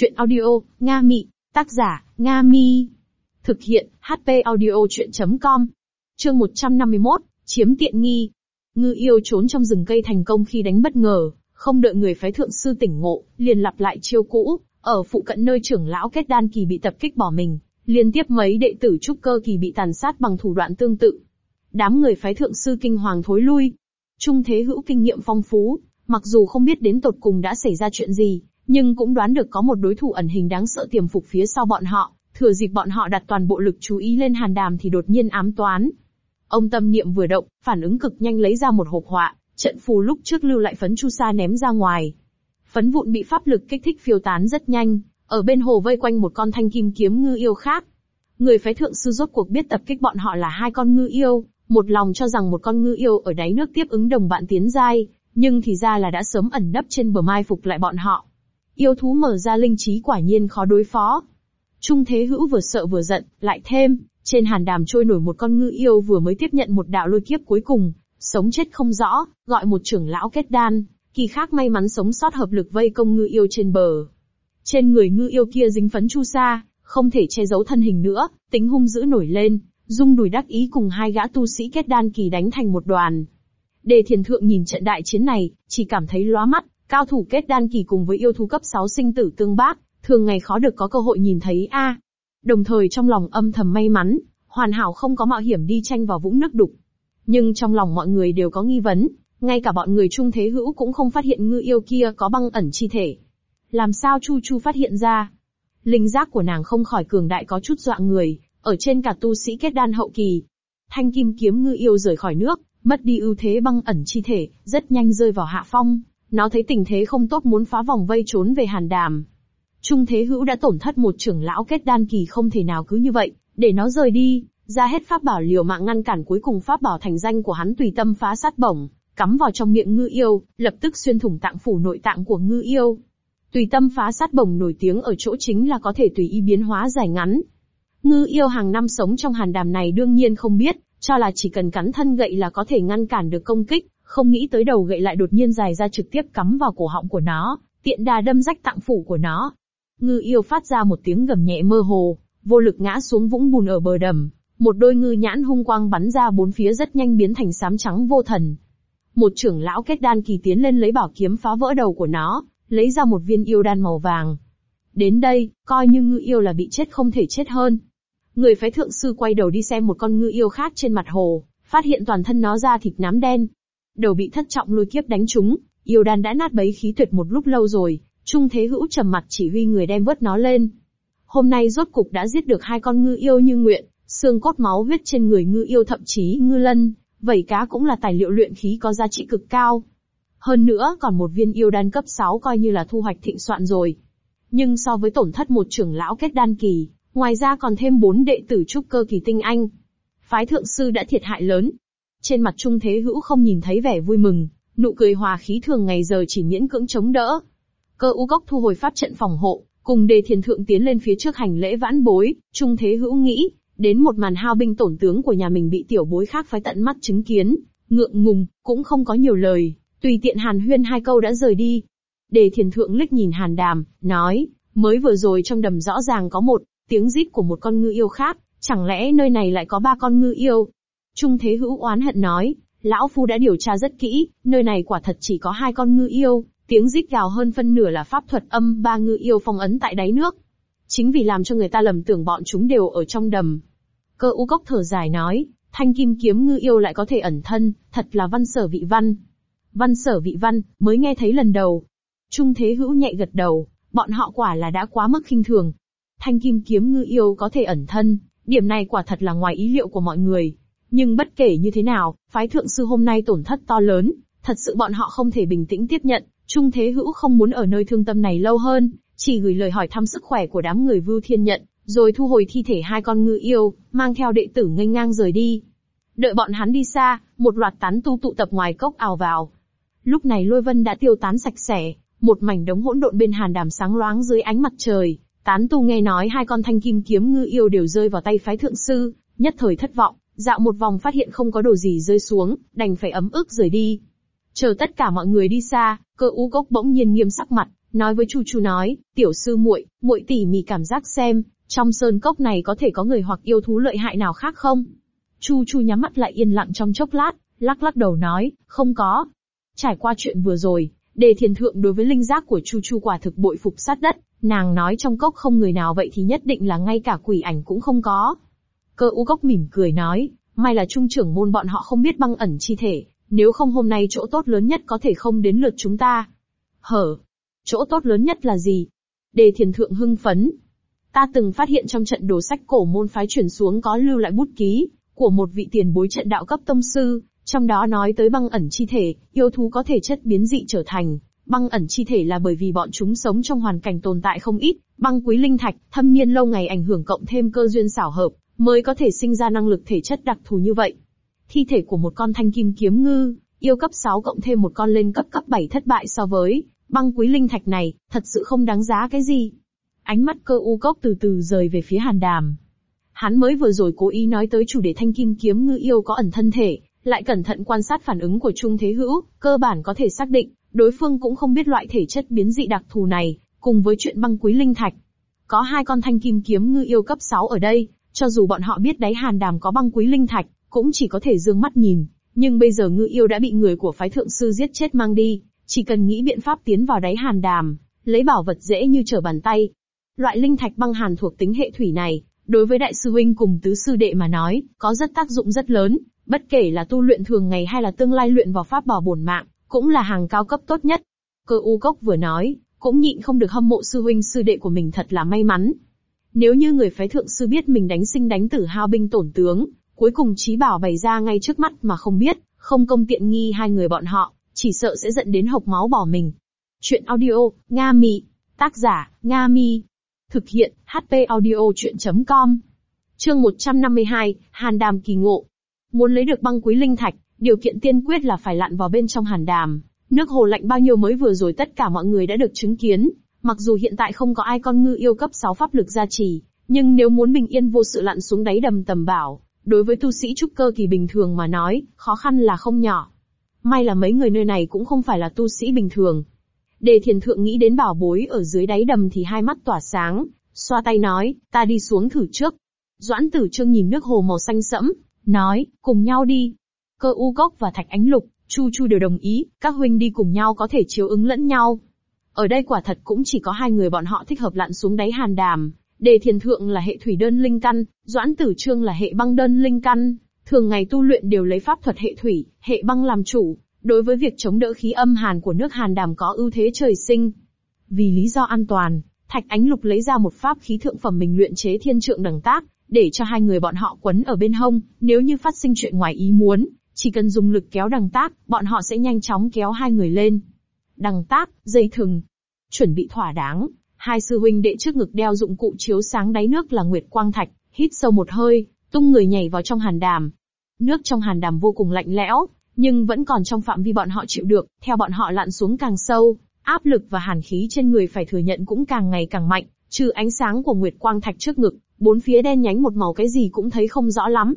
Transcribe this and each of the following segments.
Chuyện audio, Nga Mị, tác giả, Nga Mi. Thực hiện, HP audio chuyện.com. Chương 151, chiếm tiện nghi. Ngư yêu trốn trong rừng cây thành công khi đánh bất ngờ, không đợi người phái thượng sư tỉnh ngộ, liền lặp lại chiêu cũ, ở phụ cận nơi trưởng lão kết đan kỳ bị tập kích bỏ mình, liên tiếp mấy đệ tử trúc cơ kỳ bị tàn sát bằng thủ đoạn tương tự. Đám người phái thượng sư kinh hoàng thối lui. Trung thế hữu kinh nghiệm phong phú, mặc dù không biết đến tột cùng đã xảy ra chuyện gì, nhưng cũng đoán được có một đối thủ ẩn hình đáng sợ tiềm phục phía sau bọn họ, thừa dịp bọn họ đặt toàn bộ lực chú ý lên hàn đàm thì đột nhiên ám toán. Ông tâm niệm vừa động, phản ứng cực nhanh lấy ra một hộp họa, trận phù lúc trước lưu lại phấn chu sa ném ra ngoài. Phấn vụn bị pháp lực kích thích phiêu tán rất nhanh, ở bên hồ vây quanh một con thanh kim kiếm ngư yêu khác. Người phái thượng sư rốt cuộc biết tập kích bọn họ là hai con ngư yêu, một lòng cho rằng một con ngư yêu ở đáy nước tiếp ứng đồng bạn tiến giai, nhưng thì ra là đã sớm ẩn nấp trên bờ mai phục lại bọn họ. Yêu thú mở ra linh trí quả nhiên khó đối phó. Trung Thế Hữu vừa sợ vừa giận, lại thêm, trên hàn đàm trôi nổi một con ngư yêu vừa mới tiếp nhận một đạo lôi kiếp cuối cùng, sống chết không rõ, gọi một trưởng lão kết đan, kỳ khác may mắn sống sót hợp lực vây công ngư yêu trên bờ. Trên người ngư yêu kia dính phấn chu sa, không thể che giấu thân hình nữa, tính hung dữ nổi lên, dung đùi đắc ý cùng hai gã tu sĩ kết đan kỳ đánh thành một đoàn. Đề thiền thượng nhìn trận đại chiến này, chỉ cảm thấy lóa mắt, Cao thủ kết đan kỳ cùng với yêu thú cấp 6 sinh tử tương bác, thường ngày khó được có cơ hội nhìn thấy a. Đồng thời trong lòng âm thầm may mắn, hoàn hảo không có mạo hiểm đi tranh vào vũng nước đục. Nhưng trong lòng mọi người đều có nghi vấn, ngay cả bọn người trung thế hữu cũng không phát hiện ngư yêu kia có băng ẩn chi thể. Làm sao Chu Chu phát hiện ra? Linh giác của nàng không khỏi cường đại có chút dọa người, ở trên cả tu sĩ kết đan hậu kỳ. Thanh kim kiếm ngư yêu rời khỏi nước, mất đi ưu thế băng ẩn chi thể, rất nhanh rơi vào hạ phong. Nó thấy tình thế không tốt muốn phá vòng vây trốn về hàn đàm. Trung Thế Hữu đã tổn thất một trưởng lão kết đan kỳ không thể nào cứ như vậy, để nó rời đi, ra hết pháp bảo liều mạng ngăn cản cuối cùng pháp bảo thành danh của hắn tùy tâm phá sát bổng, cắm vào trong miệng ngư yêu, lập tức xuyên thủng tạng phủ nội tạng của ngư yêu. Tùy tâm phá sát bổng nổi tiếng ở chỗ chính là có thể tùy ý biến hóa dài ngắn. Ngư yêu hàng năm sống trong hàn đàm này đương nhiên không biết, cho là chỉ cần cắn thân gậy là có thể ngăn cản được công kích, không nghĩ tới đầu gậy lại đột nhiên dài ra trực tiếp cắm vào cổ họng của nó, tiện đà đâm rách tạng phủ của nó. Ngư yêu phát ra một tiếng gầm nhẹ mơ hồ, vô lực ngã xuống vũng bùn ở bờ đầm, một đôi ngư nhãn hung quang bắn ra bốn phía rất nhanh biến thành sám trắng vô thần. Một trưởng lão kết đan kỳ tiến lên lấy bảo kiếm phá vỡ đầu của nó, lấy ra một viên yêu đan màu vàng. Đến đây, coi như ngư yêu là bị chết không thể chết hơn. Người phái thượng sư quay đầu đi xem một con ngư yêu khác trên mặt hồ, phát hiện toàn thân nó da thịt nám đen, đầu bị thất trọng lôi kiếp đánh trúng, yêu đan đã nát bấy khí tuyệt một lúc lâu rồi, Trung Thế Hữu trầm mặt chỉ huy người đem vớt nó lên. Hôm nay rốt cục đã giết được hai con ngư yêu như nguyện, xương cốt máu huyết trên người ngư yêu thậm chí ngư lân, vảy cá cũng là tài liệu luyện khí có giá trị cực cao. Hơn nữa còn một viên yêu đan cấp 6 coi như là thu hoạch thịnh soạn rồi. Nhưng so với tổn thất một trưởng lão kết đan kỳ, ngoài ra còn thêm bốn đệ tử trúc cơ kỳ tinh anh. Phái thượng sư đã thiệt hại lớn, trên mặt Trung Thế Hữu không nhìn thấy vẻ vui mừng, nụ cười hòa khí thường ngày giờ chỉ miễn cưỡng chống đỡ. Cơ u gốc thu hồi pháp trận phòng hộ, cùng đề thiền thượng tiến lên phía trước hành lễ vãn bối, Trung Thế Hữu nghĩ, đến một màn hao binh tổn tướng của nhà mình bị tiểu bối khác phái tận mắt chứng kiến, ngượng ngùng, cũng không có nhiều lời, tùy tiện hàn huyên hai câu đã rời đi. Đề thiền thượng liếc nhìn hàn đàm, nói, mới vừa rồi trong đầm rõ ràng có một, tiếng rít của một con ngư yêu khác, chẳng lẽ nơi này lại có ba con ngư yêu? Trung Thế Hữu oán hận nói, lão phu đã điều tra rất kỹ, nơi này quả thật chỉ có hai con ngư yêu, tiếng rít gào hơn phân nửa là pháp thuật âm ba ngư yêu phong ấn tại đáy nước. Chính vì làm cho người ta lầm tưởng bọn chúng đều ở trong đầm. Cơ u cốc thở dài nói, thanh kim kiếm ngư yêu lại có thể ẩn thân, thật là văn sở vị văn. Văn sở vị văn, mới nghe thấy lần đầu. Trung Thế Hữu nhẹ gật đầu, bọn họ quả là đã quá mức khinh thường. Thanh kim kiếm ngư yêu có thể ẩn thân, điểm này quả thật là ngoài ý liệu của mọi người. Nhưng bất kể như thế nào, phái thượng sư hôm nay tổn thất to lớn, thật sự bọn họ không thể bình tĩnh tiếp nhận, Trung Thế Hữu không muốn ở nơi thương tâm này lâu hơn, chỉ gửi lời hỏi thăm sức khỏe của đám người Vưu Thiên nhận, rồi thu hồi thi thể hai con ngư yêu, mang theo đệ tử nghênh ngang rời đi. Đợi bọn hắn đi xa, một loạt tán tu tụ tập ngoài cốc ào vào. Lúc này lôi vân đã tiêu tán sạch sẽ, một mảnh đống hỗn độn bên hàn đàm sáng loáng dưới ánh mặt trời. Tán tu nghe nói hai con thanh kim kiếm ngư yêu đều rơi vào tay phái thượng sư, nhất thời thất vọng, Dạo một vòng phát hiện không có đồ gì rơi xuống, đành phải ấm ức rời đi. Chờ tất cả mọi người đi xa, cơ ú cốc bỗng nhiên nghiêm sắc mặt, nói với Chu Chu nói, tiểu sư muội, muội tỉ mỉ cảm giác xem, trong sơn cốc này có thể có người hoặc yêu thú lợi hại nào khác không? Chu Chu nhắm mắt lại yên lặng trong chốc lát, lắc lắc đầu nói, không có. Trải qua chuyện vừa rồi, đề thiền thượng đối với linh giác của Chu Chu quả thực bội phục sát đất, nàng nói trong cốc không người nào vậy thì nhất định là ngay cả quỷ ảnh cũng không có. Cơ u cốc mỉm cười nói, may là trung trưởng môn bọn họ không biết băng ẩn chi thể, nếu không hôm nay chỗ tốt lớn nhất có thể không đến lượt chúng ta. Hở, chỗ tốt lớn nhất là gì? Đề thiền thượng hưng phấn. Ta từng phát hiện trong trận đồ sách cổ môn phái chuyển xuống có lưu lại bút ký, của một vị tiền bối trận đạo cấp tông sư, trong đó nói tới băng ẩn chi thể, yêu thú có thể chất biến dị trở thành. Băng ẩn chi thể là bởi vì bọn chúng sống trong hoàn cảnh tồn tại không ít, băng quý linh thạch, thâm niên lâu ngày ảnh hưởng cộng thêm cơ duyên xảo hợp, mới có thể sinh ra năng lực thể chất đặc thù như vậy. Thi thể của một con thanh kim kiếm ngư, yêu cấp 6 cộng thêm một con lên cấp cấp 7 thất bại so với băng quý linh thạch này, thật sự không đáng giá cái gì. Ánh mắt cơ u cốc từ từ rời về phía hàn đàm. Hắn mới vừa rồi cố ý nói tới chủ đề thanh kim kiếm ngư yêu có ẩn thân thể, lại cẩn thận quan sát phản ứng của Trung Thế Hữu, cơ bản có thể xác định, đối phương cũng không biết loại thể chất biến dị đặc thù này, cùng với chuyện băng quý linh thạch. Có hai con thanh kim kiếm ngư yêu cấp 6 ở đây, cho dù bọn họ biết đáy hàn đàm có băng quý linh thạch, cũng chỉ có thể dương mắt nhìn, nhưng bây giờ ngư yêu đã bị người của phái thượng sư giết chết mang đi, chỉ cần nghĩ biện pháp tiến vào đáy hàn đàm, lấy bảo vật dễ như trở bàn tay. Loại linh thạch băng hàn thuộc tính hệ thủy này, đối với đại sư huynh cùng tứ sư đệ mà nói, có rất tác dụng rất lớn, bất kể là tu luyện thường ngày hay là tương lai luyện vào pháp bảo bổn mạng, cũng là hàng cao cấp tốt nhất. Cơ u cốc vừa nói, cũng nhịn không được hâm mộ sư huynh sư đệ của mình thật là may mắn. Nếu như người phái thượng sư biết mình đánh sinh đánh tử hao binh tổn tướng, cuối cùng trí bảo bày ra ngay trước mắt mà không biết, không công tiện nghi hai người bọn họ, chỉ sợ sẽ dẫn đến hộc máu bỏ mình. Chuyện audio, Nga Mi. Tác giả, Nga Mi. Thực hiện, HP audio chuyện.com. Chương 152, Hàn Đàm kỳ ngộ. Muốn lấy được băng quý linh thạch, điều kiện tiên quyết là phải lặn vào bên trong hàn đàm. Nước hồ lạnh bao nhiêu mới vừa rồi tất cả mọi người đã được chứng kiến. Mặc dù hiện tại không có ai con ngư yêu cấp 6 pháp lực gia trì, nhưng nếu muốn bình yên vô sự lặn xuống đáy đầm tầm bảo, đối với tu sĩ trúc cơ kỳ bình thường mà nói, khó khăn là không nhỏ. May là mấy người nơi này cũng không phải là tu sĩ bình thường. Đề thiền thượng nghĩ đến bảo bối ở dưới đáy đầm thì hai mắt tỏa sáng, xoa tay nói, ta đi xuống thử trước. Doãn tử trương nhìn nước hồ màu xanh sẫm, nói, cùng nhau đi. Cơ u gốc và thạch ánh lục, chu chu đều đồng ý, các huynh đi cùng nhau có thể chiếu ứng lẫn nhau. Ở đây quả thật cũng chỉ có hai người bọn họ thích hợp lặn xuống đáy hàn đàm. Đề thiền thượng là hệ thủy đơn linh căn, doãn tử trương là hệ băng đơn linh căn. Thường ngày tu luyện đều lấy pháp thuật hệ thủy, hệ băng làm chủ. Đối với việc chống đỡ khí âm hàn của nước hàn đàm có ưu thế trời sinh. Vì lý do an toàn, Thạch Ánh Lục lấy ra một pháp khí thượng phẩm mình luyện chế thiên trượng đằng tác, để cho hai người bọn họ quấn ở bên hông, nếu như phát sinh chuyện ngoài ý muốn, chỉ cần dùng lực kéo đằng tác, bọn họ sẽ nhanh chóng kéo hai người lên. Đằng tác, dây thừng, chuẩn bị thỏa đáng, hai sư huynh đệ trước ngực đeo dụng cụ chiếu sáng đáy nước là nguyệt quang thạch, hít sâu một hơi, tung người nhảy vào trong hàn đàm. Nước trong hàn đàm vô cùng lạnh lẽo, nhưng vẫn còn trong phạm vi bọn họ chịu được, theo bọn họ lặn xuống càng sâu, áp lực và hàn khí trên người phải thừa nhận cũng càng ngày càng mạnh, trừ ánh sáng của nguyệt quang thạch trước ngực, bốn phía đen nhánh một màu cái gì cũng thấy không rõ lắm.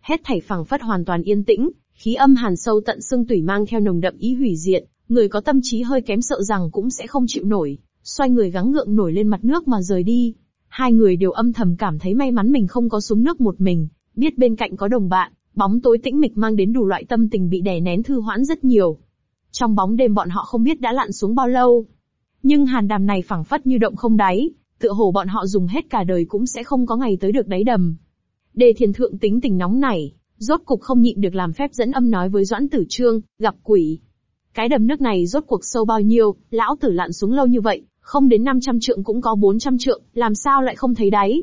Hết thảy phẳng phất hoàn toàn yên tĩnh, khí âm hàn sâu tận xương tủy mang theo nồng đậm ý hủy diệt, người có tâm trí hơi kém sợ rằng cũng sẽ không chịu nổi, xoay người gắng gượng nổi lên mặt nước mà rời đi. Hai người đều âm thầm cảm thấy may mắn mình không có xuống nước một mình, biết bên cạnh có đồng bạn, bóng tối tĩnh mịch mang đến đủ loại tâm tình bị đè nén thư hoãn rất nhiều. Trong bóng đêm bọn họ không biết đã lặn xuống bao lâu. Nhưng hàn đàm này phẳng phất như động không đáy, tựa hồ bọn họ dùng hết cả đời cũng sẽ không có ngày tới được đáy đầm. Đề thiền thượng tính tình nóng này, rốt cục không nhịn được làm phép dẫn âm nói với Doãn Tử Trương, gặp quỷ. Cái đầm nước này rốt cuộc sâu bao nhiêu, lão tử lặn xuống lâu như vậy, không đến 500 trượng cũng có 400 trượng, làm sao lại không thấy đáy?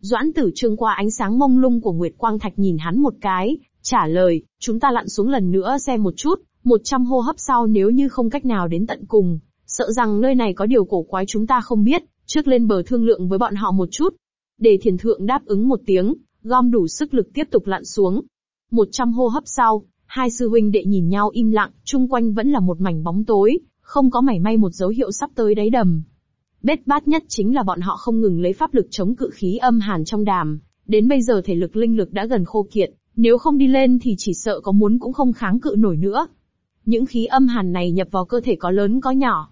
Doãn Tử Trương qua ánh sáng mông lung của Nguyệt Quang Thạch nhìn hắn một cái, trả lời, chúng ta lặn xuống lần nữa xem một chút, 100 hô hấp sau nếu như không cách nào đến tận cùng, sợ rằng nơi này có điều cổ quái chúng ta không biết, trước lên bờ thương lượng với bọn họ một chút. Để thiền thượng đáp ứng một tiếng, gom đủ sức lực tiếp tục lặn xuống. Một trăm hô hấp sau, hai sư huynh đệ nhìn nhau im lặng, chung quanh vẫn là một mảnh bóng tối, không có mảy may một dấu hiệu sắp tới đáy đầm. Bết bát nhất chính là bọn họ không ngừng lấy pháp lực chống cự khí âm hàn trong đàm, đến bây giờ thể lực linh lực đã gần khô kiệt, nếu không đi lên thì chỉ sợ có muốn cũng không kháng cự nổi nữa. Những khí âm hàn này nhập vào cơ thể có lớn có nhỏ.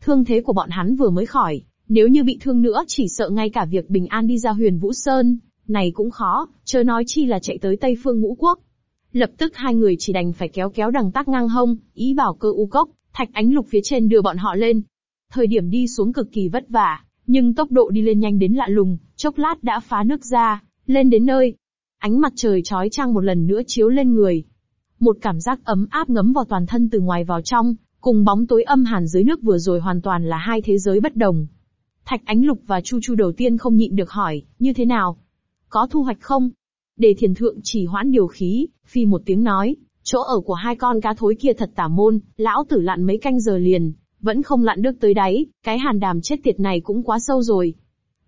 Thương thế của bọn hắn vừa mới khỏi, nếu như bị thương nữa chỉ sợ ngay cả việc bình an đi ra huyền Vũ Sơn, này cũng khó, chớ nói chi là chạy tới Tây Phương Ngũ Quốc. Lập tức hai người chỉ đành phải kéo kéo đằng tác ngang hông, ý bảo cơ u cốc, thạch ánh lục phía trên đưa bọn họ lên. Thời điểm đi xuống cực kỳ vất vả, nhưng tốc độ đi lên nhanh đến lạ lùng, chốc lát đã phá nước ra, lên đến nơi. Ánh mặt trời chói chang một lần nữa chiếu lên người. Một cảm giác ấm áp ngấm vào toàn thân từ ngoài vào trong, cùng bóng tối âm hàn dưới nước vừa rồi hoàn toàn là hai thế giới bất đồng. Thạch Ánh Lục và Chu Chu đầu tiên không nhịn được hỏi, như thế nào? Có thu hoạch không? Để thiền thượng chỉ hoãn điều khí, phi một tiếng nói, chỗ ở của hai con cá thối kia thật tả môn, lão tử lặn mấy canh giờ liền, vẫn không lặn được tới đáy, cái hàn đàm chết tiệt này cũng quá sâu rồi.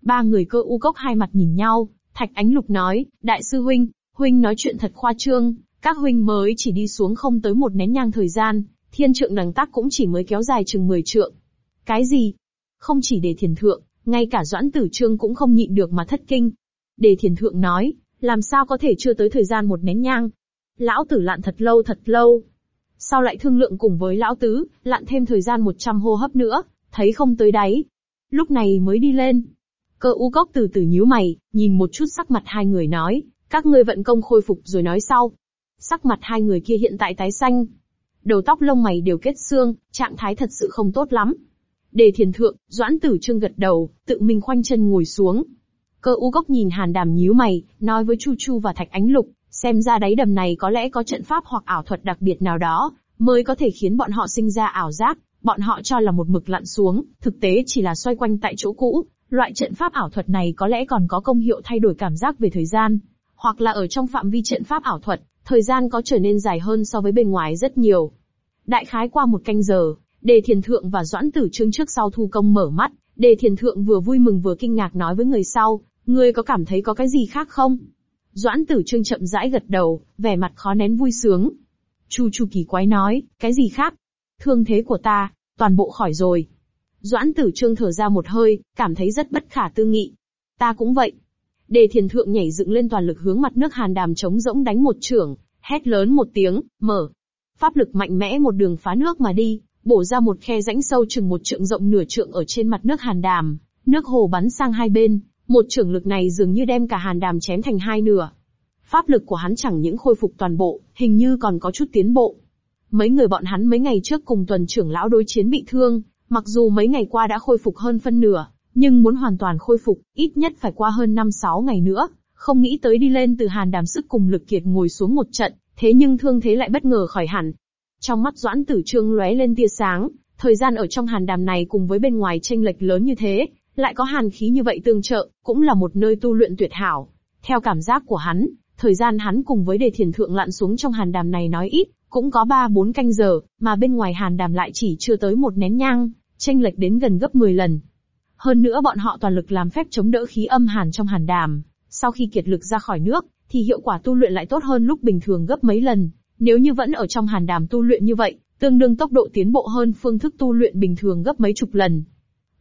Ba người cơ u cốc hai mặt nhìn nhau, Thạch Ánh Lục nói, đại sư huynh, huynh nói chuyện thật khoa trương, các huynh mới chỉ đi xuống không tới một nén nhang thời gian, thiên trượng đằng tác cũng chỉ mới kéo dài chừng 10 trượng. Cái gì? Không chỉ để thiền thượng, ngay cả doãn tử trương cũng không nhịn được mà thất kinh. Đề thiền thượng nói, làm sao có thể chưa tới thời gian một nén nhang? Lão tử lặn thật lâu thật lâu. Sau lại thương lượng cùng với lão tứ, lặn thêm thời gian 100 hô hấp nữa, thấy không tới đáy. Lúc này mới đi lên. Cơ u cốc từ từ nhíu mày, nhìn một chút sắc mặt hai người nói, các ngươi vận công khôi phục rồi nói sau. Sắc mặt hai người kia hiện tại tái xanh. Đầu tóc lông mày đều kết xương, trạng thái thật sự không tốt lắm. Đề thiền thượng, doãn tử trương gật đầu, tự mình khoanh chân ngồi xuống. Cơ u gốc nhìn hàn đàm nhíu mày, nói với Chu Chu và Thạch Ánh Lục, xem ra đáy đầm này có lẽ có trận pháp hoặc ảo thuật đặc biệt nào đó, mới có thể khiến bọn họ sinh ra ảo giác, bọn họ cho là một mực lặn xuống, thực tế chỉ là xoay quanh tại chỗ cũ, loại trận pháp ảo thuật này có lẽ còn có công hiệu thay đổi cảm giác về thời gian, hoặc là ở trong phạm vi trận pháp ảo thuật, thời gian có trở nên dài hơn so với bên ngoài rất nhiều. Đại khái qua một canh giờ, Đề Thiền Thượng và Doãn Tử Trương trước sau thu công mở mắt, Đề Thiền Thượng vừa vui mừng vừa kinh ngạc nói với người sau, ngươi có cảm thấy có cái gì khác không? Doãn Tử Trương chậm rãi gật đầu, vẻ mặt khó nén vui sướng. Chu Chu kỳ quái nói, cái gì khác? Thương thế của ta, toàn bộ khỏi rồi. Doãn Tử Trương thở ra một hơi, cảm thấy rất bất khả tư nghị. Ta cũng vậy. Đề Thiền Thượng nhảy dựng lên toàn lực hướng mặt nước hàn đàm trống rỗng đánh một trưởng, hét lớn một tiếng, mở. Pháp lực mạnh mẽ một đường phá nước mà đi, bổ ra một khe rãnh sâu chừng một trượng rộng nửa trượng ở trên mặt nước hàn đàm, nước hồ bắn sang hai bên, một trưởng lực này dường như đem cả hàn đàm chém thành hai nửa. Pháp lực của hắn chẳng những khôi phục toàn bộ, hình như còn có chút tiến bộ. Mấy người bọn hắn mấy ngày trước cùng tuần trưởng lão đối chiến bị thương, mặc dù mấy ngày qua đã khôi phục hơn phân nửa, nhưng muốn hoàn toàn khôi phục, ít nhất phải qua hơn 5-6 ngày nữa, không nghĩ tới đi lên từ hàn đàm sức cùng lực kiệt ngồi xuống một trận, thế nhưng thương thế lại bất ngờ khỏi hẳn, trong mắt Doãn Tử Trương lóe lên tia sáng, thời gian ở trong hàn đàm này cùng với bên ngoài tranh lệch lớn như thế, lại có hàn khí như vậy tương trợ, cũng là một nơi tu luyện tuyệt hảo. Theo cảm giác của hắn, thời gian hắn cùng với đề thiền thượng lặn xuống trong hàn đàm này nói ít, cũng có 3-4 canh giờ, mà bên ngoài hàn đàm lại chỉ chưa tới một nén nhang, tranh lệch đến gần gấp 10 lần. Hơn nữa bọn họ toàn lực làm phép chống đỡ khí âm hàn trong hàn đàm, sau khi kiệt lực ra khỏi nước, thì hiệu quả tu luyện lại tốt hơn lúc bình thường gấp mấy lần. Nếu như vẫn ở trong hàn đàm tu luyện như vậy, tương đương tốc độ tiến bộ hơn phương thức tu luyện bình thường gấp mấy chục lần.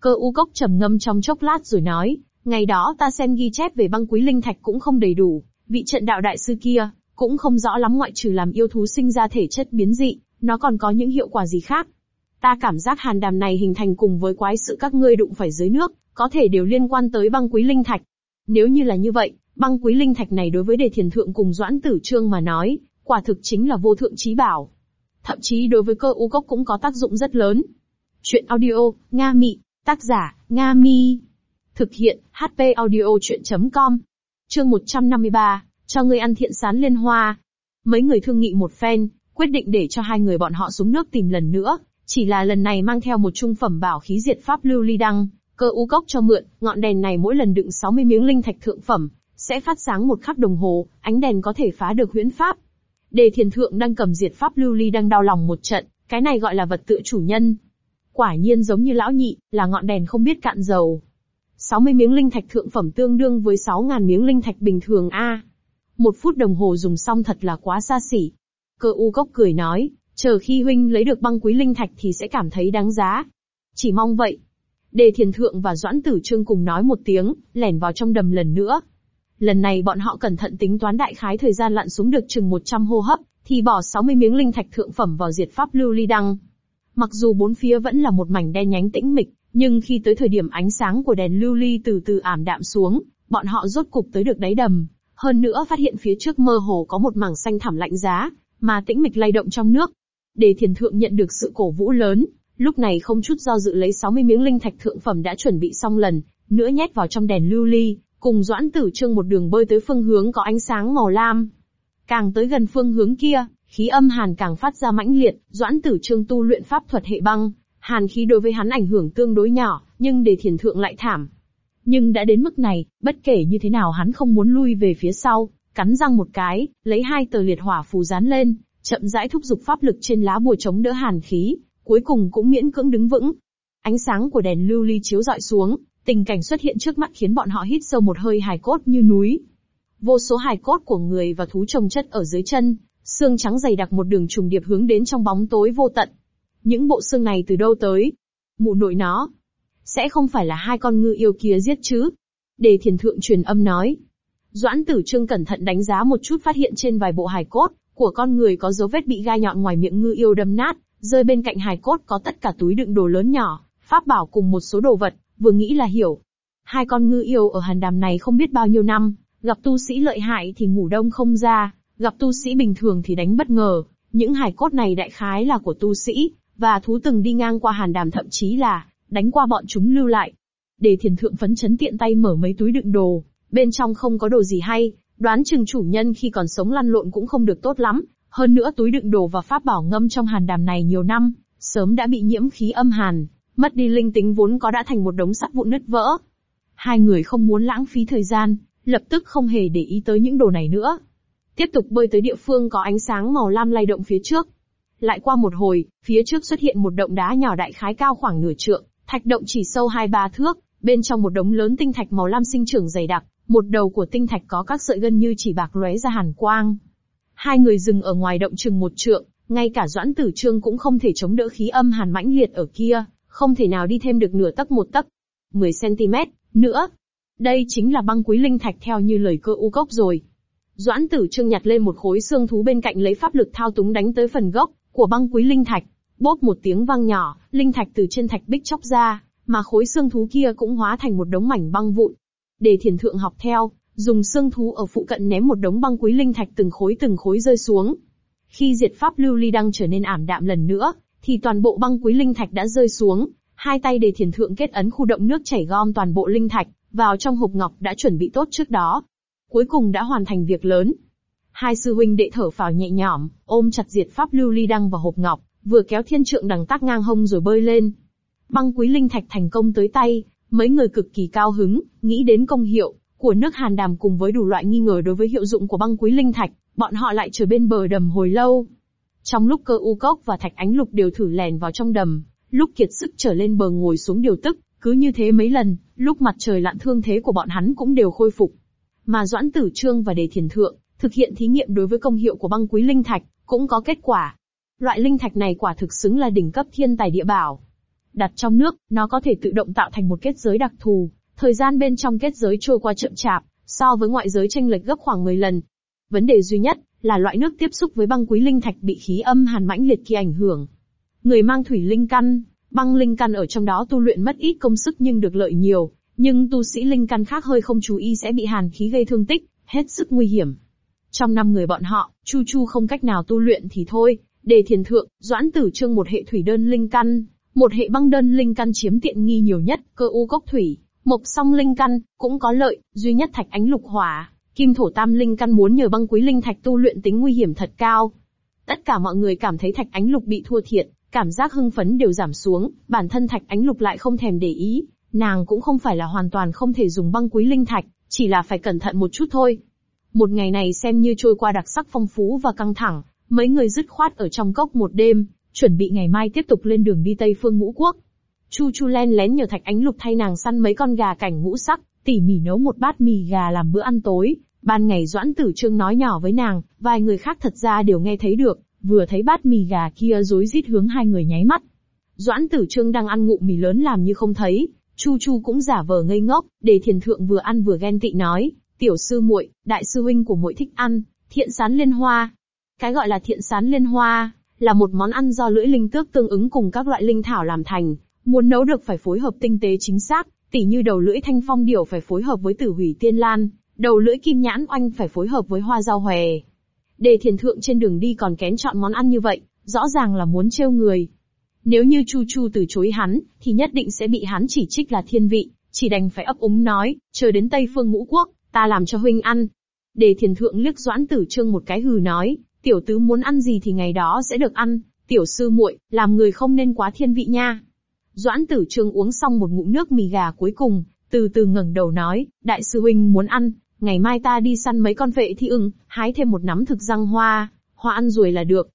Cơ u cốc trầm ngâm trong chốc lát rồi nói, ngày đó ta xem ghi chép về băng quý linh thạch cũng không đầy đủ, vị trận đạo đại sư kia, cũng không rõ lắm ngoại trừ làm yêu thú sinh ra thể chất biến dị, nó còn có những hiệu quả gì khác. Ta cảm giác hàn đàm này hình thành cùng với quái sự các ngươi đụng phải dưới nước, có thể đều liên quan tới băng quý linh thạch. Nếu như là như vậy, băng quý linh thạch này đối với đề thiền thượng cùng doãn tử trương mà nói, quả thực chính là vô thượng trí bảo. Thậm chí đối với cơ u cốc cũng có tác dụng rất lớn. Chuyện audio, Nga Mị, tác giả, Nga Mi. Thực hiện, HP audio chuyện.com. Chương 153, cho người ăn thiện sán liên hoa. Mấy người thương nghị một phen, quyết định để cho hai người bọn họ xuống nước tìm lần nữa, chỉ là lần này mang theo một trung phẩm bảo khí diệt pháp lưu ly đăng, cơ u cốc cho mượn, ngọn đèn này mỗi lần đựng 60 miếng linh thạch thượng phẩm, sẽ phát sáng một khắc đồng hồ, ánh đèn có thể phá được huyễn pháp, Đề thiền thượng đang cầm diệt pháp lưu ly đang đau lòng một trận, cái này gọi là vật tự chủ nhân. Quả nhiên giống như lão nhị, là ngọn đèn không biết cạn dầu. 60 miếng linh thạch thượng phẩm tương đương với 6.000 miếng linh thạch bình thường a. Một phút đồng hồ dùng xong thật là quá xa xỉ. Cơ u cốc cười nói, chờ khi huynh lấy được băng quý linh thạch thì sẽ cảm thấy đáng giá. Chỉ mong vậy. Đề thiền thượng và doãn tử trương cùng nói một tiếng, lẻn vào trong đầm lần nữa. Lần này bọn họ cẩn thận tính toán đại khái thời gian lặn xuống được chừng 100 hô hấp, thì bỏ 60 miếng linh thạch thượng phẩm vào diệt pháp lưu ly đăng. Mặc dù bốn phía vẫn là một mảnh đen nhánh tĩnh mịch, nhưng khi tới thời điểm ánh sáng của đèn lưu ly từ từ ảm đạm xuống, bọn họ rốt cục tới được đáy đầm. Hơn nữa phát hiện phía trước mơ hồ có một mảng xanh thẳm lạnh giá, mà tĩnh mịch lay động trong nước. Để thiền thượng nhận được sự cổ vũ lớn, lúc này không chút do dự lấy 60 miếng linh thạch thượng phẩm đã chuẩn bị xong lần, nữa nhét vào trong đèn lưu ly, cùng Doãn Tử Trương một đường bơi tới phương hướng có ánh sáng màu lam. Càng tới gần phương hướng kia, khí âm hàn càng phát ra mãnh liệt, Doãn Tử Trương tu luyện pháp thuật hệ băng, hàn khí đối với hắn ảnh hưởng tương đối nhỏ, nhưng để thiền thượng lại thảm. Nhưng đã đến mức này, bất kể như thế nào hắn không muốn lui về phía sau, cắn răng một cái, lấy hai tờ liệt hỏa phù dán lên, chậm rãi thúc giục pháp lực trên lá bùa chống đỡ hàn khí, cuối cùng cũng miễn cưỡng đứng vững. Ánh sáng của đèn lưu ly chiếu dọi xuống, tình cảnh xuất hiện trước mắt khiến bọn họ hít sâu một hơi hài cốt như núi. Vô số hài cốt của người và thú trồng chất ở dưới chân, xương trắng dày đặc một đường trùng điệp hướng đến trong bóng tối vô tận. Những bộ xương này từ đâu tới? Mụ nội nó. Sẽ không phải là hai con ngư yêu kia giết chứ? Đề thiền thượng truyền âm nói. Doãn tử trương cẩn thận đánh giá một chút phát hiện trên vài bộ hài cốt, của con người có dấu vết bị gai nhọn ngoài miệng ngư yêu đâm nát, rơi bên cạnh hài cốt có tất cả túi đựng đồ lớn nhỏ, pháp bảo cùng một số đồ vật, vừa nghĩ là hiểu. Hai con ngư yêu ở hàn đàm này không biết bao nhiêu năm, gặp tu sĩ lợi hại thì ngủ đông không ra, gặp tu sĩ bình thường thì đánh bất ngờ. Những hài cốt này đại khái là của tu sĩ, và thú từng đi ngang qua hàn đàm thậm chí là đánh qua bọn chúng lưu lại. Để thiền thượng phấn chấn tiện tay mở mấy túi đựng đồ, bên trong không có đồ gì hay, đoán chừng chủ nhân khi còn sống lăn lộn cũng không được tốt lắm, hơn nữa túi đựng đồ và pháp bảo ngâm trong hàn đàm này nhiều năm, sớm đã bị nhiễm khí âm hàn, mất đi linh tính vốn có đã thành một đống sắt vụn nứt vỡ. Hai người không muốn lãng phí thời gian, lập tức không hề để ý tới những đồ này nữa. Tiếp tục bơi tới địa phương có ánh sáng màu lam lay động phía trước. Lại qua một hồi, phía trước xuất hiện một động đá nhỏ đại khái cao khoảng nửa trượng, thạch động chỉ sâu hai ba thước, bên trong một đống lớn tinh thạch màu lam sinh trưởng dày đặc, một đầu của tinh thạch có các sợi gân như chỉ bạc lóe ra hàn quang. Hai người dừng ở ngoài động chừng một trượng, ngay cả Doãn Tử Trương cũng không thể chống đỡ khí âm hàn mãnh liệt ở kia, không thể nào đi thêm được nửa tấc một tấc. 10 cm, nữa. Đây chính là băng quý linh thạch theo như lời cơ u cốc rồi. Doãn Tử Trương nhặt lên một khối xương thú bên cạnh lấy pháp lực thao túng đánh tới phần gốc của băng quý linh thạch. Bốp một tiếng vang nhỏ, linh thạch từ trên thạch bích chóc ra, mà khối xương thú kia cũng hóa thành một đống mảnh băng vụn. Để thiền thượng học theo, dùng xương thú ở phụ cận ném một đống băng quý linh thạch từng khối từng khối rơi xuống. Khi diệt pháp lưu ly đang trở nên ảm đạm lần nữa, thì toàn bộ băng quý linh thạch đã rơi xuống, hai tay đề thiền thượng kết ấn khu động nước chảy gom toàn bộ linh thạch vào trong hộp ngọc đã chuẩn bị tốt trước đó. Cuối cùng đã hoàn thành việc lớn. Hai sư huynh đệ thở phào nhẹ nhõm, ôm chặt diệt pháp lưu ly đăng vào hộp ngọc, vừa kéo thiên trượng đằng tác ngang hông rồi bơi lên. Băng quý linh thạch thành công tới tay, mấy người cực kỳ cao hứng, nghĩ đến công hiệu của nước hàn đàm cùng với đủ loại nghi ngờ đối với hiệu dụng của băng quý linh thạch, bọn họ lại chờ bên bờ đầm hồi lâu. Trong lúc cơ u cốc và thạch ánh lục đều thử lèn vào trong đầm, lúc kiệt sức trở lên bờ ngồi xuống điều tức, cứ như thế mấy lần, lúc mặt trời lặn thương thế của bọn hắn cũng đều khôi phục. Mà Doãn Tử Trương và Đề Thiền Thượng, thực hiện thí nghiệm đối với công hiệu của băng quý linh thạch, cũng có kết quả. Loại linh thạch này quả thực xứng là đỉnh cấp thiên tài địa bảo. Đặt trong nước, nó có thể tự động tạo thành một kết giới đặc thù, thời gian bên trong kết giới trôi qua chậm chạp, so với ngoại giới tranh lệch gấp khoảng 10 lần. Vấn đề duy nhất là loại nước tiếp xúc với băng quý linh thạch bị khí âm hàn mãnh liệt kia ảnh hưởng. Người mang thủy linh căn, băng linh căn ở trong đó tu luyện mất ít công sức nhưng được lợi nhiều, nhưng tu sĩ linh căn khác hơi không chú ý sẽ bị hàn khí gây thương tích, hết sức nguy hiểm. Trong năm người bọn họ, Chu Chu không cách nào tu luyện thì thôi, đề thiền thượng, doãn tử trương một hệ thủy đơn linh căn, một hệ băng đơn linh căn chiếm tiện nghi nhiều nhất, cơ u cốc thủy, mộc song linh căn, cũng có lợi, duy nhất thạch ánh lục hỏa, kim thổ tam linh căn muốn nhờ băng quý linh thạch tu luyện tính nguy hiểm thật cao. Tất cả mọi người cảm thấy thạch ánh lục bị thua thiệt, cảm giác hưng phấn đều giảm xuống, bản thân thạch ánh lục lại không thèm để ý, nàng cũng không phải là hoàn toàn không thể dùng băng quý linh thạch, chỉ là phải cẩn thận một chút thôi. Một ngày này xem như trôi qua đặc sắc phong phú và căng thẳng, mấy người dứt khoát ở trong cốc một đêm, chuẩn bị ngày mai tiếp tục lên đường đi Tây Phương Ngũ Quốc. Chu Chu len lén nhờ Thạch Ánh Lục thay nàng săn mấy con gà cảnh ngũ sắc, tỉ mỉ nấu một bát mì gà làm bữa ăn tối. Ban ngày Doãn Tử Trương nói nhỏ với nàng, vài người khác thật ra đều nghe thấy được, vừa thấy bát mì gà kia rối rít hướng hai người nháy mắt. Doãn Tử Trương đang ăn ngụm mì lớn làm như không thấy, Chu Chu cũng giả vờ ngây ngốc, để thiền thượng vừa ăn vừa ghen tị nói, tiểu sư muội, đại sư huynh của muội thích ăn, thiện sán liên hoa. Cái gọi là thiện sán liên hoa, là một món ăn do lưỡi linh tước tương ứng cùng các loại linh thảo làm thành, muốn nấu được phải phối hợp tinh tế chính xác, tỉ như đầu lưỡi thanh phong điểu phải phối hợp với tử hủy tiên lan, đầu lưỡi kim nhãn oanh phải phối hợp với hoa rau hòe. Đề thiền thượng trên đường đi còn kén chọn món ăn như vậy, rõ ràng là muốn trêu người. Nếu như Chu Chu từ chối hắn, thì nhất định sẽ bị hắn chỉ trích là thiên vị, chỉ đành phải ấp úng nói, chờ đến Tây Phương ngũ quốc, ta làm cho huynh ăn. Đề thiền thượng liếc doãn tử trương một cái hừ nói, tiểu tứ muốn ăn gì thì ngày đó sẽ được ăn, tiểu sư muội, làm người không nên quá thiên vị nha. Doãn tử trương uống xong một ngụm nước mì gà cuối cùng, từ từ ngẩng đầu nói, đại sư huynh muốn ăn, ngày mai ta đi săn mấy con vệ thi ưng, hái thêm một nắm thực răng hoa, hoa ăn ruồi là được.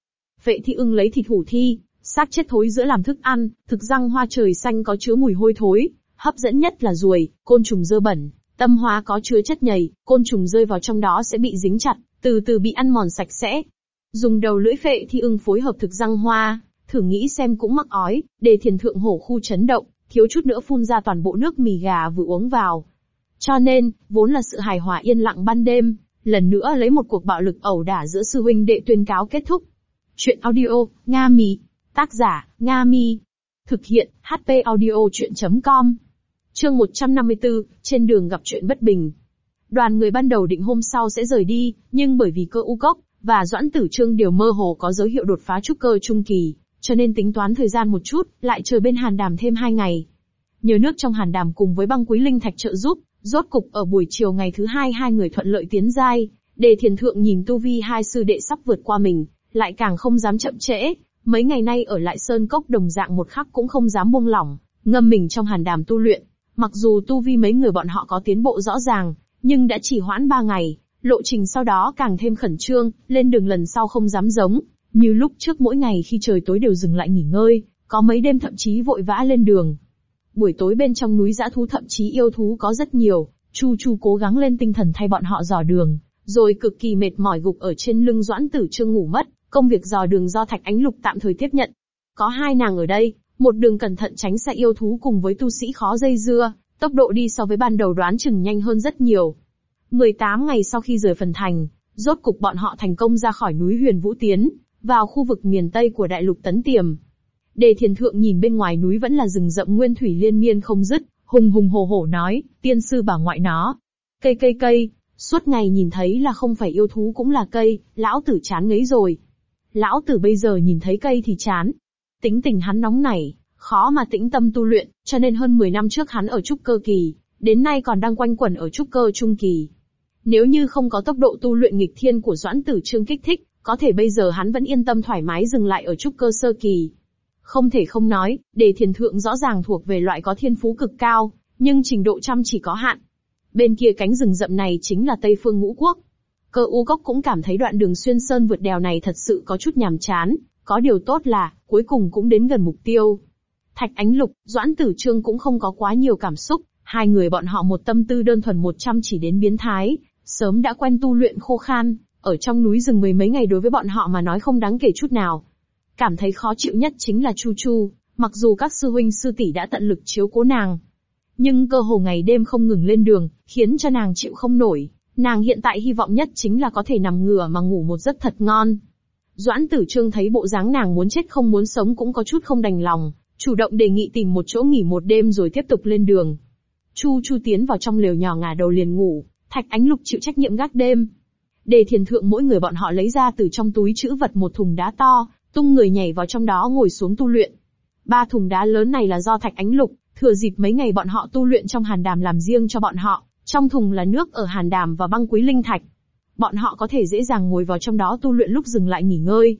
Vệ thi ưng lấy thịt hủ thi, xác chết thối giữa làm thức ăn, thực răng hoa trời xanh có chứa mùi hôi thối, hấp dẫn nhất là ruồi, côn trùng dơ bẩn, tâm hoa có chứa chất nhầy, côn trùng rơi vào trong đó sẽ bị dính chặt, từ từ bị ăn mòn sạch sẽ. Dùng đầu lưỡi phệ thi ưng phối hợp thực răng hoa, thử nghĩ xem cũng mắc ói, để thiền thượng hổ khu chấn động, thiếu chút nữa phun ra toàn bộ nước mì gà vừa uống vào. Cho nên, vốn là sự hài hòa yên lặng ban đêm, lần nữa lấy một cuộc bạo lực ẩu đả giữa sư huynh đệ tuyên cáo kết thúc. Chuyện audio, Nga Mi. Tác giả, Nga Mi. Thực hiện, HP audio chuyện.com. Chương 154, trên đường gặp chuyện bất bình. Đoàn người ban đầu định hôm sau sẽ rời đi, nhưng bởi vì cơ u cốc, và Doãn Tử Trương đều mơ hồ có dấu hiệu đột phá trúc cơ trung kỳ, cho nên tính toán thời gian một chút, lại chờ bên hàn đàm thêm hai ngày. Nhờ nước trong hàn đàm cùng với băng quý linh thạch trợ giúp, rốt cục ở buổi chiều ngày thứ hai hai người thuận lợi tiến giai, đề thiền thượng nhìn tu vi hai sư đệ sắp vượt qua mình, lại càng không dám chậm trễ, mấy ngày nay ở lại sơn cốc đồng dạng một khắc cũng không dám buông lỏng, ngâm mình trong hàn đàm tu luyện. Mặc dù tu vi mấy người bọn họ có tiến bộ rõ ràng, nhưng đã chỉ hoãn ba ngày, lộ trình sau đó càng thêm khẩn trương, lên đường lần sau không dám giống, như lúc trước mỗi ngày khi trời tối đều dừng lại nghỉ ngơi, có mấy đêm thậm chí vội vã lên đường. Buổi tối bên trong núi dã thú thậm chí yêu thú có rất nhiều, Chu Chu cố gắng lên tinh thần thay bọn họ dò đường, rồi cực kỳ mệt mỏi gục ở trên lưng Doãn Tử Trương ngủ mất, công việc dò đường do Thạch Ánh Lục tạm thời tiếp nhận. Có hai nàng ở đây, một đường cẩn thận tránh xa yêu thú cùng với tu sĩ khó dây dưa, tốc độ đi so với ban đầu đoán chừng nhanh hơn rất nhiều. 18 ngày sau khi rời phần thành, rốt cục bọn họ thành công ra khỏi núi Huyền Vũ Tiến, vào khu vực miền Tây của đại lục Tấn Tiềm. Đề thiền thượng nhìn bên ngoài núi vẫn là rừng rậm nguyên thủy liên miên không dứt, hùng hùng hổ hổ nói, tiên sư bảo ngoại nó. Cây cây cây, suốt ngày nhìn thấy là không phải yêu thú cũng là cây, lão tử chán ngấy rồi. Lão tử bây giờ nhìn thấy cây thì chán. Tính tình hắn nóng nảy, khó mà tĩnh tâm tu luyện, cho nên hơn 10 năm trước hắn ở trúc cơ kỳ, đến nay còn đang quanh quẩn ở trúc cơ trung kỳ. Nếu như không có tốc độ tu luyện nghịch thiên của Doãn Tử Trương kích thích, có thể bây giờ hắn vẫn yên tâm thoải mái dừng lại ở trúc cơ sơ kỳ. Không thể không nói, đề thiền thượng rõ ràng thuộc về loại có thiên phú cực cao, nhưng trình độ chăm chỉ có hạn. Bên kia cánh rừng rậm này chính là Tây Phương Ngũ Quốc. Cơ u cốc cũng cảm thấy đoạn đường xuyên sơn vượt đèo này thật sự có chút nhàm chán, có điều tốt là, cuối cùng cũng đến gần mục tiêu. Thạch Ánh Lục, Doãn Tử Trương cũng không có quá nhiều cảm xúc, hai người bọn họ một tâm tư đơn thuần một trăm chỉ đến biến thái, sớm đã quen tu luyện khô khan, ở trong núi rừng mười mấy ngày đối với bọn họ mà nói không đáng kể chút nào. Cảm thấy khó chịu nhất chính là Chu Chu, mặc dù các sư huynh sư tỷ đã tận lực chiếu cố nàng. Nhưng cơ hồ ngày đêm không ngừng lên đường, khiến cho nàng chịu không nổi. Nàng hiện tại hy vọng nhất chính là có thể nằm ngửa mà ngủ một giấc thật ngon. Doãn tử trương thấy bộ dáng nàng muốn chết không muốn sống cũng có chút không đành lòng, chủ động đề nghị tìm một chỗ nghỉ một đêm rồi tiếp tục lên đường. Chu Chu tiến vào trong lều nhỏ ngả đầu liền ngủ, Thạch Ánh Lục chịu trách nhiệm gác đêm. Đề thiền thượng mỗi người bọn họ lấy ra từ trong túi chữ vật một thùng đá to, tung người nhảy vào trong đó ngồi xuống tu luyện. Ba thùng đá lớn này là do Thạch Ánh Lục, thừa dịp mấy ngày bọn họ tu luyện trong hàn đàm làm riêng cho bọn họ, trong thùng là nước ở hàn đàm và băng quý linh thạch. Bọn họ có thể dễ dàng ngồi vào trong đó tu luyện lúc dừng lại nghỉ ngơi.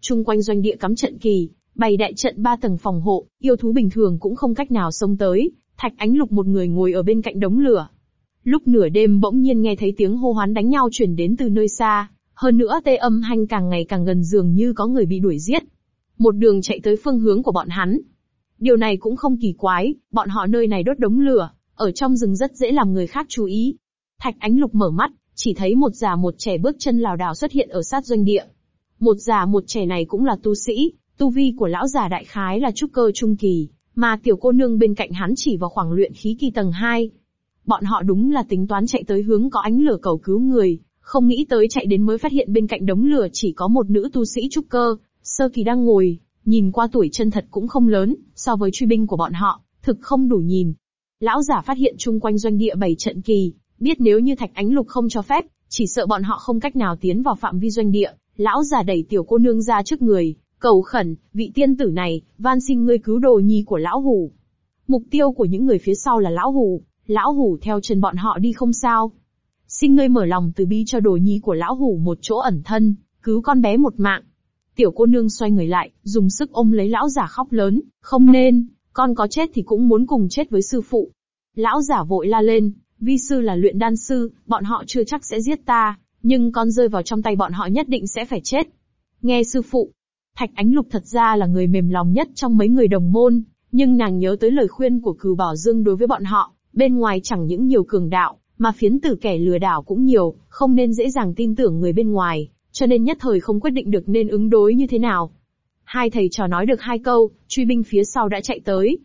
Trung quanh doanh địa cắm trận kỳ, bày đại trận ba tầng phòng hộ, yêu thú bình thường cũng không cách nào xông tới. Thạch Ánh Lục một người ngồi ở bên cạnh đống lửa, Lúc nửa đêm bỗng nhiên nghe thấy tiếng hô hoán đánh nhau truyền đến từ nơi xa, hơn nữa tê âm hanh càng ngày càng gần dường như có người bị đuổi giết. Một đường chạy tới phương hướng của bọn hắn. Điều này cũng không kỳ quái, bọn họ nơi này đốt đống lửa, ở trong rừng rất dễ làm người khác chú ý. Thạch ánh lục mở mắt, chỉ thấy một già một trẻ bước chân lảo đảo xuất hiện ở sát doanh địa. Một già một trẻ này cũng là tu sĩ, tu vi của lão già đại khái là trúc cơ trung kỳ, mà tiểu cô nương bên cạnh hắn chỉ vào khoảng luyện khí kỳ tầng 2. Bọn họ đúng là tính toán chạy tới hướng có ánh lửa cầu cứu người, không nghĩ tới chạy đến mới phát hiện bên cạnh đống lửa chỉ có một nữ tu sĩ trúc cơ, Sơ kỳ đang ngồi, nhìn qua tuổi chân thật cũng không lớn, so với truy binh của bọn họ, thực không đủ nhìn. Lão giả phát hiện chung quanh doanh địa bảy trận kỳ, biết nếu như thạch ánh lục không cho phép, chỉ sợ bọn họ không cách nào tiến vào phạm vi doanh địa. Lão giả đẩy tiểu cô nương ra trước người, cầu khẩn, vị tiên tử này, van xin ngươi cứu đồ nhi của lão hủ. Mục tiêu của những người phía sau là lão hủ, lão hủ theo chân bọn họ đi không sao. Xin ngươi mở lòng từ bi cho đồ nhi của lão hủ một chỗ ẩn thân, cứu con bé một mạng. Tiểu cô nương xoay người lại, dùng sức ôm lấy lão giả khóc lớn, không nên, con có chết thì cũng muốn cùng chết với sư phụ. Lão giả vội la lên, vi sư là luyện đan sư, bọn họ chưa chắc sẽ giết ta, nhưng con rơi vào trong tay bọn họ nhất định sẽ phải chết. Nghe sư phụ, Thạch Ánh Lục thật ra là người mềm lòng nhất trong mấy người đồng môn, nhưng nàng nhớ tới lời khuyên của cừu bảo dương đối với bọn họ, bên ngoài chẳng những nhiều cường đạo, mà phiến tử kẻ lừa đảo cũng nhiều, không nên dễ dàng tin tưởng người bên ngoài, cho nên nhất thời không quyết định được nên ứng đối như thế nào. Hai thầy trò nói được hai câu, truy binh phía sau đã chạy tới.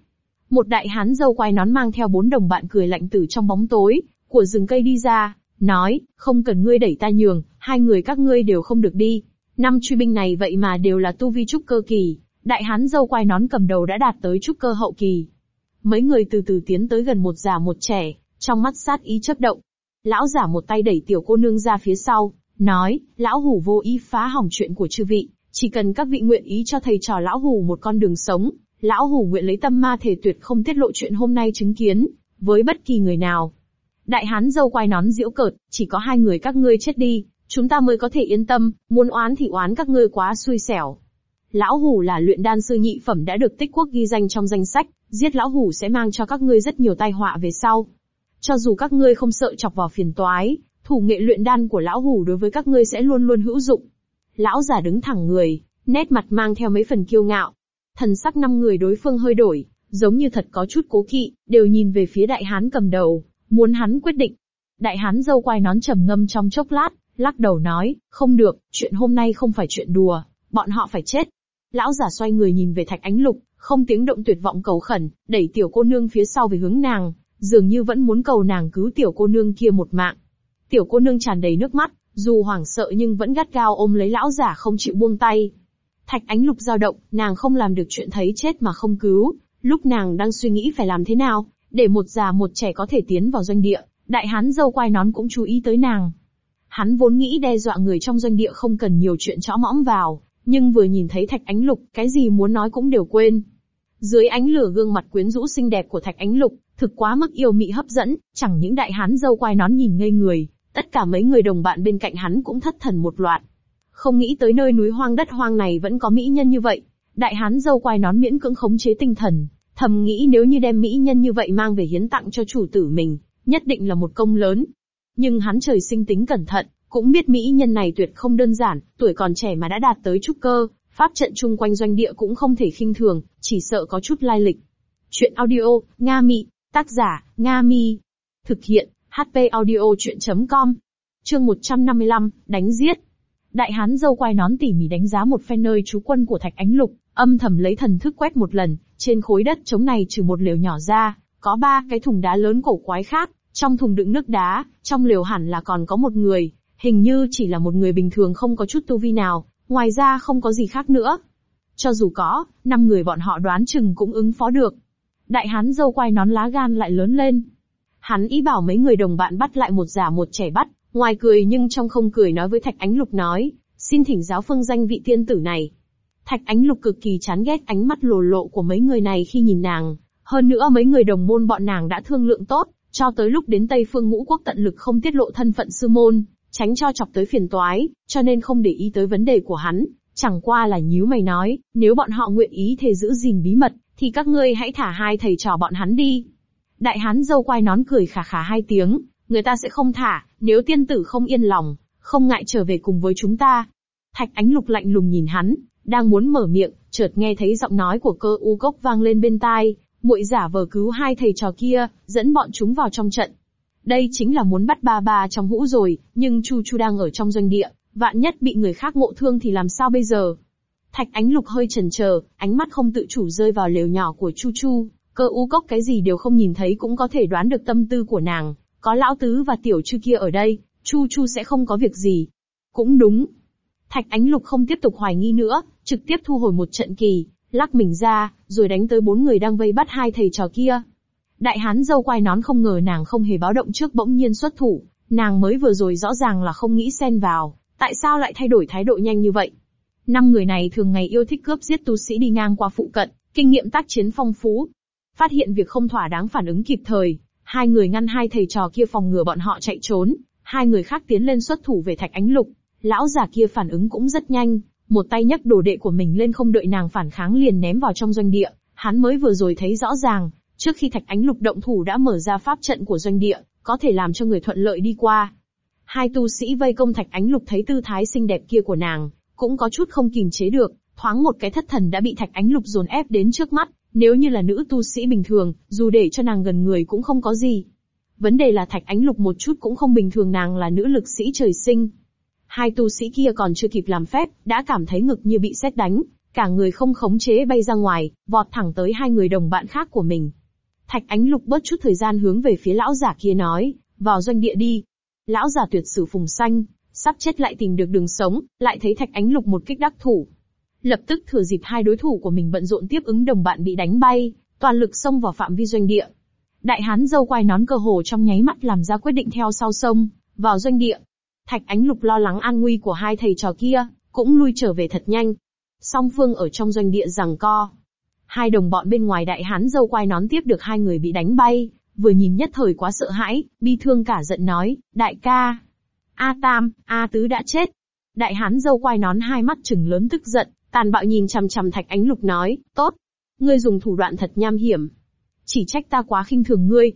Một đại hán dâu quai nón mang theo bốn đồng bạn cười lạnh tử trong bóng tối, của rừng cây đi ra, nói, không cần ngươi đẩy ta nhường, hai người các ngươi đều không được đi. Năm truy binh này vậy mà đều là tu vi trúc cơ kỳ, đại hán dâu quai nón cầm đầu đã đạt tới trúc cơ hậu kỳ. Mấy người từ từ tiến tới gần một già một trẻ, trong mắt sát ý chớp động. Lão giả một tay đẩy tiểu cô nương ra phía sau, nói, lão hủ vô ý phá hỏng chuyện của chư vị, chỉ cần các vị nguyện ý cho thầy trò lão hủ một con đường sống, lão hủ nguyện lấy tâm ma thể tuyệt không tiết lộ chuyện hôm nay chứng kiến, với bất kỳ người nào. Đại hán dâu quai nón diễu cợt, chỉ có hai người các ngươi chết đi, chúng ta mới có thể yên tâm, muốn oán thì oán các ngươi quá xui xẻo. Lão hủ là luyện đan sư nhị phẩm đã được tích quốc ghi danh trong danh sách, giết lão hủ sẽ mang cho các ngươi rất nhiều tai họa về sau. Cho dù các ngươi không sợ chọc vào phiền toái, thủ nghệ luyện đan của lão hủ đối với các ngươi sẽ luôn luôn hữu dụng. Lão già đứng thẳng người, nét mặt mang theo mấy phần kiêu ngạo. Thần sắc năm người đối phương hơi đổi, giống như thật có chút cố kỵ, đều nhìn về phía đại hán cầm đầu, muốn hắn quyết định. Đại hán dâu quai nón trầm ngâm trong chốc lát, lắc đầu nói, không được, chuyện hôm nay không phải chuyện đùa, bọn họ phải chết. Lão giả xoay người nhìn về thạch ánh lục, không tiếng động tuyệt vọng cầu khẩn, đẩy tiểu cô nương phía sau về hướng nàng, dường như vẫn muốn cầu nàng cứu tiểu cô nương kia một mạng. Tiểu cô nương tràn đầy nước mắt, dù hoảng sợ nhưng vẫn gắt gao ôm lấy lão giả không chịu buông tay. Thạch ánh lục dao động, nàng không làm được chuyện thấy chết mà không cứu, lúc nàng đang suy nghĩ phải làm thế nào, để một già một trẻ có thể tiến vào doanh địa, đại hán dâu quai nón cũng chú ý tới nàng. Hắn vốn nghĩ đe dọa người trong doanh địa không cần nhiều chuyện chõ mõm vào, nhưng vừa nhìn thấy thạch ánh lục, cái gì muốn nói cũng đều quên. Dưới ánh lửa gương mặt quyến rũ xinh đẹp của thạch ánh lục, thực quá mức yêu mị hấp dẫn, chẳng những đại hán dâu quai nón nhìn ngây người, tất cả mấy người đồng bạn bên cạnh hắn cũng thất thần một loạt. Không nghĩ tới nơi núi hoang đất hoang này vẫn có mỹ nhân như vậy. Đại hán dâu quai nón miễn cưỡng khống chế tinh thần, thầm nghĩ nếu như đem mỹ nhân như vậy mang về hiến tặng cho chủ tử mình, nhất định là một công lớn. Nhưng hắn trời sinh tính cẩn thận, cũng biết mỹ nhân này tuyệt không đơn giản, tuổi còn trẻ mà đã đạt tới trúc cơ, pháp trận chung quanh doanh địa cũng không thể khinh thường, chỉ sợ có chút lai lịch. Chuyện audio, Nga Mị, tác giả, Nga Mi. Thực hiện, HP audio chuyện.com. Chương 155, đánh giết. Đại hán dâu quai nón tỉ mỉ đánh giá một phen nơi trú quân của Thạch Ánh Lục, âm thầm lấy thần thức quét một lần, trên khối đất trống này trừ một liều nhỏ ra, có ba cái thùng đá lớn cổ quái khác, trong thùng đựng nước đá, trong liều hẳn là còn có một người, hình như chỉ là một người bình thường không có chút tu vi nào, ngoài ra không có gì khác nữa. Cho dù có, năm người bọn họ đoán chừng cũng ứng phó được. Đại hán dâu quai nón lá gan lại lớn lên. Hắn ý bảo mấy người đồng bạn bắt lại một già một trẻ bắt, ngoài cười nhưng trong không cười nói với Thạch Ánh Lục nói, xin thỉnh giáo phương danh vị tiên tử này. Thạch Ánh Lục cực kỳ chán ghét ánh mắt lồ lộ của mấy người này khi nhìn nàng, hơn nữa mấy người đồng môn bọn nàng đã thương lượng tốt, cho tới lúc đến Tây Phương Ngũ Quốc tận lực không tiết lộ thân phận sư môn, tránh cho chọc tới phiền toái, cho nên không để ý tới vấn đề của hắn, chẳng qua là nhíu mày nói, nếu bọn họ nguyện ý thề giữ gìn bí mật, thì các ngươi hãy thả hai thầy trò bọn hắn đi. Đại hán dâu quai nón cười khà khà hai tiếng, người ta sẽ không thả, nếu tiên tử không yên lòng, không ngại trở về cùng với chúng ta. Thạch ánh lục lạnh lùng nhìn hắn, đang muốn mở miệng, chợt nghe thấy giọng nói của cơ u cốc vang lên bên tai, muội giả vờ cứu hai thầy trò kia, dẫn bọn chúng vào trong trận. Đây chính là muốn bắt ba ba trong hũ rồi, nhưng Chu Chu đang ở trong doanh địa, vạn nhất bị người khác ngộ thương thì làm sao bây giờ? Thạch ánh lục hơi chần chờ, ánh mắt không tự chủ rơi vào lều nhỏ của Chu Chu, cơ u cốc cái gì đều không nhìn thấy cũng có thể đoán được tâm tư của nàng, có lão tứ và tiểu chư kia ở đây, Chu Chu sẽ không có việc gì. Cũng đúng. Thạch ánh lục không tiếp tục hoài nghi nữa, trực tiếp thu hồi một trận kỳ, lắc mình ra, rồi đánh tới bốn người đang vây bắt hai thầy trò kia. Đại hán dâu quai nón không ngờ nàng không hề báo động trước bỗng nhiên xuất thủ, nàng mới vừa rồi rõ ràng là không nghĩ xen vào, tại sao lại thay đổi thái độ nhanh như vậy? Năm người này thường ngày yêu thích cướp giết tu sĩ đi ngang qua phụ cận, kinh nghiệm tác chiến phong phú. Phát hiện việc không thỏa đáng phản ứng kịp thời, hai người ngăn hai thầy trò kia phòng ngừa bọn họ chạy trốn, hai người khác tiến lên xuất thủ về thạch ánh lục. Lão già kia phản ứng cũng rất nhanh, một tay nhấc đồ đệ của mình lên không đợi nàng phản kháng liền ném vào trong doanh địa, hắn mới vừa rồi thấy rõ ràng, trước khi thạch ánh lục động thủ đã mở ra pháp trận của doanh địa, có thể làm cho người thuận lợi đi qua. Hai tu sĩ vây công thạch ánh lục thấy tư thái xinh đẹp kia của nàng, cũng có chút không kìm chế được, thoáng một cái thất thần đã bị thạch ánh lục dồn ép đến trước mắt, nếu như là nữ tu sĩ bình thường, dù để cho nàng gần người cũng không có gì. Vấn đề là thạch ánh lục một chút cũng không bình thường nàng là nữ lực sĩ trời sinh. Hai tu sĩ kia còn chưa kịp làm phép, đã cảm thấy ngực như bị sét đánh, cả người không khống chế bay ra ngoài, vọt thẳng tới hai người đồng bạn khác của mình. Thạch ánh lục bớt chút thời gian hướng về phía lão giả kia nói, vào doanh địa đi. Lão giả tuyệt sử phùng xanh, sắp chết lại tìm được đường sống, lại thấy thạch ánh lục một kích đắc thủ. Lập tức thừa dịp hai đối thủ của mình bận rộn tiếp ứng đồng bạn bị đánh bay, toàn lực xông vào phạm vi doanh địa. Đại hán dâu quai nón cơ hồ trong nháy mắt làm ra quyết định theo sau sông, vào doanh địa. Thạch ánh lục lo lắng an nguy của hai thầy trò kia, cũng lui trở về thật nhanh. Song phương ở trong doanh địa rằng co. Hai đồng bọn bên ngoài đại hán dâu quai nón tiếp được hai người bị đánh bay, vừa nhìn nhất thời quá sợ hãi, bi thương cả giận nói, đại ca. A Tam, A Tứ đã chết. Đại hán dâu quai nón hai mắt trừng lớn tức giận, tàn bạo nhìn chằm chằm thạch ánh lục nói, tốt. Ngươi dùng thủ đoạn thật nham hiểm. Chỉ trách ta quá khinh thường ngươi.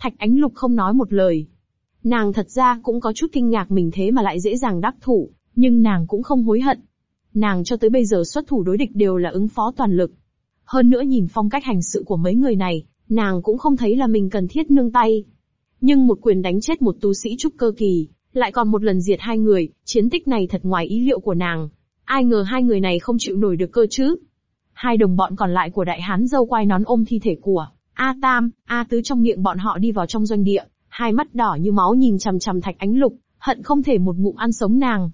Thạch ánh lục không nói một lời. Nàng thật ra cũng có chút kinh ngạc mình thế mà lại dễ dàng đắc thủ, nhưng nàng cũng không hối hận. Nàng cho tới bây giờ xuất thủ đối địch đều là ứng phó toàn lực. Hơn nữa nhìn phong cách hành sự của mấy người này, nàng cũng không thấy là mình cần thiết nương tay. Nhưng một quyền đánh chết một tu sĩ trúc cơ kỳ, lại còn một lần diệt hai người, chiến tích này thật ngoài ý liệu của nàng. Ai ngờ hai người này không chịu nổi được cơ chứ. Hai đồng bọn còn lại của đại hán dâu quay nón ôm thi thể của A Tam, A Tứ trong miệng bọn họ đi vào trong doanh địa, hai mắt đỏ như máu nhìn chằm chằm thạch ánh lục, hận không thể một ngụm ăn sống nàng.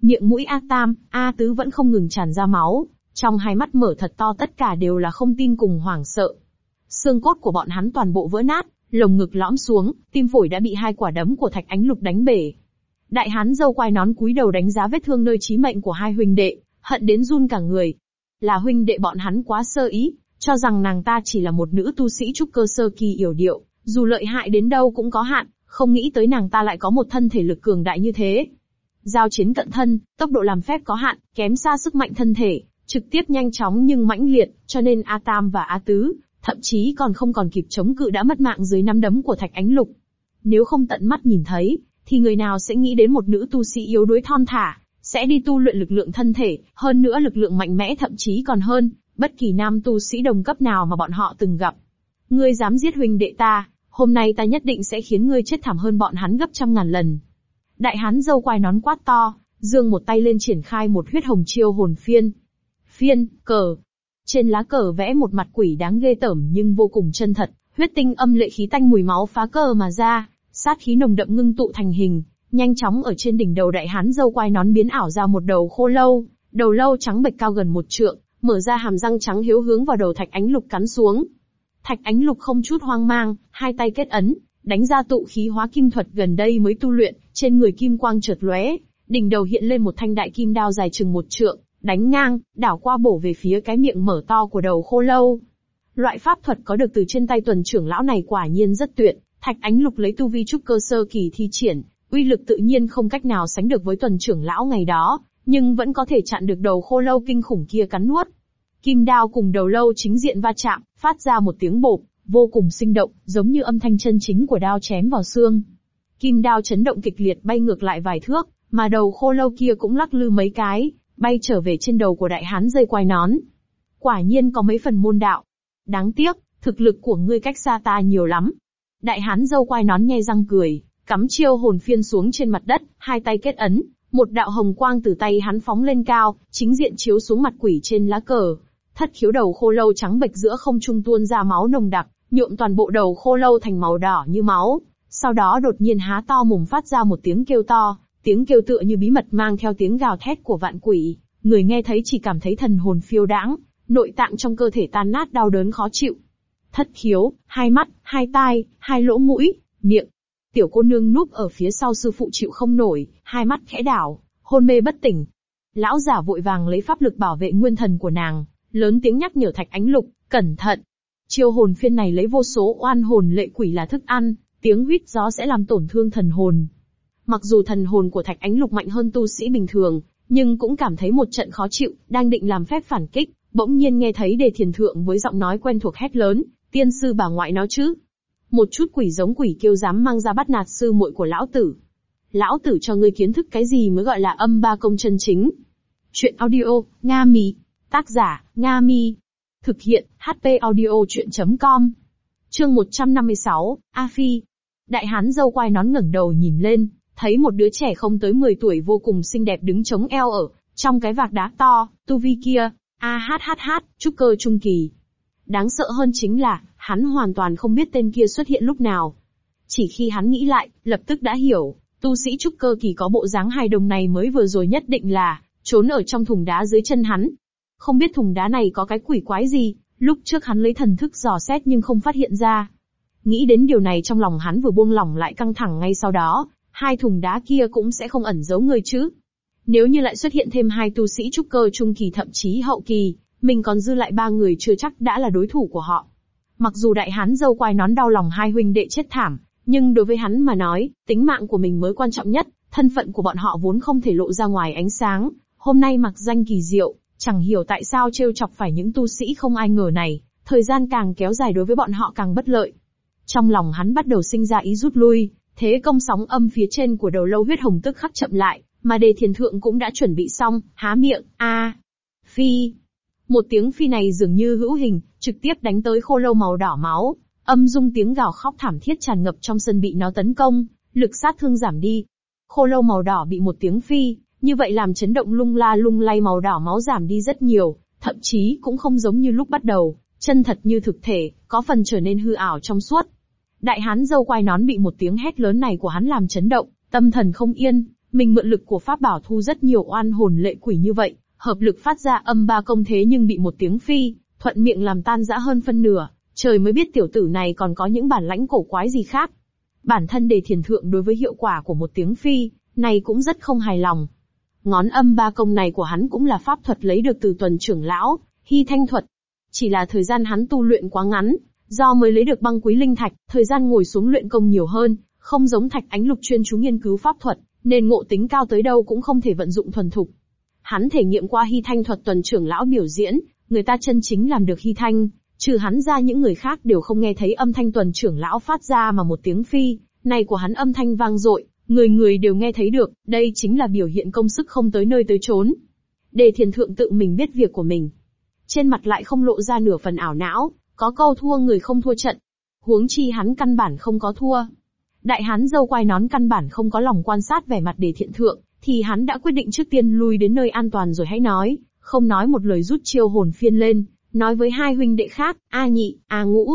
Miệng mũi A Tam, A Tứ vẫn không ngừng tràn ra máu, trong hai mắt mở thật to tất cả đều là không tin cùng hoảng sợ. Xương cốt của bọn hắn toàn bộ vỡ nát, lồng ngực lõm xuống, tim phổi đã bị hai quả đấm của thạch ánh lục đánh bể. Đại hán dâu quai nón cúi đầu đánh giá vết thương nơi chí mệnh của hai huynh đệ, hận đến run cả người. Là huynh đệ bọn hắn quá sơ ý, cho rằng nàng ta chỉ là một nữ tu sĩ trúc cơ sơ kỳ yểu điệu, dù lợi hại đến đâu cũng có hạn, không nghĩ tới nàng ta lại có một thân thể lực cường đại như thế. Giao chiến cận thân, tốc độ làm phép có hạn, kém xa sức mạnh thân thể, trực tiếp nhanh chóng nhưng mãnh liệt, cho nên A Tam và A Tứ, thậm chí còn không còn kịp chống cự đã mất mạng dưới nắm đấm của Thạch Ánh Lục. Nếu không tận mắt nhìn thấy, thì người nào sẽ nghĩ đến một nữ tu sĩ yếu đuối thon thả, sẽ đi tu luyện lực lượng thân thể, hơn nữa lực lượng mạnh mẽ thậm chí còn hơn, bất kỳ nam tu sĩ đồng cấp nào mà bọn họ từng gặp. Ngươi dám giết huynh đệ ta, hôm nay ta nhất định sẽ khiến ngươi chết thảm hơn bọn hắn gấp trăm ngàn lần. Đại hán dâu quai nón quát to, dương một tay lên triển khai một huyết hồng chiêu hồn phiên. Phiên, cờ. Trên lá cờ vẽ một mặt quỷ đáng ghê tởm nhưng vô cùng chân thật, huyết tinh âm lệ khí tanh mùi máu phá cờ mà ra, sát khí nồng đậm ngưng tụ thành hình, nhanh chóng ở trên đỉnh đầu đại hán dâu quai nón biến ảo ra một đầu khô lâu, đầu lâu trắng bệch cao gần một trượng, mở ra hàm răng trắng hiếu hướng vào đầu thạch ánh lục cắn xuống. Thạch ánh lục không chút hoang mang, hai tay kết ấn, đánh ra tụ khí hóa kim thuật gần đây mới tu luyện, trên người kim quang chợt lóe, đỉnh đầu hiện lên một thanh đại kim đao dài chừng một trượng, đánh ngang, đảo qua bổ về phía cái miệng mở to của đầu khô lâu. Loại pháp thuật có được từ trên tay tuần trưởng lão này quả nhiên rất tuyệt, thạch ánh lục lấy tu vi trúc cơ sơ kỳ thi triển, uy lực tự nhiên không cách nào sánh được với tuần trưởng lão ngày đó, nhưng vẫn có thể chặn được đầu khô lâu kinh khủng kia cắn nuốt. Kim đao cùng đầu lâu chính diện va chạm, phát ra một tiếng bộp, vô cùng sinh động, giống như âm thanh chân chính của đao chém vào xương. Kim đao chấn động kịch liệt bay ngược lại vài thước, mà đầu khô lâu kia cũng lắc lư mấy cái, bay trở về trên đầu của đại hán dây quai nón. Quả nhiên có mấy phần môn đạo. Đáng tiếc, thực lực của ngươi cách xa ta nhiều lắm. Đại hán dâu quai nón nhe răng cười, cắm chiêu hồn phiên xuống trên mặt đất, hai tay kết ấn, một đạo hồng quang từ tay hắn phóng lên cao, chính diện chiếu xuống mặt quỷ trên lá cờ. Thất khiếu đầu khô lâu trắng bệch giữa không trung tuôn ra máu nồng đặc, nhuộm toàn bộ đầu khô lâu thành màu đỏ như máu. Sau đó đột nhiên há to mồm phát ra một tiếng kêu to, tiếng kêu tựa như bí mật mang theo tiếng gào thét của vạn quỷ, người nghe thấy chỉ cảm thấy thần hồn phiêu đãng, nội tạng trong cơ thể tan nát đau đớn khó chịu. Thất khiếu, hai mắt, hai tai, hai lỗ mũi, miệng. Tiểu cô nương núp ở phía sau sư phụ chịu không nổi, hai mắt khẽ đảo, hôn mê bất tỉnh. Lão giả vội vàng lấy pháp lực bảo vệ nguyên thần của nàng, lớn tiếng nhắc nhở Thạch Ánh Lục, cẩn thận. Chiêu hồn phiên này lấy vô số oan hồn lệ quỷ là thức ăn, tiếng huýt gió sẽ làm tổn thương thần hồn. Mặc dù thần hồn của Thạch Ánh Lục mạnh hơn tu sĩ bình thường, nhưng cũng cảm thấy một trận khó chịu, đang định làm phép phản kích, bỗng nhiên nghe thấy đề thiền thượng với giọng nói quen thuộc hét lớn, tiên sư bà ngoại nó chứ. Một chút quỷ giống quỷ kêu dám mang ra bắt nạt sư muội của lão tử. Lão tử cho ngươi kiến thức cái gì mới gọi là âm ba công chân chính. Chuyện audio, Nga Mi. Tác giả, Nga Mi. Thực hiện, HP audio chuyện.com. Chương 156, A Phi. Đại hán dâu quai nón ngẩng đầu nhìn lên, thấy một đứa trẻ không tới 10 tuổi vô cùng xinh đẹp đứng chống eo ở, trong cái vạc đá to, tu vi kia, a h h h, trúc cơ trung kỳ. Đáng sợ hơn chính là, hắn hoàn toàn không biết tên kia xuất hiện lúc nào. Chỉ khi hắn nghĩ lại, lập tức đã hiểu, tu sĩ trúc cơ kỳ có bộ dáng hài đồng này mới vừa rồi nhất định là, trốn ở trong thùng đá dưới chân hắn. Không biết thùng đá này có cái quỷ quái gì, lúc trước hắn lấy thần thức dò xét nhưng không phát hiện ra. Nghĩ đến điều này trong lòng hắn vừa buông lỏng lại căng thẳng ngay sau đó, hai thùng đá kia cũng sẽ không ẩn giấu người chứ. Nếu như lại xuất hiện thêm hai tu sĩ trúc cơ trung kỳ thậm chí hậu kỳ, mình còn dư lại ba người chưa chắc đã là đối thủ của họ. Mặc dù đại hán dâu quai nón đau lòng hai huynh đệ chết thảm, nhưng đối với hắn mà nói, tính mạng của mình mới quan trọng nhất, thân phận của bọn họ vốn không thể lộ ra ngoài ánh sáng. Hôm nay mặc danh kỳ diệu, chẳng hiểu tại sao trêu chọc phải những tu sĩ không ai ngờ này, thời gian càng kéo dài đối với bọn họ càng bất lợi. Trong lòng hắn bắt đầu sinh ra ý rút lui, thế công sóng âm phía trên của đầu lâu huyết hồng tức khắc chậm lại, mà đề thiền thượng cũng đã chuẩn bị xong, há miệng, a, phi. Một tiếng phi này dường như hữu hình, trực tiếp đánh tới khô lâu màu đỏ máu, âm dung tiếng gào khóc thảm thiết tràn ngập trong sân bị nó tấn công, lực sát thương giảm đi. Khô lâu màu đỏ bị một tiếng phi, như vậy làm chấn động lung la lung lay màu đỏ máu giảm đi rất nhiều, thậm chí cũng không giống như lúc bắt đầu, chân thật như thực thể, có phần trở nên hư ảo trong suốt. Đại hán dâu quai nón bị một tiếng hét lớn này của hắn làm chấn động, tâm thần không yên, mình mượn lực của pháp bảo thu rất nhiều oan hồn lệ quỷ như vậy, hợp lực phát ra âm ba công thế nhưng bị một tiếng phi, thuận miệng làm tan rã hơn phân nửa, trời mới biết tiểu tử này còn có những bản lãnh cổ quái gì khác. Bản thân đề thiền thượng đối với hiệu quả của một tiếng phi, này cũng rất không hài lòng. Ngón âm ba công này của hắn cũng là pháp thuật lấy được từ tuần trưởng lão, hy thanh thuật. Chỉ là thời gian hắn tu luyện quá ngắn, do mới lấy được băng quý linh thạch, thời gian ngồi xuống luyện công nhiều hơn, không giống thạch ánh lục chuyên chú nghiên cứu pháp thuật, nên ngộ tính cao tới đâu cũng không thể vận dụng thuần thục. Hắn thể nghiệm qua hy thanh thuật tuần trưởng lão biểu diễn, người ta chân chính làm được hy thanh, trừ hắn ra những người khác đều không nghe thấy âm thanh tuần trưởng lão phát ra mà một tiếng phi, này của hắn âm thanh vang dội, người người đều nghe thấy được, đây chính là biểu hiện công sức không tới nơi tới chốn. Đề thiền thượng tự mình biết việc của mình. Trên mặt lại không lộ ra nửa phần ảo não, có câu thua người không thua trận. Huống chi hắn căn bản không có thua. Đại hán dâu quai nón căn bản không có lòng quan sát vẻ mặt để thiện thượng, thì hắn đã quyết định trước tiên lui đến nơi an toàn rồi hãy nói, không nói một lời rút chiêu hồn phiên lên, nói với hai huynh đệ khác, A nhị, A ngũ,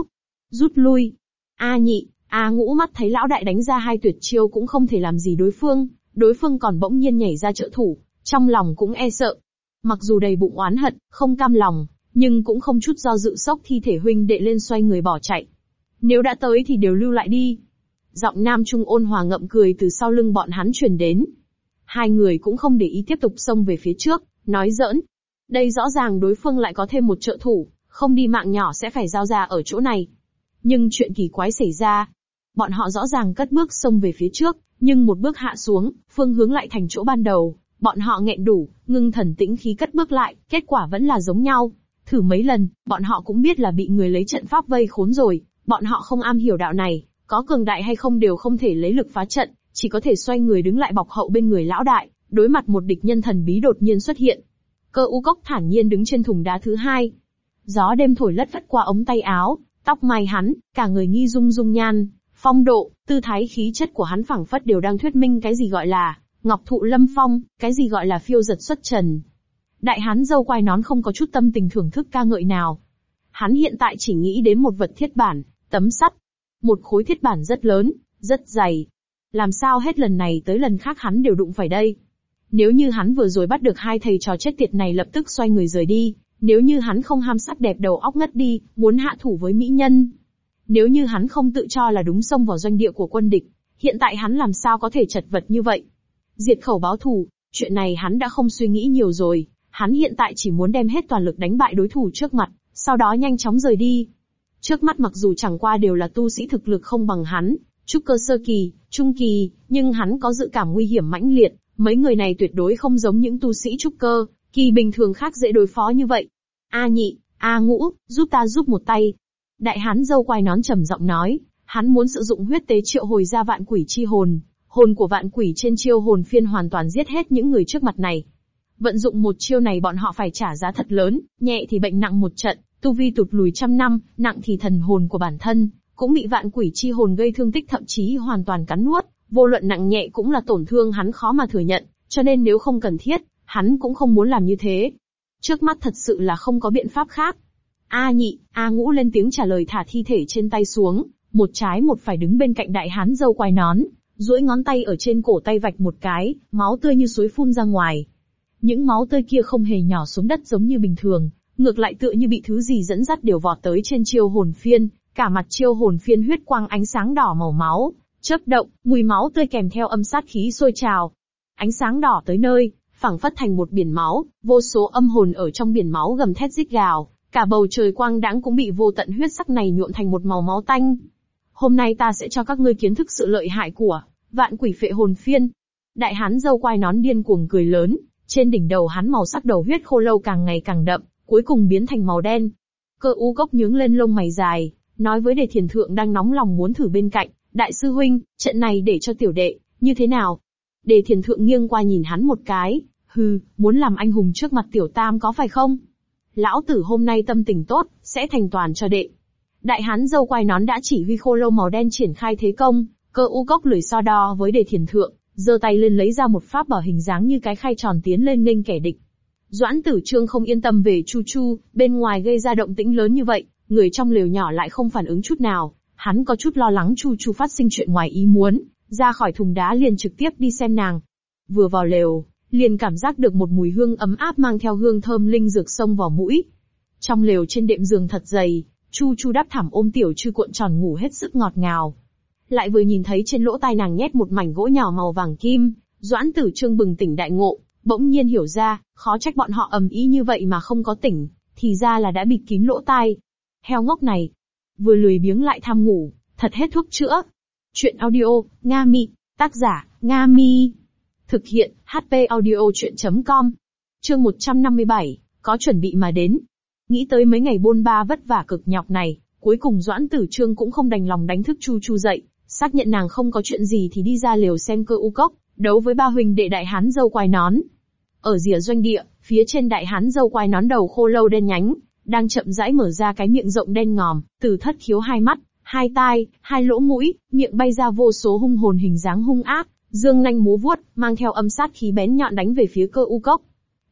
rút lui. A nhị, A ngũ mắt thấy lão đại đánh ra hai tuyệt chiêu cũng không thể làm gì đối phương, đối phương còn bỗng nhiên nhảy ra trợ thủ, trong lòng cũng e sợ. Mặc dù đầy bụng oán hận, không cam lòng, nhưng cũng không chút do dự sốc thi thể huynh đệ lên xoay người bỏ chạy. Nếu đã tới thì đều lưu lại đi. Giọng nam trung ôn hòa ngậm cười từ sau lưng bọn hắn truyền đến. Hai người cũng không để ý tiếp tục xông về phía trước, nói giỡn. Đây rõ ràng đối phương lại có thêm một trợ thủ, không đi mạng nhỏ sẽ phải giao ra ở chỗ này. Nhưng chuyện kỳ quái xảy ra. Bọn họ rõ ràng cất bước xông về phía trước, nhưng một bước hạ xuống, phương hướng lại thành chỗ ban đầu. Bọn họ nghẹn đủ, ngưng thần tĩnh khí cất bước lại, kết quả vẫn là giống nhau. Thử mấy lần, bọn họ cũng biết là bị người lấy trận pháp vây khốn rồi, bọn họ không am hiểu đạo này, có cường đại hay không đều không thể lấy lực phá trận, chỉ có thể xoay người đứng lại bọc hậu bên người lão đại, đối mặt một địch nhân thần bí đột nhiên xuất hiện. Cơ u cốc thản nhiên đứng trên thùng đá thứ hai. Gió đêm thổi lất phất qua ống tay áo, tóc mai hắn, cả người nghi dung dung nhan, phong độ, tư thái khí chất của hắn phảng phất đều đang thuyết minh cái gì gọi là ngọc thụ lâm phong, cái gì gọi là phiêu giật xuất trần. Đại hán dâu quai nón không có chút tâm tình thưởng thức ca ngợi nào. Hắn hiện tại chỉ nghĩ đến một vật thiết bản, tấm sắt. Một khối thiết bản rất lớn, rất dày. Làm sao hết lần này tới lần khác hắn đều đụng phải đây. Nếu như hắn vừa rồi bắt được hai thầy trò chết tiệt này lập tức xoay người rời đi, nếu như hắn không ham sắc đẹp đầu óc ngất đi, muốn hạ thủ với mỹ nhân. Nếu như hắn không tự cho là đúng xông vào doanh địa của quân địch, hiện tại hắn làm sao có thể chật vật như vậy? Diệt khẩu báo thù, chuyện này hắn đã không suy nghĩ nhiều rồi, hắn hiện tại chỉ muốn đem hết toàn lực đánh bại đối thủ trước mặt, sau đó nhanh chóng rời đi. Trước mắt mặc dù chẳng qua đều là tu sĩ thực lực không bằng hắn, trúc cơ sơ kỳ, trung kỳ, nhưng hắn có dự cảm nguy hiểm mãnh liệt, mấy người này tuyệt đối không giống những tu sĩ trúc cơ, kỳ bình thường khác dễ đối phó như vậy. A nhị, A ngũ, giúp ta giúp một tay. Đại hán dâu quai nón trầm giọng nói, hắn muốn sử dụng huyết tế triệu hồi ra vạn quỷ chi hồn, hồn của vạn quỷ trên chiêu hồn phiên hoàn toàn giết hết những người trước mặt này. Vận dụng một chiêu này bọn họ phải trả giá thật lớn, nhẹ thì bệnh nặng một trận, tu vi tụt lùi trăm năm, nặng thì thần hồn của bản thân, cũng bị vạn quỷ chi hồn gây thương tích thậm chí hoàn toàn cắn nuốt, vô luận nặng nhẹ cũng là tổn thương hắn khó mà thừa nhận, cho nên nếu không cần thiết, hắn cũng không muốn làm như thế. Trước mắt thật sự là không có biện pháp khác. A nhị, A ngũ lên tiếng trả lời thả thi thể trên tay xuống, một trái một phải đứng bên cạnh đại hán dâu quai nón, duỗi ngón tay ở trên cổ tay vạch một cái, máu tươi như suối phun ra ngoài. Những máu tươi kia không hề nhỏ xuống đất giống như bình thường, ngược lại tựa như bị thứ gì dẫn dắt đều vọt tới trên chiêu hồn phiên, cả mặt chiêu hồn phiên huyết quang ánh sáng đỏ màu máu, chớp động, mùi máu tươi kèm theo âm sát khí sôi trào. Ánh sáng đỏ tới nơi, phảng phất thành một biển máu, vô số âm hồn ở trong biển máu gầm thét rít gào, cả bầu trời quang đãng cũng bị vô tận huyết sắc này nhuộm thành một màu máu tanh. Hôm nay ta sẽ cho các ngươi kiến thức sự lợi hại của vạn quỷ phệ hồn phiên. Đại hán dâu quai nón điên cuồng cười lớn, trên đỉnh đầu hắn màu sắc đầu huyết khô lâu càng ngày càng đậm, cuối cùng biến thành màu đen. Cơ u gốc nhướng lên lông mày dài, nói với đề thiền thượng đang nóng lòng muốn thử bên cạnh, đại sư huynh, trận này để cho tiểu đệ, như thế nào? Đề thiền thượng nghiêng qua nhìn hắn một cái, hừ, muốn làm anh hùng trước mặt tiểu tam có phải không? Lão tử hôm nay tâm tình tốt, sẽ thành toàn cho đệ. Đại hán dâu quai nón đã chỉ huy khô lâu màu đen triển khai thế công, cơ u cốc lười so đo với đề thiền thượng, giơ tay lên lấy ra một pháp bảo hình dáng như cái khay tròn tiến lên nghênh kẻ địch. Doãn tử trương không yên tâm về Chu Chu, bên ngoài gây ra động tĩnh lớn như vậy, người trong lều nhỏ lại không phản ứng chút nào, hắn có chút lo lắng Chu Chu phát sinh chuyện ngoài ý muốn, ra khỏi thùng đá liền trực tiếp đi xem nàng. Vừa vào lều, liền cảm giác được một mùi hương ấm áp mang theo hương thơm linh dược xông vào mũi. Trong lều trên đệm giường thật dày, Chu Chu đắp thảm ôm tiểu chư cuộn tròn ngủ hết sức ngọt ngào. Lại vừa nhìn thấy trên lỗ tai nàng nhét một mảnh gỗ nhỏ màu vàng kim, Doãn Tử Trương bừng tỉnh đại ngộ, bỗng nhiên hiểu ra, khó trách bọn họ ầm ý như vậy mà không có tỉnh, thì ra là đã bịt kín lỗ tai. Heo ngốc này, vừa lười biếng lại tham ngủ, thật hết thuốc chữa. Chuyện audio, Nga Mi, tác giả, Nga Mi. Thực hiện, HP audio chuyện.com. Chương 157, có chuẩn bị mà đến. Nghĩ tới mấy ngày bôn ba vất vả cực nhọc này, cuối cùng Doãn Tử Trương cũng không đành lòng đánh thức Chu Chu dậy, xác nhận nàng không có chuyện gì thì đi ra liều xem cơ u cốc, đấu với ba huynh đệ đại hán dâu quai nón. Ở rìa doanh địa, phía trên đại hán dâu quai nón đầu khô lâu đen nhánh, đang chậm rãi mở ra cái miệng rộng đen ngòm, từ thất khiếu hai mắt, hai tai, hai lỗ mũi, miệng bay ra vô số hung hồn hình dáng hung ác, dương nanh múa vuốt, mang theo âm sát khí bén nhọn đánh về phía cơ u cốc.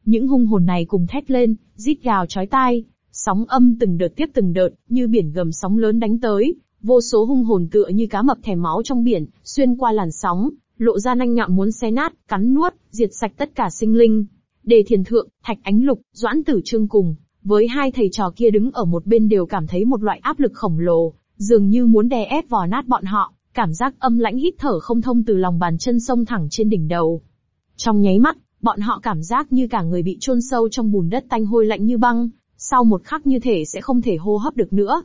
Những hung hồn này cùng thét lên, rít gào chói tai, sóng âm từng đợt tiếp từng đợt, như biển gầm sóng lớn đánh tới, vô số hung hồn tựa như cá mập thèm máu trong biển, xuyên qua làn sóng, lộ ra nanh nhọn muốn xé nát, cắn nuốt, diệt sạch tất cả sinh linh. Đề thiền thượng, thạch ánh lục, doãn tử trương cùng, với hai thầy trò kia đứng ở một bên đều cảm thấy một loại áp lực khổng lồ, dường như muốn đè ép vò nát bọn họ, cảm giác âm lãnh hít thở không thông từ lòng bàn chân sông thẳng trên đỉnh đầu. Trong nháy mắt, bọn họ cảm giác như cả người bị chôn sâu trong bùn đất tanh hôi lạnh như băng, sau một khắc như thể sẽ không thể hô hấp được nữa.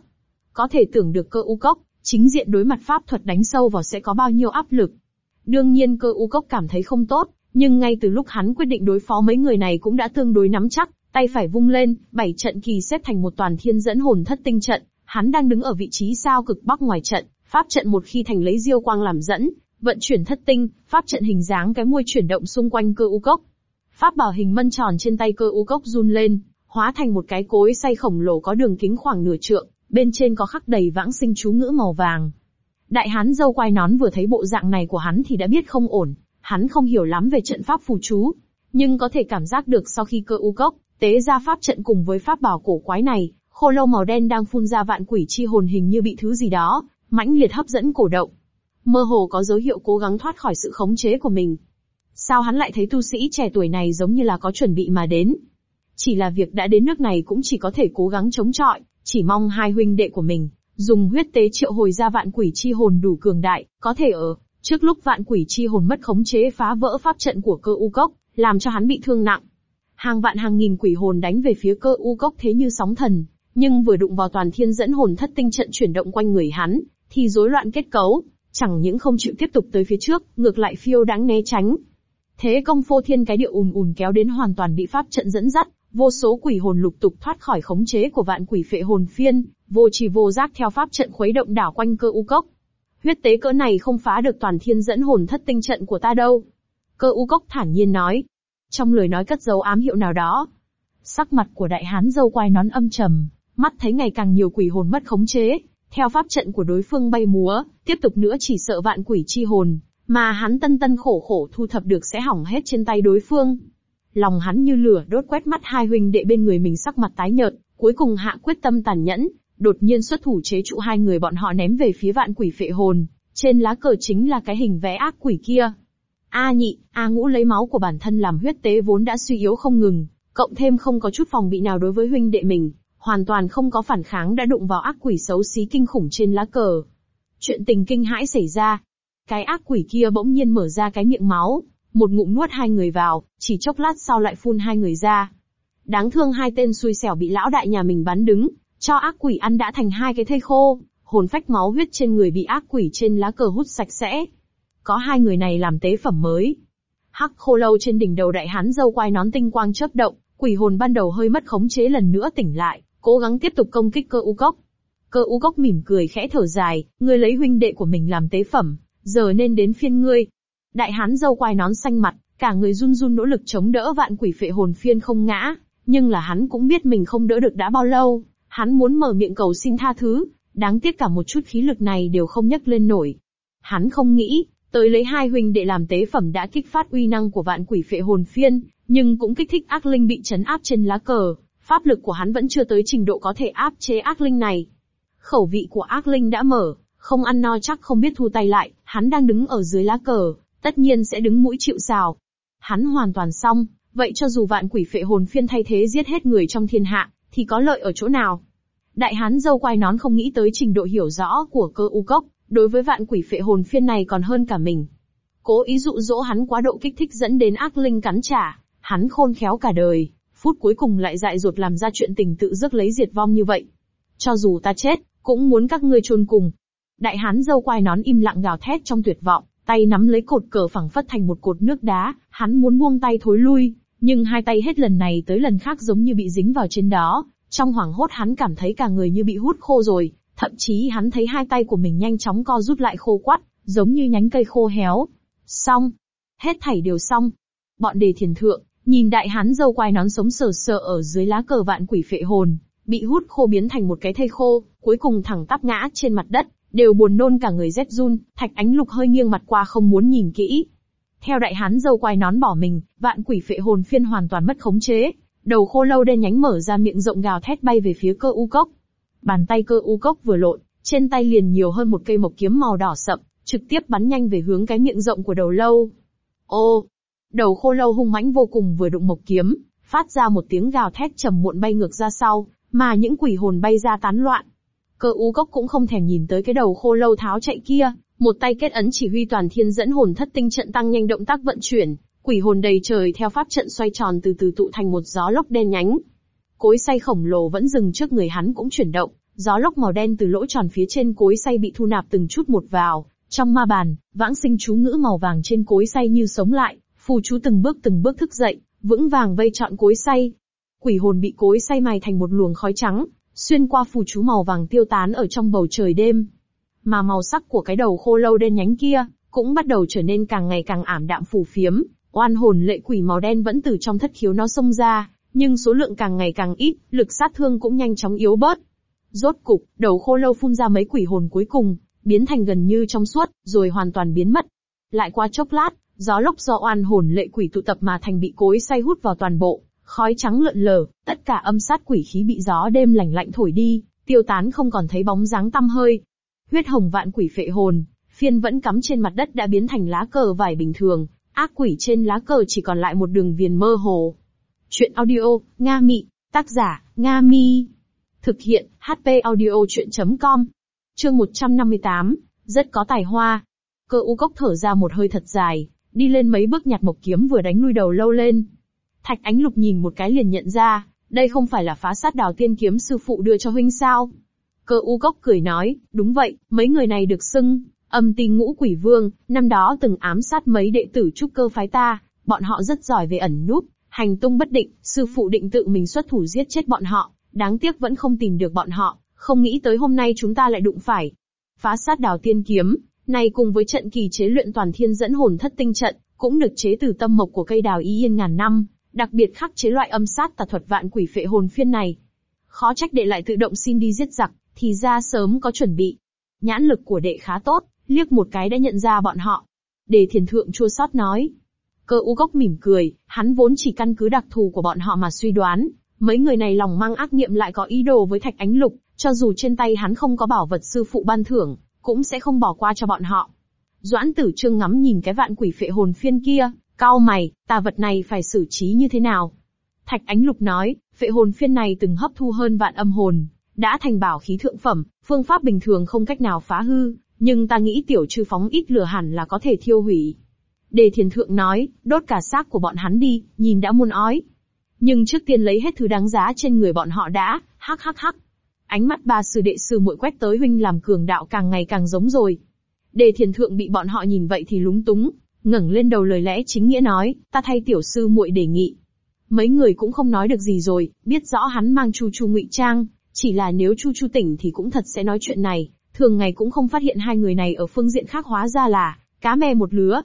Có thể tưởng được cơ u cốc, chính diện đối mặt pháp thuật đánh sâu vào sẽ có bao nhiêu áp lực. Đương nhiên cơ u cốc cảm thấy không tốt, nhưng ngay từ lúc hắn quyết định đối phó mấy người này cũng đã tương đối nắm chắc, tay phải vung lên, bảy trận kỳ xếp thành một toàn thiên dẫn hồn thất tinh trận, hắn đang đứng ở vị trí sao cực bắc ngoài trận, pháp trận một khi thành lấy diêu quang làm dẫn, vận chuyển thất tinh, pháp trận hình dáng cái môi chuyển động xung quanh cơ u cốc. Pháp bảo hình mân tròn trên tay cơ u cốc run lên, hóa thành một cái cối xay khổng lồ có đường kính khoảng nửa trượng, bên trên có khắc đầy vãng sinh chú ngữ màu vàng. Đại hán dâu quai nón vừa thấy bộ dạng này của hắn thì đã biết không ổn, hắn không hiểu lắm về trận pháp phù chú, nhưng có thể cảm giác được sau khi cơ u cốc, tế ra pháp trận cùng với pháp bảo cổ quái này, khô lâu màu đen đang phun ra vạn quỷ chi hồn hình như bị thứ gì đó, mãnh liệt hấp dẫn cổ động. Mơ hồ có dấu hiệu cố gắng thoát khỏi sự khống chế của mình. Sao hắn lại thấy tu sĩ trẻ tuổi này giống như là có chuẩn bị mà đến? Chỉ là việc đã đến nước này cũng chỉ có thể cố gắng chống chọi, chỉ mong hai huynh đệ của mình, dùng huyết tế triệu hồi ra vạn quỷ chi hồn đủ cường đại, có thể ở, trước lúc vạn quỷ chi hồn mất khống chế phá vỡ pháp trận của cơ u cốc, làm cho hắn bị thương nặng. Hàng vạn hàng nghìn quỷ hồn đánh về phía cơ u cốc thế như sóng thần, nhưng vừa đụng vào toàn thiên dẫn hồn thất tinh trận chuyển động quanh người hắn, thì rối loạn kết cấu, chẳng những không chịu tiếp tục tới phía trước, ngược lại phiêu đáng né tránh. Thế công phô thiên cái địa ùn ùn kéo đến hoàn toàn bị pháp trận dẫn dắt, vô số quỷ hồn lục tục thoát khỏi khống chế của vạn quỷ phệ hồn phiên, vô trì vô giác theo pháp trận khuấy động đảo quanh cơ u cốc. Huyết tế cỡ này không phá được toàn thiên dẫn hồn thất tinh trận của ta đâu. Cơ u cốc thản nhiên nói. Trong lời nói cất dấu ám hiệu nào đó. Sắc mặt của đại hán dâu quai nón âm trầm, mắt thấy ngày càng nhiều quỷ hồn mất khống chế, theo pháp trận của đối phương bay múa, tiếp tục nữa chỉ sợ vạn quỷ chi hồn, mà hắn tân tân khổ khổ thu thập được sẽ hỏng hết trên tay đối phương. Lòng hắn như lửa đốt quét mắt hai huynh đệ bên người mình sắc mặt tái nhợt, cuối cùng hạ quyết tâm tàn nhẫn, đột nhiên xuất thủ chế trụ hai người bọn họ ném về phía vạn quỷ phệ hồn, trên lá cờ chính là cái hình vẽ ác quỷ kia. A nhị, A ngũ lấy máu của bản thân làm huyết tế vốn đã suy yếu không ngừng, cộng thêm không có chút phòng bị nào đối với huynh đệ mình, hoàn toàn không có phản kháng đã đụng vào ác quỷ xấu xí kinh khủng trên lá cờ. Chuyện tình kinh hãi xảy ra. Cái ác quỷ kia bỗng nhiên mở ra cái miệng máu, một ngụm nuốt hai người vào, chỉ chốc lát sau lại phun hai người ra. Đáng thương hai tên xui xẻo bị lão đại nhà mình bắn đứng, cho ác quỷ ăn đã thành hai cái thây khô, hồn phách máu huyết trên người bị ác quỷ trên lá cờ hút sạch sẽ. Có hai người này làm tế phẩm mới. Hắc khô lâu trên đỉnh đầu đại hán dâu quai nón tinh quang chớp động, quỷ hồn ban đầu hơi mất khống chế lần nữa tỉnh lại, cố gắng tiếp tục công kích cơ u cốc. Cơ u cốc mỉm cười khẽ thở dài, ngươi lấy huynh đệ của mình làm tế phẩm, giờ nên đến phiên ngươi. Đại hán dâu quai nón xanh mặt, cả người run run nỗ lực chống đỡ vạn quỷ phệ hồn phiên không ngã, nhưng là hắn cũng biết mình không đỡ được đã bao lâu, hắn muốn mở miệng cầu xin tha thứ, đáng tiếc cả một chút khí lực này đều không nhấc lên nổi. Hắn không nghĩ, tới lấy hai huynh đệ làm tế phẩm đã kích phát uy năng của vạn quỷ phệ hồn phiên, nhưng cũng kích thích ác linh bị chấn áp trên lá cờ, pháp lực của hắn vẫn chưa tới trình độ có thể áp chế ác linh này. Khẩu vị của ác linh đã mở, không ăn no chắc không biết thu tay lại, hắn đang đứng ở dưới lá cờ, tất nhiên sẽ đứng mũi chịu sào. Hắn hoàn toàn xong, vậy cho dù vạn quỷ phệ hồn phiên thay thế giết hết người trong thiên hạ, thì có lợi ở chỗ nào? Đại hán dâu quai nón không nghĩ tới trình độ hiểu rõ của cơ u cốc, đối với vạn quỷ phệ hồn phiên này còn hơn cả mình. Cố ý dụ dỗ hắn quá độ kích thích dẫn đến ác linh cắn trả, hắn khôn khéo cả đời, phút cuối cùng lại dại dột làm ra chuyện tình tự dứt lấy diệt vong như vậy. Cho dù ta chết, cũng muốn các ngươi chôn cùng. Đại hán dâu quai nón im lặng gào thét trong tuyệt vọng, tay nắm lấy cột cờ phẳng phất thành một cột nước đá, hắn muốn buông tay thối lui, nhưng hai tay hết lần này tới lần khác giống như bị dính vào trên đó, trong hoảng hốt hắn cảm thấy cả người như bị hút khô rồi, thậm chí hắn thấy hai tay của mình nhanh chóng co rút lại khô quắt, giống như nhánh cây khô héo. Xong. Hết thảy đều xong. Bọn đề thiền thượng, nhìn đại hán dâu quai nón sống sờ sờ ở dưới lá cờ vạn quỷ phệ hồn, bị hút khô biến thành một cái thây khô, cuối cùng thẳng tắp ngã trên mặt đất, đều buồn nôn cả người rét run, thạch ánh lục hơi nghiêng mặt qua không muốn nhìn kỹ. Theo đại hán dâu quai nón bỏ mình, vạn quỷ phệ hồn phiên hoàn toàn mất khống chế, đầu khô lâu đen nhánh mở ra miệng rộng gào thét bay về phía cơ u cốc. Bàn tay cơ u cốc vừa lộn, trên tay liền nhiều hơn một cây mộc kiếm màu đỏ sậm, trực tiếp bắn nhanh về hướng cái miệng rộng của đầu lâu. Ô! Đầu khô lâu hung mãnh vô cùng vừa đụng mộc kiếm, phát ra một tiếng gào thét trầm muộn bay ngược ra sau, mà những quỷ hồn bay ra tán loạn. Cơ u cốc cũng không thèm nhìn tới cái đầu khô lâu tháo chạy kia, một tay kết ấn chỉ huy toàn thiên dẫn hồn thất tinh trận tăng nhanh động tác vận chuyển, quỷ hồn đầy trời theo pháp trận xoay tròn từ từ tụ thành một gió lốc đen nhánh. Cối xay khổng lồ vẫn dừng trước người hắn cũng chuyển động, gió lốc màu đen từ lỗ tròn phía trên cối xay bị thu nạp từng chút một vào, trong ma bàn, vãng sinh chú ngữ màu vàng trên cối xay như sống lại, phù chú từng bước từng bước thức dậy, vững vàng vây trọn cối xay. Quỷ hồn bị cối xay mài thành một luồng khói trắng, xuyên qua phù chú màu vàng tiêu tán ở trong bầu trời đêm. Mà màu sắc của cái đầu khô lâu đen nhánh kia, cũng bắt đầu trở nên càng ngày càng ảm đạm phù phiếm, oan hồn lệ quỷ màu đen vẫn từ trong thất khiếu nó xông ra, nhưng số lượng càng ngày càng ít, lực sát thương cũng nhanh chóng yếu bớt. Rốt cục, đầu khô lâu phun ra mấy quỷ hồn cuối cùng, biến thành gần như trong suốt, rồi hoàn toàn biến mất. Lại qua chốc lát, gió lốc do oan hồn lệ quỷ tụ tập mà thành bị cối say hút vào toàn bộ, khói trắng lượn lờ, tất cả âm sát quỷ khí bị gió đêm lạnh lạnh thổi đi, tiêu tán không còn thấy bóng dáng tăm hơi. Huyết hồng vạn quỷ phệ hồn, phiên vẫn cắm trên mặt đất đã biến thành lá cờ vải bình thường, Ác quỷ trên lá cờ chỉ còn lại một đường viền mơ hồ. Chuyện audio, Nga Mị, tác giả, Nga Mi. Thực hiện, HP audio chuyện.com. Chương 158, rất có tài hoa. Cơ u cốc thở ra một hơi thật dài, đi lên mấy bước nhặt mộc kiếm vừa đánh lui đầu lâu lên. Thạch ánh lục nhìn một cái liền nhận ra, đây không phải là phá sát đào tiên kiếm sư phụ đưa cho huynh sao. Cơ u cốc cười nói, đúng vậy, mấy người này được xưng, âm tinh ngũ quỷ vương, năm đó từng ám sát mấy đệ tử trúc cơ phái ta, bọn họ rất giỏi về ẩn núp, hành tung bất định, sư phụ định tự mình xuất thủ giết chết bọn họ, đáng tiếc vẫn không tìm được bọn họ, không nghĩ tới hôm nay chúng ta lại đụng phải. Phá sát đào tiên kiếm, này cùng với trận kỳ chế luyện toàn thiên dẫn hồn thất tinh trận, cũng được chế từ tâm mộc của cây đào y yên ngàn năm, đặc biệt khắc chế loại âm sát tà thuật vạn quỷ phệ hồn phiên này. Khó trách đệ lại tự động xin đi giết giặc, thì ra sớm có chuẩn bị. Nhãn lực của đệ khá tốt, liếc một cái đã nhận ra bọn họ. Đề thiền thượng chua sót nói. Cơ u gốc mỉm cười, hắn vốn chỉ căn cứ đặc thù của bọn họ mà suy đoán, mấy người này lòng mang ác niệm lại có ý đồ với thạch ánh lục, cho dù trên tay hắn không có bảo vật sư phụ ban thưởng, cũng sẽ không bỏ qua cho bọn họ. Doãn tử trương ngắm nhìn cái vạn quỷ phệ hồn phiên kia, cao mày, tà vật này phải xử trí như thế nào? Thạch ánh lục nói, phệ hồn phiên này từng hấp thu hơn vạn âm hồn, đã thành bảo khí thượng phẩm, phương pháp bình thường không cách nào phá hư, nhưng ta nghĩ tiểu trừ phóng ít lửa hẳn là có thể thiêu hủy. Đề thiền thượng nói, đốt cả xác của bọn hắn đi, nhìn đã muôn ói. Nhưng trước tiên lấy hết thứ đáng giá trên người bọn họ đã, hắc hắc hắc. Ánh mắt ba sư đệ sư muội quét tới huynh làm cường đạo càng ngày càng giống rồi. Đề thiền thượng bị bọn họ nhìn vậy thì lúng túng, ngẩng lên đầu lời lẽ chính nghĩa nói, ta thay tiểu sư muội đề nghị. Mấy người cũng không nói được gì rồi, biết rõ hắn mang chu chu ngụy trang, chỉ là nếu chu chu tỉnh thì cũng thật sẽ nói chuyện này, thường ngày cũng không phát hiện hai người này ở phương diện khác hóa ra là cá me một lứa.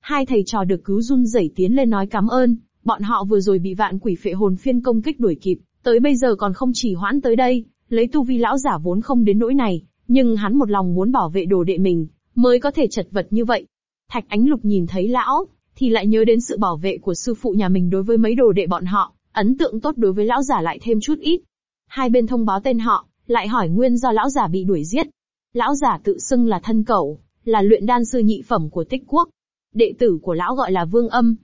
Hai thầy trò được cứu run rẩy tiến lên nói cảm ơn, bọn họ vừa rồi bị vạn quỷ phệ hồn phiên công kích đuổi kịp, tới bây giờ còn không chỉ hoãn tới đây, lấy tu vi lão giả vốn không đến nỗi này, nhưng hắn một lòng muốn bảo vệ đồ đệ mình, mới có thể chật vật như vậy. Thạch Ánh Lục nhìn thấy lão, thì lại nhớ đến sự bảo vệ của sư phụ nhà mình đối với mấy đồ đệ bọn họ, ấn tượng tốt đối với lão giả lại thêm chút ít. Hai bên thông báo tên họ, lại hỏi nguyên do lão giả bị đuổi giết. Lão giả tự xưng là thân cẩu, là luyện đan sư nhị phẩm của tích quốc. Đệ tử của lão gọi là Vương Âm.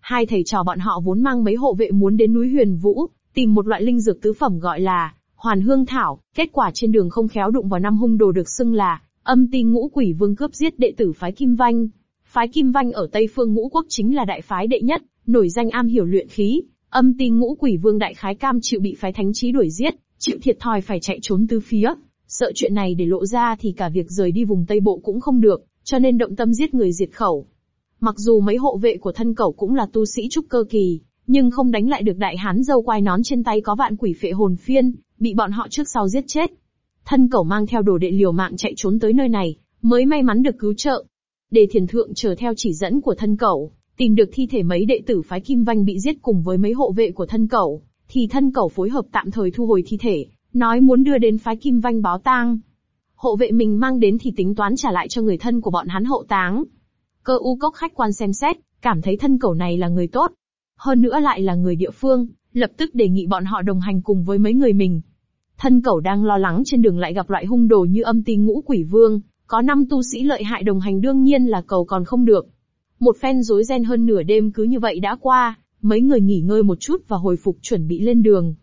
Hai thầy trò bọn họ vốn mang mấy hộ vệ muốn đến núi Huyền Vũ, tìm một loại linh dược tứ phẩm gọi là Hoàn Hương Thảo, kết quả trên đường không khéo đụng vào năm hung đồ được xưng là âm ti ngũ quỷ vương cướp giết đệ tử phái Kim Vanh. Phái Kim Vanh ở Tây Phương Ngũ Quốc chính là đại phái đệ nhất, nổi danh am hiểu luyện khí. Âm ti ngũ quỷ vương đại khái cam chịu bị phái thánh trí đuổi giết, chịu thiệt thòi phải chạy trốn tứ phía. Sợ chuyện này để lộ ra thì cả việc rời đi vùng Tây Bộ cũng không được, cho nên động tâm giết người diệt khẩu. Mặc dù mấy hộ vệ của thân cẩu cũng là tu sĩ trúc cơ kỳ, nhưng không đánh lại được đại hán dâu quai nón trên tay có vạn quỷ phệ hồn phiên, bị bọn họ trước sau giết chết. Thân cẩu mang theo đồ đệ liều mạng chạy trốn tới nơi này, mới may mắn được cứu trợ để thiền thượng chờ theo chỉ dẫn của thân cẩu, tìm được thi thể mấy đệ tử phái Kim Vanh bị giết cùng với mấy hộ vệ của thân cẩu, thì thân cẩu phối hợp tạm thời thu hồi thi thể, nói muốn đưa đến phái Kim Vanh báo tang. Hộ vệ mình mang đến thì tính toán trả lại cho người thân của bọn hắn hậu táng. Cơ u cốc khách quan xem xét, cảm thấy thân cẩu này là người tốt. Hơn nữa lại là người địa phương, lập tức đề nghị bọn họ đồng hành cùng với mấy người mình. Thân cẩu đang lo lắng trên đường lại gặp loại hung đồ như âm ti ngũ quỷ vương, có năm tu sĩ lợi hại đồng hành đương nhiên là cầu còn không được. Một phen rối ren hơn nửa đêm cứ như vậy đã qua, mấy người nghỉ ngơi một chút và hồi phục chuẩn bị lên đường.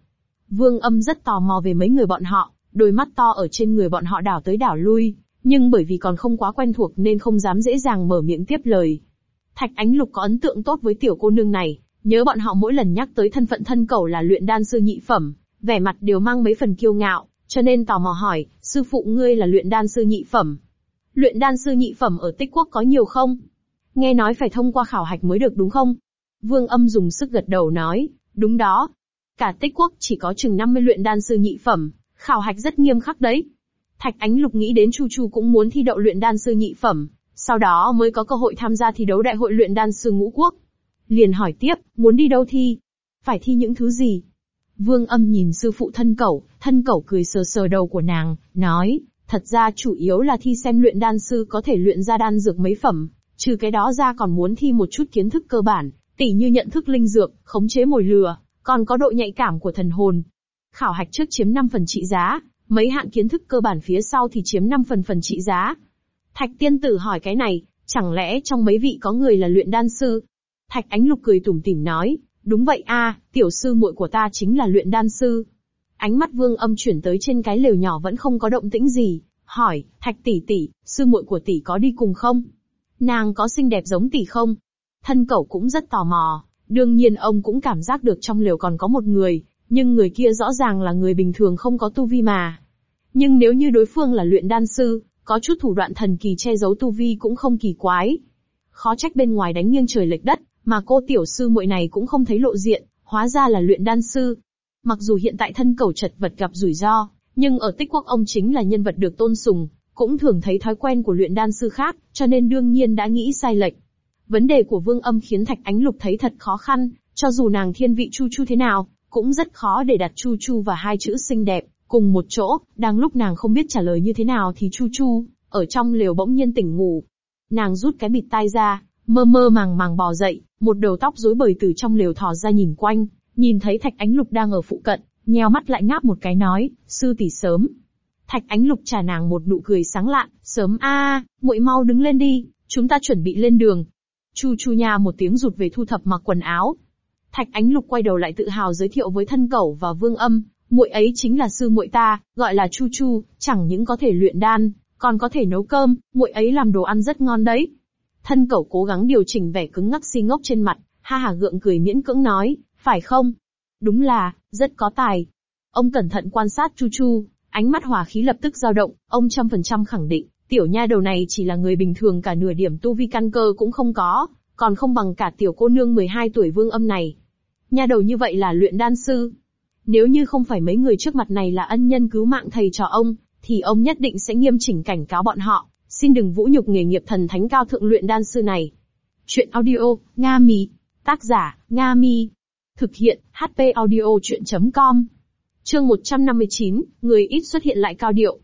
Vương âm rất tò mò về mấy người bọn họ, đôi mắt to ở trên người bọn họ đảo tới đảo lui, nhưng bởi vì còn không quá quen thuộc nên không dám dễ dàng mở miệng tiếp lời. Thạch Ánh Lục có ấn tượng tốt với tiểu cô nương này, nhớ bọn họ mỗi lần nhắc tới thân phận thân cầu là luyện đan sư nhị phẩm, vẻ mặt đều mang mấy phần kiêu ngạo, cho nên tò mò hỏi, sư phụ ngươi là luyện đan sư nhị phẩm. Luyện đan sư nhị phẩm ở tích quốc có nhiều không? Nghe nói phải thông qua khảo hạch mới được đúng không? Vương âm dùng sức gật đầu nói, đúng đó. Cả tích quốc chỉ có chừng 50 luyện đan sư nhị phẩm, khảo hạch rất nghiêm khắc đấy. Thạch Ánh Lục nghĩ đến Chu Chu cũng muốn thi đậu luyện đan sư nhị phẩm, sau đó mới có cơ hội tham gia thi đấu đại hội luyện đan sư ngũ quốc. Liền hỏi tiếp, muốn đi đâu thi? Phải thi những thứ gì? Vương âm nhìn sư phụ thân cẩu, thân cẩu cười sờ sờ đầu của nàng, nói, thật ra chủ yếu là thi xem luyện đan sư có thể luyện ra đan dược mấy phẩm, trừ cái đó ra còn muốn thi một chút kiến thức cơ bản, tỉ như nhận thức linh dược, khống chế mồi lừa, còn có độ nhạy cảm của thần hồn. Khảo hạch trước chiếm 5 phần trị giá, mấy hạng kiến thức cơ bản phía sau thì chiếm 5 phần phần trị giá. Thạch tiên tử hỏi cái này, Chẳng lẽ trong mấy vị có người là luyện đan sư? Thạch Ánh Lục cười tủm tỉm nói, đúng vậy a, tiểu sư muội của ta chính là luyện đan sư. Ánh mắt Vương Âm chuyển tới trên cái lều nhỏ vẫn không có động tĩnh gì, hỏi, Thạch tỷ tỷ, sư muội của tỷ có đi cùng không? Nàng có xinh đẹp giống tỷ không? Thân cẩu cũng rất tò mò, đương nhiên ông cũng cảm giác được trong lều còn có một người, nhưng người kia rõ ràng là người bình thường không có tu vi mà. Nhưng nếu như đối phương là luyện đan sư, có chút thủ đoạn thần kỳ che giấu tu vi cũng không kỳ quái. Khó trách bên ngoài đánh nghiêng trời lệch đất, mà cô tiểu sư muội này cũng không thấy lộ diện, hóa ra là luyện đan sư. Mặc dù hiện tại thân cầu chật vật gặp rủi ro, nhưng ở tích quốc ông chính là nhân vật được tôn sùng, cũng thường thấy thói quen của luyện đan sư khác, cho nên đương nhiên đã nghĩ sai lệch. Vấn đề của Vương Âm khiến Thạch Ánh Lục thấy thật khó khăn, cho dù nàng thiên vị Chu Chu thế nào, cũng rất khó để đặt Chu Chu và hai chữ xinh đẹp, cùng một chỗ, đang lúc nàng không biết trả lời như thế nào thì Chu Chu, ở trong lều bỗng nhiên tỉnh ngủ. Nàng rút cái bịt tai ra, mơ mơ màng màng bò dậy, một đầu tóc rối bời từ trong lều thò ra nhìn quanh, nhìn thấy Thạch Ánh Lục đang ở phụ cận, nheo mắt lại ngáp một cái nói, sư tỷ sớm. Thạch Ánh Lục trả nàng một nụ cười sáng lạn, sớm a, muội mau đứng lên đi, chúng ta chuẩn bị lên đường. Chu Chu nha một tiếng rụt về thu thập mặc quần áo. Thạch Ánh Lục quay đầu lại tự hào giới thiệu với thân cẩu và Vương Âm, muội ấy chính là sư muội ta, gọi là Chu Chu, chẳng những có thể luyện đan, còn có thể nấu cơm, muội ấy làm đồ ăn rất ngon đấy. Thân cẩu cố gắng điều chỉnh vẻ cứng ngắc si ngốc trên mặt, ha ha gượng cười miễn cưỡng nói, phải không? Đúng là, rất có tài. Ông cẩn thận quan sát Chu Chu, ánh mắt hòa khí lập tức dao động, ông trăm phần trăm khẳng định, tiểu nha đầu này chỉ là người bình thường cả nửa điểm tu vi căn cơ cũng không có, còn không bằng cả tiểu cô nương 12 tuổi vương âm này. Nha đầu như vậy là luyện đan sư. Nếu như không phải mấy người trước mặt này là ân nhân cứu mạng thầy cho ông, thì ông nhất định sẽ nghiêm chỉnh cảnh cáo bọn họ, xin đừng vũ nhục nghề nghiệp thần thánh cao thượng luyện đan sư này. Chuyện audio, Nga Mi. Tác giả, Nga Mi. Thực hiện, HP audio chuyện.com. Chương 159, người ít xuất hiện lại cao điệu.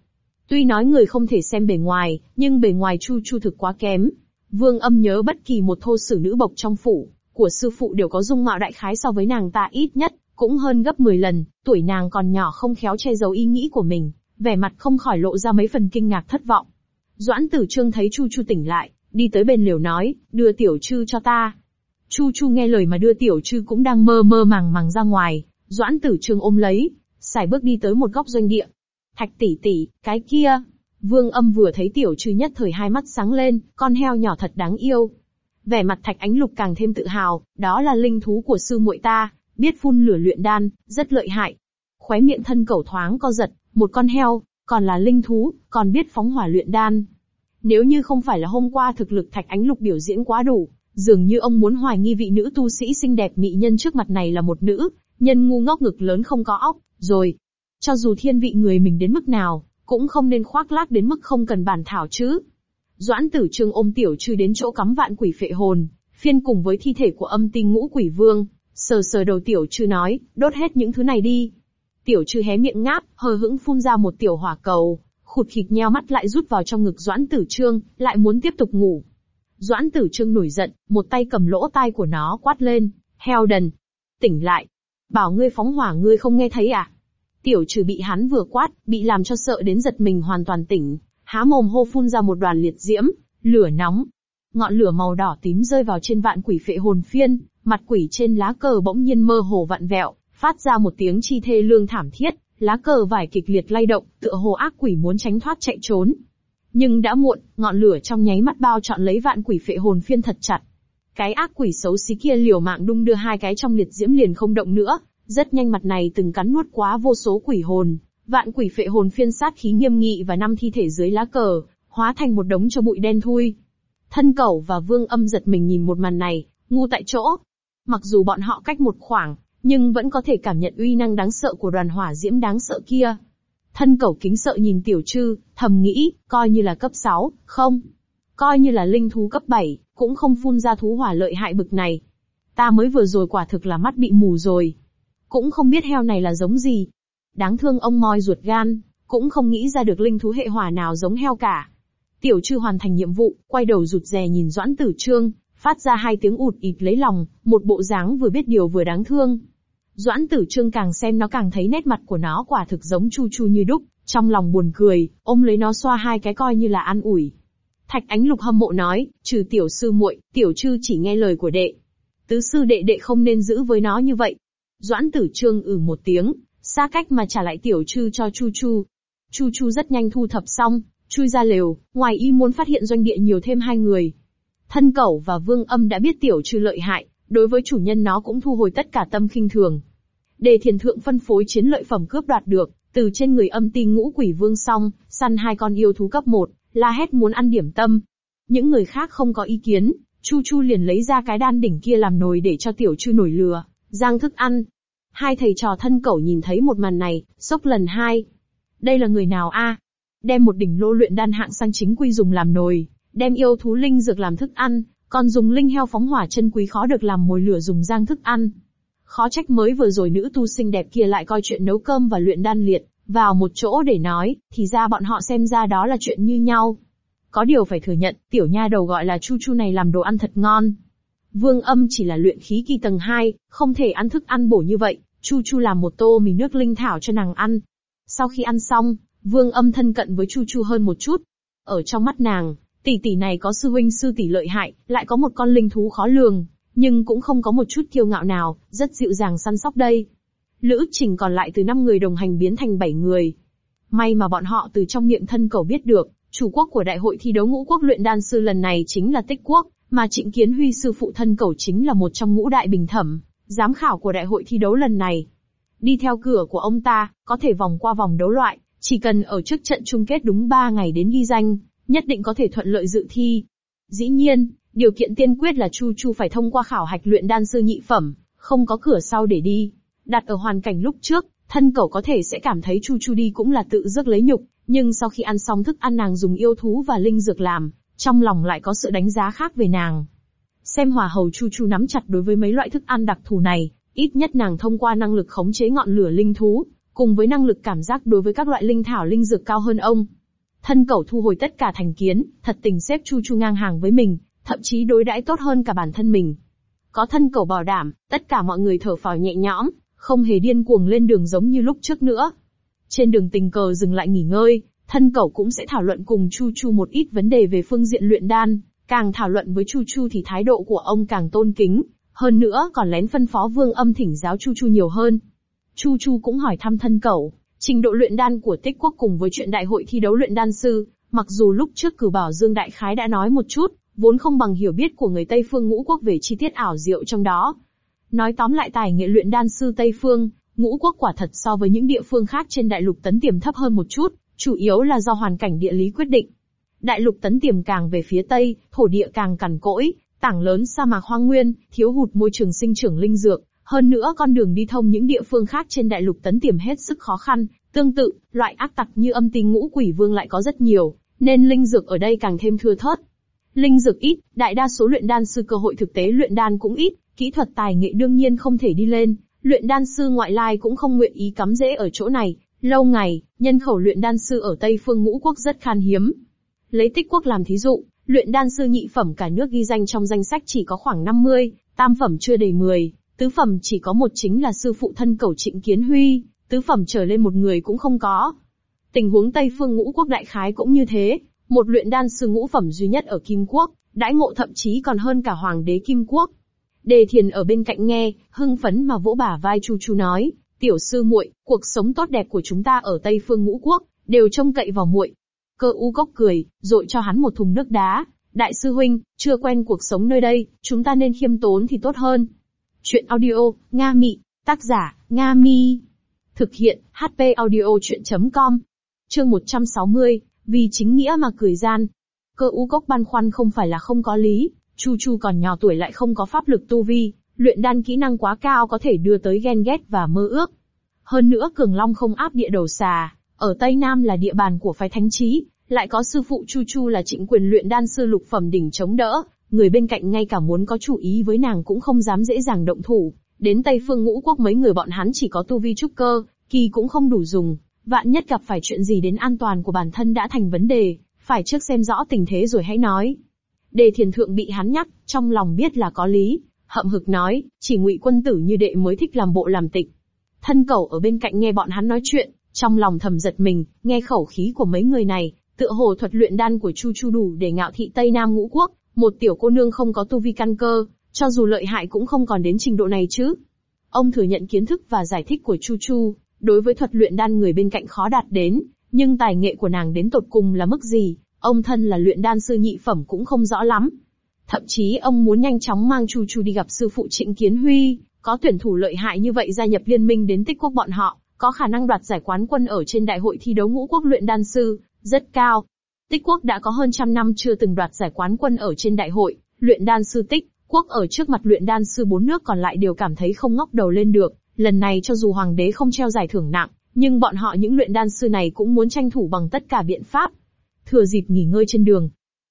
Tuy nói người không thể xem bề ngoài, nhưng bề ngoài Chu Chu thực quá kém. Vương âm nhớ bất kỳ một thô sử nữ bộc trong phủ, của sư phụ đều có dung mạo đại khái so với nàng ta ít nhất, cũng hơn gấp 10 lần, tuổi nàng còn nhỏ không khéo che giấu ý nghĩ của mình, vẻ mặt không khỏi lộ ra mấy phần kinh ngạc thất vọng. Doãn tử trương thấy Chu Chu tỉnh lại, đi tới bên liều nói, đưa tiểu trư cho ta. Chu Chu nghe lời mà đưa tiểu trư cũng đang mơ mơ màng màng ra ngoài, Doãn tử trương ôm lấy, xài bước đi tới một góc doanh địa. Thạch tỷ tỷ, cái kia. Vương âm vừa thấy tiểu trư nhất thời hai mắt sáng lên, con heo nhỏ thật đáng yêu. Vẻ mặt thạch ánh lục càng thêm tự hào, đó là linh thú của sư muội ta, biết phun lửa luyện đan, rất lợi hại. Khóe miệng thân cẩu thoáng co giật, một con heo, còn là linh thú, còn biết phóng hỏa luyện đan. Nếu như không phải là hôm qua thực lực Thạch Ánh Lục biểu diễn quá đủ, dường như ông muốn hoài nghi vị nữ tu sĩ xinh đẹp mỹ nhân trước mặt này là một nữ, nhân ngu ngốc ngực lớn không có óc, rồi. Cho dù thiên vị người mình đến mức nào, cũng không nên khoác lác đến mức không cần bàn thảo chứ. Doãn tử trương ôm tiểu trư đến chỗ cắm vạn quỷ phệ hồn, phiên cùng với thi thể của âm tinh ngũ quỷ vương, sờ sờ đầu tiểu trư nói, đốt hết những thứ này đi. Tiểu trư hé miệng ngáp, hờ hững phun ra một tiểu hỏa cầu, khụt khịt nheo mắt lại rút vào trong ngực Doãn Tử Trương, lại muốn tiếp tục ngủ. Doãn Tử Trương nổi giận, một tay cầm lỗ tai của nó quát lên, heo đần. Tỉnh lại. Bảo ngươi phóng hỏa ngươi không nghe thấy à? Tiểu trừ bị hắn vừa quát, bị làm cho sợ đến giật mình hoàn toàn tỉnh, há mồm hô phun ra một đoàn liệt diễm, lửa nóng. Ngọn lửa màu đỏ tím rơi vào trên vạn quỷ phệ hồn phiên, mặt quỷ trên lá cờ bỗng nhiên mơ hồ vặn vẹo, phát ra một tiếng chi thê lương thảm thiết, lá cờ vải kịch liệt lay động, tựa hồ ác quỷ muốn tránh thoát chạy trốn. Nhưng đã muộn, ngọn lửa trong nháy mắt bao trọn lấy vạn quỷ phệ hồn phiên thật chặt. Cái ác quỷ xấu xí kia liều mạng đung đưa hai cái trong liệt diễm liền không động nữa, rất nhanh mặt này từng cắn nuốt quá vô số quỷ hồn, vạn quỷ phệ hồn phiên sát khí nghiêm nghị và năm thi thể dưới lá cờ, hóa thành một đống cho bụi đen thui. Thân cẩu và vương âm giật mình nhìn một màn này, ngu tại chỗ. Mặc dù bọn họ cách một khoảng, nhưng vẫn có thể cảm nhận uy năng đáng sợ của đoàn hỏa diễm đáng sợ kia. Thân cẩu kính sợ nhìn tiểu trư, thầm nghĩ, coi như là cấp 6, không. Coi như là linh thú cấp 7, cũng không phun ra thú hỏa lợi hại bực này. Ta mới vừa rồi quả thực là mắt bị mù rồi. Cũng không biết heo này là giống gì. Đáng thương ông moi ruột gan, cũng không nghĩ ra được linh thú hệ hỏa nào giống heo cả. Tiểu trư hoàn thành nhiệm vụ, quay đầu rụt rè nhìn Doãn Tử Trương, phát ra hai tiếng ụt ịt lấy lòng, một bộ dáng vừa biết điều vừa đáng thương. Doãn tử trương càng xem nó càng thấy nét mặt của nó quả thực giống chu chu như đúc, trong lòng buồn cười, ôm lấy nó xoa hai cái coi như là an ủi. Thạch Ánh Lục hâm mộ nói, trừ tiểu sư muội, tiểu chư chỉ nghe lời của đệ. Tứ sư đệ đệ không nên giữ với nó như vậy. Doãn tử trương ử ừ một tiếng, xa cách mà trả lại tiểu chư cho Chu Chu. Chu Chu rất nhanh thu thập xong, chui ra lều, ngoài y muốn phát hiện doanh địa nhiều thêm hai người. Thân cẩu và vương âm đã biết tiểu chư lợi hại, đối với chủ nhân nó cũng thu hồi tất cả tâm khinh thường. Đề thiền thượng phân phối chiến lợi phẩm cướp đoạt được, từ trên người âm ti ngũ quỷ vương xong, săn hai con yêu thú cấp 1, la hét muốn ăn điểm tâm. Những người khác không có ý kiến, Chu Chu liền lấy ra cái đan đỉnh kia làm nồi để cho tiểu chư nổi lừa, giang thức ăn. Hai thầy trò thân cẩu nhìn thấy một màn này, sốc lần hai. Đây là người nào a? Đem một đỉnh lô luyện đan hạng sang chính quy dùng làm nồi, đem yêu thú linh dược làm thức ăn, còn dùng linh heo phóng hỏa chân quý khó được làm mồi lửa dùng giang thức ăn. Khó trách mới vừa rồi nữ tu xinh đẹp kia lại coi chuyện nấu cơm và luyện đan liệt, vào một chỗ để nói, thì ra bọn họ xem ra đó là chuyện như nhau. Có điều phải thừa nhận, tiểu nha đầu gọi là Chu Chu này làm đồ ăn thật ngon. Vương âm chỉ là luyện khí kỳ tầng 2, không thể ăn thức ăn bổ như vậy, Chu Chu làm một tô mì nước linh thảo cho nàng ăn. Sau khi ăn xong, Vương âm thân cận với Chu Chu hơn một chút. Ở trong mắt nàng, tỷ tỷ này có sư huynh sư tỷ lợi hại, lại có một con linh thú khó lường, nhưng cũng không có một chút kiêu ngạo nào, rất dịu dàng săn sóc đây. Lữ trình còn lại từ 5 người đồng hành biến thành 7 người. May mà bọn họ từ trong miệng thân cầu biết được, chủ quốc của đại hội thi đấu ngũ quốc luyện đan sư lần này chính là tích quốc, mà trịnh kiến huy sư phụ thân cầu chính là một trong ngũ đại bình thẩm, giám khảo của đại hội thi đấu lần này. Đi theo cửa của ông ta, có thể vòng qua vòng đấu loại, chỉ cần ở trước trận chung kết đúng 3 ngày đến ghi danh, nhất định có thể thuận lợi dự thi. Dĩ nhiên, điều kiện tiên quyết là Chu Chu phải thông qua khảo hạch luyện đan sư nhị phẩm, không có cửa sau để đi. Đặt ở hoàn cảnh lúc trước, thân cẩu có thể sẽ cảm thấy Chu Chu đi cũng là tự rước lấy nhục, nhưng sau khi ăn xong thức ăn nàng dùng yêu thú và linh dược làm, trong lòng lại có sự đánh giá khác về nàng. Xem hòa hầu Chu Chu nắm chặt đối với mấy loại thức ăn đặc thù này, ít nhất nàng thông qua năng lực khống chế ngọn lửa linh thú, cùng với năng lực cảm giác đối với các loại linh thảo linh dược cao hơn ông. Thân cẩu thu hồi tất cả thành kiến, thật tình xếp Chu Chu ngang hàng với mình, thậm chí đối đãi tốt hơn cả bản thân mình. Có thân cẩu bảo đảm, tất cả mọi người thở phào nhẹ nhõm, không hề điên cuồng lên đường giống như lúc trước nữa. Trên đường tình cờ dừng lại nghỉ ngơi, thân cẩu cũng sẽ thảo luận cùng Chu Chu một ít vấn đề về phương diện luyện đan, càng thảo luận với Chu Chu thì thái độ của ông càng tôn kính, hơn nữa còn lén phân phó vương âm thỉnh giáo Chu Chu nhiều hơn. Chu Chu cũng hỏi thăm thân cẩu, trình độ luyện đan của tích quốc cùng với chuyện đại hội thi đấu luyện đan sư, mặc dù lúc trước cử bảo Dương Đại Khái đã nói một chút, vốn không bằng hiểu biết của người Tây Phương ngũ quốc về chi tiết ảo diệu trong đó. Nói tóm lại tài nghệ luyện đan sư Tây Phương, ngũ quốc quả thật so với những địa phương khác trên đại lục tấn tiềm thấp hơn một chút, chủ yếu là do hoàn cảnh địa lý quyết định. Đại lục tấn tiềm càng về phía Tây, thổ địa càng cằn cỗi, tảng lớn sa mạc hoang nguyên, thiếu hụt môi trường sinh trưởng linh dược, hơn nữa con đường đi thông những địa phương khác trên đại lục tấn tiềm hết sức khó khăn, tương tự, loại ác tặc như âm tinh ngũ quỷ vương lại có rất nhiều, nên linh dược ở đây càng thêm thưa thớt. Linh dược ít, đại đa số luyện đan sư cơ hội thực tế luyện đan cũng ít, kỹ thuật tài nghệ đương nhiên không thể đi lên, luyện đan sư ngoại lai cũng không nguyện ý cắm rễ ở chỗ này, lâu ngày, nhân khẩu luyện đan sư ở Tây phương ngũ quốc rất khan hiếm. Lấy tích quốc làm thí dụ, luyện đan sư nhị phẩm cả nước ghi danh trong danh sách chỉ có khoảng 50, tam phẩm chưa đầy 10, tứ phẩm chỉ có một chính là sư phụ thân cầu trịnh kiến huy, tứ phẩm trở lên một người cũng không có. Tình huống Tây phương ngũ quốc đại khái cũng như thế, một luyện đan sư ngũ phẩm duy nhất ở Kim Quốc, đãi ngộ thậm chí còn hơn cả hoàng đế Kim Quốc. Đề thiền ở bên cạnh nghe, hưng phấn mà vỗ bả vai Chu Chu nói, tiểu sư muội, cuộc sống tốt đẹp của chúng ta ở Tây phương ngũ quốc, đều trông cậy vào muội. Cơ u cốc cười, rội cho hắn một thùng nước đá. Đại sư huynh, chưa quen cuộc sống nơi đây, chúng ta nên khiêm tốn thì tốt hơn. Chuyện audio, Nga Mị, tác giả, Nga Mi. Thực hiện, HP audio chuyện.com. Chương 160, vì chính nghĩa mà cười gian. Cơ u cốc băn khoăn không phải là không có lý, Chu Chu còn nhỏ tuổi lại không có pháp lực tu vi, luyện đan kỹ năng quá cao có thể đưa tới ghen ghét và mơ ước. Hơn nữa Cường Long không áp địa đầu xà, ở Tây Nam là địa bàn của phái thánh trí, lại có sư phụ Chu Chu là trịnh quyền luyện đan sư lục phẩm đỉnh chống đỡ, người bên cạnh ngay cả muốn có chủ ý với nàng cũng không dám dễ dàng động thủ. Đến Tây Phương Ngũ Quốc mấy người bọn hắn chỉ có tu vi trúc cơ, kỳ cũng không đủ dùng, vạn nhất gặp phải chuyện gì đến an toàn của bản thân đã thành vấn đề, phải trước xem rõ tình thế rồi hãy nói. Đề thiền thượng bị hắn nhắc, trong lòng biết là có lý, hậm hực nói, chỉ ngụy quân tử như đệ mới thích làm bộ làm tịch. Thân cẩu ở bên cạnh nghe bọn hắn nói chuyện, trong lòng thầm giật mình, nghe khẩu khí của mấy người này, Tựa hồ thuật luyện đan của Chu Chu đủ để ngạo thị Tây Nam ngũ quốc, một tiểu cô nương không có tu vi căn cơ, cho dù lợi hại cũng không còn đến trình độ này chứ. Ông thừa nhận kiến thức và giải thích của Chu Chu, đối với thuật luyện đan người bên cạnh khó đạt đến, nhưng tài nghệ của nàng đến tột cùng là mức gì, ông thân là luyện đan sư nhị phẩm cũng không rõ lắm. Thậm chí ông muốn nhanh chóng mang Chu Chu đi gặp sư phụ Trịnh Kiến Huy, có tuyển thủ lợi hại như vậy gia nhập liên minh đến tích quốc bọn họ, có khả năng đoạt giải quán quân ở trên đại hội thi đấu ngũ quốc luyện đan sư, rất cao. Tích quốc đã có hơn trăm năm chưa từng đoạt giải quán quân ở trên đại hội, luyện đan sư tích, quốc ở trước mặt luyện đan sư bốn nước còn lại đều cảm thấy không ngóc đầu lên được, lần này cho dù hoàng đế không treo giải thưởng nặng, nhưng bọn họ những luyện đan sư này cũng muốn tranh thủ bằng tất cả biện pháp. Thừa dịp nghỉ ngơi trên đường,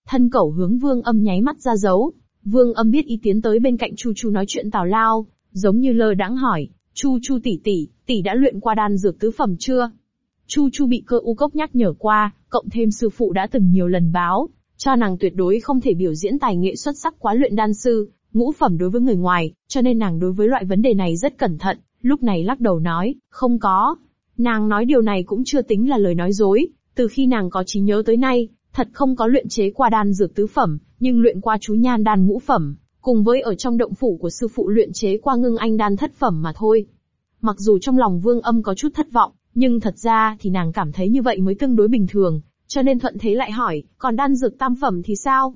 thân cẩu hướng vương âm nháy mắt ra dấu, vương âm biết ý tiến tới bên cạnh chu chu nói chuyện tào lao, giống như lơ đãng hỏi, chu chu tỷ tỷ, tỷ đã luyện qua đan dược tứ phẩm chưa? Chu chu bị cơ u cốc nhắc nhở qua, cộng thêm sư phụ đã từng nhiều lần báo, cho nàng tuyệt đối không thể biểu diễn tài nghệ xuất sắc quá luyện đan sư, ngũ phẩm đối với người ngoài, cho nên nàng đối với loại vấn đề này rất cẩn thận, lúc này lắc đầu nói, không có. Nàng nói điều này cũng chưa tính là lời nói dối, từ khi nàng có trí nhớ tới nay, thật không có luyện chế qua đan dược tứ phẩm, nhưng luyện qua chú nhan đan ngũ phẩm, cùng với ở trong động phủ của sư phụ luyện chế qua ngưng anh đan thất phẩm mà thôi. Mặc dù trong lòng vương âm có chút thất vọng, nhưng thật ra thì nàng cảm thấy như vậy mới tương đối bình thường, cho nên thuận thế lại hỏi, còn đan dược tam phẩm thì sao?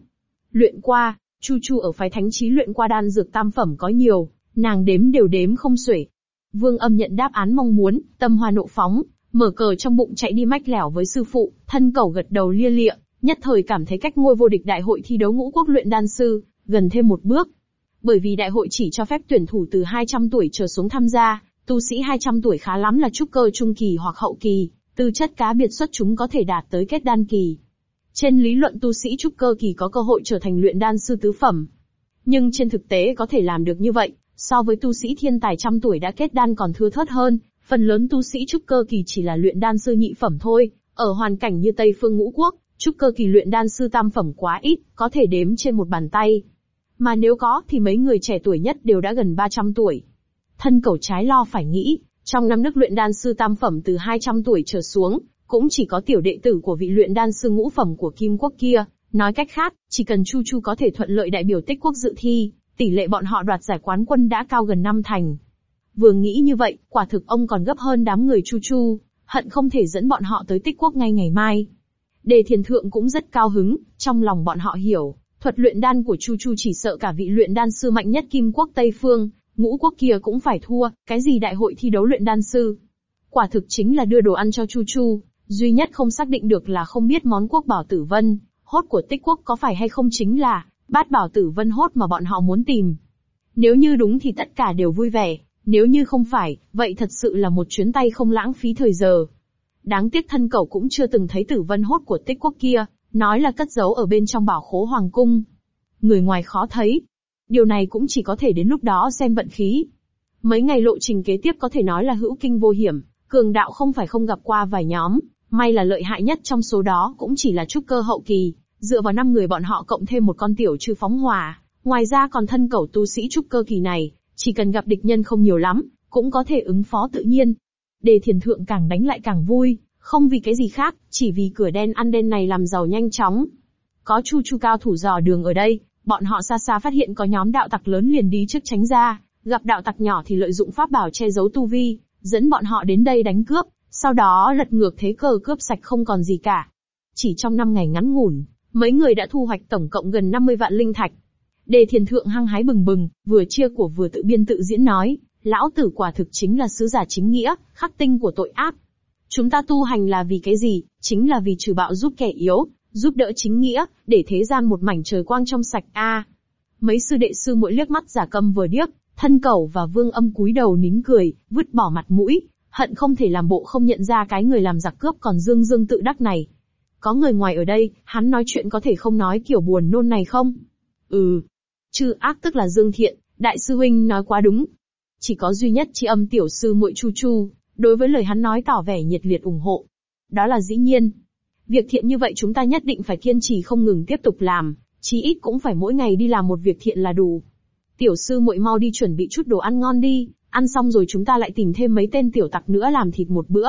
Luyện qua, Chu Chu ở phái thánh trí luyện qua đan dược tam phẩm có nhiều, nàng đếm đều đếm không xuể. Vương âm nhận đáp án mong muốn, tâm hoa nộ phóng, mở cờ trong bụng chạy đi mách lẻo với sư phụ, thân cầu gật đầu lia lịa, nhất thời cảm thấy cách ngôi vô địch đại hội thi đấu ngũ quốc luyện đan sư, gần thêm một bước. Bởi vì đại hội chỉ cho phép tuyển thủ từ 200 tuổi trở xuống tham gia, tu sĩ 200 tuổi khá lắm là trúc cơ trung kỳ hoặc hậu kỳ, tư chất cá biệt xuất chúng có thể đạt tới kết đan kỳ. Trên lý luận tu sĩ trúc cơ kỳ có cơ hội trở thành luyện đan sư tứ phẩm. Nhưng trên thực tế có thể làm được như vậy, so với tu sĩ thiên tài trăm tuổi đã kết đan còn thưa thớt hơn, phần lớn tu sĩ trúc cơ kỳ chỉ là luyện đan sư nhị phẩm thôi, ở hoàn cảnh như Tây phương ngũ quốc, trúc cơ kỳ luyện đan sư tam phẩm quá ít, có thể đếm trên một bàn tay. Mà nếu có thì mấy người trẻ tuổi nhất đều đã gần 300 tuổi. Thân cầu trái lo phải nghĩ, trong năm nước luyện đan sư tam phẩm từ 200 tuổi trở xuống, cũng chỉ có tiểu đệ tử của vị luyện đan sư ngũ phẩm của Kim Quốc kia. Nói cách khác, chỉ cần Chu Chu có thể thuận lợi đại biểu tích quốc dự thi, tỷ lệ bọn họ đoạt giải quán quân đã cao gần năm thành. Vừa nghĩ như vậy, quả thực ông còn gấp hơn đám người Chu Chu, hận không thể dẫn bọn họ tới tích quốc ngay ngày mai. Đề thiền thượng cũng rất cao hứng, trong lòng bọn họ hiểu, thuật luyện đan của Chu Chu chỉ sợ cả vị luyện đan sư mạnh nhất Kim Quốc Tây Phương, ngũ quốc kia cũng phải thua, cái gì đại hội thi đấu luyện đan sư. Quả thực chính là đưa đồ ăn cho Chu Chu, duy nhất không xác định được là không biết món quốc bảo tử vân, hốt của tích quốc có phải hay không chính là, bát bảo tử vân hốt mà bọn họ muốn tìm. Nếu như đúng thì tất cả đều vui vẻ, nếu như không phải, vậy thật sự là một chuyến tay không lãng phí thời giờ. Đáng tiếc thân cậu cũng chưa từng thấy tử vân hốt của tích quốc kia, nói là cất giấu ở bên trong bảo khố hoàng cung. Người ngoài khó thấy. Điều này cũng chỉ có thể đến lúc đó xem vận khí. Mấy ngày lộ trình kế tiếp có thể nói là hữu kinh vô hiểm, cường đạo không phải không gặp qua vài nhóm, may là lợi hại nhất trong số đó cũng chỉ là trúc cơ hậu kỳ, dựa vào năm người bọn họ cộng thêm một con tiểu trừ phóng hỏa, ngoài ra còn thân cẩu tu sĩ trúc cơ kỳ này, chỉ cần gặp địch nhân không nhiều lắm, cũng có thể ứng phó tự nhiên. Đề thiền thượng càng đánh lại càng vui, không vì cái gì khác, chỉ vì cửa đen ăn đen này làm giàu nhanh chóng. Có chu chu cao thủ dò đường ở đây, bọn họ xa xa phát hiện có nhóm đạo tặc lớn liền đi trước tránh ra, gặp đạo tặc nhỏ thì lợi dụng pháp bảo che giấu tu vi, dẫn bọn họ đến đây đánh cướp, sau đó lật ngược thế cờ cướp sạch không còn gì cả. Chỉ trong 5 ngày ngắn ngủn, mấy người đã thu hoạch tổng cộng gần 50 vạn linh thạch. Đề thiền thượng hăng hái bừng bừng, vừa chia của vừa tự biên tự diễn nói, lão tử quả thực chính là sứ giả chính nghĩa, khắc tinh của tội ác. Chúng ta tu hành là vì cái gì? Chính là vì trừ bạo giúp kẻ yếu, giúp đỡ chính nghĩa, để thế gian một mảnh trời quang trong sạch a. mấy sư đệ sư mỗi liếc mắt giả câm vừa điếc, thân cầu và vương âm cúi đầu nín cười, vứt bỏ mặt mũi, hận không thể làm bộ không nhận ra cái người làm giặc cướp còn dương dương tự đắc này. Có người ngoài ở đây, hắn nói chuyện có thể không nói kiểu buồn nôn này không? Ừ. Chư ác tức là dương thiện, đại sư huynh nói quá đúng. Chỉ có duy nhất chi âm tiểu sư muội chu chu, đối với lời hắn nói tỏ vẻ nhiệt liệt ủng hộ. Đó là dĩ nhiên. Việc thiện như vậy chúng ta nhất định phải kiên trì không ngừng tiếp tục làm, chí ít cũng phải mỗi ngày đi làm một việc thiện là đủ. Tiểu sư muội mau đi chuẩn bị chút đồ ăn ngon đi, ăn xong rồi chúng ta lại tìm thêm mấy tên tiểu tặc nữa làm thịt một bữa.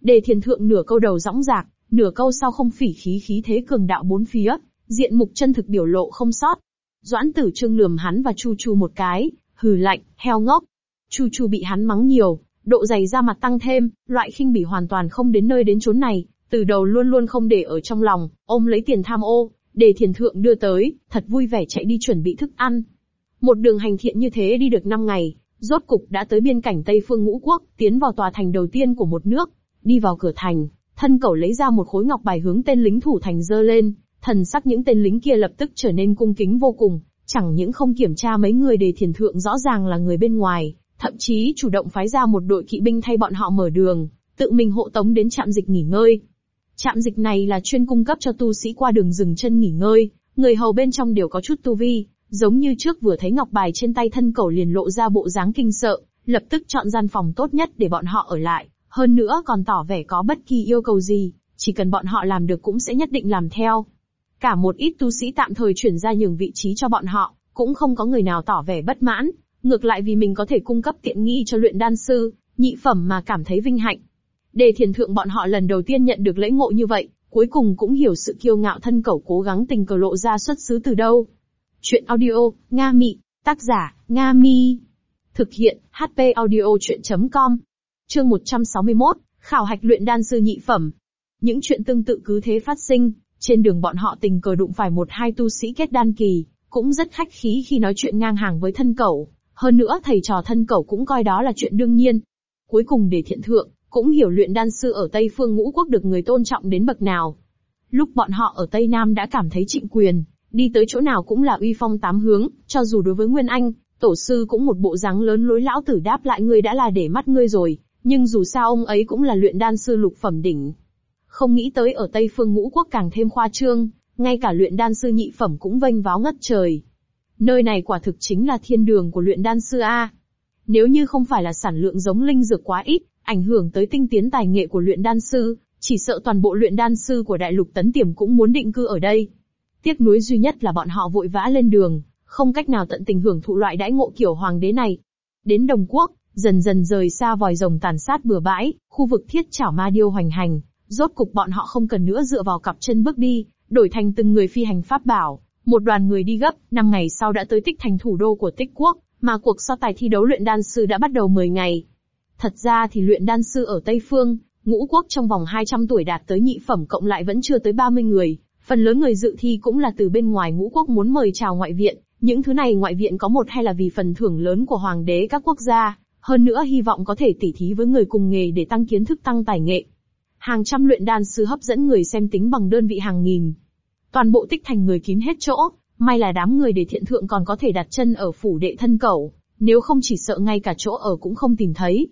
Đề thiền thượng nửa câu đầu dõng dạc, Nửa câu sau không phỉ khí khí thế cường đạo bốn phía, diện mục chân thực biểu lộ không sót. Doãn tử trương lườm hắn và chu chu một cái, hừ lạnh, heo ngốc. Chu chu bị hắn mắng nhiều, độ dày da mặt tăng thêm, loại khinh bỉ hoàn toàn không đến nơi đến chốn này, từ đầu luôn luôn không để ở trong lòng, ôm lấy tiền tham ô, để thiền thượng đưa tới, thật vui vẻ chạy đi chuẩn bị thức ăn. Một đường hành thiện như thế đi được 5 ngày, rốt cục đã tới biên cảnh Tây Phương Ngũ Quốc, tiến vào tòa thành đầu tiên của một nước. Đi vào cửa thành, thân cẩu lấy ra một khối ngọc bài hướng tên lính thủ thành dơ lên, thần sắc những tên lính kia lập tức trở nên cung kính vô cùng, chẳng những không kiểm tra mấy người đề thiền thượng rõ ràng là người bên ngoài, thậm chí chủ động phái ra một đội kỵ binh thay bọn họ mở đường, tự mình hộ tống đến trạm dịch nghỉ ngơi. Trạm dịch này là chuyên cung cấp cho tu sĩ qua đường dừng chân nghỉ ngơi, người hầu bên trong đều có chút tu vi, giống như trước vừa thấy ngọc bài trên tay thân cầu liền lộ ra bộ dáng kinh sợ, lập tức chọn gian phòng tốt nhất để bọn họ ở lại, hơn nữa còn tỏ vẻ có bất kỳ yêu cầu gì, chỉ cần bọn họ làm được cũng sẽ nhất định làm theo. Cả một ít tu sĩ tạm thời chuyển ra nhường vị trí cho bọn họ, cũng không có người nào tỏ vẻ bất mãn, ngược lại vì mình có thể cung cấp tiện nghi cho luyện đan sư, nhị phẩm mà cảm thấy vinh hạnh. Đề thiền thượng bọn họ lần đầu tiên nhận được lễ ngộ như vậy, cuối cùng cũng hiểu sự kiêu ngạo thân cẩu cố gắng tình cờ lộ ra xuất xứ từ đâu. Chuyện audio, Nga Mị, tác giả, Nga Mi. Thực hiện, HP audio chuyện.com. Chương 161, khảo hạch luyện đan sư nhị phẩm. Những chuyện tương tự cứ thế phát sinh, trên đường bọn họ tình cờ đụng phải một hai tu sĩ kết đan kỳ, cũng rất khách khí khi nói chuyện ngang hàng với thân cẩu. Hơn nữa thầy trò thân cẩu cũng coi đó là chuyện đương nhiên. Cuối cùng để thiện thượng, cũng hiểu luyện đan sư ở Tây Phương Ngũ Quốc được người tôn trọng đến bậc nào. Lúc bọn họ ở Tây Nam đã cảm thấy trịnh quyền, đi tới chỗ nào cũng là uy phong tám hướng, cho dù đối với Nguyên Anh, tổ sư cũng một bộ dáng lớn lối lão tử đáp lại ngươi đã là để mắt ngươi rồi, nhưng dù sao ông ấy cũng là luyện đan sư lục phẩm đỉnh. Không nghĩ tới ở Tây Phương Ngũ Quốc càng thêm khoa trương, ngay cả luyện đan sư nhị phẩm cũng vênh váo ngất trời. Nơi này quả thực chính là thiên đường của luyện đan sư A. Nếu như không phải là sản lượng giống linh dược quá ít, ảnh hưởng tới tinh tiến tài nghệ của luyện đan sư, chỉ sợ toàn bộ luyện đan sư của đại lục tấn tiềm cũng muốn định cư ở đây. Tiếc nuối duy nhất là bọn họ vội vã lên đường, không cách nào tận tình hưởng thụ loại đãi ngộ kiểu hoàng đế này. Đến Đồng Quốc, dần dần rời xa vòi rồng tàn sát bừa bãi, khu vực thiết chảo ma điêu hoành hành, rốt cục bọn họ không cần nữa dựa vào cặp chân bước đi, đổi thành từng người phi hành pháp bảo. Một đoàn người đi gấp, năm ngày sau đã tới tích thành thủ đô của tích quốc, mà cuộc so tài thi đấu luyện đan sư đã bắt đầu 10 ngày. Thật ra thì luyện đan sư ở Tây Phương, ngũ quốc trong vòng 200 tuổi đạt tới nhị phẩm cộng lại vẫn chưa tới 30 người, phần lớn người dự thi cũng là từ bên ngoài ngũ quốc muốn mời chào ngoại viện, những thứ này ngoại viện có một hay là vì phần thưởng lớn của hoàng đế các quốc gia, hơn nữa hy vọng có thể tỉ thí với người cùng nghề để tăng kiến thức tăng tài nghệ. Hàng trăm luyện đan sư hấp dẫn người xem tính bằng đơn vị hàng nghìn. Toàn bộ tích thành người kín hết chỗ, may là đám người để thiện thượng còn có thể đặt chân ở phủ đệ thân cầu nếu không chỉ sợ ngay cả chỗ ở cũng không tìm thấy.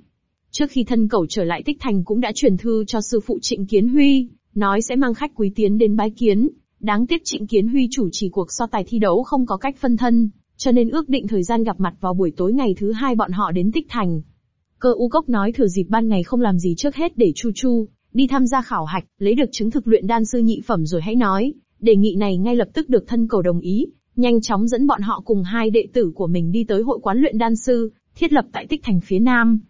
Trước khi thân cẩu trở lại tích thành cũng đã truyền thư cho sư phụ Trịnh Kiến Huy, nói sẽ mang khách quý tiến đến bái kiến. Đáng tiếc Trịnh Kiến Huy chủ trì cuộc so tài thi đấu không có cách phân thân, cho nên ước định thời gian gặp mặt vào buổi tối ngày thứ hai bọn họ đến tích thành. Cơ u cốc nói thừa dịp ban ngày không làm gì trước hết để Chu Chu, đi tham gia khảo hạch, lấy được chứng thực luyện đan sư nhị phẩm rồi hãy nói, đề nghị này ngay lập tức được thân cầu đồng ý, nhanh chóng dẫn bọn họ cùng hai đệ tử của mình đi tới hội quán luyện đan sư, thiết lập tại tích thành phía nam.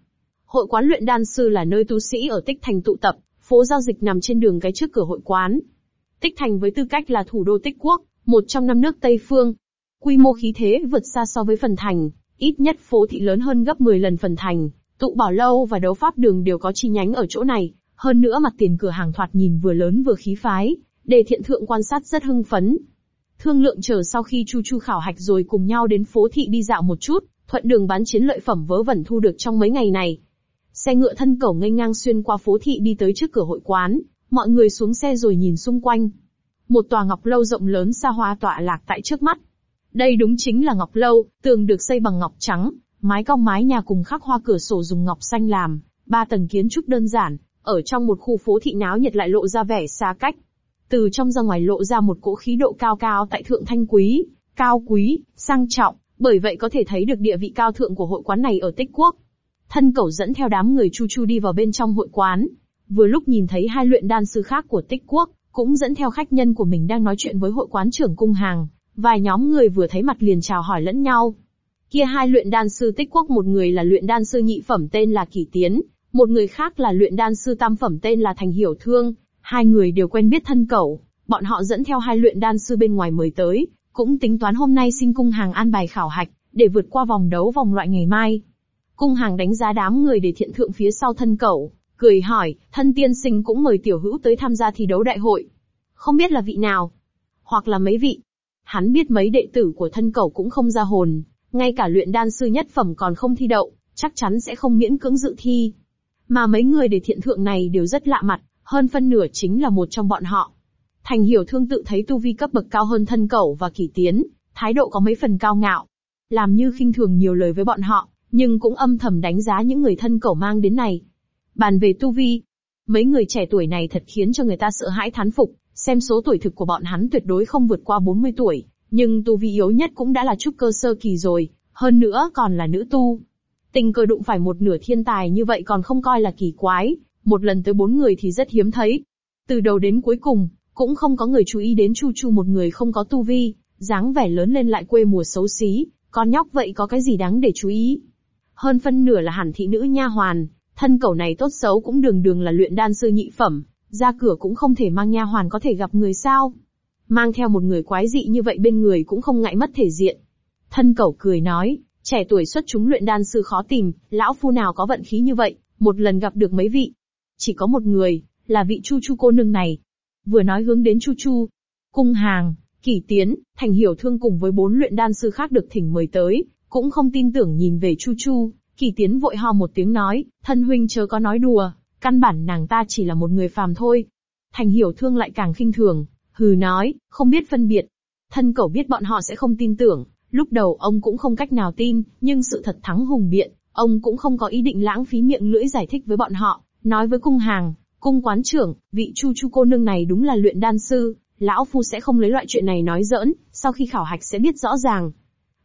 Hội quán luyện đan sư là nơi tu sĩ ở tích thành tụ tập, phố giao dịch nằm trên đường cái trước cửa hội quán. Tích thành với tư cách là thủ đô tích quốc, một trong năm nước Tây Phương. Quy mô khí thế vượt xa so với phần thành, ít nhất phố thị lớn hơn gấp 10 lần phần thành, tụ bảo lâu và đấu pháp đường đều có chi nhánh ở chỗ này, hơn nữa mặt tiền cửa hàng thoạt nhìn vừa lớn vừa khí phái, để thiện thượng quan sát rất hưng phấn. Thương lượng chờ sau khi Chu Chu khảo hạch rồi cùng nhau đến phố thị đi dạo một chút, thuận đường bán chiến lợi phẩm vớ vẩn thu được trong mấy ngày này. Xe ngựa thân cẩu nghênh ngang xuyên qua phố thị đi tới trước cửa hội quán, mọi người xuống xe rồi nhìn xung quanh. Một tòa ngọc lâu rộng lớn xa hoa tọa lạc tại trước mắt. Đây đúng chính là ngọc lâu, tường được xây bằng ngọc trắng, mái cong mái nhà cùng khắc hoa cửa sổ dùng ngọc xanh làm, ba tầng kiến trúc đơn giản, ở trong một khu phố thị náo nhiệt lại lộ ra vẻ xa cách. Từ trong ra ngoài lộ ra một cỗ khí độ cao cao tại thượng thanh quý, cao quý, sang trọng, bởi vậy có thể thấy được địa vị cao thượng của hội quán này ở tích quốc. Thân cẩu dẫn theo đám người chu chu đi vào bên trong hội quán. Vừa lúc nhìn thấy hai luyện đan sư khác của tích quốc, cũng dẫn theo khách nhân của mình đang nói chuyện với hội quán trưởng cung hàng. Vài nhóm người vừa thấy mặt liền chào hỏi lẫn nhau. Kia hai luyện đan sư tích quốc một người là luyện đan sư nhị phẩm tên là Kỷ Tiến, một người khác là luyện đan sư tam phẩm tên là Thành Hiểu Thương. Hai người đều quen biết thân cẩu, bọn họ dẫn theo hai luyện đan sư bên ngoài mời tới, cũng tính toán hôm nay xin cung hàng an bài khảo hạch, để vượt qua vòng đấu vòng loại ngày mai. Cung hàng đánh giá đám người để thiện thượng phía sau thân cẩu, cười hỏi, thân tiên sinh cũng mời tiểu hữu tới tham gia thi đấu đại hội. Không biết là vị nào? Hoặc là mấy vị? Hắn biết mấy đệ tử của thân cẩu cũng không ra hồn, ngay cả luyện đan sư nhất phẩm còn không thi đậu, chắc chắn sẽ không miễn cưỡng dự thi. Mà mấy người để thiện thượng này đều rất lạ mặt, hơn phân nửa chính là một trong bọn họ. Thành hiểu thương tự thấy tu vi cấp bậc cao hơn thân cẩu và kỷ tiến, thái độ có mấy phần cao ngạo. Làm như khinh thường nhiều lời với bọn họ, nhưng cũng âm thầm đánh giá những người thân cẩu mang đến này. Bàn về tu vi, mấy người trẻ tuổi này thật khiến cho người ta sợ hãi thán phục, xem số tuổi thực của bọn hắn tuyệt đối không vượt qua 40 tuổi, nhưng tu vi yếu nhất cũng đã là trúc cơ sơ kỳ rồi, hơn nữa còn là nữ tu. Tình cờ đụng phải một nửa thiên tài như vậy còn không coi là kỳ quái, một lần tới bốn người thì rất hiếm thấy. Từ đầu đến cuối cùng, cũng không có người chú ý đến Chu Chu một người không có tu vi, dáng vẻ lớn lên lại quê mùa xấu xí, con nhóc vậy có cái gì đáng để chú ý. Hơn phân nửa là hẳn thị nữ nha hoàn, thân cẩu này tốt xấu cũng đường đường là luyện đan sư nhị phẩm, ra cửa cũng không thể mang nha hoàn có thể gặp người sao. Mang theo một người quái dị như vậy bên người cũng không ngại mất thể diện. Thân cẩu cười nói, trẻ tuổi xuất chúng luyện đan sư khó tìm, lão phu nào có vận khí như vậy, một lần gặp được mấy vị. Chỉ có một người, là vị chu chu cô nương này. Vừa nói hướng đến chu chu. Cung hàng, kỷ tiến, thành hiểu thương cùng với bốn luyện đan sư khác được thỉnh mời tới, cũng không tin tưởng nhìn về chu chu. kỳ tiến vội ho một tiếng nói, thân huynh chớ có nói đùa, căn bản nàng ta chỉ là một người phàm thôi. Thành hiểu thương lại càng khinh thường, hừ nói, không biết phân biệt. Thân cẩu biết bọn họ sẽ không tin tưởng, lúc đầu ông cũng không cách nào tin, nhưng sự thật thắng hùng biện, ông cũng không có ý định lãng phí miệng lưỡi giải thích với bọn họ, nói với cung hàng, cung quán trưởng, vị chu chu cô nương này đúng là luyện đan sư, lão phu sẽ không lấy loại chuyện này nói giỡn, sau khi khảo hạch sẽ biết rõ ràng.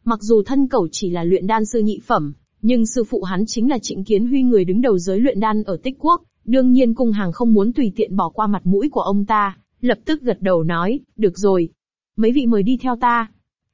Mặc dù thân cẩu chỉ là luyện đan sư nhị phẩm, nhưng sư phụ hắn chính là Trịnh Kiến Huy người đứng đầu giới luyện đan ở Tích Quốc, đương nhiên cung hàng không muốn tùy tiện bỏ qua mặt mũi của ông ta, lập tức gật đầu nói, được rồi. Mấy vị mời đi theo ta.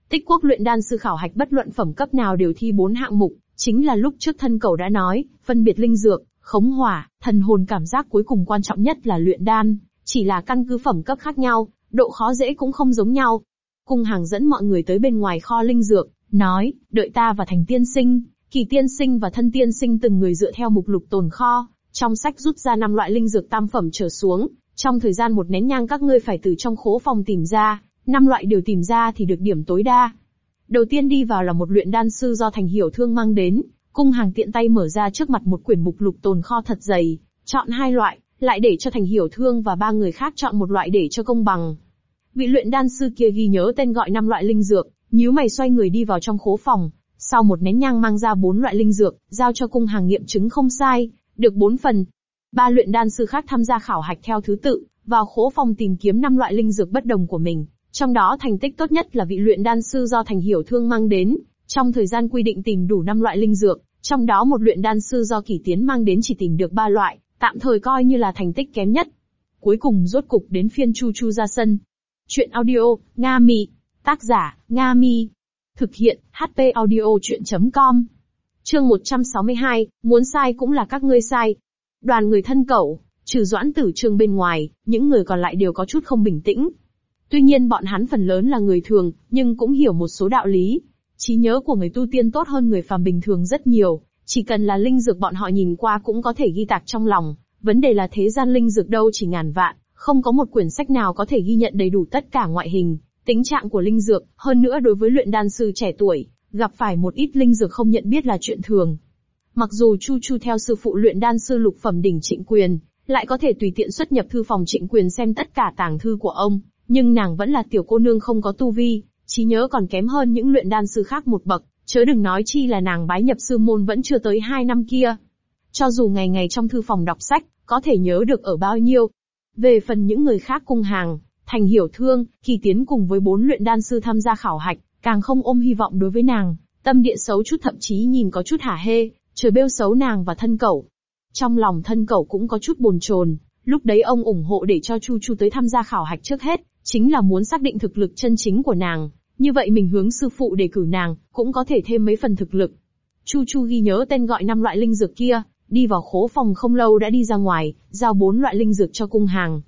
Tích quốc luyện đan sư khảo hạch bất luận phẩm cấp nào đều thi bốn hạng mục, chính là lúc trước thân cầu đã nói, phân biệt linh dược, khống hỏa, thần hồn cảm giác cuối cùng quan trọng nhất là luyện đan, chỉ là căn cứ phẩm cấp khác nhau, độ khó dễ cũng không giống nhau. Cung hàng dẫn mọi người tới bên ngoài kho linh dược, nói, đợi ta và thành tiên sinh, kỳ tiên sinh và thân tiên sinh từng người dựa theo mục lục tồn kho, trong sách rút ra năm loại linh dược tam phẩm trở xuống, trong thời gian một nén nhang các ngươi phải từ trong khố phòng tìm ra, năm loại đều tìm ra thì được điểm tối đa. Đầu tiên đi vào là một luyện đan sư do Thành Hiểu Thương mang đến, cung hàng tiện tay mở ra trước mặt một quyển mục lục tồn kho thật dày, chọn hai loại, lại để cho Thành Hiểu Thương và ba người khác chọn một loại để cho công bằng. Vị luyện đan sư kia ghi nhớ tên gọi năm loại linh dược, nhíu mày xoay người đi vào trong khố phòng, sau một nén nhang mang ra bốn loại linh dược, giao cho cung hàng nghiệm chứng không sai, được bốn phần, Ba luyện đan sư khác tham gia khảo hạch theo thứ tự, vào khố phòng tìm kiếm năm loại linh dược bất đồng của mình. Trong đó thành tích tốt nhất là vị luyện đan sư do Thành Hiểu Thương mang đến, trong thời gian quy định tìm đủ năm loại linh dược, trong đó một luyện đan sư do Kỷ Tiến mang đến chỉ tìm được ba loại, tạm thời coi như là thành tích kém nhất. Cuối cùng rốt cục đến phiên Chu Chu ra sân. Chuyện audio, Nga mỹ. Tác giả, Nga Mi. Thực hiện, HP audio chuyện.com. Chương 162, muốn sai cũng là các ngươi sai. Đoàn người thân cẩu, trừ doãn tử trương bên ngoài, những người còn lại đều có chút không bình tĩnh. Tuy nhiên bọn hắn phần lớn là người thường, nhưng cũng hiểu một số đạo lý. trí nhớ của người tu tiên tốt hơn người phàm bình thường rất nhiều, chỉ cần là linh dược bọn họ nhìn qua cũng có thể ghi tạc trong lòng. Vấn đề là thế gian linh dược đâu chỉ ngàn vạn, không có một quyển sách nào có thể ghi nhận đầy đủ tất cả ngoại hình, tính trạng của linh dược, hơn nữa đối với luyện đan sư trẻ tuổi, gặp phải một ít linh dược không nhận biết là chuyện thường. Mặc dù Chu Chu theo sư phụ luyện đan sư lục phẩm đỉnh trịnh quyền, lại có thể tùy tiện xuất nhập thư phòng trịnh quyền xem tất cả tàng thư của ông, nhưng nàng vẫn là tiểu cô nương không có tu vi, trí nhớ còn kém hơn những luyện đan sư khác một bậc, chớ đừng nói chi là nàng bái nhập sư môn vẫn chưa tới hai năm kia. Cho dù ngày ngày trong thư phòng đọc sách, có thể nhớ được ở bao nhiêu. Về phần những người khác cung hàng, thành hiểu thương, kỳ tiến cùng với bốn luyện đan sư tham gia khảo hạch, càng không ôm hy vọng đối với nàng, tâm địa xấu chút thậm chí nhìn có chút hả hê, trời bêu xấu nàng và thân cẩu. Trong lòng thân cẩu cũng có chút bồn chồn, lúc đấy ông ủng hộ để cho Chu Chu tới tham gia khảo hạch trước hết, chính là muốn xác định thực lực chân chính của nàng, như vậy mình hướng sư phụ đề cử nàng, cũng có thể thêm mấy phần thực lực. Chu Chu ghi nhớ tên gọi năm loại linh dược kia, đi vào khố phòng không lâu đã đi ra ngoài, giao bốn loại linh dược cho cung hàng.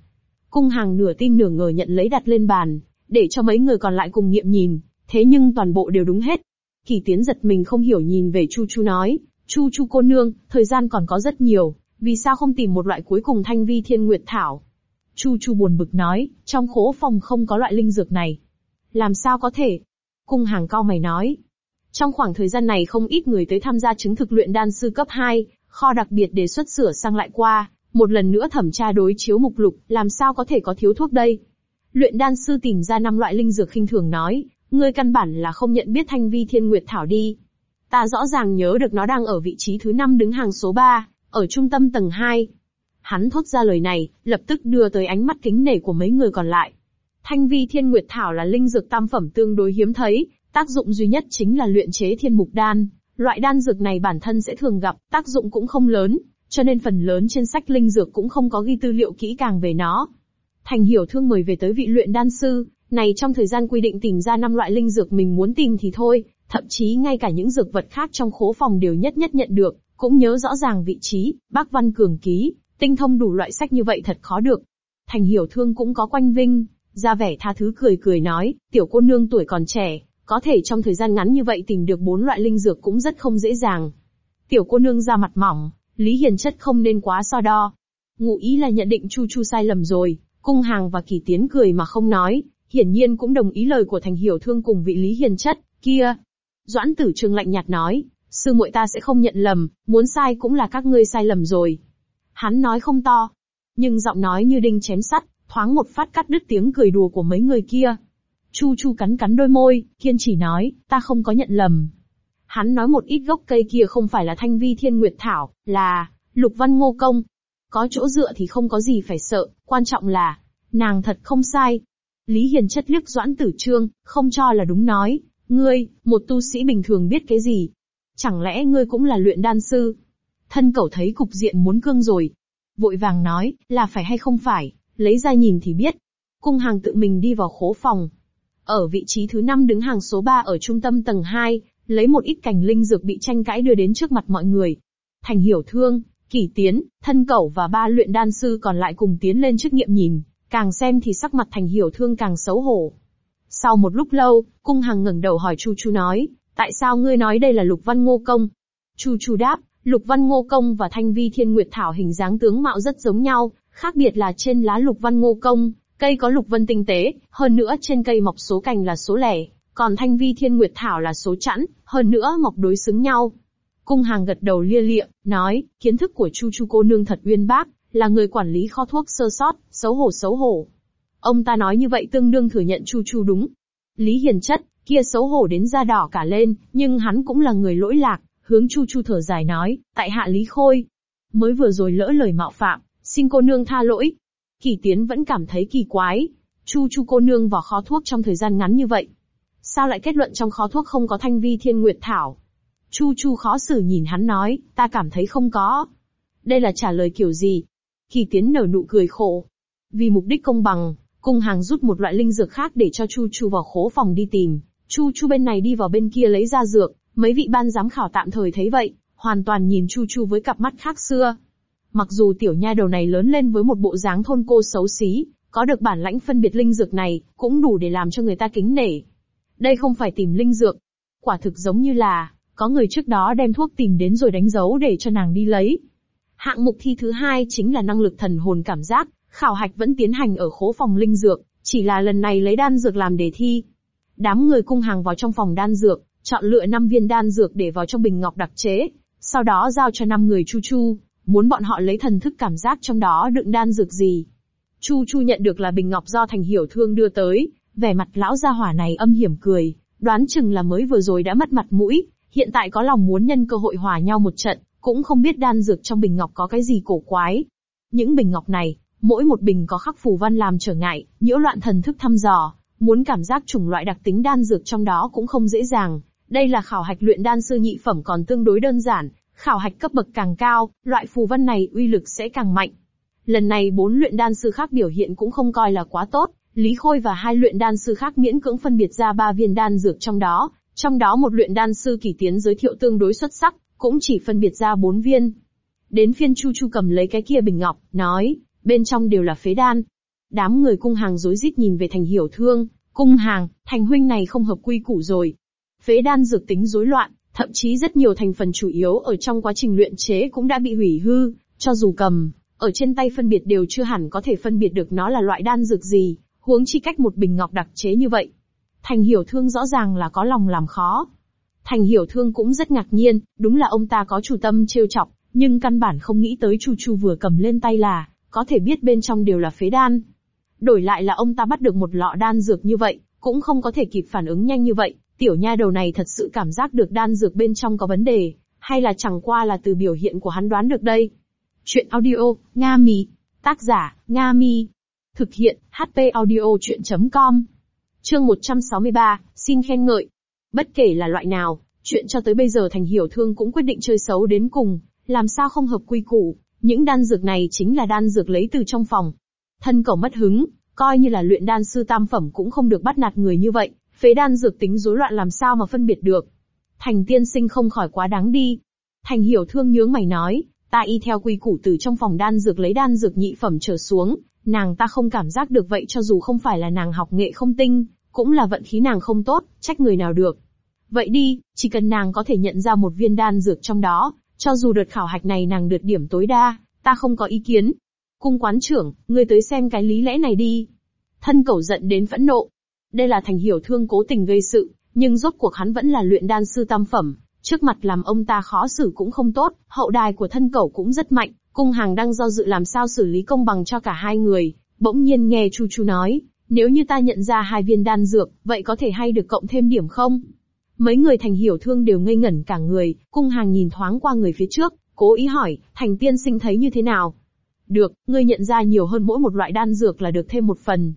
Cung hàng nửa tin nửa ngờ nhận lấy đặt lên bàn, để cho mấy người còn lại cùng nghiệm nhìn, thế nhưng toàn bộ đều đúng hết. Kỳ tiến giật mình không hiểu nhìn về Chu Chu nói, Chu Chu cô nương, thời gian còn có rất nhiều, vì sao không tìm một loại cuối cùng thanh vi thiên nguyệt thảo? Chu Chu buồn bực nói, trong khố phòng không có loại linh dược này. Làm sao có thể? Cung hàng cao mày nói. Trong khoảng thời gian này không ít người tới tham gia chứng thực luyện đan sư cấp 2, kho đặc biệt đề xuất sửa sang lại qua, một lần nữa thẩm tra đối chiếu mục lục, làm sao có thể có thiếu thuốc đây? Luyện đan sư tìm ra năm loại linh dược khinh thường nói, ngươi căn bản là không nhận biết thanh vi thiên nguyệt thảo đi. Ta rõ ràng nhớ được nó đang ở vị trí thứ 5 đứng hàng số 3, ở trung tâm tầng 2. Hắn thốt ra lời này, lập tức đưa tới ánh mắt kính nể của mấy người còn lại. Thanh vi thiên nguyệt thảo là linh dược tam phẩm tương đối hiếm thấy, tác dụng duy nhất chính là luyện chế thiên mục đan. Loại đan dược này bản thân sẽ thường gặp, tác dụng cũng không lớn, cho nên phần lớn trên sách linh dược cũng không có ghi tư liệu kỹ càng về nó. Thành hiểu thương mời về tới vị luyện đan sư, này trong thời gian quy định tìm ra năm loại linh dược mình muốn tìm thì thôi, thậm chí ngay cả những dược vật khác trong khố phòng đều nhất nhất nhận được, cũng nhớ rõ ràng vị trí, bác văn cường ký, tinh thông đủ loại sách như vậy thật khó được. Thành hiểu thương cũng có quanh vinh, ra vẻ tha thứ cười cười nói, tiểu cô nương tuổi còn trẻ, có thể trong thời gian ngắn như vậy tìm được bốn loại linh dược cũng rất không dễ dàng. Tiểu cô nương ra mặt mỏng, Lý Hiền chất không nên quá so đo. Ngụ ý là nhận định Chu Chu sai lầm rồi, cung hàng và kỳ tiến cười mà không nói, hiển nhiên cũng đồng ý lời của thành hiểu thương cùng vị Lý Hiền chất, kia. Doãn tử trương lạnh nhạt nói, sư muội ta sẽ không nhận lầm, muốn sai cũng là các ngươi sai lầm rồi. Hắn nói không to, nhưng giọng nói như đinh chém sắt, thoáng một phát cắt đứt tiếng cười đùa của mấy người kia. Chu Chu cắn cắn đôi môi, kiên trì nói, ta không có nhận lầm. Hắn nói một ít gốc cây kia không phải là thanh vi thiên nguyệt thảo, là, lục văn ngô công. Có chỗ dựa thì không có gì phải sợ, quan trọng là, nàng thật không sai. Lý Hiền chất liếc doãn tử trương, không cho là đúng nói, ngươi, một tu sĩ bình thường biết cái gì? Chẳng lẽ ngươi cũng là luyện đan sư? Thân cậu thấy cục diện muốn cương rồi. Vội vàng nói, là phải hay không phải, lấy ra nhìn thì biết. Cung hàng tự mình đi vào khố phòng. Ở vị trí thứ 5 đứng hàng số 3 ở trung tâm tầng 2, lấy một ít cành linh dược bị tranh cãi đưa đến trước mặt mọi người. Thành hiểu thương, kỷ tiến, thân cẩu và ba luyện đan sư còn lại cùng tiến lên trước nghiệm nhìn, càng xem thì sắc mặt thành hiểu thương càng xấu hổ. Sau một lúc lâu, cung hàng ngẩng đầu hỏi Chu Chu nói, tại sao ngươi nói đây là lục văn ngô công? Chu Chu đáp, lục văn ngô công và thanh vi thiên nguyệt thảo hình dáng tướng mạo rất giống nhau, khác biệt là trên lá lục văn ngô công, cây có lục vân tinh tế, hơn nữa trên cây mọc số cành là số lẻ, còn thanh vi thiên nguyệt thảo là số chẵn, hơn nữa mộc đối xứng nhau. Cung hàng gật đầu lia lịa, nói, kiến thức của Chu Chu cô nương thật uyên bác, là người quản lý kho thuốc sơ sót, xấu hổ xấu hổ. Ông ta nói như vậy tương đương thừa nhận Chu Chu đúng. Lý Hiền chất, kia xấu hổ đến da đỏ cả lên, nhưng hắn cũng là người lỗi lạc, hướng Chu Chu thở dài nói, tại hạ Lý Khôi. Mới vừa rồi lỡ lời mạo phạm, xin cô nương tha lỗi. Kỳ tiến vẫn cảm thấy kỳ quái. Chu Chu cô nương vào kho thuốc trong thời gian ngắn như vậy, Sao lại kết luận trong kho thuốc không có thanh vi thiên nguyệt thảo? Chu Chu khó xử nhìn hắn nói, ta cảm thấy không có. Đây là trả lời kiểu gì? Kỳ tiến nở nụ cười khổ. Vì mục đích công bằng, cung hàng rút một loại linh dược khác để cho Chu Chu vào khố phòng đi tìm. Chu Chu bên này đi vào bên kia lấy ra dược, mấy vị ban giám khảo tạm thời thấy vậy, hoàn toàn nhìn Chu Chu với cặp mắt khác xưa. Mặc dù tiểu nha đầu này lớn lên với một bộ dáng thôn cô xấu xí, có được bản lãnh phân biệt linh dược này, cũng đủ để làm cho người ta kính nể. Đây không phải tìm linh dược. Quả thực giống như là, có người trước đó đem thuốc tìm đến rồi đánh dấu để cho nàng đi lấy. Hạng mục thi thứ hai chính là năng lực thần hồn cảm giác, khảo hạch vẫn tiến hành ở khố phòng linh dược, chỉ là lần này lấy đan dược làm đề thi. Đám người cung hàng vào trong phòng đan dược, chọn lựa 5 viên đan dược để vào trong bình ngọc đặc chế, sau đó giao cho 5 người Chu Chu, muốn bọn họ lấy thần thức cảm giác trong đó đựng đan dược gì. Chu Chu nhận được là bình ngọc do Thành Hiểu Thương đưa tới, Vẻ mặt lão gia hỏa này âm hiểm cười, đoán chừng là mới vừa rồi đã mất mặt mũi, hiện tại có lòng muốn nhân cơ hội hòa nhau một trận, cũng không biết đan dược trong bình ngọc có cái gì cổ quái. Những bình ngọc này, mỗi một bình có khắc phù văn làm trở ngại, nhiễu loạn thần thức thăm dò, muốn cảm giác chủng loại đặc tính đan dược trong đó cũng không dễ dàng. Đây là khảo hạch luyện đan sư nhị phẩm còn tương đối đơn giản, khảo hạch cấp bậc càng cao, loại phù văn này uy lực sẽ càng mạnh. Lần này bốn luyện đan sư khác biểu hiện cũng không coi là quá tốt, Lý Khôi và hai luyện đan sư khác miễn cưỡng phân biệt ra ba viên đan dược trong đó, trong đó một luyện đan sư kỳ tiến giới thiệu tương đối xuất sắc, cũng chỉ phân biệt ra bốn viên. Đến phiên Chu Chu cầm lấy cái kia bình ngọc, nói, bên trong đều là phế đan. Đám người cung hàng rối rít nhìn về thành hiểu thương, cung hàng, thành huynh này không hợp quy củ rồi. Phế đan dược tính rối loạn, thậm chí rất nhiều thành phần chủ yếu ở trong quá trình luyện chế cũng đã bị hủy hư, cho dù cầm, ở trên tay phân biệt đều chưa hẳn có thể phân biệt được nó là loại đan dược gì, huống chi cách một bình ngọc đặc chế như vậy. Thành hiểu thương rõ ràng là có lòng làm khó. Thành hiểu thương cũng rất ngạc nhiên, đúng là ông ta có chủ tâm trêu chọc, nhưng căn bản không nghĩ tới Chu Chu vừa cầm lên tay là, có thể biết bên trong đều là phế đan. Đổi lại là ông ta bắt được một lọ đan dược như vậy, cũng không có thể kịp phản ứng nhanh như vậy, tiểu nha đầu này thật sự cảm giác được đan dược bên trong có vấn đề, hay là chẳng qua là từ biểu hiện của hắn đoán được đây. Chuyện audio, Nga Mi. Tác giả, Nga Mi. Thực hiện, HP audio chuyện.com. Chương 163, xin khen ngợi. Bất kể là loại nào, chuyện cho tới bây giờ thành hiểu thương cũng quyết định chơi xấu đến cùng, làm sao không hợp quy củ, những đan dược này chính là đan dược lấy từ trong phòng. Thân cầu mất hứng, coi như là luyện đan sư tam phẩm cũng không được bắt nạt người như vậy, phế đan dược tính rối loạn làm sao mà phân biệt được. Thành tiên sinh không khỏi quá đáng đi. Thành hiểu thương nhướng mày nói, ta y theo quy củ từ trong phòng đan dược lấy đan dược nhị phẩm trở xuống, nàng ta không cảm giác được vậy cho dù không phải là nàng học nghệ không tinh, cũng là vận khí nàng không tốt, trách người nào được. Vậy đi, chỉ cần nàng có thể nhận ra một viên đan dược trong đó, cho dù đợt khảo hạch này nàng được điểm tối đa, ta không có ý kiến. Cung quán trưởng, ngươi tới xem cái lý lẽ này đi. Thân cẩu giận đến phẫn nộ. Đây là thành hiểu thương cố tình gây sự, nhưng rốt cuộc hắn vẫn là luyện đan sư tam phẩm, trước mặt làm ông ta khó xử cũng không tốt, hậu đài của thân cẩu cũng rất mạnh, cung hàng đang do dự làm sao xử lý công bằng cho cả hai người, bỗng nhiên nghe Chu Chu nói, nếu như ta nhận ra hai viên đan dược, vậy có thể hay được cộng thêm điểm không? Mấy người thành hiểu thương đều ngây ngẩn cả người, cung hàng nhìn thoáng qua người phía trước, cố ý hỏi, thành tiên sinh thấy như thế nào? Được, ngươi nhận ra nhiều hơn mỗi một loại đan dược là được thêm một phần.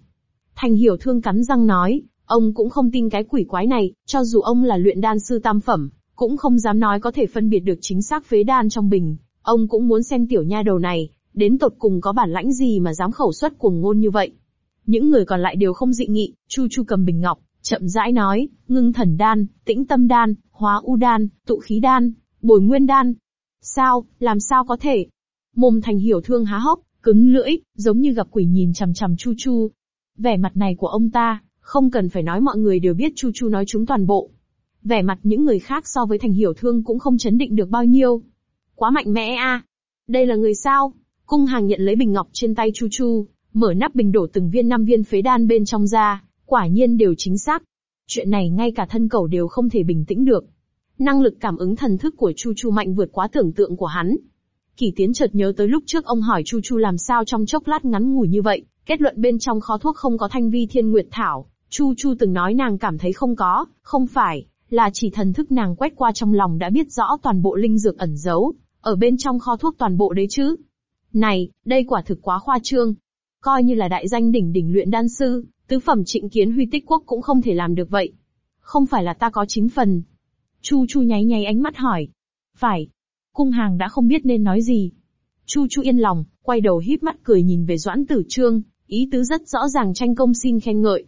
Thành hiểu thương cắn răng nói, ông cũng không tin cái quỷ quái này, cho dù ông là luyện đan sư tam phẩm, cũng không dám nói có thể phân biệt được chính xác phế đan trong bình. Ông cũng muốn xem tiểu nha đầu này, đến tột cùng có bản lãnh gì mà dám khẩu xuất cuồng ngôn như vậy. Những người còn lại đều không dị nghị, Chu Chu cầm bình ngọc, chậm rãi nói, ngưng thần đan, tĩnh tâm đan, hóa u đan, tụ khí đan, bồi nguyên đan. Sao, làm sao có thể? Mồm thành hiểu thương há hốc, cứng lưỡi, giống như gặp quỷ nhìn chằm chằm Chu Chu. Vẻ mặt này của ông ta, không cần phải nói mọi người đều biết Chu Chu nói chúng toàn bộ. Vẻ mặt những người khác so với thành hiểu thương cũng không chấn định được bao nhiêu. Quá mạnh mẽ a. Đây là người sao? Cung hàng nhận lấy bình ngọc trên tay Chu Chu, mở nắp bình đổ từng viên năm viên phế đan bên trong ra, quả nhiên đều chính xác. Chuyện này ngay cả thân cầu đều không thể bình tĩnh được. Năng lực cảm ứng thần thức của Chu Chu mạnh vượt quá tưởng tượng của hắn. Kỳ tiến chợt nhớ tới lúc trước ông hỏi Chu Chu làm sao trong chốc lát ngắn ngủi như vậy, kết luận bên trong kho thuốc không có thanh vi thiên nguyệt thảo. Chu Chu từng nói nàng cảm thấy không có, không phải, là chỉ thần thức nàng quét qua trong lòng đã biết rõ toàn bộ linh dược ẩn giấu, ở bên trong kho thuốc toàn bộ đấy chứ. Này, đây quả thực quá khoa trương. Coi như là đại danh đỉnh đỉnh luyện đan sư, tứ phẩm trịnh kiến huy tích quốc cũng không thể làm được vậy. Không phải là ta có chính phần. Chu Chu nháy nháy ánh mắt hỏi. Phải. Cung hàng đã không biết nên nói gì. Chu Chu yên lòng, quay đầu híp mắt cười nhìn về Doãn Tử Trương, ý tứ rất rõ ràng tranh công xin khen ngợi.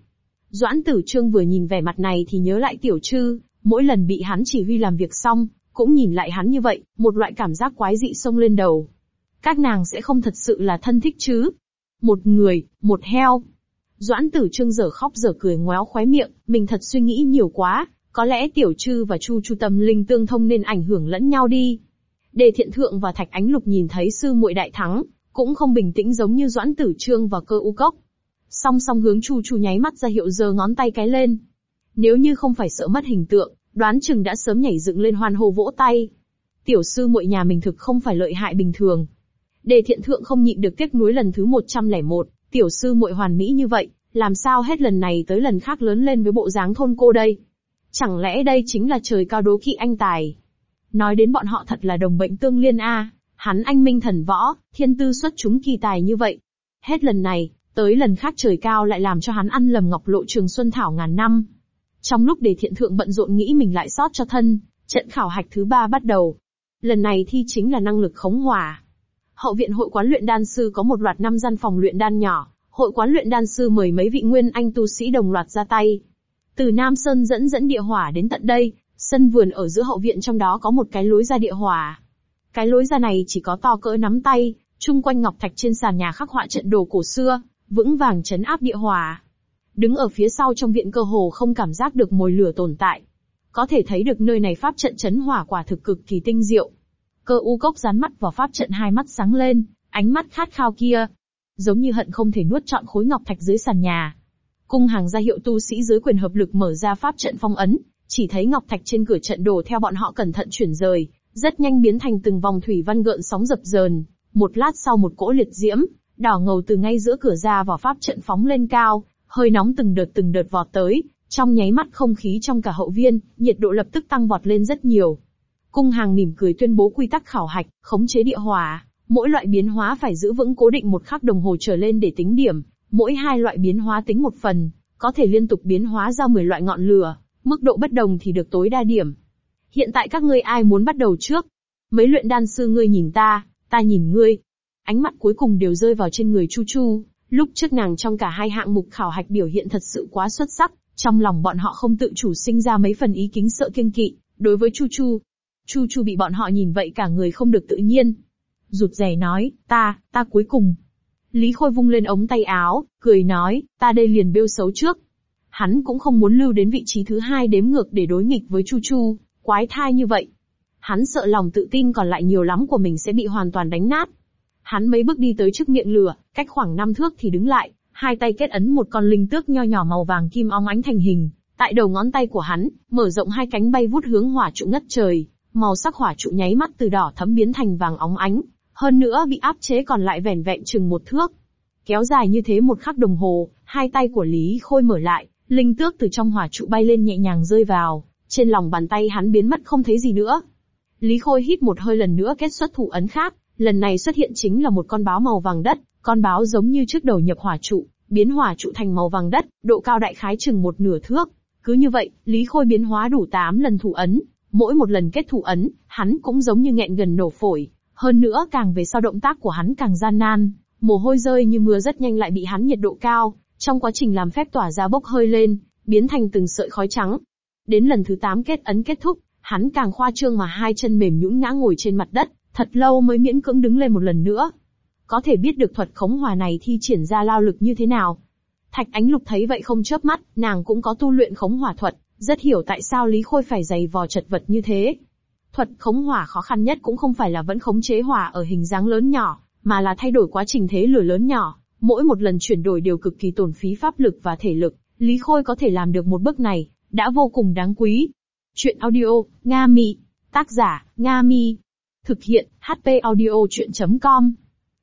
Doãn Tử Trương vừa nhìn vẻ mặt này thì nhớ lại Tiểu Trư, mỗi lần bị hắn chỉ huy làm việc xong, cũng nhìn lại hắn như vậy, một loại cảm giác quái dị xông lên đầu. Các nàng sẽ không thật sự là thân thích chứ? Một người, một heo. Doãn tử trương giờ khóc giờ cười ngoéo khóe miệng, mình thật suy nghĩ nhiều quá, có lẽ tiểu trư và chu chu tâm linh tương thông nên ảnh hưởng lẫn nhau đi. Đề thiện thượng và thạch ánh lục nhìn thấy sư muội đại thắng, cũng không bình tĩnh giống như doãn tử trương và cơ u cốc. Song song hướng chu chu nháy mắt ra hiệu giơ ngón tay cái lên. Nếu như không phải sợ mất hình tượng, đoán chừng đã sớm nhảy dựng lên hoan hô vỗ tay. Tiểu sư muội nhà mình thực không phải lợi hại bình thường. Đề thiện thượng không nhịn được tiếc nuối lần thứ 101, tiểu sư muội hoàn mỹ như vậy, làm sao hết lần này tới lần khác lớn lên với bộ dáng thôn cô đây? Chẳng lẽ đây chính là trời cao đố kỵ anh tài? Nói đến bọn họ thật là đồng bệnh tương liên a, hắn anh minh thần võ, thiên tư xuất chúng kỳ tài như vậy. Hết lần này, tới lần khác trời cao lại làm cho hắn ăn lầm ngọc lộ trường xuân thảo ngàn năm. Trong lúc đề thiện thượng bận rộn nghĩ mình lại sót cho thân, trận khảo hạch thứ ba bắt đầu. Lần này thi chính là năng lực khống hỏa. Hậu viện hội quán luyện đan sư có một loạt năm gian phòng luyện đan nhỏ, hội quán luyện đan sư mời mấy vị nguyên anh tu sĩ đồng loạt ra tay. Từ Nam Sơn dẫn dẫn địa hỏa đến tận đây, sân vườn ở giữa hậu viện trong đó có một cái lối ra địa hỏa. Cái lối ra này chỉ có to cỡ nắm tay, chung quanh ngọc thạch trên sàn nhà khắc họa trận đồ cổ xưa, vững vàng chấn áp địa hỏa. Đứng ở phía sau trong viện cơ hồ không cảm giác được mồi lửa tồn tại. Có thể thấy được nơi này pháp trận chấn hỏa quả thực cực kỳ tinh diệu. Cơ u cốc dán mắt vào pháp trận hai mắt sáng lên, ánh mắt khát khao kia. Giống như hận không thể nuốt trọn khối ngọc thạch dưới sàn nhà. Cung hàng ra hiệu tu sĩ dưới quyền hợp lực mở ra pháp trận phong ấn, chỉ thấy ngọc thạch trên cửa trận đổ theo bọn họ cẩn thận chuyển rời, rất nhanh biến thành từng vòng thủy văn gợn sóng dập dờn. Một lát sau một cỗ liệt diễm, đỏ ngầu từ ngay giữa cửa ra vào pháp trận phóng lên cao, hơi nóng từng đợt từng đợt vọt tới, trong nháy mắt không khí trong cả hậu viên, nhiệt độ lập tức tăng vọt lên rất nhiều. Cung hàng mỉm cười tuyên bố quy tắc khảo hạch, khống chế địa hỏa, mỗi loại biến hóa phải giữ vững cố định một khắc đồng hồ trở lên để tính điểm, mỗi hai loại biến hóa tính một phần, có thể liên tục biến hóa ra 10 loại ngọn lửa, mức độ bất đồng thì được tối đa điểm. Hiện tại các ngươi ai muốn bắt đầu trước? Mấy luyện đan sư ngươi nhìn ta, ta nhìn ngươi. Ánh mắt cuối cùng đều rơi vào trên người Chu Chu, lúc trước nàng trong cả hai hạng mục khảo hạch biểu hiện thật sự quá xuất sắc, trong lòng bọn họ không tự chủ sinh ra mấy phần ý kính sợ kiêng kỵ, đối với Chu Chu. Chu Chu bị bọn họ nhìn vậy cả người không được tự nhiên. Rụt rè nói, ta, ta cuối cùng. Lý Khôi vung lên ống tay áo, cười nói, ta đây liền bêu xấu trước. Hắn cũng không muốn lưu đến vị trí thứ hai đếm ngược để đối nghịch với Chu Chu, quái thai như vậy. Hắn sợ lòng tự tin còn lại nhiều lắm của mình sẽ bị hoàn toàn đánh nát. Hắn mấy bước đi tới trước miệng lửa, cách khoảng năm thước thì đứng lại, hai tay kết ấn một con linh tước nho nhỏ màu vàng kim óng ánh thành hình. Tại đầu ngón tay của hắn, mở rộng hai cánh bay vút hướng hỏa trụ ngất trời, màu sắc hỏa trụ nháy mắt từ đỏ thấm biến thành vàng óng ánh, hơn nữa bị áp chế còn lại vẻn vẹn chừng một thước. Kéo dài như thế một khắc đồng hồ, hai tay của Lý Khôi mở lại, linh tước từ trong hỏa trụ bay lên nhẹ nhàng rơi vào, trên lòng bàn tay hắn biến mất không thấy gì nữa. Lý Khôi hít một hơi lần nữa kết xuất thủ ấn khác, lần này xuất hiện chính là một con báo màu vàng đất, con báo giống như trước đầu nhập hỏa trụ, biến hỏa trụ thành màu vàng đất, độ cao đại khái chừng một nửa thước. Cứ như vậy, Lý Khôi biến hóa đủ 8 lần thủ ấn, mỗi một lần kết thủ ấn, hắn cũng giống như nghẹn gần nổ phổi. Hơn nữa càng về sau động tác của hắn càng gian nan, mồ hôi rơi như mưa rất nhanh lại bị hắn nhiệt độ cao, trong quá trình làm phép tỏa ra bốc hơi lên, biến thành từng sợi khói trắng. Đến lần thứ 8 kết ấn kết thúc, hắn càng khoa trương mà hai chân mềm nhũn ngã ngồi trên mặt đất, thật lâu mới miễn cưỡng đứng lên một lần nữa. Có thể biết được thuật khống hòa này thi triển ra lao lực như thế nào. Thạch Ánh Lục thấy vậy không chớp mắt, nàng cũng có tu luyện khống hỏa thuật, rất hiểu tại sao Lý Khôi phải dày vò chật vật như thế. Thuật khống hỏa khó khăn nhất cũng không phải là vẫn khống chế hỏa ở hình dáng lớn nhỏ, mà là thay đổi quá trình thế lửa lớn nhỏ. Mỗi một lần chuyển đổi đều cực kỳ tổn phí pháp lực và thể lực. Lý Khôi có thể làm được một bước này, đã vô cùng đáng quý. Chuyện audio, Nga Mi. Tác giả, Nga Mi. Thực hiện, HP audio chuyện.com.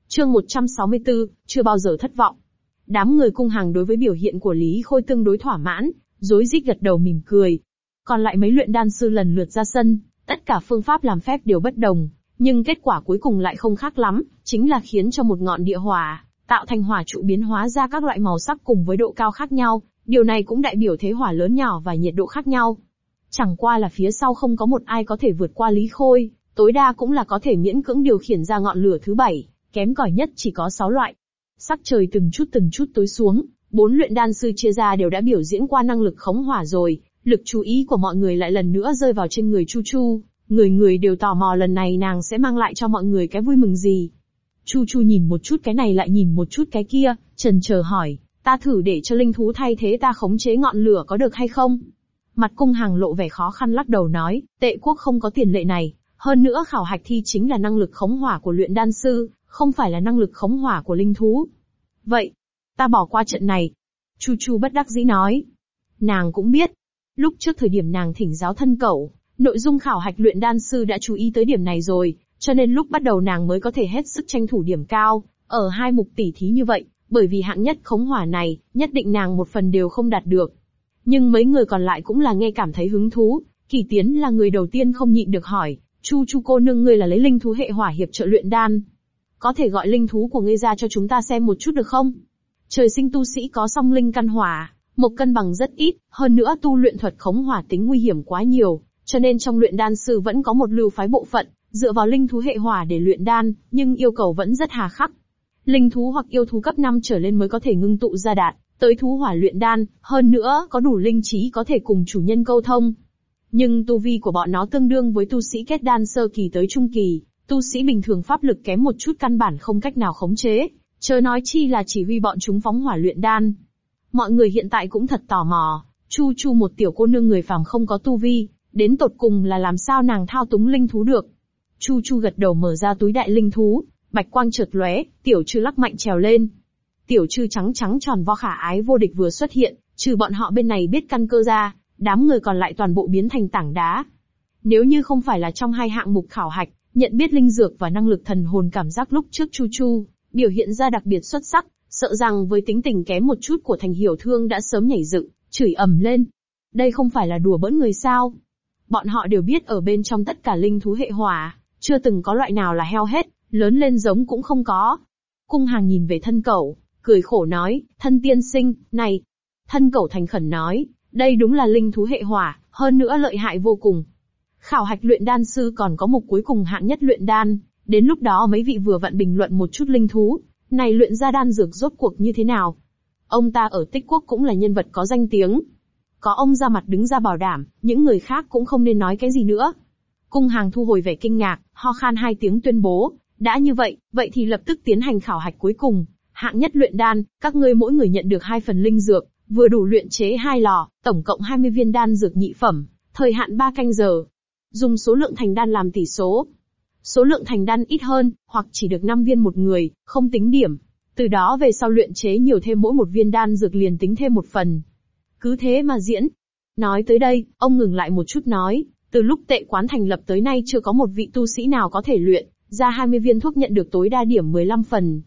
Chương 164, chưa bao giờ thất vọng. Đám người cung hàng đối với biểu hiện của Lý Khôi tương đối thỏa mãn, rối rít gật đầu mỉm cười. Còn lại mấy luyện đan sư lần lượt ra sân, tất cả phương pháp làm phép đều bất đồng, nhưng kết quả cuối cùng lại không khác lắm, chính là khiến cho một ngọn địa hỏa, tạo thành hỏa trụ biến hóa ra các loại màu sắc cùng với độ cao khác nhau, điều này cũng đại biểu thế hỏa lớn nhỏ và nhiệt độ khác nhau. Chẳng qua là phía sau không có một ai có thể vượt qua Lý Khôi, tối đa cũng là có thể miễn cưỡng điều khiển ra ngọn lửa thứ bảy, kém cỏi nhất chỉ có 6 loại. Sắc trời từng chút từng chút tối xuống, bốn luyện đan sư chia ra đều đã biểu diễn qua năng lực khống hỏa rồi, lực chú ý của mọi người lại lần nữa rơi vào trên người Chu Chu, người người đều tò mò lần này nàng sẽ mang lại cho mọi người cái vui mừng gì. Chu Chu nhìn một chút cái này lại nhìn một chút cái kia, trần chờ hỏi, ta thử để cho linh thú thay thế ta khống chế ngọn lửa có được hay không? Mặt cung hàng lộ vẻ khó khăn lắc đầu nói, tệ quốc không có tiền lệ này, hơn nữa khảo hạch thi chính là năng lực khống hỏa của luyện đan sư, không phải là năng lực khống hỏa của linh thú. Vậy, ta bỏ qua trận này. Chu Chu bất đắc dĩ nói. Nàng cũng biết, lúc trước thời điểm nàng thỉnh giáo thân cẩu, nội dung khảo hạch luyện đan sư đã chú ý tới điểm này rồi, cho nên lúc bắt đầu nàng mới có thể hết sức tranh thủ điểm cao, ở hai mục tỷ thí như vậy, bởi vì hạng nhất khống hỏa này, nhất định nàng một phần đều không đạt được. Nhưng mấy người còn lại cũng là nghe cảm thấy hứng thú, Kỳ Tiến là người đầu tiên không nhịn được hỏi, Chu Chu cô nương ngươi là lấy linh thú hệ hỏa hiệp trợ luyện đan. Có thể gọi linh thú của ngươi ra cho chúng ta xem một chút được không? Trời sinh tu sĩ có song linh căn hỏa, một cân bằng rất ít, hơn nữa tu luyện thuật khống hỏa tính nguy hiểm quá nhiều, cho nên trong luyện đan sư vẫn có một lưu phái bộ phận, dựa vào linh thú hệ hỏa để luyện đan, nhưng yêu cầu vẫn rất hà khắc. Linh thú hoặc yêu thú cấp 5 trở lên mới có thể ngưng tụ ra đạn, tới thú hỏa luyện đan, hơn nữa có đủ linh trí có thể cùng chủ nhân câu thông. Nhưng tu vi của bọn nó tương đương với tu sĩ kết đan sơ kỳ tới trung kỳ, tu sĩ bình thường pháp lực kém một chút căn bản không cách nào khống chế, Chớ nói chi là chỉ huy bọn chúng phóng hỏa luyện đan. Mọi người hiện tại cũng thật tò mò, Chu Chu một tiểu cô nương người phàm không có tu vi, đến tột cùng là làm sao nàng thao túng linh thú được. Chu Chu gật đầu mở ra túi đại linh thú, bạch quang chợt lóe, tiểu chư lắc mạnh trèo lên. Tiểu chư trắng trắng tròn vo khả ái vô địch vừa xuất hiện, trừ bọn họ bên này biết căn cơ ra, đám người còn lại toàn bộ biến thành tảng đá. Nếu như không phải là trong hai hạng mục khảo hạch, nhận biết linh dược và năng lực thần hồn cảm giác lúc trước Chu Chu, biểu hiện ra đặc biệt xuất sắc, sợ rằng với tính tình kém một chút của thành hiểu thương đã sớm nhảy dựng, chửi ầm lên. Đây không phải là đùa bỡn người sao? Bọn họ đều biết ở bên trong tất cả linh thú hệ hỏa, chưa từng có loại nào là heo hết, lớn lên giống cũng không có. Cung hàng nhìn về thân cẩu, cười khổ nói, thân tiên sinh, này. Thân cẩu thành khẩn nói, đây đúng là linh thú hệ hỏa, hơn nữa lợi hại vô cùng. Khảo hạch luyện đan sư còn có mục cuối cùng hạng nhất luyện đan, đến lúc đó mấy vị vừa vặn bình luận một chút linh thú, này luyện ra đan dược rốt cuộc như thế nào. Ông ta ở tích quốc cũng là nhân vật có danh tiếng. Có ông ra mặt đứng ra bảo đảm, những người khác cũng không nên nói cái gì nữa. Cung hàng thu hồi vẻ kinh ngạc, ho khan hai tiếng tuyên bố, đã như vậy, vậy thì lập tức tiến hành khảo hạch cuối cùng. Hạng nhất luyện đan, các ngươi mỗi người nhận được hai phần linh dược, vừa đủ luyện chế hai lò, tổng cộng 20 viên đan dược nhị phẩm, thời hạn 3 canh giờ. Dùng số lượng thành đan làm tỷ số. Số lượng thành đan ít hơn, hoặc chỉ được 5 viên một người, không tính điểm. Từ đó về sau luyện chế nhiều thêm mỗi một viên đan dược liền tính thêm một phần. Cứ thế mà diễn. Nói tới đây, ông ngừng lại một chút nói, từ lúc tệ quán thành lập tới nay chưa có một vị tu sĩ nào có thể luyện, ra 20 viên thuốc nhận được tối đa điểm 15 phần.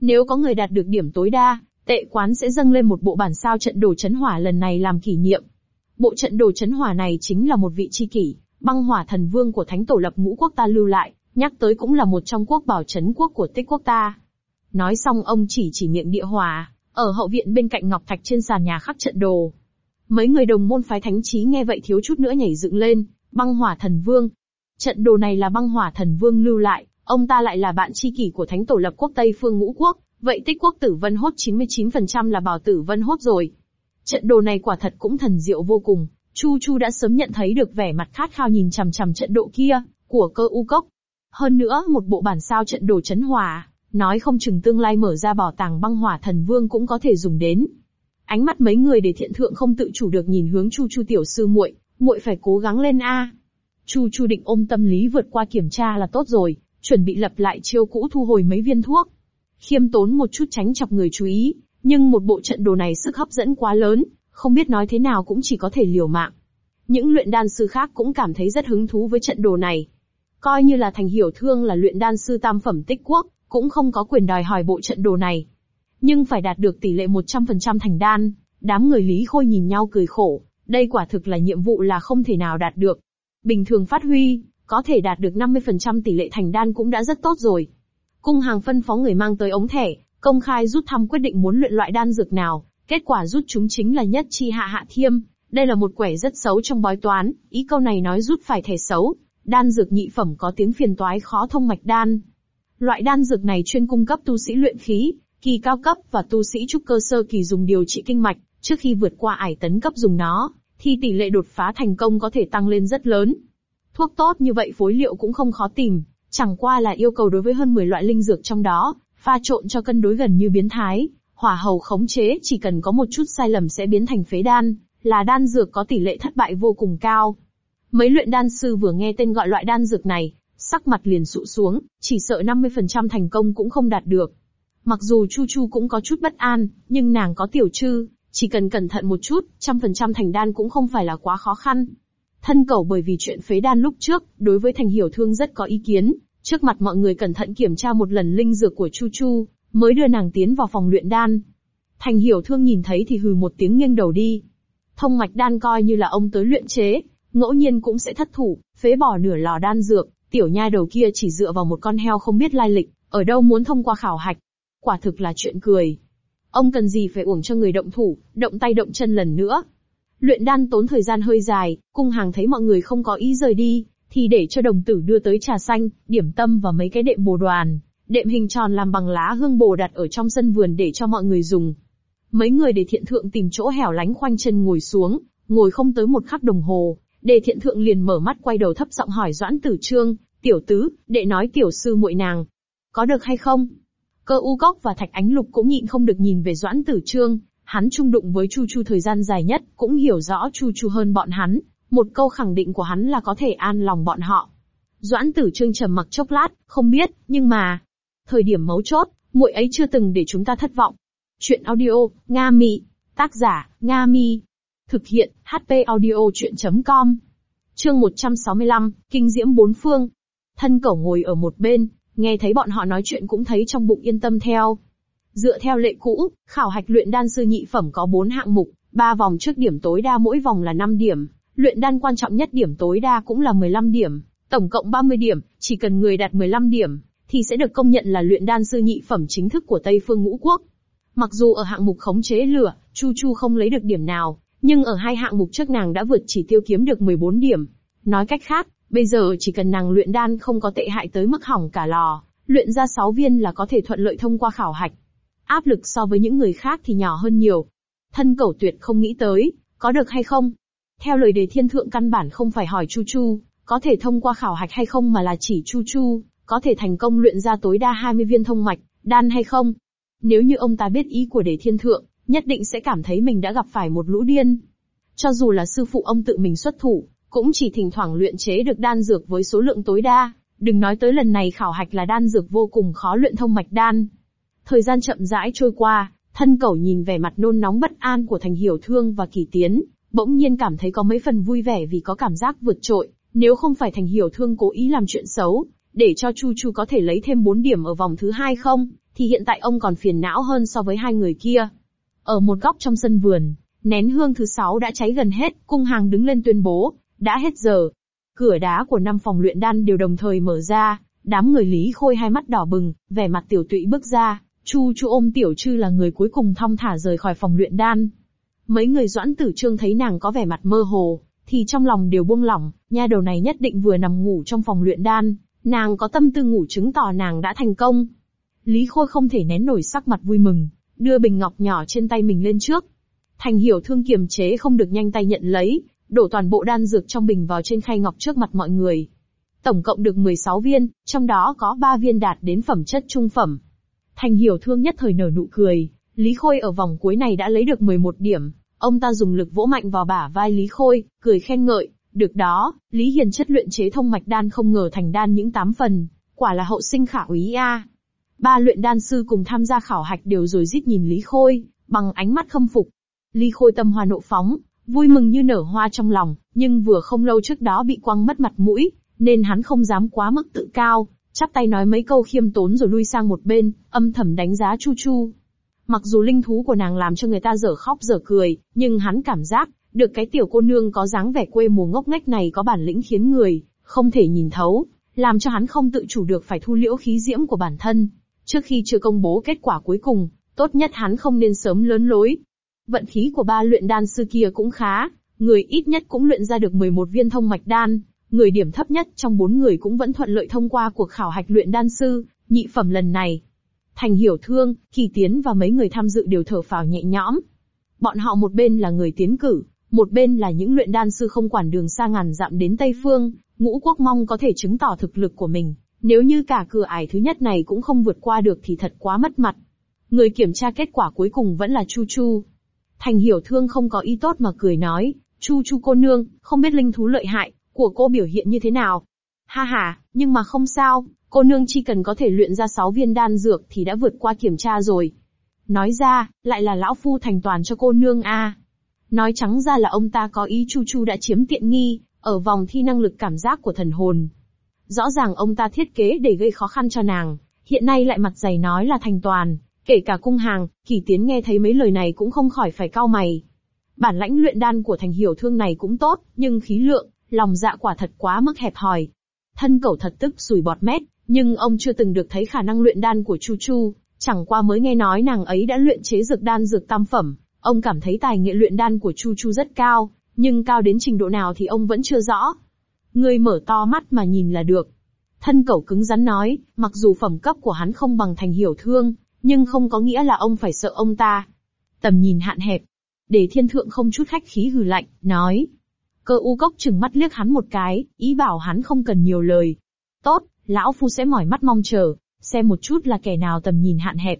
Nếu có người đạt được điểm tối đa, tệ quán sẽ dâng lên một bộ bản sao trận đồ chấn hỏa lần này làm kỷ niệm. Bộ trận đồ chấn hỏa này chính là một vị chi kỷ, băng hỏa thần vương của thánh tổ lập ngũ quốc ta lưu lại, nhắc tới cũng là một trong quốc bảo chấn quốc của tích quốc ta. Nói xong ông chỉ chỉ miệng địa hỏa, ở hậu viện bên cạnh ngọc thạch trên sàn nhà khắc trận đồ. Mấy người đồng môn phái thánh trí nghe vậy thiếu chút nữa nhảy dựng lên, băng hỏa thần vương. Trận đồ này là băng hỏa thần vương lưu lại, ông ta lại là bạn tri kỷ của thánh tổ lập quốc Tây phương ngũ quốc, vậy tích quốc tử vân hốt 99% là bảo tử vân hốt rồi. Trận đồ này quả thật cũng thần diệu vô cùng, Chu Chu đã sớm nhận thấy được vẻ mặt khát khao nhìn chằm chằm trận độ kia, của cơ u cốc. Hơn nữa một bộ bản sao trận đồ chấn hòa nói không chừng tương lai mở ra bảo tàng băng hỏa thần vương cũng có thể dùng đến. Ánh mắt mấy người để thiện thượng không tự chủ được nhìn hướng Chu Chu tiểu sư muội, muội phải cố gắng lên a. Chu Chu định ôm tâm lý vượt qua kiểm tra là tốt rồi, chuẩn bị lập lại chiêu cũ thu hồi mấy viên thuốc. Khiêm tốn một chút tránh chọc người chú ý, nhưng một bộ trận đồ này sức hấp dẫn quá lớn, không biết nói thế nào cũng chỉ có thể liều mạng. Những luyện đan sư khác cũng cảm thấy rất hứng thú với trận đồ này. Coi như là thành hiểu thương là luyện đan sư tam phẩm tích quốc, cũng không có quyền đòi hỏi bộ trận đồ này. Nhưng phải đạt được tỷ lệ 100% thành đan, đám người Lý Khôi nhìn nhau cười khổ, đây quả thực là nhiệm vụ là không thể nào đạt được. Bình thường phát huy, có thể đạt được 50% tỷ lệ thành đan cũng đã rất tốt rồi. Cung hàng phân phó người mang tới ống thẻ, công khai rút thăm quyết định muốn luyện loại đan dược nào, kết quả rút chúng chính là nhất chi hạ hạ thiêm. Đây là một quẻ rất xấu trong bói toán, ý câu này nói rút phải thẻ xấu. Đan dược nhị phẩm có tiếng phiền toái khó thông mạch đan. Loại đan dược này chuyên cung cấp tu sĩ luyện khí, kỳ cao cấp và tu sĩ trúc cơ sơ kỳ dùng điều trị kinh mạch, trước khi vượt qua ải tấn cấp dùng nó, thì tỷ lệ đột phá thành công có thể tăng lên rất lớn. Thuốc tốt như vậy phối liệu cũng không khó tìm, chẳng qua là yêu cầu đối với hơn 10 loại linh dược trong đó, pha trộn cho cân đối gần như biến thái, hỏa hầu khống chế chỉ cần có một chút sai lầm sẽ biến thành phế đan, là đan dược có tỷ lệ thất bại vô cùng cao. Mấy luyện đan sư vừa nghe tên gọi loại đan dược này, sắc mặt liền sụ xuống, chỉ sợ 50% thành công cũng không đạt được. Mặc dù Chu Chu cũng có chút bất an, nhưng nàng có tiểu trư, chỉ cần cẩn thận một chút, trăm phần trăm thành đan cũng không phải là quá khó khăn. Thân cầu bởi vì chuyện phế đan lúc trước, đối với thành hiểu thương rất có ý kiến, trước mặt mọi người cẩn thận kiểm tra một lần linh dược của Chu Chu, mới đưa nàng tiến vào phòng luyện đan. Thành hiểu thương nhìn thấy thì hừ một tiếng nghiêng đầu đi. Thông mạch đan coi như là ông tới luyện chế, ngẫu nhiên cũng sẽ thất thủ, phế bỏ nửa lò đan dược, tiểu nha đầu kia chỉ dựa vào một con heo không biết lai lịch, ở đâu muốn thông qua khảo hạch. Quả thực là chuyện cười. Ông cần gì phải uổng cho người động thủ, động tay động chân lần nữa. Luyện đan tốn thời gian hơi dài, cung hàng thấy mọi người không có ý rời đi, thì để cho đồng tử đưa tới trà xanh, điểm tâm và mấy cái đệm bồ đoàn. Đệm hình tròn làm bằng lá hương bồ đặt ở trong sân vườn để cho mọi người dùng. Mấy người để thiện thượng tìm chỗ hẻo lánh khoanh chân ngồi xuống, ngồi không tới một khắc đồng hồ, để thiện thượng liền mở mắt quay đầu thấp giọng hỏi Doãn Tử Trương, tiểu tứ, đệ nói tiểu sư muội nàng. Có được hay không? Cơ u cốc và thạch ánh lục cũng nhịn không được nhìn về Doãn Tử Trương, hắn chung đụng với Chu Chu thời gian dài nhất, cũng hiểu rõ Chu Chu hơn bọn hắn, một câu khẳng định của hắn là có thể an lòng bọn họ. Doãn Tử Trương trầm mặc chốc lát, không biết, nhưng mà, thời điểm mấu chốt, muội ấy chưa từng để chúng ta thất vọng. Chuyện audio, Nga Mi, tác giả, Nga Mi. Thực hiện, HP audio chuyện.com. Chương 165, Kinh diễm bốn phương. Thân cẩu ngồi ở một bên, nghe thấy bọn họ nói chuyện cũng thấy trong bụng yên tâm theo. Dựa theo lệ cũ, khảo hạch luyện đan sư nhị phẩm có 4 hạng mục, 3 vòng trước điểm tối đa mỗi vòng là 5 điểm, luyện đan quan trọng nhất điểm tối đa cũng là 15 điểm, tổng cộng 30 điểm, chỉ cần người đạt 15 điểm, thì sẽ được công nhận là luyện đan sư nhị phẩm chính thức của Tây Phương Ngũ Quốc. Mặc dù ở hạng mục khống chế lửa, Chu Chu không lấy được điểm nào, nhưng ở hai hạng mục trước nàng đã vượt chỉ tiêu kiếm được 14 điểm. Nói cách khác, bây giờ chỉ cần nàng luyện đan không có tệ hại tới mức hỏng cả lò, luyện ra 6 viên là có thể thuận lợi thông qua khảo hạch. Áp lực so với những người khác thì nhỏ hơn nhiều. Thân cẩu tuyệt không nghĩ tới, có được hay không? Theo lời đề thiên thượng căn bản không phải hỏi Chu Chu, có thể thông qua khảo hạch hay không mà là chỉ Chu Chu, có thể thành công luyện ra tối đa 20 viên thông mạch, đan hay không. Nếu như ông ta biết ý của đề thiên thượng, nhất định sẽ cảm thấy mình đã gặp phải một lũ điên. Cho dù là sư phụ ông tự mình xuất thủ, cũng chỉ thỉnh thoảng luyện chế được đan dược với số lượng tối đa, đừng nói tới lần này khảo hạch là đan dược vô cùng khó luyện thông mạch đan. Thời gian chậm rãi trôi qua, thân cẩu nhìn vẻ mặt nôn nóng bất an của thành hiểu thương và kỳ tiến, bỗng nhiên cảm thấy có mấy phần vui vẻ vì có cảm giác vượt trội, nếu không phải thành hiểu thương cố ý làm chuyện xấu, để cho Chu Chu có thể lấy thêm 4 điểm ở vòng thứ hai không, thì hiện tại ông còn phiền não hơn so với hai người kia. Ở một góc trong sân vườn, nén hương thứ sáu đã cháy gần hết, cung hàng đứng lên tuyên bố, đã hết giờ. Cửa đá của năm phòng luyện đan đều đồng thời mở ra, đám người Lý Khôi hai mắt đỏ bừng, vẻ mặt tiểu tụy bước ra, Chu Chu ôm tiểu trư là người cuối cùng thong thả rời khỏi phòng luyện đan. Mấy người doãn tử trương thấy nàng có vẻ mặt mơ hồ, thì trong lòng đều buông lỏng, nha đầu này nhất định vừa nằm ngủ trong phòng luyện đan, nàng có tâm tư ngủ chứng tỏ nàng đã thành công. Lý Khôi không thể nén nổi sắc mặt vui mừng, đưa bình ngọc nhỏ trên tay mình lên trước. Thành hiểu thương kiềm chế không được nhanh tay nhận lấy, đổ toàn bộ đan dược trong bình vào trên khay ngọc trước mặt mọi người. Tổng cộng được 16 viên, trong đó có 3 viên đạt đến phẩm chất trung phẩm. Thành hiểu thương nhất thời nở nụ cười, Lý Khôi ở vòng cuối này đã lấy được 11 điểm, ông ta dùng lực vỗ mạnh vào bả vai Lý Khôi, cười khen ngợi, được đó, Lý Hiền chất luyện chế thông mạch đan không ngờ thành đan những tám phần, quả là hậu sinh khả úy a. Ba luyện đan sư cùng tham gia khảo hạch đều rồi rít nhìn Lý Khôi, bằng ánh mắt khâm phục. Lý Khôi tâm hoa nộ phóng, vui mừng như nở hoa trong lòng, nhưng vừa không lâu trước đó bị quăng mất mặt mũi, nên hắn không dám quá mức tự cao, chắp tay nói mấy câu khiêm tốn rồi lui sang một bên, âm thầm đánh giá Chu Chu. Mặc dù linh thú của nàng làm cho người ta dở khóc dở cười, nhưng hắn cảm giác, được cái tiểu cô nương có dáng vẻ quê mùa ngốc nghếch này có bản lĩnh khiến người, không thể nhìn thấu, làm cho hắn không tự chủ được phải thu liễu khí diễm của bản thân. Trước khi chưa công bố kết quả cuối cùng, tốt nhất hắn không nên sớm lớn lối. Vận khí của ba luyện đan sư kia cũng khá, người ít nhất cũng luyện ra được 11 viên thông mạch đan, người điểm thấp nhất trong bốn người cũng vẫn thuận lợi thông qua cuộc khảo hạch luyện đan sư, nhị phẩm lần này. Thành hiểu thương, kỳ tiến và mấy người tham dự đều thở phào nhẹ nhõm. Bọn họ một bên là người tiến cử, một bên là những luyện đan sư không quản đường xa ngàn dặm đến Tây Phương, ngũ quốc mong có thể chứng tỏ thực lực của mình. Nếu như cả cửa ải thứ nhất này cũng không vượt qua được thì thật quá mất mặt. Người kiểm tra kết quả cuối cùng vẫn là Chu Chu. Thành hiểu thương không có ý tốt mà cười nói, Chu Chu cô nương, không biết linh thú lợi hại, của cô biểu hiện như thế nào. Ha ha, nhưng mà không sao, cô nương chỉ cần có thể luyện ra 6 viên đan dược thì đã vượt qua kiểm tra rồi. Nói ra, lại là lão phu thành toàn cho cô nương a. Nói trắng ra là ông ta có ý Chu Chu đã chiếm tiện nghi, ở vòng thi năng lực cảm giác của thần hồn. Rõ ràng ông ta thiết kế để gây khó khăn cho nàng, hiện nay lại mặt dày nói là thành toàn, kể cả cung hàng, kỳ tiến nghe thấy mấy lời này cũng không khỏi phải cau mày. Bản lãnh luyện đan của thành hiểu thương này cũng tốt, nhưng khí lượng, lòng dạ quả thật quá mức hẹp hòi. Thân cẩu thật tức sùi bọt mép, nhưng ông chưa từng được thấy khả năng luyện đan của Chu Chu, chẳng qua mới nghe nói nàng ấy đã luyện chế dược đan dược tam phẩm, Ông cảm thấy tài nghệ luyện đan của Chu Chu rất cao, nhưng cao đến trình độ nào thì ông vẫn chưa rõ. Ngươi mở to mắt mà nhìn là được. Thân cẩu cứng rắn nói, mặc dù phẩm cấp của hắn không bằng thành hiểu thương, nhưng không có nghĩa là ông phải sợ ông ta. Tầm nhìn hạn hẹp. Để thiên thượng không chút khách khí hừ lạnh, nói. Cơ u cốc chừng mắt liếc hắn một cái, ý bảo hắn không cần nhiều lời. Tốt, lão phu sẽ mỏi mắt mong chờ. xem một chút là kẻ nào tầm nhìn hạn hẹp.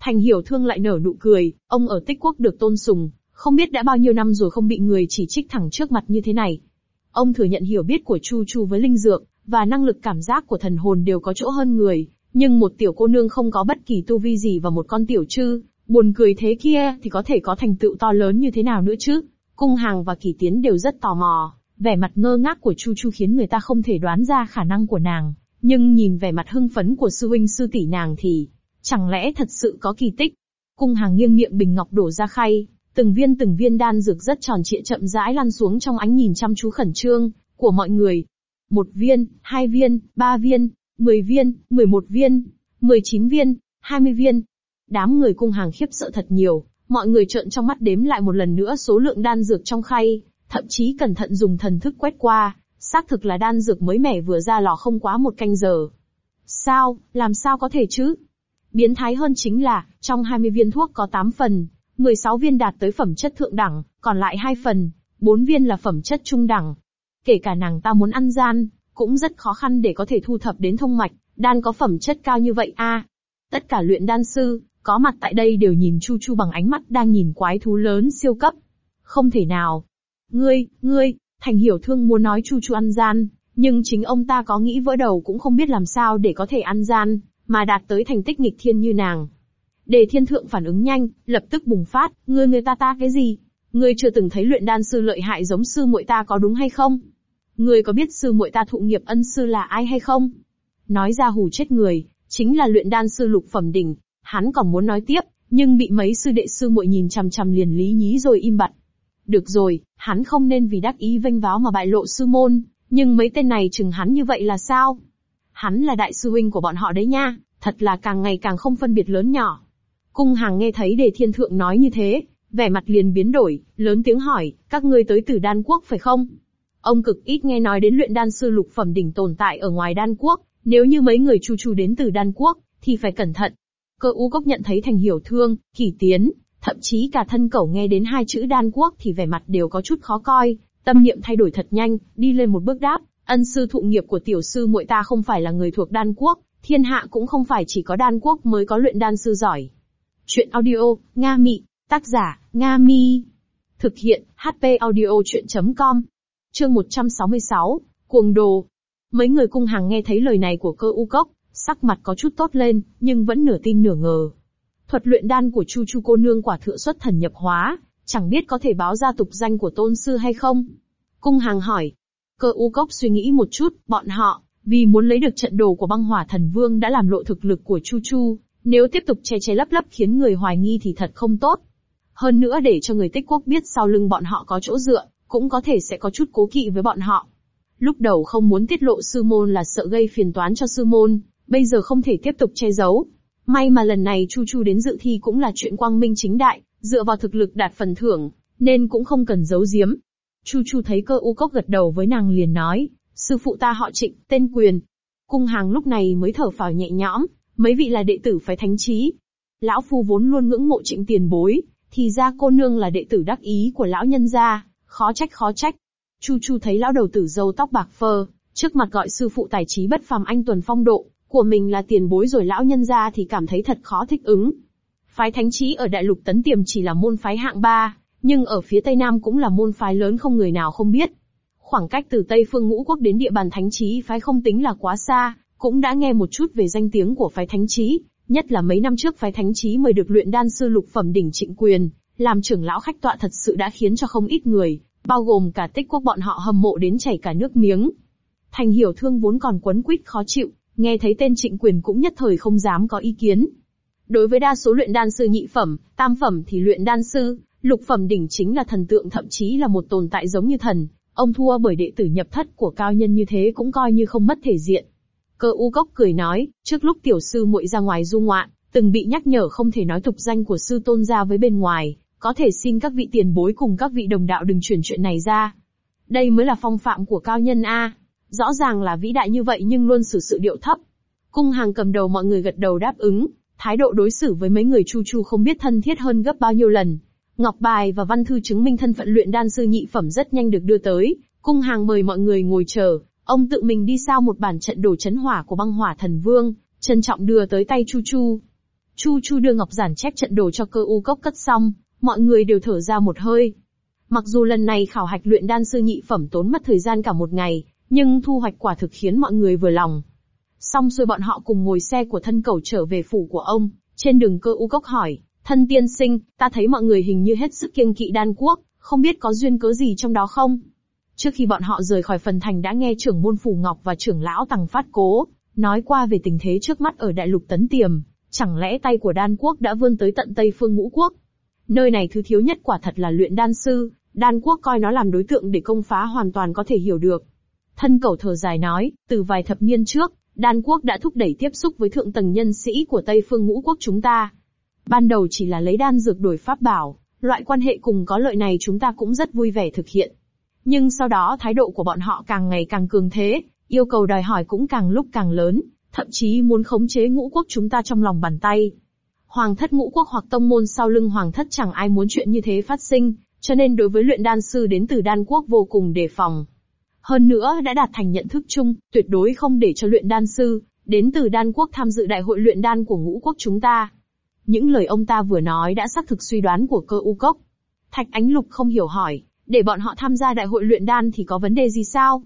Thành hiểu thương lại nở nụ cười, ông ở tích quốc được tôn sùng, không biết đã bao nhiêu năm rồi không bị người chỉ trích thẳng trước mặt như thế này. Ông thừa nhận hiểu biết của Chu Chu với linh dược, và năng lực cảm giác của thần hồn đều có chỗ hơn người, nhưng một tiểu cô nương không có bất kỳ tu vi gì và một con tiểu trư, buồn cười thế kia thì có thể có thành tựu to lớn như thế nào nữa chứ? Cung hàng và kỳ tiến đều rất tò mò, vẻ mặt ngơ ngác của Chu Chu khiến người ta không thể đoán ra khả năng của nàng, nhưng nhìn vẻ mặt hưng phấn của sư huynh sư tỷ nàng thì, chẳng lẽ thật sự có kỳ tích? Cung hàng nghiêng miệng bình ngọc đổ ra khay, từng viên từng viên đan dược rất tròn trịa chậm rãi lăn xuống trong ánh nhìn chăm chú khẩn trương của mọi người. Một viên, hai viên, ba viên, mười viên, mười một viên, mười chín viên, hai mươi viên. Đám người cung hàng khiếp sợ thật nhiều, mọi người trợn trong mắt đếm lại một lần nữa số lượng đan dược trong khay, thậm chí cẩn thận dùng thần thức quét qua, xác thực là đan dược mới mẻ vừa ra lò không quá một canh giờ. Sao, làm sao có thể chứ? Biến thái hơn chính là, trong 20 viên thuốc có 8 phần, 16 viên đạt tới phẩm chất thượng đẳng, còn lại 2 phần, 4 viên là phẩm chất trung đẳng. Kể cả nàng ta muốn ăn gian, cũng rất khó khăn để có thể thu thập đến thông mạch, đan có phẩm chất cao như vậy a. Tất cả luyện đan sư, có mặt tại đây đều nhìn Chu Chu bằng ánh mắt đang nhìn quái thú lớn siêu cấp. Không thể nào. Ngươi, ngươi, Thành hiểu thương muốn nói Chu Chu ăn gian, nhưng chính ông ta có nghĩ vỡ đầu cũng không biết làm sao để có thể ăn gian, mà đạt tới thành tích nghịch thiên như nàng. Đề thiên thượng phản ứng nhanh, lập tức bùng phát, ngươi người ta ta cái gì? Ngươi chưa từng thấy luyện đan sư lợi hại giống sư muội ta có đúng hay không? Ngươi có biết sư muội ta thụ nghiệp ân sư là ai hay không? Nói ra hù chết người, chính là luyện đan sư lục phẩm đỉnh, hắn còn muốn nói tiếp, nhưng bị mấy sư đệ sư muội nhìn chằm chằm liền lý nhí rồi im bặt. Được rồi, hắn không nên vì đắc ý vênh váo mà bại lộ sư môn, nhưng mấy tên này chừng hắn như vậy là sao? Hắn là đại sư huynh của bọn họ đấy nha, thật là càng ngày càng không phân biệt lớn nhỏ. Cung hàng nghe thấy đề thiên thượng nói như thế, vẻ mặt liền biến đổi, lớn tiếng hỏi, các ngươi tới từ đan quốc phải không? Ông cực ít nghe nói đến luyện đan sư lục phẩm đỉnh tồn tại ở ngoài đan quốc, nếu như mấy người chu chu đến từ đan quốc, thì phải cẩn thận. Cơ u cốc nhận thấy thành hiểu thương, kỳ tiến, thậm chí cả thân cẩu nghe đến hai chữ đan quốc thì vẻ mặt đều có chút khó coi, tâm niệm thay đổi thật nhanh, đi lên một bước đáp, ân sư thụ nghiệp của tiểu sư muội ta không phải là người thuộc đan quốc, thiên hạ cũng không phải chỉ có đan quốc mới có luyện đan sư giỏi. Chuyện audio, Nga Mị, tác giả, Nga Mi. Thực hiện, HP audio chuyện.com. Chương 166, Cuồng Đồ. Mấy người cung hàng nghe thấy lời này của cơ u cốc, sắc mặt có chút tốt lên, nhưng vẫn nửa tin nửa ngờ. Thuật luyện đan của Chu Chu cô nương quả thượng xuất thần nhập hóa, chẳng biết có thể báo ra tục danh của tôn sư hay không? Cung hàng hỏi. Cơ u cốc suy nghĩ một chút, bọn họ, vì muốn lấy được trận đồ của băng hỏa thần vương đã làm lộ thực lực của Chu Chu, nếu tiếp tục che che lấp lấp khiến người hoài nghi thì thật không tốt. Hơn nữa để cho người tích quốc biết sau lưng bọn họ có chỗ dựa, cũng có thể sẽ có chút cố kỵ với bọn họ. Lúc đầu không muốn tiết lộ sư môn là sợ gây phiền toán cho sư môn, bây giờ không thể tiếp tục che giấu, May mà lần này Chu Chu đến dự thi cũng là chuyện quang minh chính đại, dựa vào thực lực đạt phần thưởng, nên cũng không cần giấu giếm. Chu Chu thấy cơ u cốc gật đầu với nàng liền nói, sư phụ ta họ trịnh, tên quyền. Cung hàng lúc này mới thở phào nhẹ nhõm, mấy vị là đệ tử phải thánh trí. Lão Phu vốn luôn ngưỡng mộ trịnh tiền bối, thì ra cô nương là đệ tử đắc ý của lão nhân gia, khó trách khó trách. Chu Chu thấy lão đầu tử dâu tóc bạc phơ, trước mặt gọi sư phụ tài trí bất phàm anh tuần phong độ, của mình là tiền bối rồi lão nhân gia thì cảm thấy thật khó thích ứng. Phái thánh trí ở đại lục tấn tiềm chỉ là môn phái hạng ba, nhưng ở phía tây nam cũng là môn phái lớn không người nào không biết. Khoảng cách từ Tây Phương Ngũ Quốc đến địa bàn thánh trí phái không tính là quá xa, cũng đã nghe một chút về danh tiếng của phái thánh trí, nhất là mấy năm trước phái thánh trí mời được luyện đan sư lục phẩm đỉnh trịnh quyền, làm trưởng lão khách tọa thật sự đã khiến cho không ít người, bao gồm cả tích quốc bọn họ hâm mộ đến chảy cả nước miếng. Thành hiểu thương vốn còn quấn quýt khó chịu, Nghe thấy tên trịnh quyền cũng nhất thời không dám có ý kiến. Đối với đa số luyện đan sư nhị phẩm, tam phẩm thì luyện đan sư, lục phẩm đỉnh chính là thần tượng thậm chí là một tồn tại giống như thần. Ông thua bởi đệ tử nhập thất của cao nhân như thế cũng coi như không mất thể diện. Cơ u cốc cười nói, trước lúc tiểu sư muội ra ngoài du ngoạn, từng bị nhắc nhở không thể nói tục danh của sư tôn ra với bên ngoài, có thể xin các vị tiền bối cùng các vị đồng đạo đừng chuyển chuyện này ra. Đây mới là phong phạm của cao nhân A. Rõ ràng là vĩ đại như vậy nhưng luôn xử sự điệu thấp. Cung hàng cầm đầu mọi người gật đầu đáp ứng, thái độ đối xử với mấy người chu chu không biết thân thiết hơn gấp bao nhiêu lần. Ngọc bài và văn thư chứng minh thân phận luyện đan sư nhị phẩm rất nhanh được đưa tới, cung hàng mời mọi người ngồi chờ, ông tự mình đi sao một bản trận đồ chấn hỏa của băng hỏa thần vương, trân trọng đưa tới tay Chu Chu. Chu Chu đưa ngọc giản chép trận đồ cho cơ u cốc cất xong, mọi người đều thở ra một hơi. Mặc dù lần này khảo hạch luyện đan sư nhị phẩm tốn mất thời gian cả một ngày, nhưng thu hoạch quả thực khiến mọi người vừa lòng. Xong rồi bọn họ cùng ngồi xe của thân cầu trở về phủ của ông, trên đường cơ u cốc hỏi, thân tiên sinh, ta thấy mọi người hình như hết sức kiêng kỵ đan quốc, không biết có duyên cớ gì trong đó không? Trước khi bọn họ rời khỏi phần thành đã nghe trưởng môn phủ ngọc và trưởng lão tằng phát cố, nói qua về tình thế trước mắt ở đại lục tấn tiềm, chẳng lẽ tay của đan quốc đã vươn tới tận Tây phương ngũ quốc? Nơi này thứ thiếu nhất quả thật là luyện đan sư, đan quốc coi nó làm đối tượng để công phá hoàn toàn có thể hiểu được. Thân cầu thở dài nói, từ vài thập niên trước, đan quốc đã thúc đẩy tiếp xúc với thượng tầng nhân sĩ của Tây phương ngũ quốc chúng ta. Ban đầu chỉ là lấy đan dược đổi pháp bảo, loại quan hệ cùng có lợi này chúng ta cũng rất vui vẻ thực hiện. Nhưng sau đó thái độ của bọn họ càng ngày càng cường thế, yêu cầu đòi hỏi cũng càng lúc càng lớn, thậm chí muốn khống chế ngũ quốc chúng ta trong lòng bàn tay. Hoàng thất ngũ quốc hoặc tông môn sau lưng hoàng thất chẳng ai muốn chuyện như thế phát sinh, cho nên đối với luyện đan sư đến từ đan quốc vô cùng đề phòng. Hơn nữa đã đạt thành nhận thức chung, tuyệt đối không để cho luyện đan sư, đến từ đan quốc tham dự đại hội luyện đan của ngũ quốc chúng ta. Những lời ông ta vừa nói đã xác thực suy đoán của cơ u cốc. Thạch Ánh Lục không hiểu hỏi, để bọn họ tham gia đại hội luyện đan thì có vấn đề gì sao?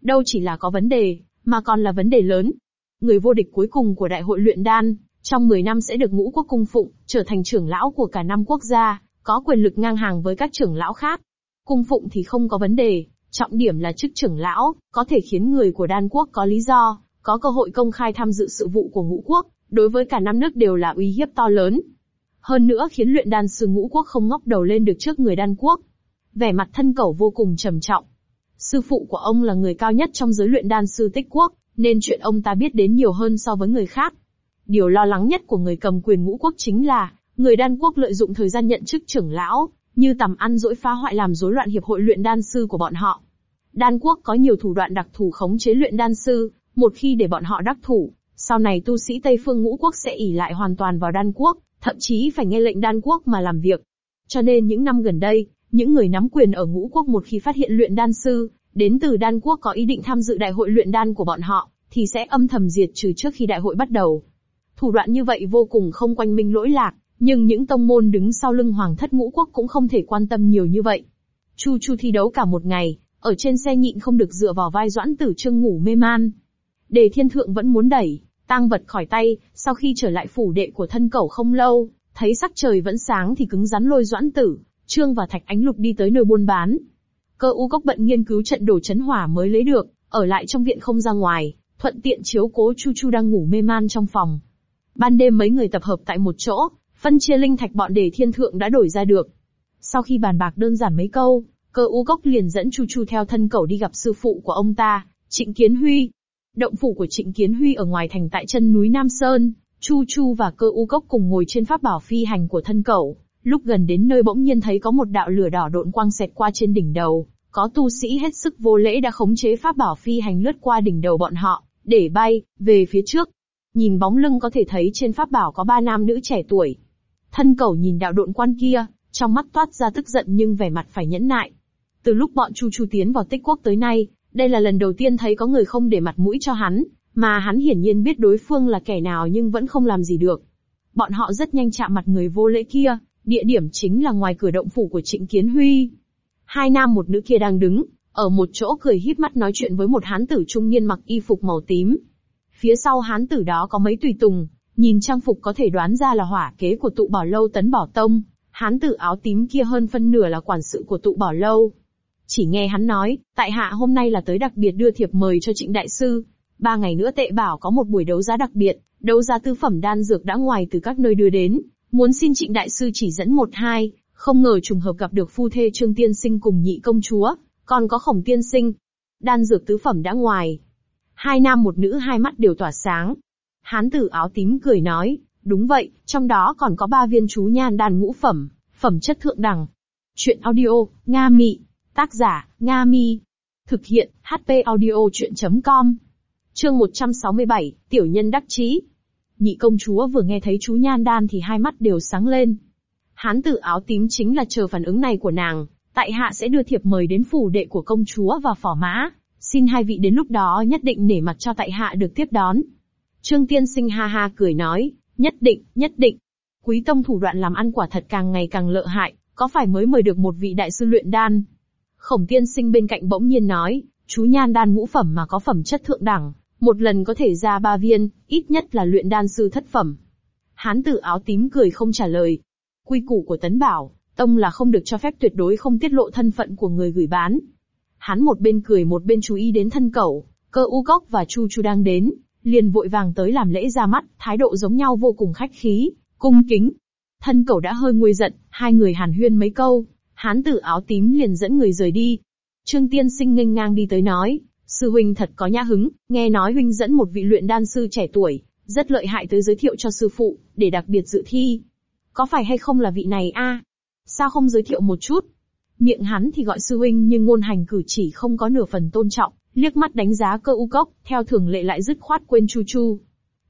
Đâu chỉ là có vấn đề, mà còn là vấn đề lớn. Người vô địch cuối cùng của đại hội luyện đan, trong 10 năm sẽ được ngũ quốc cung phụng, trở thành trưởng lão của cả năm quốc gia, có quyền lực ngang hàng với các trưởng lão khác. Cung phụng thì không có vấn đề, trọng điểm là chức trưởng lão, có thể khiến người của đan quốc có lý do, có cơ hội công khai tham dự sự vụ của ngũ quốc, đối với cả năm nước đều là uy hiếp to lớn. Hơn nữa khiến luyện đan sư ngũ quốc không ngóc đầu lên được trước người đan quốc. Vẻ mặt thân cẩu vô cùng trầm trọng. Sư phụ của ông là người cao nhất trong giới luyện đan sư tích quốc, nên chuyện ông ta biết đến nhiều hơn so với người khác. Điều lo lắng nhất của người cầm quyền ngũ quốc chính là, người đan quốc lợi dụng thời gian nhận chức trưởng lão, như tầm ăn dỗi phá hoại làm rối loạn hiệp hội luyện đan sư của bọn họ. Đan quốc có nhiều thủ đoạn đặc thù khống chế luyện đan sư, một khi để bọn họ đắc thủ, sau này tu sĩ Tây phương ngũ quốc sẽ ỉ lại hoàn toàn vào đan quốc, thậm chí phải nghe lệnh đan quốc mà làm việc. Cho nên những năm gần đây, những người nắm quyền ở ngũ quốc một khi phát hiện luyện đan sư, đến từ đan quốc có ý định tham dự đại hội luyện đan của bọn họ, thì sẽ âm thầm diệt trừ trước khi đại hội bắt đầu. Thủ đoạn như vậy vô cùng không quanh minh lỗi lạc, nhưng những tông môn đứng sau lưng hoàng thất ngũ quốc cũng không thể quan tâm nhiều như vậy. Chu Chu thi đấu cả một ngày, ở trên xe nhịn không được dựa vào vai doãn tử trương ngủ mê man. Đề thiên thượng vẫn muốn đẩy, tang vật khỏi tay, sau khi trở lại phủ đệ của thân cẩu không lâu, thấy sắc trời vẫn sáng thì cứng rắn lôi doãn tử, trương và thạch ánh lục đi tới nơi buôn bán. Cơ u cốc bận nghiên cứu trận đồ chấn hỏa mới lấy được, ở lại trong viện không ra ngoài, thuận tiện chiếu cố Chu Chu đang ngủ mê man trong phòng. Ban đêm mấy người tập hợp tại một chỗ, phân chia linh thạch bọn đề thiên thượng đã đổi ra được. Sau khi bàn bạc đơn giản mấy câu, cơ u cốc liền dẫn Chu Chu theo thân cẩu đi gặp sư phụ của ông ta, Trịnh Kiến Huy. Động phủ của Trịnh Kiến Huy ở ngoài thành tại chân núi Nam Sơn, Chu Chu và cơ u cốc cùng ngồi trên pháp bảo phi hành của thân cẩu. Lúc gần đến nơi bỗng nhiên thấy có một đạo lửa đỏ độn quang xẹt qua trên đỉnh đầu, có tu sĩ hết sức vô lễ đã khống chế pháp bảo phi hành lướt qua đỉnh đầu bọn họ, để bay, về phía trước. Nhìn bóng lưng có thể thấy trên pháp bảo có ba nam nữ trẻ tuổi. Thân cẩu nhìn đạo độn quan kia, trong mắt toát ra tức giận nhưng vẻ mặt phải nhẫn nại. Từ lúc bọn Chu Chu tiến vào tích quốc tới nay, đây là lần đầu tiên thấy có người không để mặt mũi cho hắn, mà hắn hiển nhiên biết đối phương là kẻ nào nhưng vẫn không làm gì được. Bọn họ rất nhanh chạm mặt người vô lễ kia, địa điểm chính là ngoài cửa động phủ của Trịnh Kiến Huy. Hai nam một nữ kia đang đứng, ở một chỗ cười híp mắt nói chuyện với một hán tử trung niên mặc y phục màu tím. Phía sau hán tử đó có mấy tùy tùng, nhìn trang phục có thể đoán ra là hỏa kế của tụ bảo lâu tấn bảo tông, hán tử áo tím kia hơn phân nửa là quản sự của tụ bảo lâu. Chỉ nghe hắn nói, tại hạ hôm nay là tới đặc biệt đưa thiệp mời cho trịnh đại sư. Ba ngày nữa tệ bảo có một buổi đấu giá đặc biệt, đấu giá tư phẩm đan dược đã ngoài từ các nơi đưa đến, muốn xin trịnh đại sư chỉ dẫn một hai, không ngờ trùng hợp gặp được phu thê trương tiên sinh cùng nhị công chúa, còn có khổng tiên sinh. Đan dược tứ phẩm đã ngoài. Hai nam một nữ hai mắt đều tỏa sáng. Hán tử áo tím cười nói, đúng vậy, trong đó còn có ba viên chú nhan đan ngũ phẩm, phẩm chất thượng đẳng. Chuyện audio, Nga Mị. Tác giả, Nga Mi. Thực hiện, HP audio chuyện.com. Chương 167, Tiểu nhân đắc chí. Nhị công chúa vừa nghe thấy chú nhan đan thì hai mắt đều sáng lên. Hán tử áo tím chính là chờ phản ứng này của nàng, tại hạ sẽ đưa thiệp mời đến phủ đệ của công chúa và phỏ mã, xin hai vị đến lúc đó nhất định nể mặt cho tại hạ được tiếp đón. Trương Tiên Sinh ha ha cười nói, nhất định, nhất định. Quý tông thủ đoạn làm ăn quả thật càng ngày càng lợi hại, có phải mới mời được một vị đại sư luyện đan? Khổng Tiên Sinh bên cạnh bỗng nhiên nói, chú nhan đan ngũ phẩm mà có phẩm chất thượng đẳng, một lần có thể ra ba viên, ít nhất là luyện đan sư thất phẩm. Hán tử áo tím cười không trả lời. Quy củ của Tấn Bảo, Tông là không được cho phép tuyệt đối không tiết lộ thân phận của người gửi bán. Hắn một bên cười một bên chú ý đến thân cẩu, cơ u cốc và chu chu đang đến, liền vội vàng tới làm lễ ra mắt, thái độ giống nhau vô cùng khách khí, cung kính. Thân cẩu đã hơi nguôi giận, hai người hàn huyên mấy câu, hán tử áo tím liền dẫn người rời đi. Trương Tiên Sinh nghênh ngang đi tới nói, sư huynh thật có nhã hứng, nghe nói huynh dẫn một vị luyện đan sư trẻ tuổi, rất lợi hại tới giới thiệu cho sư phụ, để đặc biệt dự thi. Có phải hay không là vị này a? Sao không giới thiệu một chút? Miệng hắn thì gọi sư huynh nhưng ngôn hành cử chỉ không có nửa phần tôn trọng, liếc mắt đánh giá cơ u cốc, theo thường lệ lại dứt khoát quên chu chu.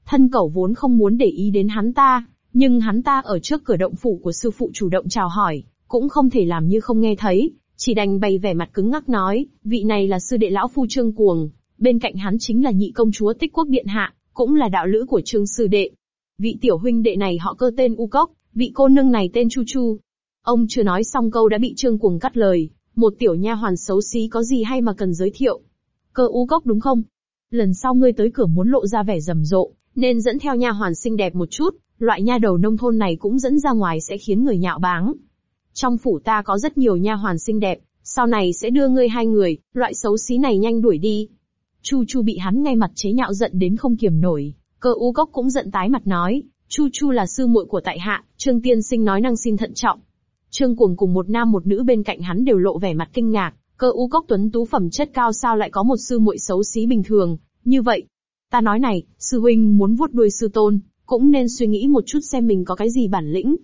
Thân cẩu vốn không muốn để ý đến hắn ta, nhưng hắn ta ở trước cửa động phủ của sư phụ chủ động chào hỏi, cũng không thể làm như không nghe thấy, chỉ đành bày vẻ mặt cứng ngắc nói, vị này là sư đệ lão phu trương cuồng, bên cạnh hắn chính là nhị công chúa tích quốc điện hạ, cũng là đạo lữ của trương sư đệ. Vị tiểu huynh đệ này họ cơ tên U Cốc, vị cô nương này tên Chu Chu. Ông chưa nói xong câu đã bị trương cuồng cắt lời, một tiểu nha hoàn xấu xí có gì hay mà cần giới thiệu. Cơ U Cốc đúng không? Lần sau ngươi tới cửa muốn lộ ra vẻ rầm rộ, nên dẫn theo nha hoàn xinh đẹp một chút, loại nha đầu nông thôn này cũng dẫn ra ngoài sẽ khiến người nhạo báng. Trong phủ ta có rất nhiều nha hoàn xinh đẹp, sau này sẽ đưa ngươi hai người, loại xấu xí này nhanh đuổi đi. Chu Chu bị hắn ngay mặt chế nhạo giận đến không kiềm nổi, cơ u cốc cũng giận tái mặt nói, Chu Chu là sư muội của tại hạ, Trương Tiên Sinh nói năng xin thận trọng. Trương Cuồng cùng một nam một nữ bên cạnh hắn đều lộ vẻ mặt kinh ngạc, cơ u cốc tuấn tú phẩm chất cao sao lại có một sư muội xấu xí bình thường, như vậy. Ta nói này, sư huynh muốn vuốt đuôi sư tôn, cũng nên suy nghĩ một chút xem mình có cái gì bản lĩnh.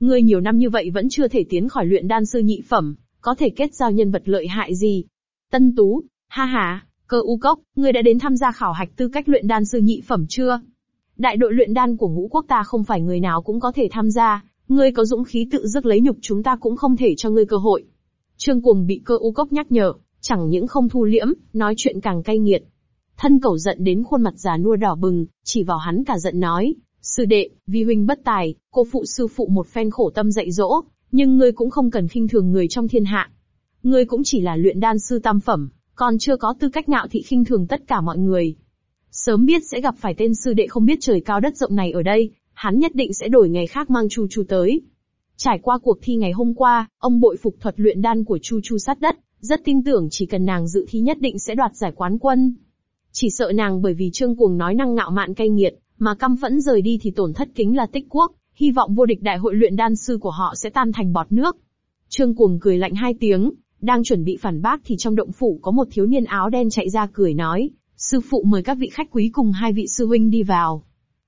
Ngươi nhiều năm như vậy vẫn chưa thể tiến khỏi luyện đan sư nhị phẩm, có thể kết giao nhân vật lợi hại gì? Tân Tú, ha ha, cơ u cốc, ngươi đã đến tham gia khảo hạch tư cách luyện đan sư nhị phẩm chưa? Đại đội luyện đan của ngũ quốc ta không phải người nào cũng có thể tham gia, ngươi có dũng khí tự dứt lấy nhục chúng ta cũng không thể cho ngươi cơ hội. Trương Cuồng bị cơ u cốc nhắc nhở, chẳng những không thu liễm, nói chuyện càng cay nghiệt. Thân cẩu giận đến khuôn mặt già nua đỏ bừng, chỉ vào hắn cả giận nói, sư đệ, vi huynh bất tài, cô phụ sư phụ một phen khổ tâm dạy dỗ, nhưng ngươi cũng không cần khinh thường người trong thiên hạ. Ngươi cũng chỉ là luyện đan sư tam phẩm, còn chưa có tư cách ngạo thị khinh thường tất cả mọi người. Sớm biết sẽ gặp phải tên sư đệ không biết trời cao đất rộng này ở đây, hắn nhất định sẽ đổi ngày khác mang Chu Chu tới. Trải qua cuộc thi ngày hôm qua, ông bội phục thuật luyện đan của Chu Chu sát đất, rất tin tưởng chỉ cần nàng dự thi nhất định sẽ đoạt giải quán quân. Chỉ sợ nàng bởi vì Trương Cuồng nói năng ngạo mạn cay nghiệt, mà căm phẫn rời đi thì tổn thất kính là tích quốc, hy vọng vô địch đại hội luyện đan sư của họ sẽ tan thành bọt nước. Trương Cuồng cười lạnh hai tiếng, đang chuẩn bị phản bác thì trong động phủ có một thiếu niên áo đen chạy ra cười nói, sư phụ mời các vị khách quý cùng hai vị sư huynh đi vào.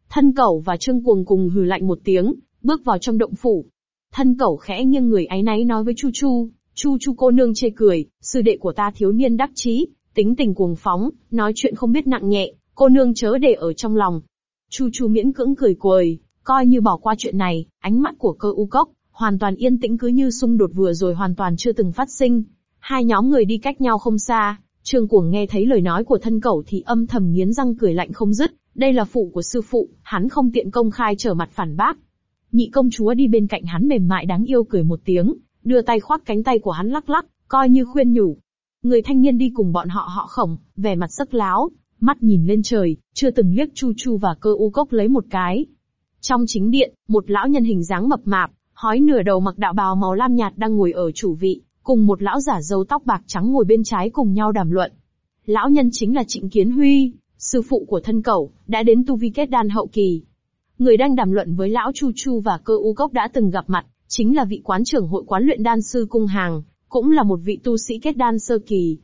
Thân cẩu và Trương Cuồng cùng hừ lạnh một tiếng, bước vào trong động phủ. Thân cẩu khẽ nghiêng người áy náy nói với Chu Chu, Chu Chu cô nương chê cười, sư đệ của ta thiếu niên đắc chí, tính tình cuồng phóng, nói chuyện không biết nặng nhẹ, cô nương chớ để ở trong lòng. Chu Chu miễn cưỡng cười cười, Coi như bỏ qua chuyện này, ánh mắt của cơ u cốc, hoàn toàn yên tĩnh cứ như xung đột vừa rồi hoàn toàn chưa từng phát sinh. Hai nhóm người đi cách nhau không xa, Trương Cuồng nghe thấy lời nói của thân cẩu thì âm thầm nghiến răng cười lạnh không dứt, đây là phụ của sư phụ, hắn không tiện công khai trở mặt phản bác. Nhị công chúa đi bên cạnh hắn mềm mại đáng yêu cười một tiếng, đưa tay khoác cánh tay của hắn lắc lắc, coi như khuyên nhủ. Người thanh niên đi cùng bọn họ họ khổng, vẻ mặt sắc láo, mắt nhìn lên trời, chưa từng liếc Chu Chu và cơ u cốc lấy một cái, trong chính điện, một lão nhân hình dáng mập mạp, hói nửa đầu mặc đạo bào màu lam nhạt đang ngồi ở chủ vị, cùng một lão giả râu tóc bạc trắng ngồi bên trái cùng nhau đàm luận. Lão nhân chính là Trịnh Kiến Huy, sư phụ của thân cẩu, đã đến tu vi kết đan hậu kỳ. Người đang đàm luận với lão Chu Chu và cơ u cốc đã từng gặp mặt, chính là vị quán trưởng hội quán luyện đan sư Cung Hàng, cũng là một vị tu sĩ kết đan sơ kỳ.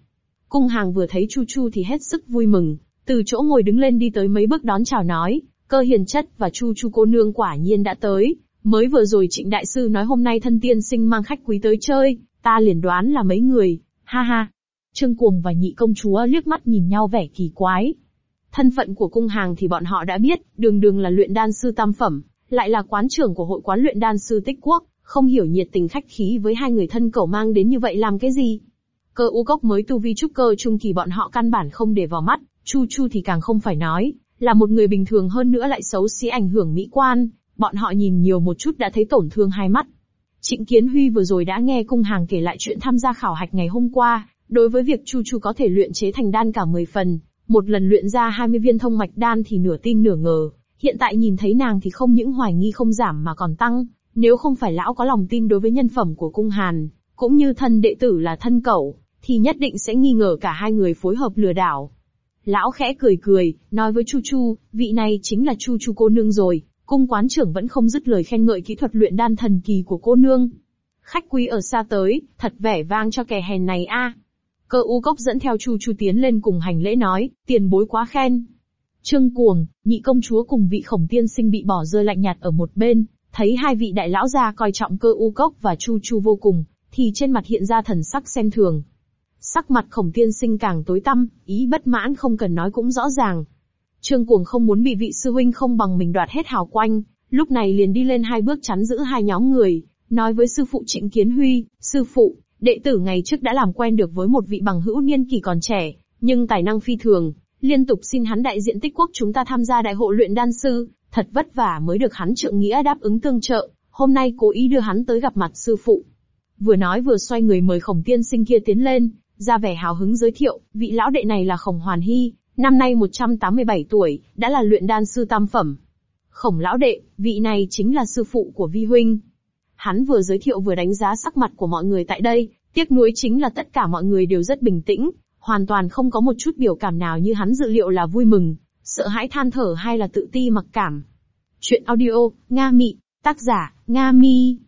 Cung Hàng vừa thấy Chu Chu thì hết sức vui mừng, từ chỗ ngồi đứng lên đi tới mấy bước đón chào nói, Cơ hiền chất và chu chu cô nương quả nhiên đã tới, mới vừa rồi trịnh đại sư nói hôm nay thân tiên sinh mang khách quý tới chơi, ta liền đoán là mấy người, ha ha. Trương Cuồng và nhị công chúa liếc mắt nhìn nhau vẻ kỳ quái. Thân phận của cung hàng thì bọn họ đã biết, đường đường là luyện đan sư tam phẩm, lại là quán trưởng của hội quán luyện đan sư tích quốc, không hiểu nhiệt tình khách khí với hai người thân cầu mang đến như vậy làm cái gì. Cơ u cốc mới tu vi trúc cơ trung kỳ bọn họ căn bản không để vào mắt, chu chu thì càng không phải nói, Là một người bình thường hơn nữa lại xấu xí ảnh hưởng mỹ quan, bọn họ nhìn nhiều một chút đã thấy tổn thương hai mắt. Trịnh Kiến Huy vừa rồi đã nghe cung hàng kể lại chuyện tham gia khảo hạch ngày hôm qua, đối với việc Chu Chu có thể luyện chế thành đan cả 10 phần, một lần luyện ra 20 viên thông mạch đan thì nửa tin nửa ngờ, hiện tại nhìn thấy nàng thì không những hoài nghi không giảm mà còn tăng, nếu không phải lão có lòng tin đối với nhân phẩm của cung hàn, cũng như thân đệ tử là thân cẩu, thì nhất định sẽ nghi ngờ cả hai người phối hợp lừa đảo. Lão khẽ cười cười, nói với Chu Chu, vị này chính là Chu Chu cô nương rồi, cung quán trưởng vẫn không dứt lời khen ngợi kỹ thuật luyện đan thần kỳ của cô nương. Khách quý ở xa tới, thật vẻ vang cho kẻ hèn này a. Cơ u cốc dẫn theo Chu Chu tiến lên cùng hành lễ nói, tiền bối quá khen. Trương Cuồng, nhị công chúa cùng vị khổng tiên sinh bị bỏ rơi lạnh nhạt ở một bên, thấy hai vị đại lão gia coi trọng cơ u cốc và Chu Chu vô cùng, thì trên mặt hiện ra thần sắc xem thường. Sắc mặt khổng tiên sinh càng tối tăm, ý bất mãn không cần nói cũng rõ ràng. Trương Cuồng không muốn bị vị sư huynh không bằng mình đoạt hết hào quanh, lúc này liền đi lên hai bước chắn giữ hai nhóm người, nói với sư phụ Trịnh Kiến Huy, sư phụ, đệ tử ngày trước đã làm quen được với một vị bằng hữu niên kỳ còn trẻ, nhưng tài năng phi thường, liên tục xin hắn đại diện tích quốc chúng ta tham gia đại hội luyện đan sư, thật vất vả mới được hắn trượng nghĩa đáp ứng tương trợ, hôm nay cố ý đưa hắn tới gặp mặt sư phụ. Vừa nói vừa xoay người mời khổng tiên sinh kia tiến lên, ra vẻ hào hứng giới thiệu, vị lão đệ này là khổng hoàn hy, năm nay 187 tuổi, đã là luyện đan sư tam phẩm. Khổng lão đệ, vị này chính là sư phụ của vi huynh. Hắn vừa giới thiệu vừa đánh giá sắc mặt của mọi người tại đây, tiếc nuối chính là tất cả mọi người đều rất bình tĩnh, hoàn toàn không có một chút biểu cảm nào như hắn dự liệu là vui mừng, sợ hãi than thở hay là tự ti mặc cảm. Chuyện audio, Nga Mị, tác giả, Nga Mi.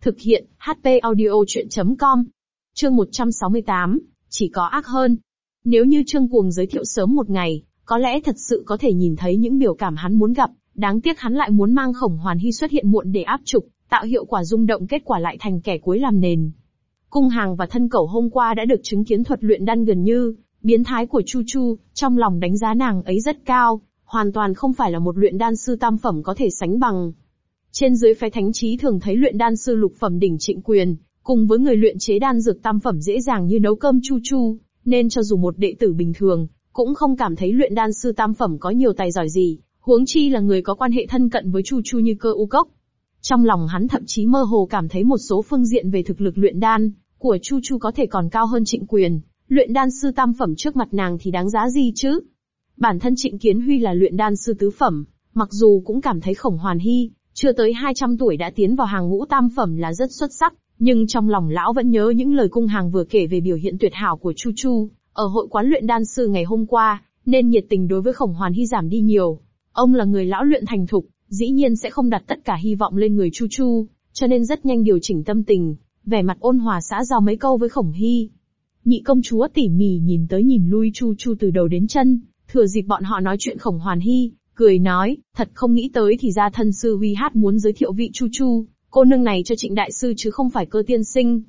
Thực hiện, HP audio chuyện.com. Chương 168, chỉ có ác hơn. Nếu như Trương Cuồng giới thiệu sớm một ngày, có lẽ thật sự có thể nhìn thấy những biểu cảm hắn muốn gặp, đáng tiếc hắn lại muốn mang khổng hoàn hy xuất hiện muộn để áp trục, tạo hiệu quả rung động kết quả lại thành kẻ cuối làm nền. Cung hàng và thân cẩu hôm qua đã được chứng kiến thuật luyện đan gần như, biến thái của Chu Chu, trong lòng đánh giá nàng ấy rất cao, hoàn toàn không phải là một luyện đan sư tam phẩm có thể sánh bằng. Trên dưới phái thánh trí thường thấy luyện đan sư lục phẩm đỉnh trịnh quyền, cùng với người luyện chế đan dược tam phẩm dễ dàng như nấu cơm Chu Chu, nên cho dù một đệ tử bình thường, cũng không cảm thấy luyện đan sư tam phẩm có nhiều tài giỏi gì, huống chi là người có quan hệ thân cận với Chu Chu như cơ u cốc. Trong lòng hắn thậm chí mơ hồ cảm thấy một số phương diện về thực lực luyện đan, của Chu Chu có thể còn cao hơn trịnh quyền, luyện đan sư tam phẩm trước mặt nàng thì đáng giá gì chứ? Bản thân trịnh kiến huy là luyện đan sư tứ phẩm, mặc dù cũng cảm thấy khổng hoàn hy, chưa tới 200 tuổi đã tiến vào hàng ngũ tam phẩm là rất xuất sắc, nhưng trong lòng lão vẫn nhớ những lời cung hàng vừa kể về biểu hiện tuyệt hảo của Chu Chu, ở hội quán luyện đan sư ngày hôm qua, nên nhiệt tình đối với khổng hoàn hy giảm đi nhiều. Ông là người lão luyện thành thục, dĩ nhiên sẽ không đặt tất cả hy vọng lên người Chu Chu, cho nên rất nhanh điều chỉnh tâm tình, vẻ mặt ôn hòa xã giao mấy câu với khổng hy. Nhị công chúa tỉ mỉ nhìn tới nhìn lui Chu Chu từ đầu đến chân, thừa dịp bọn họ nói chuyện khổng hoàn hy, cười nói, thật không nghĩ tới thì ra thân sư huy hát muốn giới thiệu vị Chu Chu, cô nương này cho trịnh đại sư chứ không phải cơ tiên sinh.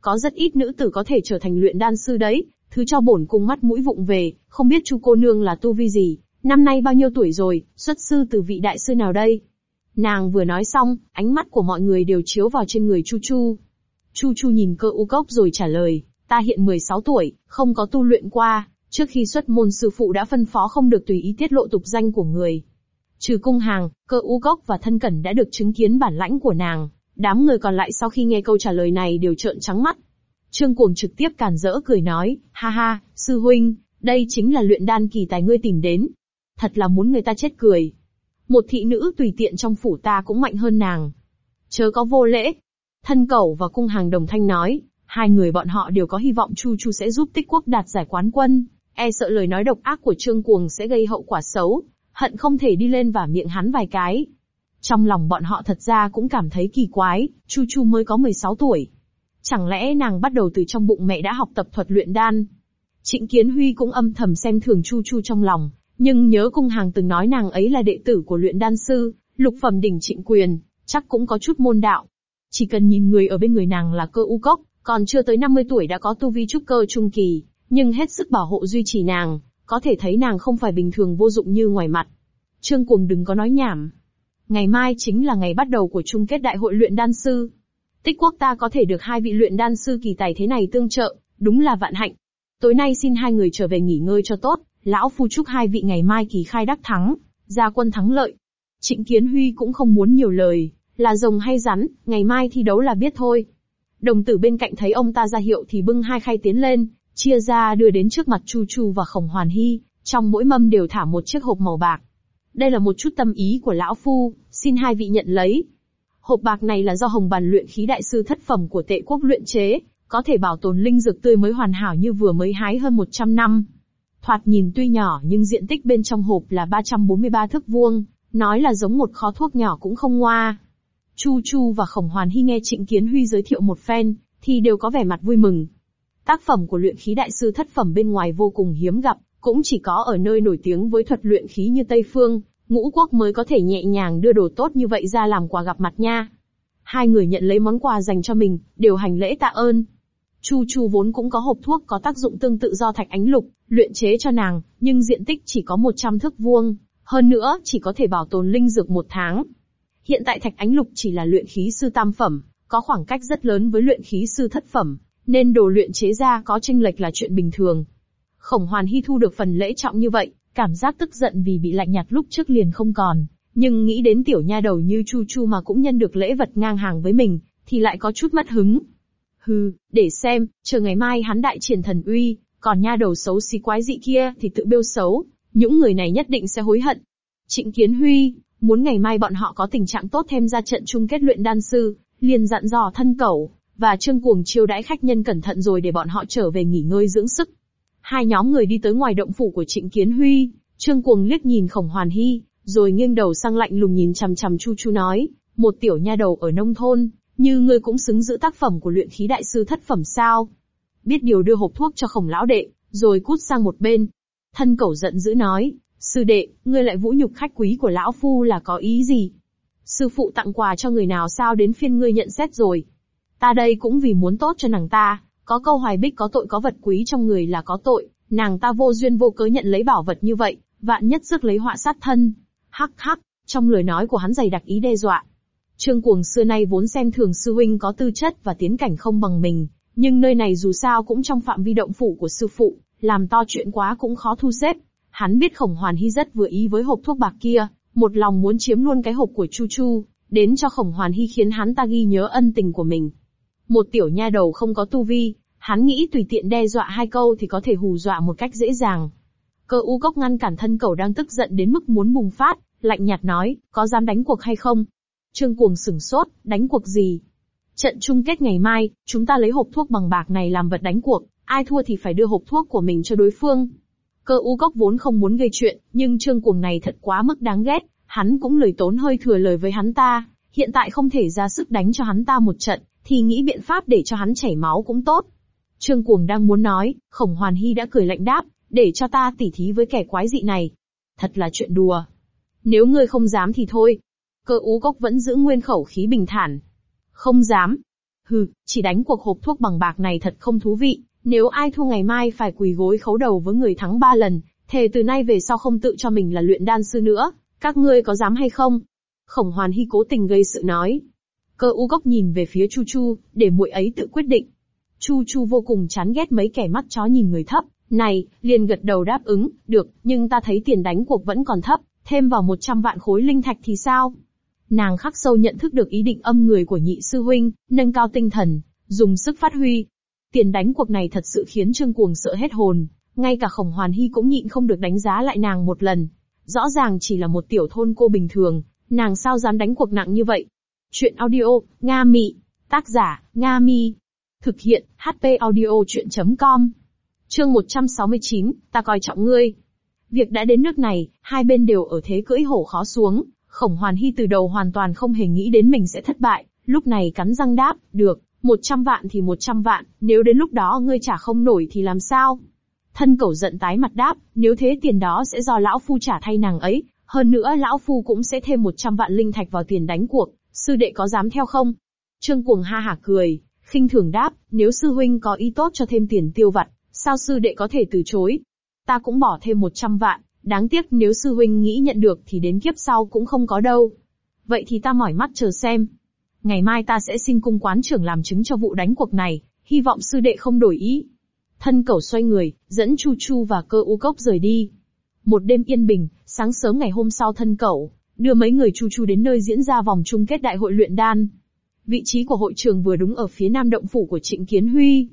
Có rất ít nữ tử có thể trở thành luyện đan sư đấy, thứ cho bổn cung mắt mũi vụng về, không biết Chu cô nương là tu vi gì, năm nay bao nhiêu tuổi rồi, xuất sư từ vị đại sư nào đây? Nàng vừa nói xong, ánh mắt của mọi người đều chiếu vào trên người Chu Chu. Chu Chu nhìn cơ u cốc rồi trả lời, ta hiện 16 tuổi, không có tu luyện qua, trước khi xuất môn sư phụ đã phân phó không được tùy ý tiết lộ tục danh của người. Trừ cung hàng, cơ u cốc và thân cẩn đã được chứng kiến bản lãnh của nàng, đám người còn lại sau khi nghe câu trả lời này đều trợn trắng mắt. Trương Cuồng trực tiếp cản rỡ cười nói, ha ha, sư huynh, đây chính là luyện đan kỳ tài ngươi tìm đến. Thật là muốn người ta chết cười. Một thị nữ tùy tiện trong phủ ta cũng mạnh hơn nàng. Chớ có vô lễ. Thân cẩu và cung hàng đồng thanh nói, hai người bọn họ đều có hy vọng Chu Chu sẽ giúp tích quốc đạt giải quán quân, e sợ lời nói độc ác của Trương Cuồng sẽ gây hậu quả xấu, hận không thể đi lên và miệng hắn vài cái. Trong lòng bọn họ thật ra cũng cảm thấy kỳ quái, Chu Chu mới có 16 tuổi. Chẳng lẽ nàng bắt đầu từ trong bụng mẹ đã học tập thuật luyện đan? Trịnh Kiến Huy cũng âm thầm xem thường Chu Chu trong lòng, nhưng nhớ cung hàng từng nói nàng ấy là đệ tử của luyện đan sư, lục phẩm đỉnh trịnh quyền, chắc cũng có chút môn đạo. Chỉ cần nhìn người ở bên người nàng là cơ u cốc, còn chưa tới 50 tuổi đã có tu vi trúc cơ trung kỳ, nhưng hết sức bảo hộ duy trì nàng, có thể thấy nàng không phải bình thường vô dụng như ngoài mặt. Trương Cuồng đừng có nói nhảm. Ngày mai chính là ngày bắt đầu của chung kết đại hội luyện đan sư. Tích quốc ta có thể được hai vị luyện đan sư kỳ tài thế này tương trợ, đúng là vạn hạnh. Tối nay xin hai người trở về nghỉ ngơi cho tốt, lão phu chúc hai vị ngày mai kỳ khai đắc thắng, gia quân thắng lợi. Trịnh Kiến Huy cũng không muốn nhiều lời, là rồng hay rắn, ngày mai thi đấu là biết thôi. Đồng tử bên cạnh thấy ông ta ra hiệu thì bưng hai khay tiến lên, chia ra đưa đến trước mặt Chu Chu và Khổng Hoàn Hy, trong mỗi mâm đều thả một chiếc hộp màu bạc. Đây là một chút tâm ý của lão phu, xin hai vị nhận lấy. Hộp bạc này là do Hồng Bàn luyện khí đại sư thất phẩm của Tệ quốc luyện chế, có thể bảo tồn linh dược tươi mới hoàn hảo như vừa mới hái hơn 100 năm. Thoạt nhìn tuy nhỏ nhưng diện tích bên trong hộp là 343 thước vuông, nói là giống một kho thuốc nhỏ cũng không ngoa. Chu Chu và Khổng Hoàn Hy nghe Trịnh Kiến Huy giới thiệu một phen, thì đều có vẻ mặt vui mừng. Tác phẩm của luyện khí đại sư thất phẩm bên ngoài vô cùng hiếm gặp, cũng chỉ có ở nơi nổi tiếng với thuật luyện khí như Tây Phương, ngũ quốc mới có thể nhẹ nhàng đưa đồ tốt như vậy ra làm quà gặp mặt nha. Hai người nhận lấy món quà dành cho mình, đều hành lễ tạ ơn. Chu Chu vốn cũng có hộp thuốc có tác dụng tương tự do thạch ánh lục, luyện chế cho nàng, nhưng diện tích chỉ có 100 thước vuông, hơn nữa chỉ có thể bảo tồn linh dược một tháng. Hiện tại thạch ánh lục chỉ là luyện khí sư tam phẩm, có khoảng cách rất lớn với luyện khí sư thất phẩm, nên đồ luyện chế ra có tranh lệch là chuyện bình thường. Khổng Hoàn Hy thu được phần lễ trọng như vậy, cảm giác tức giận vì bị lạnh nhạt lúc trước liền không còn, nhưng nghĩ đến tiểu nha đầu như Chu Chu mà cũng nhân được lễ vật ngang hàng với mình, thì lại có chút mất hứng. Hừ, để xem, chờ ngày mai hắn đại triển thần uy, còn nha đầu xấu xí quái dị kia thì tự bêu xấu, những người này nhất định sẽ hối hận. Trịnh Kiến Huy, muốn ngày mai bọn họ có tình trạng tốt thêm ra trận chung kết luyện đan sư, liền dặn dò thân cẩu, và Trương Cuồng chiêu đãi khách nhân cẩn thận rồi để bọn họ trở về nghỉ ngơi dưỡng sức. Hai nhóm người đi tới ngoài động phủ của Trịnh Kiến Huy, Trương Cuồng liếc nhìn Khổng Hoàn Hy, rồi nghiêng đầu sang lạnh lùng nhìn chằm chằm Chu Chu nói, một tiểu nha đầu ở nông thôn, như ngươi cũng xứng giữ tác phẩm của luyện khí đại sư thất phẩm sao? Biết điều đưa hộp thuốc cho Khổng lão đệ, rồi cút sang một bên. Thân cẩu giận dữ nói, sư đệ, ngươi lại vũ nhục khách quý của lão phu là có ý gì? Sư phụ tặng quà cho người nào sao đến phiên ngươi nhận xét rồi? Ta đây cũng vì muốn tốt cho nàng ta, có câu hoài bích có tội có vật quý trong người là có tội, nàng ta vô duyên vô cớ nhận lấy bảo vật như vậy, vạn nhất rước lấy họa sát thân. Hắc hắc, trong lời nói của hắn dày đặc ý đe dọa. Trương Cuồng xưa nay vốn xem thường sư huynh có tư chất và tiến cảnh không bằng mình, nhưng nơi này dù sao cũng trong phạm vi động phủ của sư phụ, làm to chuyện quá cũng khó thu xếp. Hắn biết Khổng Hoàn Hy rất vừa ý với hộp thuốc bạc kia, một lòng muốn chiếm luôn cái hộp của Chu Chu, đến cho Khổng Hoàn Hy khiến hắn ta ghi nhớ ân tình của mình. Một tiểu nha đầu không có tu vi, hắn nghĩ tùy tiện đe dọa hai câu thì có thể hù dọa một cách dễ dàng. Cơ u cốc ngăn cản thân cầu đang tức giận đến mức muốn bùng phát, lạnh nhạt nói, có dám đánh cuộc hay không? Trương cuồng sửng sốt, đánh cuộc gì? Trận chung kết ngày mai, chúng ta lấy hộp thuốc bằng bạc này làm vật đánh cuộc, ai thua thì phải đưa hộp thuốc của mình cho đối phương. Cơ u cốc vốn không muốn gây chuyện, nhưng trương cuồng này thật quá mức đáng ghét, hắn cũng lời tốn hơi thừa lời với hắn ta, hiện tại không thể ra sức đánh cho hắn ta một trận, thì nghĩ biện pháp để cho hắn chảy máu cũng tốt. Trương Cuồng đang muốn nói, Khổng Hoàn Hy đã cười lạnh đáp, để cho ta tỉ thí với kẻ quái dị này. Thật là chuyện đùa. Nếu ngươi không dám thì thôi. Cơ ú cốc vẫn giữ nguyên khẩu khí bình thản. Không dám. Hừ, chỉ đánh cuộc hộp thuốc bằng bạc này thật không thú vị. Nếu ai thua ngày mai phải quỳ gối khấu đầu với người thắng ba lần, thề từ nay về sau không tự cho mình là luyện đan sư nữa. Các ngươi có dám hay không? Khổng Hoàn Hy cố tình gây sự nói. Cơ u gốc nhìn về phía Chu Chu, để muội ấy tự quyết định. Chu Chu vô cùng chán ghét mấy kẻ mắt chó nhìn người thấp, này, liền gật đầu đáp ứng, được, nhưng ta thấy tiền đánh cuộc vẫn còn thấp, thêm vào 100 vạn khối linh thạch thì sao? Nàng khắc sâu nhận thức được ý định âm người của nhị sư huynh, nâng cao tinh thần, dùng sức phát huy. Tiền đánh cuộc này thật sự khiến Trương Cuồng sợ hết hồn, ngay cả Khổng Hoàn Hy cũng nhịn không được đánh giá lại nàng một lần. Rõ ràng chỉ là một tiểu thôn cô bình thường, nàng sao dám đánh cuộc nặng như vậy? Chuyện audio, Nga Mị. Tác giả, Nga Mi. Thực hiện, HP audio chuyện.com. Chương 169, ta coi trọng ngươi. Việc đã đến nước này, hai bên đều ở thế cưỡi hổ khó xuống, khổng hoàn hy từ đầu hoàn toàn không hề nghĩ đến mình sẽ thất bại, lúc này cắn răng đáp, được, 100 vạn thì 100 vạn, nếu đến lúc đó ngươi trả không nổi thì làm sao? Thân cẩu giận tái mặt đáp, nếu thế tiền đó sẽ do lão phu trả thay nàng ấy, hơn nữa lão phu cũng sẽ thêm 100 vạn linh thạch vào tiền đánh cuộc, sư đệ có dám theo không? Trương Cuồng ha hả cười, khinh thường đáp, nếu sư huynh có ý tốt cho thêm tiền tiêu vặt, sao sư đệ có thể từ chối? Ta cũng bỏ thêm 100 vạn, đáng tiếc nếu sư huynh nghĩ nhận được thì đến kiếp sau cũng không có đâu. Vậy thì ta mỏi mắt chờ xem. Ngày mai ta sẽ xin cung quán trưởng làm chứng cho vụ đánh cuộc này, hy vọng sư đệ không đổi ý. Thân cẩu xoay người, dẫn Chu Chu và cơ u cốc rời đi. Một đêm yên bình, sáng sớm ngày hôm sau thân cẩu, đưa mấy người Chu Chu đến nơi diễn ra vòng chung kết đại hội luyện đan. Vị trí của hội trường vừa đúng ở phía nam động phủ của Trịnh Kiến Huy.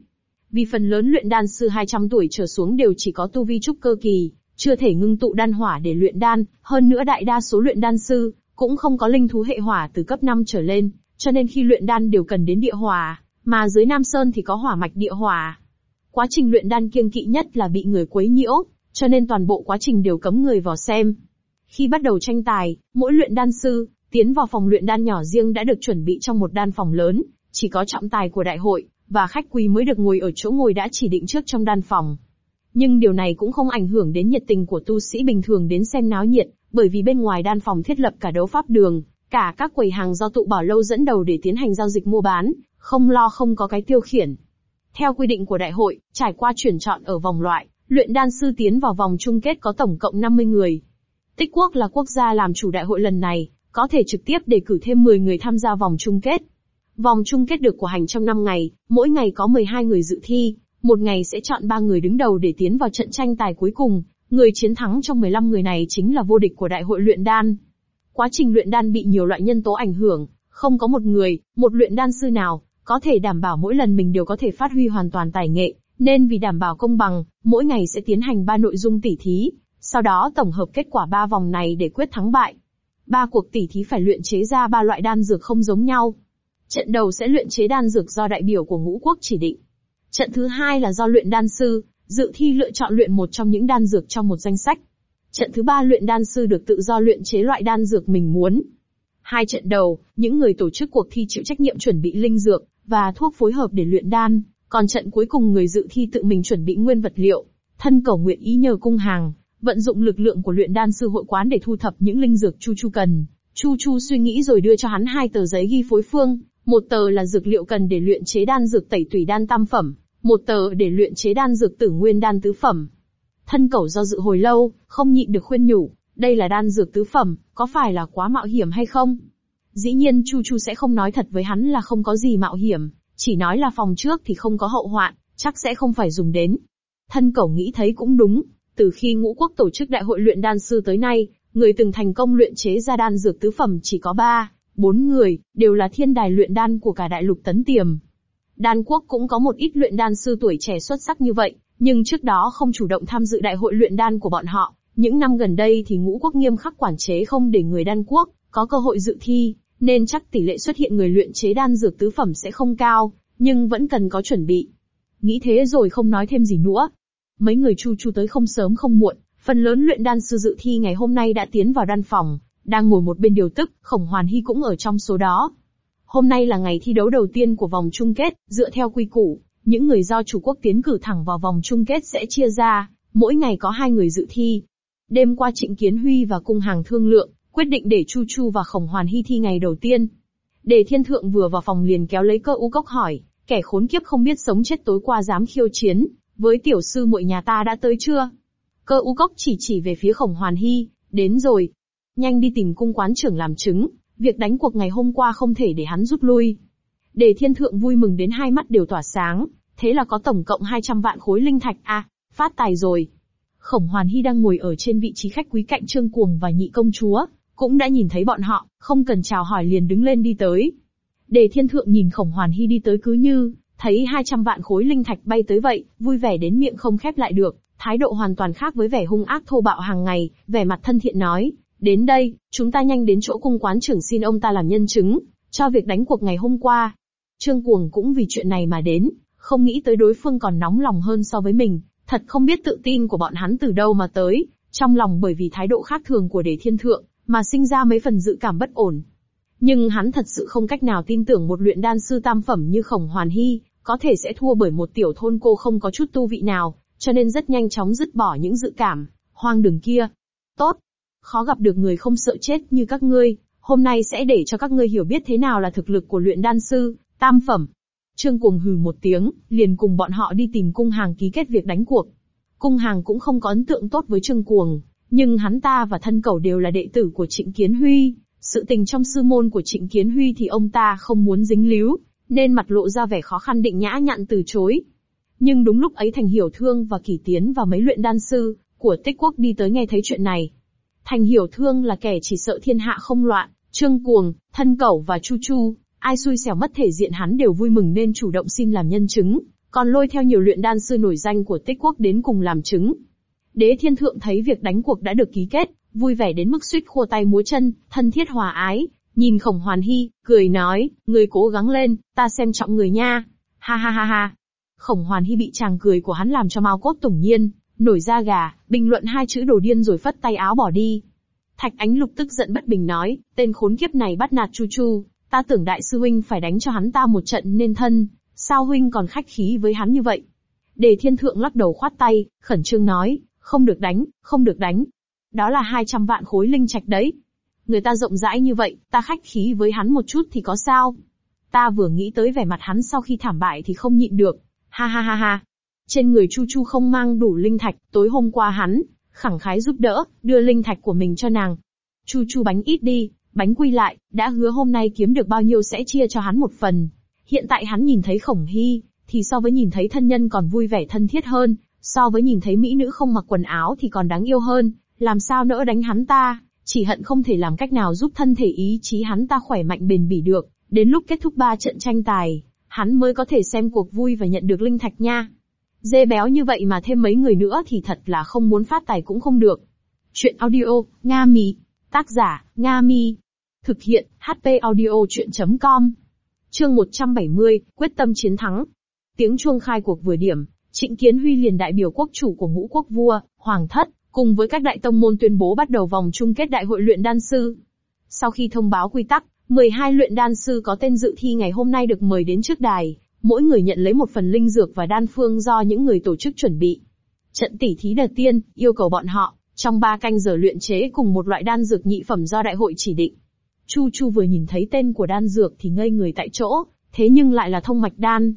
Vì phần lớn luyện đan sư 200 tuổi trở xuống đều chỉ có tu vi trúc cơ kỳ, chưa thể ngưng tụ đan hỏa để luyện đan, hơn nữa đại đa số luyện đan sư cũng không có linh thú hệ hỏa từ cấp 5 trở lên, cho nên khi luyện đan đều cần đến địa hỏa, mà dưới Nam Sơn thì có hỏa mạch địa hỏa. Quá trình luyện đan kiêng kỵ nhất là bị người quấy nhiễu, cho nên toàn bộ quá trình đều cấm người vào xem. Khi bắt đầu tranh tài, mỗi luyện đan sư tiến vào phòng luyện đan nhỏ riêng đã được chuẩn bị trong một đan phòng lớn, chỉ có trọng tài của đại hội và khách quý mới được ngồi ở chỗ ngồi đã chỉ định trước trong đan phòng. Nhưng điều này cũng không ảnh hưởng đến nhiệt tình của tu sĩ bình thường đến xem náo nhiệt, bởi vì bên ngoài đan phòng thiết lập cả đấu pháp đường, cả các quầy hàng do tụ bảo lâu dẫn đầu để tiến hành giao dịch mua bán, không lo không có cái tiêu khiển. Theo quy định của đại hội, trải qua chuyển chọn ở vòng loại, luyện đan sư tiến vào vòng chung kết có tổng cộng 50 người. Tích quốc là quốc gia làm chủ đại hội lần này, có thể trực tiếp đề cử thêm 10 người tham gia vòng chung kết. Vòng chung kết được của hành trong 5 ngày, mỗi ngày có 12 người dự thi, một ngày sẽ chọn 3 người đứng đầu để tiến vào trận tranh tài cuối cùng, người chiến thắng trong 15 người này chính là vô địch của đại hội luyện đan. Quá trình luyện đan bị nhiều loại nhân tố ảnh hưởng, không có một người, một luyện đan sư nào, có thể đảm bảo mỗi lần mình đều có thể phát huy hoàn toàn tài nghệ, nên vì đảm bảo công bằng, mỗi ngày sẽ tiến hành 3 nội dung tỉ thí, sau đó tổng hợp kết quả ba vòng này để quyết thắng bại. Ba cuộc tỉ thí phải luyện chế ra ba loại đan dược không giống nhau. Trận đầu sẽ luyện chế đan dược do đại biểu của ngũ quốc chỉ định. Trận thứ hai là do luyện đan sư, dự thi lựa chọn luyện một trong những đan dược trong một danh sách. Trận thứ ba luyện đan sư được tự do luyện chế loại đan dược mình muốn. Hai trận đầu, những người tổ chức cuộc thi chịu trách nhiệm chuẩn bị linh dược và thuốc phối hợp để luyện đan, còn trận cuối cùng người dự thi tự mình chuẩn bị nguyên vật liệu. Thân cầu nguyện ý nhờ cung hàng, vận dụng lực lượng của luyện đan sư hội quán để thu thập những linh dược Chu Chu cần. Chu Chu suy nghĩ rồi đưa cho hắn hai tờ giấy ghi phối phương, một tờ là dược liệu cần để luyện chế đan dược tẩy tùy đan tam phẩm, một tờ để luyện chế đan dược tử nguyên đan tứ phẩm. Thân cẩu do dự hồi lâu, không nhịn được khuyên nhủ, đây là đan dược tứ phẩm, có phải là quá mạo hiểm hay không? Dĩ nhiên Chu Chu sẽ không nói thật với hắn là không có gì mạo hiểm, chỉ nói là phòng trước thì không có hậu hoạn, chắc sẽ không phải dùng đến. Thân cẩu nghĩ thấy cũng đúng, từ khi ngũ quốc tổ chức đại hội luyện đan sư tới nay, người từng thành công luyện chế ra đan dược tứ phẩm chỉ có ba, bốn người, đều là thiên đài luyện đan của cả đại lục tấn tiềm. Đan quốc cũng có một ít luyện đan sư tuổi trẻ xuất sắc như vậy, nhưng trước đó không chủ động tham dự đại hội luyện đan của bọn họ. Những năm gần đây thì ngũ quốc nghiêm khắc quản chế không để người đan quốc có cơ hội dự thi, nên chắc tỷ lệ xuất hiện người luyện chế đan dược tứ phẩm sẽ không cao, nhưng vẫn cần có chuẩn bị. Nghĩ thế rồi không nói thêm gì nữa. Mấy người chu chu tới không sớm không muộn, phần lớn luyện đan sư dự thi ngày hôm nay đã tiến vào đan phòng, đang ngồi một bên điều tức, khổng hoàn hy cũng ở trong số đó. Hôm nay là ngày thi đấu đầu tiên của vòng chung kết, dựa theo quy củ, những người do chủ quốc tiến cử thẳng vào vòng chung kết sẽ chia ra, mỗi ngày có hai người dự thi. Đêm qua Trịnh Kiến Huy và Cung Hàng thương lượng, quyết định để Chu Chu và Khổng Hoàn Hy thi ngày đầu tiên. Đề Thiên Thượng vừa vào phòng liền kéo lấy cơ u cốc hỏi, kẻ khốn kiếp không biết sống chết tối qua dám khiêu chiến, với tiểu sư muội nhà ta đã tới chưa? Cơ u cốc chỉ chỉ về phía Khổng Hoàn Hy, đến rồi. Nhanh đi tìm cung quán trưởng làm chứng, việc đánh cuộc ngày hôm qua không thể để hắn rút lui. để Thiên Thượng vui mừng đến hai mắt đều tỏa sáng, thế là có tổng cộng 200 vạn khối linh thạch à, phát tài rồi. Khổng Hoàn Hy đang ngồi ở trên vị trí khách quý cạnh Trương Cuồng và nhị công chúa, cũng đã nhìn thấy bọn họ, không cần chào hỏi liền đứng lên đi tới. Đề Thiên Thượng nhìn Khổng Hoàn Hy đi tới cứ như, thấy 200 vạn khối linh thạch bay tới vậy, vui vẻ đến miệng không khép lại được, thái độ hoàn toàn khác với vẻ hung ác thô bạo hàng ngày, vẻ mặt thân thiện nói, đến đây, chúng ta nhanh đến chỗ cung quán trưởng xin ông ta làm nhân chứng, cho việc đánh cuộc ngày hôm qua. Trương Cuồng cũng vì chuyện này mà đến, không nghĩ tới đối phương còn nóng lòng hơn so với mình, thật không biết tự tin của bọn hắn từ đâu mà tới, trong lòng bởi vì thái độ khác thường của đế thiên thượng, mà sinh ra mấy phần dự cảm bất ổn. Nhưng hắn thật sự không cách nào tin tưởng một luyện đan sư tam phẩm như khổng hoàn hy, có thể sẽ thua bởi một tiểu thôn cô không có chút tu vị nào, cho nên rất nhanh chóng dứt bỏ những dự cảm, hoang đường kia. Tốt! Khó gặp được người không sợ chết như các ngươi, hôm nay sẽ để cho các ngươi hiểu biết thế nào là thực lực của luyện đan sư, tam phẩm. Trương Cuồng hừ một tiếng, liền cùng bọn họ đi tìm cung hàng ký kết việc đánh cuộc. Cung hàng cũng không có ấn tượng tốt với Trương Cuồng, nhưng hắn ta và thân cầu đều là đệ tử của Trịnh Kiến Huy, sự tình trong sư môn của Trịnh Kiến Huy thì ông ta không muốn dính líu, nên mặt lộ ra vẻ khó khăn định nhã nhặn từ chối. Nhưng đúng lúc ấy Thành Hiểu Thương và kỳ Tiến và mấy luyện đan sư của Tích Quốc đi tới nghe thấy chuyện này. Thành Hiểu Thương là kẻ chỉ sợ thiên hạ không loạn, Trương Cuồng, Thân Cẩu và Chu Chu, ai xui xẻo mất thể diện hắn đều vui mừng nên chủ động xin làm nhân chứng, còn lôi theo nhiều luyện đan sư nổi danh của Tích Quốc đến cùng làm chứng. Đế Thiên Thượng thấy việc đánh cuộc đã được ký kết, vui vẻ đến mức suýt khua tay múa chân, thân thiết hòa ái, nhìn Khổng Hoàn Hy, cười nói, người cố gắng lên, ta xem trọng người nha. Ha ha ha ha. Khổng Hoàn Hy bị chàng cười của hắn làm cho mau cốt tủng nhiên, nổi da gà, bình luận hai chữ đồ điên rồi phất tay áo bỏ đi. Thạch Ánh Lục tức giận bất bình nói, tên khốn kiếp này bắt nạt Chu Chu, ta tưởng đại sư huynh phải đánh cho hắn ta một trận nên thân, sao huynh còn khách khí với hắn như vậy? Đề Thiên Thượng lắc đầu khoát tay, khẩn trương nói, không được đánh, không được đánh. Đó là 200 vạn khối linh trạch đấy. Người ta rộng rãi như vậy, ta khách khí với hắn một chút thì có sao? Ta vừa nghĩ tới vẻ mặt hắn sau khi thảm bại thì không nhịn được. Ha ha ha ha. Trên người Chu Chu không mang đủ linh thạch, tối hôm qua hắn, khẳng khái giúp đỡ, đưa linh thạch của mình cho nàng. Chu Chu bánh ít đi, bánh quy lại, đã hứa hôm nay kiếm được bao nhiêu sẽ chia cho hắn một phần. Hiện tại hắn nhìn thấy khổng hy, thì so với nhìn thấy thân nhân còn vui vẻ thân thiết hơn, so với nhìn thấy mỹ nữ không mặc quần áo thì còn đáng yêu hơn, làm sao nỡ đánh hắn ta, chỉ hận không thể làm cách nào giúp thân thể ý chí hắn ta khỏe mạnh bền bỉ được, đến lúc kết thúc ba trận tranh tài, hắn mới có thể xem cuộc vui và nhận được linh thạch nha. Dê béo như vậy mà thêm mấy người nữa thì thật là không muốn phát tài cũng không được. Chuyện audio, Nga Mi. Tác giả, Nga Mi. Thực hiện, HP audio chuyện.com. Chương 170, quyết tâm chiến thắng. Tiếng chuông khai cuộc vừa điểm, Trịnh Kiến Huy liền đại biểu quốc chủ của ngũ quốc vua, Hoàng thất, cùng với các đại tông môn tuyên bố bắt đầu vòng chung kết đại hội luyện đan sư. Sau khi thông báo quy tắc, 12 luyện đan sư có tên dự thi ngày hôm nay được mời đến trước đài, mỗi người nhận lấy một phần linh dược và đan phương do những người tổ chức chuẩn bị. Trận tỉ thí đầu tiên, yêu cầu bọn họ, trong 3 canh giờ luyện chế cùng một loại đan dược nhị phẩm do đại hội chỉ định. Chu Chu vừa nhìn thấy tên của đan dược thì ngây người tại chỗ, thế nhưng lại là thông mạch đan.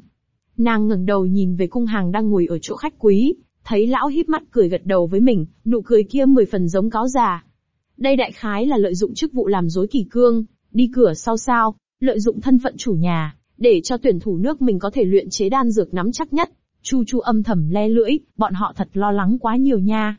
Nàng ngẩng đầu nhìn về cung hàng đang ngồi ở chỗ khách quý, thấy lão híp mắt cười gật đầu với mình, nụ cười kia mười phần giống cáo già. Đây đại khái là lợi dụng chức vụ làm dối kỳ cương, đi cửa sau sao, lợi dụng thân phận chủ nhà, để cho tuyển thủ nước mình có thể luyện chế đan dược nắm chắc nhất. Chu Chu âm thầm le lưỡi, bọn họ thật lo lắng quá nhiều nha.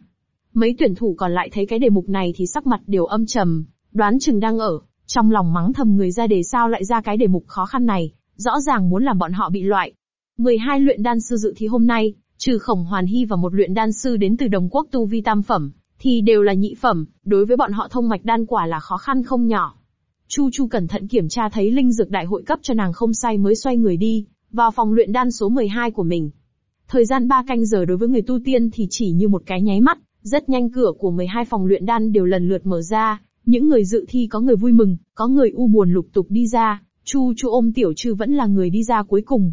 Mấy tuyển thủ còn lại thấy cái đề mục này thì sắc mặt đều âm trầm, đoán chừng đang ở, trong lòng mắng thầm người ra đề sao lại ra cái đề mục khó khăn này, rõ ràng muốn làm bọn họ bị loại. 12 luyện đan sư dự thi hôm nay, trừ khổng hoàn hy và một luyện đan sư đến từ đồng quốc tu vi tam phẩm, thì đều là nhị phẩm, đối với bọn họ thông mạch đan quả là khó khăn không nhỏ. Chu Chu cẩn thận kiểm tra thấy linh dược đại hội cấp cho nàng không say mới xoay người đi, vào phòng luyện đan số 12 của mình. Thời gian 3 canh giờ đối với người tu tiên thì chỉ như một cái nháy mắt, rất nhanh cửa của 12 phòng luyện đan đều lần lượt mở ra, những người dự thi có người vui mừng, có người u buồn lục tục đi ra, Chu Chu ôm tiểu trư vẫn là người đi ra cuối cùng.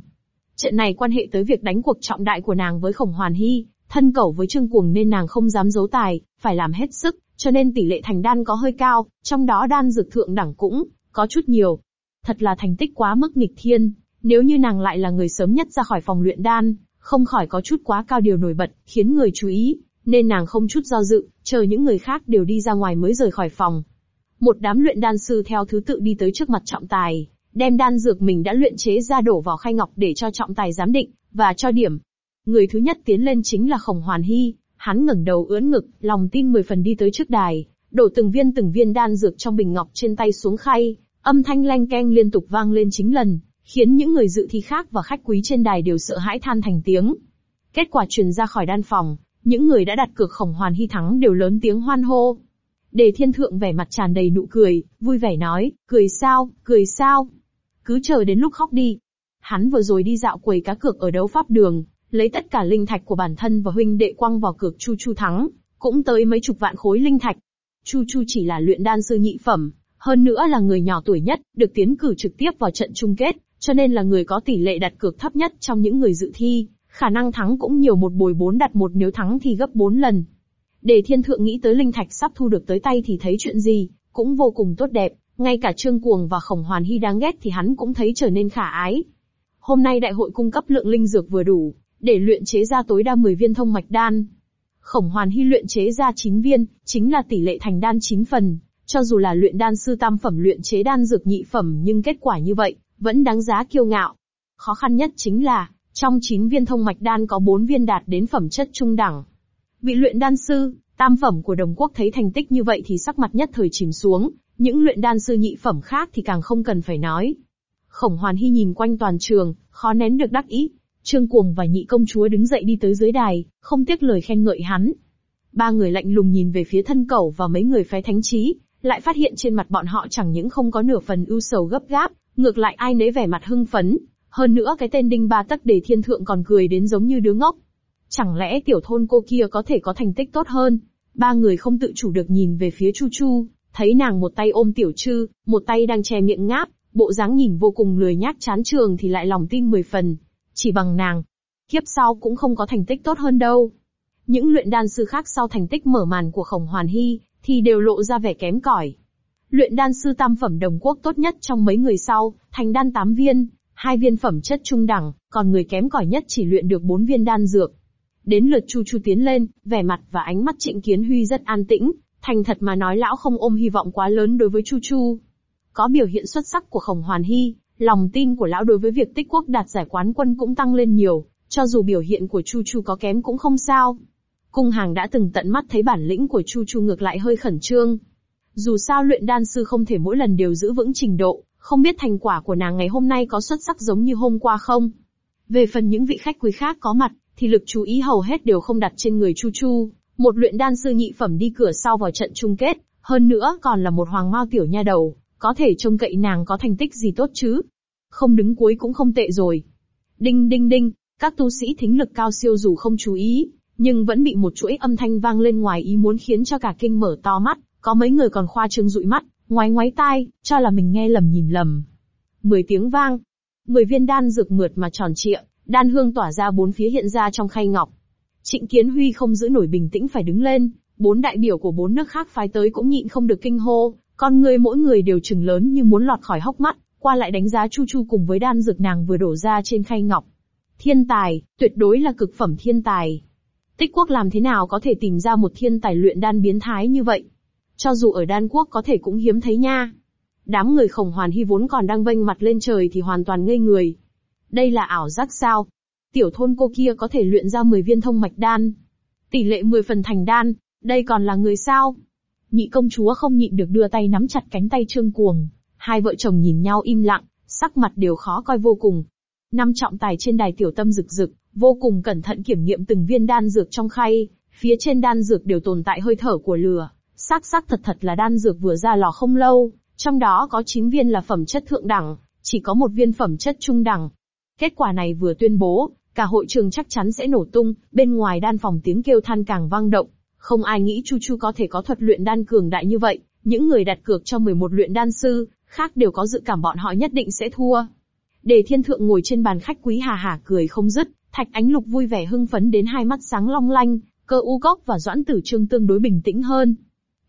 Trận này quan hệ tới việc đánh cuộc trọng đại của nàng với Khổng Hoàn Hy, thân cẩu với Trương Cuồng nên nàng không dám giấu tài, phải làm hết sức, cho nên tỷ lệ thành đan có hơi cao, trong đó đan dược thượng đẳng cũng có chút nhiều. Thật là thành tích quá mức nghịch thiên, nếu như nàng lại là người sớm nhất ra khỏi phòng luyện đan, không khỏi có chút quá cao điều nổi bật, khiến người chú ý, nên nàng không chút do dự, chờ những người khác đều đi ra ngoài mới rời khỏi phòng. Một đám luyện đan sư theo thứ tự đi tới trước mặt trọng tài, đem đan dược mình đã luyện chế ra đổ vào khay ngọc để cho trọng tài giám định, và cho điểm. Người thứ nhất tiến lên chính là Khổng Hoàn Hy, hắn ngẩng đầu ưỡn ngực, lòng tin mười phần đi tới trước đài, đổ từng viên từng viên đan dược trong bình ngọc trên tay xuống khay, âm thanh lanh keng liên tục vang lên chính lần, khiến những người dự thi khác và khách quý trên đài đều sợ hãi than thành tiếng. Kết quả truyền ra khỏi đan phòng, những người đã đặt cược khổng hoàn hy thắng đều lớn tiếng hoan hô. Đề thiên thượng vẻ mặt tràn đầy nụ cười, vui vẻ nói, cười sao, cười sao. Cứ chờ đến lúc khóc đi. Hắn vừa rồi đi dạo quầy cá cược ở đấu pháp đường, lấy tất cả linh thạch của bản thân và huynh đệ quăng vào cược Chu Chu thắng, cũng tới mấy chục vạn khối linh thạch. Chu Chu chỉ là luyện đan sư nhị phẩm, hơn nữa là người nhỏ tuổi nhất, được tiến cử trực tiếp vào trận chung kết, cho nên là người có tỷ lệ đặt cược thấp nhất trong những người dự thi, khả năng thắng cũng nhiều một bồi bốn đặt một nếu thắng thì gấp bốn lần. Để thiên thượng nghĩ tới linh thạch sắp thu được tới tay thì thấy chuyện gì, cũng vô cùng tốt đẹp, ngay cả Trương Cuồng và Khổng Hoàn Hy đáng ghét thì hắn cũng thấy trở nên khả ái. Hôm nay đại hội cung cấp lượng linh dược vừa đủ, để luyện chế ra tối đa 10 viên thông mạch đan. Khổng Hoàn Hy luyện chế ra 9 viên, chính là tỷ lệ thành đan 9 phần. Cho dù là luyện đan sư tam phẩm luyện chế đan dược nhị phẩm nhưng kết quả như vậy, vẫn đáng giá kiêu ngạo. Khó khăn nhất chính là, Trong 9 viên thông mạch đan có 4 viên đạt đến phẩm chất trung đẳng. Vị luyện đan sư, tam phẩm của đồng quốc thấy thành tích như vậy thì sắc mặt nhất thời chìm xuống, những luyện đan sư nhị phẩm khác thì càng không cần phải nói. Khổng Hoàn Hy nhìn quanh toàn trường, khó nén được đắc ý. Trương Cuồng và nhị công chúa đứng dậy đi tới dưới đài, không tiếc lời khen ngợi hắn. Ba người lạnh lùng nhìn về phía thân cẩu và mấy người phái thánh trí, lại phát hiện trên mặt bọn họ chẳng những không có nửa phần ưu sầu gấp gáp, ngược lại ai nấy vẻ mặt hưng phấn. Hơn nữa cái tên đinh ba tắc đề thiên thượng còn cười đến giống như đứa ngốc. Chẳng lẽ tiểu thôn cô kia có thể có thành tích tốt hơn? Ba người không tự chủ được nhìn về phía Chu Chu, thấy nàng một tay ôm tiểu trư, một tay đang che miệng ngáp, bộ dáng nhìn vô cùng lười nhác chán trường thì lại lòng tin mười phần. Chỉ bằng nàng, kiếp sau cũng không có thành tích tốt hơn đâu. Những luyện đan sư khác sau thành tích mở màn của khổng hoàn hy, thì đều lộ ra vẻ kém cỏi. Luyện đan sư tam phẩm đồng quốc tốt nhất trong mấy người sau, thành đan tám viên, hai viên phẩm chất trung đẳng, còn người kém cỏi nhất chỉ luyện được bốn viên đan dược. Đến lượt Chu Chu tiến lên, vẻ mặt và ánh mắt Trịnh Kiến Huy rất an tĩnh, thành thật mà nói lão không ôm hy vọng quá lớn đối với Chu Chu. Có biểu hiện xuất sắc của Khổng Hoàn Hy, lòng tin của lão đối với việc tích quốc đạt giải quán quân cũng tăng lên nhiều, cho dù biểu hiện của Chu Chu có kém cũng không sao. Cung hàng đã từng tận mắt thấy bản lĩnh của Chu Chu ngược lại hơi khẩn trương. Dù sao luyện đan sư không thể mỗi lần đều giữ vững trình độ, không biết thành quả của nàng ngày hôm nay có xuất sắc giống như hôm qua không. Về phần những vị khách quý khác có mặt, thì lực chú ý hầu hết đều không đặt trên người Chu Chu, một luyện đan sư nhị phẩm đi cửa sau vào trận chung kết, hơn nữa còn là một hoàng mao tiểu nha đầu, có thể trông cậy nàng có thành tích gì tốt chứ. Không đứng cuối cũng không tệ rồi. Đinh đinh đinh, các tu sĩ thính lực cao siêu dù không chú ý, nhưng vẫn bị một chuỗi âm thanh vang lên ngoài ý muốn khiến cho cả kinh mở to mắt, có mấy người còn khoa trương dụi mắt, ngoái ngoái tai, cho là mình nghe lầm nhìn lầm. Mười tiếng vang, mười viên đan dược mượt mà tròn trịa, đan hương tỏa ra bốn phía hiện ra trong khay ngọc. Trịnh Kiến Huy không giữ nổi bình tĩnh phải đứng lên, bốn đại biểu của bốn nước khác phái tới cũng nhịn không được kinh hô, con người mỗi người đều trừng lớn như muốn lọt khỏi hốc mắt, qua lại đánh giá Chu Chu cùng với đan dược nàng vừa đổ ra trên khay ngọc. Thiên tài, tuyệt đối là cực phẩm thiên tài. Tích quốc làm thế nào có thể tìm ra một thiên tài luyện đan biến thái như vậy? Cho dù ở đan quốc có thể cũng hiếm thấy nha. Đám người khổng hoàn hy vốn còn đang vênh mặt lên trời thì hoàn toàn ngây người. Đây là ảo giác sao? Tiểu thôn cô kia có thể luyện ra 10 viên thông mạch đan. Tỷ lệ 10 phần thành đan, đây còn là người sao? Nhị công chúa không nhịn được đưa tay nắm chặt cánh tay trương cuồng. Hai vợ chồng nhìn nhau im lặng, sắc mặt đều khó coi vô cùng. Năm trọng tài trên đài tiểu tâm rực rực, vô cùng cẩn thận kiểm nghiệm từng viên đan dược trong khay, phía trên đan dược đều tồn tại hơi thở của lửa. Xác xác thật thật là đan dược vừa ra lò không lâu, trong đó có 9 viên là phẩm chất thượng đẳng, chỉ có một viên phẩm chất trung đẳng. Kết quả này vừa tuyên bố, cả hội trường chắc chắn sẽ nổ tung, bên ngoài đan phòng tiếng kêu than càng vang động. Không ai nghĩ Chu Chu có thể có thuật luyện đan cường đại như vậy, những người đặt cược cho 11 luyện đan sư, khác đều có dự cảm bọn họ nhất định sẽ thua. Đề thiên thượng ngồi trên bàn khách quý hà hà cười không dứt, thạch ánh lục vui vẻ hưng phấn đến hai mắt sáng long lanh, cơ u cốc và doãn tử trương tương đối bình tĩnh hơn.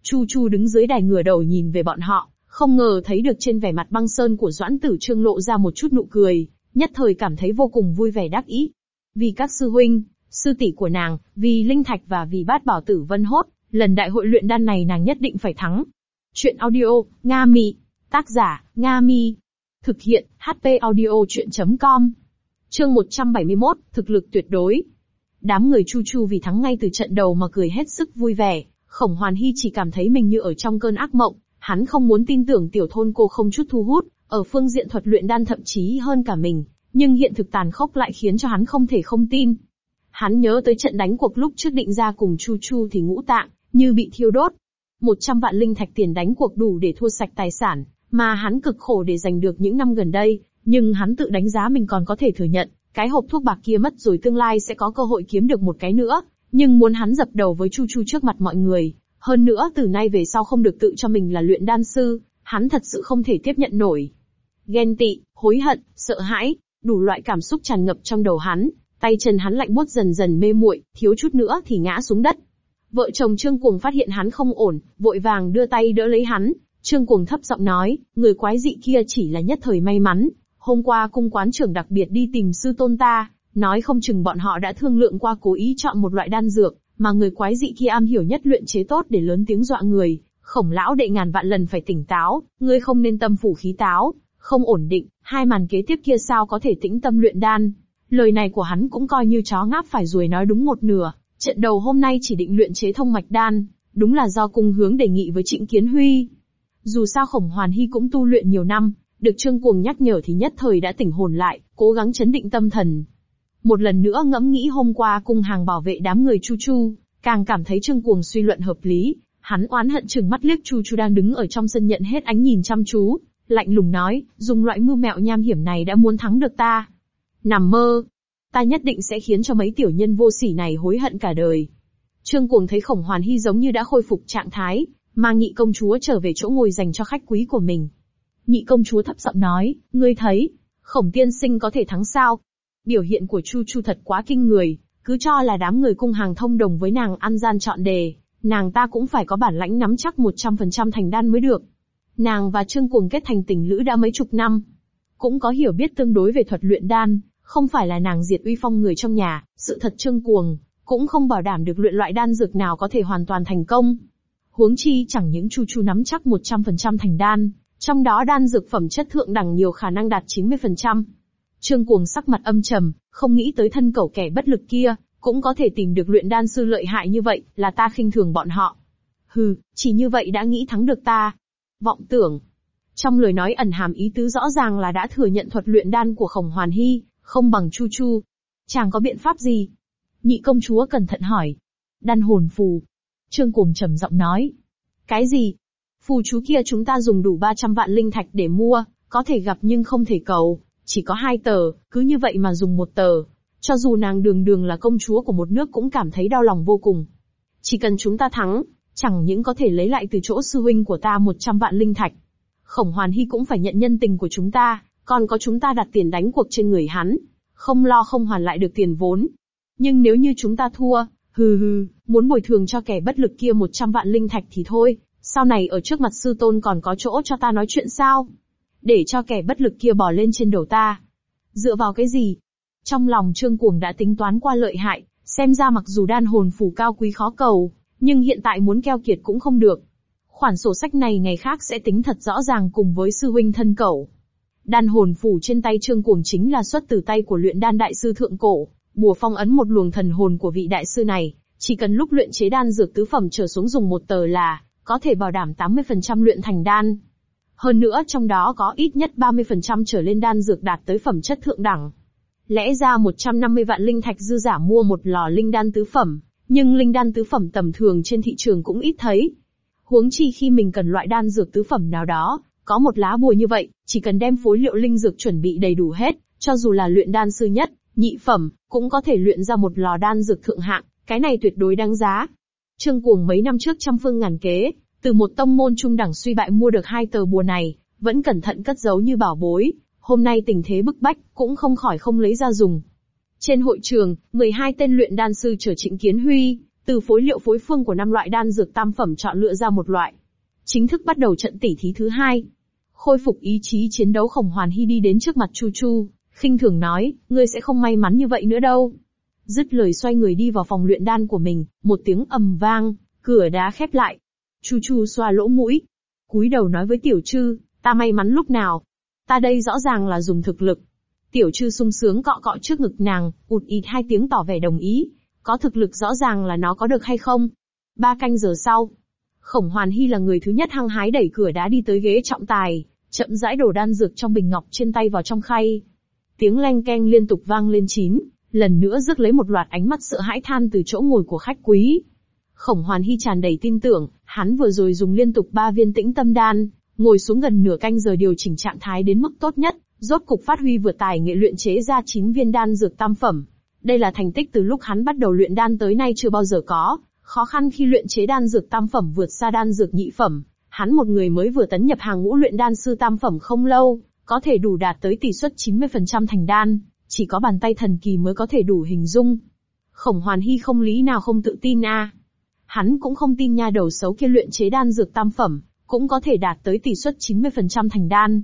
Chu Chu đứng dưới đài ngửa đầu nhìn về bọn họ, không ngờ thấy được trên vẻ mặt băng sơn của doãn tử trương lộ ra một chút nụ cười, nhất thời cảm thấy vô cùng vui vẻ đắc ý. Vì các sư huynh, sư tỷ của nàng, vì linh thạch và vì bát bảo tử vân hốt, lần đại hội luyện đan này nàng nhất định phải thắng. Chuyện audio, Nga Mi. Tác giả, Nga Mi. Thực hiện, HP audio chuyện.com. Chương 171, thực lực tuyệt đối. Đám người chu chu vì thắng ngay từ trận đầu mà cười hết sức vui vẻ, khổng hoàn hy chỉ cảm thấy mình như ở trong cơn ác mộng, hắn không muốn tin tưởng tiểu thôn cô không chút thu hút, ở phương diện thuật luyện đan thậm chí hơn cả mình, nhưng hiện thực tàn khốc lại khiến cho hắn không thể không tin. Hắn nhớ tới trận đánh cuộc lúc trước định ra cùng Chu Chu thì ngũ tạng, như bị thiêu đốt. Một trăm vạn linh thạch tiền đánh cuộc đủ để thua sạch tài sản, mà hắn cực khổ để giành được những năm gần đây, nhưng hắn tự đánh giá mình còn có thể thừa nhận, cái hộp thuốc bạc kia mất rồi tương lai sẽ có cơ hội kiếm được một cái nữa, nhưng muốn hắn dập đầu với Chu Chu trước mặt mọi người, hơn nữa từ nay về sau không được tự cho mình là luyện đan sư, hắn thật sự không thể tiếp nhận nổi. Ghen tị, hối hận, sợ hãi, đủ loại cảm xúc tràn ngập trong đầu hắn, tay chân hắn lạnh buốt dần dần mê muội, thiếu chút nữa thì ngã xuống đất. Vợ chồng Trương Cuồng phát hiện hắn không ổn, vội vàng đưa tay đỡ lấy hắn. Trương Cuồng thấp giọng nói, người quái dị kia chỉ là nhất thời may mắn. Hôm qua cung quán trưởng đặc biệt đi tìm sư tôn ta, nói không chừng bọn họ đã thương lượng qua cố ý chọn một loại đan dược, mà người quái dị kia am hiểu nhất luyện chế tốt để lớn tiếng dọa người. Khổng lão đệ ngàn vạn lần phải tỉnh táo, ngươi không nên tâm phủ khí táo, không ổn định, hai màn kế tiếp kia sao có thể tĩnh tâm luyện đan. Lời này của hắn cũng coi như chó ngáp phải ruồi nói đúng một nửa, trận đầu hôm nay chỉ định luyện chế thông mạch đan, đúng là do cung hướng đề nghị với Trịnh Kiến Huy. Dù sao khổng hoàn hy cũng tu luyện nhiều năm, được Trương Cuồng nhắc nhở thì nhất thời đã tỉnh hồn lại, cố gắng chấn định tâm thần. Một lần nữa ngẫm nghĩ hôm qua cung hàng bảo vệ đám người Chu Chu, càng cảm thấy Trương Cuồng suy luận hợp lý, hắn oán hận chừng mắt liếc Chu Chu đang đứng ở trong sân nhận hết ánh nhìn chăm chú, lạnh lùng nói, dùng loại mưu mẹo nham hiểm này đã muốn thắng được ta. Nằm mơ, ta nhất định sẽ khiến cho mấy tiểu nhân vô sỉ này hối hận cả đời. Trương Cuồng thấy khổng hoàn hy giống như đã khôi phục trạng thái, mang nhị công chúa trở về chỗ ngồi dành cho khách quý của mình. Nhị công chúa thấp giọng nói, ngươi thấy, khổng tiên sinh có thể thắng sao? Biểu hiện của Chu Chu thật quá kinh người, cứ cho là đám người cung hàng thông đồng với nàng ăn gian chọn đề, nàng ta cũng phải có bản lãnh nắm chắc 100% thành đan mới được. Nàng và Trương Cuồng kết thành tình lữ đã mấy chục năm. Cũng có hiểu biết tương đối về thuật luyện đan, không phải là nàng diệt uy phong người trong nhà, sự thật Trương Cuồng, cũng không bảo đảm được luyện loại đan dược nào có thể hoàn toàn thành công. Huống chi chẳng những Chu Chu nắm chắc 100% thành đan, trong đó đan dược phẩm chất thượng đẳng nhiều khả năng đạt 90%. Trương Cuồng sắc mặt âm trầm, không nghĩ tới thân cẩu kẻ bất lực kia, cũng có thể tìm được luyện đan sư lợi hại như vậy, là ta khinh thường bọn họ. Hừ, chỉ như vậy đã nghĩ thắng được ta. Vọng tưởng. Trong lời nói ẩn hàm ý tứ rõ ràng là đã thừa nhận thuật luyện đan của khổng hoàn hy, không bằng chu chu. Chàng có biện pháp gì? Nhị công chúa cẩn thận hỏi. Đan hồn phù. Trương Cùng trầm giọng nói. Cái gì? Phù chú kia chúng ta dùng đủ 300 vạn linh thạch để mua, có thể gặp nhưng không thể cầu. Chỉ có hai tờ, cứ như vậy mà dùng một tờ, cho dù nàng đường đường là công chúa của một nước cũng cảm thấy đau lòng vô cùng. Chỉ cần chúng ta thắng, chẳng những có thể lấy lại từ chỗ sư huynh của ta 100 vạn linh thạch. Khổng Hoàn Hy cũng phải nhận nhân tình của chúng ta, còn có chúng ta đặt tiền đánh cuộc trên người hắn. Không lo không hoàn lại được tiền vốn. Nhưng nếu như chúng ta thua, hừ hừ, muốn bồi thường cho kẻ bất lực kia 100 vạn linh thạch thì thôi, sau này ở trước mặt sư tôn còn có chỗ cho ta nói chuyện sao? Để cho kẻ bất lực kia bỏ lên trên đầu ta. Dựa vào cái gì? Trong lòng Trương Cuồng đã tính toán qua lợi hại, xem ra mặc dù đan hồn phủ cao quý khó cầu, nhưng hiện tại muốn keo kiệt cũng không được. Khoản sổ sách này ngày khác sẽ tính thật rõ ràng cùng với sư huynh thân cẩu. Đan hồn phủ trên tay Trương Cuồng chính là xuất từ tay của luyện đan đại sư thượng cổ, bùa phong ấn một luồng thần hồn của vị đại sư này, chỉ cần lúc luyện chế đan dược tứ phẩm trở xuống dùng một tờ là, có thể bảo đảm 80% luyện thành đan. Hơn nữa trong đó có ít nhất 30% trở lên đan dược đạt tới phẩm chất thượng đẳng. Lẽ ra 150 vạn linh thạch dư giả mua một lò linh đan tứ phẩm, nhưng linh đan tứ phẩm tầm thường trên thị trường cũng ít thấy. Huống chi khi mình cần loại đan dược tứ phẩm nào đó, có một lá bùa như vậy, chỉ cần đem phối liệu linh dược chuẩn bị đầy đủ hết, cho dù là luyện đan sư nhất, nhị phẩm, cũng có thể luyện ra một lò đan dược thượng hạng, cái này tuyệt đối đáng giá. Trương Cuồng mấy năm trước trăm phương ngàn kế, từ một tông môn trung đẳng suy bại mua được hai tờ bùa này, vẫn cẩn thận cất giấu như bảo bối, hôm nay tình thế bức bách, cũng không khỏi không lấy ra dùng. Trên hội trường, 12 tên luyện đan sư trở Trịnh Kiến Huy, từ phối liệu phối phương của năm loại đan dược tam phẩm chọn lựa ra một loại. Chính thức bắt đầu trận tỉ thí thứ hai. Khôi phục ý chí chiến đấu khổng hoàn hy đi đến trước mặt Chu Chu, khinh thường nói, ngươi sẽ không may mắn như vậy nữa đâu. Dứt lời xoay người đi vào phòng luyện đan của mình, một tiếng ầm vang, cửa đá khép lại. Chu Chu xoa lỗ mũi, cúi đầu nói với Tiểu Trư, ta may mắn lúc nào, Ta đây rõ ràng là dùng thực lực. Tiểu trư sung sướng cọ cọ trước ngực nàng, ụt ịt hai tiếng tỏ vẻ đồng ý. Có thực lực rõ ràng là nó có được hay không? Ba canh giờ sau, Khổng Hoàn Hy là người thứ nhất hăng hái đẩy cửa đá đi tới ghế trọng tài, chậm rãi đổ đan dược trong bình ngọc trên tay vào trong khay. Tiếng leng keng liên tục vang lên chín, lần nữa rước lấy một loạt ánh mắt sợ hãi than từ chỗ ngồi của khách quý. Khổng Hoàn Hy tràn đầy tin tưởng, hắn vừa rồi dùng liên tục ba viên tĩnh tâm đan, ngồi xuống gần nửa canh giờ điều chỉnh trạng thái đến mức tốt nhất, rốt cục phát huy vượt tài nghệ luyện chế ra 9 viên đan dược tam phẩm. Đây là thành tích từ lúc hắn bắt đầu luyện đan tới nay chưa bao giờ có, khó khăn khi luyện chế đan dược tam phẩm vượt xa đan dược nhị phẩm. Hắn một người mới vừa tấn nhập hàng ngũ luyện đan sư tam phẩm không lâu, có thể đủ đạt tới tỷ suất 90% thành đan, chỉ có bàn tay thần kỳ mới có thể đủ hình dung. Khổng Hoàn Hy không lý nào không tự tin a. Hắn cũng không tin nha đầu xấu kia luyện chế đan dược tam phẩm, cũng có thể đạt tới tỷ suất 90% thành đan.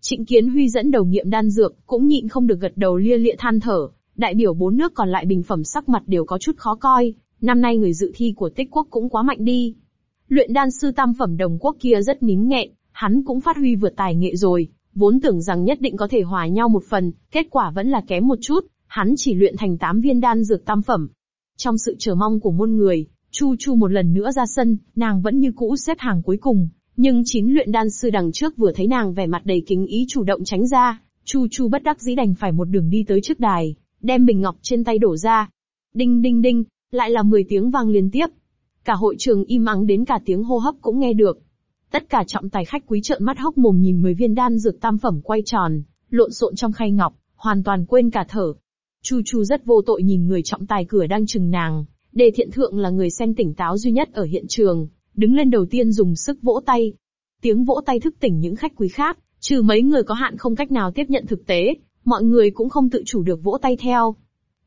Trịnh Kiến Huy dẫn đầu nghiệm đan dược, cũng nhịn không được gật đầu lia lịa than thở, đại biểu bốn nước còn lại bình phẩm sắc mặt đều có chút khó coi, năm nay người dự thi của tích quốc cũng quá mạnh đi. Luyện đan sư tam phẩm đồng quốc kia rất nín nghẹn, hắn cũng phát huy vượt tài nghệ rồi, vốn tưởng rằng nhất định có thể hòa nhau một phần, kết quả vẫn là kém một chút, Hắn chỉ luyện thành 8 viên đan dược tam phẩm. Trong sự chờ mong của muôn người, Chu Chu một lần nữa ra sân, nàng vẫn như cũ xếp hàng cuối cùng, nhưng chín luyện đan sư đằng trước vừa thấy nàng vẻ mặt đầy kính ý chủ động tránh ra, Chu Chu bất đắc dĩ đành phải một đường đi tới trước đài, đem bình ngọc trên tay đổ ra. Đinh đinh đinh, lại là 10 tiếng vang liên tiếp. Cả hội trường im ắng đến cả tiếng hô hấp cũng nghe được. Tất cả trọng tài khách quý trợn mắt hốc mồm nhìn 10 viên đan dược tam phẩm quay tròn, lộn xộn trong khay ngọc, hoàn toàn quên cả thở. Chu Chu rất vô tội nhìn người trọng tài cửa đang chừng nàng, Đề thiện thượng là người xem tỉnh táo duy nhất ở hiện trường, đứng lên đầu tiên dùng sức vỗ tay. Tiếng vỗ tay thức tỉnh những khách quý khác, trừ mấy người có hạn không cách nào tiếp nhận thực tế, mọi người cũng không tự chủ được vỗ tay theo.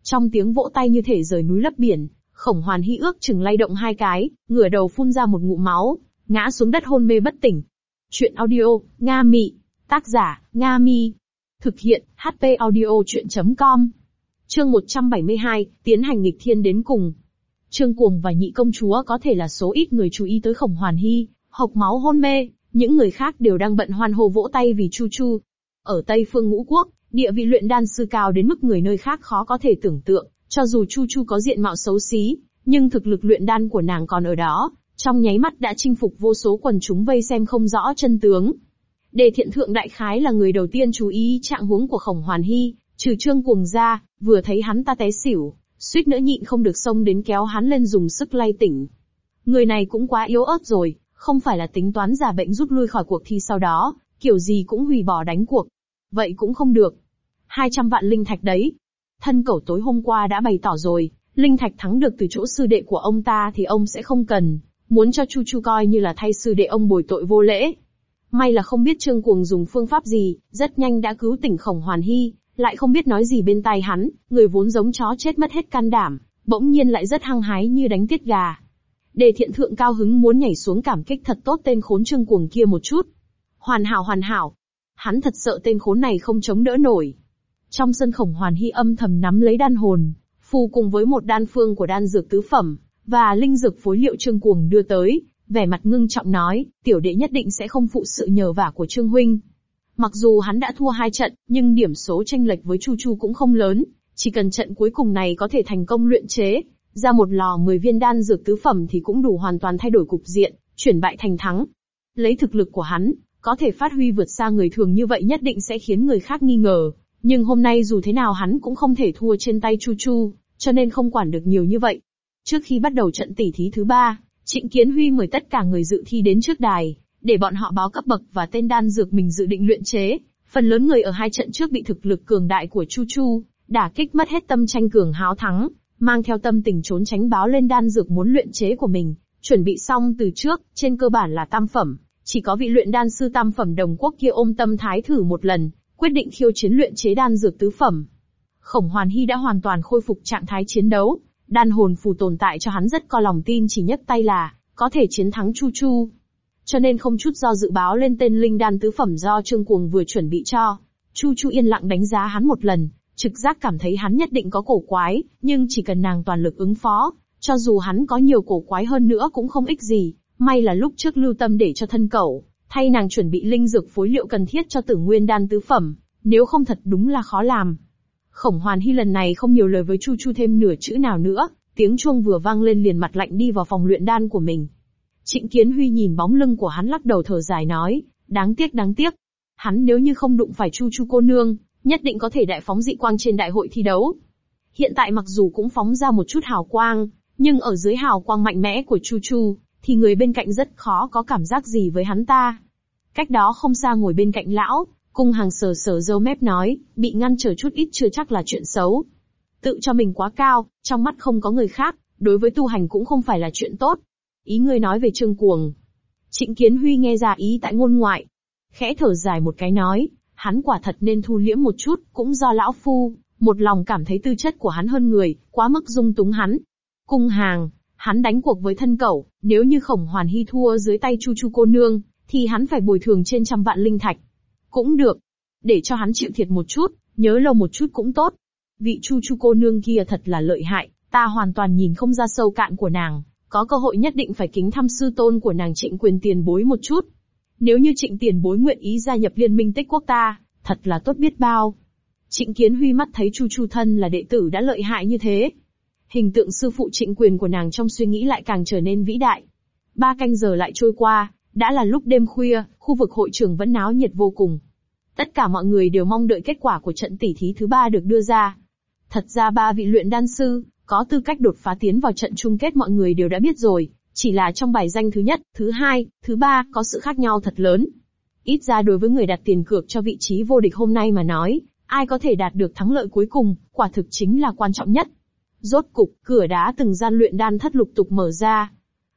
Trong tiếng vỗ tay như thể rời núi lấp biển, khổng hoàn hy ước chừng lay động hai cái, ngửa đầu phun ra một ngụm máu, ngã xuống đất hôn mê bất tỉnh. Chuyện audio, Nga Mị. Tác giả, Nga Mi. Thực hiện, HP audio chuyện.com. Chương 172, tiến hành nghịch thiên đến cùng. Trương Cuồng và nhị công chúa có thể là số ít người chú ý tới khổng hoàn hy, hộc máu hôn mê, những người khác đều đang bận hoan hô vỗ tay vì Chu Chu. Ở Tây phương ngũ quốc, địa vị luyện đan sư cao đến mức người nơi khác khó có thể tưởng tượng, cho dù Chu Chu có diện mạo xấu xí, nhưng thực lực luyện đan của nàng còn ở đó, trong nháy mắt đã chinh phục vô số quần chúng vây xem không rõ chân tướng. Đề thiện thượng đại khái là người đầu tiên chú ý trạng huống của khổng hoàn hy, trừ trương cuồng ra, vừa thấy hắn ta té xỉu, suýt nữa nhịn không được xông đến kéo hắn lên dùng sức lay tỉnh. Người này cũng quá yếu ớt rồi, không phải là tính toán giả bệnh rút lui khỏi cuộc thi sau đó, kiểu gì cũng hủy bỏ đánh cuộc. Vậy cũng không được. 200 vạn linh thạch đấy. Thân cẩu tối hôm qua đã bày tỏ rồi, linh thạch thắng được từ chỗ sư đệ của ông ta thì ông sẽ không cần, muốn cho Chu Chu coi như là thay sư đệ ông bồi tội vô lễ. May là không biết Trương Cuồng dùng phương pháp gì, rất nhanh đã cứu tỉnh Khổng Hoàn Hy, lại không biết nói gì bên tai hắn, người vốn giống chó chết mất hết can đảm, bỗng nhiên lại rất hăng hái như đánh tiết gà. Đề thiện thượng cao hứng muốn nhảy xuống cảm kích thật tốt tên khốn trương cuồng kia một chút. Hoàn hảo hoàn hảo. Hắn thật sợ tên khốn này không chống đỡ nổi. Trong sân khổng hoàn hy âm thầm nắm lấy đan hồn, phù cùng với một đan phương của đan dược tứ phẩm, và linh dược phối liệu trương cuồng đưa tới, vẻ mặt ngưng trọng nói, tiểu đệ nhất định sẽ không phụ sự nhờ vả của trương huynh. Mặc dù hắn đã thua hai trận, nhưng điểm số tranh lệch với Chu Chu cũng không lớn, chỉ cần trận cuối cùng này có thể thành công luyện chế, ra một lò 10 viên đan dược tứ phẩm thì cũng đủ hoàn toàn thay đổi cục diện, chuyển bại thành thắng. Lấy thực lực của hắn, có thể phát huy vượt xa người thường như vậy nhất định sẽ khiến người khác nghi ngờ. Nhưng hôm nay dù thế nào hắn cũng không thể thua trên tay Chu Chu, cho nên không quản được nhiều như vậy. Trước khi bắt đầu trận tỉ thí thứ ba, Trịnh Kiến Huy mời tất cả người dự thi đến trước đài, để bọn họ báo cấp bậc và tên đan dược mình dự định luyện chế. Phần lớn người ở hai trận trước bị thực lực cường đại của Chu Chu, đả kích mất hết tâm tranh cường háo thắng, mang theo tâm tình trốn tránh báo lên đan dược muốn luyện chế của mình, chuẩn bị xong từ trước, trên cơ bản là tam phẩm, chỉ có vị luyện đan sư tam phẩm đồng quốc kia ôm tâm thái thử một lần, quyết định khiêu chiến luyện chế đan dược tứ phẩm. Khổng Hoàn Hy đã hoàn toàn khôi phục trạng thái chiến đấu, đan hồn phù tồn tại cho hắn rất có lòng tin chỉ nhất tay là có thể chiến thắng Chu Chu cho nên không chút do dự báo lên tên linh đan tứ phẩm do Trương Cuồng vừa chuẩn bị cho. Chu Chu yên lặng đánh giá hắn một lần, trực giác cảm thấy hắn nhất định có cổ quái, nhưng chỉ cần nàng toàn lực ứng phó, cho dù hắn có nhiều cổ quái hơn nữa cũng không ích gì. May là lúc trước lưu tâm để cho thân cẩu, thay nàng chuẩn bị linh dược phối liệu cần thiết cho tử nguyên đan tứ phẩm, nếu không thật đúng là khó làm. Khổng Hoàn Hy lần này không nhiều lời với Chu Chu thêm nửa chữ nào nữa, tiếng chuông vừa vang lên liền mặt lạnh đi vào phòng luyện đan của mình. Trịnh Kiến Huy nhìn bóng lưng của hắn lắc đầu thở dài nói, đáng tiếc đáng tiếc. Hắn nếu như không đụng phải Chu Chu cô nương, nhất định có thể đại phóng dị quang trên đại hội thi đấu. Hiện tại mặc dù cũng phóng ra một chút hào quang, nhưng ở dưới hào quang mạnh mẽ của Chu Chu, thì người bên cạnh rất khó có cảm giác gì với hắn ta. Cách đó không xa ngồi bên cạnh lão, cung hàng sờ sờ dâu mép nói, bị ngăn trở chút ít chưa chắc là chuyện xấu. Tự cho mình quá cao, trong mắt không có người khác, đối với tu hành cũng không phải là chuyện tốt. Ý ngươi nói về Trương Cuồng. Trịnh Kiến Huy nghe ra ý tại ngôn ngoại. Khẽ thở dài một cái nói, hắn quả thật nên thu liễm một chút, cũng do lão phu, một lòng cảm thấy tư chất của hắn hơn người, quá mức dung túng hắn. Cung hàng, hắn đánh cuộc với thân cẩu, nếu như khổng hoàn hy thua dưới tay chu chu cô nương, thì hắn phải bồi thường trên trăm vạn linh thạch. Cũng được. Để cho hắn chịu thiệt một chút, nhớ lâu một chút cũng tốt. Vị chu chu cô nương kia thật là lợi hại, ta hoàn toàn nhìn không ra sâu cạn của nàng có cơ hội nhất định phải kính thăm sư tôn của nàng trịnh quyền tiền bối một chút. Nếu như trịnh tiền bối nguyện ý gia nhập liên minh tích quốc ta, thật là tốt biết bao. Trịnh Kiến Huy mắt thấy Chu Chu thân là đệ tử đã lợi hại như thế. Hình tượng sư phụ trịnh quyền của nàng trong suy nghĩ lại càng trở nên vĩ đại. Ba canh giờ lại trôi qua, đã là lúc đêm khuya, khu vực hội trường vẫn náo nhiệt vô cùng. Tất cả mọi người đều mong đợi kết quả của trận tỉ thí thứ ba được đưa ra. Thật ra ba vị luyện đan sư, có tư cách đột phá tiến vào trận chung kết mọi người đều đã biết rồi, chỉ là trong bài danh thứ nhất, thứ hai, thứ ba có sự khác nhau thật lớn. Ít ra đối với người đặt tiền cược cho vị trí vô địch hôm nay mà nói, ai có thể đạt được thắng lợi cuối cùng, quả thực chính là quan trọng nhất. Rốt cục, cửa đá từng gian luyện đan thất lục tục mở ra.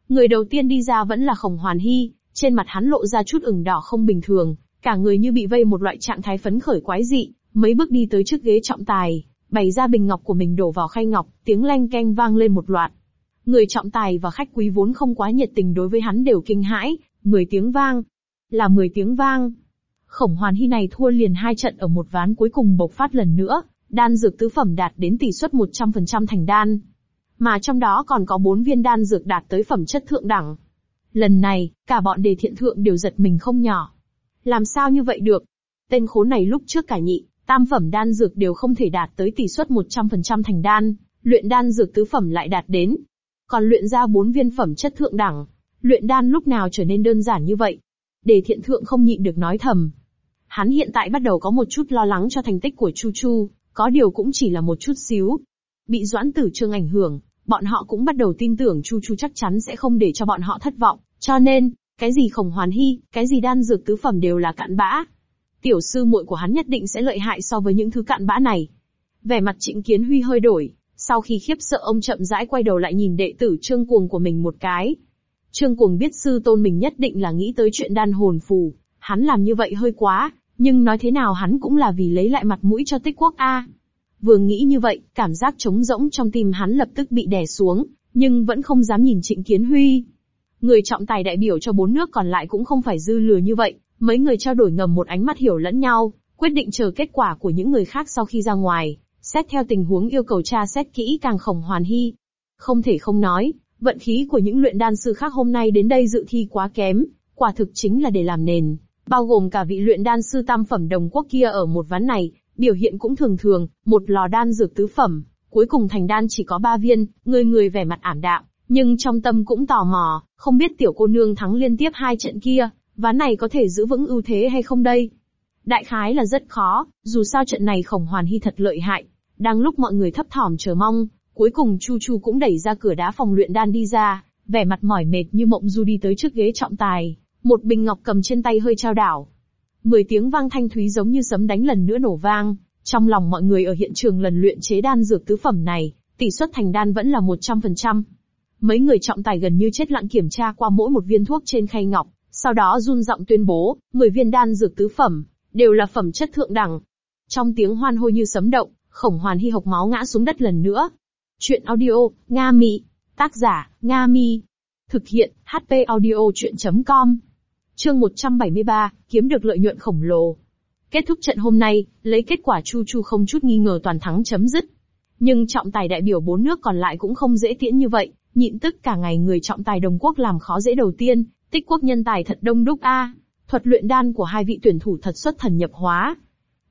Người đầu tiên đi ra vẫn là Khổng Hoàn Hy, trên mặt hắn lộ ra chút ửng đỏ không bình thường, cả người như bị vây một loại trạng thái phấn khởi quái dị, mấy bước đi tới trước ghế trọng tài, bày ra bình ngọc của mình đổ vào khay ngọc, tiếng leng keng vang lên một loạt. Người trọng tài và khách quý vốn không quá nhiệt tình đối với hắn đều kinh hãi, 10 tiếng vang. Là 10 tiếng vang. Khổng hoàn hy này thua liền hai trận ở một ván cuối cùng bộc phát lần nữa, đan dược tứ phẩm đạt đến tỷ suất 100% thành đan. Mà trong đó còn có 4 viên đan dược đạt tới phẩm chất thượng đẳng. Lần này, cả bọn đề thiện thượng đều giật mình không nhỏ. Làm sao như vậy được? Tên khốn này lúc trước cả nhị, tam phẩm đan dược đều không thể đạt tới tỷ suất 100% thành đan, luyện đan dược tứ phẩm lại đạt đến. Còn luyện ra bốn viên phẩm chất thượng đẳng, luyện đan lúc nào trở nên đơn giản như vậy? Đề thiện thượng không nhịn được nói thầm. Hắn hiện tại bắt đầu có một chút lo lắng cho thành tích của Chu Chu, có điều cũng chỉ là một chút xíu. Bị doãn tử trương ảnh hưởng, bọn họ cũng bắt đầu tin tưởng Chu Chu chắc chắn sẽ không để cho bọn họ thất vọng, cho nên, cái gì khổng hoàn hy, cái gì đan dược tứ phẩm đều là cạn bã. Tiểu sư muội của hắn nhất định sẽ lợi hại so với những thứ cạn bã này. Vẻ mặt trịnh kiến huy hơi đổi, sau khi khiếp sợ ông chậm rãi quay đầu lại nhìn đệ tử trương cuồng của mình một cái. Trương cuồng biết sư tôn mình nhất định là nghĩ tới chuyện đan hồn phù, hắn làm như vậy hơi quá, nhưng nói thế nào hắn cũng là vì lấy lại mặt mũi cho tích quốc A. Vừa nghĩ như vậy, cảm giác trống rỗng trong tim hắn lập tức bị đè xuống, nhưng vẫn không dám nhìn trịnh kiến huy. Người trọng tài đại biểu cho bốn nước còn lại cũng không phải dư lừa như vậy, mấy người trao đổi ngầm một ánh mắt hiểu lẫn nhau, quyết định chờ kết quả của những người khác sau khi ra ngoài, xét theo tình huống yêu cầu tra xét kỹ càng khổng hoàn hy. Không thể không nói, vận khí của những luyện đan sư khác hôm nay đến đây dự thi quá kém, quả thực chính là để làm nền. Bao gồm cả vị luyện đan sư tam phẩm đồng quốc kia ở một ván này, biểu hiện cũng thường thường, một lò đan dược tứ phẩm, cuối cùng thành đan chỉ có ba viên, người người vẻ mặt ảm đạm, nhưng trong tâm cũng tò mò, không biết tiểu cô nương thắng liên tiếp hai trận kia, ván này có thể giữ vững ưu thế hay không đây? Đại khái là rất khó, dù sao trận này khổng hoàn hy thật lợi hại. Đang lúc mọi người thấp thỏm chờ mong, cuối cùng Chu Chu cũng đẩy ra cửa đá phòng luyện đan đi ra, vẻ mặt mỏi mệt như mộng du đi tới trước ghế trọng tài, một bình ngọc cầm trên tay hơi trao đảo. Mười tiếng vang thanh thúy giống như sấm đánh lần nữa nổ vang, trong lòng mọi người ở hiện trường lần luyện chế đan dược tứ phẩm này, tỷ suất thành đan vẫn là 100%. Mấy người trọng tài gần như chết lặng kiểm tra qua mỗi một viên thuốc trên khay ngọc, sau đó run giọng tuyên bố, 10 viên đan dược tứ phẩm, đều là phẩm chất thượng đẳng. Trong tiếng hoan hô như sấm động, khổng hoàn hy hộc máu ngã xuống đất lần nữa. Chuyện audio, Nga Mi. Tác giả, Nga Mi. Thực hiện, HP audio chuyện.com. Chương 173, kiếm được lợi nhuận khổng lồ. Kết thúc trận hôm nay, lấy kết quả Chu Chu không chút nghi ngờ toàn thắng chấm dứt. Nhưng trọng tài đại biểu bốn nước còn lại cũng không dễ tiễn như vậy, nhịn tức cả ngày người trọng tài đồng quốc làm khó dễ đầu tiên, tích quốc nhân tài thật đông đúc a. Thuật luyện đan của hai vị tuyển thủ thật xuất thần nhập hóa.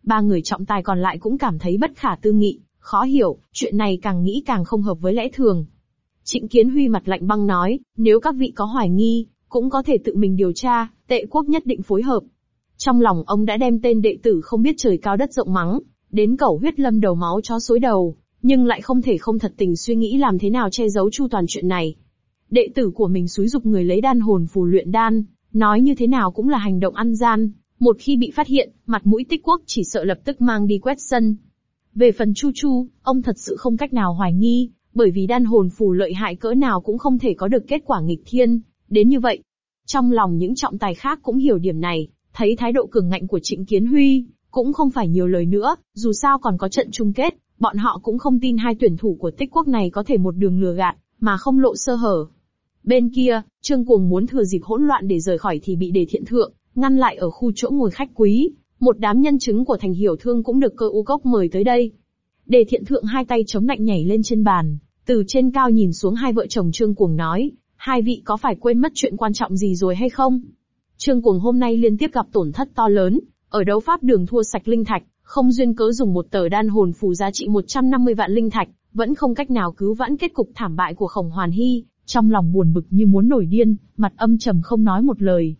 Ba người trọng tài còn lại cũng cảm thấy bất khả tư nghị, khó hiểu, chuyện này càng nghĩ càng không hợp với lẽ thường. Trịnh Kiến Huy mặt lạnh băng nói, nếu các vị có hoài nghi, cũng có thể tự mình điều tra, tệ quốc nhất định phối hợp. Trong lòng ông đã đem tên đệ tử không biết trời cao đất rộng mắng, đến cẩu huyết lâm đầu máu chó suối đầu, nhưng lại không thể không thật tình suy nghĩ làm thế nào che giấu chu toàn chuyện này. Đệ tử của mình xúi dục người lấy đan hồn phù luyện đan, nói như thế nào cũng là hành động ăn gian, một khi bị phát hiện, mặt mũi tích quốc chỉ sợ lập tức mang đi quét sân. Về phần Chu Chu, ông thật sự không cách nào hoài nghi, bởi vì đan hồn phù lợi hại cỡ nào cũng không thể có được kết quả nghịch thiên, đến như vậy. Trong lòng những trọng tài khác cũng hiểu điểm này, thấy thái độ cường ngạnh của Trịnh Kiến Huy, cũng không phải nhiều lời nữa, dù sao còn có trận chung kết, bọn họ cũng không tin hai tuyển thủ của tích quốc này có thể một đường lừa gạt, mà không lộ sơ hở. Bên kia, Trương Cuồng muốn thừa dịp hỗn loạn để rời khỏi thì bị đề thiện thượng, ngăn lại ở khu chỗ ngồi khách quý, một đám nhân chứng của thành hiểu thương cũng được cơ u cốc mời tới đây. Đề thiện thượng hai tay chống lạnh nhảy lên trên bàn, từ trên cao nhìn xuống hai vợ chồng Trương Cuồng nói, hai vị có phải quên mất chuyện quan trọng gì rồi hay không? Trương Cuồng hôm nay liên tiếp gặp tổn thất to lớn, ở đấu pháp đường thua sạch linh thạch, Không duyên cớ dùng một tờ đan hồn phù giá trị 150 vạn linh thạch, vẫn không cách nào cứu vãn kết cục thảm bại của khổng hoàn hy, trong lòng buồn bực như muốn nổi điên, mặt âm trầm không nói một lời.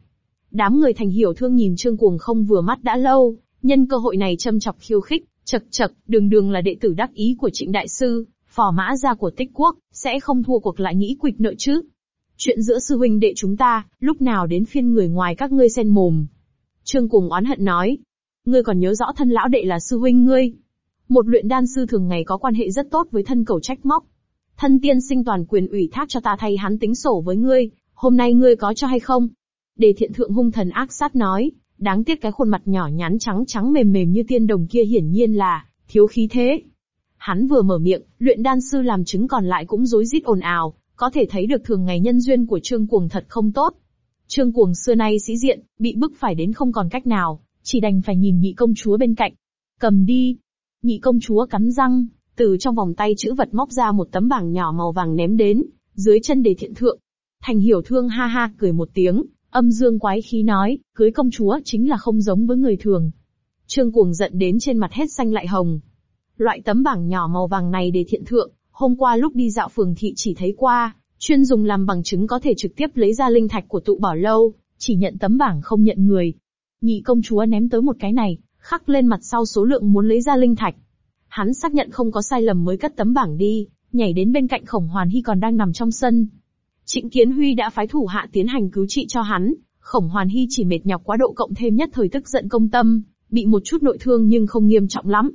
Đám người thành hiểu thương nhìn trương cuồng không vừa mắt đã lâu, nhân cơ hội này châm chọc khiêu khích, chật chật, đường đường là đệ tử đắc ý của trịnh đại sư, phò mã gia của tích quốc, sẽ không thua cuộc lại nghĩ quịch nợ chứ. Chuyện giữa sư huynh đệ chúng ta, lúc nào đến phiên người ngoài các ngươi xen mồm. Trương Cuồng oán hận nói. Ngươi còn nhớ rõ thân lão đệ là sư huynh ngươi. Một luyện đan sư thường ngày có quan hệ rất tốt với thân cầu trách móc. Thân tiên sinh toàn quyền ủy thác cho ta thay hắn tính sổ với ngươi, hôm nay ngươi có cho hay không? Đề thiện thượng hung thần ác sát nói, đáng tiếc cái khuôn mặt nhỏ nhắn trắng trắng mềm mềm như tiên đồng kia hiển nhiên là, thiếu khí thế. Hắn vừa mở miệng, luyện đan sư làm chứng còn lại cũng rối rít ồn ào, có thể thấy được thường ngày nhân duyên của Trương Cuồng thật không tốt. Trương Cuồng xưa nay sĩ diện, bị bức phải đến không còn cách nào, chỉ đành phải nhìn nhị công chúa bên cạnh. Cầm đi. Nhị công chúa cắn răng, từ trong vòng tay chữ vật móc ra một tấm bảng nhỏ màu vàng ném đến, dưới chân đề thiện thượng. Thành hiểu thương ha ha cười một tiếng, âm dương quái khí nói, cưới công chúa chính là không giống với người thường. Trương Cuồng giận đến trên mặt hết xanh lại hồng. Loại tấm bảng nhỏ màu vàng này đề thiện thượng, hôm qua lúc đi dạo phường thị chỉ thấy qua, chuyên dùng làm bằng chứng có thể trực tiếp lấy ra linh thạch của tụ bảo lâu, chỉ nhận tấm bảng không nhận người. Nhị công chúa ném tới một cái này, khắc lên mặt sau số lượng muốn lấy ra linh thạch. Hắn xác nhận không có sai lầm mới cất tấm bảng đi, nhảy đến bên cạnh khổng hoàn hy còn đang nằm trong sân. Trịnh Kiến Huy đã phái thủ hạ tiến hành cứu trị cho hắn, khổng hoàn hy chỉ mệt nhọc quá độ cộng thêm nhất thời tức giận công tâm, bị một chút nội thương nhưng không nghiêm trọng lắm.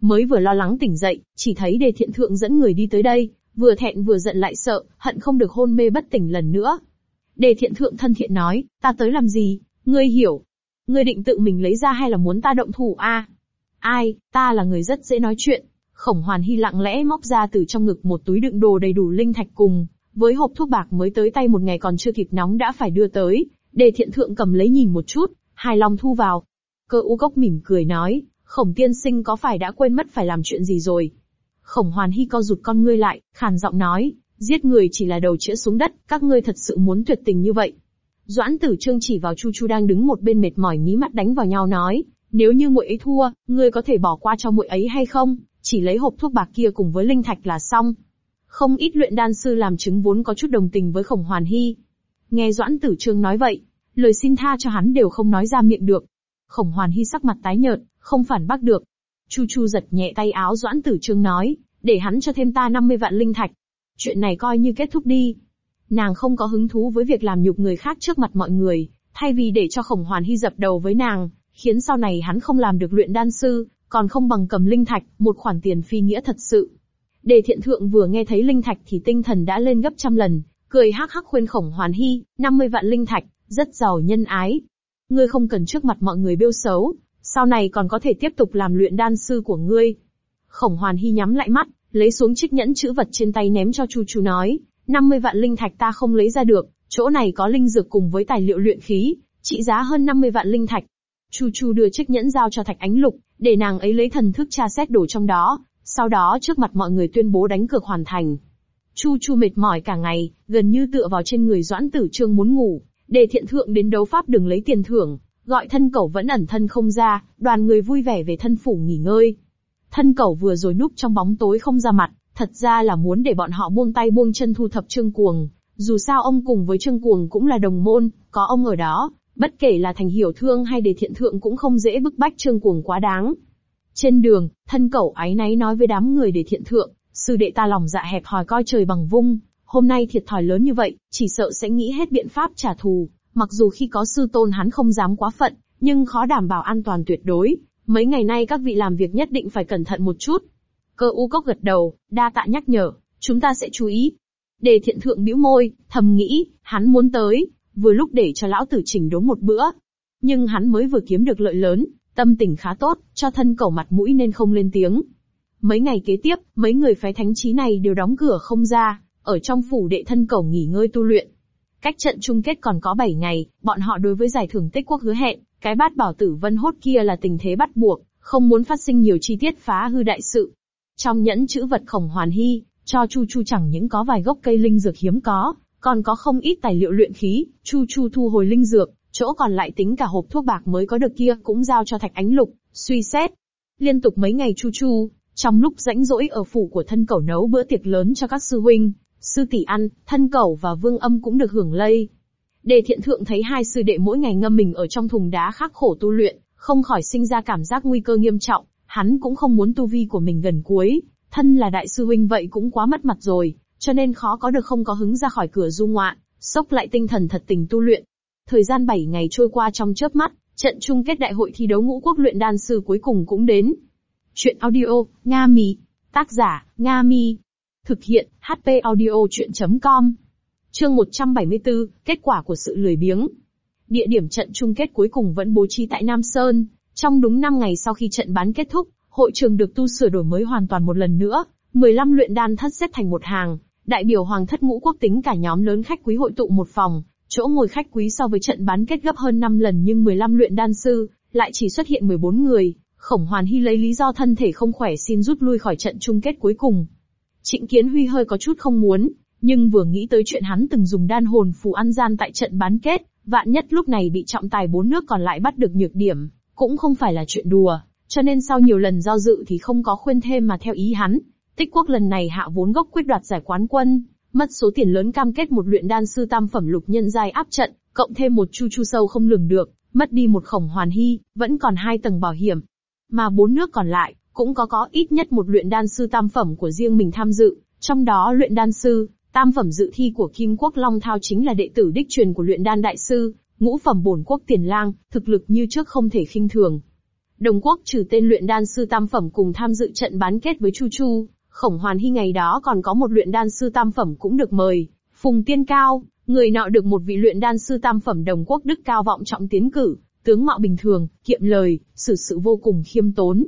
Mới vừa lo lắng tỉnh dậy, chỉ thấy đề thiện thượng dẫn người đi tới đây, vừa thẹn vừa giận lại sợ, hận không được hôn mê bất tỉnh lần nữa. Đề thiện thượng thân thiện nói, ta tới làm gì, ngươi hiểu. Ngươi định tự mình lấy ra hay là muốn ta động thủ a? Ai, ta là người rất dễ nói chuyện. Khổng hoàn hy lặng lẽ móc ra từ trong ngực một túi đựng đồ đầy đủ linh thạch cùng, với hộp thuốc bạc mới tới tay một ngày còn chưa kịp nóng đã phải đưa tới, đề thiện thượng cầm lấy nhìn một chút, hài lòng thu vào. Cơ u cốc mỉm cười nói, khổng tiên sinh có phải đã quên mất phải làm chuyện gì rồi? Khổng hoàn hy co rụt con ngươi lại, khàn giọng nói, giết người chỉ là đầu chĩa xuống đất, các ngươi thật sự muốn tuyệt tình như vậy. Doãn tử trương chỉ vào Chu Chu đang đứng một bên mệt mỏi mí mắt đánh vào nhau nói, nếu như muội ấy thua, ngươi có thể bỏ qua cho muội ấy hay không? Chỉ lấy hộp thuốc bạc kia cùng với linh thạch là xong. Không ít luyện đan sư làm chứng vốn có chút đồng tình với khổng hoàn hy. Nghe Doãn tử trương nói vậy, lời xin tha cho hắn đều không nói ra miệng được. Khổng hoàn hy sắc mặt tái nhợt, không phản bác được. Chu Chu giật nhẹ tay áo Doãn Tử Trương nói, để hắn cho thêm ta 50 vạn linh thạch. Chuyện này coi như kết thúc đi. Nàng không có hứng thú với việc làm nhục người khác trước mặt mọi người, thay vì để cho khổng hoàn hy dập đầu với nàng, khiến sau này hắn không làm được luyện đan sư, còn không bằng cầm linh thạch, một khoản tiền phi nghĩa thật sự. Đề thiện thượng vừa nghe thấy linh thạch thì tinh thần đã lên gấp trăm lần, cười hắc hắc khuyên khổng hoàn hy, 50 vạn linh thạch, rất giàu nhân ái. Ngươi không cần trước mặt mọi người bêu xấu, sau này còn có thể tiếp tục làm luyện đan sư của ngươi. Khổng hoàn hy nhắm lại mắt, lấy xuống chiếc nhẫn chữ vật trên tay ném cho Chu Chu nói, 50 vạn linh thạch ta không lấy ra được, chỗ này có linh dược cùng với tài liệu luyện khí, trị giá hơn 50 vạn linh thạch. Chu Chu đưa chiếc nhẫn giao cho Thạch Ánh Lục, để nàng ấy lấy thần thức tra xét đồ trong đó, sau đó trước mặt mọi người tuyên bố đánh cược hoàn thành. Chu Chu mệt mỏi cả ngày, gần như tựa vào trên người Doãn Tử Trương muốn ngủ, để thiện thượng đến đấu pháp đừng lấy tiền thưởng, gọi thân cẩu vẫn ẩn thân không ra, đoàn người vui vẻ về thân phủ nghỉ ngơi. Thân cẩu vừa rồi núp trong bóng tối không ra mặt, thật ra là muốn để bọn họ buông tay buông chân thu thập Trương Cuồng. Dù sao ông cùng với Trương Cuồng cũng là đồng môn, có ông ở đó, bất kể là thành hiểu thương hay đề thiện thượng cũng không dễ bức bách Trương Cuồng quá đáng. Trên đường, thân cẩu ái náy nói với đám người để thiện thượng, sư đệ ta lòng dạ hẹp hòi coi trời bằng vung, hôm nay thiệt thòi lớn như vậy, chỉ sợ sẽ nghĩ hết biện pháp trả thù, mặc dù khi có sư tôn hắn không dám quá phận, nhưng khó đảm bảo an toàn tuyệt đối, mấy ngày nay các vị làm việc nhất định phải cẩn thận một chút. Cơ u cốc gật đầu, đa tạ nhắc nhở, chúng ta sẽ chú ý. Đề thiện thượng bĩu môi, thầm nghĩ, hắn muốn tới, vừa lúc để cho lão tử chỉnh đốn một bữa. Nhưng hắn mới vừa kiếm được lợi lớn, tâm tình khá tốt, cho thân cầu mặt mũi nên không lên tiếng. Mấy ngày kế tiếp, mấy người phái thánh trí này đều đóng cửa không ra, ở trong phủ đệ thân cầu nghỉ ngơi tu luyện. Cách trận chung kết còn có 7 ngày, bọn họ đối với giải thưởng tích quốc hứa hẹn, cái bát bảo tử vân hốt kia là tình thế bắt buộc, không muốn phát sinh nhiều chi tiết phá hư đại sự. Trong nhẫn chữ vật khổng hoàn hy, cho Chu Chu chẳng những có vài gốc cây linh dược hiếm có, còn có không ít tài liệu luyện khí, Chu Chu thu hồi linh dược, chỗ còn lại tính cả hộp thuốc bạc mới có được kia cũng giao cho Thạch Ánh Lục, suy xét. Liên tục mấy ngày chu chu, trong lúc rãnh rỗi ở phủ của thân cẩu nấu bữa tiệc lớn cho các sư huynh, sư tỷ ăn, thân cẩu và vương âm cũng được hưởng lây. Đề thiện thượng thấy hai sư đệ mỗi ngày ngâm mình ở trong thùng đá khắc khổ tu luyện, không khỏi sinh ra cảm giác nguy cơ nghiêm trọng, hắn cũng không muốn tu vi của mình gần cuối, thân là đại sư huynh vậy cũng quá mất mặt rồi, cho nên khó có được không có hứng ra khỏi cửa du ngoạn, sốc lại tinh thần thật tình tu luyện. Thời gian 7 ngày trôi qua trong chớp mắt, trận chung kết đại hội thi đấu ngũ quốc luyện đan sư cuối cùng cũng đến. Chuyện audio, Nga Mi. Tác giả, Nga Mi. Thực hiện, HP audio chuyện.com. Chương 174, kết quả của sự lười biếng. Địa điểm trận chung kết cuối cùng vẫn bố trí tại Nam Sơn. Trong đúng 5 ngày sau khi trận bán kết thúc, hội trường được tu sửa đổi mới hoàn toàn một lần nữa. 15 luyện đan thất xếp thành một hàng, đại biểu hoàng thất ngũ quốc tính cả nhóm lớn khách quý hội tụ một phòng, chỗ ngồi khách quý so với trận bán kết gấp hơn 5 lần nhưng 15 luyện đan sư, lại chỉ xuất hiện 14 người. Khổng Hoàn Hy lấy lý do thân thể không khỏe xin rút lui khỏi trận chung kết cuối cùng. Trịnh Kiến Huy hơi có chút không muốn, nhưng vừa nghĩ tới chuyện hắn từng dùng đan hồn phù ăn gian tại trận bán kết, vạn nhất lúc này bị trọng tài bốn nước còn lại bắt được nhược điểm, cũng không phải là chuyện đùa, cho nên sau nhiều lần do dự thì không có khuyên thêm mà theo ý hắn. Tích quốc lần này hạ vốn gốc quyết đoạt giải quán quân, mất số tiền lớn cam kết một luyện đan sư tam phẩm lục nhân giai áp trận, cộng thêm một chu chu sâu không lường được, mất đi một khổng hoàn hy, vẫn còn hai tầng bảo hiểm. Mà bốn nước còn lại, cũng có có ít nhất một luyện đan sư tam phẩm của riêng mình tham dự, trong đó luyện đan sư, tam phẩm dự thi của Kim Quốc Long Thao chính là đệ tử đích truyền của luyện đan đại sư, ngũ phẩm bổn quốc tiền lang, thực lực như trước không thể khinh thường. Đồng quốc trừ tên luyện đan sư tam phẩm cùng tham dự trận bán kết với Chu Chu, khổng hoàn hy ngày đó còn có một luyện đan sư tam phẩm cũng được mời. Phùng Tiên Cao, người nọ được một vị luyện đan sư tam phẩm đồng quốc đức cao vọng trọng tiến cử, tướng mạo bình thường, kiệm lời, xử sự vô cùng khiêm tốn.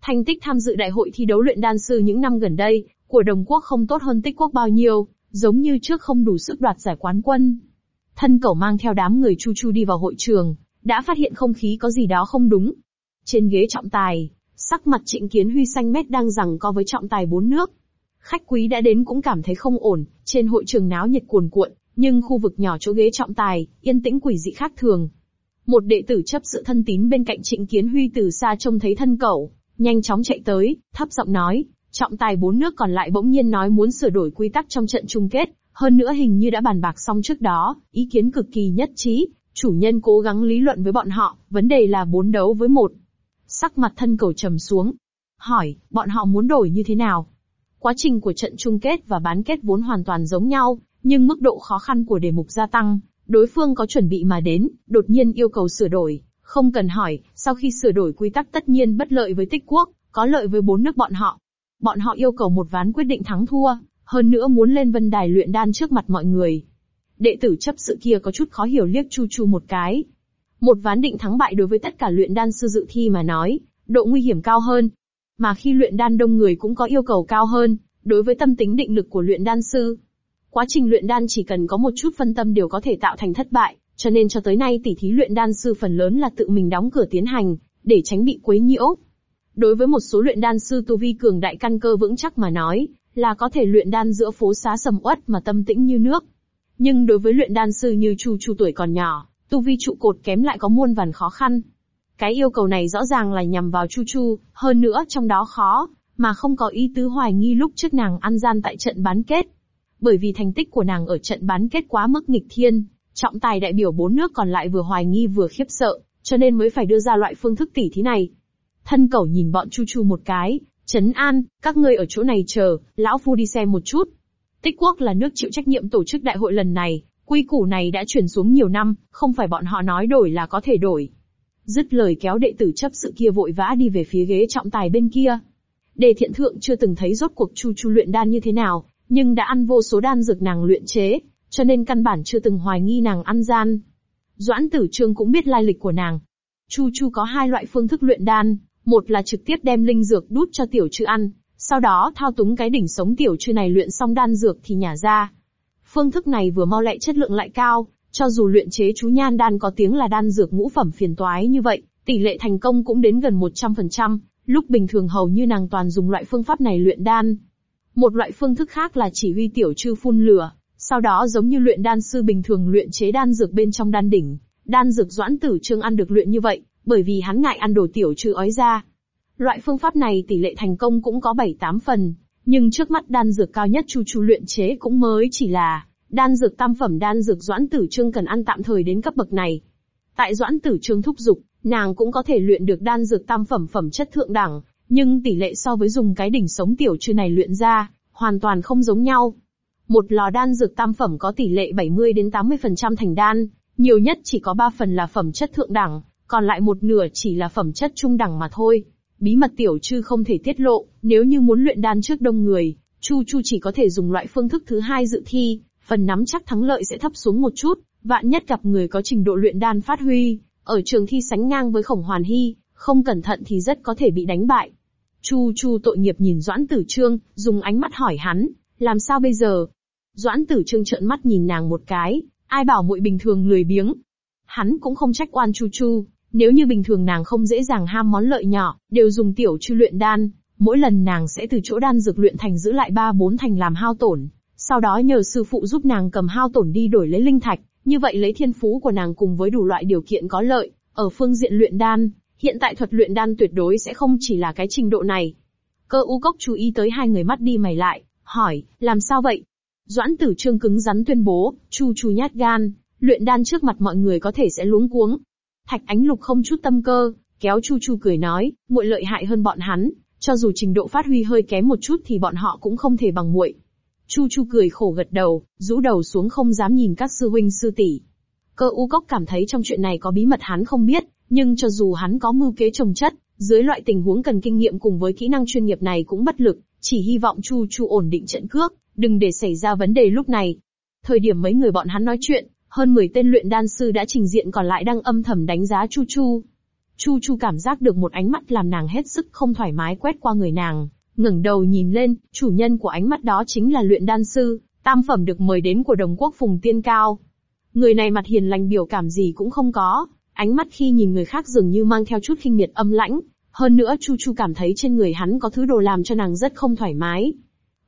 Thành tích tham dự đại hội thi đấu luyện đan sư những năm gần đây, của đồng quốc không tốt hơn tích quốc bao nhiêu, giống như trước không đủ sức đoạt giải quán quân. Thân cẩu mang theo đám người chu chu đi vào hội trường, đã phát hiện không khí có gì đó không đúng. Trên ghế trọng tài, sắc mặt trịnh kiến huy xanh mét đang rằng co với trọng tài bốn nước. Khách quý đã đến cũng cảm thấy không ổn, trên hội trường náo nhiệt cuồn cuộn, nhưng khu vực nhỏ chỗ ghế trọng tài, yên tĩnh quỷ dị khác thường. Một đệ tử chấp sự thân tín bên cạnh trịnh kiến huy từ xa trông thấy thân cẩu, nhanh chóng chạy tới, thấp giọng nói, trọng tài bốn nước còn lại bỗng nhiên nói muốn sửa đổi quy tắc trong trận chung kết, hơn nữa hình như đã bàn bạc xong trước đó, ý kiến cực kỳ nhất trí, chủ nhân cố gắng lý luận với bọn họ, vấn đề là bốn đấu với một. Sắc mặt thân cầu trầm xuống. Hỏi, bọn họ muốn đổi như thế nào? Quá trình của trận chung kết và bán kết vốn hoàn toàn giống nhau, nhưng mức độ khó khăn của đề mục gia tăng, đối phương có chuẩn bị mà đến, đột nhiên yêu cầu sửa đổi, không cần hỏi, sau khi sửa đổi quy tắc tất nhiên bất lợi với tích quốc, có lợi với bốn nước bọn họ. Bọn họ yêu cầu một ván quyết định thắng thua, hơn nữa muốn lên vân đài luyện đan trước mặt mọi người. Đệ tử chấp sự kia có chút khó hiểu liếc Chu Chu một cái. Một ván định thắng bại đối với tất cả luyện đan sư dự thi mà nói, độ nguy hiểm cao hơn. Mà khi luyện đan đông người cũng có yêu cầu cao hơn, đối với tâm tính định lực của luyện đan sư. Quá trình luyện đan chỉ cần có một chút phân tâm đều có thể tạo thành thất bại, cho nên cho tới nay tỷ thí luyện đan sư phần lớn là tự mình đóng cửa tiến hành, để tránh bị quấy nhiễu. Đối với một số luyện đan sư tu vi cường đại căn cơ vững chắc mà nói, là có thể luyện đan giữa phố xá sầm uất mà tâm tĩnh như nước. Nhưng đối với luyện đan sư như Chu Chu tuổi còn nhỏ, tu vi trụ cột kém lại có muôn vàn khó khăn. Cái yêu cầu này rõ ràng là nhằm vào Chu Chu, hơn nữa trong đó khó, mà không có ý tứ hoài nghi lúc trước nàng ăn gian tại trận bán kết. Bởi vì thành tích của nàng ở trận bán kết quá mức nghịch thiên, trọng tài đại biểu bốn nước còn lại vừa hoài nghi vừa khiếp sợ, cho nên mới phải đưa ra loại phương thức tỉ thí này. Thân cẩu nhìn bọn Chu Chu một cái, chấn An, các ngươi ở chỗ này chờ, lão phu đi xem một chút. Tích quốc là nước chịu trách nhiệm tổ chức đại hội lần này, quy củ này đã chuyển xuống nhiều năm, không phải bọn họ nói đổi là có thể đổi. Dứt lời kéo đệ tử chấp sự kia vội vã đi về phía ghế trọng tài bên kia. Đề thiện thượng chưa từng thấy rốt cuộc chu chu luyện đan như thế nào, nhưng đã ăn vô số đan dược nàng luyện chế, cho nên căn bản chưa từng hoài nghi nàng ăn gian. Doãn tử trương cũng biết lai lịch của nàng. Chu chu có hai loại phương thức luyện đan, một là trực tiếp đem linh dược đút cho tiểu trư ăn, sau đó thao túng cái đỉnh sống tiểu trư này luyện xong đan dược thì nhả ra. Phương thức này vừa mau lẹ chất lượng lại cao, cho dù luyện chế chú nhan đan có tiếng là đan dược ngũ phẩm phiền toái như vậy, tỷ lệ thành công cũng đến gần 100%, lúc bình thường hầu như nàng toàn dùng loại phương pháp này luyện đan. Một loại phương thức khác là chỉ huy tiểu trư phun lửa, sau đó giống như luyện đan sư bình thường luyện chế đan dược bên trong đan đỉnh, đan dược doãn tử trương ăn được luyện như vậy, bởi vì hắn ngại ăn đồ tiểu chư ói ra. Loại phương pháp này tỷ lệ thành công cũng có 7-8 phần, nhưng trước mắt đan dược cao nhất Chu Chu luyện chế cũng mới chỉ là đan dược tam phẩm đan dược Doãn Tử Trương cần ăn tạm thời đến cấp bậc này. Tại Doãn Tử Trương thúc giục, nàng cũng có thể luyện được đan dược tam phẩm phẩm chất thượng đẳng, nhưng tỷ lệ so với dùng cái đỉnh sống tiểu trư này luyện ra, hoàn toàn không giống nhau. Một lò đan dược tam phẩm có tỷ lệ 70 đến 80% thành đan, nhiều nhất chỉ có 3 phần là phẩm chất thượng đẳng, còn lại một nửa chỉ là phẩm chất trung đẳng mà thôi. Bí mật tiểu trư không thể tiết lộ, nếu như muốn luyện đan trước đông người, Chu Chu chỉ có thể dùng loại phương thức thứ hai dự thi, phần nắm chắc thắng lợi sẽ thấp xuống một chút, vạn nhất gặp người có trình độ luyện đan phát huy, ở trường thi sánh ngang với khổng hoàn hy, không cẩn thận thì rất có thể bị đánh bại. Chu Chu tội nghiệp nhìn Doãn Tử Trương, dùng ánh mắt hỏi hắn, làm sao bây giờ? Doãn Tử Trương trợn mắt nhìn nàng một cái, ai bảo muội bình thường lười biếng. Hắn cũng không trách oan Chu Chu, nếu như bình thường nàng không dễ dàng ham món lợi nhỏ, đều dùng tiểu chư luyện đan, mỗi lần nàng sẽ từ chỗ đan dược luyện thành giữ lại ba bốn thành làm hao tổn, sau đó nhờ sư phụ giúp nàng cầm hao tổn đi đổi lấy linh thạch, như vậy lấy thiên phú của nàng cùng với đủ loại điều kiện có lợi, ở phương diện luyện đan, hiện tại thuật luyện đan tuyệt đối sẽ không chỉ là cái trình độ này. Cơ u cốc chú ý tới hai người mắt đi mày lại, hỏi, làm sao vậy? Doãn tử trương cứng rắn tuyên bố, chu chu nhát gan, luyện đan trước mặt mọi người có thể sẽ luống cuống. Thạch ánh lục không chút tâm cơ, kéo chu chu cười nói, muội lợi hại hơn bọn hắn, cho dù trình độ phát huy hơi kém một chút thì bọn họ cũng không thể bằng muội. Chu Chu cười khổ gật đầu, rũ đầu xuống không dám nhìn các sư huynh sư tỷ. Cơ u cốc cảm thấy trong chuyện này có bí mật hắn không biết, nhưng cho dù hắn có mưu kế trồng chất, dưới loại tình huống cần kinh nghiệm cùng với kỹ năng chuyên nghiệp này cũng bất lực, chỉ hy vọng Chu Chu ổn định trận cước, đừng để xảy ra vấn đề lúc này. Thời điểm mấy người bọn hắn nói chuyện, hơn 10 tên luyện đan sư đã trình diện còn lại đang âm thầm đánh giá Chu Chu. Chu Chu cảm giác được một ánh mắt làm nàng hết sức không thoải mái quét qua người nàng, ngẩng đầu nhìn lên, chủ nhân của ánh mắt đó chính là luyện đan sư, tam phẩm được mời đến của đồng quốc Phùng Tiên Cao. Người này mặt hiền lành biểu cảm gì cũng không có, ánh mắt khi nhìn người khác dường như mang theo chút khinh miệt âm lãnh, hơn nữa Chu Chu cảm thấy trên người hắn có thứ đồ làm cho nàng rất không thoải mái.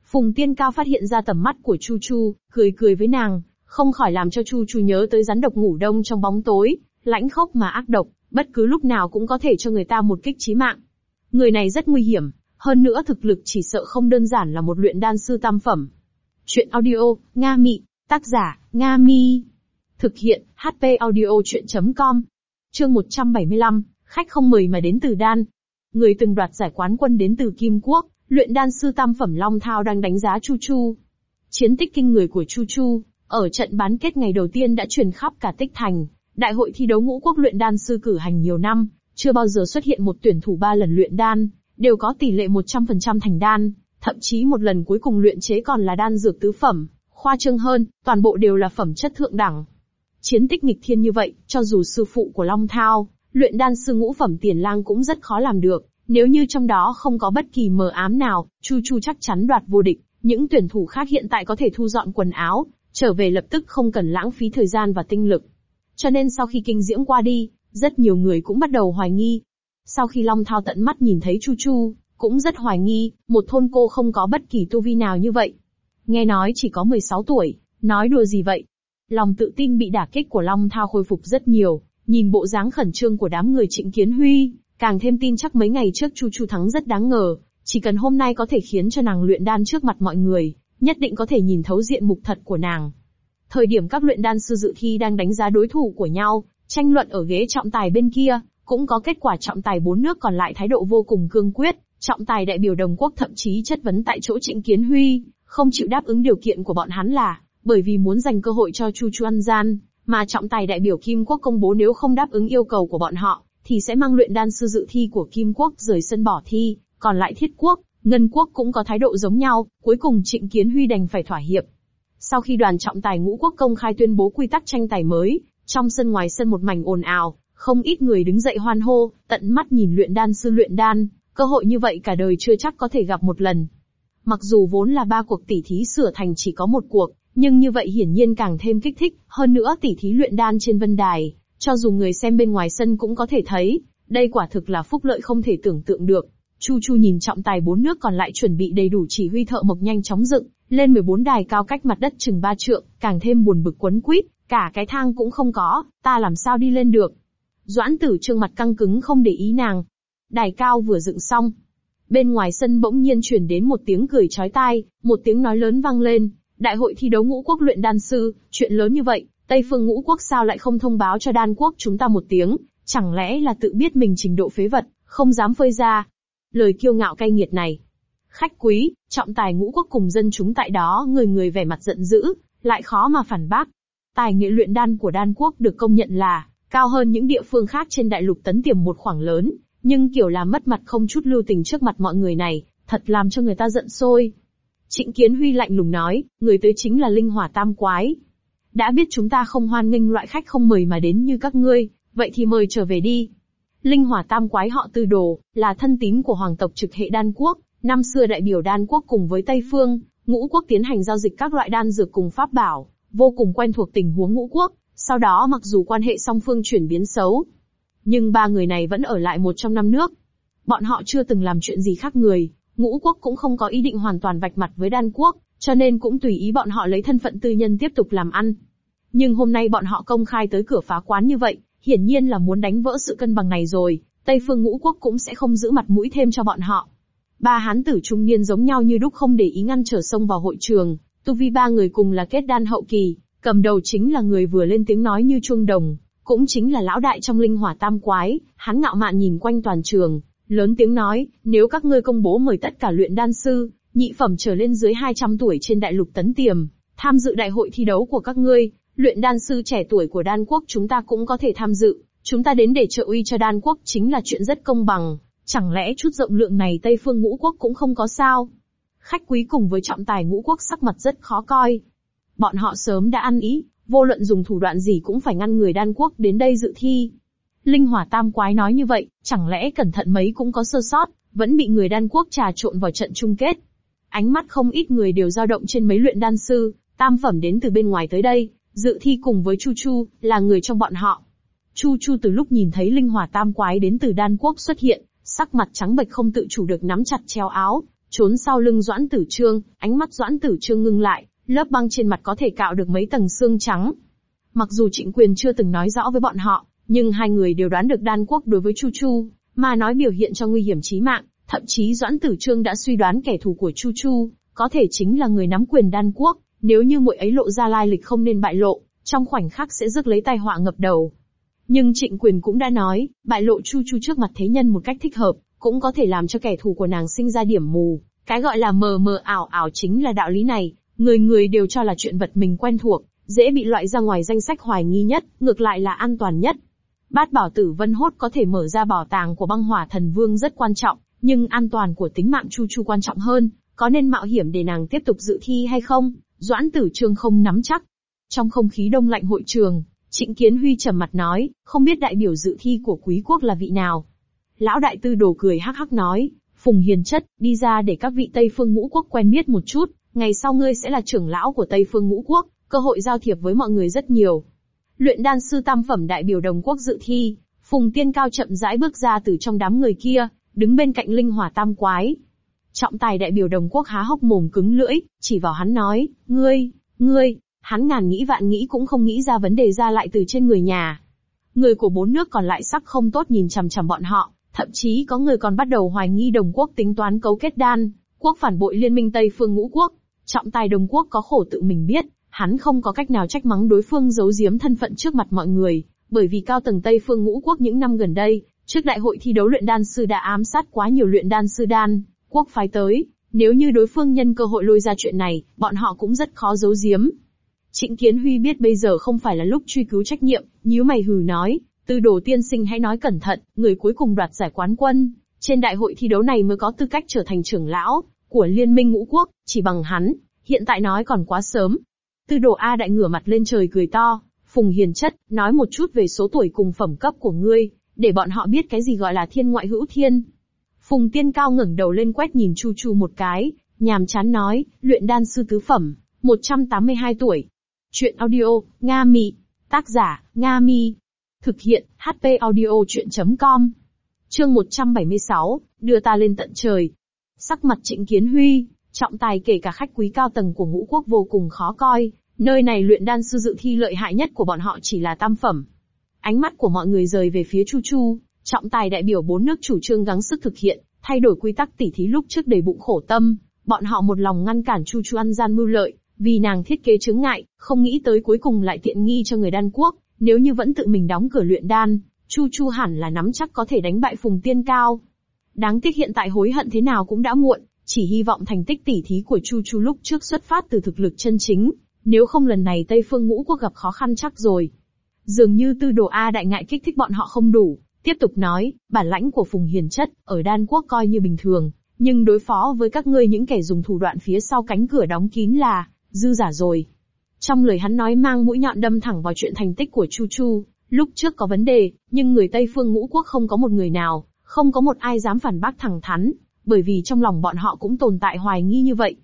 Phùng Tiên Cao phát hiện ra tầm mắt của Chu Chu, cười cười với nàng, không khỏi làm cho Chu Chu nhớ tới rắn độc ngủ đông trong bóng tối, lãnh khốc mà ác độc, bất cứ lúc nào cũng có thể cho người ta một kích chí mạng. Người này rất nguy hiểm, hơn nữa thực lực chỉ sợ không đơn giản là một luyện đan sư tam phẩm. Chuyện audio, Nga Mị, tác giả, Nga Mi. Thực hiện, HP audio chuyện.com. Chương 175, khách không mời mà đến từ đan. Người từng đoạt giải quán quân đến từ Kim Quốc, luyện đan sư tam phẩm Long Thao đang đánh giá Chu Chu. Chiến tích kinh người của Chu Chu, ở trận bán kết ngày đầu tiên đã truyền khắp cả tích thành. Đại hội thi đấu ngũ quốc luyện đan sư cử hành nhiều năm, chưa bao giờ xuất hiện một tuyển thủ ba lần luyện đan, đều có tỷ lệ 100% thành đan, thậm chí một lần cuối cùng luyện chế còn là đan dược tứ phẩm, khoa trương hơn, toàn bộ đều là phẩm chất thượng đẳng. Chiến tích nghịch thiên như vậy, cho dù sư phụ của Long Thao, luyện đan sư ngũ phẩm tiền lang cũng rất khó làm được, nếu như trong đó không có bất kỳ mờ ám nào, Chu Chu chắc chắn đoạt vô địch, những tuyển thủ khác hiện tại có thể thu dọn quần áo, trở về lập tức không cần lãng phí thời gian và tinh lực. Cho nên sau khi kinh diễm qua đi, rất nhiều người cũng bắt đầu hoài nghi, sau khi Long Thao tận mắt nhìn thấy Chu Chu, cũng rất hoài nghi, một thôn cô không có bất kỳ tu vi nào như vậy. Nghe nói chỉ có 16 tuổi, nói đùa gì vậy? Lòng tự tin bị đả kích của Long Thao khôi phục rất nhiều, nhìn bộ dáng khẩn trương của đám người trịnh kiến huy, càng thêm tin chắc mấy ngày trước Chu Chu thắng rất đáng ngờ, chỉ cần hôm nay có thể khiến cho nàng luyện đan trước mặt mọi người, nhất định có thể nhìn thấu diện mục thật của nàng. Thời điểm các luyện đan sư dự thi đang đánh giá đối thủ của nhau, tranh luận ở ghế trọng tài bên kia, cũng có kết quả trọng tài bốn nước còn lại thái độ vô cùng cương quyết, trọng tài đại biểu đồng quốc thậm chí chất vấn tại chỗ Trịnh Kiến Huy, không chịu đáp ứng điều kiện của bọn hắn là, bởi vì muốn dành cơ hội cho Chu Chu ăn gian, mà trọng tài đại biểu Kim Quốc công bố nếu không đáp ứng yêu cầu của bọn họ, thì sẽ mang luyện đan sư dự thi của Kim Quốc rời sân bỏ thi, còn lại Thiết Quốc, Ngân Quốc cũng có thái độ giống nhau, cuối cùng Trịnh Kiến Huy đành phải thỏa hiệp. Sau khi đoàn trọng tài ngũ quốc công khai tuyên bố quy tắc tranh tài mới, trong sân ngoài sân một mảnh ồn ào, không ít người đứng dậy hoan hô, tận mắt nhìn luyện đan sư luyện đan, cơ hội như vậy cả đời chưa chắc có thể gặp một lần. Mặc dù vốn là ba cuộc tỉ thí sửa thành chỉ có một cuộc, nhưng như vậy hiển nhiên càng thêm kích thích, hơn nữa tỉ thí luyện đan trên vân đài, cho dù người xem bên ngoài sân cũng có thể thấy, đây quả thực là phúc lợi không thể tưởng tượng được. Chu Chu nhìn trọng tài bốn nước còn lại chuẩn bị đầy đủ chỉ huy thợ mộc nhanh chóng dựng, lên 14 đài cao cách mặt đất chừng ba trượng, càng thêm buồn bực quấn quýt, cả cái thang cũng không có, ta làm sao đi lên được. Doãn tử trương mặt căng cứng không để ý nàng. Đài cao vừa dựng xong. Bên ngoài sân bỗng nhiên truyền đến một tiếng cười chói tai, một tiếng nói lớn vang lên. Đại hội thi đấu ngũ quốc luyện đan sư, chuyện lớn như vậy, Tây phương ngũ quốc sao lại không thông báo cho đan quốc chúng ta một tiếng, chẳng lẽ là tự biết mình trình độ phế vật, không dám phơi ra. Lời kiêu ngạo cay nghiệt này. Khách quý, trọng tài ngũ quốc cùng dân chúng tại đó người người vẻ mặt giận dữ, lại khó mà phản bác. Tài nghệ luyện đan của đan quốc được công nhận là cao hơn những địa phương khác trên đại lục tấn tiềm một khoảng lớn, nhưng kiểu làm mất mặt không chút lưu tình trước mặt mọi người này, thật làm cho người ta giận sôi. Trịnh Kiến Huy lạnh lùng nói, người tới chính là linh hỏa tam quái. Đã biết chúng ta không hoan nghênh loại khách không mời mà đến như các ngươi, vậy thì mời trở về đi. Linh hỏa tam quái họ tư đồ, là thân tín của hoàng tộc trực hệ đan quốc, năm xưa đại biểu đan quốc cùng với Tây Phương, ngũ quốc tiến hành giao dịch các loại đan dược cùng pháp bảo, vô cùng quen thuộc tình huống ngũ quốc, sau đó mặc dù quan hệ song phương chuyển biến xấu, nhưng ba người này vẫn ở lại một trong năm nước. Bọn họ chưa từng làm chuyện gì khác người, ngũ quốc cũng không có ý định hoàn toàn vạch mặt với đan quốc, cho nên cũng tùy ý bọn họ lấy thân phận tư nhân tiếp tục làm ăn. Nhưng hôm nay bọn họ công khai tới cửa phá quán như vậy, hiển nhiên là muốn đánh vỡ sự cân bằng này rồi, Tây phương ngũ quốc cũng sẽ không giữ mặt mũi thêm cho bọn họ. Ba hán tử trung niên giống nhau như đúc không để ý ngăn trở sông vào hội trường, tu vi ba người cùng là kết đan hậu kỳ, cầm đầu chính là người vừa lên tiếng nói như chuông đồng, cũng chính là lão đại trong linh hỏa tam quái, hắn ngạo mạn nhìn quanh toàn trường, lớn tiếng nói, nếu các ngươi công bố mời tất cả luyện đan sư, nhị phẩm trở lên dưới 200 tuổi trên đại lục tấn tiềm, tham dự đại hội thi đấu của các ngươi, luyện đan sư trẻ tuổi của đan quốc chúng ta cũng có thể tham dự, chúng ta đến để trợ uy cho đan quốc chính là chuyện rất công bằng, chẳng lẽ chút rộng lượng này Tây phương ngũ quốc cũng không có sao? Khách quý cùng với trọng tài ngũ quốc sắc mặt rất khó coi. Bọn họ sớm đã ăn ý, vô luận dùng thủ đoạn gì cũng phải ngăn người đan quốc đến đây dự thi. Linh hỏa tam quái nói như vậy, chẳng lẽ cẩn thận mấy cũng có sơ sót, vẫn bị người đan quốc trà trộn vào trận chung kết. Ánh mắt không ít người đều dao động trên mấy luyện đan sư, tam phẩm đến từ bên ngoài tới đây, dự thi cùng với Chu Chu, là người trong bọn họ. Chu Chu từ lúc nhìn thấy linh hỏa tam quái đến từ đan quốc xuất hiện, sắc mặt trắng bệch không tự chủ được nắm chặt treo áo, trốn sau lưng Doãn Tử Trương, ánh mắt Doãn Tử Trương ngưng lại, lớp băng trên mặt có thể cạo được mấy tầng xương trắng. Mặc dù Trịnh Quyền chưa từng nói rõ với bọn họ, nhưng hai người đều đoán được đan quốc đối với Chu Chu, mà nói biểu hiện cho nguy hiểm chí mạng, thậm chí Doãn Tử Trương đã suy đoán kẻ thù của Chu Chu, có thể chính là người nắm quyền đan quốc, nếu như muội ấy lộ ra lai lịch không nên bại lộ, trong khoảnh khắc sẽ rước lấy tai họa ngập đầu. Nhưng Trịnh Quyền cũng đã nói, bại lộ Chu Chu trước mặt thế nhân một cách thích hợp, cũng có thể làm cho kẻ thù của nàng sinh ra điểm mù. Cái gọi là mờ mờ ảo ảo chính là đạo lý này, người người đều cho là chuyện vật mình quen thuộc, dễ bị loại ra ngoài danh sách hoài nghi nhất, ngược lại là an toàn nhất. Bát bảo tử vân hốt có thể mở ra bảo tàng của băng hỏa thần vương rất quan trọng, nhưng an toàn của tính mạng Chu Chu quan trọng hơn, có nên mạo hiểm để nàng tiếp tục dự thi hay không? Doãn tử trương không nắm chắc. Trong không khí đông lạnh hội trường, Trịnh Kiến Huy trầm mặt nói, không biết đại biểu dự thi của quý quốc là vị nào. Lão đại tư đồ cười hắc hắc nói, Phùng Hiền Chất, đi ra để các vị Tây Phương Ngũ Quốc quen biết một chút, ngày sau ngươi sẽ là trưởng lão của Tây Phương Ngũ Quốc, cơ hội giao thiệp với mọi người rất nhiều. Luyện đan sư tam phẩm đại biểu đồng quốc dự thi, Phùng Tiên Cao chậm rãi bước ra từ trong đám người kia, đứng bên cạnh linh hỏa tam quái. Trọng tài đại biểu đồng quốc há hốc mồm cứng lưỡi, chỉ vào hắn nói, ngươi, ngươi, hắn ngàn nghĩ vạn nghĩ cũng không nghĩ ra vấn đề ra lại từ trên người nhà. Người của bốn nước còn lại sắc không tốt nhìn chằm chằm bọn họ, thậm chí có người còn bắt đầu hoài nghi đồng quốc tính toán cấu kết đan, quốc phản bội liên minh Tây phương ngũ quốc. Trọng tài đồng quốc có khổ tự mình biết, hắn không có cách nào trách mắng đối phương giấu giếm thân phận trước mặt mọi người, bởi vì cao tầng Tây phương ngũ quốc những năm gần đây, trước đại hội thi đấu luyện đan sư đã ám sát quá nhiều luyện đan sư đan, quốc phái tới, nếu như đối phương nhân cơ hội lôi ra chuyện này, bọn họ cũng rất khó giấu giếm. Trịnh Kiến Huy biết bây giờ không phải là lúc truy cứu trách nhiệm, nhíu mày hừ nói, từ đồ tiên sinh hãy nói cẩn thận, người cuối cùng đoạt giải quán quân, trên đại hội thi đấu này mới có tư cách trở thành trưởng lão của liên minh ngũ quốc, chỉ bằng hắn, hiện tại nói còn quá sớm. Tư đồ A đại ngửa mặt lên trời cười to, Phùng Hiền Chất, nói một chút về số tuổi cùng phẩm cấp của ngươi, để bọn họ biết cái gì gọi là thiên ngoại hữu thiên. Phùng Tiên Cao ngẩng đầu lên quét nhìn Chu Chu một cái, nhàm chán nói, luyện đan sư tứ phẩm, 182 tuổi. Chuyện audio, Nga Mi. Tác giả, Nga Mi. Thực hiện, HP audio chuyện.com. Chương 176, đưa ta lên tận trời. Sắc mặt trịnh kiến huy, trọng tài kể cả khách quý cao tầng của ngũ quốc vô cùng khó coi, nơi này luyện đan sư dự thi lợi hại nhất của bọn họ chỉ là tam phẩm. Ánh mắt của mọi người rời về phía Chu Chu, Trọng tài đại biểu bốn nước chủ trương gắng sức thực hiện, thay đổi quy tắc tỉ thí lúc trước đầy bụng khổ tâm, bọn họ một lòng ngăn cản Chu Chu ăn gian mưu lợi, vì nàng thiết kế chứng ngại, không nghĩ tới cuối cùng lại tiện nghi cho người đan quốc, nếu như vẫn tự mình đóng cửa luyện đan, Chu Chu hẳn là nắm chắc có thể đánh bại Phùng Tiên Cao. Đáng tiếc hiện tại hối hận thế nào cũng đã muộn, chỉ hy vọng thành tích tỉ thí của Chu Chu lúc trước xuất phát từ thực lực chân chính, nếu không lần này Tây Phương Ngũ Quốc gặp khó khăn chắc rồi. Dường như tư đồ A đại ngại kích thích bọn họ không đủ, tiếp tục nói, bản lãnh của Phùng Hiền Chất, ở đan quốc coi như bình thường, nhưng đối phó với các ngươi những kẻ dùng thủ đoạn phía sau cánh cửa đóng kín là, dư giả rồi. Trong lời hắn nói mang mũi nhọn đâm thẳng vào chuyện thành tích của Chu Chu, lúc trước có vấn đề, nhưng người Tây phương ngũ quốc không có một người nào, không có một ai dám phản bác thẳng thắn, bởi vì trong lòng bọn họ cũng tồn tại hoài nghi như vậy.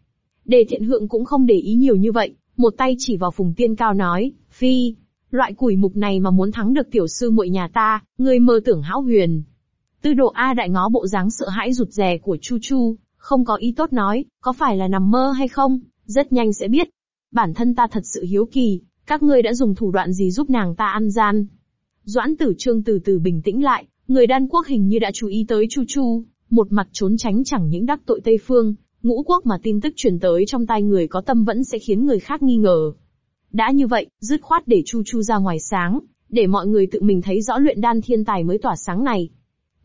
Đề thiện hượng cũng không để ý nhiều như vậy, một tay chỉ vào phùng tiên cao nói, phi, loại củi mục này mà muốn thắng được tiểu sư muội nhà ta, người mơ tưởng hão huyền. Tư độ A đại ngó bộ dáng sợ hãi rụt rè của Chu Chu, không có ý tốt nói, có phải là nằm mơ hay không, rất nhanh sẽ biết. Bản thân ta thật sự hiếu kỳ, các ngươi đã dùng thủ đoạn gì giúp nàng ta ăn gian. Doãn tử trương từ từ bình tĩnh lại, người đan quốc hình như đã chú ý tới Chu Chu, một mặt trốn tránh chẳng những đắc tội Tây Phương, ngũ quốc mà tin tức truyền tới trong tai người có tâm vẫn sẽ khiến người khác nghi ngờ. Đã như vậy, dứt khoát để Chu Chu ra ngoài sáng, để mọi người tự mình thấy rõ luyện đan thiên tài mới tỏa sáng này.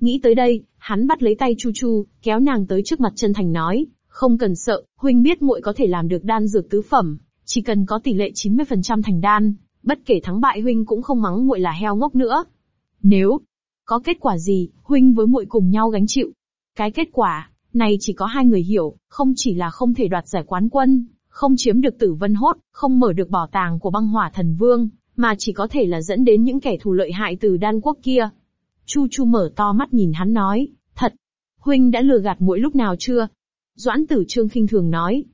Nghĩ tới đây, hắn bắt lấy tay Chu Chu, kéo nàng tới trước mặt chân thành nói, không cần sợ, huynh biết muội có thể làm được đan dược tứ phẩm, chỉ cần có tỷ lệ 90% thành đan, bất kể thắng bại huynh cũng không mắng muội là heo ngốc nữa. Nếu có kết quả gì, huynh với muội cùng nhau gánh chịu. Cái kết quả này chỉ có hai người hiểu, không chỉ là không thể đoạt giải quán quân, không chiếm được tử vân hốt, không mở được bảo tàng của băng hỏa thần vương, mà chỉ có thể là dẫn đến những kẻ thù lợi hại từ đan quốc kia. Chu Chu mở to mắt nhìn hắn nói, thật, huynh đã lừa gạt muội lúc nào chưa? Doãn Tử Trương khinh thường nói,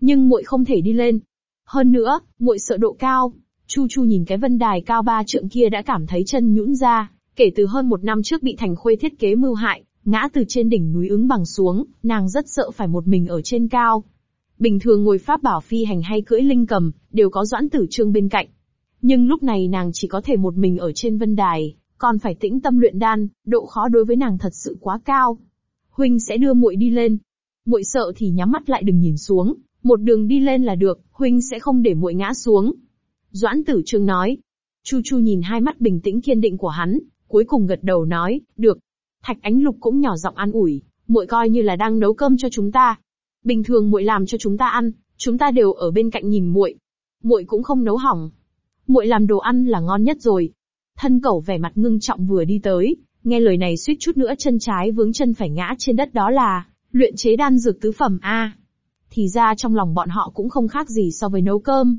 nhưng muội không thể đi lên. Hơn nữa, muội sợ độ cao. Chu Chu nhìn cái vân đài cao ba trượng kia đã cảm thấy chân nhũn ra, kể từ hơn một năm trước bị Thành Khuê thiết kế mưu hại, ngã từ trên đỉnh núi ứng bằng xuống, nàng rất sợ phải một mình ở trên cao. Bình thường ngồi pháp bảo phi hành hay cưỡi linh cầm, đều có doãn tử trương bên cạnh. Nhưng lúc này nàng chỉ có thể một mình ở trên vân đài, còn phải tĩnh tâm luyện đan, độ khó đối với nàng thật sự quá cao. Huynh sẽ đưa muội đi lên. Muội sợ thì nhắm mắt lại đừng nhìn xuống, một đường đi lên là được, huynh sẽ không để muội ngã xuống. Doãn tử trương nói. Chu Chu nhìn hai mắt bình tĩnh kiên định của hắn, cuối cùng gật đầu nói, được. Thạch Ánh Lục cũng nhỏ giọng an ủi, muội coi như là đang nấu cơm cho chúng ta. Bình thường muội làm cho chúng ta ăn, chúng ta đều ở bên cạnh nhìn muội. Muội cũng không nấu hỏng. Muội làm đồ ăn là ngon nhất rồi. Thân cẩu vẻ mặt ngưng trọng vừa đi tới, nghe lời này suýt chút nữa chân trái vướng chân phải ngã trên đất đó là, luyện chế đan dược tứ phẩm A. Thì ra trong lòng bọn họ cũng không khác gì so với nấu cơm.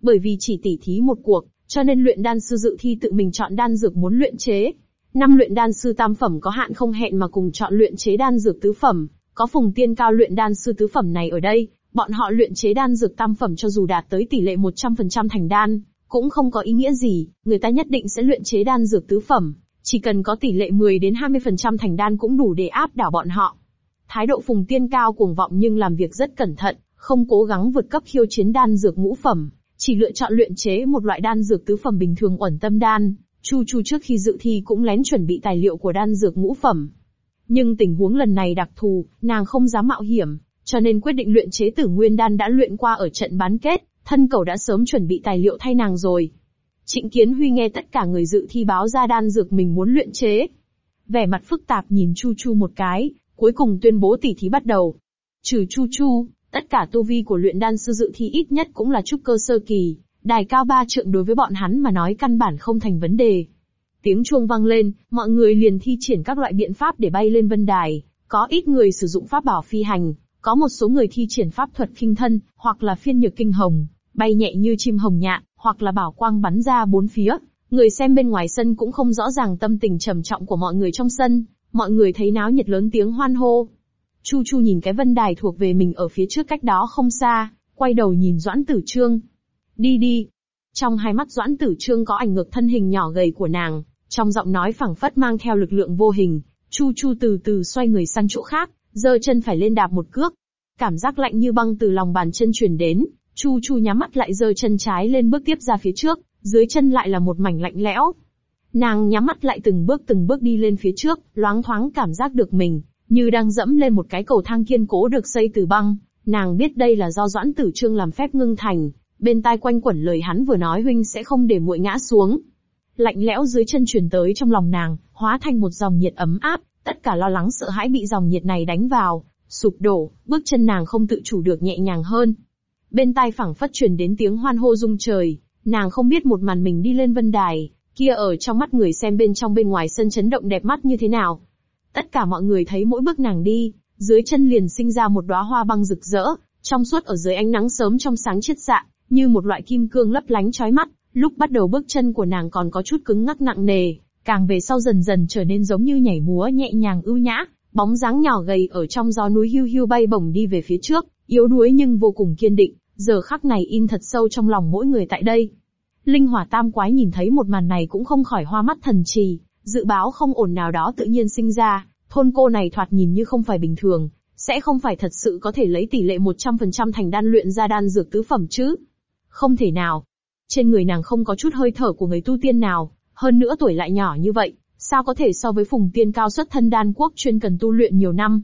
Bởi vì chỉ tỉ thí một cuộc, cho nên luyện đan sư dự thi tự mình chọn đan dược muốn luyện chế. Năm luyện đan sư tam phẩm có hạn không hẹn mà cùng chọn luyện chế đan dược tứ phẩm, có phùng tiên cao luyện đan sư tứ phẩm này ở đây, bọn họ luyện chế đan dược tam phẩm cho dù đạt tới tỷ lệ 100% thành đan, cũng không có ý nghĩa gì, người ta nhất định sẽ luyện chế đan dược tứ phẩm, chỉ cần có tỷ lệ 10 đến 20% thành đan cũng đủ để áp đảo bọn họ. Thái độ phùng tiên cao cuồng vọng nhưng làm việc rất cẩn thận, không cố gắng vượt cấp khiêu chiến đan dược ngũ phẩm, chỉ lựa chọn luyện chế một loại đan dược tứ phẩm bình thường uẩn tâm đan. Chu Chu trước khi dự thi cũng lén chuẩn bị tài liệu của đan dược ngũ phẩm. Nhưng tình huống lần này đặc thù, nàng không dám mạo hiểm, cho nên quyết định luyện chế tử nguyên đan đã luyện qua ở trận bán kết, thân cầu đã sớm chuẩn bị tài liệu thay nàng rồi. Trịnh Kiến Huy nghe tất cả người dự thi báo ra đan dược mình muốn luyện chế. Vẻ mặt phức tạp nhìn Chu Chu một cái, cuối cùng tuyên bố tỉ thí bắt đầu. Trừ Chu Chu, Tất cả tu vi của luyện đan sư dự thi ít nhất cũng là trúc cơ sơ kỳ, đài cao ba trượng đối với bọn hắn mà nói căn bản không thành vấn đề. Tiếng chuông vang lên, mọi người liền thi triển các loại biện pháp để bay lên vân đài, có ít người sử dụng pháp bảo phi hành, có một số người thi triển pháp thuật kinh thân, hoặc là phiên nhược kinh hồng, bay nhẹ như chim hồng nhạn, hoặc là bảo quang bắn ra bốn phía. Người xem bên ngoài sân cũng không rõ ràng tâm tình trầm trọng của mọi người trong sân, mọi người thấy náo nhiệt lớn tiếng hoan hô. Chu Chu nhìn cái vân đài thuộc về mình ở phía trước cách đó không xa, quay đầu nhìn Doãn Tử Trương. Đi đi. Trong hai mắt Doãn Tử Trương có ảnh ngược thân hình nhỏ gầy của nàng, trong giọng nói phẳng phất mang theo lực lượng vô hình, Chu Chu từ từ xoay người sang chỗ khác, giơ chân phải lên đạp một cước. Cảm giác lạnh như băng từ lòng bàn chân truyền đến, Chu Chu nhắm mắt lại giơ chân trái lên bước tiếp ra phía trước, dưới chân lại là một mảnh lạnh lẽo. Nàng nhắm mắt lại từng bước từng bước đi lên phía trước, loáng thoáng cảm giác được mình, như đang dẫm lên một cái cầu thang kiên cố được xây từ băng. Nàng biết đây là do Doãn Tử Trương làm phép ngưng thành, bên tai quanh quẩn lời hắn vừa nói huynh sẽ không để muội ngã xuống. Lạnh lẽo dưới chân truyền tới trong lòng nàng, hóa thành một dòng nhiệt ấm áp, tất cả lo lắng sợ hãi bị dòng nhiệt này đánh vào, sụp đổ, bước chân nàng không tự chủ được nhẹ nhàng hơn. Bên tai phẳng phất truyền đến tiếng hoan hô rung trời, nàng không biết một màn mình đi lên vân đài, kia ở trong mắt người xem bên trong bên ngoài sân chấn động đẹp mắt như thế nào. Tất cả mọi người thấy mỗi bước nàng đi, dưới chân liền sinh ra một đóa hoa băng rực rỡ, trong suốt ở dưới ánh nắng sớm trong sáng chiết xạ, như một loại kim cương lấp lánh chói mắt. Lúc bắt đầu bước chân của nàng còn có chút cứng ngắc nặng nề, càng về sau dần dần trở nên giống như nhảy múa nhẹ nhàng ưu nhã, bóng dáng nhỏ gầy ở trong gió núi hưu hưu bay bổng đi về phía trước, yếu đuối nhưng vô cùng kiên định, giờ khắc này in thật sâu trong lòng mỗi người tại đây. Linh hỏa tam quái nhìn thấy một màn này cũng không khỏi hoa mắt thần trì, dự báo không ổn nào đó tự nhiên sinh ra, thôn cô này thoạt nhìn như không phải bình thường, sẽ không phải thật sự có thể lấy tỷ lệ 100% thành đan luyện ra đan dược tứ phẩm chứ. Không thể nào. Trên người nàng không có chút hơi thở của người tu tiên nào, hơn nữa tuổi lại nhỏ như vậy, sao có thể so với phùng tiên cao xuất thân đan quốc chuyên cần tu luyện nhiều năm.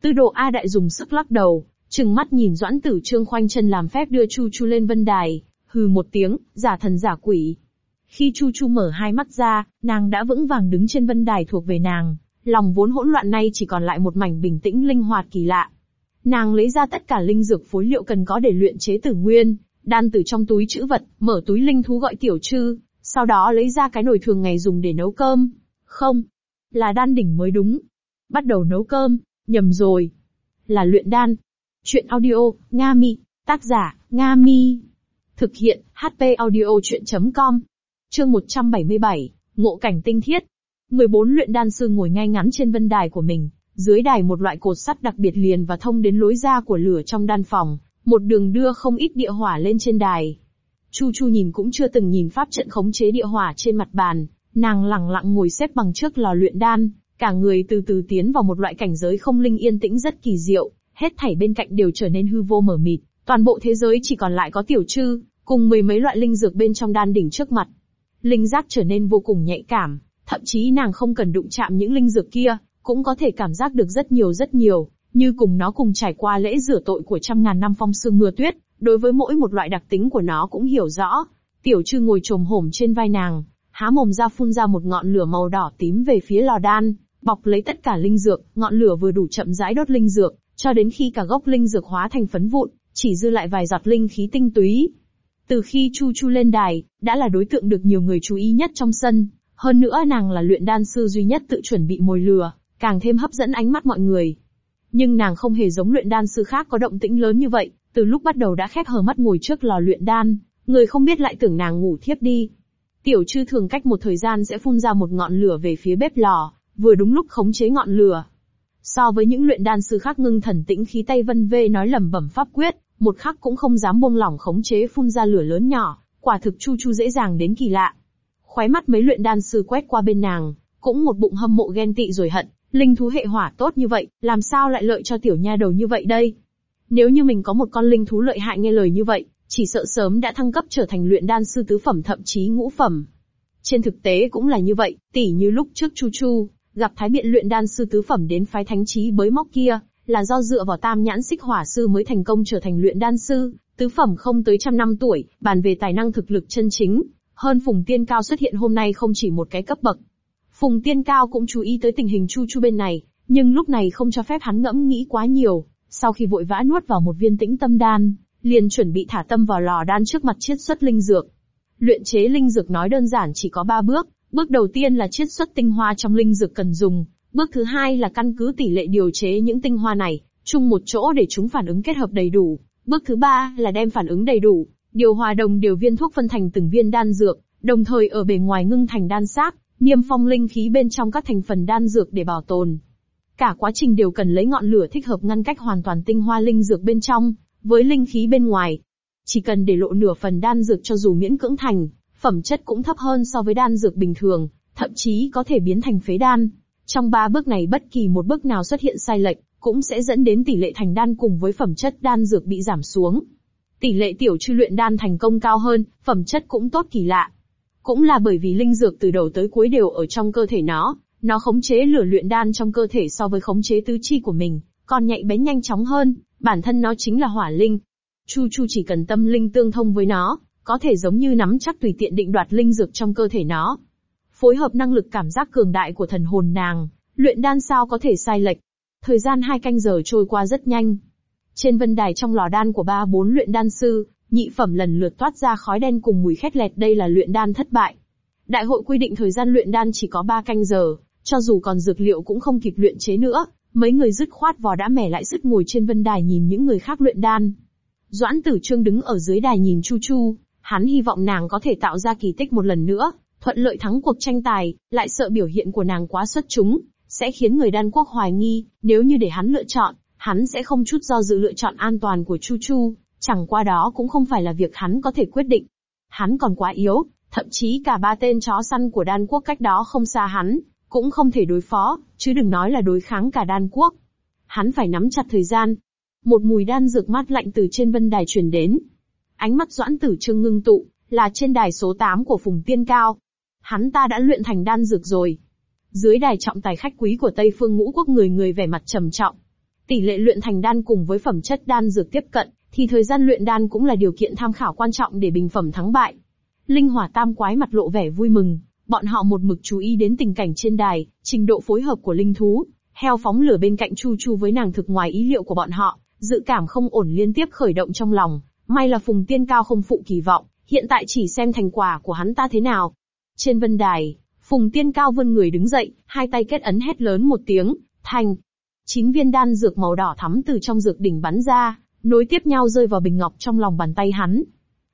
Tư đồ A đại dùng sức lắc đầu, chừng mắt nhìn doãn tử trương khoanh chân làm phép đưa Chu Chu lên vân đài, hừ một tiếng, giả thần giả quỷ. Khi Chu Chu mở hai mắt ra, nàng đã vững vàng đứng trên vân đài thuộc về nàng, lòng vốn hỗn loạn nay chỉ còn lại một mảnh bình tĩnh linh hoạt kỳ lạ. Nàng lấy ra tất cả linh dược phối liệu cần có để luyện chế tử nguyên, đan từ trong túi chữ vật, mở túi linh thú gọi tiểu trư, sau đó lấy ra cái nồi thường ngày dùng để nấu cơm. Không, là đan đỉnh mới đúng. Bắt đầu nấu cơm, nhầm rồi. Là luyện đan. Chuyện audio, Nga Mi, tác giả, Nga Mi. Thực hiện, HP audio chuyện.com. Chương 177, Ngộ cảnh tinh thiết. 14 luyện đan sư ngồi ngay ngắn trên vân đài của mình, dưới đài một loại cột sắt đặc biệt liền và thông đến lối ra của lửa trong đan phòng, một đường đưa không ít địa hỏa lên trên đài. Chu Chu nhìn cũng chưa từng nhìn pháp trận khống chế địa hỏa trên mặt bàn, nàng lặng lặng ngồi xếp bằng trước lò luyện đan, cả người từ từ tiến vào một loại cảnh giới không linh yên tĩnh rất kỳ diệu, hết thảy bên cạnh đều trở nên hư vô mờ mịt, toàn bộ thế giới chỉ còn lại có tiểu trư, cùng mười mấy loại linh dược bên trong đan đỉnh trước mặt. Linh giác trở nên vô cùng nhạy cảm, thậm chí nàng không cần đụng chạm những linh dược kia, cũng có thể cảm giác được rất nhiều rất nhiều, như cùng nó cùng trải qua lễ rửa tội của trăm ngàn năm phong sương mưa tuyết, đối với mỗi một loại đặc tính của nó cũng hiểu rõ. Tiểu trư ngồi trồm hổm trên vai nàng, há mồm ra phun ra một ngọn lửa màu đỏ tím về phía lò đan, bọc lấy tất cả linh dược, ngọn lửa vừa đủ chậm rãi đốt linh dược, cho đến khi cả gốc linh dược hóa thành phấn vụn, chỉ dư lại vài giọt linh khí tinh túy. Từ khi Chu Chu lên đài, đã là đối tượng được nhiều người chú ý nhất trong sân, hơn nữa nàng là luyện đan sư duy nhất tự chuẩn bị mồi lửa càng thêm hấp dẫn ánh mắt mọi người. Nhưng nàng không hề giống luyện đan sư khác có động tĩnh lớn như vậy, từ lúc bắt đầu đã khép hờ mắt ngồi trước lò luyện đan, người không biết lại tưởng nàng ngủ thiếp đi. Tiểu trư thường cách một thời gian sẽ phun ra một ngọn lửa về phía bếp lò, vừa đúng lúc khống chế ngọn lửa. So với những luyện đan sư khác ngưng thần tĩnh khí tay vân vê nói lẩm bẩm pháp quyết, một khắc cũng không dám buông lỏng khống chế phun ra lửa lớn nhỏ, quả thực chu chu dễ dàng đến kỳ lạ. Khóe mắt mấy luyện đan sư quét qua bên nàng, cũng một bụng hâm mộ ghen tị rồi hận, linh thú hệ hỏa tốt như vậy, làm sao lại lợi cho tiểu nha đầu như vậy đây? Nếu như mình có một con linh thú lợi hại nghe lời như vậy, chỉ sợ sớm đã thăng cấp trở thành luyện đan sư tứ phẩm thậm chí ngũ phẩm. Trên thực tế cũng là như vậy, tỉ như lúc trước Chu Chu, gặp Thái Biện luyện đan sư tứ phẩm đến phái thánh trí bới móc kia, là do dựa vào tam nhãn xích hỏa sư mới thành công trở thành luyện đan sư, tứ phẩm không tới trăm năm tuổi, bàn về tài năng thực lực chân chính. Hơn Phùng Tiên Cao xuất hiện hôm nay không chỉ một cái cấp bậc. Phùng Tiên Cao cũng chú ý tới tình hình Chu Chu bên này, nhưng lúc này không cho phép hắn ngẫm nghĩ quá nhiều, sau khi vội vã nuốt vào một viên tĩnh tâm đan, liền chuẩn bị thả tâm vào lò đan trước mặt chiết xuất linh dược. Luyện chế linh dược nói đơn giản chỉ có ba bước, bước đầu tiên là chiết xuất tinh hoa trong linh dược cần dùng, bước thứ hai là căn cứ tỷ lệ điều chế những tinh hoa này, chung một chỗ để chúng phản ứng kết hợp đầy đủ. Bước thứ ba là đem phản ứng đầy đủ, điều hòa đồng điều viên thuốc phân thành từng viên đan dược, đồng thời ở bề ngoài ngưng thành đan sáp, niêm phong linh khí bên trong các thành phần đan dược để bảo tồn. Cả quá trình đều cần lấy ngọn lửa thích hợp ngăn cách hoàn toàn tinh hoa linh dược bên trong, với linh khí bên ngoài. Chỉ cần để lộ nửa phần đan dược cho dù miễn cưỡng thành, phẩm chất cũng thấp hơn so với đan dược bình thường, thậm chí có thể biến thành phế đan. Trong ba bước này bất kỳ một bước nào xuất hiện sai lệch, cũng sẽ dẫn đến tỷ lệ thành đan cùng với phẩm chất đan dược bị giảm xuống. Tỷ lệ tiểu chư luyện đan thành công cao hơn, phẩm chất cũng tốt kỳ lạ. Cũng là bởi vì linh dược từ đầu tới cuối đều ở trong cơ thể nó, nó khống chế lửa luyện đan trong cơ thể so với khống chế tứ chi của mình, còn nhạy bén nhanh chóng hơn, bản thân nó chính là hỏa linh. Chu Chu chỉ cần tâm linh tương thông với nó, có thể giống như nắm chắc tùy tiện định đoạt linh dược trong cơ thể nó. Phối hợp năng lực cảm giác cường đại của thần hồn nàng, luyện đan sao có thể sai lệch. Thời gian hai canh giờ trôi qua rất nhanh. Trên vân đài trong lò đan của ba bốn luyện đan sư, nhị phẩm lần lượt toát ra khói đen cùng mùi khét lẹt đây là luyện đan thất bại. Đại hội quy định thời gian luyện đan chỉ có 3 canh giờ, cho dù còn dược liệu cũng không kịp luyện chế nữa, mấy người dứt khoát vò đã mẻ lại dứt ngồi trên vân đài nhìn những người khác luyện đan. Doãn Tử Trương đứng ở dưới đài nhìn Chu Chu, hắn hy vọng nàng có thể tạo ra kỳ tích một lần nữa, thuận lợi thắng cuộc tranh tài, lại sợ biểu hiện của nàng quá xuất chúng, sẽ khiến người đan quốc hoài nghi, nếu như để hắn lựa chọn, hắn sẽ không chút do dự lựa chọn an toàn của Chu Chu, chẳng qua đó cũng không phải là việc hắn có thể quyết định. Hắn còn quá yếu, thậm chí cả ba tên chó săn của đan quốc cách đó không xa hắn, cũng không thể đối phó, chứ đừng nói là đối kháng cả đan quốc. Hắn phải nắm chặt thời gian. Một mùi đan dược mát lạnh từ trên vân đài truyền đến. Ánh mắt doãn tử trương ngưng tụ, là trên đài số 8 của Phùng Tiên Cao. Hắn ta đã luyện thành đan dược rồi. Dưới đài trọng tài khách quý của Tây Phương Ngũ Quốc người người vẻ mặt trầm trọng. Tỷ lệ luyện thành đan cùng với phẩm chất đan dược tiếp cận, thì thời gian luyện đan cũng là điều kiện tham khảo quan trọng để bình phẩm thắng bại. Linh hỏa tam quái mặt lộ vẻ vui mừng, bọn họ một mực chú ý đến tình cảnh trên đài, trình độ phối hợp của linh thú, heo phóng lửa bên cạnh Chu Chu với nàng thực ngoài ý liệu của bọn họ, dự cảm không ổn liên tiếp khởi động trong lòng, may là Phùng Tiên Cao không phụ kỳ vọng, hiện tại chỉ xem thành quả của hắn ta thế nào. Trên vân đài, Phùng Tiên Cao vươn người đứng dậy, hai tay kết ấn hét lớn một tiếng, thành. Chín viên đan dược màu đỏ thắm từ trong dược đỉnh bắn ra, nối tiếp nhau rơi vào bình ngọc trong lòng bàn tay hắn.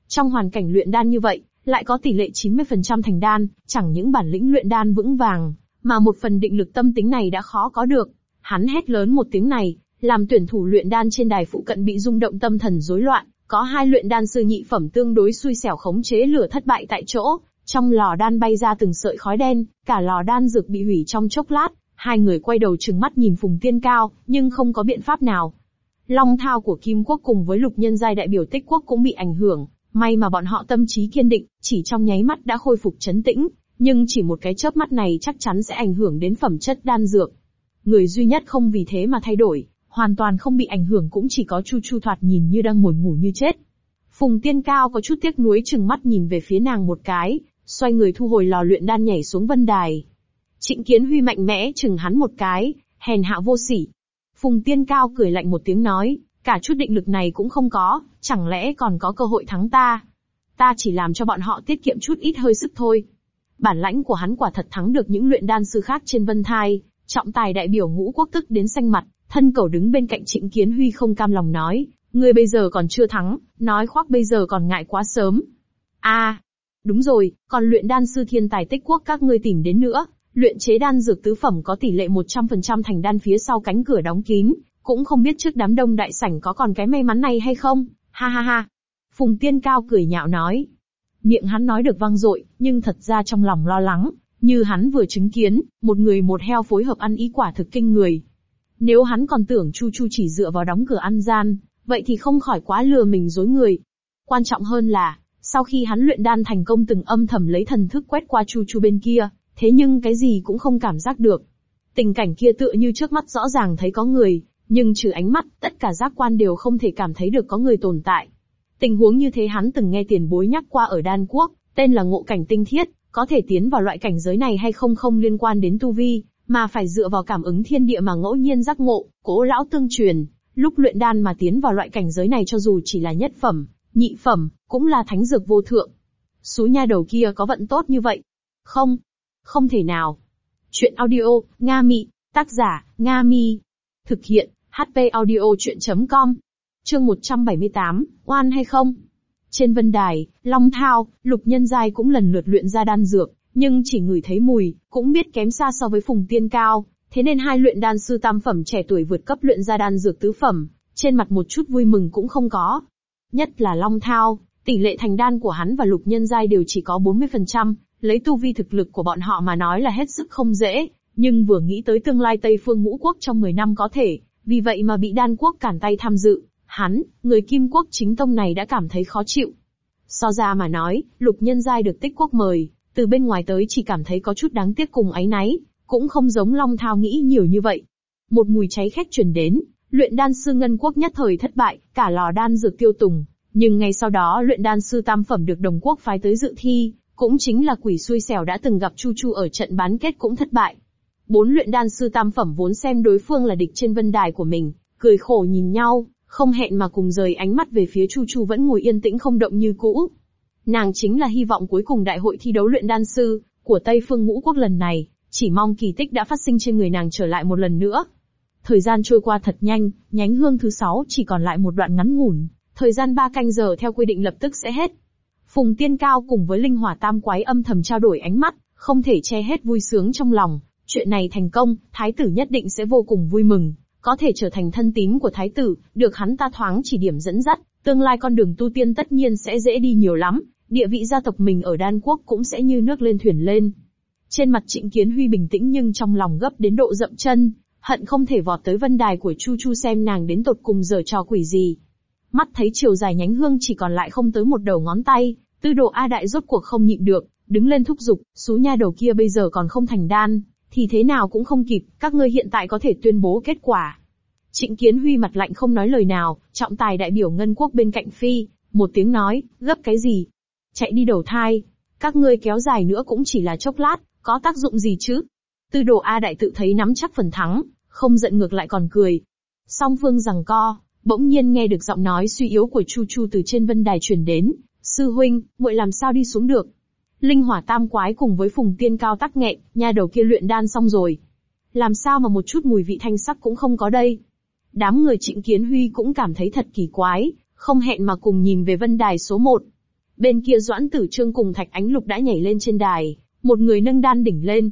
Trong hoàn cảnh luyện đan như vậy, lại có tỷ lệ 90% thành đan, chẳng những bản lĩnh luyện đan vững vàng, mà một phần định lực tâm tính này đã khó có được. Hắn hét lớn một tiếng này, làm tuyển thủ luyện đan trên đài phụ cận bị rung động tâm thần rối loạn, có hai luyện đan sư nhị phẩm tương đối xui xẻo khống chế lửa thất bại tại chỗ, trong lò đan bay ra từng sợi khói đen, cả lò đan dược bị hủy trong chốc lát, hai người quay đầu trừng mắt nhìn Phùng Tiên Cao, nhưng không có biện pháp nào. Long thao của Kim Quốc cùng với lục nhân giai đại biểu tích quốc cũng bị ảnh hưởng, may mà bọn họ tâm trí kiên định, chỉ trong nháy mắt đã khôi phục chấn tĩnh, nhưng chỉ một cái chớp mắt này chắc chắn sẽ ảnh hưởng đến phẩm chất đan dược. Người duy nhất không vì thế mà thay đổi, hoàn toàn không bị ảnh hưởng cũng chỉ có Chu Chu thoạt nhìn như đang ngồi ngủ như chết. Phùng Tiên Cao có chút tiếc nuối chừng mắt nhìn về phía nàng một cái, xoay người thu hồi lò luyện đan nhảy xuống vân đài. Trịnh Kiến Huy mạnh mẽ chừng hắn một cái, hèn hạ vô sỉ. Phùng Tiên Cao cười lạnh một tiếng nói, cả chút định lực này cũng không có, chẳng lẽ còn có cơ hội thắng ta? Ta chỉ làm cho bọn họ tiết kiệm chút ít hơi sức thôi. Bản lãnh của hắn quả thật thắng được những luyện đan sư khác trên vân thai, trọng tài đại biểu ngũ quốc tức đến xanh mặt, thân cầu đứng bên cạnh Trịnh Kiến Huy không cam lòng nói, người bây giờ còn chưa thắng, nói khoác bây giờ còn ngại quá sớm. a đúng rồi, còn luyện đan sư thiên tài tích quốc các ngươi tìm đến nữa, luyện chế đan dược tứ phẩm có tỷ lệ 100% thành đan phía sau cánh cửa đóng kín, cũng không biết trước đám đông đại sảnh có còn cái may mắn này hay không, ha ha ha. Phùng Tiên Cao cười nhạo nói. Miệng hắn nói được vang dội, nhưng thật ra trong lòng lo lắng, như hắn vừa chứng kiến, một người một heo phối hợp ăn ý quả thực kinh người. Nếu hắn còn tưởng Chu Chu chỉ dựa vào đóng cửa ăn gian, vậy thì không khỏi quá lừa mình dối người. Quan trọng hơn là, sau khi hắn luyện đan thành công từng âm thầm lấy thần thức quét qua Chu Chu bên kia, thế nhưng cái gì cũng không cảm giác được. Tình cảnh kia tựa như trước mắt rõ ràng thấy có người, nhưng trừ ánh mắt, tất cả giác quan đều không thể cảm thấy được có người tồn tại. Tình huống như thế hắn từng nghe tiền bối nhắc qua ở Đan Quốc, tên là ngộ cảnh tinh thiết, có thể tiến vào loại cảnh giới này hay không không liên quan đến tu vi, mà phải dựa vào cảm ứng thiên địa mà ngẫu nhiên giác ngộ, cố lão tương truyền, lúc luyện đan mà tiến vào loại cảnh giới này cho dù chỉ là nhất phẩm, nhị phẩm, cũng là thánh dược vô thượng. Sú nha đầu kia có vận tốt như vậy? Không, không thể nào. Chuyện audio, Nga Mị, tác giả, Nga Mi. Thực hiện, HP audio chuyện.com. Chương 178, oan hay không? Trên vân đài, Long Thao, Lục Nhân Giai cũng lần lượt luyện ra đan dược, nhưng chỉ ngửi thấy mùi, cũng biết kém xa so với Phùng Tiên Cao, thế nên hai luyện đan sư tam phẩm trẻ tuổi vượt cấp luyện ra đan dược tứ phẩm, trên mặt một chút vui mừng cũng không có. Nhất là Long Thao, tỷ lệ thành đan của hắn và Lục Nhân Giai đều chỉ có 40%, lấy tu vi thực lực của bọn họ mà nói là hết sức không dễ, nhưng vừa nghĩ tới tương lai Tây Phương Ngũ Quốc trong 10 năm có thể, vì vậy mà bị đan quốc cản tay tham dự, hắn, người Kim Quốc chính tông này đã cảm thấy khó chịu. So ra mà nói, lục nhân giai được tích quốc mời, Từ bên ngoài tới chỉ cảm thấy có chút đáng tiếc cùng áy náy, cũng không giống Long Thao nghĩ nhiều như vậy. Một mùi cháy khét truyền đến, luyện đan sư Ngân Quốc nhất thời thất bại, cả lò đan dược tiêu tùng. Nhưng ngay sau đó luyện đan sư tam phẩm được đồng quốc phái tới dự thi, cũng chính là quỷ xui xẻo đã từng gặp Chu Chu ở trận bán kết cũng thất bại. Bốn luyện đan sư tam phẩm vốn xem đối phương là địch trên vân đài của mình, cười khổ nhìn nhau, không hẹn mà cùng rời ánh mắt về phía Chu Chu vẫn ngồi yên tĩnh không động như cũ. Nàng chính là hy vọng cuối cùng đại hội thi đấu luyện đan sư của Tây Phương Ngũ Quốc lần này, chỉ mong kỳ tích đã phát sinh trên người nàng trở lại một lần nữa. Thời gian trôi qua thật nhanh, nhánh hương thứ sáu chỉ còn lại một đoạn ngắn ngủn, thời gian ba canh giờ theo quy định lập tức sẽ hết. Phùng Tiên Cao cùng với Linh Hỏa Tam Quái âm thầm trao đổi ánh mắt, không thể che hết vui sướng trong lòng. Chuyện này thành công, Thái tử nhất định sẽ vô cùng vui mừng, có thể trở thành thân tín của Thái tử, được hắn ta thoáng chỉ điểm dẫn dắt, tương lai con đường tu tiên tất nhiên sẽ dễ đi nhiều lắm, địa vị gia tộc mình ở Đan Quốc cũng sẽ như nước lên thuyền lên. Trên mặt Trịnh Kiến Huy bình tĩnh nhưng trong lòng gấp đến độ dậm chân, hận không thể vọt tới vân đài của Chu Chu xem nàng đến tột cùng giờ trò quỷ gì. Mắt thấy chiều dài nhánh hương chỉ còn lại không tới một đầu ngón tay, tư độ A đại rốt cuộc không nhịn được, đứng lên thúc giục, số nha đầu kia bây giờ còn không thành đan, thì thế nào cũng không kịp, các ngươi hiện tại có thể tuyên bố kết quả. Trịnh Kiến Huy mặt lạnh không nói lời nào, trọng tài đại biểu ngân quốc bên cạnh phi, một tiếng nói, gấp cái gì? Chạy đi đầu thai. Các ngươi kéo dài nữa cũng chỉ là chốc lát, có tác dụng gì chứ? Tư đồ A đại tự thấy nắm chắc phần thắng, không giận ngược lại còn cười. Song phương rằng co, bỗng nhiên nghe được giọng nói suy yếu của Chu Chu từ trên vân đài truyền đến. Sư huynh, muội làm sao đi xuống được? Linh hỏa tam quái cùng với phùng tiên cao tắc nghẹn, nha đầu kia luyện đan xong rồi. Làm sao mà một chút mùi vị thanh sắc cũng không có đây? Đám người trịnh kiến huy cũng cảm thấy thật kỳ quái, không hẹn mà cùng nhìn về vân đài số 1. Bên kia Doãn Tử Trương cùng Thạch Ánh Lục đã nhảy lên trên đài, một người nâng đan đỉnh lên.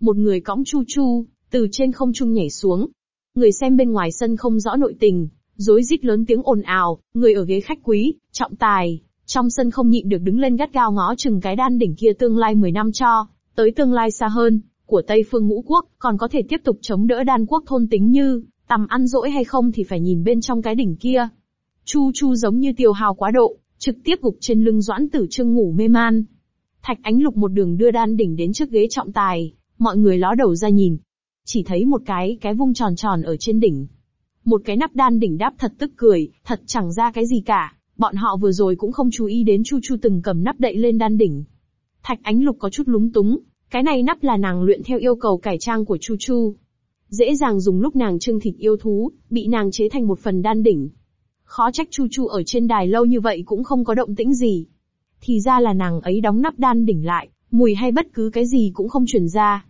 Một người cõng chu chu, từ trên không trung nhảy xuống. Người xem bên ngoài sân không rõ nội tình, rối rít lớn tiếng ồn ào, người ở ghế khách quý, trọng tài, trong sân không nhịn được đứng lên gắt gao ngó chừng cái đan đỉnh kia tương lai 10 năm cho, tới tương lai xa hơn, của Tây Phương Ngũ Quốc, còn có thể tiếp tục chống đỡ đan quốc thôn tính như, tầm ăn dỗi hay không thì phải nhìn bên trong cái đỉnh kia. Chu Chu giống như tiêu hào quá độ, trực tiếp gục trên lưng Doãn Tử Trương ngủ mê man. Thạch Ánh Lục một đường đưa đan đỉnh đến trước ghế trọng tài, mọi người ló đầu ra nhìn. Chỉ thấy một cái cái vung tròn tròn ở trên đỉnh. Một cái nắp đan đỉnh đáp thật tức cười, thật chẳng ra cái gì cả. Bọn họ vừa rồi cũng không chú ý đến Chu Chu từng cầm nắp đậy lên đan đỉnh. Thạch Ánh Lục có chút lúng túng, cái này nắp là nàng luyện theo yêu cầu cải trang của Chu Chu. Dễ dàng dùng lúc nàng trưng thịt yêu thú, bị nàng chế thành một phần đan đỉnh. Khó trách Chu Chu ở trên đài lâu như vậy cũng không có động tĩnh gì. Thì ra là nàng ấy đóng nắp đan đỉnh lại, mùi hay bất cứ cái gì cũng không truyền ra.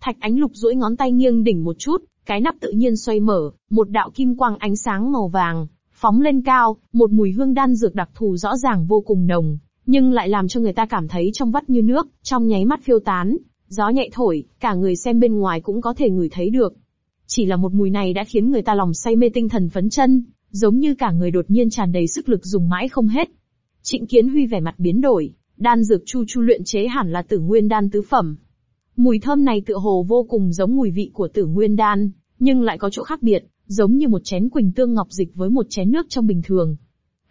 Thạch ánh lục duỗi ngón tay nghiêng đỉnh một chút, cái nắp tự nhiên xoay mở, một đạo kim quang ánh sáng màu vàng, phóng lên cao, một mùi hương đan dược đặc thù rõ ràng vô cùng nồng, nhưng lại làm cho người ta cảm thấy trong vắt như nước, trong nháy mắt phiêu tán, gió nhẹ thổi, cả người xem bên ngoài cũng có thể ngửi thấy được. Chỉ là một mùi này đã khiến người ta lòng say mê tinh thần phấn chân, giống như cả người đột nhiên tràn đầy sức lực dùng mãi không hết. Trịnh Kiến Huy vẻ mặt biến đổi, đan dược chu chu luyện chế hẳn là tử nguyên đan tứ phẩm. Mùi thơm này tựa hồ vô cùng giống mùi vị của tử nguyên đan, nhưng lại có chỗ khác biệt, giống như một chén quỳnh tương ngọc dịch với một chén nước trong bình thường.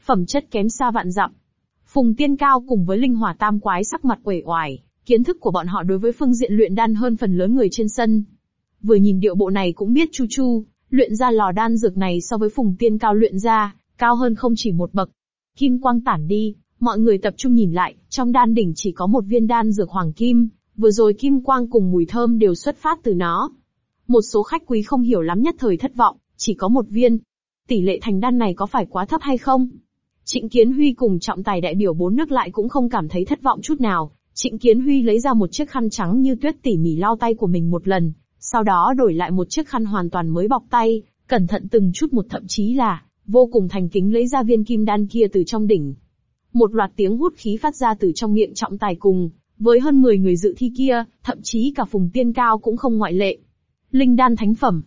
Phẩm chất kém xa vạn dặm. Phùng Tiên Cao cùng với Linh Hỏa Tam Quái sắc mặt uể oải, kiến thức của bọn họ đối với phương diện luyện đan hơn phần lớn người trên sân. Vừa nhìn điệu bộ này cũng biết Chu Chu, luyện ra lò đan dược này so với Phùng Tiên Cao luyện ra, cao hơn không chỉ một bậc. Kim quang tản đi, mọi người tập trung nhìn lại, trong đan đỉnh chỉ có một viên đan dược hoàng kim, vừa rồi kim quang cùng mùi thơm đều xuất phát từ nó. Một số khách quý không hiểu lắm nhất thời thất vọng, chỉ có một viên. Tỷ lệ thành đan này có phải quá thấp hay không? Trịnh Kiến Huy cùng trọng tài đại biểu bốn nước lại cũng không cảm thấy thất vọng chút nào. Trịnh Kiến Huy lấy ra một chiếc khăn trắng như tuyết tỉ mỉ lau tay của mình một lần, sau đó đổi lại một chiếc khăn hoàn toàn mới bọc tay, cẩn thận từng chút một thậm chí là, vô cùng thành kính lấy ra viên kim đan kia từ trong đỉnh. Một loạt tiếng hút khí phát ra từ trong miệng trọng tài cùng, với hơn 10 người dự thi kia, thậm chí cả phùng tiên cao cũng không ngoại lệ. Linh đan thánh phẩm.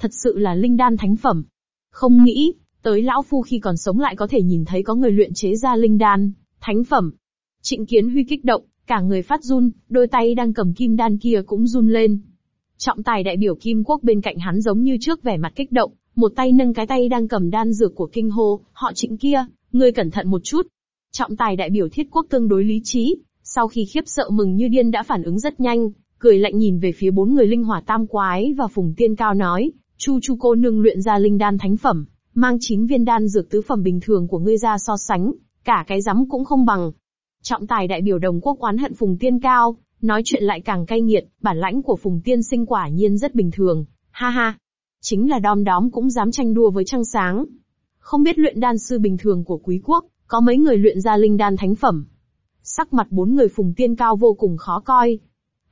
Thật sự là linh đan thánh phẩm. Không nghĩ, tới lão phu khi còn sống lại có thể nhìn thấy có người luyện chế ra linh đan, thánh phẩm. Trịnh kiến huy kích động, cả người phát run, đôi tay đang cầm kim đan kia cũng run lên. Trọng tài đại biểu Kim Quốc bên cạnh hắn giống như trước vẻ mặt kích động, một tay nâng cái tay đang cầm đan dược của kinh hô, họ trịnh kia, ngươi cẩn thận một chút. Trọng tài đại biểu thiết quốc tương đối lý trí, Sau khi khiếp sợ mừng như điên đã phản ứng rất nhanh, cười lạnh nhìn về phía bốn người linh hỏa tam quái và phùng tiên cao nói, Chu Chu cô nương luyện ra linh đan thánh phẩm, mang chín viên đan dược tứ phẩm bình thường của ngươi ra so sánh, cả cái rắm cũng không bằng. Trọng tài đại biểu đồng quốc oán hận phùng tiên cao, nói chuyện lại càng cay nghiệt, bản lãnh của phùng tiên sinh quả nhiên rất bình thường, ha ha. Chính là đom đóm cũng dám tranh đua với trăng sáng. Không biết luyện đan sư bình thường của quý quốc, có mấy người luyện ra linh đan thánh phẩm. Sắc mặt bốn người phùng tiên cao vô cùng khó coi.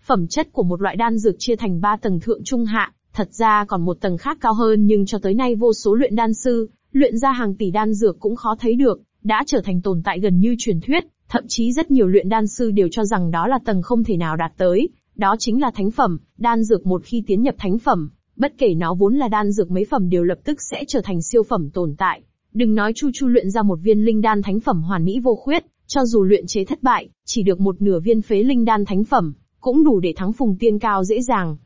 Phẩm chất của một loại đan dược chia thành ba tầng thượng trung hạ, thật ra còn một tầng khác cao hơn nhưng cho tới nay vô số luyện đan sư, luyện ra hàng tỷ đan dược cũng khó thấy được, đã trở thành tồn tại gần như truyền thuyết, thậm chí rất nhiều luyện đan sư đều cho rằng đó là tầng không thể nào đạt tới, đó chính là thánh phẩm, đan dược một khi tiến nhập thánh phẩm, bất kể nó vốn là đan dược mấy phẩm đều lập tức sẽ trở thành siêu phẩm tồn tại. Đừng nói Chu Chu luyện ra một viên linh đan thánh phẩm hoàn mỹ vô khuyết, cho dù luyện chế thất bại, chỉ được một nửa viên phế linh đan thánh phẩm, cũng đủ để thắng phùng tiên cao dễ dàng.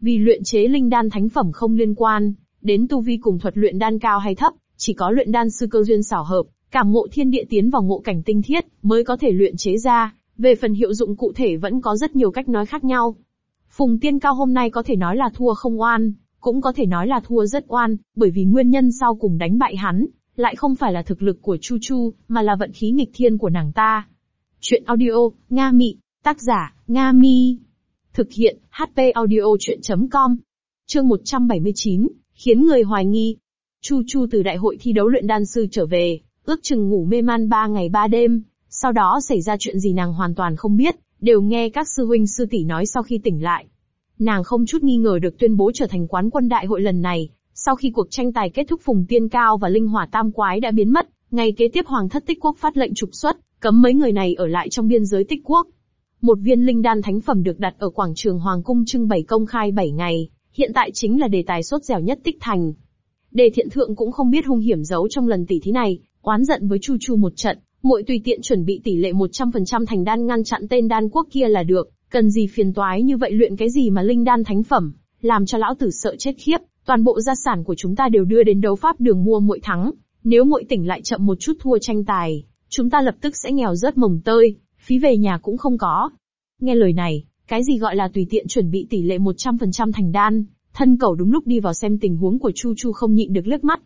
Vì luyện chế linh đan thánh phẩm không liên quan, đến tu vi cùng thuật luyện đan cao hay thấp, chỉ có luyện đan sư cơ duyên xảo hợp, cảm ngộ thiên địa tiến vào ngộ cảnh tinh thiết, mới có thể luyện chế ra. Về phần hiệu dụng cụ thể vẫn có rất nhiều cách nói khác nhau. Phùng Tiên Cao hôm nay có thể nói là thua không oan, cũng có thể nói là thua rất oan, bởi vì nguyên nhân sau cùng đánh bại hắn, lại không phải là thực lực của Chu Chu, mà là vận khí nghịch thiên của nàng ta. Chuyện audio, Nga Mị, tác giả, Nga Mi. Thực hiện, HP audio chuyện.com. Chương 179, khiến người hoài nghi. Chu Chu từ đại hội thi đấu luyện đan sư trở về, ước chừng ngủ mê man ba ngày ba đêm, sau đó xảy ra chuyện gì nàng hoàn toàn không biết, đều nghe các sư huynh sư tỷ nói sau khi tỉnh lại. Nàng không chút nghi ngờ được tuyên bố trở thành quán quân đại hội lần này, sau khi cuộc tranh tài kết thúc Phùng Tiên Cao và Linh Hỏa Tam Quái đã biến mất, ngày kế tiếp Hoàng thất Tích Quốc phát lệnh trục xuất, cấm mấy người này ở lại trong biên giới Tích Quốc. Một viên linh đan thánh phẩm được đặt ở quảng trường Hoàng cung trưng bày công khai 7 ngày, hiện tại chính là đề tài sốt dẻo nhất Tích Thành. Đề thiện thượng cũng không biết hung hiểm giấu trong lần tỷ thí này, oán giận với Chu Chu một trận, muội tùy tiện chuẩn bị tỷ lệ 100% thành đan ngăn chặn tên đan quốc kia là được, cần gì phiền toái như vậy luyện cái gì mà linh đan thánh phẩm, làm cho lão tử sợ chết khiếp, toàn bộ gia sản của chúng ta đều đưa đến đấu pháp đường mua muội thắng, nếu muội tỉnh lại chậm một chút thua tranh tài, chúng ta lập tức sẽ nghèo rớt mồng tơi, phí về nhà cũng không có. Nghe lời này, cái gì gọi là tùy tiện chuẩn bị tỷ lệ 100% thành đan, thân cầu đúng lúc đi vào xem tình huống của Chu Chu không nhịn được liếc mắt.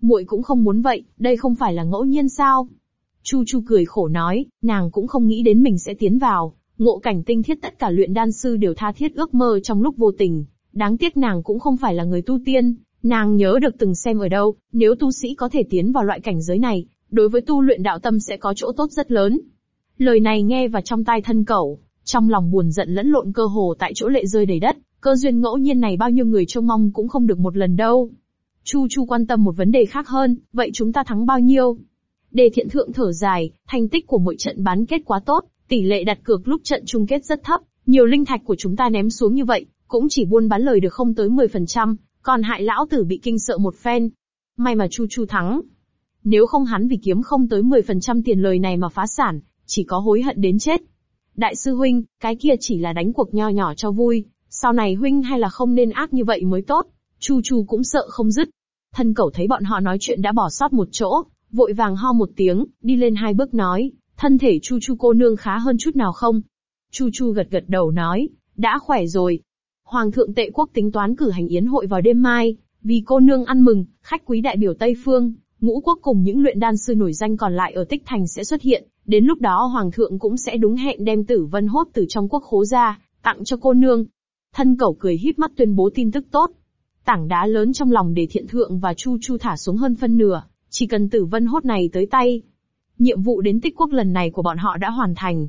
Muội cũng không muốn vậy, đây không phải là ngẫu nhiên sao? Chu Chu cười khổ nói, nàng cũng không nghĩ đến mình sẽ tiến vào, ngộ cảnh tinh thiết tất cả luyện đan sư đều tha thiết ước mơ trong lúc vô tình. Đáng tiếc nàng cũng không phải là người tu tiên, nàng nhớ được từng xem ở đâu, nếu tu sĩ có thể tiến vào loại cảnh giới này, đối với tu luyện đạo tâm sẽ có chỗ tốt rất lớn. Lời này nghe vào trong tai thân cẩu, trong lòng buồn giận lẫn lộn cơ hồ tại chỗ lệ rơi đầy đất, cơ duyên ngẫu nhiên này bao nhiêu người trông mong cũng không được một lần đâu. Chu Chu quan tâm một vấn đề khác hơn, vậy chúng ta thắng bao nhiêu? Đề thiện thượng thở dài, thành tích của mỗi trận bán kết quá tốt, tỷ lệ đặt cược lúc trận chung kết rất thấp, nhiều linh thạch của chúng ta ném xuống như vậy, cũng chỉ buôn bán lời được không tới 10%, còn hại lão tử bị kinh sợ một phen. May mà Chu Chu thắng. Nếu không hắn vì kiếm không tới 10% tiền lời này mà phá sản, chỉ có hối hận đến chết. Đại sư huynh, cái kia chỉ là đánh cuộc nho nhỏ cho vui, sau này huynh hay là không nên ác như vậy mới tốt. Chu Chu cũng sợ không dứt. Thân cẩu thấy bọn họ nói chuyện đã bỏ sót một chỗ, vội vàng ho một tiếng, đi lên hai bước nói, thân thể Chu Chu cô nương khá hơn chút nào không? Chu Chu gật gật đầu nói, đã khỏe rồi. Hoàng thượng tệ quốc tính toán cử hành yến hội vào đêm mai, vì cô nương ăn mừng, khách quý đại biểu Tây Phương, ngũ quốc cùng những luyện đan sư nổi danh còn lại ở Tích Thành sẽ xuất hiện, đến lúc đó Hoàng thượng cũng sẽ đúng hẹn đem tử vân hốt từ trong quốc khố ra, tặng cho cô nương. Thân cẩu cười híp mắt tuyên bố tin tức tốt. Tảng đá lớn trong lòng để thiện thượng và Chu Chu thả xuống hơn phân nửa, chỉ cần tử vân hốt này tới tay. Nhiệm vụ đến tích quốc lần này của bọn họ đã hoàn thành.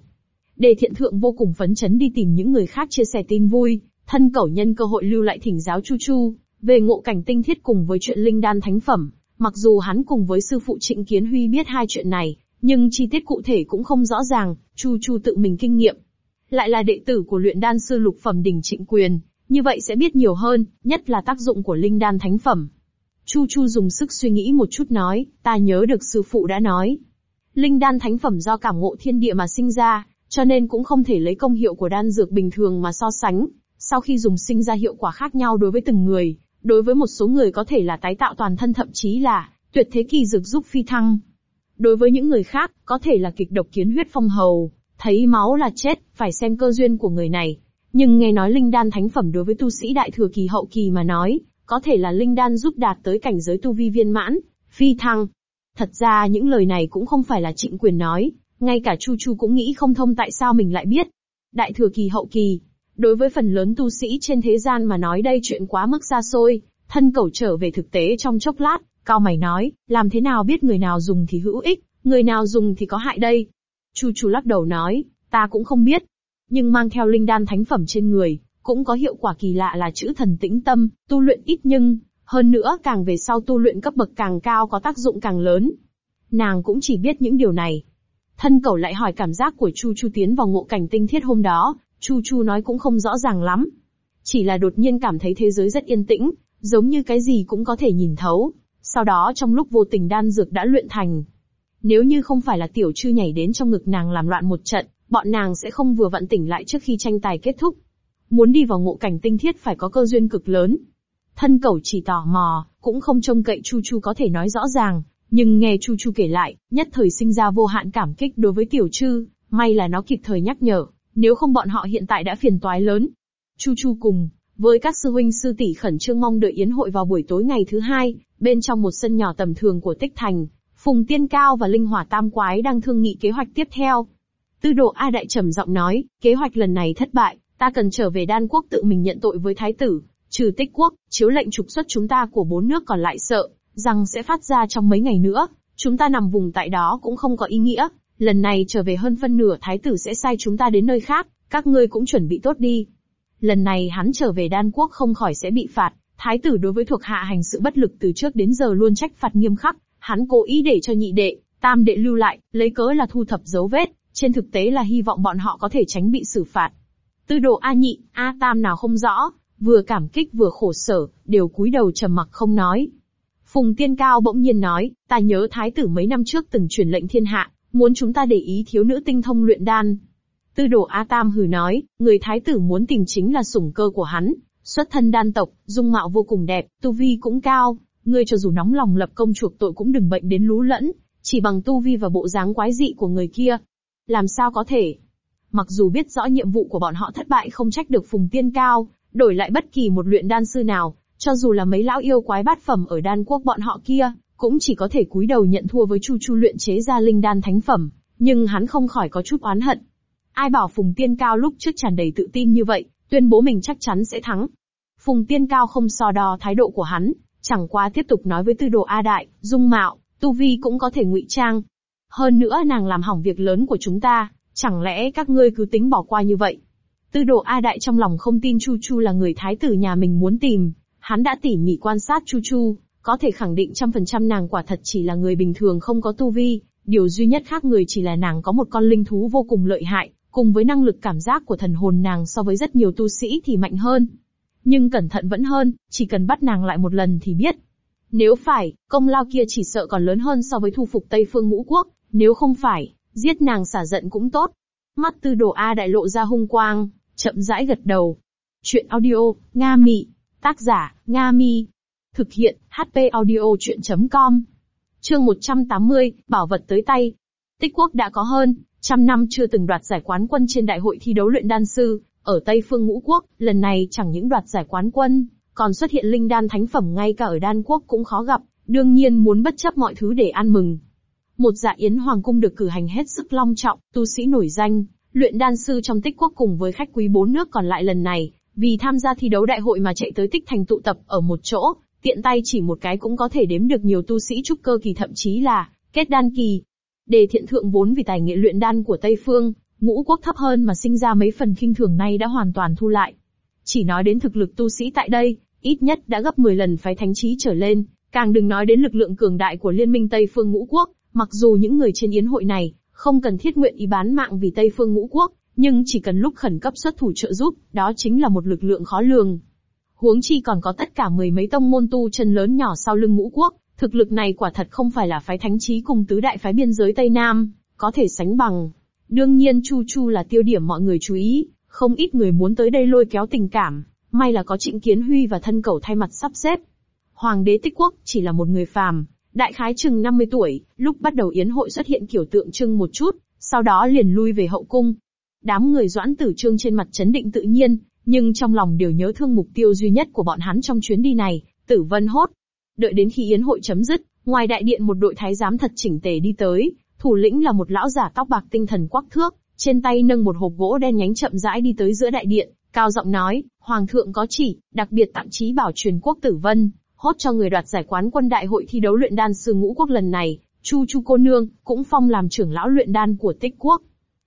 Đề thiện thượng vô cùng phấn chấn đi tìm những người khác chia sẻ tin vui, thân cẩu nhân cơ hội lưu lại thỉnh giáo Chu Chu, về ngộ cảnh tinh thiết cùng với chuyện linh đan thánh phẩm. Mặc dù hắn cùng với sư phụ Trịnh Kiến Huy biết hai chuyện này, nhưng chi tiết cụ thể cũng không rõ ràng, Chu Chu tự mình kinh nghiệm. Lại là đệ tử của luyện đan sư lục phẩm đỉnh Trịnh Quyền, như vậy sẽ biết nhiều hơn, nhất là tác dụng của linh đan thánh phẩm. Chu Chu dùng sức suy nghĩ một chút nói, ta nhớ được sư phụ đã nói. Linh đan thánh phẩm do cảm ngộ thiên địa mà sinh ra, cho nên cũng không thể lấy công hiệu của đan dược bình thường mà so sánh. Sau khi dùng sinh ra hiệu quả khác nhau đối với từng người, đối với một số người có thể là tái tạo toàn thân thậm chí là tuyệt thế kỳ dược giúp phi thăng. Đối với những người khác, có thể là kịch độc kiến huyết phong hầu, thấy máu là chết, phải xem cơ duyên của người này. Nhưng nghe nói linh đan thánh phẩm đối với tu sĩ đại thừa kỳ hậu kỳ mà nói, có thể là linh đan giúp đạt tới cảnh giới tu vi viên mãn, phi thăng. Thật ra những lời này cũng không phải là trịnh quyền nói, ngay cả Chu Chu cũng nghĩ không thông tại sao mình lại biết. Đại thừa kỳ hậu kỳ, đối với phần lớn tu sĩ trên thế gian mà nói đây chuyện quá mức xa xôi, thân cầu trở về thực tế trong chốc lát, cao mày nói, làm thế nào biết người nào dùng thì hữu ích, người nào dùng thì có hại đây. Chu Chu lắc đầu nói, ta cũng không biết. Nhưng mang theo linh đan thánh phẩm trên người, cũng có hiệu quả kỳ lạ là chữ thần tĩnh tâm, tu luyện ít nhưng, hơn nữa càng về sau tu luyện cấp bậc càng cao có tác dụng càng lớn. Nàng cũng chỉ biết những điều này. Thân cầu lại hỏi cảm giác của Chu Chu tiến vào ngộ cảnh tinh thiết hôm đó, Chu Chu nói cũng không rõ ràng lắm. Chỉ là đột nhiên cảm thấy thế giới rất yên tĩnh, giống như cái gì cũng có thể nhìn thấu. Sau đó trong lúc vô tình đan dược đã luyện thành. Nếu như không phải là tiểu chư nhảy đến trong ngực nàng làm loạn một trận, bọn nàng sẽ không vừa vặn tỉnh lại trước khi tranh tài kết thúc. Muốn đi vào ngộ cảnh tinh thiết phải có cơ duyên cực lớn. Thân cẩu chỉ tò mò, cũng không trông cậy Chu Chu có thể nói rõ ràng, nhưng nghe Chu Chu kể lại, nhất thời sinh ra vô hạn cảm kích đối với tiểu trư, may là nó kịp thời nhắc nhở, nếu không bọn họ hiện tại đã phiền toái lớn. Chu Chu cùng, với các sư huynh sư tỷ khẩn trương mong đợi yến hội vào buổi tối ngày thứ hai, bên trong một sân nhỏ tầm thường của Tích Thành, Phùng Tiên Cao và Linh Hỏa Tam Quái đang thương nghị kế hoạch tiếp theo. Tư độ A Đại trầm giọng nói, kế hoạch lần này thất bại, ta cần trở về đan quốc tự mình nhận tội với thái tử, trừ tích quốc, chiếu lệnh trục xuất chúng ta của bốn nước còn lại sợ, rằng sẽ phát ra trong mấy ngày nữa, chúng ta nằm vùng tại đó cũng không có ý nghĩa, lần này trở về hơn phân nửa thái tử sẽ sai chúng ta đến nơi khác, các ngươi cũng chuẩn bị tốt đi. Lần này hắn trở về đan quốc không khỏi sẽ bị phạt, thái tử đối với thuộc hạ hành sự bất lực từ trước đến giờ luôn trách phạt nghiêm khắc, hắn cố ý để cho nhị đệ, tam đệ lưu lại, lấy cớ là thu thập dấu vết, trên thực tế là hy vọng bọn họ có thể tránh bị xử phạt. Tư đồ A nhị, A tam nào không rõ, vừa cảm kích vừa khổ sở, đều cúi đầu trầm mặc không nói. Phùng Tiên Cao bỗng nhiên nói, ta nhớ thái tử mấy năm trước từng truyền lệnh thiên hạ, muốn chúng ta để ý thiếu nữ tinh thông luyện đan. Tư đồ A Tam hừ nói, người thái tử muốn tìm chính là sủng cơ của hắn, xuất thân đan tộc, dung mạo vô cùng đẹp, tu vi cũng cao, ngươi cho dù nóng lòng lập công chuộc tội cũng đừng bệnh đến lú lẫn, chỉ bằng tu vi và bộ dáng quái dị của người kia. Làm sao có thể? Mặc dù biết rõ nhiệm vụ của bọn họ thất bại không trách được Phùng Tiên Cao, đổi lại bất kỳ một luyện đan sư nào, cho dù là mấy lão yêu quái bát phẩm ở đan quốc bọn họ kia, cũng chỉ có thể cúi đầu nhận thua với Chu Chu luyện chế ra linh đan thánh phẩm, nhưng hắn không khỏi có chút oán hận. Ai bảo Phùng Tiên Cao lúc trước tràn đầy tự tin như vậy, tuyên bố mình chắc chắn sẽ thắng. Phùng Tiên Cao không so đo thái độ của hắn, chẳng qua tiếp tục nói với tư đồ A Đại, dung mạo, tu vi cũng có thể ngụy trang. Hơn nữa nàng làm hỏng việc lớn của chúng ta, chẳng lẽ các ngươi cứ tính bỏ qua như vậy? Tư đồ A Đại trong lòng không tin Chu Chu là người thái tử nhà mình muốn tìm, hắn đã tỉ mỉ quan sát Chu Chu, có thể khẳng định trăm phần trăm nàng quả thật chỉ là người bình thường không có tu vi, điều duy nhất khác người chỉ là nàng có một con linh thú vô cùng lợi hại, cùng với năng lực cảm giác của thần hồn nàng so với rất nhiều tu sĩ thì mạnh hơn. Nhưng cẩn thận vẫn hơn, chỉ cần bắt nàng lại một lần thì biết. Nếu phải, công lao kia chỉ sợ còn lớn hơn so với thu phục Tây Phương Ngũ Quốc, nếu không phải, giết nàng xả giận cũng tốt. Mắt tư đồ A đại lộ ra hung quang, chậm rãi gật đầu. Chuyện audio, Nga Mị. Tác giả, Nga Mi. Thực hiện, HP audio chuyện.com. Chương 180, bảo vật tới tay. Tích quốc đã có hơn, trăm năm chưa từng đoạt giải quán quân trên đại hội thi đấu luyện đan sư, ở Tây Phương Ngũ Quốc, lần này chẳng những đoạt giải quán quân, còn xuất hiện linh đan thánh phẩm ngay cả ở đan quốc cũng khó gặp, đương nhiên muốn bất chấp mọi thứ để ăn mừng. Một dạ yến hoàng cung được cử hành hết sức long trọng, tu sĩ nổi danh, luyện đan sư trong tích quốc cùng với khách quý bốn nước còn lại lần này, vì tham gia thi đấu đại hội mà chạy tới tích thành tụ tập ở một chỗ, tiện tay chỉ một cái cũng có thể đếm được nhiều tu sĩ trúc cơ kỳ thậm chí là kết đan kỳ. Đề thiện thượng vốn vì tài nghệ luyện đan của Tây Phương, ngũ quốc thấp hơn mà sinh ra mấy phần khinh thường nay đã hoàn toàn thu lại. Chỉ nói đến thực lực tu sĩ tại đây, ít nhất đã gấp 10 lần phái thánh trí trở lên, càng đừng nói đến lực lượng cường đại của liên minh Tây Phương ngũ quốc, mặc dù những người trên yến hội này, không cần thiết nguyện ý bán mạng vì Tây Phương ngũ quốc, nhưng chỉ cần lúc khẩn cấp xuất thủ trợ giúp, đó chính là một lực lượng khó lường. Huống chi còn có tất cả mười mấy tông môn tu chân lớn nhỏ sau lưng ngũ quốc, thực lực này quả thật không phải là phái thánh trí cùng tứ đại phái biên giới Tây Nam, có thể sánh bằng. Đương nhiên Chu Chu là tiêu điểm mọi người chú ý, không ít người muốn tới đây lôi kéo tình cảm, may là có trịnh kiến huy và thân cầu thay mặt sắp xếp. Hoàng đế tích quốc chỉ là một người phàm, đại khái chừng 50 tuổi, lúc bắt đầu yến hội xuất hiện kiểu tượng trưng một chút, sau đó liền lui về hậu cung. Đám người doãn tử trương trên mặt chấn định tự nhiên, nhưng trong lòng đều nhớ thương mục tiêu duy nhất của bọn hắn trong chuyến đi này, tử vân hốt. Đợi đến khi yến hội chấm dứt, ngoài đại điện một đội thái giám thật chỉnh tề đi tới, thủ lĩnh là một lão giả tóc bạc tinh thần quắc thước, trên tay nâng một hộp gỗ đen nhánh chậm rãi đi tới giữa đại điện, cao giọng nói, Hoàng thượng có chỉ, đặc biệt tặng trí bảo truyền quốc tử vân, hốt cho người đoạt giải quán quân đại hội thi đấu luyện đan sư ngũ quốc lần này, Chu Chu cô nương, cũng phong làm trưởng lão luyện đan của tích quốc.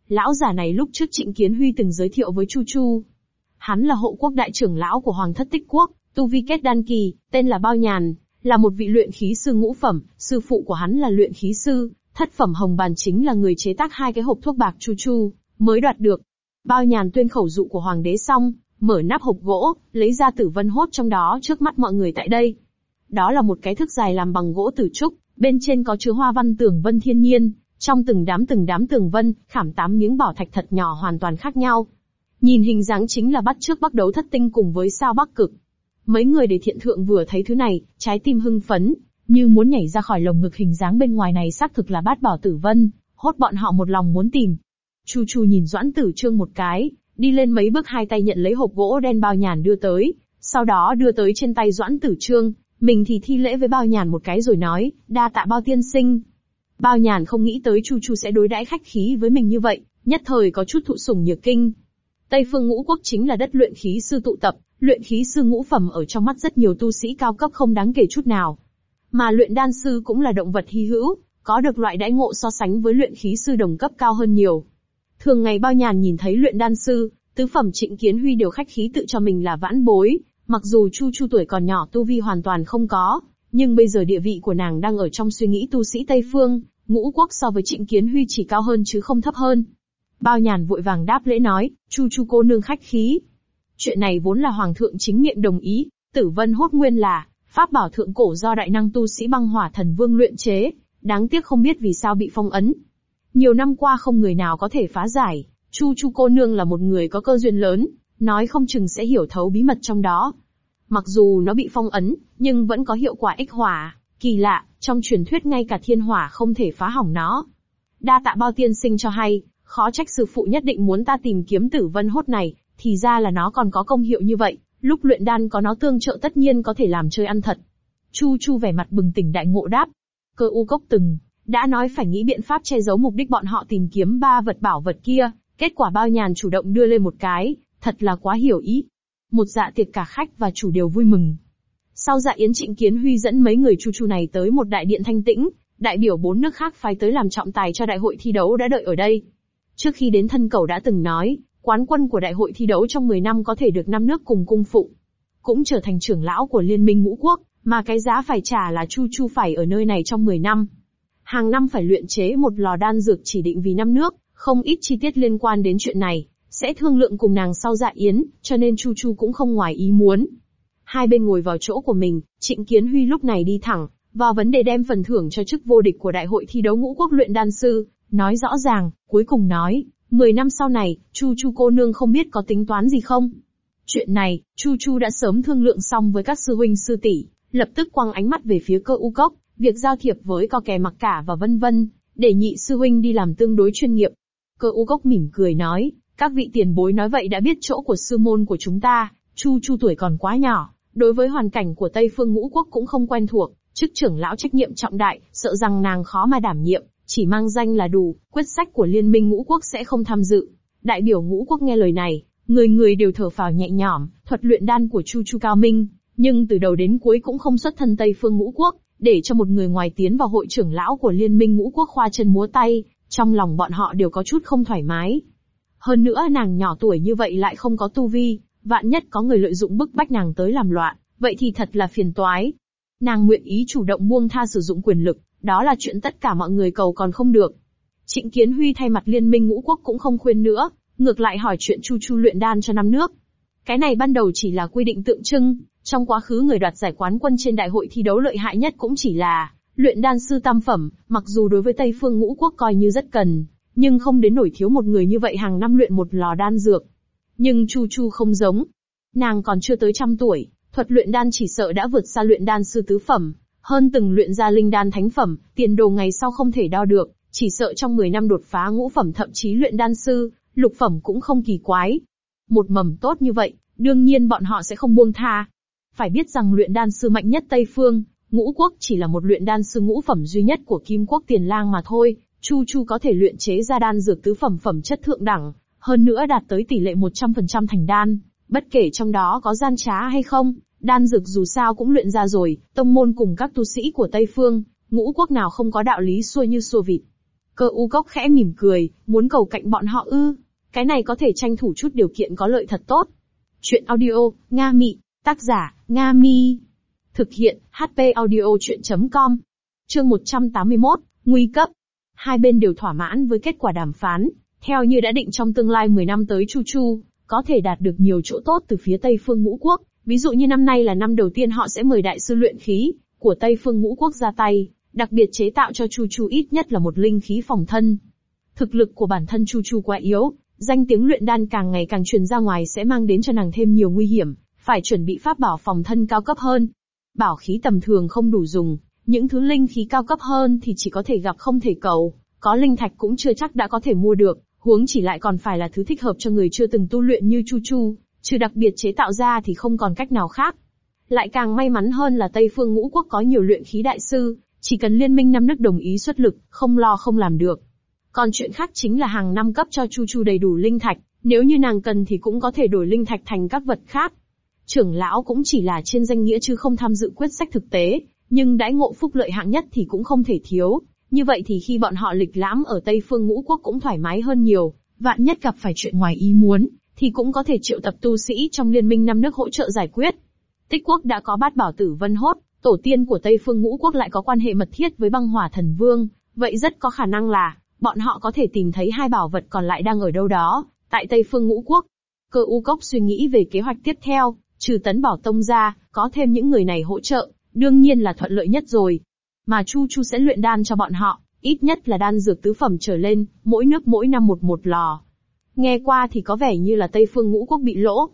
Lão giả này lúc trước Trịnh Kiến Huy từng giới thiệu với Chu Chu. Hắn là hộ quốc đại trưởng lão của Hoàng thất tích quốc, tu vi kết đan kỳ, tên là Bao Nhàn, là một vị luyện khí sư ngũ phẩm, sư phụ của hắn là luyện khí sư, thất phẩm hồng bàn chính là người chế tác hai cái hộp thuốc bạc Chu Chu, mới đoạt được. Bao Nhàn tuyên khẩu dụ của Hoàng đế xong, mở nắp hộp gỗ, lấy ra tử vân hốt trong đó trước mắt mọi người tại đây. Đó là một cái thức dài làm bằng gỗ tử trúc, bên trên có chứa hoa văn tường vân thiên nhiên, trong từng đám từng đám tường vân, khảm tám miếng bảo thạch thật nhỏ hoàn toàn khác nhau. Nhìn hình dáng chính là bắt trước bắc đấu thất tinh cùng với sao bắc cực. Mấy người để thiện thượng vừa thấy thứ này, trái tim hưng phấn, như muốn nhảy ra khỏi lồng ngực hình dáng bên ngoài này xác thực là bát bảo tử vân, hốt bọn họ một lòng muốn tìm. Chu Chu nhìn Doãn Tử Trương một cái, đi lên mấy bước hai tay nhận lấy hộp gỗ đen bao nhàn đưa tới, sau đó đưa tới trên tay Doãn Tử Trương, mình thì thi lễ với bao nhàn một cái rồi nói, đa tạ bao tiên sinh. Bao nhàn không nghĩ tới Chu Chu sẽ đối đãi khách khí với mình như vậy, nhất thời có chút thụ sủng nhược kinh. Tây phương ngũ quốc chính là đất luyện khí sư tụ tập, luyện khí sư ngũ phẩm ở trong mắt rất nhiều tu sĩ cao cấp không đáng kể chút nào. Mà luyện đan sư cũng là động vật hy hữu, có được loại đãi ngộ so sánh với luyện khí sư đồng cấp cao hơn nhiều. Thường ngày bao nhàn nhìn thấy luyện đan sư, tứ phẩm trịnh kiến huy đều khách khí tự cho mình là vãn bối, mặc dù Chu Chu tuổi còn nhỏ tu vi hoàn toàn không có, nhưng bây giờ địa vị của nàng đang ở trong suy nghĩ tu sĩ Tây Phương, ngũ quốc so với trịnh kiến huy chỉ cao hơn chứ không thấp hơn. Bao nhàn vội vàng đáp lễ nói, Chu Chu cô nương khách khí. Chuyện này vốn là Hoàng thượng chính miệng đồng ý, tử vân hốt nguyên là, pháp bảo thượng cổ do đại năng tu sĩ băng hỏa thần vương luyện chế, đáng tiếc không biết vì sao bị phong ấn. Nhiều năm qua không người nào có thể phá giải, Chu Chu cô nương là một người có cơ duyên lớn, nói không chừng sẽ hiểu thấu bí mật trong đó. Mặc dù nó bị phong ấn, nhưng vẫn có hiệu quả ích hỏa, kỳ lạ, trong truyền thuyết ngay cả thiên hỏa không thể phá hỏng nó. Đa tạ bao tiên sinh cho hay, khó trách sư phụ nhất định muốn ta tìm kiếm tử vân hốt này, thì ra là nó còn có công hiệu như vậy, lúc luyện đan có nó tương trợ tất nhiên có thể làm chơi ăn thật. Chu Chu vẻ mặt bừng tỉnh đại ngộ đáp. Cơ u cốc từng, đã nói phải nghĩ biện pháp che giấu mục đích bọn họ tìm kiếm ba vật bảo vật kia, kết quả bao nhàn chủ động đưa lên một cái, thật là quá hiểu ý. Một dạ tiệc cả khách và chủ đều vui mừng. Sau dạ yến trịnh kiến huy dẫn mấy người chu chu này tới một đại điện thanh tĩnh, đại biểu bốn nước khác phái tới làm trọng tài cho đại hội thi đấu đã đợi ở đây. Trước khi đến thân cầu đã từng nói, quán quân của đại hội thi đấu trong 10 năm có thể được năm nước cùng cung phụ. Cũng trở thành trưởng lão của liên minh ngũ quốc, mà cái giá phải trả là chu chu phải ở nơi này trong 10 năm. Hàng năm phải luyện chế một lò đan dược chỉ định vì năm nước, không ít chi tiết liên quan đến chuyện này, sẽ thương lượng cùng nàng sau dạ yến, cho nên Chu Chu cũng không ngoài ý muốn. Hai bên ngồi vào chỗ của mình, Trịnh Kiến Huy lúc này đi thẳng, vào vấn đề đem phần thưởng cho chức vô địch của đại hội thi đấu ngũ quốc luyện đan sư, nói rõ ràng, cuối cùng nói, 10 năm sau này, Chu Chu cô nương không biết có tính toán gì không? Chuyện này, Chu Chu đã sớm thương lượng xong với các sư huynh sư tỷ, lập tức quăng ánh mắt về phía cơ u cốc, việc giao thiệp với co kè mặc cả và vân vân, để nhị sư huynh đi làm tương đối chuyên nghiệp. Cơ u cốc mỉm cười nói, các vị tiền bối nói vậy đã biết chỗ của sư môn của chúng ta, Chu Chu tuổi còn quá nhỏ, đối với hoàn cảnh của Tây Phương Ngũ Quốc cũng không quen thuộc, chức trưởng lão trách nhiệm trọng đại, sợ rằng nàng khó mà đảm nhiệm, chỉ mang danh là đủ, quyết sách của Liên minh Ngũ Quốc sẽ không tham dự. Đại biểu Ngũ Quốc nghe lời này, người người đều thở phào nhẹ nhõm, thuật luyện đan của Chu Chu cao minh, nhưng từ đầu đến cuối cũng không xuất thân Tây Phương Ngũ Quốc, để cho một người ngoài tiến vào hội trưởng lão của Liên minh Ngũ Quốc khoa chân múa tay, trong lòng bọn họ đều có chút không thoải mái. Hơn nữa nàng nhỏ tuổi như vậy lại không có tu vi, vạn nhất có người lợi dụng bức bách nàng tới làm loạn, vậy thì thật là phiền toái. Nàng nguyện ý chủ động buông tha sử dụng quyền lực, đó là chuyện tất cả mọi người cầu còn không được. Trịnh Kiến Huy thay mặt liên minh ngũ quốc cũng không khuyên nữa, ngược lại hỏi chuyện Chu Chu luyện đan cho năm nước. Cái này ban đầu chỉ là quy định tượng trưng, trong quá khứ người đoạt giải quán quân trên đại hội thi đấu lợi hại nhất cũng chỉ là luyện đan sư tam phẩm, mặc dù đối với Tây phương ngũ quốc coi như rất cần, nhưng không đến nổi thiếu một người như vậy hàng năm luyện một lò đan dược. Nhưng Chu Chu không giống. Nàng còn chưa tới trăm tuổi, thuật luyện đan chỉ sợ đã vượt xa luyện đan sư tứ phẩm, hơn từng luyện ra linh đan thánh phẩm, tiền đồ ngày sau không thể đo được, Chỉ sợ trong 10 năm đột phá ngũ phẩm thậm chí luyện đan sư, lục phẩm cũng không kỳ quái. Một mầm tốt như vậy, đương nhiên bọn họ sẽ không buông tha. Phải biết rằng luyện đan sư mạnh nhất Tây Phương, ngũ quốc chỉ là một luyện đan sư ngũ phẩm duy nhất của Kim quốc tiền lang mà thôi, Chu Chu có thể luyện chế ra đan dược tứ phẩm phẩm chất thượng đẳng, hơn nữa đạt tới tỷ lệ 100% thành đan, bất kể trong đó có gian trá hay không, đan dược dù sao cũng luyện ra rồi, tông môn cùng các tu sĩ của Tây Phương, ngũ quốc nào không có đạo lý xuôi như xua vịt. Cơ u cốc khẽ mỉm cười, muốn cầu cạnh bọn họ ư. Cái này có thể tranh thủ chút điều kiện có lợi thật tốt. Chuyện audio, Nga Mị, tác giả, Nga Mi. Thực hiện, HP audio chuyện.com. Chương 181, Nguy cấp. Hai bên đều thỏa mãn với kết quả đàm phán. Theo như đã định trong tương lai 10 năm tới Chu Chu, có thể đạt được nhiều chỗ tốt từ phía Tây Phương Ngũ Quốc. Ví dụ như năm nay là năm đầu tiên họ sẽ mời đại sư luyện khí của Tây Phương Ngũ Quốc ra tay, đặc biệt chế tạo cho Chu Chu ít nhất là một linh khí phòng thân. Thực lực của bản thân Chu Chu quá yếu, danh tiếng luyện đan càng ngày càng truyền ra ngoài sẽ mang đến cho nàng thêm nhiều nguy hiểm, phải chuẩn bị pháp bảo phòng thân cao cấp hơn. Bảo khí tầm thường không đủ dùng, những thứ linh khí cao cấp hơn thì chỉ có thể gặp không thể cầu, có linh thạch cũng chưa chắc đã có thể mua được, huống chỉ lại còn phải là thứ thích hợp cho người chưa từng tu luyện như Chu Chu, trừ đặc biệt chế tạo ra thì không còn cách nào khác. Lại càng may mắn hơn là Tây Phương Ngũ Quốc có nhiều luyện khí đại sư, chỉ cần liên minh năm nước đồng ý xuất lực, không lo không làm được. Còn chuyện khác chính là hàng năm cấp cho Chu Chu đầy đủ linh thạch, nếu như nàng cần thì cũng có thể đổi linh thạch thành các vật khác. Trưởng lão cũng chỉ là trên danh nghĩa chứ không tham dự quyết sách thực tế, nhưng đãi ngộ phúc lợi hạng nhất thì cũng không thể thiếu. Như vậy thì khi bọn họ lịch lãm ở Tây Phương Ngũ Quốc cũng thoải mái hơn nhiều, vạn nhất gặp phải chuyện ngoài ý muốn, thì cũng có thể triệu tập tu sĩ trong liên minh năm nước hỗ trợ giải quyết. Tích quốc đã có bát bảo tử vân hốt, tổ tiên của Tây Phương Ngũ Quốc lại có quan hệ mật thiết với băng hỏa thần vương, vậy rất có khả năng là, bọn họ có thể tìm thấy hai bảo vật còn lại đang ở đâu đó, tại Tây Phương Ngũ Quốc. Cơ u cốc suy nghĩ về kế hoạch tiếp theo, trừ tấn bảo tông ra, có thêm những người này hỗ trợ, đương nhiên là thuận lợi nhất rồi. Mà Chu Chu sẽ luyện đan cho bọn họ, ít nhất là đan dược tứ phẩm trở lên, mỗi nước mỗi năm một một lò. Nghe qua thì có vẻ như là Tây Phương Ngũ Quốc bị lỗ.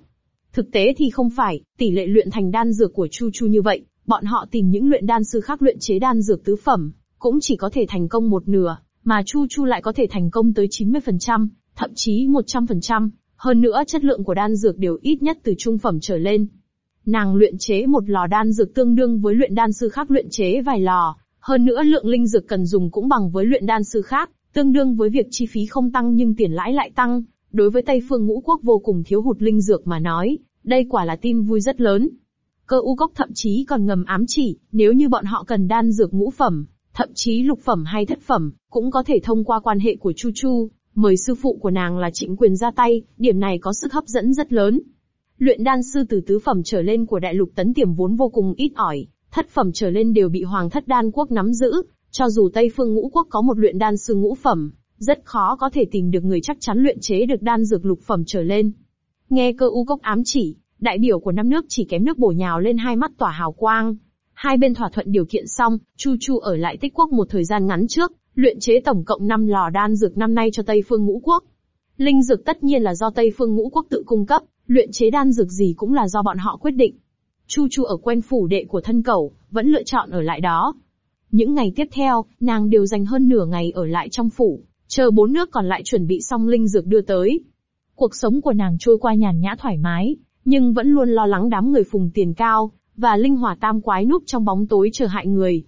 Thực tế thì không phải, tỷ lệ luyện thành đan dược của Chu Chu như vậy, bọn họ tìm những luyện đan sư khác luyện chế đan dược tứ phẩm, cũng chỉ có thể thành công một nửa, mà Chu Chu lại có thể thành công tới 90%, thậm chí 100%, hơn nữa chất lượng của đan dược đều ít nhất từ trung phẩm trở lên. Nàng luyện chế một lò đan dược tương đương với luyện đan sư khác luyện chế vài lò, hơn nữa lượng linh dược cần dùng cũng bằng với luyện đan sư khác, tương đương với việc chi phí không tăng nhưng tiền lãi lại tăng. Đối với Tây Phương Ngũ Quốc vô cùng thiếu hụt linh dược mà nói, đây quả là tin vui rất lớn. Cơ u cốc thậm chí còn ngầm ám chỉ, nếu như bọn họ cần đan dược ngũ phẩm, thậm chí lục phẩm hay thất phẩm, cũng có thể thông qua quan hệ của Chu Chu, mời sư phụ của nàng là trịnh quyền ra tay, điểm này có sức hấp dẫn rất lớn. Luyện đan sư từ tứ phẩm trở lên của đại lục tấn tiềm vốn vô cùng ít ỏi, thất phẩm trở lên đều bị hoàng thất đan quốc nắm giữ, cho dù Tây phương ngũ quốc có một luyện đan sư ngũ phẩm, rất khó có thể tìm được người chắc chắn luyện chế được đan dược lục phẩm trở lên. Nghe cơ u cốc ám chỉ, đại biểu của năm nước chỉ kém nước bổ nhào lên hai mắt tỏa hào quang. Hai bên thỏa thuận điều kiện xong, Chu Chu ở lại tích quốc một thời gian ngắn trước, luyện chế tổng cộng 5 lò đan dược năm nay cho Tây Phương Ngũ Quốc. Linh dược tất nhiên là do Tây Phương Ngũ Quốc tự cung cấp, luyện chế đan dược gì cũng là do bọn họ quyết định. Chu Chu ở quen phủ đệ của thân cầu vẫn lựa chọn ở lại đó. Những ngày tiếp theo, nàng đều dành hơn nửa ngày ở lại trong phủ, chờ bốn nước còn lại chuẩn bị xong linh dược đưa tới. Cuộc sống của nàng trôi qua nhàn nhã thoải mái, nhưng vẫn luôn lo lắng đám người phùng tiền cao, và linh hỏa tam quái núp trong bóng tối chờ hại người.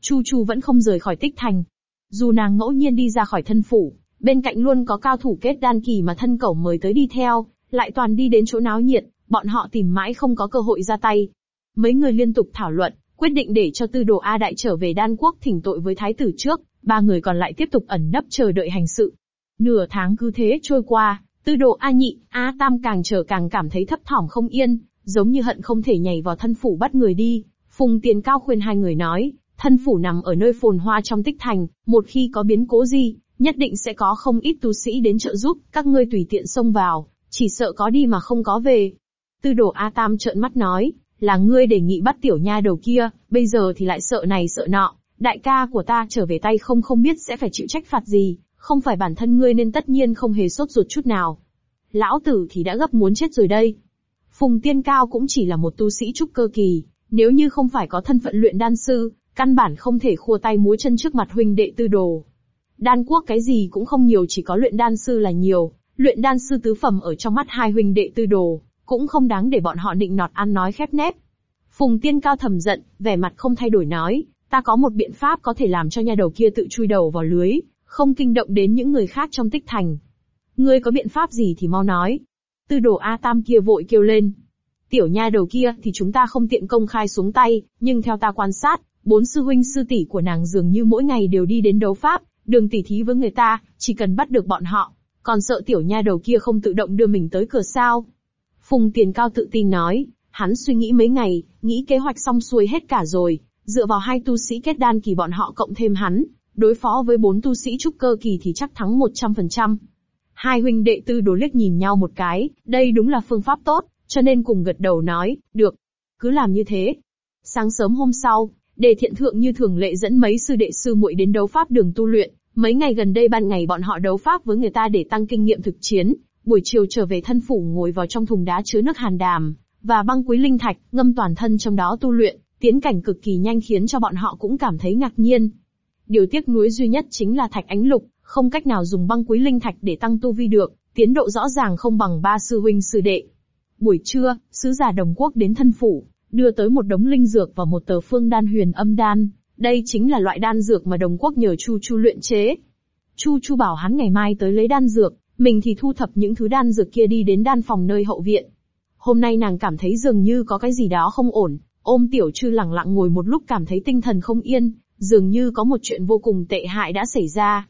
Chu Chu vẫn không rời khỏi tích thành. Dù nàng ngẫu nhiên đi ra khỏi thân phủ, bên cạnh luôn có cao thủ kết đan kỳ mà thân cẩu mời tới đi theo, lại toàn đi đến chỗ náo nhiệt, bọn họ tìm mãi không có cơ hội ra tay. Mấy người liên tục thảo luận, quyết định để cho tư đồ A Đại trở về đan quốc thỉnh tội với thái tử trước, ba người còn lại tiếp tục ẩn nấp chờ đợi hành sự. Nửa tháng cứ thế trôi qua, tư Độ A Nhị, A Tam càng chờ càng cảm thấy thấp thỏm không yên, giống như hận không thể nhảy vào thân phủ bắt người đi. Phùng Tiền Cao khuyên hai người nói, thân phủ nằm ở nơi phồn hoa trong tích thành, một khi có biến cố gì, nhất định sẽ có không ít tu sĩ đến trợ giúp, các ngươi tùy tiện xông vào, chỉ sợ có đi mà không có về. Tư đồ A Tam trợn mắt nói, là ngươi đề nghị bắt tiểu nha đầu kia, bây giờ thì lại sợ này sợ nọ, đại ca của ta trở về tay không không biết sẽ phải chịu trách phạt gì, không phải bản thân ngươi nên tất nhiên không hề sốt ruột chút nào. Lão tử thì đã gấp muốn chết rồi đây. Phùng Tiên Cao cũng chỉ là một tu sĩ trúc cơ kỳ, nếu như không phải có thân phận luyện đan sư, căn bản không thể khua tay múa chân trước mặt huynh đệ tư đồ. Đan quốc cái gì cũng không nhiều chỉ có luyện đan sư là nhiều, luyện đan sư tứ phẩm ở trong mắt hai huynh đệ tư đồ, cũng không đáng để bọn họ định nọt ăn nói khép nép. Phùng tiên cao thầm giận, vẻ mặt không thay đổi nói, ta có một biện pháp có thể làm cho nhà đầu kia tự chui đầu vào lưới, không kinh động đến những người khác trong tích thành. Ngươi có biện pháp gì thì mau nói. Tư đồ A Tam kia vội kêu lên. Tiểu nha đầu kia thì chúng ta không tiện công khai xuống tay, nhưng theo ta quan sát, bốn sư huynh sư tỷ của nàng dường như mỗi ngày đều đi đến đấu pháp, đường tỉ thí với người ta, chỉ cần bắt được bọn họ, còn sợ tiểu nha đầu kia không tự động đưa mình tới cửa sao. Phùng Tiền Cao tự tin nói, hắn suy nghĩ mấy ngày, nghĩ kế hoạch xong xuôi hết cả rồi, dựa vào hai tu sĩ kết đan kỳ bọn họ cộng thêm hắn, đối phó với bốn tu sĩ trúc cơ kỳ thì chắc thắng 100%. Hai huynh đệ tư đồ liếc nhìn nhau một cái, đây đúng là phương pháp tốt, cho nên cùng gật đầu nói, được. Cứ làm như thế. Sáng sớm hôm sau, đề thiện thượng như thường lệ dẫn mấy sư đệ sư muội đến đấu pháp đường tu luyện, mấy ngày gần đây ban ngày bọn họ đấu pháp với người ta để tăng kinh nghiệm thực chiến, buổi chiều trở về thân phủ ngồi vào trong thùng đá chứa nước hàn đàm, và băng quý linh thạch, ngâm toàn thân trong đó tu luyện, tiến cảnh cực kỳ nhanh khiến cho bọn họ cũng cảm thấy ngạc nhiên. Điều tiếc nuối duy nhất chính là thạch ánh lục, không cách nào dùng băng quý linh thạch để tăng tu vi được, tiến độ rõ ràng không bằng ba sư huynh sư đệ. Buổi trưa, sứ giả đồng quốc đến thân phủ, đưa tới một đống linh dược và một tờ phương đan huyền âm đan. Đây chính là loại đan dược mà đồng quốc nhờ Chu Chu luyện chế. Chu Chu bảo hắn ngày mai tới lấy đan dược, mình thì thu thập những thứ đan dược kia đi đến đan phòng nơi hậu viện. Hôm nay nàng cảm thấy dường như có cái gì đó không ổn, ôm tiểu trư lặng lặng ngồi một lúc cảm thấy tinh thần không yên, dường như có một chuyện vô cùng tệ hại đã xảy ra.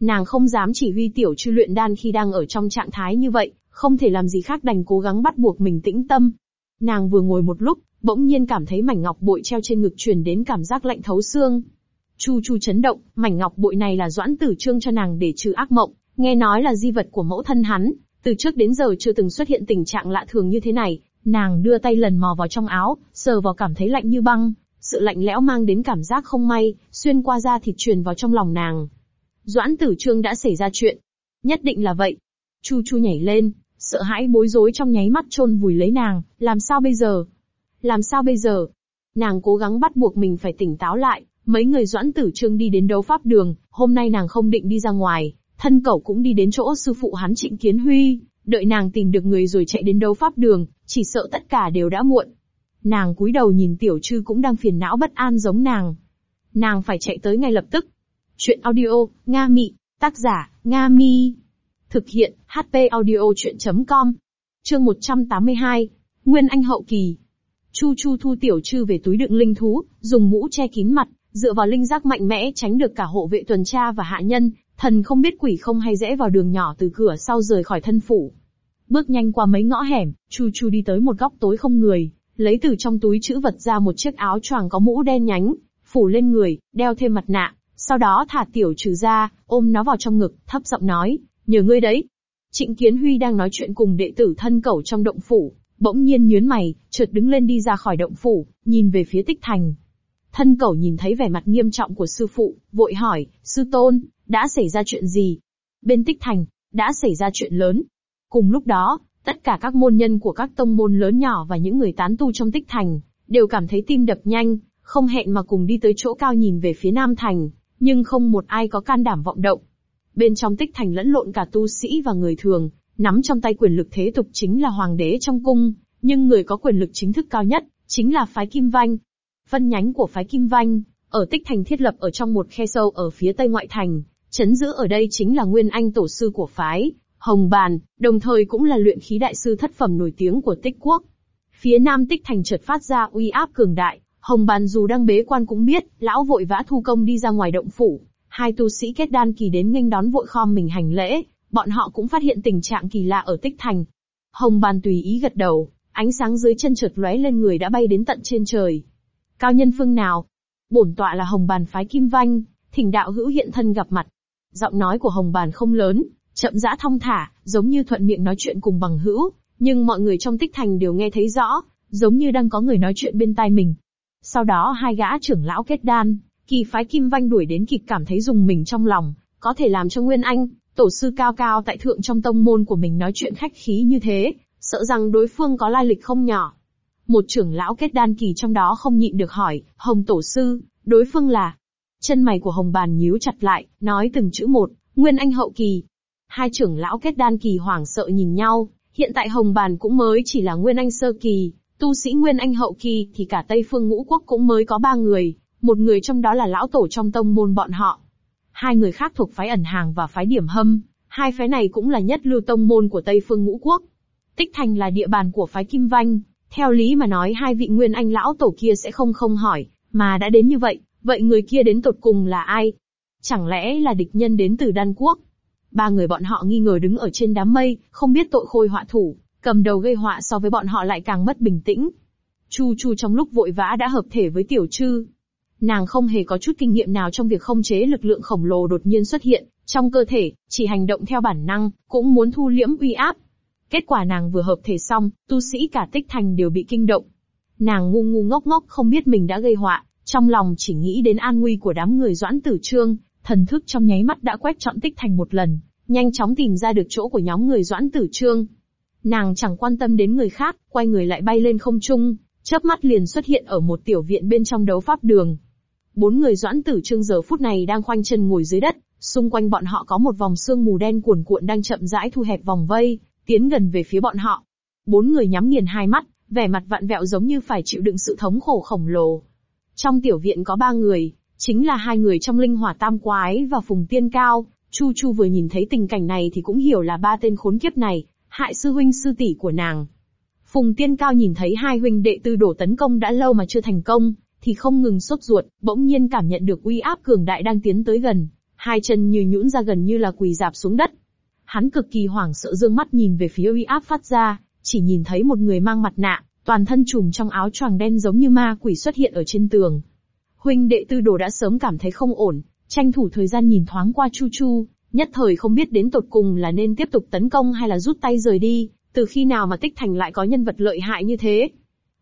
Nàng không dám chỉ huy tiểu trư luyện đan khi đang ở trong trạng thái như vậy, không thể làm gì khác đành cố gắng bắt buộc mình tĩnh tâm. Nàng vừa ngồi một lúc, bỗng nhiên cảm thấy mảnh ngọc bội treo trên ngực truyền đến cảm giác lạnh thấu xương. Chu chu chấn động, mảnh ngọc bội này là doãn tử trương cho nàng để trừ ác mộng, nghe nói là di vật của mẫu thân hắn, từ trước đến giờ chưa từng xuất hiện tình trạng lạ thường như thế này, nàng đưa tay lần mò vào trong áo, sờ vào cảm thấy lạnh như băng, sự lạnh lẽo mang đến cảm giác không may, xuyên qua da thịt truyền vào trong lòng nàng. Doãn tử trương đã xảy ra chuyện. Nhất định là vậy. Chu chu nhảy lên, sợ hãi bối rối trong nháy mắt chôn vùi lấy nàng, làm sao bây giờ? Làm sao bây giờ? Nàng cố gắng bắt buộc mình phải tỉnh táo lại, mấy người doãn tử trương đi đến đấu pháp đường, hôm nay nàng không định đi ra ngoài, thân cẩu cũng đi đến chỗ sư phụ hắn trịnh kiến huy, đợi nàng tìm được người rồi chạy đến đấu pháp đường, chỉ sợ tất cả đều đã muộn. Nàng cúi đầu nhìn tiểu trư cũng đang phiền não bất an giống nàng. Nàng phải chạy tới ngay lập tức. Chuyện audio, Nga Mị, tác giả, Nga Mi. Thực hiện, HP audio chuyện.com. Chương 182, Nguyên Anh Hậu Kỳ. Chu Chu thu tiểu trư về túi đựng linh thú, dùng mũ che kín mặt, dựa vào linh giác mạnh mẽ tránh được cả hộ vệ tuần tra và hạ nhân, thần không biết quỷ không hay rẽ vào đường nhỏ từ cửa sau rời khỏi thân phủ. Bước nhanh qua mấy ngõ hẻm, Chu Chu đi tới một góc tối không người, lấy từ trong túi chữ vật ra một chiếc áo choàng có mũ đen nhánh, phủ lên người, đeo thêm mặt nạ, sau đó thả tiểu trừ ra, ôm nó vào trong ngực, thấp giọng nói, nhờ ngươi đấy. Trịnh Kiến Huy đang nói chuyện cùng đệ tử thân cẩu trong động phủ, bỗng nhiên nhớn mày, chợt đứng lên đi ra khỏi động phủ, nhìn về phía tích thành. Thân cẩu nhìn thấy vẻ mặt nghiêm trọng của sư phụ, vội hỏi, sư tôn, đã xảy ra chuyện gì? Bên tích thành, đã xảy ra chuyện lớn. Cùng lúc đó, tất cả các môn nhân của các tông môn lớn nhỏ và những người tán tu trong tích thành, đều cảm thấy tim đập nhanh, không hẹn mà cùng đi tới chỗ cao nhìn về phía Nam Thành, nhưng không một ai có can đảm vọng động. Bên trong tích thành lẫn lộn cả tu sĩ và người thường, nắm trong tay quyền lực thế tục chính là hoàng đế trong cung, nhưng người có quyền lực chính thức cao nhất, chính là phái Kim Vanh. Phân nhánh của phái Kim Vanh, ở tích thành thiết lập ở trong một khe sâu ở phía tây ngoại thành, chấn giữ ở đây chính là nguyên anh tổ sư của phái, Hồng Bàn, đồng thời cũng là luyện khí đại sư thất phẩm nổi tiếng của tích quốc. Phía nam tích thành chợt phát ra uy áp cường đại, Hồng Bàn dù đang bế quan cũng biết, lão vội vã thu công đi ra ngoài động phủ, hai tu sĩ kết đan kỳ đến nghênh đón vội khom mình hành lễ, bọn họ cũng phát hiện tình trạng kỳ lạ ở tích thành. Hồng Bàn tùy ý gật đầu, ánh sáng dưới chân chợt lóe lên người đã bay đến tận trên trời. Cao nhân phương nào? Bổn tọa là Hồng Bàn phái Kim Vanh, thỉnh đạo hữu hiện thân gặp mặt. Giọng nói của Hồng Bàn không lớn, chậm rãi thong thả, giống như thuận miệng nói chuyện cùng bằng hữu, nhưng mọi người trong tích thành đều nghe thấy rõ, giống như đang có người nói chuyện bên tai mình. Sau đó hai gã trưởng lão kết đan, kỳ phái Kim Vanh đuổi đến kịp cảm thấy dùng mình trong lòng, có thể làm cho Nguyên Anh, tổ sư cao cao tại thượng trong tông môn của mình nói chuyện khách khí như thế, sợ rằng đối phương có lai lịch không nhỏ. Một trưởng lão kết đan kỳ trong đó không nhịn được hỏi, Hồng tổ sư, đối phương là? Chân mày của Hồng Bàn nhíu chặt lại, nói từng chữ một, Nguyên Anh hậu kỳ. Hai trưởng lão kết đan kỳ hoảng sợ nhìn nhau, hiện tại Hồng Bàn cũng mới chỉ là Nguyên Anh sơ kỳ, tu sĩ Nguyên Anh hậu kỳ thì cả Tây Phương Ngũ Quốc cũng mới có ba người, một người trong đó là lão tổ trong tông môn bọn họ. Hai người khác thuộc phái ẩn hàng và phái điểm hâm, hai phái này cũng là nhất lưu tông môn của Tây Phương Ngũ Quốc. Tích Thành là địa bàn của phái Kim Vanh, theo lý mà nói hai vị Nguyên Anh lão tổ kia sẽ không không hỏi, mà đã đến như vậy, vậy người kia đến tột cùng là ai? Chẳng lẽ là địch nhân đến từ Đan Quốc? Ba người bọn họ nghi ngờ đứng ở trên đám mây, không biết tội khôi họa thủ, cầm đầu gây họa so với bọn họ lại càng mất bình tĩnh. Chu Chu trong lúc vội vã đã hợp thể với Tiểu Trư. Nàng không hề có chút kinh nghiệm nào trong việc không chế lực lượng khổng lồ đột nhiên xuất hiện, trong cơ thể, chỉ hành động theo bản năng, cũng muốn thu liễm uy áp. Kết quả nàng vừa hợp thể xong, tu sĩ cả tích thành đều bị kinh động. Nàng ngu ngu ngốc ngốc không biết mình đã gây họa, trong lòng chỉ nghĩ đến an nguy của đám người doãn tử trương, thần thức trong nháy mắt đã quét chọn tích thành một lần, nhanh chóng tìm ra được chỗ của nhóm người doãn tử trương. Nàng chẳng quan tâm đến người khác, quay người lại bay lên không trung, chớp mắt liền xuất hiện ở một tiểu viện bên trong đấu pháp đường. Bốn người doãn tử trương giờ phút này đang khoanh chân ngồi dưới đất, xung quanh bọn họ có một vòng sương mù đen cuồn cuộn đang chậm rãi thu hẹp vòng vây, tiến gần về phía bọn họ. Bốn người nhắm nghiền hai mắt, vẻ mặt vặn vẹo giống như phải chịu đựng sự thống khổ khổng lồ. Trong tiểu viện có ba người, chính là hai người trong linh hỏa tam quái và phùng tiên cao. Chu Chu vừa nhìn thấy tình cảnh này thì cũng hiểu là ba tên khốn kiếp này, hại sư huynh sư tỷ của nàng. Phùng tiên cao nhìn thấy hai huynh đệ tư đổ tấn công đã lâu mà chưa thành công, thì không ngừng sốt ruột, bỗng nhiên cảm nhận được uy áp cường đại đang tiến tới gần, hai chân như nhũn ra gần như là quỳ dạp xuống đất. Hắn cực kỳ hoảng sợ dương mắt nhìn về phía uy áp phát ra, chỉ nhìn thấy một người mang mặt nạ, toàn thân trùm trong áo choàng đen giống như ma quỷ xuất hiện ở trên tường. Huynh đệ tư đồ đã sớm cảm thấy không ổn, tranh thủ thời gian nhìn thoáng qua Chu Chu, nhất thời không biết đến tột cùng là nên tiếp tục tấn công hay là rút tay rời đi, từ khi nào mà Tích Thành lại có nhân vật lợi hại như thế.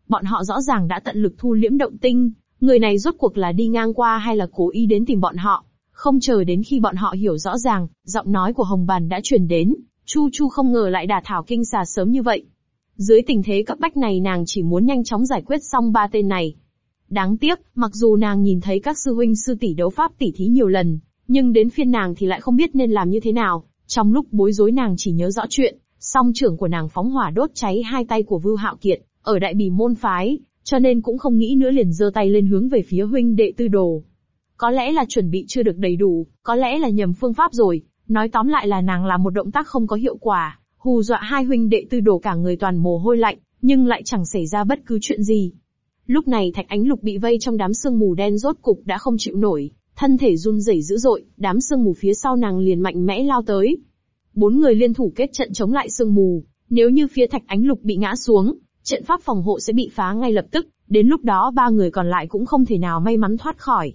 Bọn họ rõ ràng đã tận lực thu liễm động tinh, người này rốt cuộc là đi ngang qua hay là cố ý đến tìm bọn họ. Không chờ đến khi bọn họ hiểu rõ ràng, giọng nói của Hồng Bàn đã truyền đến, Chu Chu không ngờ lại đả thảo kinh xà sớm như vậy. Dưới tình thế cấp bách này nàng chỉ muốn nhanh chóng giải quyết xong ba tên này. Đáng tiếc, mặc dù nàng nhìn thấy các sư huynh sư tỷ đấu pháp tỷ thí nhiều lần, nhưng đến phiên nàng thì lại không biết nên làm như thế nào. Trong lúc bối rối nàng chỉ nhớ rõ chuyện, song trưởng của nàng phóng hỏa đốt cháy hai tay của Vưu Hạo Kiệt, ở đại bì môn phái, cho nên cũng không nghĩ nữa liền giơ tay lên hướng về phía huynh đệ tư đồ. Có lẽ là chuẩn bị chưa được đầy đủ, có lẽ là nhầm phương pháp rồi, nói tóm lại là nàng làm một động tác không có hiệu quả, hù dọa hai huynh đệ tư đồ cả người toàn mồ hôi lạnh, nhưng lại chẳng xảy ra bất cứ chuyện gì. Lúc này Thạch Ánh Lục bị vây trong đám sương mù đen rốt cục đã không chịu nổi, thân thể run rẩy dữ dội, đám sương mù phía sau nàng liền mạnh mẽ lao tới. Bốn người liên thủ kết trận chống lại sương mù, nếu như phía Thạch Ánh Lục bị ngã xuống, trận pháp phòng hộ sẽ bị phá ngay lập tức, đến lúc đó ba người còn lại cũng không thể nào may mắn thoát khỏi.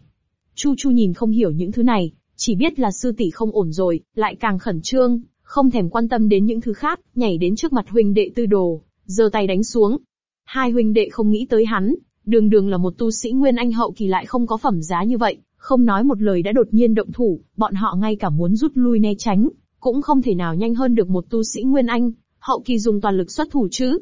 Chu Chu nhìn không hiểu những thứ này, chỉ biết là sư tỷ không ổn rồi, lại càng khẩn trương, không thèm quan tâm đến những thứ khác, nhảy đến trước mặt huynh đệ tư đồ, giơ tay đánh xuống. Hai huynh đệ không nghĩ tới hắn, đường đường là một tu sĩ nguyên anh hậu kỳ lại không có phẩm giá như vậy, không nói một lời đã đột nhiên động thủ, bọn họ ngay cả muốn rút lui né tránh, cũng không thể nào nhanh hơn được một tu sĩ nguyên anh, hậu kỳ dùng toàn lực xuất thủ chứ.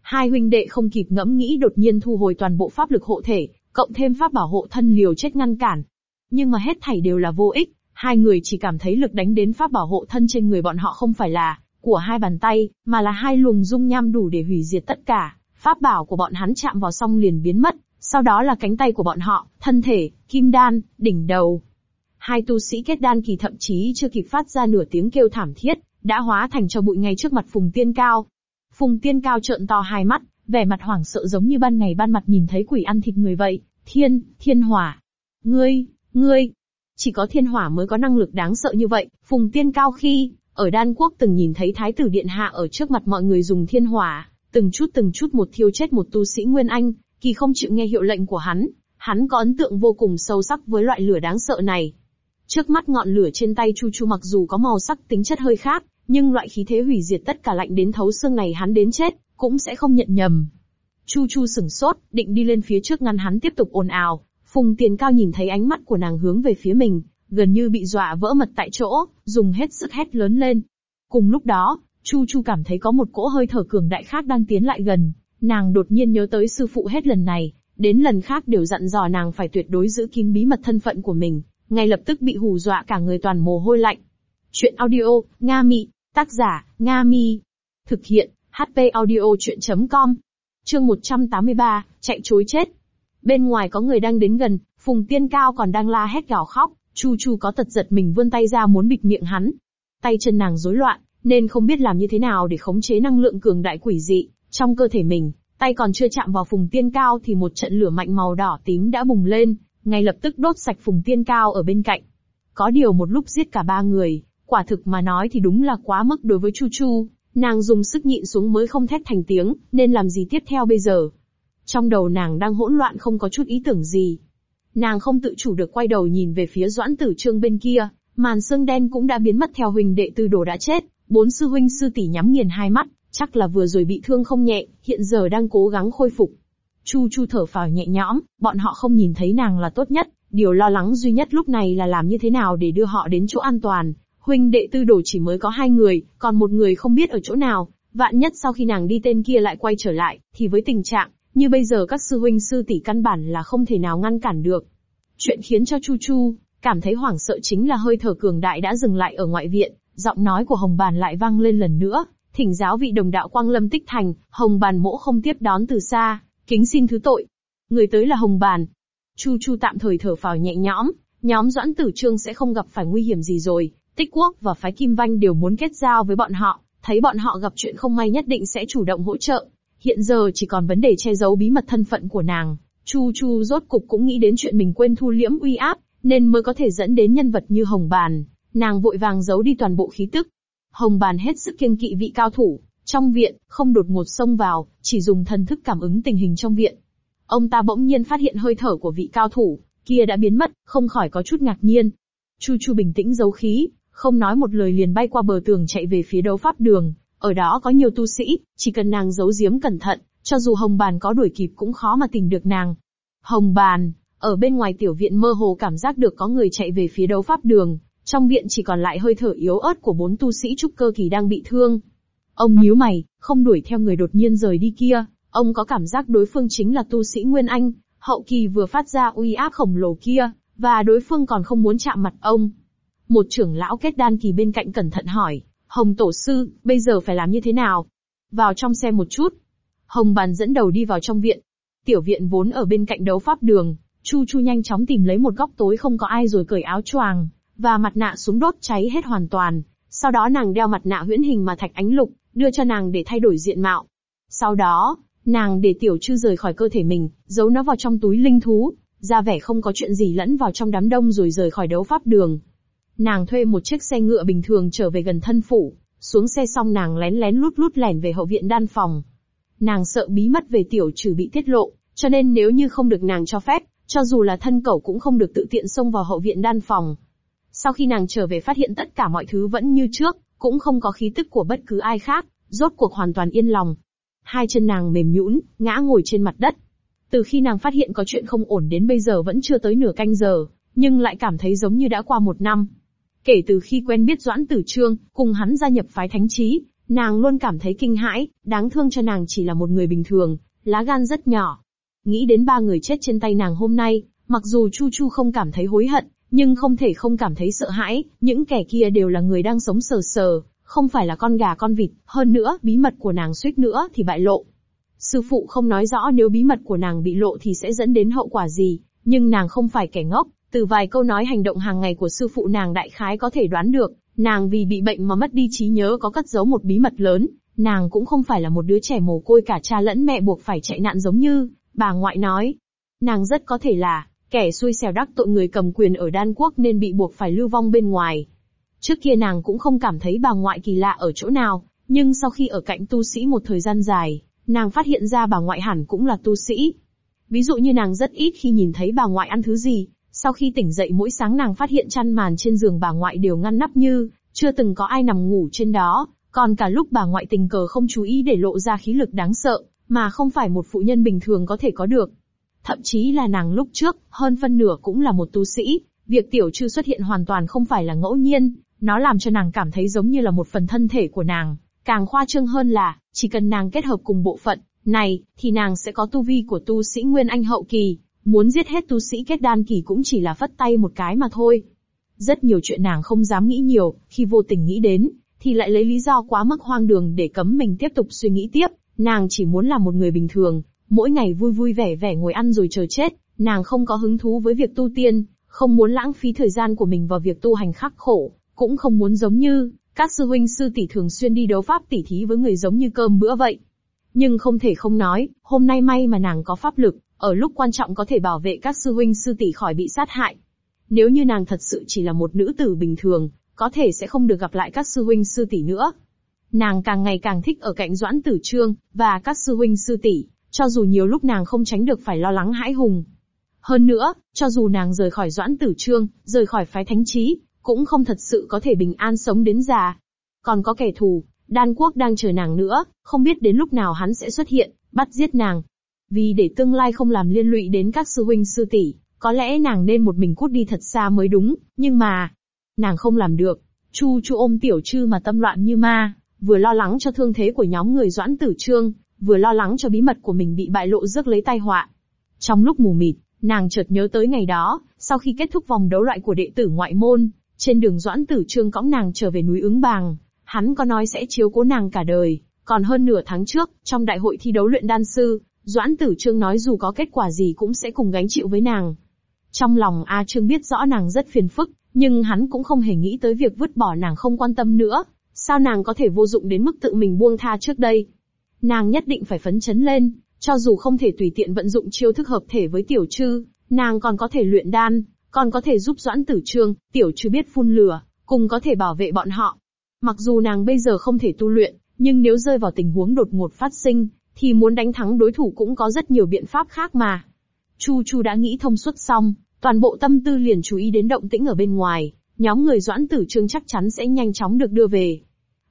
Hai huynh đệ không kịp ngẫm nghĩ đột nhiên thu hồi toàn bộ pháp lực hộ thể, cộng thêm pháp bảo hộ thân liều chết ngăn cản. Nhưng mà hết thảy đều là vô ích, hai người chỉ cảm thấy lực đánh đến pháp bảo hộ thân trên người bọn họ không phải là của hai bàn tay, mà là hai luồng dung nham đủ để hủy diệt tất cả. Pháp bảo của bọn hắn chạm vào xong liền biến mất, sau đó là cánh tay của bọn họ, thân thể, kim đan, đỉnh đầu. Hai tu sĩ kết đan kỳ thậm chí chưa kịp phát ra nửa tiếng kêu thảm thiết, đã hóa thành cho bụi ngay trước mặt Phùng Tiên Cao. Phùng Tiên Cao trợn to hai mắt, vẻ mặt hoảng sợ giống như ban ngày ban mặt nhìn thấy quỷ ăn thịt người vậy. Thiên, thiên hỏa. Ngươi, ngươi. Chỉ có thiên hỏa mới có năng lực đáng sợ như vậy. Phùng Tiên Cao khi, ở Đan Quốc từng nhìn thấy Thái tử Điện Hạ ở trước mặt mọi người dùng thiên hỏa, từng chút từng chút một thiêu chết một tu sĩ Nguyên Anh, kỳ không chịu nghe hiệu lệnh của hắn. Hắn có ấn tượng vô cùng sâu sắc với loại lửa đáng sợ này. Trước mắt ngọn lửa trên tay Chu Chu mặc dù có màu sắc tính chất hơi khác, nhưng loại khí thế hủy diệt tất cả lạnh đến thấu xương này hắn đến chết, cũng sẽ không nhận nhầm. Chu Chu sửng sốt, định đi lên phía trước ngăn hắn tiếp tục ồn ào. Phùng Tiền Cao nhìn thấy ánh mắt của nàng hướng về phía mình, gần như bị dọa vỡ mật tại chỗ, dùng hết sức hét lớn lên. Cùng lúc đó, Chu Chu cảm thấy có một cỗ hơi thở cường đại khác đang tiến lại gần, nàng đột nhiên nhớ tới sư phụ hết lần này, đến lần khác đều dặn dò nàng phải tuyệt đối giữ kín bí mật thân phận của mình, ngay lập tức bị hù dọa cả người toàn mồ hôi lạnh. Chuyện audio, Nga Mị, tác giả, Nga Mi. Thực hiện, HP audio chuyện.com. Chương 183, chạy chối chết. Bên ngoài có người đang đến gần, Phùng Tiên Cao còn đang la hét gào khóc, Chu Chu có tật giật mình vươn tay ra muốn bịt miệng hắn. Tay chân nàng rối loạn, nên không biết làm như thế nào để khống chế năng lượng cường đại quỷ dị trong cơ thể mình. Tay còn chưa chạm vào Phùng Tiên Cao thì một trận lửa mạnh màu đỏ tím đã bùng lên, ngay lập tức đốt sạch Phùng Tiên Cao ở bên cạnh. Có điều một lúc giết cả ba người, quả thực mà nói thì đúng là quá mức đối với Chu Chu, nàng dùng sức nhịn xuống mới không thét thành tiếng, nên làm gì tiếp theo bây giờ. Trong đầu nàng đang hỗn loạn không có chút ý tưởng gì. Nàng không tự chủ được quay đầu nhìn về phía Doãn Tử Trương bên kia, màn xương đen cũng đã biến mất theo huỳnh đệ tư đồ đã chết, bốn sư huynh sư tỷ nhắm nghiền hai mắt, chắc là vừa rồi bị thương không nhẹ, hiện giờ đang cố gắng khôi phục. Chu Chu thở phào nhẹ nhõm, bọn họ không nhìn thấy nàng là tốt nhất, điều lo lắng duy nhất lúc này là làm như thế nào để đưa họ đến chỗ an toàn. Huynh đệ tư đồ chỉ mới có hai người, còn một người không biết ở chỗ nào, vạn nhất sau khi nàng đi tên kia lại quay trở lại, thì với tình trạng, như bây giờ các sư huynh sư tỷ căn bản là không thể nào ngăn cản được. Chuyện khiến cho Chu Chu, cảm thấy hoảng sợ chính là hơi thở cường đại đã dừng lại ở ngoại viện, giọng nói của Hồng Bàn lại vang lên lần nữa, thỉnh giáo vị đồng đạo Quang Lâm Tích Thành, Hồng Bàn mỗ không tiếp đón từ xa, kính xin thứ tội. Người tới là Hồng Bàn. Chu Chu tạm thời thở phào nhẹ nhõm, nhóm Doãn Tử Trương sẽ không gặp phải nguy hiểm gì rồi, Tích Quốc và phái Kim Vanh đều muốn kết giao với bọn họ, thấy bọn họ gặp chuyện không may nhất định sẽ chủ động hỗ trợ. Hiện giờ chỉ còn vấn đề che giấu bí mật thân phận của nàng. Chu Chu rốt cục cũng nghĩ đến chuyện mình quên thu liễm uy áp, nên mới có thể dẫn đến nhân vật như Hồng Bàn. Nàng vội vàng giấu đi toàn bộ khí tức, Hồng Bàn hết sức kiêng kỵ vị cao thủ, trong viện, không đột ngột xông vào, chỉ dùng thần thức cảm ứng tình hình trong viện. Ông ta bỗng nhiên phát hiện hơi thở của vị cao thủ, kia đã biến mất, không khỏi có chút ngạc nhiên. Chu Chu bình tĩnh giấu khí, không nói một lời liền bay qua bờ tường chạy về phía đấu pháp đường, ở đó có nhiều tu sĩ, chỉ cần nàng giấu giếm cẩn thận, cho dù Hồng Bàn có đuổi kịp cũng khó mà tìm được nàng. Hồng Bàn, ở bên ngoài tiểu viện mơ hồ cảm giác được có người chạy về phía đấu pháp đường, trong viện chỉ còn lại hơi thở yếu ớt của bốn tu sĩ trúc cơ kỳ đang bị thương. Ông nhíu mày, không đuổi theo người đột nhiên rời đi kia, ông có cảm giác đối phương chính là tu sĩ Nguyên Anh, hậu kỳ vừa phát ra uy áp khổng lồ kia, và đối phương còn không muốn chạm mặt ông. Một trưởng lão kết đan kỳ bên cạnh cẩn thận hỏi, Hồng Tổ Sư, bây giờ phải làm như thế nào? Vào trong xe một chút. Hồng Bàn dẫn đầu đi vào trong viện. Tiểu viện vốn ở bên cạnh đấu pháp đường, Chu Chu nhanh chóng tìm lấy một góc tối không có ai rồi cởi áo choàng, và mặt nạ súng đốt cháy hết hoàn toàn. Sau đó nàng đeo mặt nạ huyễn hình mà thạch ánh lục, đưa cho nàng để thay đổi diện mạo. Sau đó, nàng để tiểu chư rời khỏi cơ thể mình, giấu nó vào trong túi linh thú, ra vẻ không có chuyện gì lẫn vào trong đám đông rồi rời khỏi đấu pháp đường. Nàng thuê một chiếc xe ngựa bình thường trở về gần thân phủ, xuống xe xong nàng lén lén lút lút lẻn về hậu viện đan phòng. Nàng sợ bí mật về tiểu trừ bị tiết lộ, cho nên nếu như không được nàng cho phép, cho dù là thân cẩu cũng không được tự tiện xông vào hậu viện đan phòng. Sau khi nàng trở về phát hiện tất cả mọi thứ vẫn như trước, cũng không có khí tức của bất cứ ai khác, rốt cuộc hoàn toàn yên lòng. Hai chân nàng mềm nhũn, ngã ngồi trên mặt đất. Từ khi nàng phát hiện có chuyện không ổn đến bây giờ vẫn chưa tới nửa canh giờ, nhưng lại cảm thấy giống như đã qua một năm. Kể từ khi quen biết Doãn Tử Trương, cùng hắn gia nhập phái thánh trí, nàng luôn cảm thấy kinh hãi, đáng thương cho nàng chỉ là một người bình thường, lá gan rất nhỏ. Nghĩ đến ba người chết trên tay nàng hôm nay, mặc dù Chu Chu không cảm thấy hối hận, nhưng không thể không cảm thấy sợ hãi, những kẻ kia đều là người đang sống sờ sờ, không phải là con gà con vịt, hơn nữa, bí mật của nàng suýt nữa thì bại lộ. Sư phụ không nói rõ nếu bí mật của nàng bị lộ thì sẽ dẫn đến hậu quả gì, nhưng nàng không phải kẻ ngốc, từ vài câu nói hành động hàng ngày của sư phụ nàng đại khái có thể đoán được, nàng vì bị bệnh mà mất đi trí nhớ có cất giấu một bí mật lớn, nàng cũng không phải là một đứa trẻ mồ côi cả cha lẫn mẹ buộc phải chạy nạn giống như, bà ngoại nói. Nàng rất có thể là, Kẻ xui xẻo đắc tội người cầm quyền ở đan quốc nên bị buộc phải lưu vong bên ngoài. Trước kia nàng cũng không cảm thấy bà ngoại kỳ lạ ở chỗ nào, nhưng sau khi ở cạnh tu sĩ một thời gian dài, nàng phát hiện ra bà ngoại hẳn cũng là tu sĩ. Ví dụ như nàng rất ít khi nhìn thấy bà ngoại ăn thứ gì, sau khi tỉnh dậy mỗi sáng nàng phát hiện chăn màn trên giường bà ngoại đều ngăn nắp như, chưa từng có ai nằm ngủ trên đó, còn cả lúc bà ngoại tình cờ không chú ý để lộ ra khí lực đáng sợ, mà không phải một phụ nhân bình thường có thể có được. Thậm chí là nàng lúc trước, hơn phân nửa cũng là một tu sĩ, việc tiểu trư xuất hiện hoàn toàn không phải là ngẫu nhiên, nó làm cho nàng cảm thấy giống như là một phần thân thể của nàng. Càng khoa trương hơn là, chỉ cần nàng kết hợp cùng bộ phận, này, thì nàng sẽ có tu vi của tu sĩ Nguyên Anh hậu kỳ, muốn giết hết tu sĩ kết đan kỳ cũng chỉ là phất tay một cái mà thôi. Rất nhiều chuyện nàng không dám nghĩ nhiều, khi vô tình nghĩ đến, thì lại lấy lý do quá mức hoang đường để cấm mình tiếp tục suy nghĩ tiếp, nàng chỉ muốn là một người bình thường, mỗi ngày vui vui vẻ vẻ ngồi ăn rồi chờ chết, nàng không có hứng thú với việc tu tiên, không muốn lãng phí thời gian của mình vào việc tu hành khắc khổ, cũng không muốn giống như các sư huynh sư tỷ thường xuyên đi đấu pháp tỷ thí với người giống như cơm bữa vậy. Nhưng không thể không nói, hôm nay may mà nàng có pháp lực, ở lúc quan trọng có thể bảo vệ các sư huynh sư tỷ khỏi bị sát hại. Nếu như nàng thật sự chỉ là một nữ tử bình thường, có thể sẽ không được gặp lại các sư huynh sư tỷ nữa. Nàng càng ngày càng thích ở cạnh Doãn Tử Trương, và các sư huynh sư tỷ, cho dù nhiều lúc nàng không tránh được phải lo lắng hãi hùng. Hơn nữa, cho dù nàng rời khỏi Doãn Tử Trương, rời khỏi phái thánh trí, cũng không thật sự có thể bình an sống đến già. Còn có kẻ thù, đan quốc đang chờ nàng nữa, không biết đến lúc nào hắn sẽ xuất hiện, bắt giết nàng. Vì để tương lai không làm liên lụy đến các sư huynh sư tỷ, có lẽ nàng nên một mình cút đi thật xa mới đúng, nhưng mà, nàng không làm được. Chu Chu ôm tiểu trư mà tâm loạn như ma, vừa lo lắng cho thương thế của nhóm người Doãn Tử Trương, vừa lo lắng cho bí mật của mình bị bại lộ rước lấy tai họa. Trong lúc mù mịt, nàng chợt nhớ tới ngày đó, sau khi kết thúc vòng đấu loại của đệ tử ngoại môn, trên đường Doãn Tử Trương cõng nàng trở về núi ứng bàng, hắn có nói sẽ chiếu cố nàng cả đời, còn hơn nửa tháng trước, trong đại hội thi đấu luyện đan sư, Doãn Tử Trương nói dù có kết quả gì cũng sẽ cùng gánh chịu với nàng. Trong lòng A Trương biết rõ nàng rất phiền phức, nhưng hắn cũng không hề nghĩ tới việc vứt bỏ nàng không quan tâm nữa. Sao nàng có thể vô dụng đến mức tự mình buông tha trước đây? Nàng nhất định phải phấn chấn lên, cho dù không thể tùy tiện vận dụng chiêu thức hợp thể với tiểu trư, nàng còn có thể luyện đan, còn có thể giúp doãn tử trương, tiểu trư biết phun lửa, cùng có thể bảo vệ bọn họ. Mặc dù nàng bây giờ không thể tu luyện, nhưng nếu rơi vào tình huống đột ngột phát sinh, thì muốn đánh thắng đối thủ cũng có rất nhiều biện pháp khác mà. Chu Chu đã nghĩ thông suốt xong, toàn bộ tâm tư liền chú ý đến động tĩnh ở bên ngoài, nhóm người doãn tử trương chắc chắn sẽ nhanh chóng được đưa về.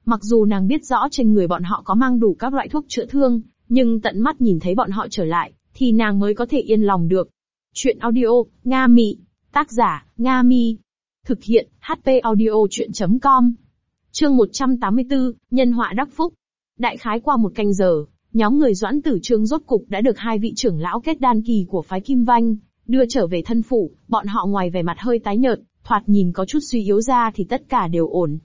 Mặc dù nàng biết rõ trên người bọn họ có mang đủ các loại thuốc chữa thương, nhưng tận mắt nhìn thấy bọn họ trở lại, thì nàng mới có thể yên lòng được. Chuyện audio, Nga Mị. Tác giả, Nga Mi. Thực hiện, HP audio chuyện.com. Chương 184, Nhân họa đắc phúc. Đại khái qua một canh giờ, nhóm người doãn tử trương rốt cục đã được hai vị trưởng lão kết đan kỳ của phái Kim Vanh, đưa trở về thân phủ, bọn họ ngoài vẻ mặt hơi tái nhợt, thoạt nhìn có chút suy yếu ra thì tất cả đều ổn.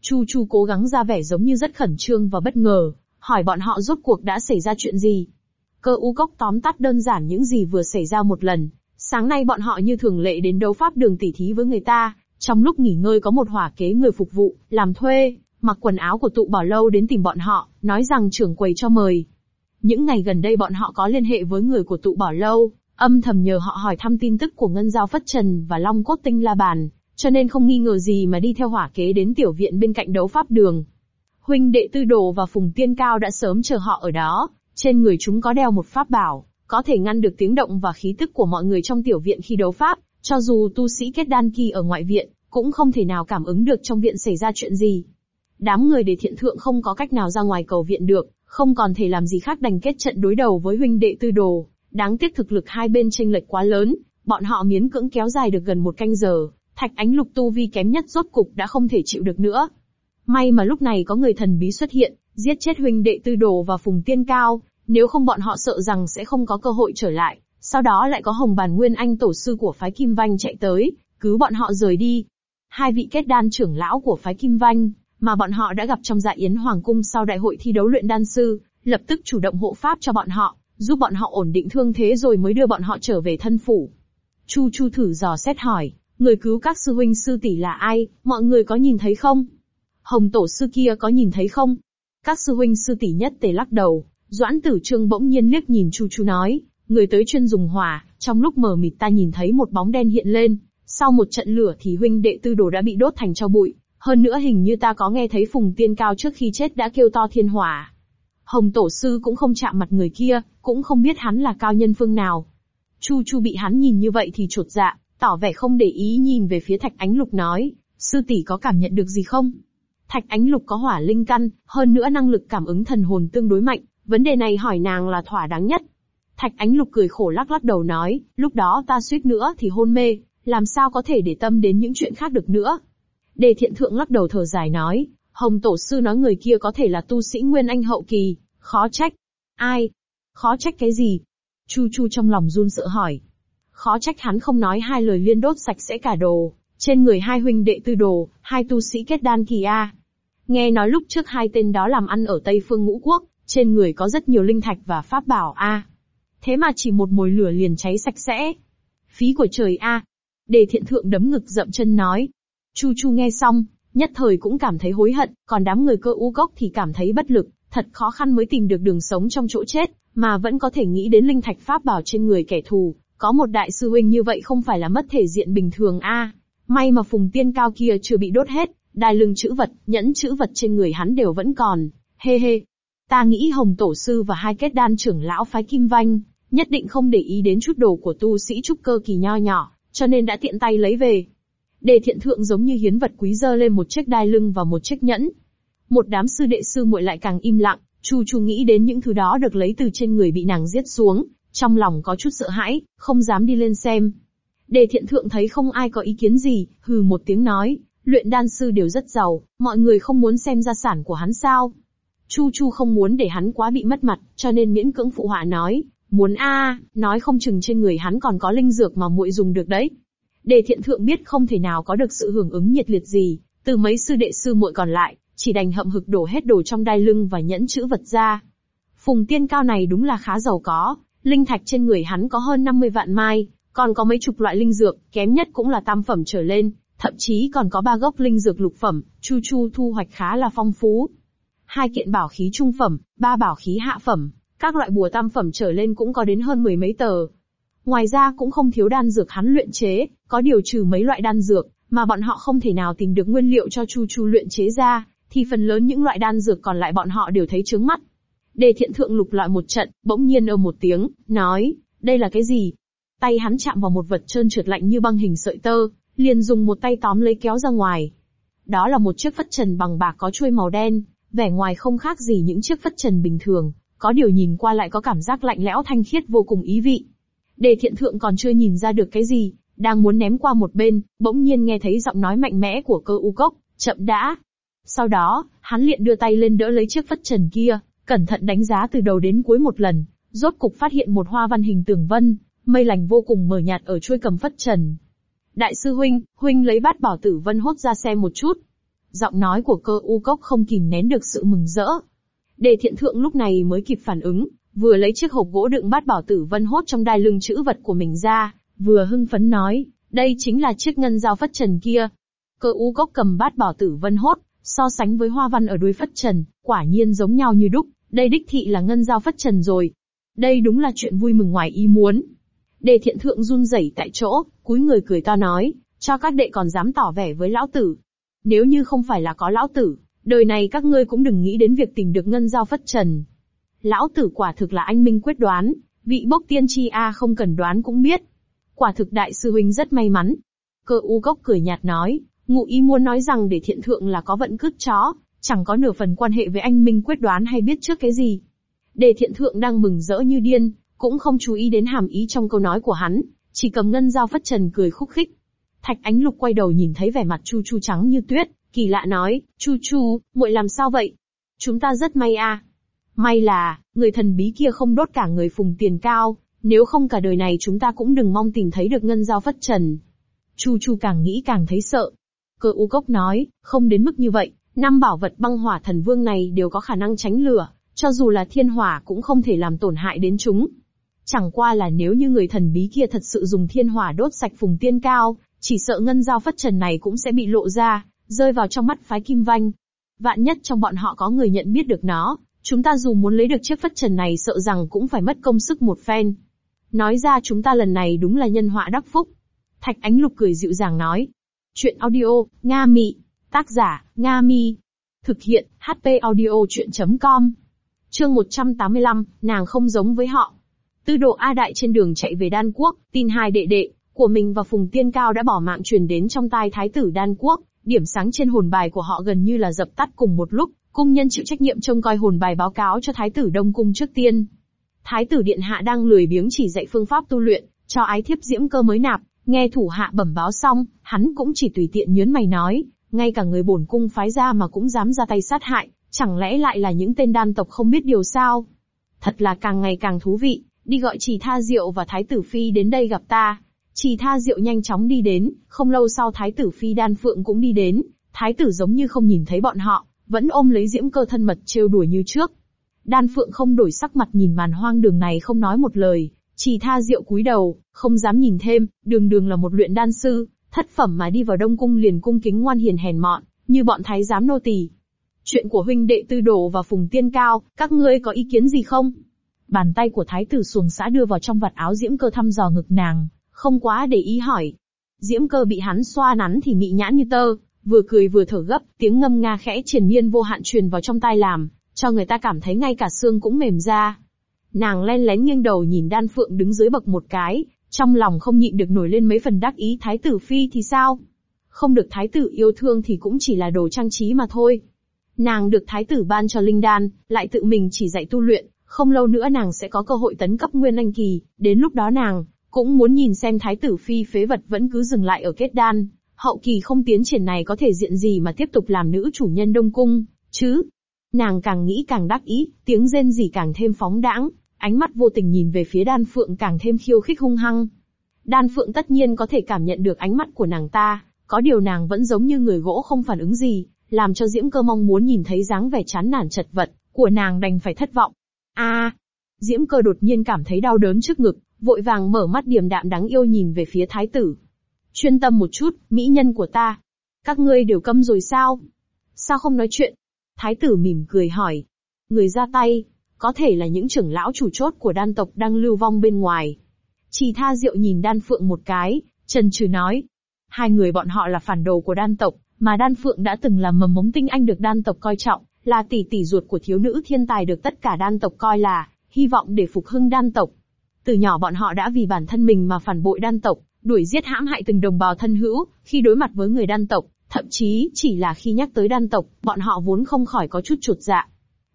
Chu Chu cố gắng ra vẻ giống như rất khẩn trương và bất ngờ, hỏi bọn họ rốt cuộc đã xảy ra chuyện gì. Cơ u cốc tóm tắt đơn giản những gì vừa xảy ra một lần. Sáng nay bọn họ như thường lệ đến đấu pháp đường tỉ thí với người ta, trong lúc nghỉ ngơi có một hỏa kế người phục vụ, làm thuê, mặc quần áo của tụ bảo lâu đến tìm bọn họ, nói rằng trưởng quầy cho mời. Những ngày gần đây bọn họ có liên hệ với người của tụ bảo lâu, âm thầm nhờ họ hỏi thăm tin tức của Ngân Giao Phất Trần và Long Cốt Tinh La Bàn, cho nên không nghi ngờ gì mà đi theo hỏa kế đến tiểu viện bên cạnh đấu pháp đường. Huynh đệ tư đồ và phùng tiên cao đã sớm chờ họ ở đó, trên người chúng có đeo một pháp bảo, có thể ngăn được tiếng động và khí tức của mọi người trong tiểu viện khi đấu pháp, cho dù tu sĩ kết đan kỳ ở ngoại viện, cũng không thể nào cảm ứng được trong viện xảy ra chuyện gì. Đám người để thiện thượng không có cách nào ra ngoài cầu viện được, không còn thể làm gì khác đành kết trận đối đầu với huynh đệ tư đồ. Đáng tiếc thực lực hai bên tranh lệch quá lớn, bọn họ miến cưỡng kéo dài được gần một canh giờ, thạch ánh lục tu vi kém nhất rốt cục đã không thể chịu được nữa. May mà lúc này có người thần bí xuất hiện, giết chết huynh đệ tư đồ và phùng tiên cao, nếu không bọn họ sợ rằng sẽ không có cơ hội trở lại. Sau đó lại có hồng bàn nguyên anh tổ sư của phái Kim Vanh chạy tới, cứu bọn họ rời đi. Hai vị kết đan trưởng lão của phái Kim Vanh, mà bọn họ đã gặp trong dạ yến hoàng cung sau đại hội thi đấu luyện đan sư, lập tức chủ động hộ pháp cho bọn họ, giúp bọn họ ổn định thương thế rồi mới đưa bọn họ trở về thân phủ. Chu Chu thử dò xét hỏi, người cứu các sư huynh sư tỷ là ai, mọi người có nhìn thấy không? Hồng tổ sư kia có nhìn thấy không? Các sư huynh sư tỷ nhất tề lắc đầu, Doãn Tử Trương bỗng nhiên liếc nhìn Chu Chu nói, người tới chuyên dùng hỏa, trong lúc mờ mịt ta nhìn thấy một bóng đen hiện lên, sau một trận lửa thì huynh đệ tư đồ đã bị đốt thành cho bụi, hơn nữa hình như ta có nghe thấy Phùng Tiên Cao trước khi chết đã kêu to thiên hỏa. Hồng Tổ Sư cũng không chạm mặt người kia, cũng không biết hắn là cao nhân phương nào. Chu Chu bị hắn nhìn như vậy thì trột dạ, tỏ vẻ không để ý nhìn về phía Thạch Ánh Lục nói, sư tỷ có cảm nhận được gì không? Thạch Ánh Lục có hỏa linh căn, hơn nữa năng lực cảm ứng thần hồn tương đối mạnh, vấn đề này hỏi nàng là thỏa đáng nhất. Thạch Ánh Lục cười khổ lắc lắc đầu nói, lúc đó ta suýt nữa thì hôn mê, làm sao có thể để tâm đến những chuyện khác được nữa. Đề thiện thượng lắc đầu thở dài nói, Hồng Tổ Sư nói người kia có thể là tu sĩ Nguyên Anh hậu kỳ, khó trách. Ai? Khó trách cái gì? Chu Chu trong lòng run sợ hỏi. Khó trách hắn không nói hai lời liên đốt sạch sẽ cả đồ, trên người hai huynh đệ tư đồ, hai tu sĩ kết đan kỳ A. Nghe nói lúc trước hai tên đó làm ăn ở Tây Phương Ngũ Quốc, trên người có rất nhiều linh thạch và pháp bảo A. Thế mà chỉ một mồi lửa liền cháy sạch sẽ. Phí của trời A. Đề thiện thượng đấm ngực dậm chân nói. Chu Chu nghe xong, nhất thời cũng cảm thấy hối hận, còn đám người cơ u gốc thì cảm thấy bất lực, thật khó khăn mới tìm được đường sống trong chỗ chết, mà vẫn có thể nghĩ đến linh thạch pháp bảo trên người kẻ thù, có một đại sư huynh như vậy không phải là mất thể diện bình thường a. May mà phùng tiên cao kia chưa bị đốt hết, đai lưng chữ vật, nhẫn chữ vật trên người hắn đều vẫn còn, hê hê. Ta nghĩ Hồng Tổ Sư và hai kết đan trưởng lão phái Kim Vanh, nhất định không để ý đến chút đồ của tu sĩ trúc cơ kỳ nho nhỏ, cho nên đã tiện tay lấy về. Đề thiện thượng giống như hiến vật quý dơ lên một chiếc đai lưng và một chiếc nhẫn. Một đám sư đệ sư muội lại càng im lặng, Chu Chu nghĩ đến những thứ đó được lấy từ trên người bị nàng giết xuống, trong lòng có chút sợ hãi, không dám đi lên xem. Đề thiện thượng thấy không ai có ý kiến gì, hừ một tiếng nói, luyện đan sư đều rất giàu, mọi người không muốn xem gia sản của hắn sao. Chu Chu không muốn để hắn quá bị mất mặt, cho nên miễn cưỡng phụ họa nói, muốn a, nói không chừng trên người hắn còn có linh dược mà muội dùng được đấy. Đề thiện thượng biết không thể nào có được sự hưởng ứng nhiệt liệt gì, từ mấy sư đệ sư muội còn lại, chỉ đành hậm hực đổ hết đồ trong đai lưng và nhẫn chữ vật ra. Phùng tiên cao này đúng là khá giàu có, linh thạch trên người hắn có hơn 50 vạn mai, còn có mấy chục loại linh dược, kém nhất cũng là tam phẩm trở lên, thậm chí còn có ba gốc linh dược lục phẩm, chu chu thu hoạch khá là phong phú. Hai kiện bảo khí trung phẩm, ba bảo khí hạ phẩm, các loại bùa tam phẩm trở lên cũng có đến hơn mười mấy tờ. Ngoài ra cũng không thiếu đan dược hắn luyện chế, có điều trừ mấy loại đan dược, mà bọn họ không thể nào tìm được nguyên liệu cho Chu Chu luyện chế ra, thì phần lớn những loại đan dược còn lại bọn họ đều thấy trướng mắt. Đề thiện thượng lục loại một trận, bỗng nhiên ơ một tiếng, nói, đây là cái gì? Tay hắn chạm vào một vật trơn trượt lạnh như băng hình sợi tơ, liền dùng một tay tóm lấy kéo ra ngoài. Đó là một chiếc phất trần bằng bạc có chuôi màu đen, vẻ ngoài không khác gì những chiếc phất trần bình thường, có điều nhìn qua lại có cảm giác lạnh lẽo thanh khiết vô cùng ý vị. Đề thiện thượng còn chưa nhìn ra được cái gì, đang muốn ném qua một bên, bỗng nhiên nghe thấy giọng nói mạnh mẽ của cơ u cốc, chậm đã. Sau đó, hắn liền đưa tay lên đỡ lấy chiếc phất trần kia, cẩn thận đánh giá từ đầu đến cuối một lần, rốt cục phát hiện một hoa văn hình tường vân, mây lành vô cùng mờ nhạt ở chuôi cầm phất trần. Đại sư huynh, huynh lấy bát bảo tử vân hốt ra xem một chút. Giọng nói của cơ u cốc không kìm nén được sự mừng rỡ. Đề thiện thượng lúc này mới kịp phản ứng, vừa lấy chiếc hộp gỗ đựng bát bảo tử vân hốt trong đai lưng chữ vật của mình ra, vừa hưng phấn nói, đây chính là chiếc ngân dao phất trần kia. Cơ u cốc cầm bát bảo tử vân hốt, so sánh với hoa văn ở đuôi phất trần, quả nhiên giống nhau như đúc, đây đích thị là ngân giao phất trần rồi. Đây đúng là chuyện vui mừng ngoài ý muốn. Đề thiện thượng run rẩy tại chỗ, cúi người cười to nói, cho các đệ còn dám tỏ vẻ với lão tử. Nếu như không phải là có lão tử, đời này các ngươi cũng đừng nghĩ đến việc tìm được ngân giao phất trần. Lão tử quả thực là anh minh quyết đoán, vị bốc tiên chi a không cần đoán cũng biết. Quả thực đại sư huynh rất may mắn. Cơ u gốc cười nhạt nói, ngụ ý muốn nói rằng để thiện thượng là có vận cướp chó, chẳng có nửa phần quan hệ với anh minh quyết đoán hay biết trước cái gì. Để thiện thượng đang mừng rỡ như điên, cũng không chú ý đến hàm ý trong câu nói của hắn, chỉ cầm ngân dao phất trần cười khúc khích. Thạch Ánh Lục quay đầu nhìn thấy vẻ mặt Chu Chu trắng như tuyết, kỳ lạ nói, Chu Chu, muội làm sao vậy? Chúng ta rất may a. May là, người thần bí kia không đốt cả người phùng tiền cao, nếu không cả đời này chúng ta cũng đừng mong tìm thấy được ngân dao phất trần. Chu Chu càng nghĩ càng thấy sợ. Cơ u cốc nói, không đến mức như vậy, năm bảo vật băng hỏa thần vương này đều có khả năng tránh lửa, cho dù là thiên hỏa cũng không thể làm tổn hại đến chúng. Chẳng qua là nếu như người thần bí kia thật sự dùng thiên hỏa đốt sạch phùng tiên cao, chỉ sợ ngân dao phất trần này cũng sẽ bị lộ ra, rơi vào trong mắt phái kim vanh. Vạn nhất trong bọn họ có người nhận biết được nó, chúng ta dù muốn lấy được chiếc phất trần này sợ rằng cũng phải mất công sức một phen. Nói ra chúng ta lần này đúng là nhân họa đắc phúc. Thạch Ánh Lục cười dịu dàng nói. Chuyện audio, Nga Mị. Tác giả, Nga Mi. Thực hiện, HP audio chuyện.com. Chương 185, nàng không giống với họ. Tư độ A Đại trên đường chạy về Đan Quốc, tin hai đệ đệ, của mình và Phùng Tiên Cao đã bỏ mạng truyền đến trong tai Thái tử Đan Quốc, điểm sáng trên hồn bài của họ gần như là dập tắt cùng một lúc, cung nhân chịu trách nhiệm trông coi hồn bài báo cáo cho Thái tử Đông Cung trước tiên. Thái tử Điện Hạ đang lười biếng chỉ dạy phương pháp tu luyện, cho ái thiếp diễm cơ mới nạp, nghe thủ hạ bẩm báo xong, hắn cũng chỉ tùy tiện nhớn mày nói, ngay cả người bổn cung phái ra mà cũng dám ra tay sát hại, chẳng lẽ lại là những tên đan tộc không biết điều sao? thật là càng ngày càng thú vị, đi gọi trì tha diệu và thái tử phi đến đây gặp ta. Trì tha diệu nhanh chóng đi đến, không lâu sau thái tử phi đan phượng cũng đi đến, thái tử giống như không nhìn thấy bọn họ, vẫn ôm lấy diễm cơ thân mật trêu đùa như trước. Đan phượng không đổi sắc mặt nhìn màn hoang đường này không nói một lời, trì tha diệu cúi đầu, không dám nhìn thêm, đường đường là một luyện đan sư, thất phẩm mà đi vào đông cung liền cung kính ngoan hiền hèn mọn, như bọn thái giám nô tỳ. Chuyện của huynh đệ tư đồ và phùng tiên cao, các ngươi có ý kiến gì không? Bàn tay của thái tử xuồng xã đưa vào trong vạt áo diễm cơ thăm dò ngực nàng, không quá để ý hỏi. Diễm cơ bị hắn xoa nắn thì mị nhãn như tơ, vừa cười vừa thở gấp, tiếng ngâm nga khẽ triền miên vô hạn truyền vào trong tai làm, cho người ta cảm thấy ngay cả xương cũng mềm ra. Nàng len lén nghiêng đầu nhìn đan phượng đứng dưới bậc một cái, trong lòng không nhịn được nổi lên mấy phần đắc ý thái tử phi thì sao? Không được thái tử yêu thương thì cũng chỉ là đồ trang trí mà thôi. Nàng được thái tử ban cho linh đan, lại tự mình chỉ dạy tu luyện, không lâu nữa nàng sẽ có cơ hội tấn cấp nguyên anh kỳ, đến lúc đó nàng cũng muốn nhìn xem thái tử phi phế vật vẫn cứ dừng lại ở kết đan, hậu kỳ không tiến triển này có thể diện gì mà tiếp tục làm nữ chủ nhân đông cung, chứ? Nàng càng nghĩ càng đắc ý, tiếng rên gì càng thêm phóng đãng, ánh mắt vô tình nhìn về phía đan phượng càng thêm khiêu khích hung hăng. Đan phượng tất nhiên có thể cảm nhận được ánh mắt của nàng ta, có điều nàng vẫn giống như người gỗ không phản ứng gì, làm cho Diễm Cơ mong muốn nhìn thấy dáng vẻ chán nản chật vật của nàng đành phải thất vọng. A, Diễm Cơ đột nhiên cảm thấy đau đớn trước ngực, vội vàng mở mắt điềm đạm đáng yêu nhìn về phía thái tử. Chuyên tâm một chút, mỹ nhân của ta. Các ngươi đều câm rồi sao? Sao không nói chuyện? Thái tử mỉm cười hỏi. Người ra tay, có thể là những trưởng lão chủ chốt của đan tộc đang lưu vong bên ngoài. Chỉ tha diệu nhìn đan phượng một cái, trần trừ nói. Hai người bọn họ là phản đồ của đan tộc, mà đan phượng đã từng là mầm mống tinh anh được đan tộc coi trọng, là tỷ tỷ ruột của thiếu nữ thiên tài được tất cả đan tộc coi là, hy vọng để phục hưng đan tộc. Từ nhỏ bọn họ đã vì bản thân mình mà phản bội đan tộc, đuổi giết hãm hại từng đồng bào thân hữu, khi đối mặt với người đan tộc, thậm chí chỉ là khi nhắc tới đan tộc, bọn họ vốn không khỏi có chút chuột dạ.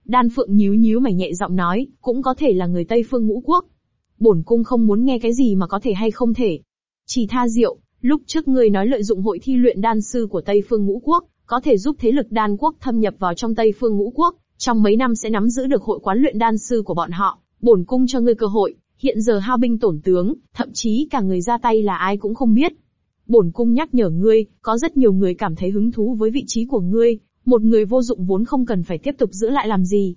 Đan Phượng nhíu nhíu mày nhẹ giọng nói, cũng có thể là người Tây Phương ngũ quốc. Bổn cung không muốn nghe cái gì mà có thể hay không thể. Chỉ tha diệu, lúc trước ngươi nói lợi dụng hội thi luyện đan sư của Tây Phương ngũ quốc, có thể giúp thế lực đan quốc thâm nhập vào trong Tây Phương ngũ quốc, trong mấy năm sẽ nắm giữ được hội quán luyện đan sư của bọn họ. Bổn cung cho ngươi cơ hội, hiện giờ hao binh tổn tướng, thậm chí cả người ra tay là ai cũng không biết. Bổn cung nhắc nhở ngươi, có rất nhiều người cảm thấy hứng thú với vị trí của ngươi, một người vô dụng vốn không cần phải tiếp tục giữ lại làm gì.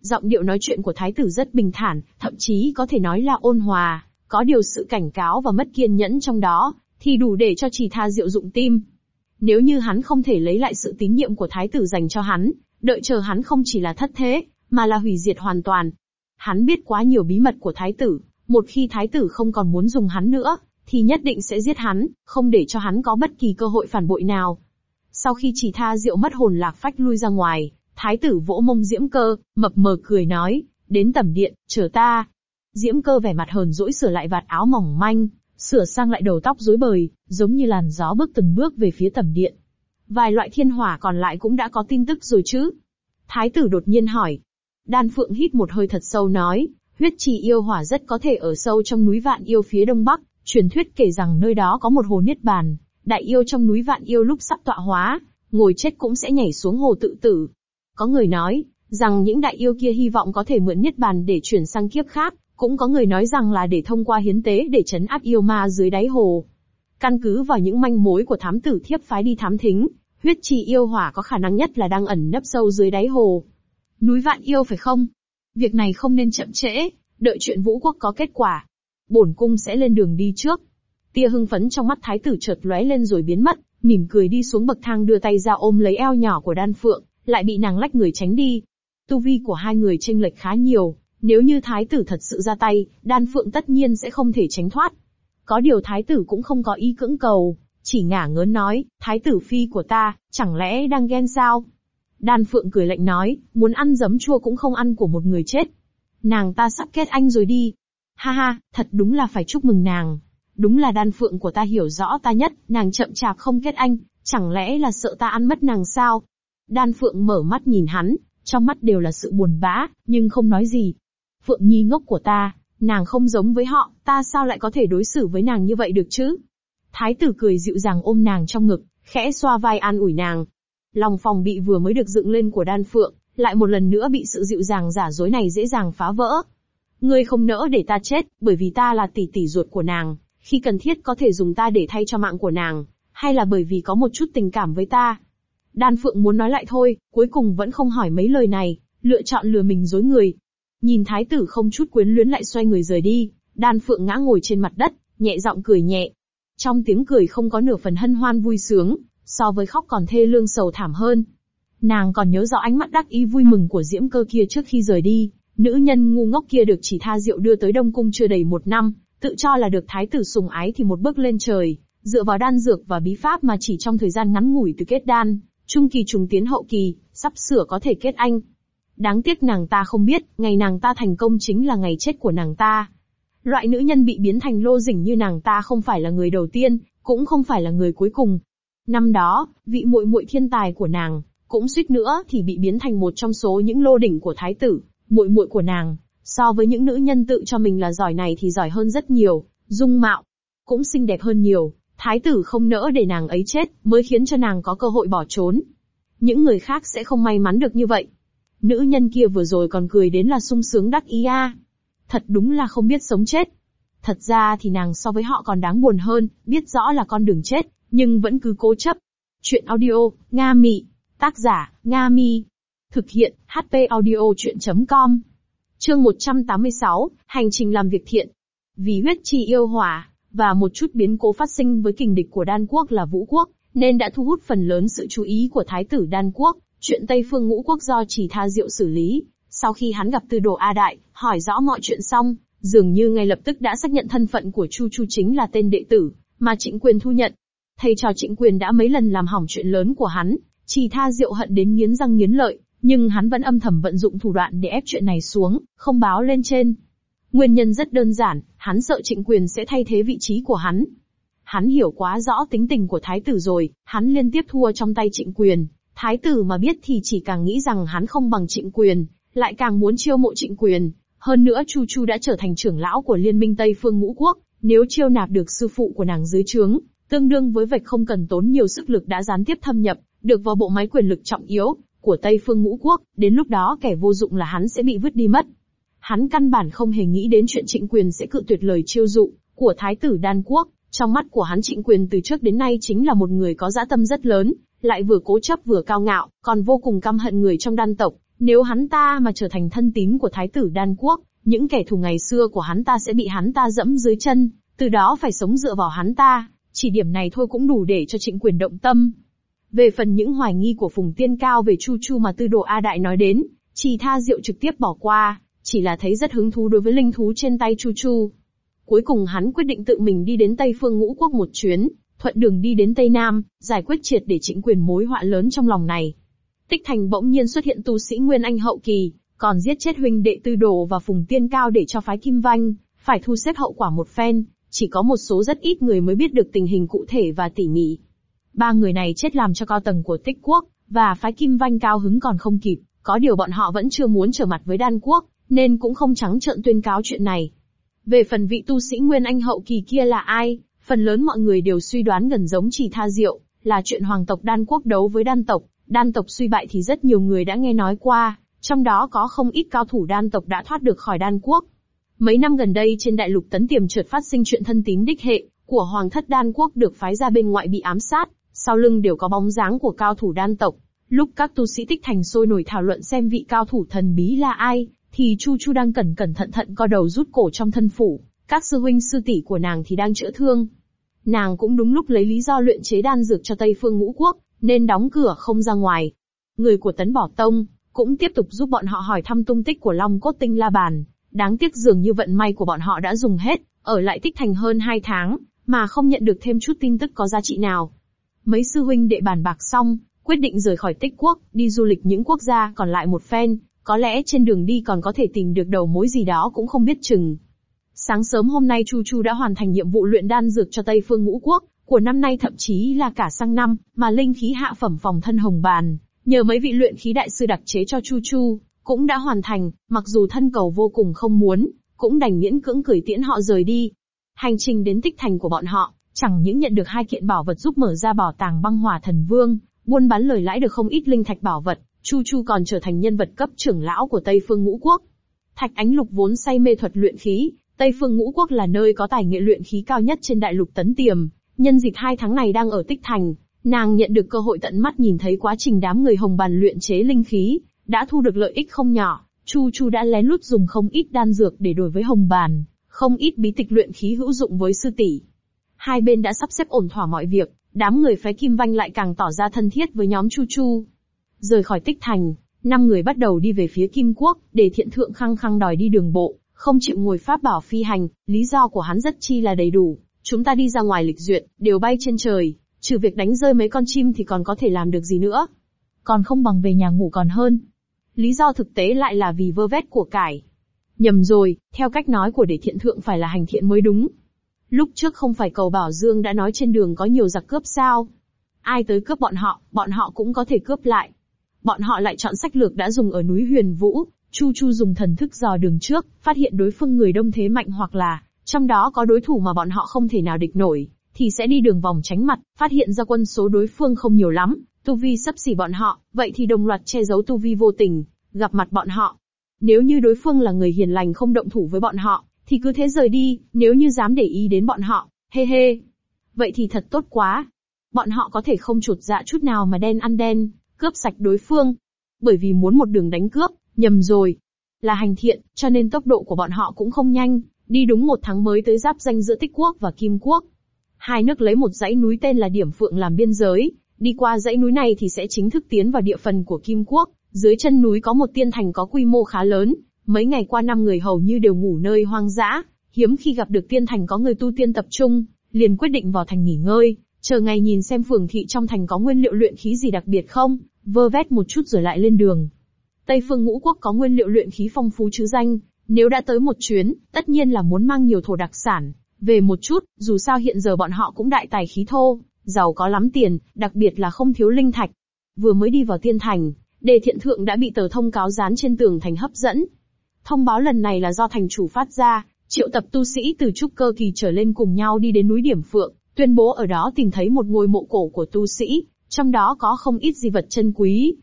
Giọng điệu nói chuyện của thái tử rất bình thản, thậm chí có thể nói là ôn hòa, có điều sự cảnh cáo và mất kiên nhẫn trong đó, thì đủ để cho chỉ tha diệu dụng tim. Nếu như hắn không thể lấy lại sự tín nhiệm của thái tử dành cho hắn, đợi chờ hắn không chỉ là thất thế, mà là hủy diệt hoàn toàn. Hắn biết quá nhiều bí mật của thái tử, một khi thái tử không còn muốn dùng hắn nữa, thì nhất định sẽ giết hắn, không để cho hắn có bất kỳ cơ hội phản bội nào. Sau khi chỉ tha rượu mất hồn lạc phách lui ra ngoài, thái tử vỗ mông diễm cơ, mập mờ cười nói, đến tẩm điện, chờ ta. Diễm cơ vẻ mặt hờn dỗi sửa lại vạt áo mỏng manh, sửa sang lại đầu tóc rối bời, giống như làn gió bước từng bước về phía tẩm điện. Vài loại thiên hỏa còn lại cũng đã có tin tức rồi chứ? Thái tử đột nhiên hỏi. Đan Phượng hít một hơi thật sâu nói, huyết trì yêu hỏa rất có thể ở sâu trong núi vạn yêu phía đông bắc, truyền thuyết kể rằng nơi đó có một hồ niết bàn, đại yêu trong núi vạn yêu lúc sắp tọa hóa, ngồi chết cũng sẽ nhảy xuống hồ tự tử. Có người nói, rằng những đại yêu kia hy vọng có thể mượn niết bàn để chuyển sang kiếp khác, cũng có người nói rằng là để thông qua hiến tế để chấn áp yêu ma dưới đáy hồ. Căn cứ vào những manh mối của thám tử thiếp phái đi thám thính, huyết trì yêu hỏa có khả năng nhất là đang ẩn nấp sâu dưới đáy hồ. Núi vạn yêu phải không? Việc này không nên chậm trễ, đợi chuyện vũ quốc có kết quả. Bổn cung sẽ lên đường đi trước. Tia hưng phấn trong mắt thái tử chợt lóe lên rồi biến mất, mỉm cười đi xuống bậc thang đưa tay ra ôm lấy eo nhỏ của đan phượng, lại bị nàng lách người tránh đi. Tu vi của hai người chênh lệch khá nhiều, nếu như thái tử thật sự ra tay, đan phượng tất nhiên sẽ không thể tránh thoát. Có điều thái tử cũng không có ý cưỡng cầu, chỉ ngả ngớn nói, thái tử phi của ta, chẳng lẽ đang ghen sao? Đan phượng cười lạnh nói, muốn ăn giấm chua cũng không ăn của một người chết. Nàng ta sắp kết anh rồi đi. Ha ha, thật đúng là phải chúc mừng nàng. Đúng là đan phượng của ta hiểu rõ ta nhất, nàng chậm chạp không kết anh, chẳng lẽ là sợ ta ăn mất nàng sao? Đan phượng mở mắt nhìn hắn, trong mắt đều là sự buồn bã, nhưng không nói gì. Phượng Nhi ngốc của ta, nàng không giống với họ, ta sao lại có thể đối xử với nàng như vậy được chứ? Thái tử cười dịu dàng ôm nàng trong ngực, khẽ xoa vai an ủi nàng. Lòng phòng bị vừa mới được dựng lên của đan phượng, lại một lần nữa bị sự dịu dàng giả dối này dễ dàng phá vỡ. Ngươi không nỡ để ta chết, bởi vì ta là tỷ tỷ ruột của nàng, khi cần thiết có thể dùng ta để thay cho mạng của nàng, hay là bởi vì có một chút tình cảm với ta. Đan Phượng muốn nói lại thôi, cuối cùng vẫn không hỏi mấy lời này, lựa chọn lừa mình dối người. Nhìn thái tử không chút quyến luyến lại xoay người rời đi, Đan Phượng ngã ngồi trên mặt đất, nhẹ giọng cười nhẹ. Trong tiếng cười không có nửa phần hân hoan vui sướng, so với khóc còn thê lương sầu thảm hơn. Nàng còn nhớ rõ ánh mắt đắc ý vui mừng của Diễm Cơ kia trước khi rời đi, nữ nhân ngu ngốc kia được chỉ tha rượu đưa tới Đông Cung chưa đầy một năm, tự cho là được thái tử sùng ái thì một bước lên trời, dựa vào đan dược và bí pháp mà chỉ trong thời gian ngắn ngủi từ kết đan, trung kỳ trùng tiến hậu kỳ, sắp sửa có thể kết anh. Đáng tiếc nàng ta không biết, ngày nàng ta thành công chính là ngày chết của nàng ta. Loại nữ nhân bị biến thành lô rỉnh như nàng ta không phải là người đầu tiên, cũng không phải là người cuối cùng. Năm đó, vị muội muội thiên tài của nàng, cũng suýt nữa thì bị biến thành một trong số những lô đỉnh của thái tử, muội muội của nàng, so với những nữ nhân tự cho mình là giỏi này thì giỏi hơn rất nhiều, dung mạo cũng xinh đẹp hơn nhiều, thái tử không nỡ để nàng ấy chết, mới khiến cho nàng có cơ hội bỏ trốn. Những người khác sẽ không may mắn được như vậy. Nữ nhân kia vừa rồi còn cười đến là sung sướng đắc ý a. Thật đúng là không biết sống chết. Thật ra thì nàng so với họ còn đáng buồn hơn, biết rõ là con đường chết, nhưng vẫn cứ cố chấp. Chuyện audio, Nga Mị. Tác giả, Nga Mi. Thực hiện, HP audio chuyện.com. Chương 186, Hành trình làm việc thiện. Vì huyết chi yêu hỏa, và một chút biến cố phát sinh với kình địch của Đan Quốc là Vũ Quốc, nên đã thu hút phần lớn sự chú ý của Thái tử Đan Quốc, chuyện Tây Phương Ngũ Quốc do chỉ tha diệu xử lý. Sau khi hắn gặp Tư Đồ A Đại, hỏi rõ mọi chuyện xong, dường như ngay lập tức đã xác nhận thân phận của Chu Chu chính là tên đệ tử, mà Trịnh Quyền thu nhận. Thầy trò Trịnh Quyền đã mấy lần làm hỏng chuyện lớn của hắn, chỉ tha diệu hận đến nghiến răng nghiến lợi, nhưng hắn vẫn âm thầm vận dụng thủ đoạn để ép chuyện này xuống, không báo lên trên. Nguyên nhân rất đơn giản, hắn sợ trịnh quyền sẽ thay thế vị trí của hắn. Hắn hiểu quá rõ tính tình của thái tử rồi, hắn liên tiếp thua trong tay trịnh quyền. Thái tử mà biết thì chỉ càng nghĩ rằng hắn không bằng trịnh quyền, lại càng muốn chiêu mộ trịnh quyền. Hơn nữa Chu Chu đã trở thành trưởng lão của Liên minh Tây Phương Ngũ Quốc, nếu chiêu nạp được sư phụ của nàng dưới trướng, tương đương với vạch không cần tốn nhiều sức lực đã gián tiếp thâm nhập, được vào bộ máy quyền lực trọng yếu của Tây Phương Ngũ Quốc, đến lúc đó kẻ vô dụng là hắn sẽ bị vứt đi mất. Hắn căn bản không hề nghĩ đến chuyện trịnh quyền sẽ cự tuyệt lời chiêu dụ của Thái tử Đan Quốc, trong mắt của hắn trịnh quyền từ trước đến nay chính là một người có dã tâm rất lớn, lại vừa cố chấp vừa cao ngạo, còn vô cùng căm hận người trong đan tộc. Nếu hắn ta mà trở thành thân tín của Thái tử Đan Quốc, những kẻ thù ngày xưa của hắn ta sẽ bị hắn ta dẫm dưới chân, từ đó phải sống dựa vào hắn ta. Chỉ điểm này thôi cũng đủ để cho trịnh quyền động tâm. Về phần những hoài nghi của Phùng Tiên Cao về Chu Chu mà Tư Đồ A Đại nói đến, chỉ tha diệu trực tiếp bỏ qua, chỉ là thấy rất hứng thú đối với linh thú trên tay Chu Chu. Cuối cùng hắn quyết định tự mình đi đến Tây Phương Ngũ Quốc một chuyến, thuận đường đi đến Tây Nam, giải quyết triệt để chỉnh quyền mối họa lớn trong lòng này. Tích Thành bỗng nhiên xuất hiện tu sĩ Nguyên Anh hậu kỳ, còn giết chết huynh đệ Tư Đồ và Phùng Tiên Cao để cho phái Kim Vanh, phải thu xếp hậu quả một phen, chỉ có một số rất ít người mới biết được tình hình cụ thể và tỉ mỉ. Ba người này chết làm cho cao tầng của tích quốc, và phái Kim Vanh cao hứng còn không kịp, có điều bọn họ vẫn chưa muốn trở mặt với đan quốc, nên cũng không trắng trợn tuyên cáo chuyện này. Về phần vị tu sĩ Nguyên Anh hậu kỳ kia là ai, phần lớn mọi người đều suy đoán gần giống chỉ tha diệu, là chuyện hoàng tộc đan quốc đấu với đan tộc, đan tộc suy bại thì rất nhiều người đã nghe nói qua, trong đó có không ít cao thủ đan tộc đã thoát được khỏi đan quốc. Mấy năm gần đây trên đại lục tấn tiềm trượt phát sinh chuyện thân tín đích hệ, của hoàng thất đan quốc được phái ra bên ngoại bị ám sát, sau lưng đều có bóng dáng của cao thủ đan tộc. Lúc các tu sĩ tích thành sôi nổi thảo luận xem vị cao thủ thần bí là ai, thì Chu Chu đang cẩn cẩn thận thận co đầu rút cổ trong thân phủ, các sư huynh sư tỷ của nàng thì đang chữa thương. Nàng cũng đúng lúc lấy lý do luyện chế đan dược cho Tây Phương Ngũ Quốc, nên đóng cửa không ra ngoài. Người của Tấn Bỏ Tông cũng tiếp tục giúp bọn họ hỏi thăm tung tích của Long Cốt Tinh La Bàn. Đáng tiếc dường như vận may của bọn họ đã dùng hết, ở lại tích thành hơn 2 tháng, mà không nhận được thêm chút tin tức có giá trị nào. Mấy sư huynh đệ bàn bạc xong, quyết định rời khỏi tích quốc, đi du lịch những quốc gia còn lại một phen, có lẽ trên đường đi còn có thể tìm được đầu mối gì đó cũng không biết chừng. Sáng sớm hôm nay Chu Chu đã hoàn thành nhiệm vụ luyện đan dược cho Tây Phương Ngũ Quốc, của năm nay thậm chí là cả sang năm, mà linh khí hạ phẩm phòng thân hồng bàn, nhờ mấy vị luyện khí đại sư đặc chế cho Chu Chu, cũng đã hoàn thành, mặc dù thân cầu vô cùng không muốn, cũng đành miễn cưỡng cười tiễn họ rời đi. Hành trình đến tích thành của bọn họ, chẳng những nhận được hai kiện bảo vật giúp mở ra bảo tàng băng hỏa thần vương, buôn bán lời lãi được không ít linh thạch bảo vật, Chu Chu còn trở thành nhân vật cấp trưởng lão của Tây Phương Ngũ Quốc. Thạch Ánh Lục vốn say mê thuật luyện khí, Tây Phương Ngũ Quốc là nơi có tài nghệ luyện khí cao nhất trên đại lục tấn tiềm. Nhân dịp hai tháng này đang ở Tích Thành, nàng nhận được cơ hội tận mắt nhìn thấy quá trình đám người hồng bàn luyện chế linh khí, đã thu được lợi ích không nhỏ. Chu Chu đã lén lút dùng không ít đan dược để đổi với hồng bàn, không ít bí tịch luyện khí hữu dụng với sư tỷ. Hai bên đã sắp xếp ổn thỏa mọi việc, đám người phái Kim Vanh lại càng tỏ ra thân thiết với nhóm Chu Chu. Rời khỏi Tích Thành, năm người bắt đầu đi về phía Kim Quốc, để thiện thượng khăng khăng đòi đi đường bộ, không chịu ngồi pháp bảo phi hành, lý do của hắn rất chi là đầy đủ. Chúng ta đi ra ngoài lịch duyệt, đều bay trên trời, trừ việc đánh rơi mấy con chim thì còn có thể làm được gì nữa. Còn không bằng về nhà ngủ còn hơn. Lý do thực tế lại là vì vơ vét của cải. Nhầm rồi, theo cách nói của để thiện thượng phải là hành thiện mới đúng. Lúc trước không phải cầu Bảo Dương đã nói trên đường có nhiều giặc cướp sao? Ai tới cướp bọn họ, bọn họ cũng có thể cướp lại. Bọn họ lại chọn sách lược đã dùng ở núi Huyền Vũ, Chu Chu dùng thần thức dò đường trước, phát hiện đối phương người đông thế mạnh hoặc là, trong đó có đối thủ mà bọn họ không thể nào địch nổi, thì sẽ đi đường vòng tránh mặt, phát hiện ra quân số đối phương không nhiều lắm, tu vi sấp xỉ bọn họ, vậy thì đồng loạt che giấu tu vi vô tình, gặp mặt bọn họ. Nếu như đối phương là người hiền lành không động thủ với bọn họ, thì cứ thế rời đi, nếu như dám để ý đến bọn họ, hê hê. Vậy thì thật tốt quá. Bọn họ có thể không chuột dạ chút nào mà đen ăn đen, cướp sạch đối phương. Bởi vì muốn một đường đánh cướp, nhầm rồi. Là hành thiện, cho nên tốc độ của bọn họ cũng không nhanh, đi đúng một tháng mới tới giáp danh giữa Tích Quốc và Kim Quốc. Hai nước lấy một dãy núi tên là Điểm Phượng làm biên giới, đi qua dãy núi này thì sẽ chính thức tiến vào địa phần của Kim Quốc, dưới chân núi có một tiên thành có quy mô khá lớn, mấy ngày qua năm người hầu như đều ngủ nơi hoang dã, hiếm khi gặp được tiên thành có người tu tiên tập trung, liền quyết định vào thành nghỉ ngơi, chờ ngày nhìn xem phường thị trong thành có nguyên liệu luyện khí gì đặc biệt không, vơ vét một chút rồi lại lên đường. Tây phương ngũ quốc có nguyên liệu luyện khí phong phú chứ danh, nếu đã tới một chuyến, tất nhiên là muốn mang nhiều thổ đặc sản, về một chút, dù sao hiện giờ bọn họ cũng đại tài khí thô, giàu có lắm tiền, đặc biệt là không thiếu linh thạch. Vừa mới đi vào tiên thành, đề thiện thượng đã bị tờ thông cáo dán trên tường thành hấp dẫn. Thông báo lần này là do thành chủ phát ra, triệu tập tu sĩ từ trúc cơ kỳ trở lên cùng nhau đi đến núi Điểm Phượng, tuyên bố ở đó tìm thấy một ngôi mộ cổ của tu sĩ, trong đó có không ít di vật chân quý.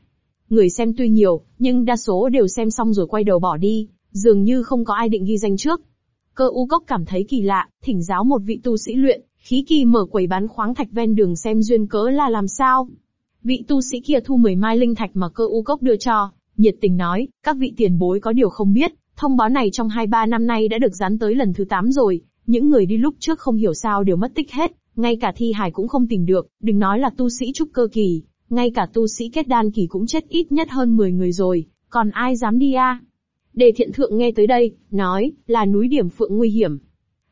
Người xem tuy nhiều, nhưng đa số đều xem xong rồi quay đầu bỏ đi, dường như không có ai định ghi danh trước. Cơ u cốc cảm thấy kỳ lạ, thỉnh giáo một vị tu sĩ luyện, khí kỳ mở quầy bán khoáng thạch ven đường xem duyên cớ là làm sao. Vị tu sĩ kia thu 10 mai linh thạch mà cơ u cốc đưa cho, nhiệt tình nói, các vị tiền bối có điều không biết, thông báo này trong 2-3 năm nay đã được dán tới lần thứ 8 rồi, những người đi lúc trước không hiểu sao đều mất tích hết, ngay cả thi hài cũng không tìm được, đừng nói là tu sĩ trúc cơ kỳ, ngay cả tu sĩ kết đan kỳ cũng chết ít nhất hơn 10 người rồi, còn ai dám đi a? Đề thiện thượng nghe tới đây, nói, là núi điểm phượng nguy hiểm.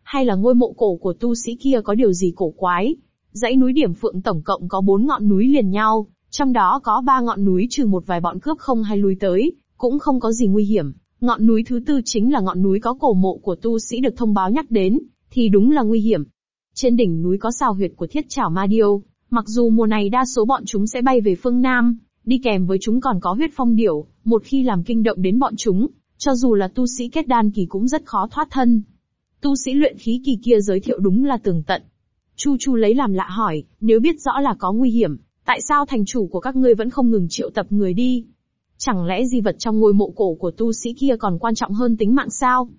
Hay là ngôi mộ cổ của tu sĩ kia có điều gì cổ quái? Dãy núi điểm phượng tổng cộng có bốn ngọn núi liền nhau, trong đó có ba ngọn núi trừ một vài bọn cướp không hay lui tới, cũng không có gì nguy hiểm. Ngọn núi thứ tư chính là ngọn núi có cổ mộ của tu sĩ được thông báo nhắc đến, thì đúng là nguy hiểm. Trên đỉnh núi có sao huyệt của thiết trảo ma điêu, mặc dù mùa này đa số bọn chúng sẽ bay về phương Nam, đi kèm với chúng còn có huyết phong điểu, một khi làm kinh động đến bọn chúng, cho dù là tu sĩ kết đan kỳ cũng rất khó thoát thân. Tu sĩ luyện khí kỳ kia giới thiệu đúng là tường tận. Chu Chu lấy làm lạ hỏi, nếu biết rõ là có nguy hiểm, tại sao thành chủ của các ngươi vẫn không ngừng triệu tập người đi? Chẳng lẽ di vật trong ngôi mộ cổ của tu sĩ kia còn quan trọng hơn tính mạng sao?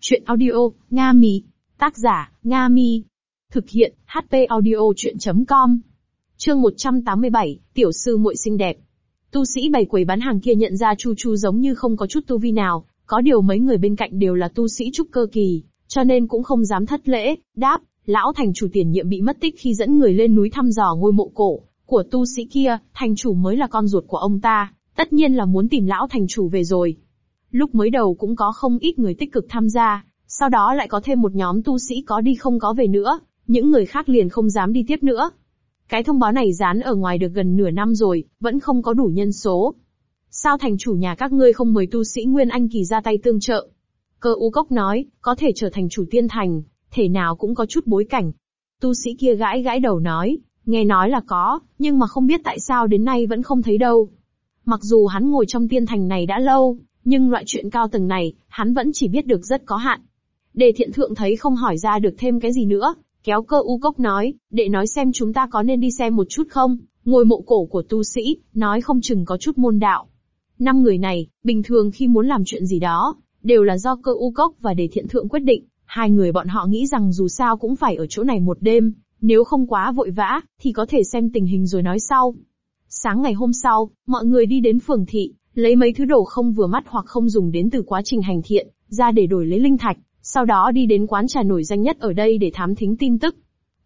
Chuyện audio, Nga Mi. Tác giả, Nga Mi. Thực hiện, HP audio chuyện.com. Chương 187, Tiểu sư muội xinh đẹp. Tu sĩ bày quầy bán hàng kia nhận ra Chu Chu giống như không có chút tu vi nào, có điều mấy người bên cạnh đều là tu sĩ trúc cơ kỳ, cho nên cũng không dám thất lễ, đáp, lão thành chủ tiền nhiệm bị mất tích khi dẫn người lên núi thăm dò ngôi mộ cổ của tu sĩ kia, thành chủ mới là con ruột của ông ta, tất nhiên là muốn tìm lão thành chủ về rồi. Lúc mới đầu cũng có không ít người tích cực tham gia, sau đó lại có thêm một nhóm tu sĩ có đi không có về nữa, những người khác liền không dám đi tiếp nữa. Cái thông báo này dán ở ngoài được gần nửa năm rồi, vẫn không có đủ nhân số. Sao thành chủ nhà các ngươi không mời tu sĩ Nguyên Anh Kỳ ra tay tương trợ? Cơ u cốc nói, có thể trở thành chủ tiên thành, thể nào cũng có chút bối cảnh. Tu sĩ kia gãi gãi đầu nói, nghe nói là có, nhưng mà không biết tại sao đến nay vẫn không thấy đâu. Mặc dù hắn ngồi trong tiên thành này đã lâu, nhưng loại chuyện cao tầng này, hắn vẫn chỉ biết được rất có hạn. Đề thiện thượng thấy không hỏi ra được thêm cái gì nữa, Kéo cơ u cốc nói, để nói xem chúng ta có nên đi xem một chút không, Ngồi mộ cổ của tu sĩ, nói không chừng có chút môn đạo. Năm người này, bình thường khi muốn làm chuyện gì đó, đều là do cơ u cốc và đề thiện thượng quyết định, hai người bọn họ nghĩ rằng dù sao cũng phải ở chỗ này một đêm, nếu không quá vội vã, thì có thể xem tình hình rồi nói sau. Sáng ngày hôm sau, mọi người đi đến phường thị, lấy mấy thứ đồ không vừa mắt hoặc không dùng đến từ quá trình hành thiện, ra để đổi lấy linh thạch, sau đó đi đến quán trà nổi danh nhất ở đây để thám thính tin tức.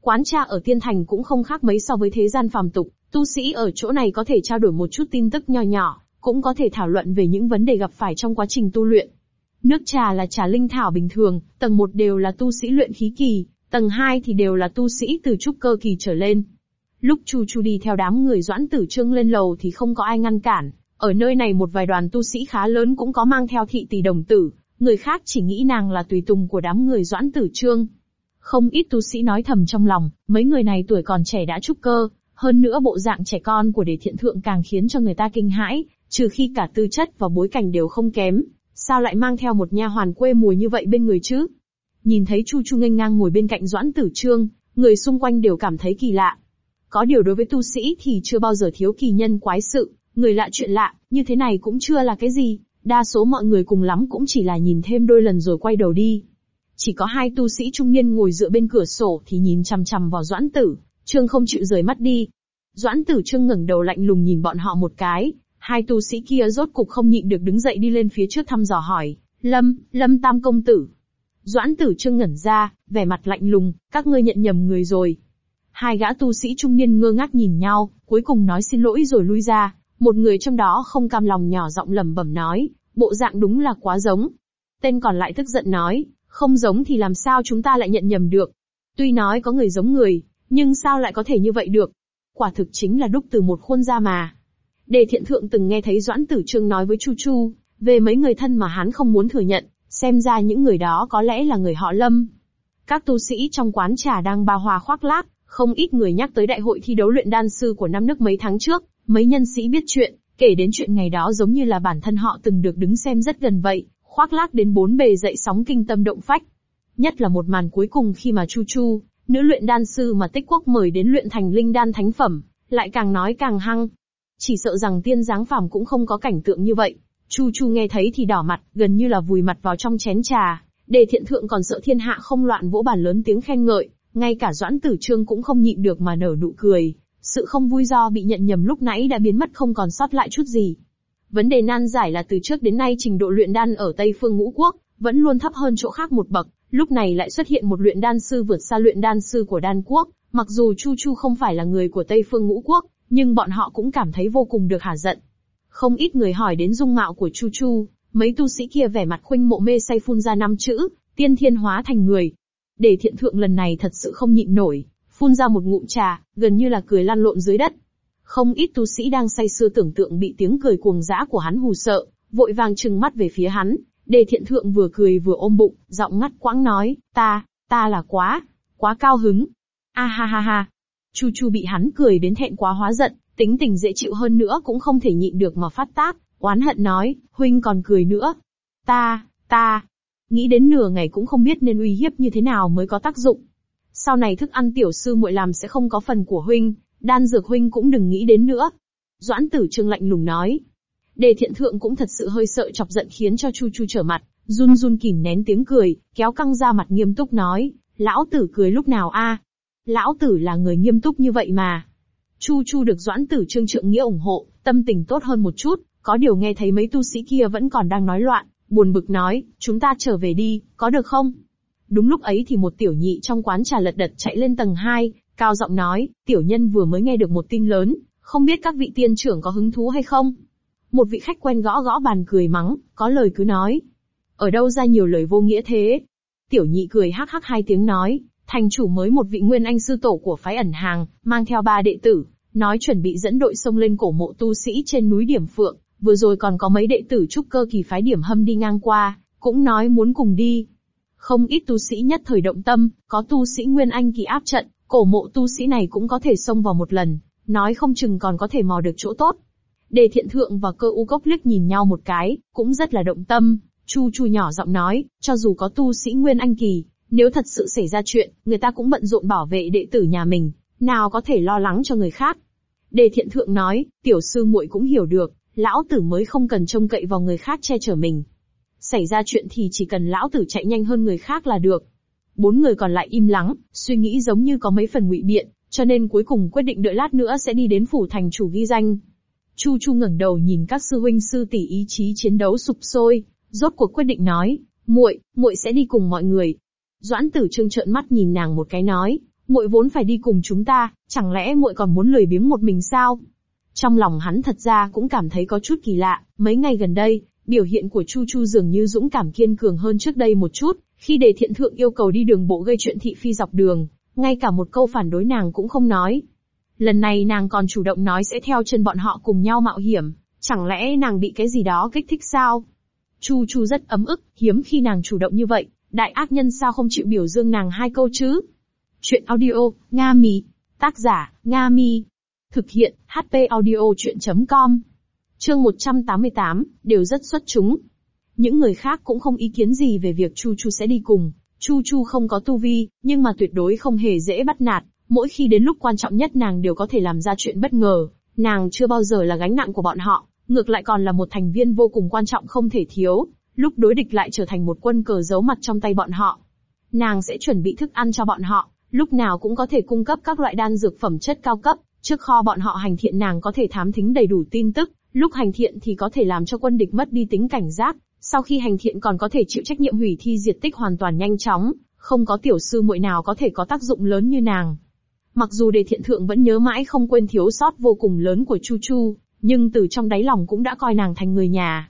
Quán trà ở Tiên Thành cũng không khác mấy so với thế gian phàm tục, tu sĩ ở chỗ này có thể trao đổi một chút tin tức nho nhỏ, cũng có thể thảo luận về những vấn đề gặp phải trong quá trình tu luyện. Nước trà là trà linh thảo bình thường, tầng 1 đều là tu sĩ luyện khí kỳ, tầng 2 thì đều là tu sĩ từ trúc cơ kỳ trở lên. Lúc Chu Chu đi theo đám người doãn tử trương lên lầu thì không có ai ngăn cản, ở nơi này một vài đoàn tu sĩ khá lớn cũng có mang theo thị tỷ đồng tử, người khác chỉ nghĩ nàng là tùy tùng của đám người doãn tử trương. Không ít tu sĩ nói thầm trong lòng, mấy người này tuổi còn trẻ đã trúc cơ, hơn nữa bộ dạng trẻ con của đề thiện thượng càng khiến cho người ta kinh hãi, trừ khi cả tư chất và bối cảnh đều không kém, sao lại mang theo một nha hoàn quê mùi như vậy bên người chứ? Nhìn thấy Chu Chu nghênh ngang ngồi bên cạnh Doãn Tử Trương, người xung quanh đều cảm thấy kỳ lạ. Có điều đối với tu sĩ thì chưa bao giờ thiếu kỳ nhân quái sự, người lạ chuyện lạ, như thế này cũng chưa là cái gì, đa số mọi người cùng lắm cũng chỉ là nhìn thêm đôi lần rồi quay đầu đi. Chỉ có hai tu sĩ trung niên ngồi dựa bên cửa sổ thì nhìn chằm chằm vào Doãn Tử, Trương không chịu rời mắt đi. Doãn Tử Trương ngẩng đầu lạnh lùng nhìn bọn họ một cái, hai tu sĩ kia rốt cục không nhịn được đứng dậy đi lên phía trước thăm dò hỏi, Lâm, Lâm Tam Công Tử. Doãn Tử Trương ngẩn ra, vẻ mặt lạnh lùng, các ngươi nhận nhầm người rồi. Hai gã tu sĩ trung niên ngơ ngác nhìn nhau, cuối cùng nói xin lỗi rồi lui ra, một người trong đó không cam lòng nhỏ giọng lẩm bẩm nói, bộ dạng đúng là quá giống. Tên còn lại tức giận nói, không giống thì làm sao chúng ta lại nhận nhầm được. Tuy nói có người giống người, nhưng sao lại có thể như vậy được? Quả thực chính là đúc từ một khuôn ra mà. Đề thiện thượng từng nghe thấy Doãn Tử Trương nói với Chu Chu, về mấy người thân mà hắn không muốn thừa nhận, xem ra những người đó có lẽ là người họ Lâm. Các tu sĩ trong quán trà đang ba hoa khoác lác, không ít người nhắc tới đại hội thi đấu luyện đan sư của năm nước mấy tháng trước, mấy nhân sĩ biết chuyện, kể đến chuyện ngày đó giống như là bản thân họ từng được đứng xem rất gần vậy, khoác lác đến bốn bề dậy sóng kinh tâm động phách. Nhất là một màn cuối cùng khi mà Chu Chu, nữ luyện đan sư mà tích quốc mời đến luyện thành linh đan thánh phẩm, lại càng nói càng hăng. Chỉ sợ rằng tiên giáng phàm cũng không có cảnh tượng như vậy. Chu Chu nghe thấy thì đỏ mặt, gần như là vùi mặt vào trong chén trà. Đề thiện thượng còn sợ thiên hạ không loạn vỗ bàn lớn tiếng khen ngợi, ngay cả doãn tử trương cũng không nhịn được mà nở nụ cười. Sự không vui do bị nhận nhầm lúc nãy đã biến mất không còn sót lại chút gì. Vấn đề nan giải là từ trước đến nay trình độ luyện đan ở Tây phương ngũ quốc, vẫn luôn thấp hơn chỗ khác một bậc, lúc này lại xuất hiện một luyện đan sư vượt xa luyện đan sư của đan quốc, mặc dù Chu Chu không phải là người của Tây phương ngũ quốc, nhưng bọn họ cũng cảm thấy vô cùng được hả giận. Không ít người hỏi đến dung mạo của Chu Chu, mấy tu sĩ kia vẻ mặt khuynh mộ mê say phun ra năm chữ, tiên thiên hóa thành người. Để thiện thượng lần này thật sự không nhịn nổi, phun ra một ngụm trà, gần như là cười lăn lộn dưới đất. Không ít tu sĩ đang say sưa tưởng tượng bị tiếng cười cuồng dã của hắn hù sợ, vội vàng trừng mắt về phía hắn. để thiện thượng vừa cười vừa ôm bụng, giọng ngắt quãng nói, ta, ta là quá, quá cao hứng. A ha ha ha. Chu Chu bị hắn cười đến thẹn quá hóa giận, tính tình dễ chịu hơn nữa cũng không thể nhịn được mà phát tác, oán hận nói, huynh còn cười nữa. Ta, ta, nghĩ đến nửa ngày cũng không biết nên uy hiếp như thế nào mới có tác dụng. Sau này thức ăn tiểu sư muội làm sẽ không có phần của huynh, đan dược huynh cũng đừng nghĩ đến nữa. Doãn tử trương lạnh lùng nói. Đề thiện thượng cũng thật sự hơi sợ chọc giận khiến cho Chu Chu trở mặt, run run kìm nén tiếng cười, kéo căng ra mặt nghiêm túc nói, lão tử cười lúc nào a? Lão tử là người nghiêm túc như vậy mà. Chu Chu được Doãn Tử Trương trượng nghĩa ủng hộ, tâm tình tốt hơn một chút, có điều nghe thấy mấy tu sĩ kia vẫn còn đang nói loạn, buồn bực nói, chúng ta trở về đi, có được không? Đúng lúc ấy thì một tiểu nhị trong quán trà lật đật chạy lên tầng 2, cao giọng nói, tiểu nhân vừa mới nghe được một tin lớn, không biết các vị tiên trưởng có hứng thú hay không? Một vị khách quen gõ gõ bàn cười mắng, có lời cứ nói. Ở đâu ra nhiều lời vô nghĩa thế? Tiểu nhị cười hắc hắc hai tiếng nói, thành chủ mới một vị nguyên anh sư tổ của phái ẩn hàng, mang theo ba đệ tử, nói chuẩn bị dẫn đội sông lên cổ mộ tu sĩ trên núi Điểm Phượng, vừa rồi còn có mấy đệ tử trúc cơ kỳ phái Điểm Hâm đi ngang qua, cũng nói muốn cùng đi. Không ít tu sĩ nhất thời động tâm, có tu sĩ nguyên anh kỳ áp trận, cổ mộ tu sĩ này cũng có thể xông vào một lần, nói không chừng còn có thể mò được chỗ tốt. Đề thiện thượng và cơ u cốc liếc nhìn nhau một cái, cũng rất là động tâm, chu chu nhỏ giọng nói, cho dù có tu sĩ nguyên anh kỳ, nếu thật sự xảy ra chuyện, người ta cũng bận rộn bảo vệ đệ tử nhà mình, nào có thể lo lắng cho người khác. Đề thiện thượng nói, tiểu sư muội cũng hiểu được, lão tử mới không cần trông cậy vào người khác che chở mình. xảy ra chuyện thì chỉ cần lão tử chạy nhanh hơn người khác là được. Bốn người còn lại im lắng, suy nghĩ giống như có mấy phần ngụy biện, cho nên cuối cùng quyết định đợi lát nữa sẽ đi đến phủ thành chủ ghi danh. Chu Chu ngẩng đầu nhìn các sư huynh sư tỷ ý chí chiến đấu sụp sôi, rốt cuộc quyết định nói, muội, muội sẽ đi cùng mọi người. Doãn Tử Trương trợn mắt nhìn nàng một cái nói, muội vốn phải đi cùng chúng ta, chẳng lẽ muội còn muốn lười biếng một mình sao? Trong lòng hắn thật ra cũng cảm thấy có chút kỳ lạ, mấy ngày gần đây, biểu hiện của Chu Chu dường như dũng cảm kiên cường hơn trước đây một chút, khi đề thiện thượng yêu cầu đi đường bộ gây chuyện thị phi dọc đường, ngay cả một câu phản đối nàng cũng không nói. Lần này nàng còn chủ động nói sẽ theo chân bọn họ cùng nhau mạo hiểm, chẳng lẽ nàng bị cái gì đó kích thích sao? Chu Chu rất ấm ức, hiếm khi nàng chủ động như vậy, đại ác nhân sao không chịu biểu dương nàng hai câu chứ? Chuyện audio, Nga Mi. Tác giả, Nga Mi. Thực hiện, HP audio chuyện.com. Chương 188, đều rất xuất chúng. Những người khác cũng không ý kiến gì về việc Chu Chu sẽ đi cùng. Chu Chu không có tu vi, nhưng mà tuyệt đối không hề dễ bắt nạt. Mỗi khi đến lúc quan trọng nhất nàng đều có thể làm ra chuyện bất ngờ. Nàng chưa bao giờ là gánh nặng của bọn họ, ngược lại còn là một thành viên vô cùng quan trọng không thể thiếu. Lúc đối địch lại trở thành một quân cờ giấu mặt trong tay bọn họ. Nàng sẽ chuẩn bị thức ăn cho bọn họ, lúc nào cũng có thể cung cấp các loại đan dược phẩm chất cao cấp, trước kho bọn họ hành thiện nàng có thể thám thính đầy đủ tin tức, lúc hành thiện thì có thể làm cho quân địch mất đi tính cảnh giác, sau khi hành thiện còn có thể chịu trách nhiệm hủy thi diệt tích hoàn toàn nhanh chóng, không có tiểu sư muội nào có thể có tác dụng lớn như nàng. Mặc dù đề thiện thượng vẫn nhớ mãi không quên thiếu sót vô cùng lớn của Chu Chu, nhưng từ trong đáy lòng cũng đã coi nàng thành người nhà.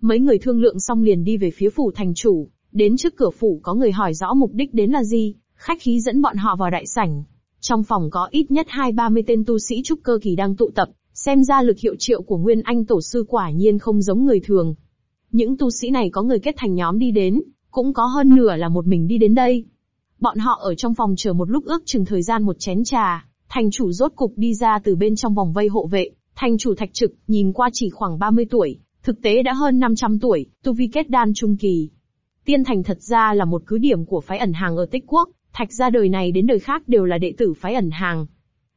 Mấy người thương lượng xong liền đi về phía phủ thành chủ, đến trước cửa phủ có người hỏi rõ mục đích đến là gì, khách khí dẫn bọn họ vào đại sảnh. Trong phòng có ít nhất hai ba mươi tên tu sĩ trúc cơ kỳ đang tụ tập, xem ra lực hiệu triệu của Nguyên Anh tổ sư quả nhiên không giống người thường. Những tu sĩ này có người kết thành nhóm đi đến, cũng có hơn nửa là một mình đi đến đây. Bọn họ ở trong phòng chờ một lúc ước chừng thời gian một chén trà, thành chủ rốt cục đi ra từ bên trong vòng vây hộ vệ, thành chủ thạch trực, nhìn qua chỉ khoảng 30 tuổi, thực tế đã hơn 500 tuổi, tu vi kết đan trung kỳ. Tiên thành thật ra là một cứ điểm của phái ẩn hàng ở tích quốc, thạch ra đời này đến đời khác đều là đệ tử phái ẩn hàng.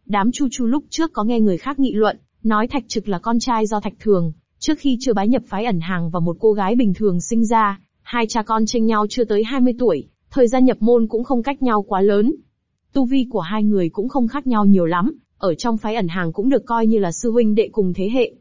Đám chu chu lúc trước có nghe người khác nghị luận, nói thạch trực là con trai do thạch thường, Trước khi chưa bái nhập phái ẩn hàng và một cô gái bình thường sinh ra, hai cha con tranh nhau chưa tới 20 tuổi, thời gian nhập môn cũng không cách nhau quá lớn. Tu vi của hai người cũng không khác nhau nhiều lắm, ở trong phái ẩn hàng cũng được coi như là sư huynh đệ cùng thế hệ.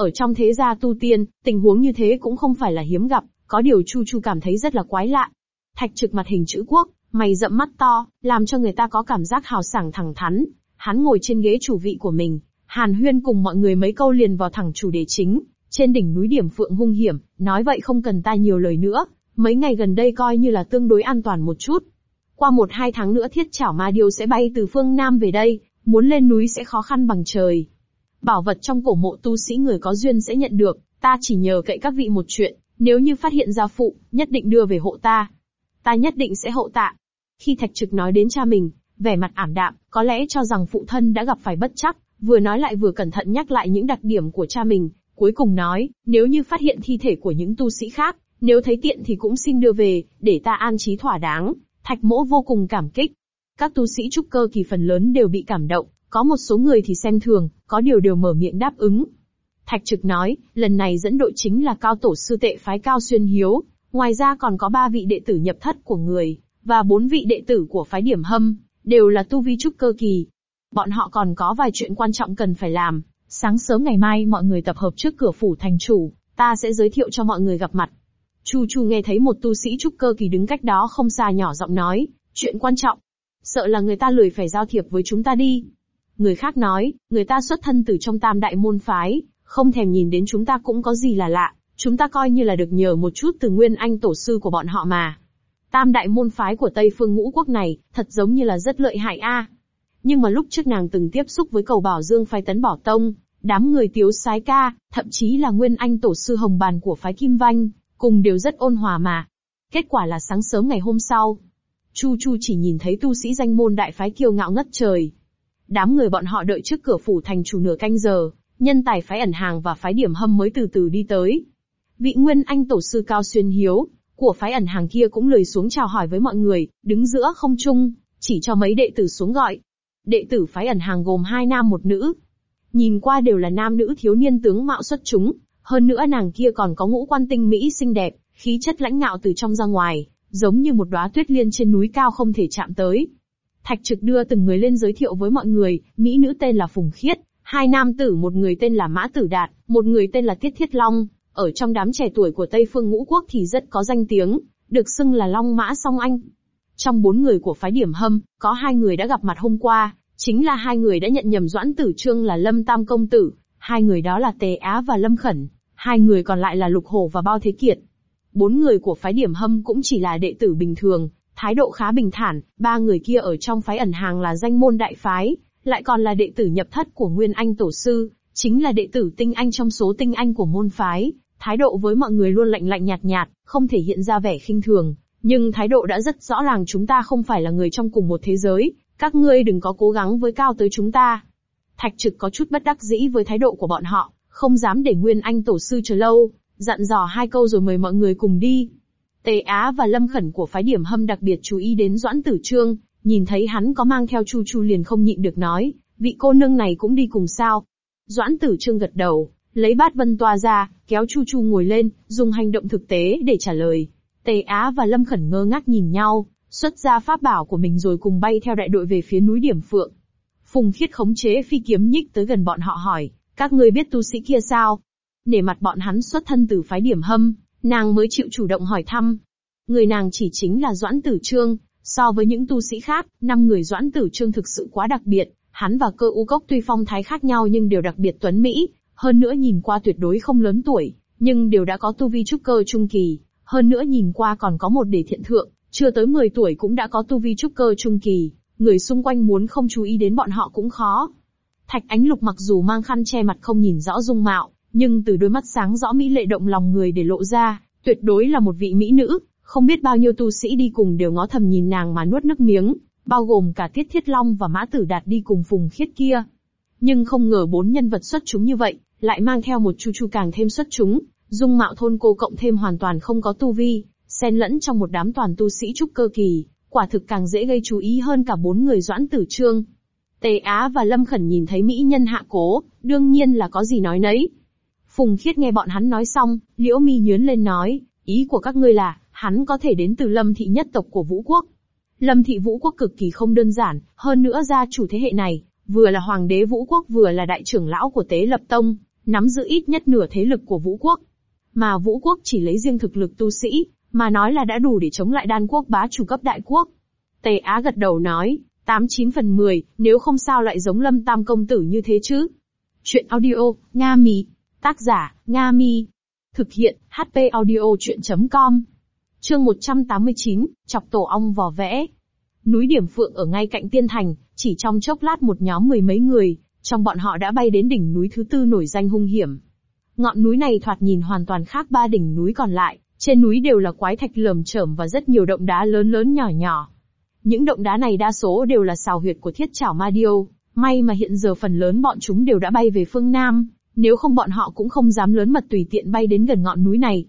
Ở trong thế gia tu tiên, tình huống như thế cũng không phải là hiếm gặp, có điều Chu Chu cảm thấy rất là quái lạ. Thạch trực mặt hình chữ quốc, mày rậm mắt to, làm cho người ta có cảm giác hào sảng thẳng thắn. Hắn ngồi trên ghế chủ vị của mình, Hàn Huyên cùng mọi người mấy câu liền vào thẳng chủ đề chính, trên đỉnh núi điểm phượng hung hiểm, nói vậy không cần ta nhiều lời nữa, mấy ngày gần đây coi như là tương đối an toàn một chút. Qua một hai tháng nữa thiết chảo ma điêu sẽ bay từ phương Nam về đây, muốn lên núi sẽ khó khăn bằng trời. Bảo vật trong cổ mộ tu sĩ người có duyên sẽ nhận được, ta chỉ nhờ cậy các vị một chuyện, nếu như phát hiện ra phụ, nhất định đưa về hộ ta. Ta nhất định sẽ hộ tạ. Khi thạch trực nói đến cha mình, vẻ mặt ảm đạm, có lẽ cho rằng phụ thân đã gặp phải bất chắc, vừa nói lại vừa cẩn thận nhắc lại những đặc điểm của cha mình, Cuối cùng nói, nếu như phát hiện thi thể của những tu sĩ khác, nếu thấy tiện thì cũng xin đưa về, để ta an trí thỏa đáng. Thạch mỗ vô cùng cảm kích. Các tu sĩ trúc cơ kỳ phần lớn đều bị cảm động, có một số người thì xem thường, có điều đều mở miệng đáp ứng. Thạch trực nói, lần này dẫn đội chính là cao tổ sư tệ phái cao xuyên hiếu, ngoài ra còn có ba vị đệ tử nhập thất của người, và bốn vị đệ tử của phái điểm hâm, đều là tu vi trúc cơ kỳ. Bọn họ còn có vài chuyện quan trọng cần phải làm, Sáng sớm ngày mai mọi người tập hợp trước cửa phủ thành chủ, ta sẽ giới thiệu cho mọi người gặp mặt. Chu Chu nghe thấy một tu sĩ trúc cơ kỳ đứng cách đó không xa nhỏ giọng nói, chuyện quan trọng. Sợ là người ta lười phải giao thiệp với chúng ta đi. Người khác nói, người ta xuất thân từ trong tam đại môn phái, không thèm nhìn đến chúng ta cũng có gì là lạ, chúng ta coi như là được nhờ một chút từ nguyên anh tổ sư của bọn họ mà. Tam đại môn phái của Tây phương ngũ quốc này, thật giống như là rất lợi hại a. Nhưng mà lúc trước nàng từng tiếp xúc với cầu bảo dương phái tấn bỏ tông, đám người tiếu sái ca, thậm chí là nguyên anh tổ sư hồng bàn của phái Kim Vanh, cùng đều rất ôn hòa mà. Kết quả là sáng sớm ngày hôm sau, Chu Chu chỉ nhìn thấy tu sĩ danh môn đại phái kiêu ngạo ngất trời. Đám người bọn họ đợi trước cửa phủ thành chủ nửa canh giờ, nhân tài phái ẩn hàng và phái điểm hâm mới từ từ đi tới. Vị nguyên anh tổ sư cao xuyên hiếu, của phái ẩn hàng kia cũng lười xuống chào hỏi với mọi người, đứng giữa không trung, chỉ cho mấy đệ tử xuống gọi. Đệ tử phái ẩn hàng gồm hai nam một nữ. Nhìn qua đều là nam nữ thiếu niên tướng mạo xuất chúng, hơn nữa nàng kia còn có ngũ quan tinh mỹ xinh đẹp, khí chất lãnh ngạo từ trong ra ngoài, giống như một đóa tuyết liên trên núi cao không thể chạm tới. Thạch trực đưa từng người lên giới thiệu với mọi người, mỹ nữ tên là Phùng Khiết, hai nam tử một người tên là Mã Tử Đạt, một người tên là Tiết Thiết Long, ở trong đám trẻ tuổi của Tây Phương Ngũ Quốc thì rất có danh tiếng, được xưng là Long Mã Song Anh. Trong bốn người của phái điểm hâm, có hai người đã gặp mặt hôm qua, chính là hai người đã nhận nhầm Doãn Tử Trương là Lâm Tam Công Tử, hai người đó là Tề Á và Lâm Khẩn, hai người còn lại là Lục Hổ và Bao Thế Kiệt. Bốn người của phái điểm hâm cũng chỉ là đệ tử bình thường, thái độ khá bình thản, ba người kia ở trong phái ẩn hàng là danh môn đại phái, lại còn là đệ tử nhập thất của Nguyên Anh Tổ Sư, chính là đệ tử tinh anh trong số tinh anh của môn phái, thái độ với mọi người luôn lạnh lạnh nhạt nhạt, không thể hiện ra vẻ khinh thường, nhưng thái độ đã rất rõ ràng chúng ta không phải là người trong cùng một thế giới, các ngươi đừng có cố gắng với cao tới chúng ta. Thạch trực có chút bất đắc dĩ với thái độ của bọn họ, không dám để Nguyên Anh Tổ Sư chờ lâu, dặn dò hai câu rồi mời mọi người cùng đi. Tề Á và Lâm Khẩn của phái điểm hâm đặc biệt chú ý đến Doãn Tử Trương, nhìn thấy hắn có mang theo Chu Chu liền không nhịn được nói, vị cô nương này cũng đi cùng sao. Doãn Tử Trương gật đầu, lấy bát vân toa ra, kéo Chu Chu ngồi lên, dùng hành động thực tế để trả lời. Tề Á và Lâm Khẩn ngơ ngác nhìn nhau, xuất ra pháp bảo của mình rồi cùng bay theo đại đội về phía núi Điểm Phượng. Phùng Khiết khống chế phi kiếm nhích tới gần bọn họ hỏi, các ngươi biết tu sĩ kia sao? Nể mặt bọn hắn xuất thân từ phái điểm hâm, nàng mới chịu chủ động hỏi thăm. Người nàng chỉ chính là Doãn Tử Trương, so với những tu sĩ khác, năm người Doãn Tử Trương thực sự quá đặc biệt, hắn và cơ u cốc tuy phong thái khác nhau nhưng đều đặc biệt tuấn Mỹ, hơn nữa nhìn qua tuyệt đối không lớn tuổi, nhưng đều đã có tu vi trúc cơ trung kỳ, hơn nữa nhìn qua còn có một đề thiện thượng, chưa tới 10 tuổi cũng đã có tu vi trúc cơ trung kỳ, người xung quanh muốn không chú ý đến bọn họ cũng khó. Thạch Ánh Lục mặc dù mang khăn che mặt không nhìn rõ dung mạo, nhưng từ đôi mắt sáng rõ mỹ lệ động lòng người để lộ ra, tuyệt đối là một vị mỹ nữ, không biết bao nhiêu tu sĩ đi cùng đều ngó thầm nhìn nàng mà nuốt nước miếng, bao gồm cả Tiết Thiết Long và Mã Tử Đạt đi cùng Phùng Khiết kia. Nhưng không ngờ bốn nhân vật xuất chúng như vậy, lại mang theo một chu chu càng thêm xuất chúng, dung mạo thôn cô cộng thêm hoàn toàn không có tu vi, xen lẫn trong một đám toàn tu sĩ trúc cơ kỳ, quả thực càng dễ gây chú ý hơn cả bốn người doãn tử trương. Tề Á và Lâm Khẩn nhìn thấy mỹ nhân hạ cố, đương nhiên là có gì nói nấy. Phùng Khiết nghe bọn hắn nói xong, liễu mi nhớn lên nói, ý của các ngươi là, hắn có thể đến từ Lâm thị nhất tộc của Vũ Quốc. Lâm thị Vũ Quốc cực kỳ không đơn giản, hơn nữa gia chủ thế hệ này, vừa là hoàng đế Vũ Quốc vừa là đại trưởng lão của Tế Lập Tông, nắm giữ ít nhất nửa thế lực của Vũ Quốc. Mà Vũ Quốc chỉ lấy riêng thực lực tu sĩ, mà nói là đã đủ để chống lại đan quốc bá chủ cấp đại quốc. Tề Á gật đầu nói, tám chín phần mười, nếu không sao lại giống lâm tam công tử như thế chứ. Chuyện audio, Nga mỹ Tác giả, Nga Mi. Thực hiện, HP audio chuyện.com. Chương 189, chọc tổ ong vò vẽ. Núi Điểm Phượng ở ngay cạnh Tiên Thành, chỉ trong chốc lát một nhóm mười mấy người, trong bọn họ đã bay đến đỉnh núi thứ tư nổi danh hung hiểm. Ngọn núi này thoạt nhìn hoàn toàn khác ba đỉnh núi còn lại, trên núi đều là quái thạch lởm chởm và rất nhiều động đá lớn lớn nhỏ nhỏ. Những động đá này đa số đều là xào huyệt của thiết chảo ma điêu, may mà hiện giờ phần lớn bọn chúng đều đã bay về phương Nam, nếu không bọn họ cũng không dám lớn mật tùy tiện bay đến gần ngọn núi này.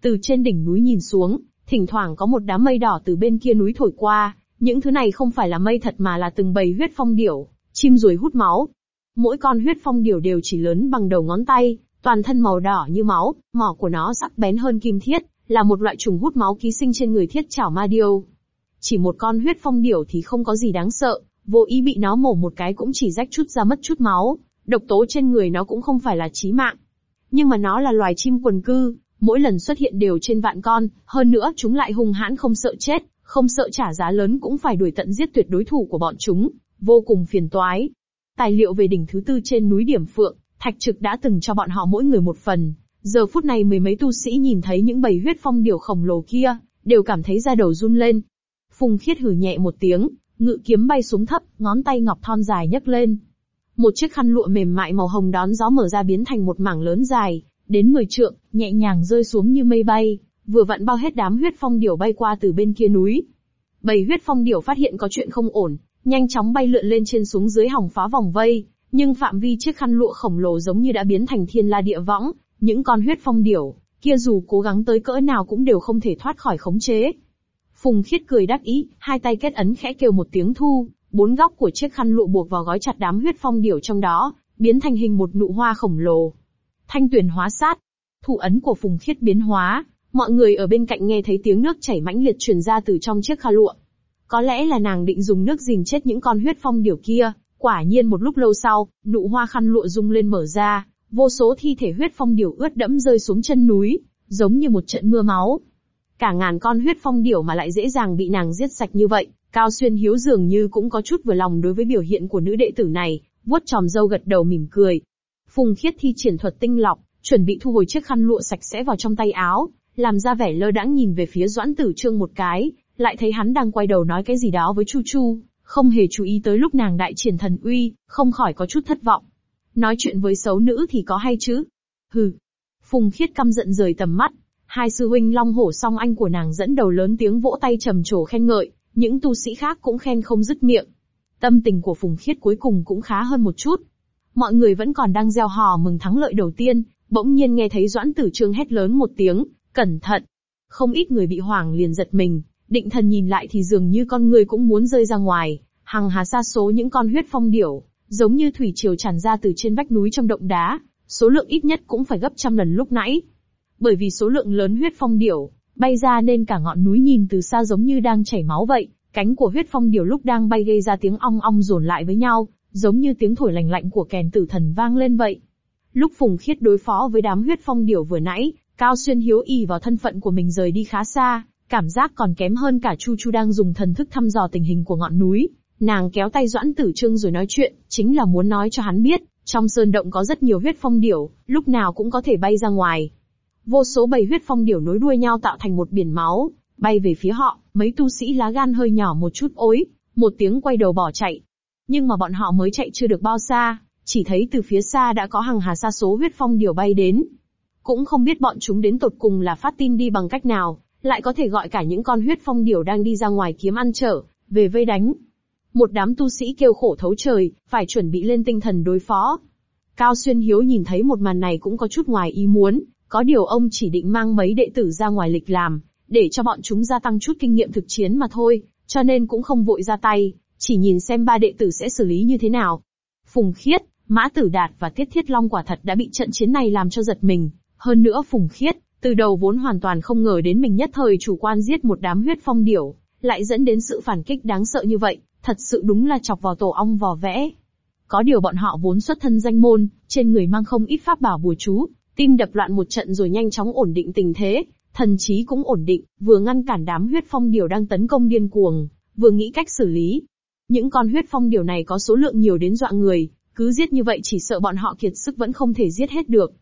Từ trên đỉnh núi nhìn xuống, thỉnh thoảng có một đám mây đỏ từ bên kia núi thổi qua, những thứ này không phải là mây thật mà là từng bầy huyết phong điểu, chim ruồi hút máu. Mỗi con huyết phong điểu đều chỉ lớn bằng đầu ngón tay, toàn thân màu đỏ như máu, mỏ của nó sắc bén hơn kim thiết, là một loại trùng hút máu ký sinh trên người thiết chảo ma điêu. Chỉ một con huyết phong điểu thì không có gì đáng sợ, vô ý bị nó mổ một cái cũng chỉ rách chút ra mất chút máu, độc tố trên người nó cũng không phải là chí mạng. Nhưng mà nó là loài chim quần cư, mỗi lần xuất hiện đều trên vạn con, hơn nữa chúng lại hung hãn không sợ chết, không sợ trả giá lớn cũng phải đuổi tận giết tuyệt đối thủ của bọn chúng, vô cùng phiền toái. Tài liệu về đỉnh thứ tư trên núi Điểm Phượng, Thạch Trực đã từng cho bọn họ mỗi người một phần, Giờ phút này mười mấy tu sĩ nhìn thấy những bầy huyết phong điều khổng lồ kia, đều cảm thấy da đầu run lên. Phùng khiết hử nhẹ một tiếng, ngự kiếm bay xuống thấp, ngón tay ngọc thon dài nhấc lên. Một chiếc khăn lụa mềm mại màu hồng đón gió mở ra biến thành một mảng lớn dài, đến 10 trượng, nhẹ nhàng rơi xuống như mây bay, vừa vặn bao hết đám huyết phong điểu bay qua từ bên kia núi. Bầy huyết phong điểu phát hiện có chuyện không ổn, nhanh chóng bay lượn lên trên xuống dưới hòng phá vòng vây, nhưng phạm vi chiếc khăn lụa khổng lồ giống như đã biến thành thiên la địa võng, những con huyết phong điểu, kia dù cố gắng tới cỡ nào cũng đều không thể thoát khỏi khống chế. Phùng khiết cười đắc ý, hai tay kết ấn khẽ kêu một tiếng thu, bốn góc của chiếc khăn lụa buộc vào gói chặt đám huyết phong điểu trong đó, biến thành hình một nụ hoa khổng lồ. Thanh tuyển hóa sát. Thủ ấn của phùng khiết biến hóa, Mọi người ở bên cạnh nghe thấy tiếng nước chảy mãnh liệt truyền ra từ trong chiếc khăn lụa. Có lẽ là nàng định dùng nước dìm chết những con huyết phong điểu kia, quả nhiên một lúc lâu sau, nụ hoa khăn lụa rung lên mở ra, vô số thi thể huyết phong điểu ướt đẫm rơi xuống chân núi, giống như một trận mưa máu. Cả ngàn con huyết phong điểu mà lại dễ dàng bị nàng giết sạch như vậy, Cao Xuyên Hiếu dường như cũng có chút vừa lòng đối với biểu hiện của nữ đệ tử này, vuốt tròm dâu gật đầu mỉm cười. Phùng Khiết thi triển thuật tinh lọc, chuẩn bị thu hồi chiếc khăn lụa sạch sẽ vào trong tay áo, làm ra vẻ lơ đãng nhìn về phía Doãn Tử Trương một cái, lại thấy hắn đang quay đầu nói cái gì đó với Chu Chu, không hề chú ý tới lúc nàng đại triển thần uy, không khỏi có chút thất vọng. Nói chuyện với xấu nữ thì có hay chứ? Hừ. Phùng Khiết căm giận rời tầm mắt, hai sư huynh Long Hổ song anh của nàng dẫn đầu lớn tiếng vỗ tay trầm trồ khen ngợi, những tu sĩ khác cũng khen không dứt miệng. Tâm tình của Phùng Khiết cuối cùng cũng khá hơn một chút. Mọi người vẫn còn đang gieo hò mừng thắng lợi đầu tiên, bỗng nhiên nghe thấy Doãn Tử Trương hét lớn một tiếng, cẩn thận. Không ít người bị hoảng liền giật mình, định thần nhìn lại thì dường như con người cũng muốn rơi ra ngoài, hằng hà xa số những con huyết phong điểu, giống như thủy triều tràn ra từ trên vách núi trong động đá, số lượng ít nhất cũng phải gấp trăm lần lúc nãy. Bởi vì số lượng lớn huyết phong điểu, bay ra nên cả ngọn núi nhìn từ xa giống như đang chảy máu vậy, cánh của huyết phong điểu lúc đang bay gây ra tiếng ong ong dồn lại với nhau, giống như tiếng thổi lành lạnh của kèn tử thần vang lên vậy. Lúc Phùng Khiết đối phó với đám huyết phong điểu vừa nãy, Cao Xuyên hiếu y vào thân phận của mình rời đi khá xa, cảm giác còn kém hơn cả Chu Chu đang dùng thần thức thăm dò tình hình của ngọn núi. Nàng kéo tay Doãn Tử Trương rồi nói chuyện, chính là muốn nói cho hắn biết, trong sơn động có rất nhiều huyết phong điểu, lúc nào cũng có thể bay ra ngoài. Vô số bầy huyết phong điểu nối đuôi nhau tạo thành một biển máu, bay về phía họ, mấy tu sĩ lá gan hơi nhỏ một chút ối, một tiếng quay đầu bỏ chạy. Nhưng mà bọn họ mới chạy chưa được bao xa, chỉ thấy từ phía xa đã có hàng hà sa số huyết phong điểu bay đến. Cũng không biết bọn chúng đến tột cùng là phát tin đi bằng cách nào, lại có thể gọi cả những con huyết phong điểu đang đi ra ngoài kiếm ăn trở, về vây đánh. Một đám tu sĩ kêu khổ thấu trời, phải chuẩn bị lên tinh thần đối phó. Cao Xuyên Hiếu nhìn thấy một màn này cũng có chút ngoài ý muốn, có điều ông chỉ định mang mấy đệ tử ra ngoài lịch làm, để cho bọn chúng gia tăng chút kinh nghiệm thực chiến mà thôi, cho nên cũng không vội ra tay, chỉ nhìn xem ba đệ tử sẽ xử lý như thế nào. Phùng Khiết, Mã Tử Đạt và Tiết Thiết Long quả thật đã bị trận chiến này làm cho giật mình, hơn nữa Phùng Khiết, từ đầu vốn hoàn toàn không ngờ đến mình nhất thời chủ quan giết một đám huyết phong điểu, lại dẫn đến sự phản kích đáng sợ như vậy, thật sự đúng là chọc vào tổ ong vò vẽ. Có điều bọn họ vốn xuất thân danh môn, trên người mang không ít pháp bảo bùa chú, tim đập loạn một trận rồi nhanh chóng ổn định tình thế, thần trí cũng ổn định, vừa ngăn cản đám huyết phong điểu đang tấn công điên cuồng, vừa nghĩ cách xử lý. Những con huyết phong điểu này có số lượng nhiều đến dọa người, cứ giết như vậy chỉ sợ bọn họ kiệt sức vẫn không thể giết hết được.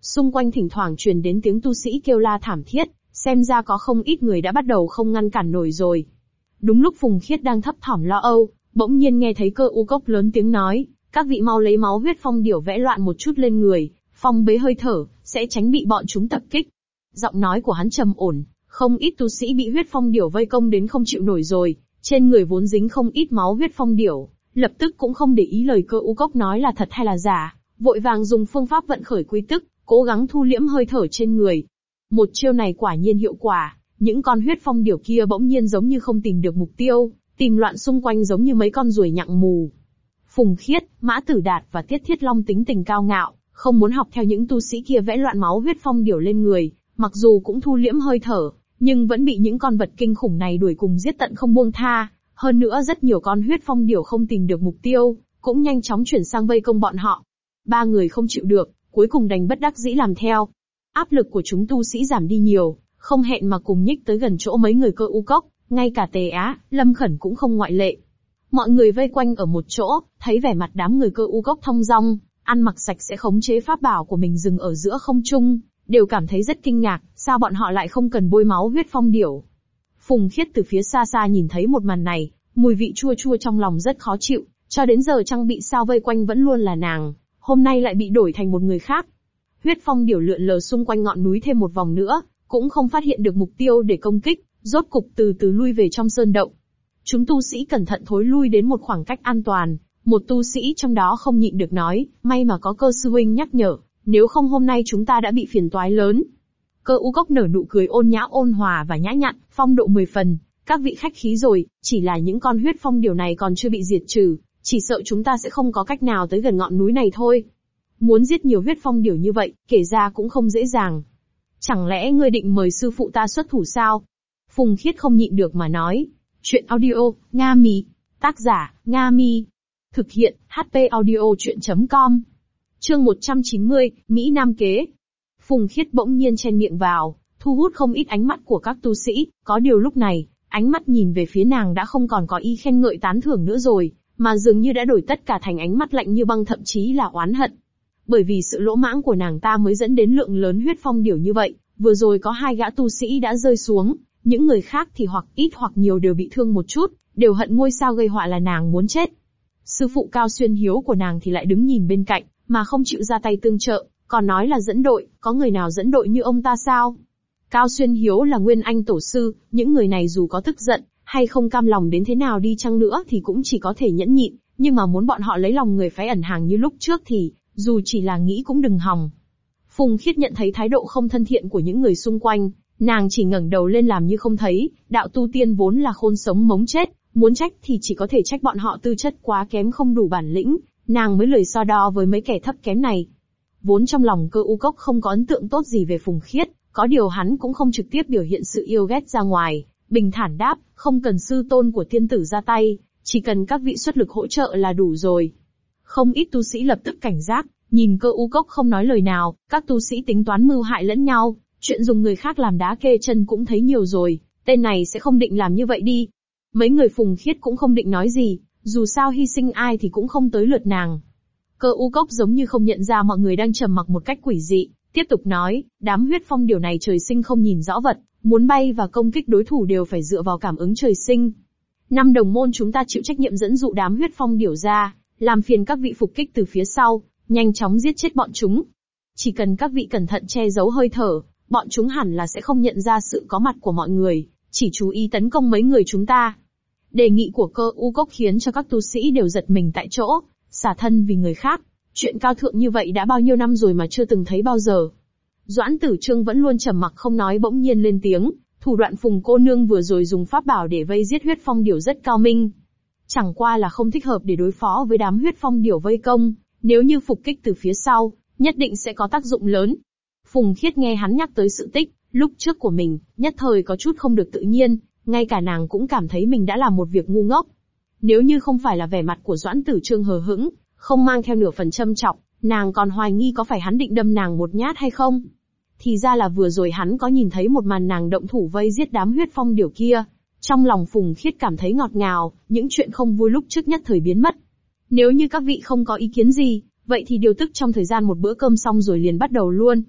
Xung quanh thỉnh thoảng truyền đến tiếng tu sĩ kêu la thảm thiết, xem ra có không ít người đã bắt đầu không ngăn cản nổi rồi. Đúng lúc Phùng Khiết đang thấp thỏm lo âu, bỗng nhiên nghe thấy cơ u cốc lớn tiếng nói, các vị mau lấy máu huyết phong điểu vẽ loạn một chút lên người, phong bế hơi thở, sẽ tránh bị bọn chúng tập kích. Giọng nói của hắn trầm ổn, không ít tu sĩ bị huyết phong điểu vây công đến không chịu nổi rồi, trên người vốn dính không ít máu huyết phong điểu, lập tức cũng không để ý lời cơ u cốc nói là thật hay là giả, vội vàng dùng phương pháp vận khởi quy tức, cố gắng thu liễm hơi thở trên người. Một chiêu này quả nhiên hiệu quả, những con huyết phong điểu kia bỗng nhiên giống như không tìm được mục tiêu, tìm loạn xung quanh giống như mấy con ruồi nhặng mù. Phùng Khiết, Mã Tử Đạt và Tiết Thiết Long tính tình cao ngạo, không muốn học theo những tu sĩ kia vẽ loạn máu huyết phong điểu lên người, mặc dù cũng thu liễm hơi thở, nhưng vẫn bị những con vật kinh khủng này đuổi cùng giết tận không buông tha. Hơn nữa rất nhiều con huyết phong điểu không tìm được mục tiêu, cũng nhanh chóng chuyển sang vây công bọn họ. Ba người không chịu được, cuối cùng đành bất đắc dĩ làm theo. Áp lực của chúng tu sĩ giảm đi nhiều, không hẹn mà cùng nhích tới gần chỗ mấy người cơ u cốc, ngay cả tề á, lâm khẩn cũng không ngoại lệ. Mọi người vây quanh ở một chỗ, thấy vẻ mặt đám người cơ u cốc thông dong, ăn mặc sạch sẽ khống chế pháp bảo của mình dừng ở giữa không trung, đều cảm thấy rất kinh ngạc, sao bọn họ lại không cần bôi máu huyết phong điểu. Phùng khiết từ phía xa xa nhìn thấy một màn này, mùi vị chua chua trong lòng rất khó chịu, cho đến giờ trang bị sao vây quanh vẫn luôn là nàng, hôm nay lại bị đổi thành một người khác. Huyết phong điểu lượn lờ xung quanh ngọn núi thêm một vòng nữa, cũng không phát hiện được mục tiêu để công kích, rốt cục từ từ lui về trong sơn động. Chúng tu sĩ cẩn thận thối lui đến một khoảng cách an toàn, một tu sĩ trong đó không nhịn được nói, may mà có cơ sư huynh nhắc nhở, nếu không hôm nay chúng ta đã bị phiền toái lớn. Cơ u cốc nở nụ cười ôn nhã ôn hòa và nhã nhặn, phong độ mười phần, các vị khách khí rồi, chỉ là những con huyết phong điều này còn chưa bị diệt trừ, chỉ sợ chúng ta sẽ không có cách nào tới gần ngọn núi này thôi. Muốn giết nhiều huyết phong điều như vậy, kể ra cũng không dễ dàng. Chẳng lẽ ngươi định mời sư phụ ta xuất thủ sao? Phùng Khiết không nhịn được mà nói. Chuyện audio, Nga Mi. Tác giả, Nga Mi. Thực hiện, HP audio chuyện.com. Chương 190, Mỹ Nam Kế. Phùng Khiết bỗng nhiên chen miệng vào, thu hút không ít ánh mắt của các tu sĩ, có điều lúc này, ánh mắt nhìn về phía nàng đã không còn có ý khen ngợi tán thưởng nữa rồi, mà dường như đã đổi tất cả thành ánh mắt lạnh như băng thậm chí là oán hận. Bởi vì sự lỗ mãng của nàng ta mới dẫn đến lượng lớn huyết phong điều như vậy, vừa rồi có hai gã tu sĩ đã rơi xuống, những người khác thì hoặc ít hoặc nhiều đều bị thương một chút, đều hận ngôi sao gây họa là nàng muốn chết. Sư phụ cao xuyên hiếu của nàng thì lại đứng nhìn bên cạnh, mà không chịu ra tay tương trợ, còn nói là dẫn đội, có người nào dẫn đội như ông ta sao? Cao Xuyên Hiếu là nguyên anh tổ sư, những người này dù có tức giận, hay không cam lòng đến thế nào đi chăng nữa thì cũng chỉ có thể nhẫn nhịn, nhưng mà muốn bọn họ lấy lòng người phái ẩn hàng như lúc trước thì, dù chỉ là nghĩ cũng đừng hòng. Phùng Khiết nhận thấy thái độ không thân thiện của những người xung quanh, nàng chỉ ngẩng đầu lên làm như không thấy, đạo tu tiên vốn là khôn sống mống chết, muốn trách thì chỉ có thể trách bọn họ tư chất quá kém không đủ bản lĩnh, nàng mới lời so đo với mấy kẻ thấp kém này. Vốn trong lòng cơ u cốc không có ấn tượng tốt gì về Phùng Khiết, có điều hắn cũng không trực tiếp biểu hiện sự yêu ghét ra ngoài, bình thản đáp, không cần sư tôn của tiên tử ra tay, chỉ cần các vị xuất lực hỗ trợ là đủ rồi. Không ít tu sĩ lập tức cảnh giác, nhìn cơ u cốc không nói lời nào, các tu sĩ tính toán mưu hại lẫn nhau, chuyện dùng người khác làm đá kê chân cũng thấy nhiều rồi, tên này sẽ không định làm như vậy đi. Mấy người phùng khiết cũng không định nói gì, dù sao hy sinh ai thì cũng không tới lượt nàng. Cơ u cốc giống như không nhận ra mọi người đang trầm mặc một cách quỷ dị, tiếp tục nói, đám huyết phong điều này trời sinh không nhìn rõ vật, muốn bay và công kích đối thủ đều phải dựa vào cảm ứng trời sinh. Năm đồng môn chúng ta chịu trách nhiệm dẫn dụ đám huyết phong điều ra, làm phiền các vị phục kích từ phía sau, nhanh chóng giết chết bọn chúng. Chỉ cần các vị cẩn thận che giấu hơi thở, bọn chúng hẳn là sẽ không nhận ra sự có mặt của mọi người, chỉ chú ý tấn công mấy người chúng ta. Đề nghị của cơ u cốc khiến cho các tu sĩ đều giật mình tại chỗ, xả thân vì người khác. Chuyện cao thượng như vậy đã bao nhiêu năm rồi mà chưa từng thấy bao giờ. Doãn tử trương vẫn luôn trầm mặc không nói bỗng nhiên lên tiếng, thủ đoạn phùng cô nương vừa rồi dùng pháp bảo để vây giết huyết phong điểu rất cao minh. Chẳng qua là không thích hợp để đối phó với đám huyết phong điểu vây công, nếu như phục kích từ phía sau, nhất định sẽ có tác dụng lớn. Phùng khiết nghe hắn nhắc tới sự tích, lúc trước của mình, nhất thời có chút không được tự nhiên, ngay cả nàng cũng cảm thấy mình đã làm một việc ngu ngốc. Nếu như không phải là vẻ mặt của Doãn Tử Trương hờ hững, không mang theo nửa phần châm trọng, nàng còn hoài nghi có phải hắn định đâm nàng một nhát hay không. Thì ra là vừa rồi hắn có nhìn thấy một màn nàng động thủ vây giết đám huyết phong điều kia. Trong lòng Phùng Khiết cảm thấy ngọt ngào, những chuyện không vui lúc trước nhất thời biến mất. Nếu như các vị không có ý kiến gì, vậy thì điều tức trong thời gian một bữa cơm xong rồi liền bắt đầu luôn.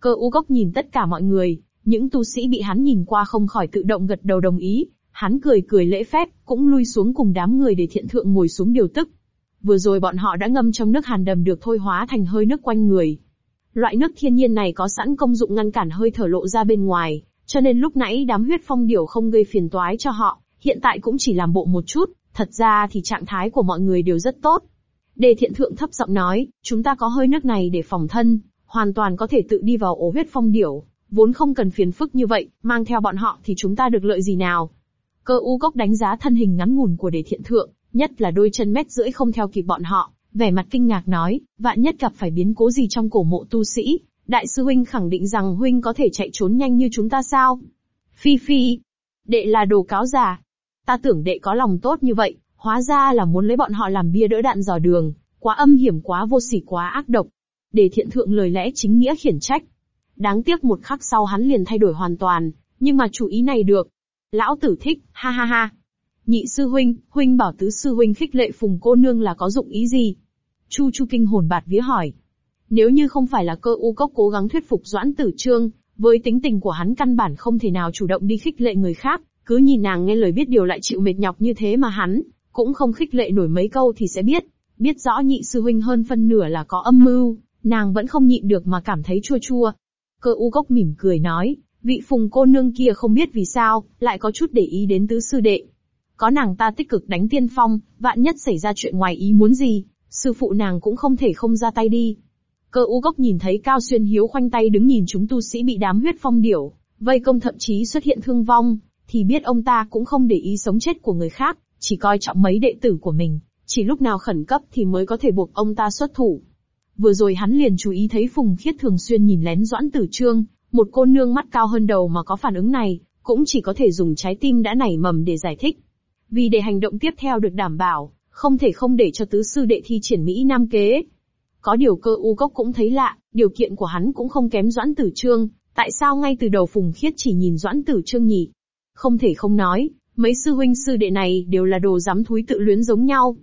Cơ u gốc nhìn tất cả mọi người, những tu sĩ bị hắn nhìn qua không khỏi tự động gật đầu đồng ý, hắn cười cười lễ phép, cũng lui xuống cùng đám người để thiện thượng ngồi xuống điều tức. Vừa rồi bọn họ đã ngâm trong nước hàn đầm được thôi hóa thành hơi nước quanh người. Loại nước thiên nhiên này có sẵn công dụng ngăn cản hơi thở lộ ra bên ngoài, cho nên lúc nãy đám huyết phong điểu không gây phiền toái cho họ, hiện tại cũng chỉ làm bộ một chút, thật ra thì trạng thái của mọi người đều rất tốt. Đề thiện thượng thấp giọng nói, chúng ta có hơi nước này để phòng thân, hoàn toàn có thể tự đi vào ổ huyết phong điểu, vốn không cần phiền phức như vậy, mang theo bọn họ thì chúng ta được lợi gì nào. Cơ u cốc đánh giá thân hình ngắn ngủn của đề thiện thượng, nhất là đôi chân mét rưỡi không theo kịp bọn họ, vẻ mặt kinh ngạc nói, vạn nhất gặp phải biến cố gì trong cổ mộ tu sĩ, đại sư huynh khẳng định rằng huynh có thể chạy trốn nhanh như chúng ta sao? Phi phi, đệ là đồ cáo già. Ta tưởng đệ có lòng tốt như vậy, hóa ra là muốn lấy bọn họ làm bia đỡ đạn dò đường, quá âm hiểm quá vô sỉ quá ác độc. Để thiện thượng lời lẽ chính nghĩa khiển trách. Đáng tiếc một khắc sau hắn liền thay đổi hoàn toàn, nhưng mà chủ ý này được. Lão tử thích, ha ha ha. Nhị sư huynh, huynh bảo tứ sư huynh khích lệ phùng cô nương là có dụng ý gì? Chu Chu kinh hồn bạt vía hỏi. Nếu như không phải là cơ u cốc cố gắng thuyết phục Doãn Tử Trương, với tính tình của hắn căn bản không thể nào chủ động đi khích lệ người khác, cứ nhìn nàng nghe lời biết điều lại chịu mệt nhọc như thế mà hắn, cũng không khích lệ nổi mấy câu thì sẽ biết, biết rõ nhị sư huynh hơn phân nửa là có âm mưu, nàng vẫn không nhịn được mà cảm thấy chua chua. Cơ u gốc mỉm cười nói, vị phùng cô nương kia không biết vì sao, lại có chút để ý đến tứ sư đệ. Có nàng ta tích cực đánh tiên phong, vạn nhất xảy ra chuyện ngoài ý muốn gì, sư phụ nàng cũng không thể không ra tay đi. Cơ u gốc nhìn thấy Cao Xuyên Hiếu khoanh tay đứng nhìn chúng tu sĩ bị đám huyết phong điểu, vây công thậm chí xuất hiện thương vong, thì biết ông ta cũng không để ý sống chết của người khác, chỉ coi trọng mấy đệ tử của mình, chỉ lúc nào khẩn cấp thì mới có thể buộc ông ta xuất thủ. Vừa rồi hắn liền chú ý thấy Phùng Khiết thường xuyên nhìn lén Doãn Tử Trương, Một cô nương mắt cao hơn đầu mà có phản ứng này, cũng chỉ có thể dùng trái tim đã nảy mầm để giải thích. Vì để hành động tiếp theo được đảm bảo, không thể không để cho tứ sư đệ thi triển Mỹ Nam kế. Có điều cơ u cốc cũng thấy lạ, điều kiện của hắn cũng không kém Doãn Tử Trương, tại sao ngay từ đầu Phùng Khiết chỉ nhìn Doãn Tử Trương nhỉ? Không thể không nói, mấy sư huynh sư đệ này đều là đồ dám thúi tự luyến giống nhau.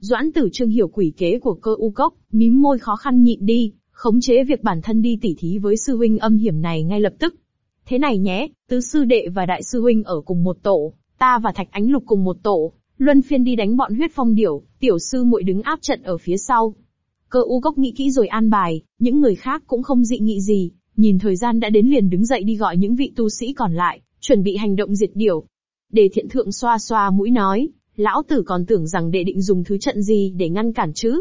Doãn Tử Trương hiểu quỷ kế của cơ u cốc, mím môi khó khăn nhịn đi, khống chế việc bản thân đi tỉ thí với sư huynh âm hiểm này ngay lập tức. Thế này nhé, tứ sư đệ và đại sư huynh ở cùng một tổ, ta và Thạch Ánh Lục cùng một tổ, luân phiên đi đánh bọn huyết phong điểu, tiểu sư muội đứng áp trận ở phía sau. Cơ u cốc nghĩ kỹ rồi an bài, những người khác cũng không dị nghị gì, nhìn thời gian đã đến liền đứng dậy đi gọi những vị tu sĩ còn lại, chuẩn bị hành động diệt điểu. Đề thiện thượng xoa xoa mũi nói, lão tử còn tưởng rằng đệ định dùng thứ trận gì để ngăn cản chứ.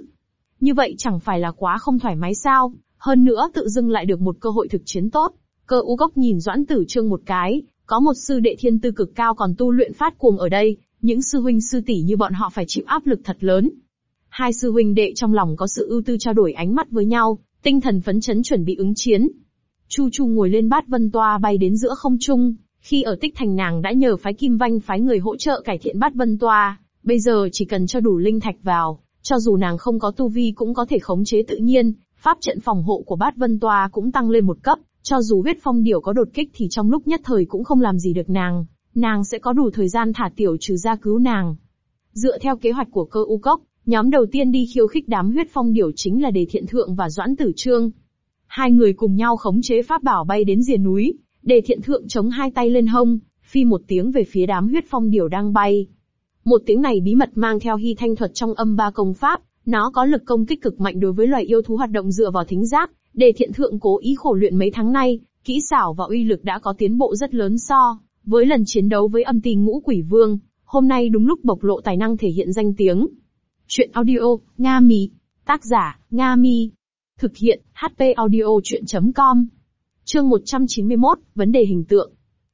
Như vậy chẳng phải là quá không thoải mái sao, hơn nữa tự dưng lại được một cơ hội thực chiến tốt. Cơ u gốc nhìn Doãn Tử Trương một cái, có một sư đệ thiên tư cực cao còn tu luyện phát cuồng ở đây, những sư huynh sư tỷ như bọn họ phải chịu áp lực thật lớn. Hai sư huynh đệ trong lòng có sự ưu tư trao đổi ánh mắt với nhau, tinh thần phấn chấn chuẩn bị ứng chiến. Chu Chu ngồi lên bát vân toa bay đến giữa không trung, khi ở tích thành nàng đã nhờ phái kim vanh phái người hỗ trợ cải thiện bát vân toa, bây giờ chỉ cần cho đủ linh thạch vào, cho dù nàng không có tu vi cũng có thể khống chế tự nhiên, pháp trận phòng hộ của bát vân toa cũng tăng lên một cấp, cho dù huyết phong điểu có đột kích thì trong lúc nhất thời cũng không làm gì được nàng, nàng sẽ có đủ thời gian thả tiểu trừ ra cứu nàng. Dựa theo kế hoạch của cơ u cốc, nhóm đầu tiên đi khiêu khích đám huyết phong điểu chính là Đề Thiện Thượng và Doãn Tử Trương. Hai người cùng nhau khống chế pháp bảo bay đến rìa núi, Đề Thiện Thượng chống hai tay lên hông, phi một tiếng về phía đám huyết phong điểu đang bay. Một tiếng này bí mật mang theo hy thanh thuật trong âm ba công pháp, nó có lực công kích cực mạnh đối với loài yêu thú hoạt động dựa vào thính giác, Đề Thiện Thượng cố ý khổ luyện mấy tháng nay, kỹ xảo và uy lực đã có tiến bộ rất lớn so với lần chiến đấu với âm ti ngũ quỷ vương, hôm nay đúng lúc bộc lộ tài năng thể hiện danh tiếng. Chuyện audio, Nga Mi. Tác giả, Nga Mi. Thực hiện, HP audio chuyện.com. Chương 191, vấn đề hình tượng.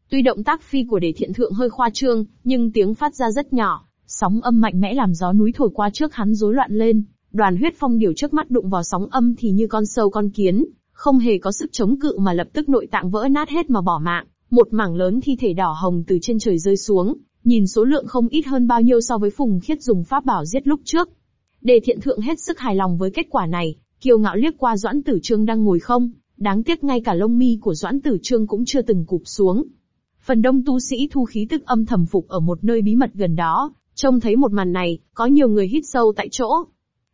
Tuy động tác phi của đề thiện thượng hơi khoa trương, nhưng tiếng phát ra rất nhỏ, sóng âm mạnh mẽ làm gió núi thổi qua trước hắn rối loạn lên. Đoàn huyết phong điều trước mắt đụng vào sóng âm thì như con sâu con kiến, không hề có sức chống cự mà lập tức nội tạng vỡ nát hết mà bỏ mạng. Một mảng lớn thi thể đỏ hồng từ trên trời rơi xuống, nhìn số lượng không ít hơn bao nhiêu so với Phùng Khiết dùng pháp bảo giết lúc trước. Đề thiện thượng hết sức hài lòng với kết quả này, kiêu ngạo liếc qua Doãn Tử Trương đang ngồi không, đáng tiếc ngay cả lông mi của Doãn Tử Trương cũng chưa từng cụp xuống. Phần đông tu sĩ thu khí tức âm thầm phục ở một nơi bí mật gần đó, trông thấy một màn này, có nhiều người hít sâu tại chỗ.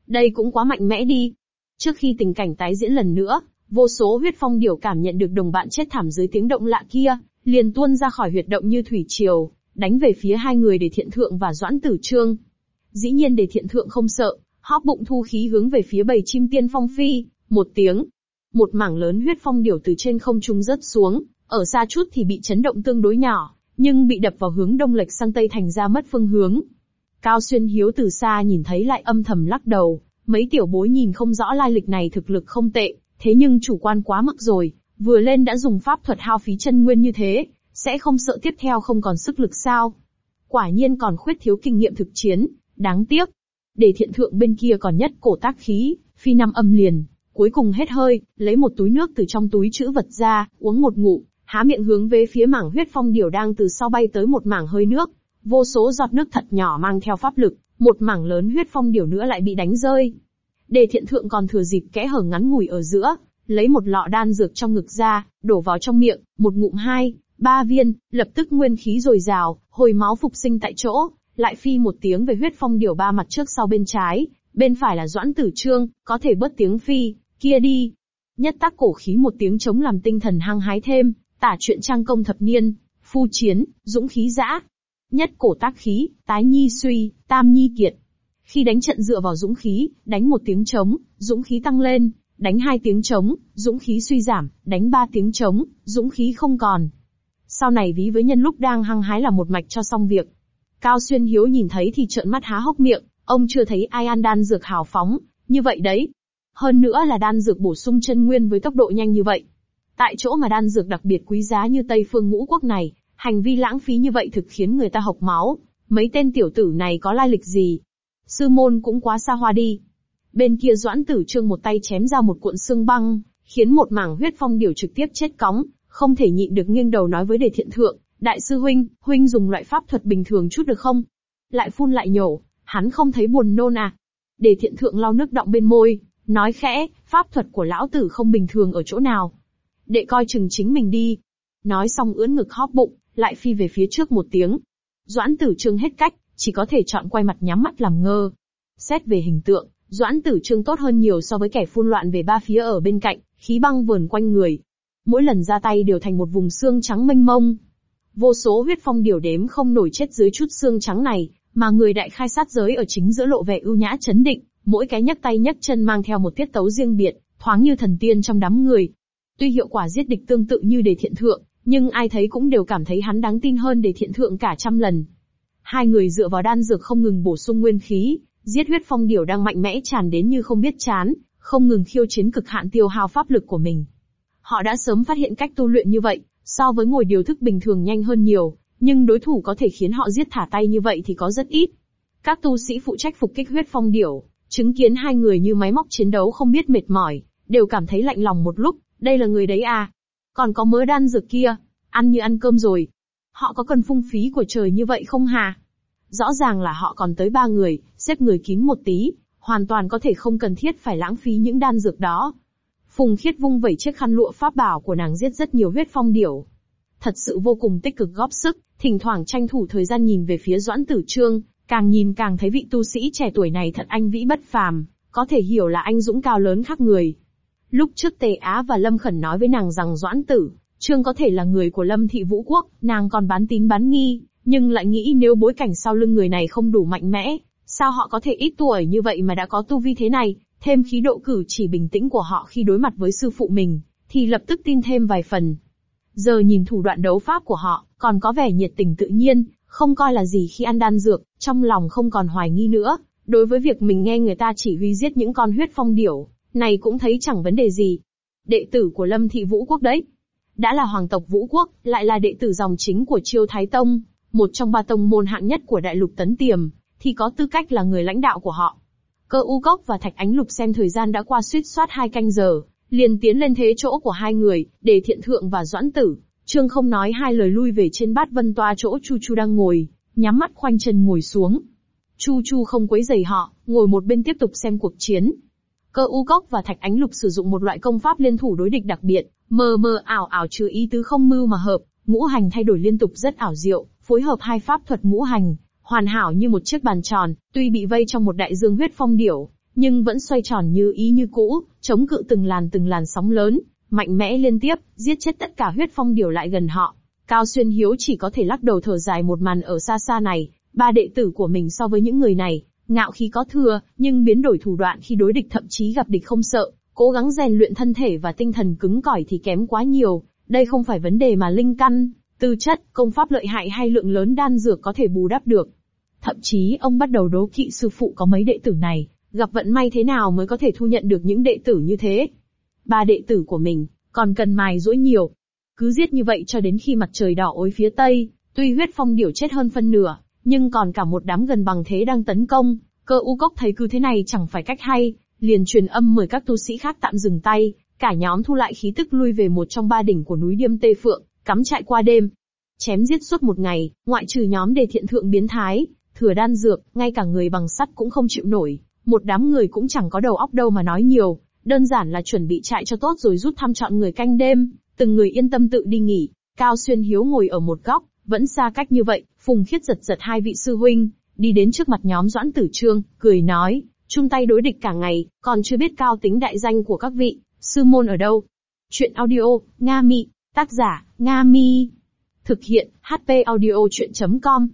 Đây cũng quá mạnh mẽ đi. Trước khi tình cảnh tái diễn lần nữa, vô số huyết phong điểu cảm nhận được đồng bạn chết thảm dưới tiếng động lạ kia, liền tuôn ra khỏi huyệt động như thủy triều, đánh về phía hai người để thiện thượng và doãn tử trương. Dĩ nhiên để thiện thượng không sợ, hóp bụng thu khí hướng về phía bầy chim tiên phong phi, một tiếng. Một mảng lớn huyết phong điểu từ trên không trung rớt xuống, ở xa chút thì bị chấn động tương đối nhỏ, nhưng bị đập vào hướng đông lệch sang tây thành ra mất phương hướng. Cao Xuyên Hiếu từ xa nhìn thấy lại âm thầm lắc đầu, mấy tiểu bối nhìn không rõ lai lịch này thực lực không tệ, thế nhưng chủ quan quá mức rồi, vừa lên đã dùng pháp thuật hao phí chân nguyên như thế, sẽ không sợ tiếp theo không còn sức lực sao? Quả nhiên còn khuyết thiếu kinh nghiệm thực chiến, đáng tiếc. Để thiện thượng bên kia còn nhất cổ tác khí, phi năm âm liền, cuối cùng hết hơi, lấy một túi nước từ trong túi chữ vật ra, uống một ngụm, há miệng hướng về phía mảng huyết phong điểu đang từ sau bay tới một mảng hơi nước, vô số giọt nước thật nhỏ mang theo pháp lực, một mảng lớn huyết phong điểu nữa lại bị đánh rơi. Đề thiện thượng còn thừa dịp kẽ hở ngắn ngủi ở giữa, lấy một lọ đan dược trong ngực ra, đổ vào trong miệng, một ngụm hai, ba viên, lập tức nguyên khí dồi dào, hồi máu phục sinh tại chỗ, lại phi một tiếng về huyết phong điểu ba mặt trước sau bên trái, bên phải là doãn tử trương, có thể bớt tiếng phi, kia đi. Nhất tác cổ khí một tiếng chống làm tinh thần hăng hái thêm, tả chuyện trang công thập niên, phu chiến, dũng khí dã. Nhất cổ tác khí, tái nhi suy, tam nhi kiệt. Khi đánh trận dựa vào dũng khí, đánh một tiếng chống dũng khí tăng lên, đánh hai tiếng trống, dũng khí suy giảm, đánh ba tiếng trống, dũng khí không còn. Sau này ví với nhân lúc đang hăng hái là một mạch cho xong việc. Cao Xuyên Hiếu nhìn thấy thì trợn mắt há hốc miệng, ông chưa thấy ai ăn đan dược hào phóng, như vậy đấy. Hơn nữa là đan dược bổ sung chân nguyên với tốc độ nhanh như vậy. Tại chỗ mà đan dược đặc biệt quý giá như Tây Phương Ngũ Quốc này, hành vi lãng phí như vậy thực khiến người ta hộc máu. Mấy tên tiểu tử này có lai lịch gì? Sư môn cũng quá xa hoa đi. Bên kia Doãn Tử Trương một tay chém ra một cuộn xương băng, khiến một mảng huyết phong điều trực tiếp chết cóng, không thể nhịn được nghiêng đầu nói với đề thiện thượng, đại sư huynh, huynh dùng loại pháp thuật bình thường chút được không? Lại phun lại nhổ, hắn không thấy buồn nôn à? Đề thiện thượng lau nước đọng bên môi, nói khẽ, pháp thuật của lão tử không bình thường ở chỗ nào. Đệ coi chừng chính mình đi. Nói xong ưỡn ngực hóp bụng, lại phi về phía trước một tiếng. Doãn tử trương hết cách, chỉ có thể chọn quay mặt nhắm mắt làm ngơ. Xét về hình tượng, Doãn tử trương tốt hơn nhiều so với kẻ phun loạn về ba phía ở bên cạnh, khí băng vườn quanh người. Mỗi lần ra tay đều thành một vùng xương trắng mênh mông. Vô số huyết phong điều đếm không nổi chết dưới chút xương trắng này, mà người đại khai sát giới ở chính giữa lộ vẻ ưu nhã chấn định, mỗi cái nhấc tay nhấc chân mang theo một tiết tấu riêng biệt, thoáng như thần tiên trong đám người. Tuy hiệu quả giết địch tương tự như đề thiện thượng, nhưng ai thấy cũng đều cảm thấy hắn đáng tin hơn đề thiện thượng cả trăm lần. Hai người dựa vào đan dược không ngừng bổ sung nguyên khí, giết huyết phong điểu đang mạnh mẽ tràn đến như không biết chán, không ngừng khiêu chiến cực hạn tiêu hao pháp lực của mình. Họ đã sớm phát hiện cách tu luyện như vậy, so với ngồi điều thức bình thường nhanh hơn nhiều, nhưng đối thủ có thể khiến họ giết thả tay như vậy thì có rất ít. Các tu sĩ phụ trách phục kích huyết phong điểu, chứng kiến hai người như máy móc chiến đấu không biết mệt mỏi, đều cảm thấy lạnh lòng một lúc, đây là người đấy à. Còn có mớ đan dược kia, ăn như ăn cơm rồi. Họ có cần phung phí của trời như vậy không hà? Rõ ràng là họ còn tới ba người, xếp người kín một tí, hoàn toàn có thể không cần thiết phải lãng phí những đan dược đó. Phùng khiết vung vẩy chiếc khăn lụa pháp bảo của nàng giết rất nhiều huyết phong điểu. Thật sự vô cùng tích cực góp sức, thỉnh thoảng tranh thủ thời gian nhìn về phía Doãn Tử Trương, càng nhìn càng thấy vị tu sĩ trẻ tuổi này thật anh vĩ bất phàm, có thể hiểu là anh dũng cao lớn khác người. Lúc trước Tề Á và Lâm Khẩn nói với nàng rằng Doãn Tử, Trương có thể là người của Lâm Thị Vũ Quốc, nàng còn bán tín bán nghi, nhưng lại nghĩ nếu bối cảnh sau lưng người này không đủ mạnh mẽ, sao họ có thể ít tuổi như vậy mà đã có tu vi thế này, thêm khí độ cử chỉ bình tĩnh của họ khi đối mặt với sư phụ mình, thì lập tức tin thêm vài phần. Giờ nhìn thủ đoạn đấu pháp của họ, còn có vẻ nhiệt tình tự nhiên, không coi là gì khi ăn đan dược, trong lòng không còn hoài nghi nữa, đối với việc mình nghe người ta chỉ huy giết những con huyết phong điểu, này cũng thấy chẳng vấn đề gì. Đệ tử của Lâm Thị Vũ Quốc đấy. Đã là hoàng tộc Vũ Quốc, lại là đệ tử dòng chính của Chiêu Thái Tông, một trong ba tông môn hạng nhất của đại lục tấn tiềm, thì có tư cách là người lãnh đạo của họ. Cơ u cốc và thạch ánh lục xem thời gian đã qua suýt soát hai canh giờ, liền tiến lên thế chỗ của hai người, để thiện thượng và doãn tử. Trương không nói hai lời lui về trên bát vân toa chỗ Chu Chu đang ngồi, nhắm mắt khoanh chân ngồi xuống. Chu Chu không quấy rầy họ, ngồi một bên tiếp tục xem cuộc chiến. Cơ u cốc và thạch ánh lục sử dụng một loại công pháp liên thủ đối địch đặc biệt, mờ mờ ảo ảo trừ ý tứ không mưu mà hợp, ngũ hành thay đổi liên tục rất ảo diệu, phối hợp hai pháp thuật ngũ hành, hoàn hảo như một chiếc bàn tròn, tuy bị vây trong một đại dương huyết phong điểu, nhưng vẫn xoay tròn như ý như cũ, chống cự từng làn từng làn sóng lớn, mạnh mẽ liên tiếp, giết chết tất cả huyết phong điều lại gần họ. Cao Xuyên Hiếu chỉ có thể lắc đầu thở dài một màn ở xa xa này, ba đệ tử của mình so với những người này, ngạo khí có thừa, nhưng biến đổi thủ đoạn khi đối địch thậm chí gặp địch không sợ, cố gắng rèn luyện thân thể và tinh thần cứng cỏi thì kém quá nhiều, đây không phải vấn đề mà linh căn, tư chất, công pháp lợi hại hay lượng lớn đan dược có thể bù đắp được. Thậm chí ông bắt đầu đố kỵ sư phụ có mấy đệ tử này, gặp vận may thế nào mới có thể thu nhận được những đệ tử như thế. Ba đệ tử của mình, còn cần mài dũi nhiều. Cứ giết như vậy cho đến khi mặt trời đỏ ối phía tây, tuy huyết phong điểu chết hơn phân nửa, nhưng còn cả một đám gần bằng thế đang tấn công, cơ u cốc thấy cứ thế này chẳng phải cách hay, liền truyền âm mời các tu sĩ khác tạm dừng tay, cả nhóm thu lại khí tức lui về một trong ba đỉnh của núi Điêm Tê Phượng, cắm trại qua đêm. Chém giết suốt một ngày, ngoại trừ nhóm đề thiện thượng biến thái, thừa đan dược, ngay cả người bằng sắt cũng không chịu nổi, một đám người cũng chẳng có đầu óc đâu mà nói nhiều, đơn giản là chuẩn bị trại cho tốt rồi rút thăm chọn người canh đêm, từng người yên tâm tự đi nghỉ. Cao Xuyên Hiếu ngồi ở một góc, vẫn xa cách như vậy, Phùng Khiết giật giật hai vị sư huynh, đi đến trước mặt nhóm Doãn Tử Trương, cười nói, chung tay đối địch cả ngày, còn chưa biết cao tính đại danh của các vị, sư môn ở đâu. Chuyện audio, Nga Mi, tác giả, Nga Mi. Thực hiện, HP audio chuyện.com.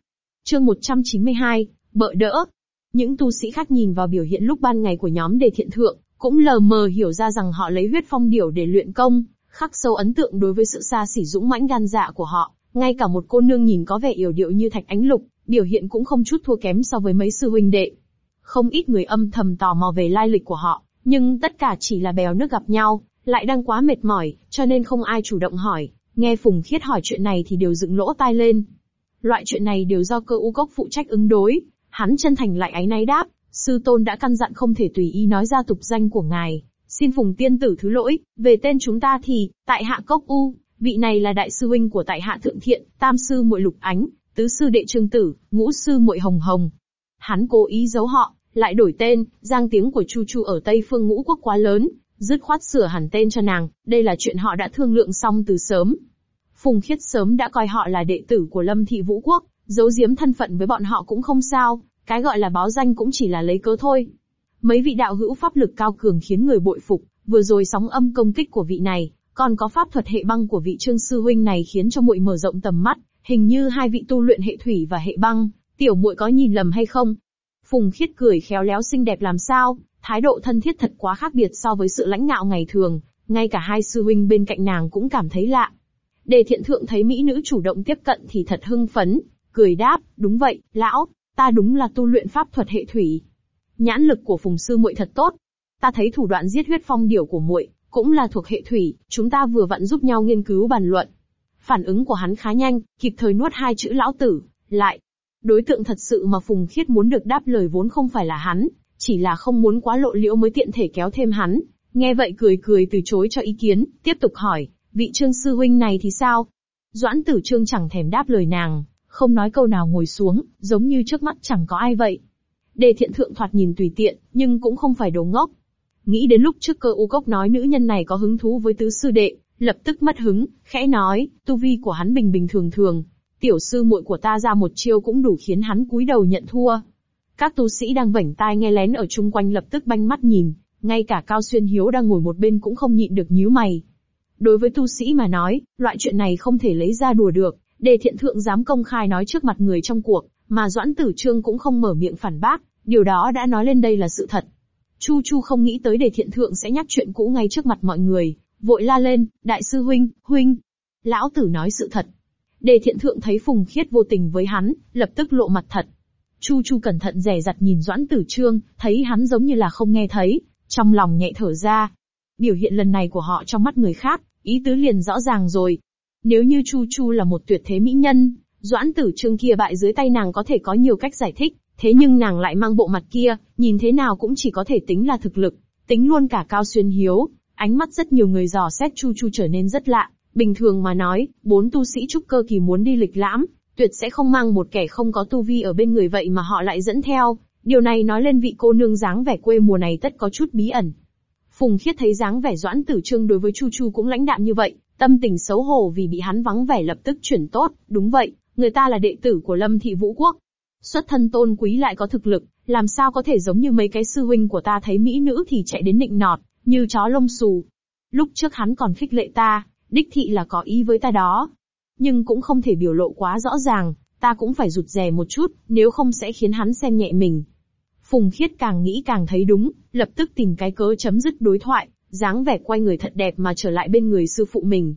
Chương 192, bợ đỡ. Những tu sĩ khác nhìn vào biểu hiện lúc ban ngày của nhóm đề thiện thượng, cũng lờ mờ hiểu ra rằng họ lấy huyết phong điểu để luyện công, khắc sâu ấn tượng đối với sự xa xỉ dũng mãnh gan dạ của họ. Ngay cả một cô nương nhìn có vẻ yểu điệu như thạch ánh lục, biểu hiện cũng không chút thua kém so với mấy sư huynh đệ. Không ít người âm thầm tò mò về lai lịch của họ, nhưng tất cả chỉ là bèo nước gặp nhau, lại đang quá mệt mỏi, cho nên không ai chủ động hỏi. Nghe Phùng Khiết hỏi chuyện này thì đều dựng lỗ tai lên. Loại chuyện này đều do cơ u cốc phụ trách ứng đối, hắn chân thành lại áy náy đáp, sư tôn đã căn dặn không thể tùy ý nói ra tục danh của ngài. Xin Phùng tiên tử thứ lỗi, về tên chúng ta thì, tại hạ cốc u, vị này là đại sư huynh của tại hạ thượng thiện, tam sư muội lục ánh, tứ sư đệ trương tử, ngũ sư muội hồng hồng. Hắn cố ý giấu họ, lại đổi tên, giang tiếng của Chu Chu ở Tây Phương ngũ quốc quá lớn, dứt khoát sửa hẳn tên cho nàng, đây là chuyện họ đã thương lượng xong từ sớm. Phùng Khiết sớm đã coi họ là đệ tử của Lâm Thị Vũ Quốc, giấu giếm thân phận với bọn họ cũng không sao, cái gọi là báo danh cũng chỉ là lấy cớ thôi. Mấy vị đạo hữu pháp lực cao cường khiến người bội phục, vừa rồi sóng âm công kích của vị này, còn có pháp thuật hệ băng của vị trương sư huynh này khiến cho muội mở rộng tầm mắt, hình như hai vị tu luyện hệ thủy và hệ băng, tiểu muội có nhìn lầm hay không? Phùng Khiết cười khéo léo xinh đẹp làm sao, thái độ thân thiết thật quá khác biệt so với sự lãnh ngạo ngày thường, ngay cả hai sư huynh bên cạnh nàng cũng cảm thấy lạ. Đề thiện thượng thấy mỹ nữ chủ động tiếp cận thì thật hưng phấn, cười đáp, đúng vậy, lão, ta đúng là tu luyện pháp thuật hệ thủy. Nhãn lực của phùng sư muội thật tốt. Ta thấy thủ đoạn giết huyết phong điểu của muội cũng là thuộc hệ thủy, chúng ta vừa vặn giúp nhau nghiên cứu bàn luận. Phản ứng của hắn khá nhanh, kịp thời nuốt hai chữ lão tử, lại. Đối tượng thật sự mà Phùng Khiết muốn được đáp lời vốn không phải là hắn, chỉ là không muốn quá lộ liễu mới tiện thể kéo thêm hắn. Nghe vậy cười cười từ chối cho ý kiến, tiếp tục hỏi, vị trương sư huynh này thì sao? Doãn tử trương chẳng thèm đáp lời nàng, không nói câu nào ngồi xuống, giống như trước mắt chẳng có ai vậy. Đề thiện thượng thoạt nhìn tùy tiện, nhưng cũng không phải đồ ngốc. Nghĩ đến lúc trước cơ u cốc nói nữ nhân này có hứng thú với tứ sư đệ, lập tức mất hứng, khẽ nói, tu vi của hắn bình bình thường thường. Tiểu sư muội của ta ra một chiêu cũng đủ khiến hắn cúi đầu nhận thua. Các tu sĩ đang vảnh tai nghe lén ở chung quanh lập tức banh mắt nhìn, ngay cả Cao Xuyên Hiếu đang ngồi một bên cũng không nhịn được nhíu mày. Đối với tu sĩ mà nói, loại chuyện này không thể lấy ra đùa được, đề thiện thượng dám công khai nói trước mặt người trong cuộc, mà Doãn Tử Trương cũng không mở miệng phản bác, điều đó đã nói lên đây là sự thật. Chu Chu không nghĩ tới đề thiện thượng sẽ nhắc chuyện cũ ngay trước mặt mọi người, vội la lên, đại sư huynh, huynh. Lão tử nói sự thật. Đề thiện thượng thấy Phùng Khiết vô tình với hắn, lập tức lộ mặt thật. Chu Chu cẩn thận rẻ rặt nhìn Doãn Tử Trương, thấy hắn giống như là không nghe thấy, trong lòng nhẹ thở ra. Biểu hiện lần này của họ trong mắt người khác, ý tứ liền rõ ràng rồi. Nếu như Chu Chu là một tuyệt thế mỹ nhân, Doãn Tử Trương kia bại dưới tay nàng có thể có nhiều cách giải thích, thế nhưng nàng lại mang bộ mặt kia, nhìn thế nào cũng chỉ có thể tính là thực lực, tính luôn cả Cao Xuyên Hiếu, ánh mắt rất nhiều người dò xét Chu Chu trở nên rất lạ. Bình thường mà nói, bốn tu sĩ trúc cơ kỳ muốn đi lịch lãm, tuyệt sẽ không mang một kẻ không có tu vi ở bên người vậy mà họ lại dẫn theo. Điều này nói lên vị cô nương dáng vẻ quê mùa này tất có chút bí ẩn. Phùng Khiết thấy dáng vẻ Doãn Tử Trương đối với Chu Chu cũng lãnh đạm như vậy, tâm tình xấu hổ vì bị hắn vắng vẻ lập tức chuyển tốt, đúng vậy, người ta là đệ tử của Lâm Thị Vũ Quốc. Xuất thân tôn quý lại có thực lực, làm sao có thể giống như mấy cái sư huynh của ta thấy mỹ nữ thì chạy đến nịnh nọt, như chó lông xù. Lúc trước hắn còn khích lệ ta, đích thị là có ý với ta đó, nhưng cũng không thể biểu lộ quá rõ ràng, ta cũng phải rụt rè một chút, nếu không sẽ khiến hắn xem nhẹ mình. Phùng Khiết càng nghĩ càng thấy đúng, lập tức tìm cái cớ chấm dứt đối thoại, dáng vẻ quay người thật đẹp mà trở lại bên người sư phụ mình.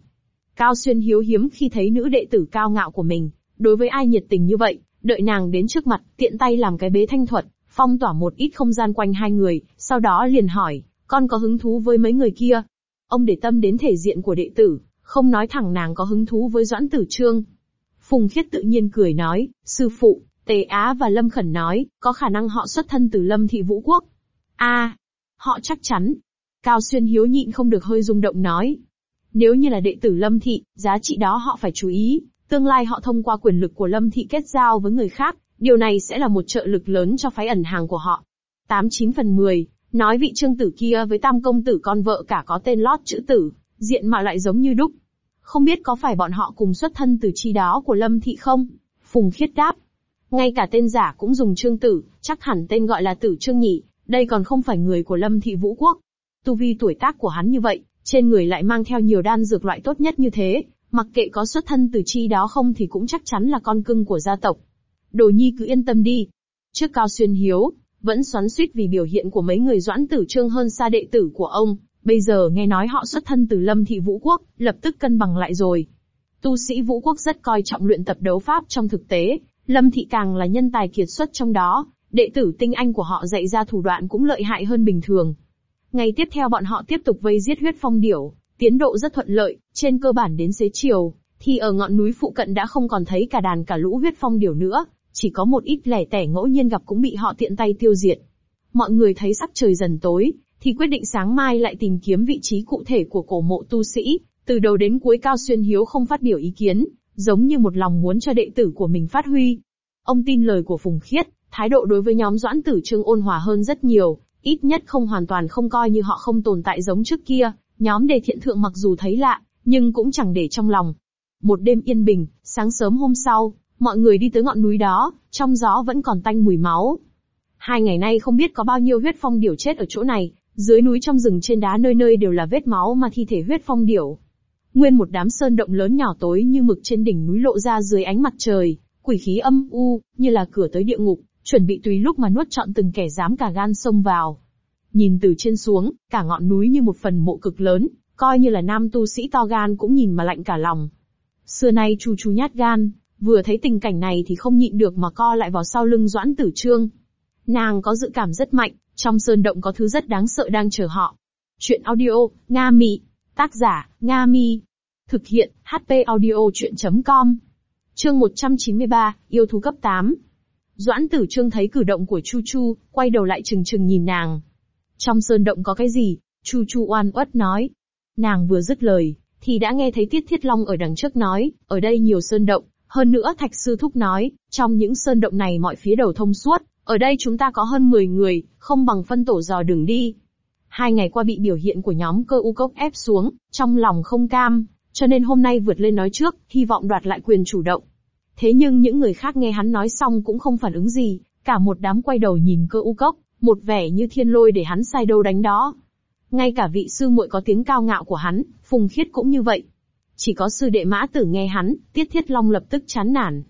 Cao Xuyên hiếu hiếm khi thấy nữ đệ tử cao ngạo của mình, đối với ai nhiệt tình như vậy, đợi nàng đến trước mặt, tiện tay làm cái bế thanh thuật, phong tỏa một ít không gian quanh hai người, sau đó liền hỏi, con có hứng thú với mấy người kia? Ông để tâm đến thể diện của đệ tử, không nói thẳng nàng có hứng thú với Doãn Tử Trương. Phùng Khiết tự nhiên cười nói, sư phụ, Tề Á và Lâm Khẩn nói, có khả năng họ xuất thân từ Lâm Thị Vũ Quốc. a họ chắc chắn. Cao Xuyên hiếu nhịn không được hơi rung động nói. Nếu như là đệ tử Lâm Thị, giá trị đó họ phải chú ý, tương lai họ thông qua quyền lực của Lâm Thị kết giao với người khác, điều này sẽ là một trợ lực lớn cho phái ẩn hàng của họ. 89 phần 10, nói vị trương tử kia với tam công tử con vợ cả có tên lót chữ tử, diện mạo lại giống như đúc. Không biết có phải bọn họ cùng xuất thân từ chi đó của Lâm Thị không? Phùng Khiết đáp. Ngay cả tên giả cũng dùng trương tử, chắc hẳn tên gọi là tử trương nhị, đây còn không phải người của Lâm Thị Vũ Quốc. Tu vi tuổi tác của hắn như vậy, trên người lại mang theo nhiều đan dược loại tốt nhất như thế, mặc kệ có xuất thân từ chi đó không thì cũng chắc chắn là con cưng của gia tộc. Đồ nhi cứ yên tâm đi. Trước Cao Xuyên Hiếu, vẫn xoắn suýt vì biểu hiện của mấy người doãn tử trương hơn xa đệ tử của ông, Bây giờ nghe nói họ xuất thân từ Lâm Thị Vũ Quốc, lập tức cân bằng lại rồi. Tu sĩ Vũ Quốc rất coi trọng luyện tập đấu pháp trong thực tế, Lâm Thị càng là nhân tài kiệt xuất trong đó, đệ tử tinh anh của họ dạy ra thủ đoạn cũng lợi hại hơn bình thường. Ngày tiếp theo bọn họ tiếp tục vây giết huyết phong điểu, tiến độ rất thuận lợi, trên cơ bản đến xế chiều, thì ở ngọn núi phụ cận đã không còn thấy cả đàn cả lũ huyết phong điểu nữa, chỉ có một ít lẻ tẻ ngẫu nhiên gặp cũng bị họ tiện tay tiêu diệt. Mọi người thấy sắc trời dần tối, thì quyết định sáng mai lại tìm kiếm vị trí cụ thể của cổ mộ tu sĩ, Từ đầu đến cuối Cao Xuyên Hiếu không phát biểu ý kiến, giống như một lòng muốn cho đệ tử của mình phát huy. Ông tin lời của Phùng Khiết, thái độ đối với nhóm Doãn Tử Trương ôn hòa hơn rất nhiều, ít nhất không hoàn toàn không coi như họ không tồn tại giống trước kia, nhóm đề thiện thượng mặc dù thấy lạ, nhưng cũng chẳng để trong lòng. Một đêm yên bình, sáng sớm hôm sau, mọi người đi tới ngọn núi đó, trong gió vẫn còn tanh mùi máu. Hai ngày nay không biết có bao nhiêu huyết phong điểu chết ở chỗ này, dưới núi trong rừng trên đá nơi nơi đều là vết máu mà thi thể huyết phong điểu. Nguyên một đám sơn động lớn nhỏ tối như mực trên đỉnh núi lộ ra dưới ánh mặt trời, quỷ khí âm u, như là cửa tới địa ngục, chuẩn bị tùy lúc mà nuốt chọn từng kẻ dám cả gan xông vào. Nhìn từ trên xuống, cả ngọn núi như một phần mộ cực lớn, coi như là nam tu sĩ to gan cũng nhìn mà lạnh cả lòng. Xưa nay chu chu nhát gan, vừa thấy tình cảnh này thì không nhịn được mà co lại vào sau lưng Doãn Tử Trương. Nàng có dự cảm rất mạnh, trong sơn động có thứ rất đáng sợ đang chờ họ. Chuyện audio, Nga Mị. Tác giả, Nga Mi. Thực hiện, HP audio chuyện.com. Chương 193, yêu thú cấp 8. Doãn tử trương thấy cử động của Chu Chu, quay đầu lại chừng chừng nhìn nàng. Trong sơn động có cái gì? Chu Chu oan uất nói. Nàng vừa dứt lời, thì đã nghe thấy Tiết Thiết Long ở đằng trước nói, ở đây nhiều sơn động, hơn nữa Thạch Sư Thúc nói, trong những sơn động này mọi phía đầu thông suốt, ở đây chúng ta có hơn 10 người, không bằng phân tổ dò đường đi. Hai ngày qua bị biểu hiện của nhóm cơ u cốc ép xuống, trong lòng không cam, cho nên hôm nay vượt lên nói trước, hy vọng đoạt lại quyền chủ động. Thế nhưng những người khác nghe hắn nói xong cũng không phản ứng gì, cả một đám quay đầu nhìn cơ u cốc, một vẻ như thiên lôi để hắn sai đâu đánh đó. Ngay cả vị sư muội có tiếng cao ngạo của hắn, Phùng Khiết cũng như vậy. Chỉ có sư đệ mã tử nghe hắn, Tiết Thiết Long lập tức chán nản.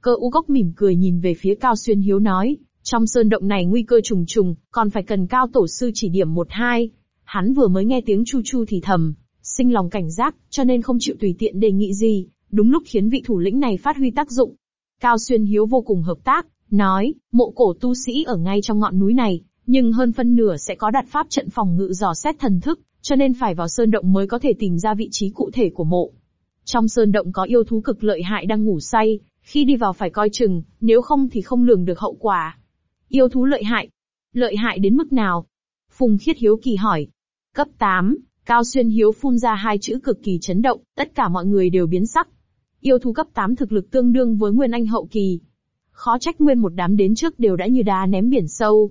Cơ u cốc mỉm cười nhìn về phía Cao Xuyên Hiếu nói, trong sơn động này nguy cơ trùng trùng, còn phải cần cao tổ sư chỉ điểm một hai. Hắn vừa mới nghe tiếng chu chu thì thầm, sinh lòng cảnh giác, cho nên không chịu tùy tiện đề nghị gì, đúng lúc khiến vị thủ lĩnh này phát huy tác dụng. Cao Xuyên Hiếu vô cùng hợp tác, nói, mộ cổ tu sĩ ở ngay trong ngọn núi này, nhưng hơn phân nửa sẽ có đặt pháp trận phòng ngự dò xét thần thức, cho nên phải vào sơn động mới có thể tìm ra vị trí cụ thể của mộ. Trong sơn động có yêu thú cực lợi hại đang ngủ say, khi đi vào phải coi chừng, nếu không thì không lường được hậu quả. Yêu thú lợi hại. Lợi hại đến mức nào? Phùng Khiết Hiếu kỳ hỏi. Cấp 8, Cao Xuyên Hiếu phun ra hai chữ cực kỳ chấn động, tất cả mọi người đều biến sắc. Yêu thú cấp 8 thực lực tương đương với Nguyên Anh hậu kỳ. Khó trách nguyên một đám đến trước đều đã như đá ném biển sâu.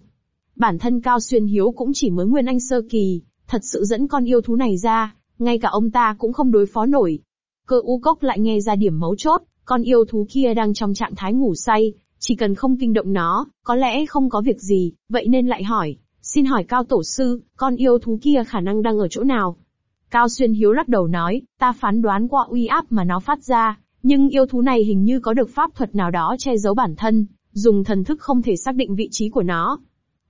Bản thân Cao Xuyên Hiếu cũng chỉ mới Nguyên Anh sơ kỳ, thật sự dẫn con yêu thú này ra, ngay cả ông ta cũng không đối phó nổi. Cơ u cốc lại nghe ra điểm mấu chốt, con yêu thú kia đang trong trạng thái ngủ say, chỉ cần không kinh động nó, có lẽ không có việc gì, vậy nên lại hỏi, xin hỏi Cao Tổ Sư, con yêu thú kia khả năng đang ở chỗ nào? Cao Xuyên Hiếu lắc đầu nói, ta phán đoán qua uy áp mà nó phát ra, nhưng yêu thú này hình như có được pháp thuật nào đó che giấu bản thân, dùng thần thức không thể xác định vị trí của nó.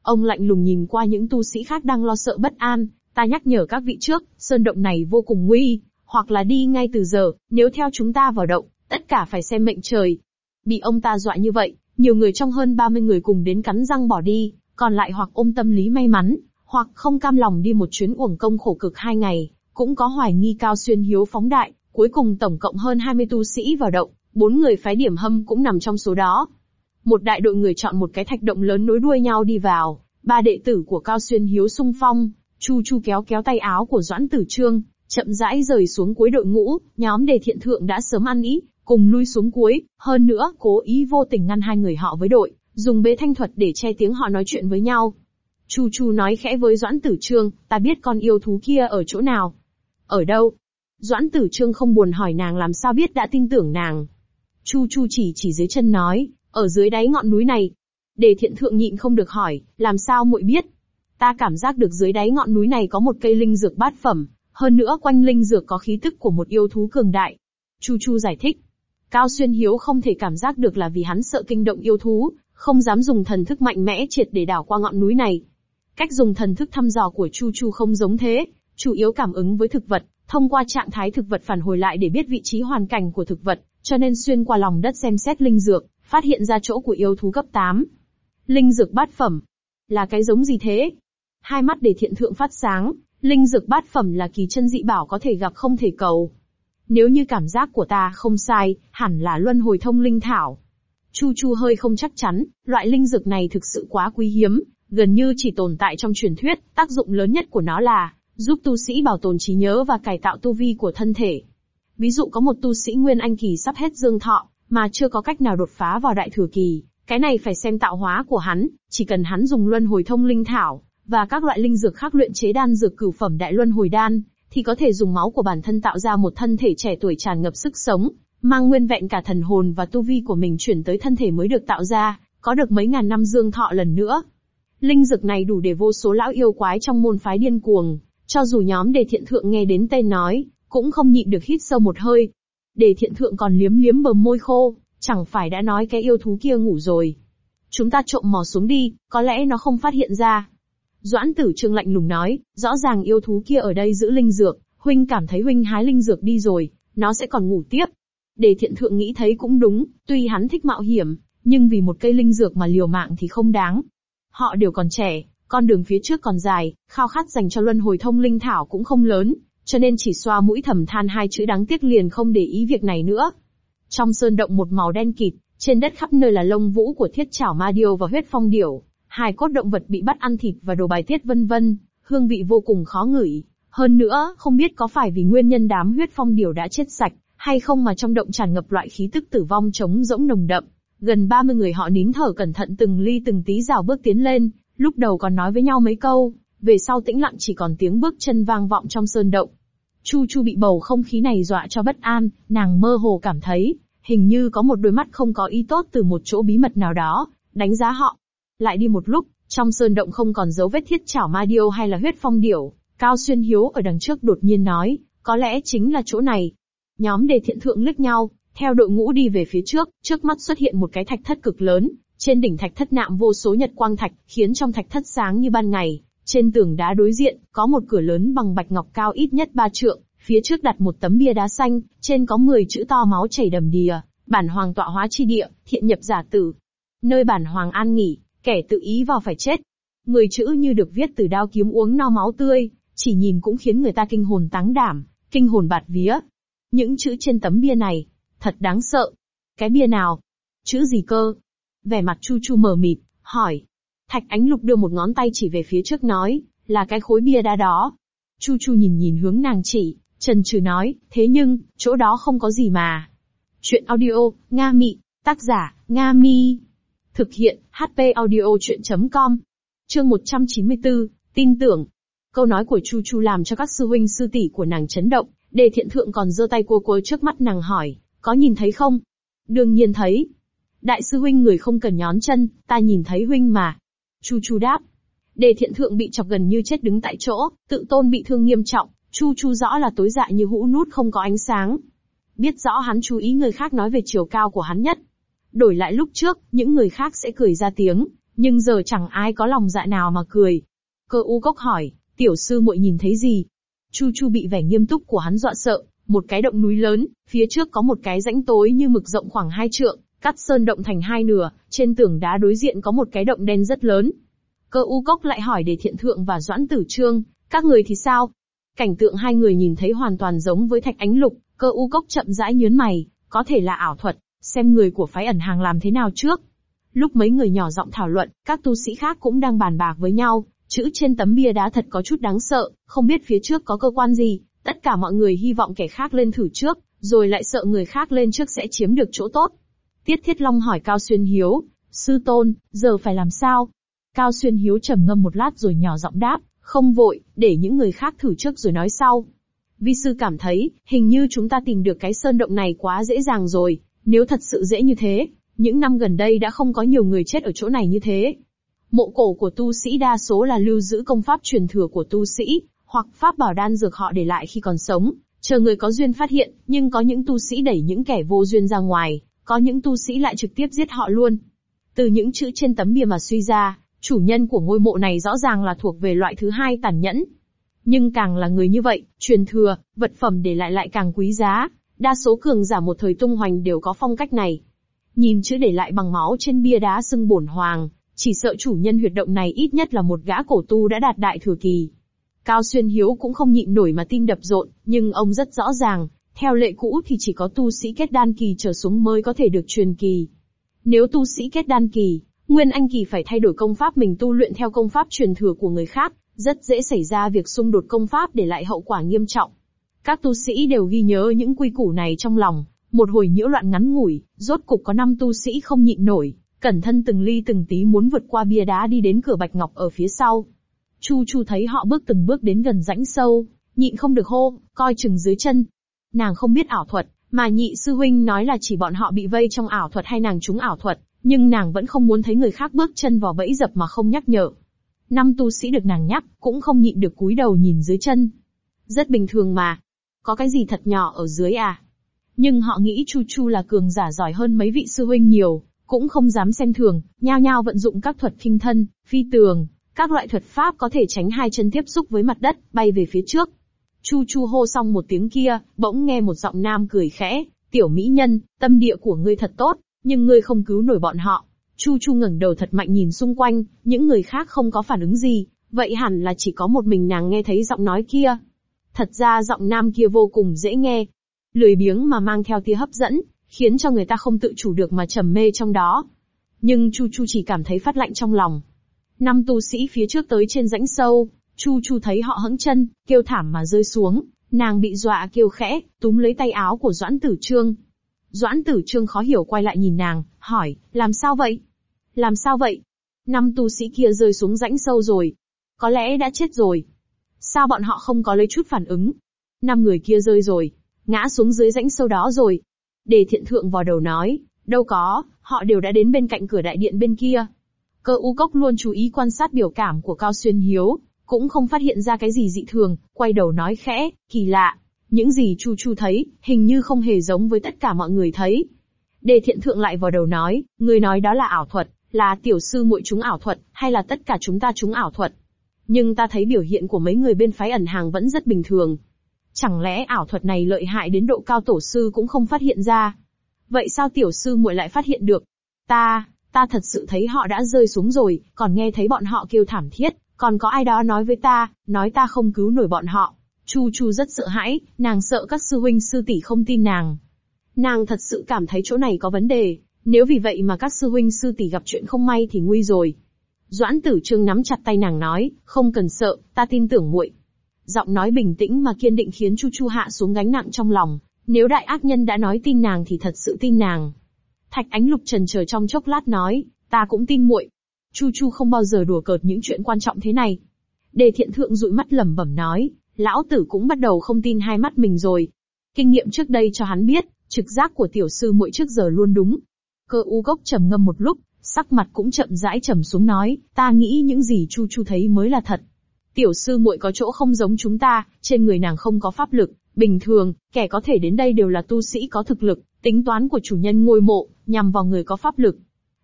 Ông lạnh lùng nhìn qua những tu sĩ khác đang lo sợ bất an, ta nhắc nhở các vị trước, sơn động này vô cùng nguy, hoặc là đi ngay từ giờ, nếu theo chúng ta vào động, tất cả phải xem mệnh trời. Bị ông ta dọa như vậy, nhiều người trong hơn 30 người cùng đến cắn răng bỏ đi, còn lại hoặc ôm tâm lý may mắn, hoặc không cam lòng đi một chuyến uổng công khổ cực hai ngày, cũng có hoài nghi cao xuyên hiếu phóng đại, cuối cùng tổng cộng hơn 20 tu sĩ vào động, bốn người phái điểm hâm cũng nằm trong số đó. Một đại đội người chọn một cái thạch động lớn nối đuôi nhau đi vào, ba đệ tử của Cao Xuyên Hiếu sung phong, Chu Chu kéo kéo tay áo của Doãn Tử Trương, chậm rãi rời xuống cuối đội ngũ, nhóm đề thiện thượng đã sớm ăn ý, cùng lui xuống cuối, hơn nữa, cố ý vô tình ngăn hai người họ với đội, dùng bế thanh thuật để che tiếng họ nói chuyện với nhau. Chu Chu nói khẽ với Doãn Tử Trương, ta biết con yêu thú kia ở chỗ nào. Ở đâu? Doãn Tử Trương không buồn hỏi nàng làm sao biết đã tin tưởng nàng. Chu Chu chỉ chỉ dưới chân nói, ở dưới đáy ngọn núi này. Đề thiện thượng nhịn không được hỏi, làm sao muội biết? Ta cảm giác được dưới đáy ngọn núi này có một cây linh dược bát phẩm, hơn nữa quanh linh dược có khí tức của một yêu thú cường đại. Chu Chu giải thích. Cao Xuyên Hiếu không thể cảm giác được là vì hắn sợ kinh động yêu thú, không dám dùng thần thức mạnh mẽ triệt để đảo qua ngọn núi này. Cách dùng thần thức thăm dò của Chu Chu không giống thế, chủ yếu cảm ứng với thực vật, thông qua trạng thái thực vật phản hồi lại để biết vị trí hoàn cảnh của thực vật, cho nên xuyên qua lòng đất xem xét linh dược, phát hiện ra chỗ của yêu thú cấp 8. Linh dược bát phẩm. Là cái giống gì thế? Hai mắt để thiện thượng phát sáng, linh dược bát phẩm là kỳ chân dị bảo có thể gặp không thể cầu. Nếu như cảm giác của ta không sai, hẳn là luân hồi thông linh thảo. Chu Chu hơi không chắc chắn, loại linh dược này thực sự quá quý hiếm, gần như chỉ tồn tại trong truyền thuyết, tác dụng lớn nhất của nó là giúp tu sĩ bảo tồn trí nhớ và cải tạo tu vi của thân thể. Ví dụ có một tu sĩ Nguyên Anh kỳ sắp hết dương thọ, mà chưa có cách nào đột phá vào đại thừa kỳ, cái này phải xem tạo hóa của hắn, chỉ cần hắn dùng luân hồi thông linh thảo, và các loại linh dược khác luyện chế đan dược cửu phẩm đại luân hồi đan, thì có thể dùng máu của bản thân tạo ra một thân thể trẻ tuổi tràn ngập sức sống, mang nguyên vẹn cả thần hồn và tu vi của mình chuyển tới thân thể mới được tạo ra, có được mấy ngàn năm dương thọ lần nữa. Linh dược này đủ để vô số lão yêu quái trong môn phái điên cuồng, cho dù nhóm đề thiện thượng nghe đến tên nói, cũng không nhịn được hít sâu một hơi. Đề thiện thượng còn liếm liếm bờ môi khô, chẳng phải đã nói cái yêu thú kia ngủ rồi. Chúng ta trộm mò xuống đi, có lẽ nó không phát hiện ra. Doãn tử trương lạnh lùng nói, rõ ràng yêu thú kia ở đây giữ linh dược, huynh cảm thấy huynh hái linh dược đi rồi, nó sẽ còn ngủ tiếp. Đề thiện thượng nghĩ thấy cũng đúng, tuy hắn thích mạo hiểm, nhưng vì một cây linh dược mà liều mạng thì không đáng. Họ đều còn trẻ, con đường phía trước còn dài, khao khát dành cho luân hồi thông linh thảo cũng không lớn, cho nên chỉ xoa mũi thầm than hai chữ đáng tiếc liền không để ý việc này nữa. Trong sơn động một màu đen kịt, trên đất khắp nơi là lông vũ của thiết chảo ma điêu và huyết phong điểu, hai cốt động vật bị bắt ăn thịt và đồ bài tiết vân vân, hương vị vô cùng khó ngửi. Hơn nữa, không biết có phải vì nguyên nhân đám huyết phong điểu đã chết sạch, hay không mà trong động tràn ngập loại khí tức tử vong trống rỗng nồng đậm. Gần 30 người họ nín thở cẩn thận từng ly từng tí rào bước tiến lên, lúc đầu còn nói với nhau mấy câu, về sau tĩnh lặng chỉ còn tiếng bước chân vang vọng trong sơn động. Chu Chu bị bầu không khí này dọa cho bất an, nàng mơ hồ cảm thấy, hình như có một đôi mắt không có ý tốt từ một chỗ bí mật nào đó, đánh giá họ. Lại đi một lúc, trong sơn động không còn dấu vết thiết chảo ma điêu hay là huyết phong điểu, Cao Xuyên Hiếu ở đằng trước đột nhiên nói, có lẽ chính là chỗ này. Nhóm đề thiện thượng liếc nhau, theo đội ngũ đi về phía trước, trước mắt xuất hiện một cái thạch thất cực lớn, trên đỉnh thạch thất nạm vô số nhật quang thạch, khiến trong thạch thất sáng như ban ngày. Trên tường đá đối diện, có một cửa lớn bằng bạch ngọc cao ít nhất ba trượng, phía trước đặt một tấm bia đá xanh, trên có 10 chữ to máu chảy đầm đìa, bản hoàng tọa hóa chi địa, thiện nhập giả tử. Nơi bản hoàng an nghỉ, kẻ tự ý vào phải chết. 10 chữ như được viết từ đao kiếm uống no máu tươi, chỉ nhìn cũng khiến người ta kinh hồn táng đảm, kinh hồn bạt vía. Những chữ trên tấm bia này, thật đáng sợ. Cái bia nào? Chữ gì cơ? Vẻ mặt Chu Chu mờ mịt, hỏi. Thạch Ánh Lục đưa một ngón tay chỉ về phía trước nói, là cái khối bia đá đó. Chu Chu nhìn nhìn hướng nàng chỉ, Trần Trừ nói, thế nhưng, chỗ đó không có gì mà. Chuyện audio, Nga Mị, tác giả, Nga Mi. Thực hiện, HP audio chuyện.com. Chương 194, tin tưởng. Câu nói của Chu Chu làm cho các sư huynh sư tỷ của nàng chấn động, đề thiện thượng còn giơ tay cua cua trước mắt nàng hỏi, có nhìn thấy không? Đương nhiên thấy. Đại sư huynh người không cần nhón chân, ta nhìn thấy huynh mà. Chu Chu đáp. Đề thiện thượng bị chọc gần như chết đứng tại chỗ, tự tôn bị thương nghiêm trọng, Chu Chu rõ là tối dạ như hũ nút không có ánh sáng. Biết rõ hắn chú ý người khác nói về chiều cao của hắn nhất. Đổi lại lúc trước, những người khác sẽ cười ra tiếng, nhưng giờ chẳng ai có lòng dạ nào mà cười. Cơ u cốc hỏi, tiểu sư muội nhìn thấy gì? Chu Chu bị vẻ nghiêm túc của hắn dọa sợ, một cái động núi lớn, phía trước có một cái rãnh tối như mực rộng khoảng hai trượng, cắt sơn động thành hai nửa, trên tường đá đối diện có một cái động đen rất lớn. Cơ u cốc lại hỏi để thiện thượng và doãn tử trương, các người thì sao? Cảnh tượng hai người nhìn thấy hoàn toàn giống với thạch ánh lục, cơ u cốc chậm rãi nhớn mày, có thể là ảo thuật, xem người của phái ẩn hàng làm thế nào trước. Lúc mấy người nhỏ giọng thảo luận, các tu sĩ khác cũng đang bàn bạc với nhau, chữ trên tấm bia đá thật có chút đáng sợ, không biết phía trước có cơ quan gì, tất cả mọi người hy vọng kẻ khác lên thử trước, rồi lại sợ người khác lên trước sẽ chiếm được chỗ tốt. Tiết Thiết Long hỏi Cao Xuyên Hiếu, sư tôn, giờ phải làm sao? Cao Xuyên Hiếu trầm ngâm một lát rồi nhỏ giọng đáp, không vội, để những người khác thử trước rồi nói sau. Vi sư cảm thấy, hình như chúng ta tìm được cái sơn động này quá dễ dàng rồi, nếu thật sự dễ như thế, những năm gần đây đã không có nhiều người chết ở chỗ này như thế. Mộ cổ của tu sĩ đa số là lưu giữ công pháp truyền thừa của tu sĩ, hoặc pháp bảo đan dược họ để lại khi còn sống, chờ người có duyên phát hiện, nhưng có những tu sĩ đẩy những kẻ vô duyên ra ngoài, có những tu sĩ lại trực tiếp giết họ luôn. Từ những chữ trên tấm bia mà suy ra, chủ nhân của ngôi mộ này rõ ràng là thuộc về loại thứ hai tàn nhẫn. Nhưng càng là người như vậy, truyền thừa, vật phẩm để lại lại càng quý giá, đa số cường giả một thời tung hoành đều có phong cách này. Nhìn chữ để lại bằng máu trên bia đá xưng bổn hoàng, chỉ sợ chủ nhân huyệt động này ít nhất là một gã cổ tu đã đạt đại thừa kỳ. Cao Xuyên Hiếu cũng không nhịn nổi mà tim đập rộn, nhưng ông rất rõ ràng, theo lệ cũ thì chỉ có tu sĩ kết đan kỳ trở xuống mới có thể được truyền kỳ. Nếu tu sĩ kết đan kỳ, Nguyên Anh kỳ phải thay đổi công pháp mình tu luyện theo công pháp truyền thừa của người khác, Rất dễ xảy ra việc xung đột công pháp để lại hậu quả nghiêm trọng. Các tu sĩ đều ghi nhớ những quy củ này trong lòng, một hồi nhiễu loạn ngắn ngủi, rốt cục có năm tu sĩ không nhịn nổi, cẩn thân từng ly từng tí muốn vượt qua bia đá đi đến cửa bạch ngọc ở phía sau. Chu Chu thấy họ bước từng bước đến gần rãnh sâu, nhịn không được hô, coi chừng dưới chân. Nàng không biết ảo thuật, mà nhị sư huynh nói là chỉ bọn họ bị vây trong ảo thuật hay nàng trúng ảo thuật, nhưng nàng vẫn không muốn thấy người khác bước chân vào bẫy dập mà không nhắc nhở. Năm tu sĩ được nàng nhắc, cũng không nhịn được cúi đầu nhìn dưới chân. Rất bình thường mà. Có cái gì thật nhỏ ở dưới à? Nhưng họ nghĩ Chu Chu là cường giả giỏi hơn mấy vị sư huynh nhiều, cũng không dám xem thường, nhao nhao vận dụng các thuật kinh thân, phi tường, các loại thuật pháp có thể tránh hai chân tiếp xúc với mặt đất, bay về phía trước. Chu Chu hô xong một tiếng kia, bỗng nghe một giọng nam cười khẽ, tiểu mỹ nhân, tâm địa của ngươi thật tốt, nhưng ngươi không cứu nổi bọn họ. Chu Chu ngẩng đầu thật mạnh nhìn xung quanh, những người khác không có phản ứng gì, vậy hẳn là chỉ có một mình nàng nghe thấy giọng nói kia. Thật ra giọng nam kia vô cùng dễ nghe. Lười biếng mà mang theo tia hấp dẫn, khiến cho người ta không tự chủ được mà trầm mê trong đó. Nhưng Chu Chu chỉ cảm thấy phát lạnh trong lòng. Năm tu sĩ phía trước tới trên rãnh sâu, Chu Chu thấy họ hững chân, kêu thảm mà rơi xuống, nàng bị dọa kêu khẽ, túm lấy tay áo của Doãn Tử Trương. Doãn Tử Trương khó hiểu quay lại nhìn nàng, hỏi, làm sao vậy? Làm sao vậy? Năm tu sĩ kia rơi xuống rãnh sâu rồi. Có lẽ đã chết rồi. Sao bọn họ không có lấy chút phản ứng? Năm người kia rơi rồi, ngã xuống dưới rãnh sâu đó rồi. Đề thiện thượng vào đầu nói, đâu có, họ đều đã đến bên cạnh cửa đại điện bên kia. Cơ u cốc luôn chú ý quan sát biểu cảm của Cao Xuyên Hiếu, cũng không phát hiện ra cái gì dị thường, quay đầu nói khẽ, kỳ lạ. Những gì Chu Chu thấy, hình như không hề giống với tất cả mọi người thấy. Đề thiện thượng lại vào đầu nói, người nói đó là ảo thuật, là tiểu sư muội chúng ảo thuật, hay là tất cả chúng ta chúng ảo thuật. Nhưng ta thấy biểu hiện của mấy người bên phái ẩn hàng vẫn rất bình thường. Chẳng lẽ ảo thuật này lợi hại đến độ cao tổ sư cũng không phát hiện ra? Vậy sao tiểu sư muội lại phát hiện được? Ta, ta thật sự thấy họ đã rơi xuống rồi, còn nghe thấy bọn họ kêu thảm thiết, còn có ai đó nói với ta, nói ta không cứu nổi bọn họ. Chu Chu rất sợ hãi, nàng sợ các sư huynh sư tỷ không tin nàng. Nàng thật sự cảm thấy chỗ này có vấn đề, nếu vì vậy mà các sư huynh sư tỷ gặp chuyện không may thì nguy rồi. Doãn Tử Trương nắm chặt tay nàng nói, không cần sợ, ta tin tưởng muội. Giọng nói bình tĩnh mà kiên định khiến Chu Chu hạ xuống gánh nặng trong lòng. Nếu đại ác nhân đã nói tin nàng thì thật sự tin nàng. Thạch Ánh Lục trần chờ trong chốc lát nói, ta cũng tin muội. Chu Chu không bao giờ đùa cợt những chuyện quan trọng thế này. Đề thiện thượng dụi mắt lẩm bẩm nói, lão tử cũng bắt đầu không tin hai mắt mình rồi. Kinh nghiệm trước đây cho hắn biết, trực giác của tiểu sư muội trước giờ luôn đúng. Cơ u gốc trầm ngâm một lúc, sắc mặt cũng chậm rãi trầm xuống nói, ta nghĩ những gì Chu Chu thấy mới là thật. Tiểu sư muội có chỗ không giống chúng ta, trên người nàng không có pháp lực, bình thường, kẻ có thể đến đây đều là tu sĩ có thực lực, tính toán của chủ nhân ngôi mộ, nhằm vào người có pháp lực.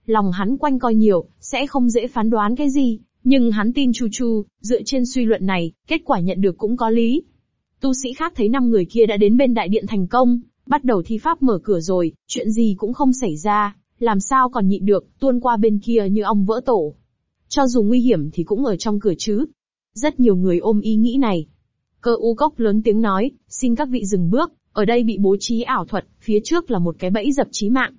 Lòng hắn quanh coi nhiều, sẽ không dễ phán đoán cái gì, nhưng hắn tin Chu Chu, dựa trên suy luận này, kết quả nhận được cũng có lý. Tu sĩ khác thấy năm người kia đã đến bên đại điện thành công, bắt đầu thi pháp mở cửa rồi, chuyện gì cũng không xảy ra, làm sao còn nhịn được, tuôn qua bên kia như ong vỡ tổ. Cho dù nguy hiểm thì cũng ở trong cửa chứ. Rất nhiều người ôm ý nghĩ này. Cơ u cốc lớn tiếng nói, xin các vị dừng bước, ở đây bị bố trí ảo thuật, phía trước là một cái bẫy dập chí mạng.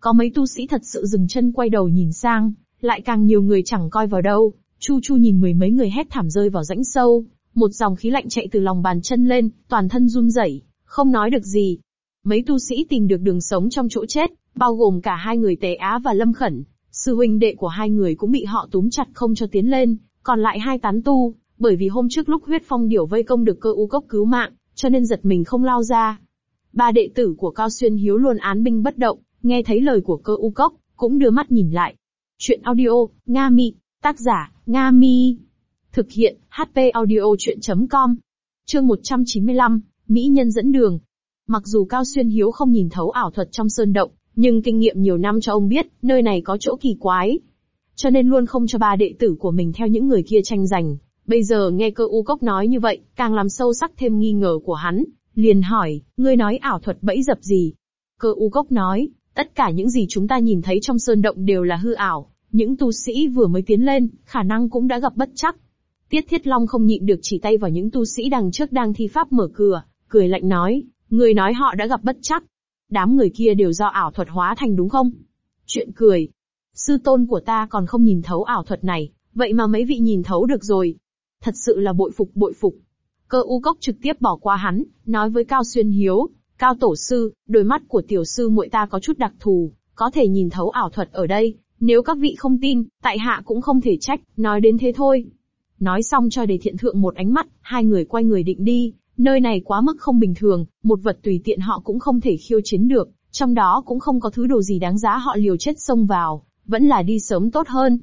Có mấy tu sĩ thật sự dừng chân quay đầu nhìn sang, lại càng nhiều người chẳng coi vào đâu, Chu Chu nhìn mười mấy người hét thảm rơi vào rãnh sâu, một dòng khí lạnh chạy từ lòng bàn chân lên, toàn thân run rẩy, không nói được gì. Mấy tu sĩ tìm được đường sống trong chỗ chết, bao gồm cả hai người Tề Á và Lâm Khẩn. Sư huynh đệ của hai người cũng bị họ túm chặt không cho tiến lên, còn lại hai tán tu, bởi vì hôm trước lúc huyết phong điểu vây công được cơ u cốc cứu mạng, cho nên giật mình không lao ra. Ba đệ tử của Cao Xuyên Hiếu luôn án binh bất động, nghe thấy lời của cơ u cốc, cũng đưa mắt nhìn lại. Chuyện audio, Nga Mi, tác giả, Nga Mi. Thực hiện, HP audio chuyện.com. Chương 195, Mỹ nhân dẫn đường. Mặc dù Cao Xuyên Hiếu không nhìn thấu ảo thuật trong sơn động, nhưng kinh nghiệm nhiều năm cho ông biết, nơi này có chỗ kỳ quái. Cho nên luôn không cho ba đệ tử của mình theo những người kia tranh giành. Bây giờ nghe cơ u cốc nói như vậy, càng làm sâu sắc thêm nghi ngờ của hắn. Liền hỏi, ngươi nói ảo thuật bẫy dập gì? Cơ u cốc nói, tất cả những gì chúng ta nhìn thấy trong sơn động đều là hư ảo. Những tu sĩ vừa mới tiến lên, khả năng cũng đã gặp bất chắc. Tiết Thiết Long không nhịn được chỉ tay vào những tu sĩ đằng trước đang thi pháp mở cửa, cười lạnh nói, người nói họ đã gặp bất chắc, Đám người kia đều do ảo thuật hóa thành đúng không? Chuyện cười. Sư tôn của ta còn không nhìn thấu ảo thuật này, vậy mà mấy vị nhìn thấu được rồi. Thật sự là bội phục bội phục. Cơ u cốc trực tiếp bỏ qua hắn, nói với Cao Xuyên Hiếu, Cao Tổ Sư, đôi mắt của tiểu sư muội ta có chút đặc thù, có thể nhìn thấu ảo thuật ở đây, nếu các vị không tin, tại hạ cũng không thể trách, nói đến thế thôi. Nói xong cho đề thiện thượng một ánh mắt, hai người quay người định đi, nơi này quá mức không bình thường, một vật tùy tiện họ cũng không thể khiêu chiến được, trong đó cũng không có thứ đồ gì đáng giá họ liều chết xông vào, vẫn là đi sớm tốt hơn.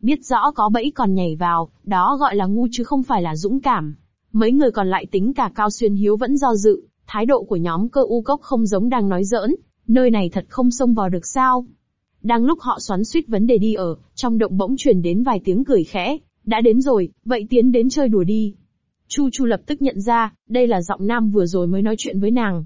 Biết rõ có bẫy còn nhảy vào, đó gọi là ngu chứ không phải là dũng cảm. Mấy người còn lại tính cả Cao Xuyên Hiếu vẫn do dự, thái độ của nhóm cơ u cốc không giống đang nói giỡn, nơi này thật không xông vào được sao. Đang lúc họ xoắn suýt vấn đề đi ở, trong động bỗng truyền đến vài tiếng cười khẽ, đã đến rồi, vậy tiến đến chơi đùa đi. Chu Chu lập tức nhận ra, đây là giọng nam vừa rồi mới nói chuyện với nàng.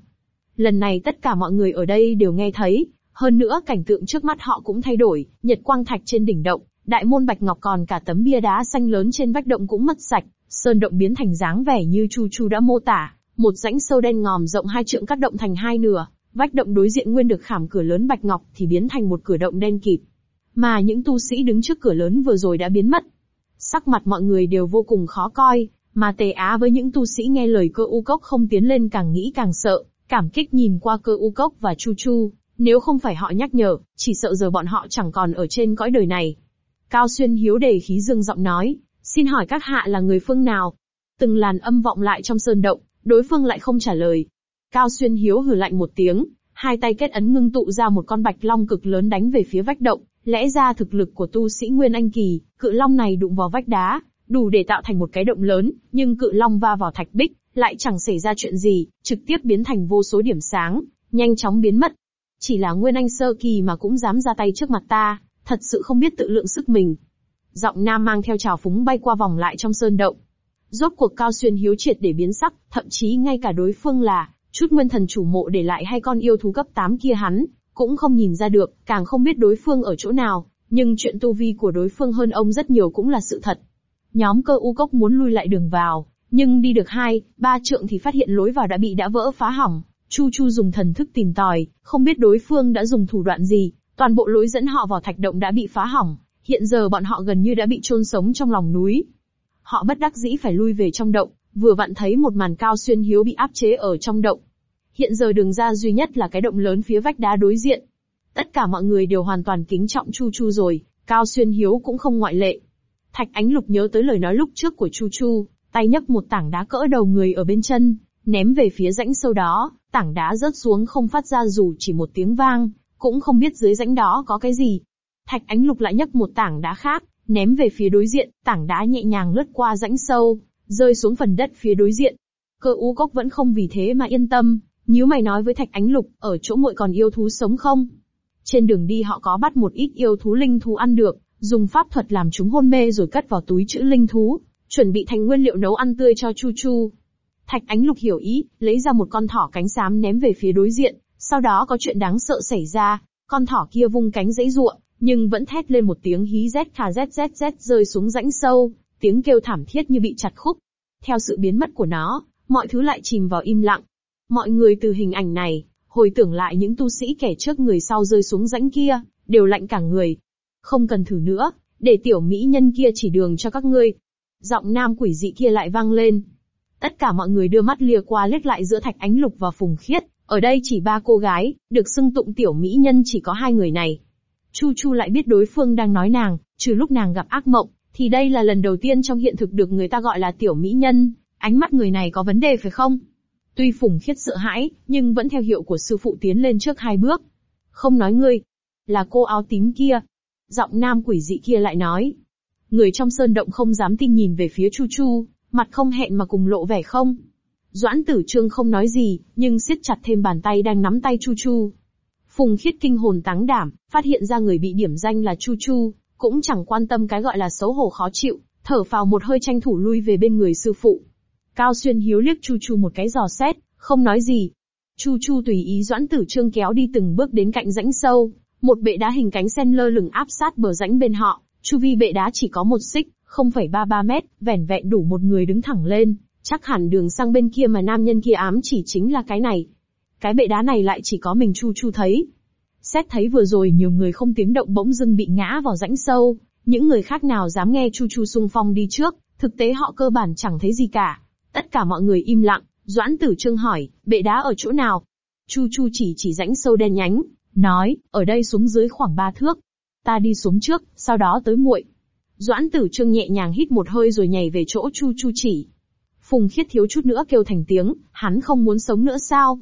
Lần này tất cả mọi người ở đây đều nghe thấy, hơn nữa cảnh tượng trước mắt họ cũng thay đổi, nhật quang thạch trên đỉnh động, đại môn bạch ngọc còn cả tấm bia đá xanh lớn trên vách động cũng mất sạch, sơn động biến thành dáng vẻ như Chu Chu đã mô tả, một rãnh sâu đen ngòm rộng hai trượng cắt động thành hai nửa, vách động đối diện nguyên được khảm cửa lớn bạch ngọc thì biến thành một cửa động đen kịt. Mà những tu sĩ đứng trước cửa lớn vừa rồi đã biến mất. Sắc mặt mọi người đều vô cùng khó coi, mà Tề Á với những tu sĩ nghe lời cơ u cốc không tiến lên càng nghĩ càng sợ, cảm kích nhìn qua cơ u cốc và Chu Chu, nếu không phải họ nhắc nhở, chỉ sợ giờ bọn họ chẳng còn ở trên cõi đời này. Cao Xuyên hiếu đề khí dương giọng nói, xin hỏi các hạ là người phương nào? Từng làn âm vọng lại trong sơn động, đối phương lại không trả lời. Cao Xuyên hiếu hừ lạnh một tiếng, hai tay kết ấn ngưng tụ ra một con bạch long cực lớn đánh về phía vách động, lẽ ra thực lực của tu sĩ Nguyên Anh Kỳ, cự long này đụng vào vách đá, đủ để tạo thành một cái động lớn, nhưng cự long va vào thạch bích, lại chẳng xảy ra chuyện gì, trực tiếp biến thành vô số điểm sáng, nhanh chóng biến mất. Chỉ là Nguyên Anh sơ kỳ mà cũng dám ra tay trước mặt ta, thật sự không biết tự lượng sức mình. Giọng nam mang theo trào phúng bay qua vòng lại trong sơn động. Rốt cuộc cao xuyên hiếu triệt để biến sắc, thậm chí ngay cả đối phương là, chút nguyên thần chủ mộ để lại hay con yêu thú cấp 8 kia hắn, cũng không nhìn ra được, càng không biết đối phương ở chỗ nào, nhưng chuyện tu vi của đối phương hơn ông rất nhiều cũng là sự thật. Nhóm cơ u cốc muốn lui lại đường vào, nhưng đi được hai, ba trượng thì phát hiện lối vào đã bị đã vỡ phá hỏng. Chu Chu dùng thần thức tìm tòi, không biết đối phương đã dùng thủ đoạn gì, toàn bộ lối dẫn họ vào thạch động đã bị phá hỏng. Hiện giờ bọn họ gần như đã bị chôn sống trong lòng núi. Họ bất đắc dĩ phải lui về trong động, vừa vặn thấy một màn cao xuyên hiếu bị áp chế ở trong động. Hiện giờ đường ra duy nhất là cái động lớn phía vách đá đối diện. Tất cả mọi người đều hoàn toàn kính trọng Chu Chu rồi, Cao Xuyên Hiếu cũng không ngoại lệ. Thạch Ánh Lục nhớ tới lời nói lúc trước của Chu Chu, tay nhấc một tảng đá cỡ đầu người ở bên chân, ném về phía rãnh sâu đó, tảng đá rớt xuống không phát ra dù chỉ một tiếng vang, cũng không biết dưới rãnh đó có cái gì. Thạch Ánh Lục lại nhấc một tảng đá khác, ném về phía đối diện, tảng đá nhẹ nhàng lướt qua rãnh sâu, rơi xuống phần đất phía đối diện. Cơ ú cốc vẫn không vì thế mà yên tâm, nhíu mày nói với Thạch Ánh Lục, ở chỗ muội còn yêu thú sống không? Trên đường đi họ có bắt một ít yêu thú linh thú ăn được, dùng pháp thuật làm chúng hôn mê rồi cất vào túi chữ linh thú, chuẩn bị thành nguyên liệu nấu ăn tươi cho Chu Chu. Thạch Ánh Lục hiểu ý, lấy ra một con thỏ cánh xám ném về phía đối diện, sau đó có chuyện đáng sợ xảy ra, con thỏ kia vung cánh dãy ruộng, nhưng vẫn thét lên một tiếng hí rét khà rét rét rét rơi xuống rãnh sâu, tiếng kêu thảm thiết như bị chặt khúc. Theo sự biến mất của nó, mọi thứ lại chìm vào im lặng. Mọi người từ hình ảnh này, hồi tưởng lại những tu sĩ kẻ trước người sau rơi xuống rãnh kia, đều lạnh cả người. Không cần thử nữa, để tiểu mỹ nhân kia chỉ đường cho các ngươi. Giọng nam quỷ dị kia lại vang lên. Tất cả mọi người đưa mắt lia qua liếc lại giữa Thạch Ánh Lục và Phùng Khiết, ở đây chỉ ba cô gái, được xưng tụng tiểu mỹ nhân chỉ có hai người này. Chu Chu lại biết đối phương đang nói nàng, trừ lúc nàng gặp ác mộng, thì đây là lần đầu tiên trong hiện thực được người ta gọi là tiểu mỹ nhân, ánh mắt người này có vấn đề phải không? Tuy Phùng Khiết sợ hãi, nhưng vẫn theo hiệu của sư phụ tiến lên trước hai bước. Không nói ngươi, là cô áo tím kia. Giọng nam quỷ dị kia lại nói. Người trong sơn động không dám tin nhìn về phía Chu Chu, mặt không hẹn mà cùng lộ vẻ không. Doãn tử trương không nói gì, nhưng siết chặt thêm bàn tay đang nắm tay Chu Chu. Phùng khiết kinh hồn táng đảm, phát hiện ra người bị điểm danh là Chu Chu, cũng chẳng quan tâm cái gọi là xấu hổ khó chịu, thở phào một hơi tranh thủ lui về bên người sư phụ. Cao Xuyên hiếu liếc Chu Chu một cái giò xét, không nói gì. Chu Chu tùy ý Doãn Tử Trương kéo đi từng bước đến cạnh rãnh sâu, một bệ đá hình cánh sen lơ lửng áp sát bờ rãnh bên họ, chu vi bệ đá chỉ có một xích, 0,33 mét, vẻn vẹn đủ một người đứng thẳng lên, chắc hẳn đường sang bên kia mà nam nhân kia ám chỉ chính là cái này. Cái bệ đá này lại chỉ có mình Chu Chu thấy. Xét thấy vừa rồi nhiều người không tiếng động bỗng dưng bị ngã vào rãnh sâu, những người khác nào dám nghe Chu Chu sung phong đi trước, Thực tế họ cơ bản chẳng thấy gì cả. Tất cả mọi người im lặng, Doãn Tử Trương hỏi, bệ đá ở chỗ nào? Chu Chu chỉ chỉ rãnh sâu đen nhánh, nói, ở đây xuống dưới khoảng ba thước. Ta đi xuống trước, sau đó tới muội. Doãn Tử Trương nhẹ nhàng hít một hơi rồi nhảy về chỗ Chu Chu chỉ. Phùng Khiết thiếu chút nữa kêu thành tiếng, hắn không muốn sống nữa sao?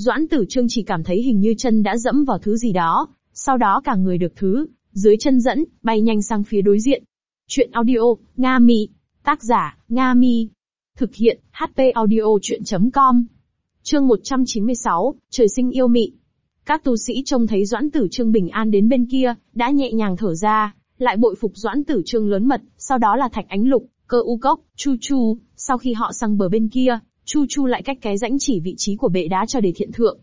Doãn Tử Trương chỉ cảm thấy hình như chân đã dẫm vào thứ gì đó, sau đó cả người được thứ, dưới chân dẫn, bay nhanh sang phía đối diện. Chuyện audio, Nga Mi. Tác giả, Nga Mi. Thực hiện, HP audio chuyện.com. Chương 196, Trời sinh yêu mị. Các tu sĩ trông thấy Doãn Tử Trương bình an đến bên kia, đã nhẹ nhàng thở ra, lại bội phục Doãn Tử Trương lớn mật, sau đó là Thạch Ánh Lục, Cơ U Cốc, Chu Chu, sau khi họ sang bờ bên kia, Chu Chu lại cách cái rãnh chỉ vị trí của bệ đá cho để thiện thượng.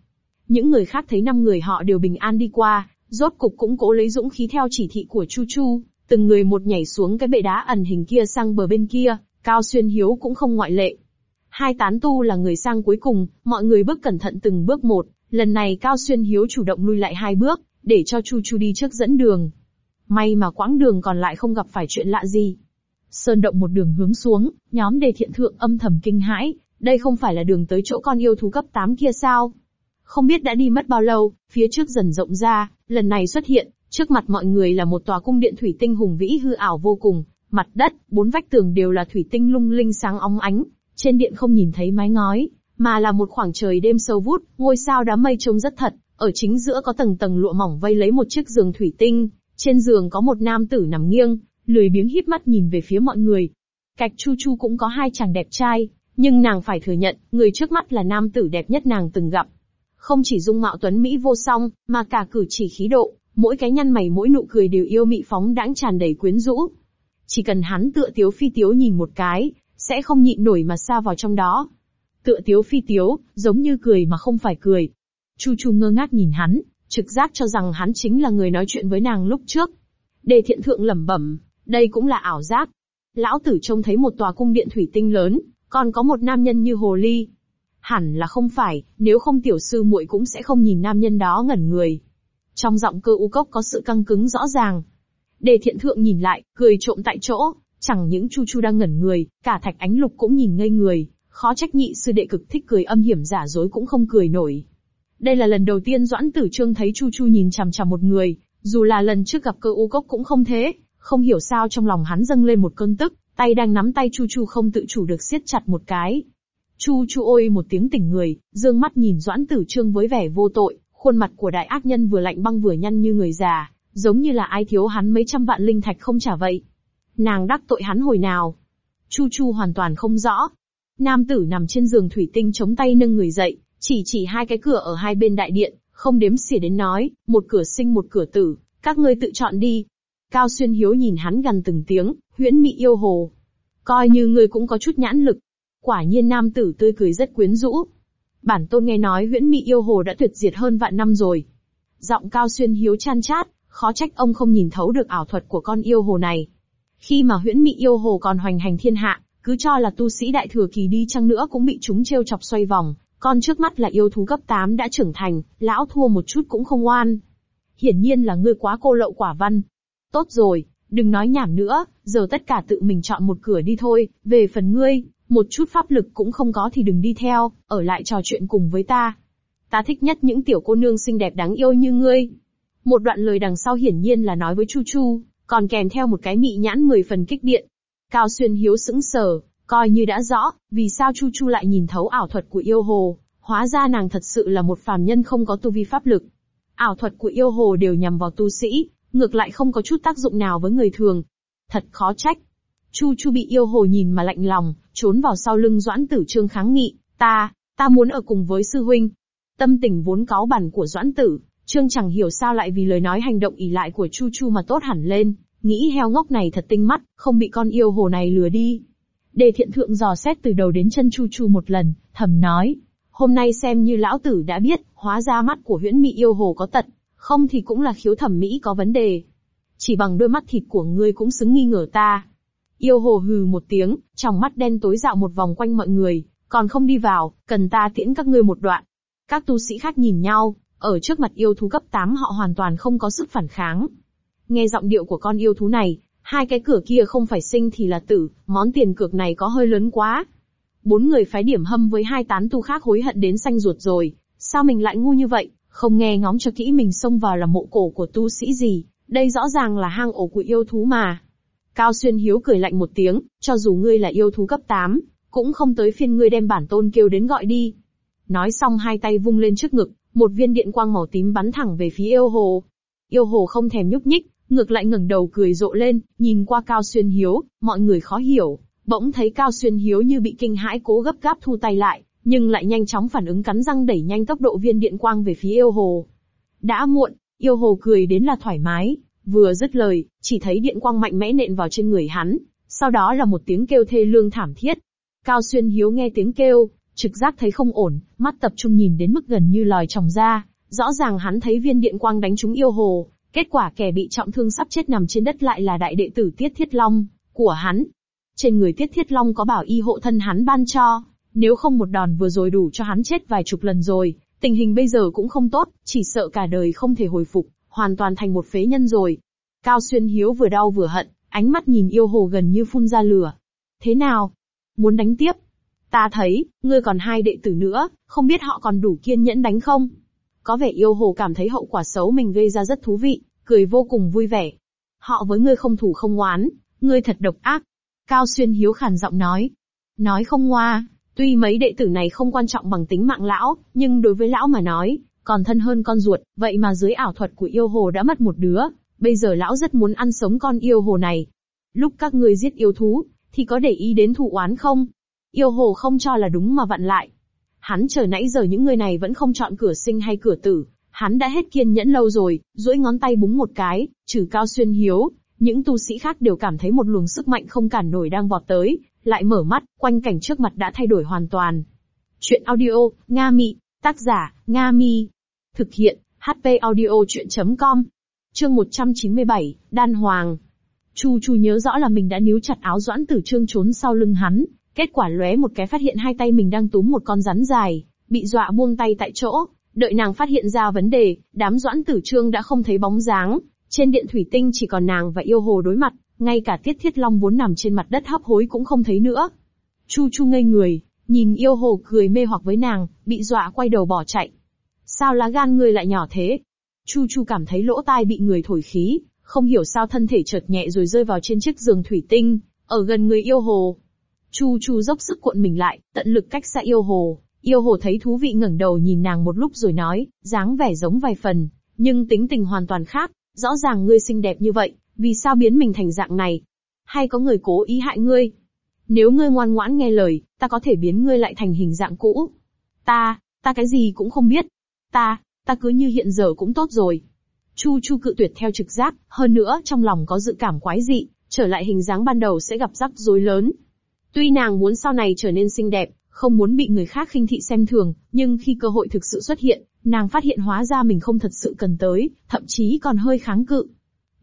Những người khác thấy năm người họ đều bình an đi qua, rốt cục cũng cố lấy dũng khí theo chỉ thị của Chu Chu, từng người một nhảy xuống cái bệ đá ẩn hình kia sang bờ bên kia, Cao Xuyên Hiếu cũng không ngoại lệ. Hai tán tu là người sang cuối cùng, mọi người bước cẩn thận từng bước một, lần này Cao Xuyên Hiếu chủ động lui lại hai bước, để cho Chu Chu đi trước dẫn đường. May mà quãng đường còn lại không gặp phải chuyện lạ gì. Sơn động một đường hướng xuống, nhóm đề thiện thượng âm thầm kinh hãi, đây không phải là đường tới chỗ con yêu thú cấp 8 kia sao? Không biết đã đi mất bao lâu, phía trước dần rộng ra, lần này xuất hiện, trước mặt mọi người là một tòa cung điện thủy tinh hùng vĩ hư ảo vô cùng, mặt đất, bốn vách tường đều là thủy tinh lung linh sáng óng ánh, trên điện không nhìn thấy mái ngói, mà là một khoảng trời đêm sâu vút, ngôi sao đám mây trông rất thật, ở chính giữa có tầng tầng lụa mỏng vây lấy một chiếc giường thủy tinh, trên giường có một nam tử nằm nghiêng, lười biếng híp mắt nhìn về phía mọi người. Cạch Chu Chu cũng có hai chàng đẹp trai, nhưng nàng phải thừa nhận, người trước mắt là nam tử đẹp nhất nàng từng gặp. Không chỉ dung mạo tuấn Mỹ vô song, mà cả cử chỉ khí độ, mỗi cái nhăn mày mỗi nụ cười đều yêu mị phóng đãng tràn đầy quyến rũ. Chỉ cần hắn tựa tiếu phi tiếu nhìn một cái, sẽ không nhịn nổi mà xa vào trong đó. Tựa tiếu phi tiếu, giống như cười mà không phải cười. Chu Chu ngơ ngác nhìn hắn, trực giác cho rằng hắn chính là người nói chuyện với nàng lúc trước. Đề thiện thượng lẩm bẩm, đây cũng là ảo giác. Lão tử trông thấy một tòa cung điện thủy tinh lớn, còn có một nam nhân như hồ ly. Hẳn là không phải, nếu không tiểu sư muội cũng sẽ không nhìn nam nhân đó ngẩn người. Trong giọng cơ u cốc có sự căng cứng rõ ràng. Đề thiện thượng nhìn lại, cười trộm tại chỗ, chẳng những chu chu đang ngẩn người, cả thạch ánh lục cũng nhìn ngây người, khó trách nhị sư đệ cực thích cười âm hiểm giả dối cũng không cười nổi. Đây là lần đầu tiên Doãn Tử Trương thấy Chu Chu nhìn chằm chằm một người, dù là lần trước gặp cơ u cốc cũng không thế, không hiểu sao trong lòng hắn dâng lên một cơn tức, tay đang nắm tay Chu Chu không tự chủ được siết chặt một cái. Chu Chu ôi một tiếng tỉnh người, dương mắt nhìn Doãn Tử Trương với vẻ vô tội, khuôn mặt của đại ác nhân vừa lạnh băng vừa nhăn như người già, giống như là ai thiếu hắn mấy trăm vạn linh thạch không trả vậy. Nàng đắc tội hắn hồi nào? Chu Chu hoàn toàn không rõ. Nam tử nằm trên giường thủy tinh chống tay nâng người dậy, chỉ chỉ hai cái cửa ở hai bên đại điện, không đếm xỉa đến nói, một cửa sinh một cửa tử, các ngươi tự chọn đi. Cao Xuyên Hiếu nhìn hắn gần từng tiếng, huyễn mị yêu hồ. Coi như ngươi cũng có chút nhãn lực. Quả nhiên nam tử tươi cười rất quyến rũ. Bản tôn nghe nói huyễn mị yêu hồ đã tuyệt diệt hơn vạn năm rồi. Giọng Cao Xuyên Hiếu chan chát, khó trách ông không nhìn thấu được ảo thuật của con yêu hồ này. Khi mà huyễn mị yêu hồ còn hoành hành thiên hạ, cứ cho là tu sĩ đại thừa kỳ đi chăng nữa cũng bị chúng trêu chọc xoay vòng, con trước mắt là yêu thú cấp 8 đã trưởng thành, lão thua một chút cũng không oan. Hiển nhiên là ngươi quá cô lậu quả văn. Tốt rồi, đừng nói nhảm nữa, giờ tất cả tự mình chọn một cửa đi thôi, về phần ngươi, một chút pháp lực cũng không có thì đừng đi theo, ở lại trò chuyện cùng với ta. Ta thích nhất những tiểu cô nương xinh đẹp đáng yêu như ngươi. Một đoạn lời đằng sau hiển nhiên là nói với Chu Chu, còn kèm theo một cái mị nhãn mười phần kích điện. Cao Xuyên Hiếu sững sờ, coi như đã rõ, vì sao Chu Chu lại nhìn thấu ảo thuật của yêu hồ, hóa ra nàng thật sự là một phàm nhân không có tu vi pháp lực. Ảo thuật của yêu hồ đều nhằm vào tu sĩ, ngược lại không có chút tác dụng nào với người thường. Thật khó trách. Chu Chu bị yêu hồ nhìn mà lạnh lòng, trốn vào sau lưng Doãn Tử Trương kháng nghị, ta, ta muốn ở cùng với sư huynh. Tâm tình vốn cáu bản của Doãn Tử, Trương chẳng hiểu sao lại vì lời nói hành động ỉ lại của Chu Chu mà tốt hẳn lên, nghĩ heo ngốc này thật tinh mắt, không bị con yêu hồ này lừa đi. Đề thiện thượng dò xét từ đầu đến chân Chu Chu một lần, thầm nói, hôm nay xem như lão tử đã biết, hóa ra mắt của huyễn mị yêu hồ có tật, không thì cũng là khiếu thẩm mỹ có vấn đề. Chỉ bằng đôi mắt thịt của ngươi cũng xứng nghi ngờ ta. Yêu hồ hừ một tiếng, trong mắt đen tối dạo một vòng quanh mọi người, còn không đi vào, cần ta tiễn các ngươi một đoạn. Các tu sĩ khác nhìn nhau, ở trước mặt yêu thú cấp 8 họ hoàn toàn không có sức phản kháng. Nghe giọng điệu của con yêu thú này, Hai cái cửa kia không phải sinh thì là tử, món tiền cược này có hơi lớn quá. Bốn người phái điểm hâm với hai tán tu khác hối hận đến xanh ruột rồi, sao mình lại ngu như vậy, không nghe ngóng cho kỹ mình xông vào là mộ cổ của tu sĩ gì, đây rõ ràng là hang ổ của yêu thú mà. Cao Xuyên Hiếu cười lạnh một tiếng, cho dù ngươi là yêu thú cấp 8, cũng không tới phiên ngươi đem bản tôn kêu đến gọi đi. Nói xong hai tay vung lên trước ngực, một viên điện quang màu tím bắn thẳng về phía yêu hồ. Yêu hồ không thèm nhúc nhích, ngược lại ngẩng đầu cười rộ lên, nhìn qua Cao Xuyên Hiếu, mọi người khó hiểu, bỗng thấy Cao Xuyên Hiếu như bị kinh hãi cố gấp gáp thu tay lại, nhưng lại nhanh chóng phản ứng cắn răng đẩy nhanh tốc độ viên điện quang về phía yêu hồ. Đã muộn, yêu hồ cười đến là thoải mái, vừa dứt lời, chỉ thấy điện quang mạnh mẽ nện vào trên người hắn, sau đó là một tiếng kêu thê lương thảm thiết. Cao Xuyên Hiếu nghe tiếng kêu, trực giác thấy không ổn, mắt tập trung nhìn đến mức gần như lòi tròng ra, rõ ràng hắn thấy viên điện quang đánh trúng yêu hồ, kết quả kẻ bị trọng thương sắp chết nằm trên đất lại là đại đệ tử Tiết Thiết Long, của hắn. Trên người Tiết Thiết Long có bảo y hộ thân hắn ban cho, nếu không một đòn vừa rồi đủ cho hắn chết vài chục lần rồi, tình hình bây giờ cũng không tốt, chỉ sợ cả đời không thể hồi phục, hoàn toàn thành một phế nhân rồi. Cao Xuyên Hiếu vừa đau vừa hận, ánh mắt nhìn yêu hồ gần như phun ra lửa. Thế nào? Muốn đánh tiếp? Ta thấy, ngươi còn hai đệ tử nữa, không biết họ còn đủ kiên nhẫn đánh không? Có vẻ yêu hồ cảm thấy hậu quả xấu mình gây ra rất thú vị, cười vô cùng vui vẻ. Họ với ngươi không thủ không oán, ngươi thật độc ác. Cao Xuyên Hiếu khàn giọng nói. Nói không ngoa, tuy mấy đệ tử này không quan trọng bằng tính mạng lão, nhưng đối với lão mà nói, còn thân hơn con ruột, vậy mà dưới ảo thuật của yêu hồ đã mất một đứa, bây giờ lão rất muốn ăn sống con yêu hồ này. Lúc các ngươi giết yêu thú, thì có để ý đến thụ oán không? Yêu hồ không cho là đúng mà vặn lại. Hắn chờ nãy giờ những người này vẫn không chọn cửa sinh hay cửa tử, hắn đã hết kiên nhẫn lâu rồi, duỗi ngón tay búng một cái, trừ cao xuyên hiếu, những tu sĩ khác đều cảm thấy một luồng sức mạnh không cản nổi đang vọt tới, lại mở mắt, quanh cảnh trước mặt đã thay đổi hoàn toàn. Chuyện audio, Nga Mị, tác giả, Nga Mi. Thực hiện, HP audio chuyện.com. Chương 197, Đan Hoàng. Chu Chu nhớ rõ là mình đã níu chặt áo doãn tử trương trốn sau lưng hắn, kết quả lóe một cái phát hiện hai tay mình đang túm một con rắn dài, bị dọa buông tay tại chỗ, đợi nàng phát hiện ra vấn đề, đám doãn tử trương đã không thấy bóng dáng, trên điện thủy tinh chỉ còn nàng và yêu hồ đối mặt, ngay cả tiết thiết long vốn nằm trên mặt đất hấp hối cũng không thấy nữa. Chu Chu ngây người, nhìn yêu hồ cười mê hoặc với nàng, bị dọa quay đầu bỏ chạy. Sao lá gan ngươi lại nhỏ thế? Chu Chu cảm thấy lỗ tai bị người thổi khí, không hiểu sao thân thể chợt nhẹ rồi rơi vào trên chiếc giường thủy tinh, ở gần người yêu hồ. Chu Chu dốc sức cuộn mình lại, tận lực cách xa yêu hồ. Yêu hồ thấy thú vị ngẩng đầu nhìn nàng một lúc rồi nói, dáng vẻ giống vài phần, nhưng tính tình hoàn toàn khác. Rõ ràng ngươi xinh đẹp như vậy, vì sao biến mình thành dạng này? Hay có người cố ý hại ngươi? Nếu ngươi ngoan ngoãn nghe lời, ta có thể biến ngươi lại thành hình dạng cũ. Ta, ta cái gì cũng không biết. Ta, ta cứ như hiện giờ cũng tốt rồi. Chu Chu cự tuyệt theo trực giác, hơn nữa trong lòng có dự cảm quái dị, trở lại hình dáng ban đầu sẽ gặp rắc rối lớn. Tuy nàng muốn sau này trở nên xinh đẹp, không muốn bị người khác khinh thị xem thường, nhưng khi cơ hội thực sự xuất hiện, nàng phát hiện hóa ra mình không thật sự cần tới, thậm chí còn hơi kháng cự.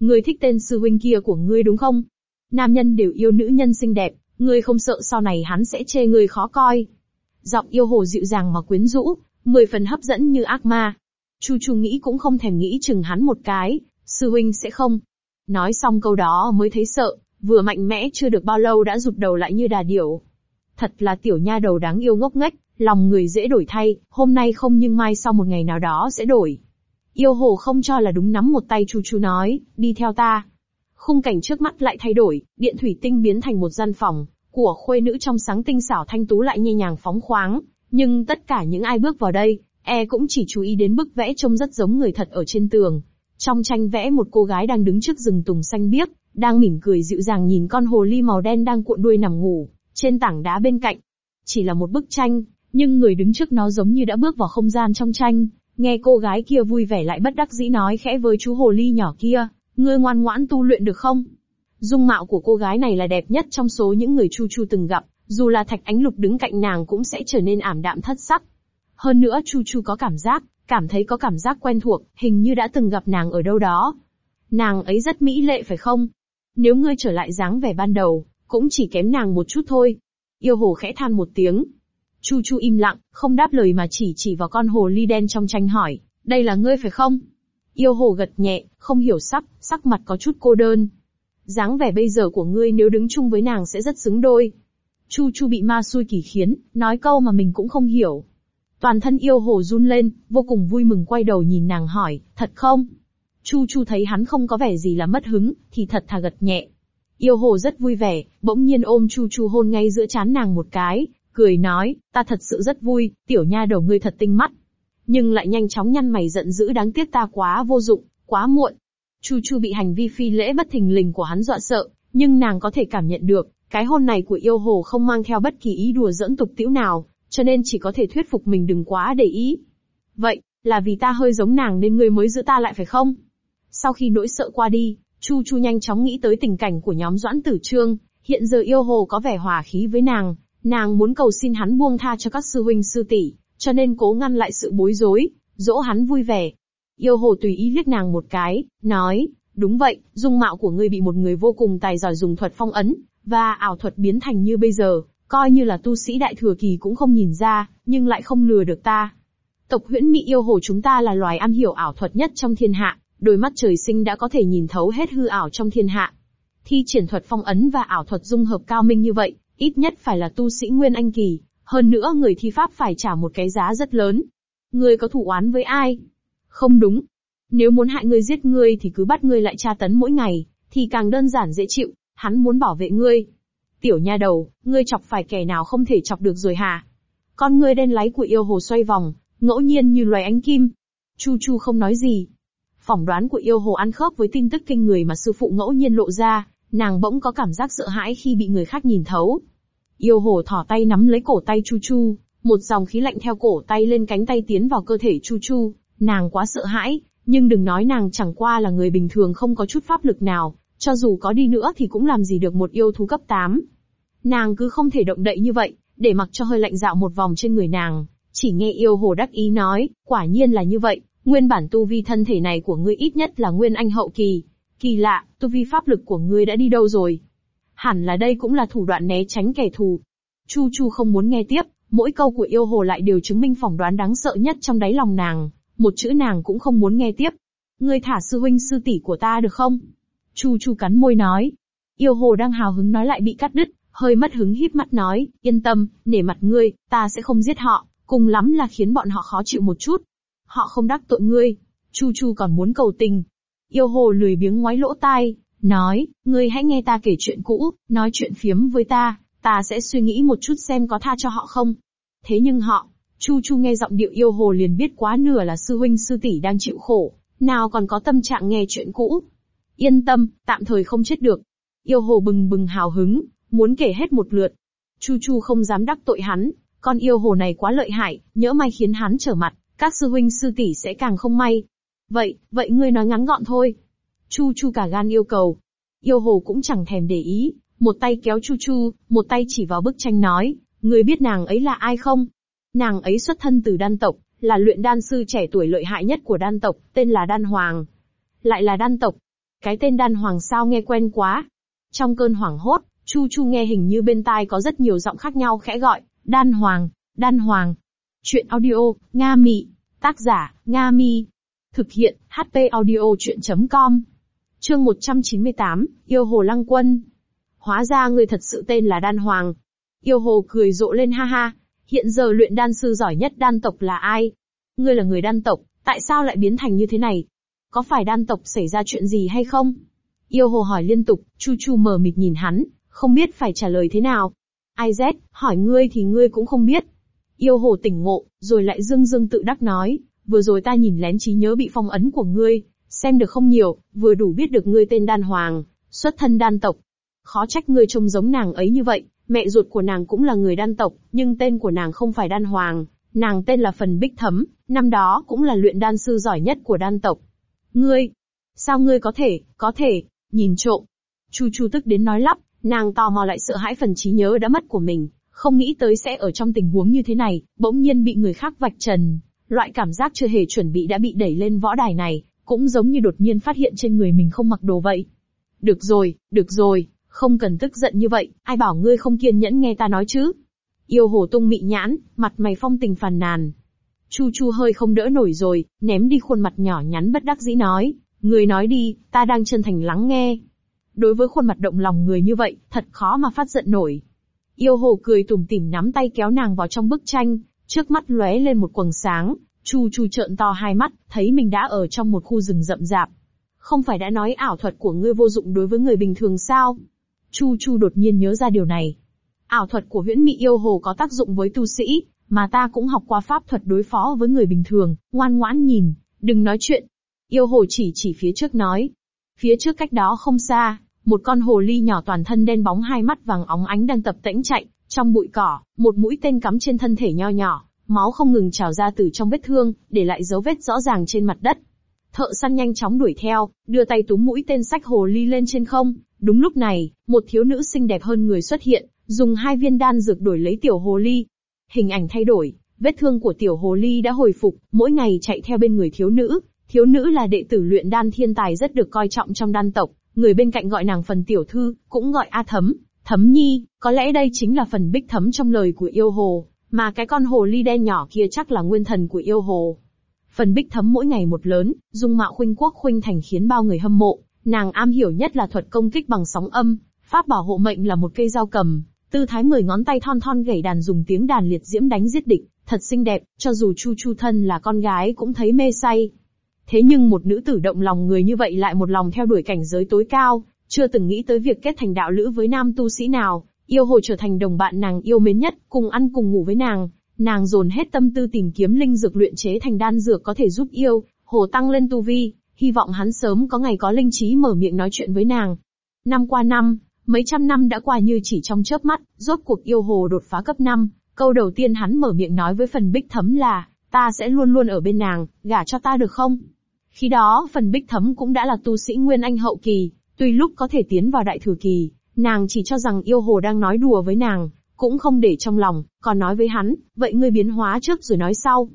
Ngươi thích tên sư huynh kia của ngươi đúng không? Nam nhân đều yêu nữ nhân xinh đẹp, ngươi không sợ sau này hắn sẽ chê ngươi khó coi. Giọng yêu hồ dịu dàng mà quyến rũ, mười phần hấp dẫn như ác ma. Chu Chu nghĩ cũng không thèm nghĩ chừng hắn một cái, sư huynh sẽ không. Nói xong câu đó mới thấy sợ, vừa mạnh mẽ chưa được bao lâu đã rụt đầu lại như đà điểu. Thật là tiểu nha đầu đáng yêu ngốc nghếch, lòng người dễ đổi thay, hôm nay không nhưng mai sau một ngày nào đó sẽ đổi. Yêu hồ không cho là đúng nắm một tay Chu Chu nói, đi theo ta. Khung cảnh trước mắt lại thay đổi, điện thủy tinh biến thành một gian phòng, của khuê nữ trong sáng tinh xảo thanh tú lại nhẹ nhàng phóng khoáng, nhưng tất cả những ai bước vào đây, e cũng chỉ chú ý đến bức vẽ trông rất giống người thật ở trên tường. Trong tranh vẽ một cô gái đang đứng trước rừng tùng xanh biếc, đang mỉm cười dịu dàng nhìn con hồ ly màu đen đang cuộn đuôi nằm ngủ, trên tảng đá bên cạnh. Chỉ là một bức tranh, nhưng người đứng trước nó giống như đã bước vào không gian trong tranh, nghe cô gái kia vui vẻ lại bất đắc dĩ nói khẽ với chú hồ ly nhỏ kia, ngươi ngoan ngoãn tu luyện được không? Dung mạo của cô gái này là đẹp nhất trong số những người Chu Chu từng gặp, dù là Thạch Ánh Lục đứng cạnh nàng cũng sẽ trở nên ảm đạm thất sắc. Hơn nữa Chu Chu có cảm giác, cảm thấy có cảm giác quen thuộc, hình như đã từng gặp nàng ở đâu đó. Nàng ấy rất mỹ lệ phải không? Nếu ngươi trở lại dáng vẻ ban đầu, cũng chỉ kém nàng một chút thôi. Yêu hồ khẽ than một tiếng. Chu Chu im lặng, không đáp lời mà chỉ chỉ vào con hồ ly đen trong tranh hỏi, đây là ngươi phải không? Yêu hồ gật nhẹ, không hiểu sắc, sắc mặt có chút cô đơn. dáng vẻ bây giờ của ngươi nếu đứng chung với nàng sẽ rất xứng đôi. Chu Chu bị ma xui kỳ khiến, nói câu mà mình cũng không hiểu. Toàn thân yêu hồ run lên, vô cùng vui mừng quay đầu nhìn nàng hỏi, thật không? Chu Chu thấy hắn không có vẻ gì là mất hứng, thì thật thà gật nhẹ. Yêu hồ rất vui vẻ, bỗng nhiên ôm Chu Chu hôn ngay giữa chán nàng một cái, cười nói, ta thật sự rất vui, tiểu nha đầu ngươi thật tinh mắt. Nhưng lại nhanh chóng nhăn mày giận dữ đáng tiếc ta quá vô dụng, quá muộn. Chu Chu bị hành vi phi lễ bất thình lình của hắn dọa sợ, nhưng nàng có thể cảm nhận được, cái hôn này của yêu hồ không mang theo bất kỳ ý đùa dẫn tục tiễu nào, cho nên chỉ có thể thuyết phục mình đừng quá để ý. Vậy, là vì ta hơi giống nàng nên ngươi mới giữ ta lại phải không? Sau khi nỗi sợ qua đi, Chu Chu nhanh chóng nghĩ tới tình cảnh của nhóm Doãn Tử Trương, hiện giờ yêu hồ có vẻ hòa khí với nàng, nàng muốn cầu xin hắn buông tha cho các sư huynh sư tỷ, cho nên cố ngăn lại sự bối rối, dỗ hắn vui vẻ. Yêu hồ tùy ý liếc nàng một cái, nói, đúng vậy, dung mạo của ngươi bị một người vô cùng tài giỏi dùng thuật phong ấn, và ảo thuật biến thành như bây giờ, coi như là tu sĩ đại thừa kỳ cũng không nhìn ra, nhưng lại không lừa được ta. Tộc huyễn Mị yêu hồ chúng ta là loài am hiểu ảo thuật nhất trong thiên hạ, đôi mắt trời sinh đã có thể nhìn thấu hết hư ảo trong thiên hạ. Thi triển thuật phong ấn và ảo thuật dung hợp cao minh như vậy, ít nhất phải là tu sĩ nguyên anh kỳ, hơn nữa người thi pháp phải trả một cái giá rất lớn. Ngươi có thủ oán với ai? Không đúng. Nếu muốn hại ngươi giết ngươi thì cứ bắt ngươi lại tra tấn mỗi ngày, thì càng đơn giản dễ chịu, hắn muốn bảo vệ ngươi. Tiểu nha đầu, ngươi chọc phải kẻ nào không thể chọc được rồi hả? Con ngươi đen láy của yêu hồ xoay vòng, ngẫu nhiên như loài ánh kim. Chu Chu không nói gì, Phỏng đoán của yêu hồ ăn khớp với tin tức kinh người mà sư phụ ngẫu nhiên lộ ra, nàng bỗng có cảm giác sợ hãi khi bị người khác nhìn thấu. Yêu hồ thỏ tay nắm lấy cổ tay Chu Chu, một dòng khí lạnh theo cổ tay lên cánh tay tiến vào cơ thể Chu Chu, nàng quá sợ hãi, nhưng đừng nói nàng chẳng qua là người bình thường không có chút pháp lực nào, cho dù có đi nữa thì cũng làm gì được một yêu thú cấp 8. Nàng cứ không thể động đậy như vậy, để mặc cho hơi lạnh dạo một vòng trên người nàng, chỉ nghe yêu hồ đắc ý nói, quả nhiên là như vậy, Nguyên bản tu vi thân thể này của ngươi ít nhất là nguyên anh hậu kỳ. Kỳ lạ, tu vi pháp lực của ngươi đã đi đâu rồi? Hẳn là đây cũng là thủ đoạn né tránh kẻ thù. Chu Chu không muốn nghe tiếp, mỗi câu của yêu hồ lại đều chứng minh phỏng đoán đáng sợ nhất trong đáy lòng nàng, một chữ nàng cũng không muốn nghe tiếp. Ngươi thả sư huynh sư tỷ của ta được không? Chu Chu cắn môi nói. Yêu hồ đang hào hứng nói lại bị cắt đứt, hơi mất hứng híp mắt nói, yên tâm, nể mặt ngươi, ta sẽ không giết họ, cùng lắm là khiến bọn họ khó chịu một chút họ không đắc tội ngươi. Chu Chu còn muốn cầu tình. Yêu hồ lười biếng ngoái lỗ tai, nói, ngươi hãy nghe ta kể chuyện cũ, nói chuyện phiếm với ta, ta sẽ suy nghĩ một chút xem có tha cho họ không. Thế nhưng họ, Chu Chu nghe giọng điệu yêu hồ liền biết quá nửa là sư huynh sư tỷ đang chịu khổ, nào còn có tâm trạng nghe chuyện cũ. Yên tâm, tạm thời không chết được. Yêu hồ bừng bừng hào hứng, muốn kể hết một lượt. Chu Chu không dám đắc tội hắn, con yêu hồ này quá lợi hại, nhỡ may khiến hắn trở mặt các sư huynh sư tỷ sẽ càng không may. Vậy, vậy ngươi nói ngắn gọn thôi. Chu Chu cả gan yêu cầu. Yêu hồ cũng chẳng thèm để ý, một tay kéo Chu Chu, một tay chỉ vào bức tranh nói, người biết nàng ấy là ai không? Nàng ấy xuất thân từ đan tộc, là luyện đan sư trẻ tuổi lợi hại nhất của đan tộc, tên là Đan Hoàng. Lại là đan tộc. Cái tên Đan Hoàng sao nghe quen quá. Trong cơn hoảng hốt, Chu Chu nghe hình như bên tai có rất nhiều giọng khác nhau khẽ gọi, Đan Hoàng, Đan Hoàng. Chuyện audio, Nga Mị. Tác giả, Nga Mi. Thực hiện, HP audio chuyện.com. Chương 198, Yêu Hồ Lăng Quân. Hóa ra người thật sự tên là Đan Hoàng. Yêu Hồ cười rộ lên ha ha. Hiện giờ luyện đan sư giỏi nhất đan tộc là ai? Ngươi là người đan tộc, tại sao lại biến thành như thế này? Có phải đan tộc xảy ra chuyện gì hay không? Yêu Hồ hỏi liên tục, Chu Chu mờ mịt nhìn hắn, không biết phải trả lời thế nào. Ai rét, hỏi ngươi thì ngươi cũng không biết. Yêu hồ tỉnh ngộ, rồi lại dương dương tự đắc nói, vừa rồi ta nhìn lén trí nhớ bị phong ấn của ngươi, xem được không nhiều, vừa đủ biết được ngươi tên đan hoàng, xuất thân đan tộc. Khó trách ngươi trông giống nàng ấy như vậy, mẹ ruột của nàng cũng là người đan tộc, nhưng tên của nàng không phải đan hoàng, nàng tên là Phần Bích Thấm, năm đó cũng là luyện đan sư giỏi nhất của đan tộc. Ngươi, sao ngươi có thể, có thể, nhìn trộm. Chu Chu tức đến nói lắp, nàng tò mò lại sợ hãi phần trí nhớ đã mất của mình, không nghĩ tới sẽ ở trong tình huống như thế này, bỗng nhiên bị người khác vạch trần. Loại cảm giác chưa hề chuẩn bị đã bị đẩy lên võ đài này, cũng giống như đột nhiên phát hiện trên người mình không mặc đồ vậy. Được rồi, được rồi, không cần tức giận như vậy, ai bảo ngươi không kiên nhẫn nghe ta nói chứ. Yêu hồ tung mị nhãn, mặt mày phong tình phàn nàn. Chu chu hơi không đỡ nổi rồi, ném đi khuôn mặt nhỏ nhắn bất đắc dĩ nói, người nói đi, ta đang chân thành lắng nghe. đối với khuôn mặt động lòng người như vậy, thật khó mà phát giận nổi. Yêu hồ cười tủm tỉm nắm tay kéo nàng vào trong bức tranh, trước mắt lóe lên một quầng sáng, Chu Chu trợn to hai mắt, thấy mình đã ở trong một khu rừng rậm rạp. Không phải đã nói ảo thuật của ngươi vô dụng đối với người bình thường sao? Chu Chu đột nhiên nhớ ra điều này. Ảo thuật của huyễn mị yêu hồ có tác dụng với tu sĩ, mà ta cũng học qua pháp thuật đối phó với người bình thường, ngoan ngoãn nhìn, đừng nói chuyện. Yêu hồ chỉ chỉ phía trước nói. Phía trước cách đó không xa, một con hồ ly nhỏ toàn thân đen bóng hai mắt vàng óng ánh đang tập tễnh chạy, trong bụi cỏ, một mũi tên cắm trên thân thể nho nhỏ, máu không ngừng trào ra từ trong vết thương, để lại dấu vết rõ ràng trên mặt đất. Thợ săn nhanh chóng đuổi theo, đưa tay túm mũi tên sách hồ ly lên trên không. Đúng lúc này, một thiếu nữ xinh đẹp hơn người xuất hiện, dùng hai viên đan dược đổi lấy tiểu hồ ly. Hình ảnh thay đổi, vết thương của tiểu hồ ly đã hồi phục, mỗi ngày chạy theo bên người thiếu nữ. Thiếu nữ là đệ tử luyện đan thiên tài rất được coi trọng trong đan tộc, người bên cạnh gọi nàng phần tiểu thư, cũng gọi A Thấm, Thấm Nhi, có lẽ đây chính là phần bích thấm trong lời của yêu hồ, mà cái con hồ ly đen nhỏ kia chắc là nguyên thần của yêu hồ. Phần bích thấm mỗi ngày một lớn, dung mạo khuynh quốc khuynh thành khiến bao người hâm mộ, nàng am hiểu nhất là thuật công kích bằng sóng âm, pháp bảo hộ mệnh là một cây dao cầm, tư thái mười ngón tay thon thon gảy đàn dùng tiếng đàn liệt diễm đánh giết địch, thật xinh đẹp, cho dù Chu Chu thân là con gái cũng thấy mê say. Thế nhưng một nữ tử động lòng người như vậy lại một lòng theo đuổi cảnh giới tối cao, chưa từng nghĩ tới việc kết thành đạo lữ với nam tu sĩ nào, yêu hồ trở thành đồng bạn nàng yêu mến nhất, cùng ăn cùng ngủ với nàng. Nàng dồn hết tâm tư tìm kiếm linh dược luyện chế thành đan dược có thể giúp yêu, hồ tăng lên tu vi, hy vọng hắn sớm có ngày có linh trí mở miệng nói chuyện với nàng. Năm qua năm, mấy trăm năm đã qua như chỉ trong chớp mắt, rốt cuộc yêu hồ đột phá cấp 5, câu đầu tiên hắn mở miệng nói với phần bích thấm là, ta sẽ luôn luôn ở bên nàng, gả cho ta được không? Khi đó phần bích thấm cũng đã là tu sĩ Nguyên Anh hậu kỳ, tuy lúc có thể tiến vào đại thừa kỳ, nàng chỉ cho rằng yêu hồ đang nói đùa với nàng, cũng không để trong lòng, còn nói với hắn, vậy ngươi biến hóa trước rồi nói sau.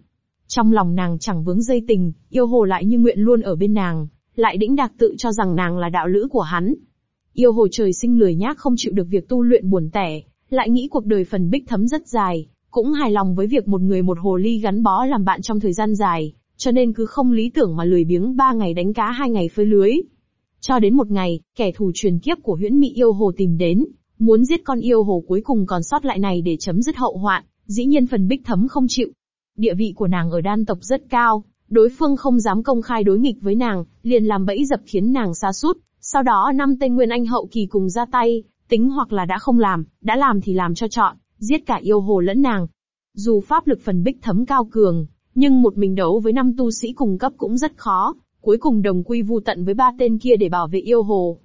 Trong lòng nàng chẳng vướng dây tình, yêu hồ lại như nguyện luôn ở bên nàng, lại đĩnh đạc tự cho rằng nàng là đạo lữ của hắn. Yêu hồ trời sinh lười nhác không chịu được việc tu luyện buồn tẻ, lại nghĩ cuộc đời phần bích thấm rất dài, cũng hài lòng với việc một người một hồ ly gắn bó làm bạn trong thời gian dài, cho nên cứ không lý tưởng mà lười biếng ba ngày đánh cá hai ngày phơi lưới. Cho đến một ngày, kẻ thù truyền kiếp của huyễn mị yêu hồ tìm đến, muốn giết con yêu hồ cuối cùng còn sót lại này để chấm dứt hậu hoạn, dĩ nhiên phần bích thấm không chịu. Địa vị của nàng ở đan tộc rất cao, đối phương không dám công khai đối nghịch với nàng, liền làm bẫy dập khiến nàng xa sút sau đó năm tên nguyên anh hậu kỳ cùng ra tay, tính hoặc là đã không làm, đã làm thì làm cho chọn, giết cả yêu hồ lẫn nàng. Dù pháp lực phần bích thấm cao cường, nhưng một mình đấu với năm tu sĩ cùng cấp cũng rất khó, cuối cùng đồng quy vu tận với ba tên kia để bảo vệ yêu hồ.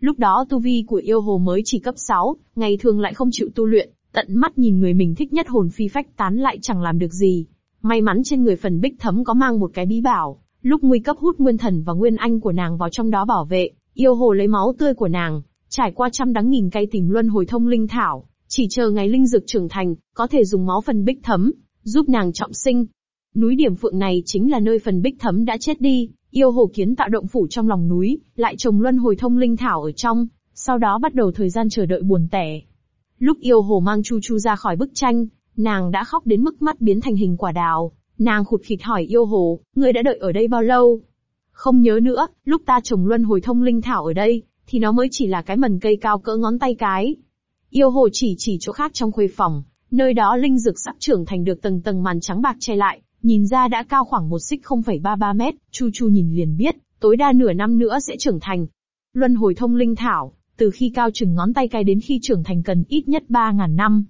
Lúc đó tu vi của yêu hồ mới chỉ cấp 6, ngày thường lại không chịu tu luyện, tận mắt nhìn người mình thích nhất hồn phi phách tán lại chẳng làm được gì. May mắn trên người phần bích thấm có mang một cái bí bảo, lúc nguy cấp hút nguyên thần và nguyên anh của nàng vào trong đó bảo vệ, yêu hồ lấy máu tươi của nàng, trải qua trăm đắng nghìn cay tìm luân hồi thông linh thảo, chỉ chờ ngày linh dược trưởng thành, có thể dùng máu phần bích thấm, giúp nàng trọng sinh. Núi điểm phượng này chính là nơi phần bích thấm đã chết đi, Yêu hồ kiến tạo động phủ trong lòng núi, lại trồng luân hồi thông linh thảo ở trong, sau đó bắt đầu thời gian chờ đợi buồn tẻ. Lúc yêu hồ mang Chu Chu ra khỏi bức tranh, nàng đã khóc đến mức mắt biến thành hình quả đào. Nàng khụt khịt hỏi yêu hồ, ngươi đã đợi ở đây bao lâu? Không nhớ nữa, lúc ta trồng luân hồi thông linh thảo ở đây, thì nó mới chỉ là cái mần cây cao cỡ ngón tay cái. Yêu hồ chỉ chỉ chỗ khác trong khuê phòng, nơi đó linh dược sắp trưởng thành được tầng tầng màn trắng bạc che lại, Nhìn ra đã cao khoảng một xích 0,33 mét, Chu Chu nhìn liền biết, tối đa nửa năm nữa sẽ trưởng thành. Luân hồi thông linh thảo, từ khi cao chừng ngón tay cái đến khi trưởng thành cần ít nhất 3.000 năm.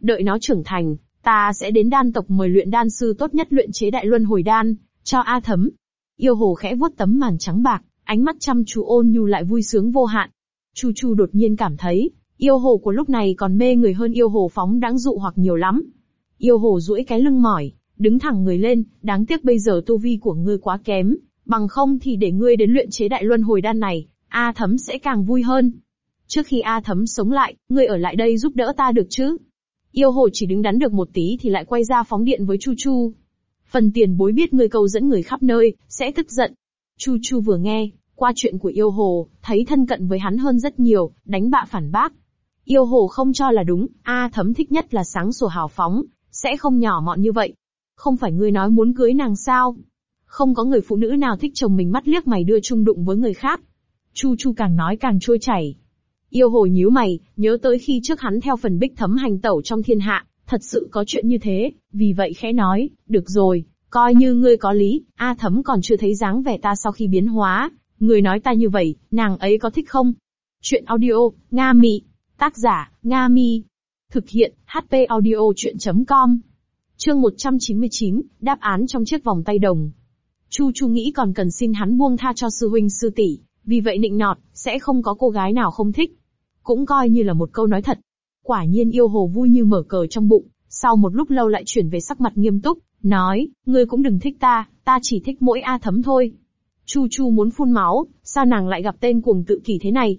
Đợi nó trưởng thành, ta sẽ đến đan tộc mời luyện đan sư tốt nhất luyện chế đại luân hồi đan, cho A thấm. Yêu hồ khẽ vuốt tấm màn trắng bạc, ánh mắt chăm chú ôn nhu lại vui sướng vô hạn. Chu Chu đột nhiên cảm thấy, yêu hồ của lúc này còn mê người hơn yêu hồ phóng đáng dụ hoặc nhiều lắm. Yêu hồ duỗi cái lưng mỏi, đứng thẳng người lên, đáng tiếc bây giờ tu vi của ngươi quá kém, bằng không thì để ngươi đến luyện chế đại luân hồi đan này, A Thấm sẽ càng vui hơn. Trước khi A Thấm sống lại, ngươi ở lại đây giúp đỡ ta được chứ? Yêu hồ chỉ đứng đắn được một tí thì lại quay ra phóng điện với Chu Chu. Phần tiền bối biết ngươi câu dẫn người khắp nơi, sẽ tức giận. Chu Chu vừa nghe, qua chuyện của yêu hồ, thấy thân cận với hắn hơn rất nhiều, đánh bạ phản bác. Yêu hồ không cho là đúng, A Thấm thích nhất là sáng sủa hào phóng, sẽ không nhỏ mọn như vậy. Không phải ngươi nói muốn cưới nàng sao? Không có người phụ nữ nào thích chồng mình mắt liếc mày đưa chung đụng với người khác. Chu Chu càng nói càng trôi chảy. Yêu hồ nhíu mày, nhớ tới khi trước hắn theo phần bích thấm hành tẩu trong thiên hạ, thật sự có chuyện như thế, vì vậy khẽ nói, được rồi, coi như ngươi có lý, A thấm còn chưa thấy dáng vẻ ta sau khi biến hóa, người nói ta như vậy, nàng ấy có thích không? Chuyện audio, Nga Mị. Tác giả, Nga Mi. Thực hiện, HP audio chuyện.com. Chương 199, đáp án trong chiếc vòng tay đồng. Chu Chu nghĩ còn cần xin hắn buông tha cho sư huynh sư tỷ, vì vậy nịnh nọt, sẽ không có cô gái nào không thích. Cũng coi như là một câu nói thật. Quả nhiên yêu hồ vui như mở cờ trong bụng, sau một lúc lâu lại chuyển về sắc mặt nghiêm túc, nói, ngươi cũng đừng thích ta, ta chỉ thích mỗi A thấm thôi. Chu Chu muốn phun máu, sao nàng lại gặp tên cuồng tự kỷ thế này?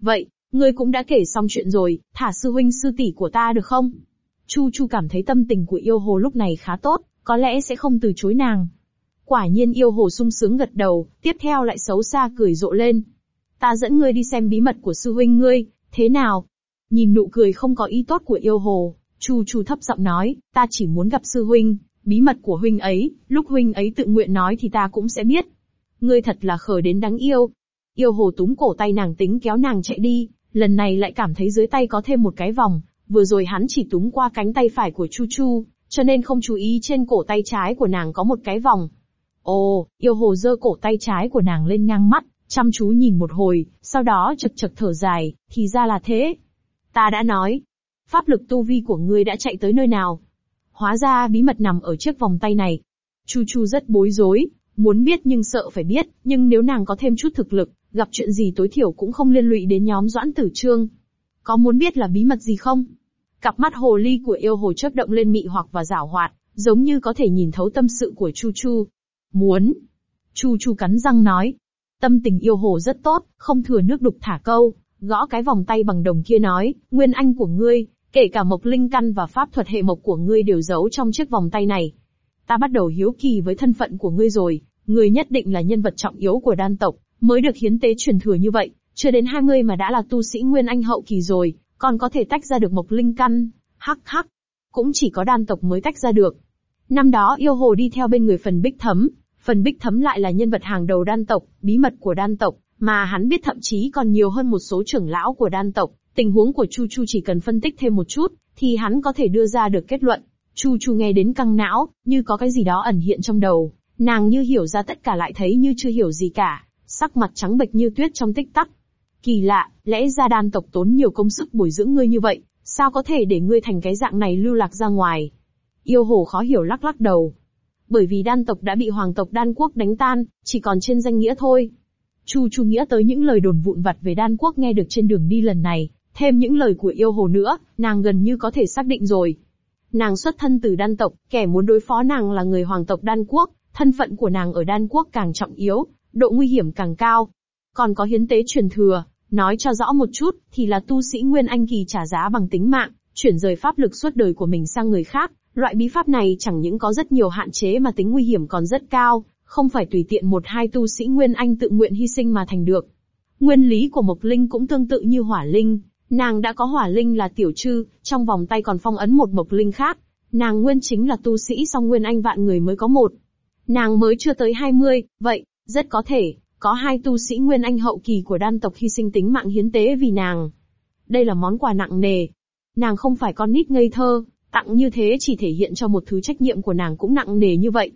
Vậy, ngươi cũng đã kể xong chuyện rồi, thả sư huynh sư tỷ của ta được không? Chu Chu cảm thấy tâm tình của yêu hồ lúc này khá tốt, có lẽ sẽ không từ chối nàng. Quả nhiên yêu hồ sung sướng gật đầu, tiếp theo lại xấu xa cười rộ lên. Ta dẫn ngươi đi xem bí mật của sư huynh ngươi, thế nào? Nhìn nụ cười không có ý tốt của yêu hồ, Chu Chu thấp giọng nói, ta chỉ muốn gặp sư huynh, bí mật của huynh ấy, lúc huynh ấy tự nguyện nói thì ta cũng sẽ biết. Ngươi thật là khờ đến đáng yêu. Yêu hồ túm cổ tay nàng tính kéo nàng chạy đi, lần này lại cảm thấy dưới tay có thêm một cái vòng, vừa rồi hắn chỉ túm qua cánh tay phải của Chu Chu, cho nên không chú ý trên cổ tay trái của nàng có một cái vòng. Ồ, yêu hồ giơ cổ tay trái của nàng lên ngang mắt, chăm chú nhìn một hồi, sau đó chật chật thở dài, thì ra là thế. Ta đã nói, pháp lực tu vi của ngươi đã chạy tới nơi nào? Hóa ra bí mật nằm ở chiếc vòng tay này. Chu Chu rất bối rối, muốn biết nhưng sợ phải biết, nhưng nếu nàng có thêm chút thực lực, gặp chuyện gì tối thiểu cũng không liên lụy đến nhóm Doãn Tử Trương. Có muốn biết là bí mật gì không? Cặp mắt hồ ly của yêu hồ chớp động lên mị hoặc và giảo hoạt, giống như có thể nhìn thấu tâm sự của Chu Chu. Muốn. Chu Chu cắn răng nói. Tâm tình yêu hồ rất tốt, không thừa nước đục thả câu, gõ cái vòng tay bằng đồng kia nói, nguyên anh của ngươi, kể cả mộc linh căn và pháp thuật hệ mộc của ngươi đều giấu trong chiếc vòng tay này. Ta bắt đầu hiếu kỳ với thân phận của ngươi rồi, ngươi nhất định là nhân vật trọng yếu của đan tộc, mới được hiến tế truyền thừa như vậy, chưa đến 20 mà đã là tu sĩ nguyên anh hậu kỳ rồi, còn có thể tách ra được mộc linh căn, hắc hắc. Cũng chỉ có đan tộc mới tách ra được. Năm đó yêu hồ đi theo bên người phần bích thấm, phần bích thấm lại là nhân vật hàng đầu đan tộc, bí mật của đan tộc, mà hắn biết thậm chí còn nhiều hơn một số trưởng lão của đan tộc, tình huống của Chu Chu chỉ cần phân tích thêm một chút, thì hắn có thể đưa ra được kết luận. Chu Chu nghe đến căng não, như có cái gì đó ẩn hiện trong đầu, nàng như hiểu ra tất cả lại thấy như chưa hiểu gì cả, sắc mặt trắng bệch như tuyết trong tích tắc. Kỳ lạ, lẽ ra đan tộc tốn nhiều công sức bồi dưỡng ngươi như vậy, sao có thể để ngươi thành cái dạng này lưu lạc ra ngoài? Yêu hồ khó hiểu lắc lắc đầu. Bởi vì đan tộc đã bị hoàng tộc đan quốc đánh tan, chỉ còn trên danh nghĩa thôi. Chu Chu nghĩa tới những lời đồn vụn vặt về đan quốc nghe được trên đường đi lần này, thêm những lời của yêu hồ nữa, nàng gần như có thể xác định rồi. Nàng xuất thân từ đan tộc, kẻ muốn đối phó nàng là người hoàng tộc đan quốc, thân phận của nàng ở đan quốc càng trọng yếu, độ nguy hiểm càng cao. Còn có hiến tế truyền thừa, nói cho rõ một chút, thì là tu sĩ Nguyên Anh Kỳ trả giá bằng tính mạng, chuyển rời pháp lực suốt đời của mình sang người khác. Loại bí pháp này chẳng những có rất nhiều hạn chế mà tính nguy hiểm còn rất cao, không phải tùy tiện một hai tu sĩ Nguyên Anh tự nguyện hy sinh mà thành được. Nguyên lý của Mộc Linh cũng tương tự như Hỏa Linh, nàng đã có Hỏa Linh là tiểu trư, trong vòng tay còn phong ấn một Mộc Linh khác. Nàng nguyên chính là tu sĩ song Nguyên Anh vạn người mới có một. Nàng mới chưa tới 20, vậy, rất có thể, có hai tu sĩ Nguyên Anh hậu kỳ của đan tộc hy sinh tính mạng hiến tế vì nàng. Đây là món quà nặng nề. Nàng không phải con nít ngây thơ, tặng như thế chỉ thể hiện cho một thứ trách nhiệm của nàng cũng nặng nề như vậy.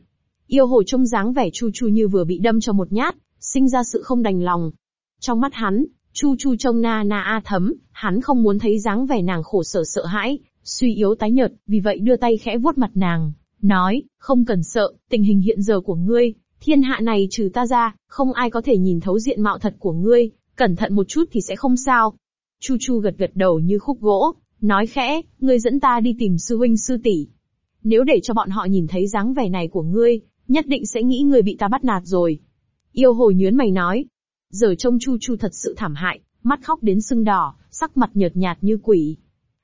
Yêu hồ trông dáng vẻ chu chu như vừa bị đâm cho một nhát, sinh ra sự không đành lòng. Trong mắt hắn, chu chu trông na na a thấm, hắn không muốn thấy dáng vẻ nàng khổ sở sợ hãi, suy yếu tái nhợt, vì vậy đưa tay khẽ vuốt mặt nàng, nói, không cần sợ, tình hình hiện giờ của ngươi, thiên hạ này trừ ta ra, không ai có thể nhìn thấu diện mạo thật của ngươi, cẩn thận một chút thì sẽ không sao. Chu Chu gật gật đầu như khúc gỗ, nói khẽ, ngươi dẫn ta đi tìm sư huynh sư tỷ. Nếu để cho bọn họ nhìn thấy dáng vẻ này của ngươi, nhất định sẽ nghĩ ngươi bị ta bắt nạt rồi. Yêu hồi nhớn mày nói. Giờ trông Chu Chu thật sự thảm hại, mắt khóc đến sưng đỏ, sắc mặt nhợt nhạt như quỷ.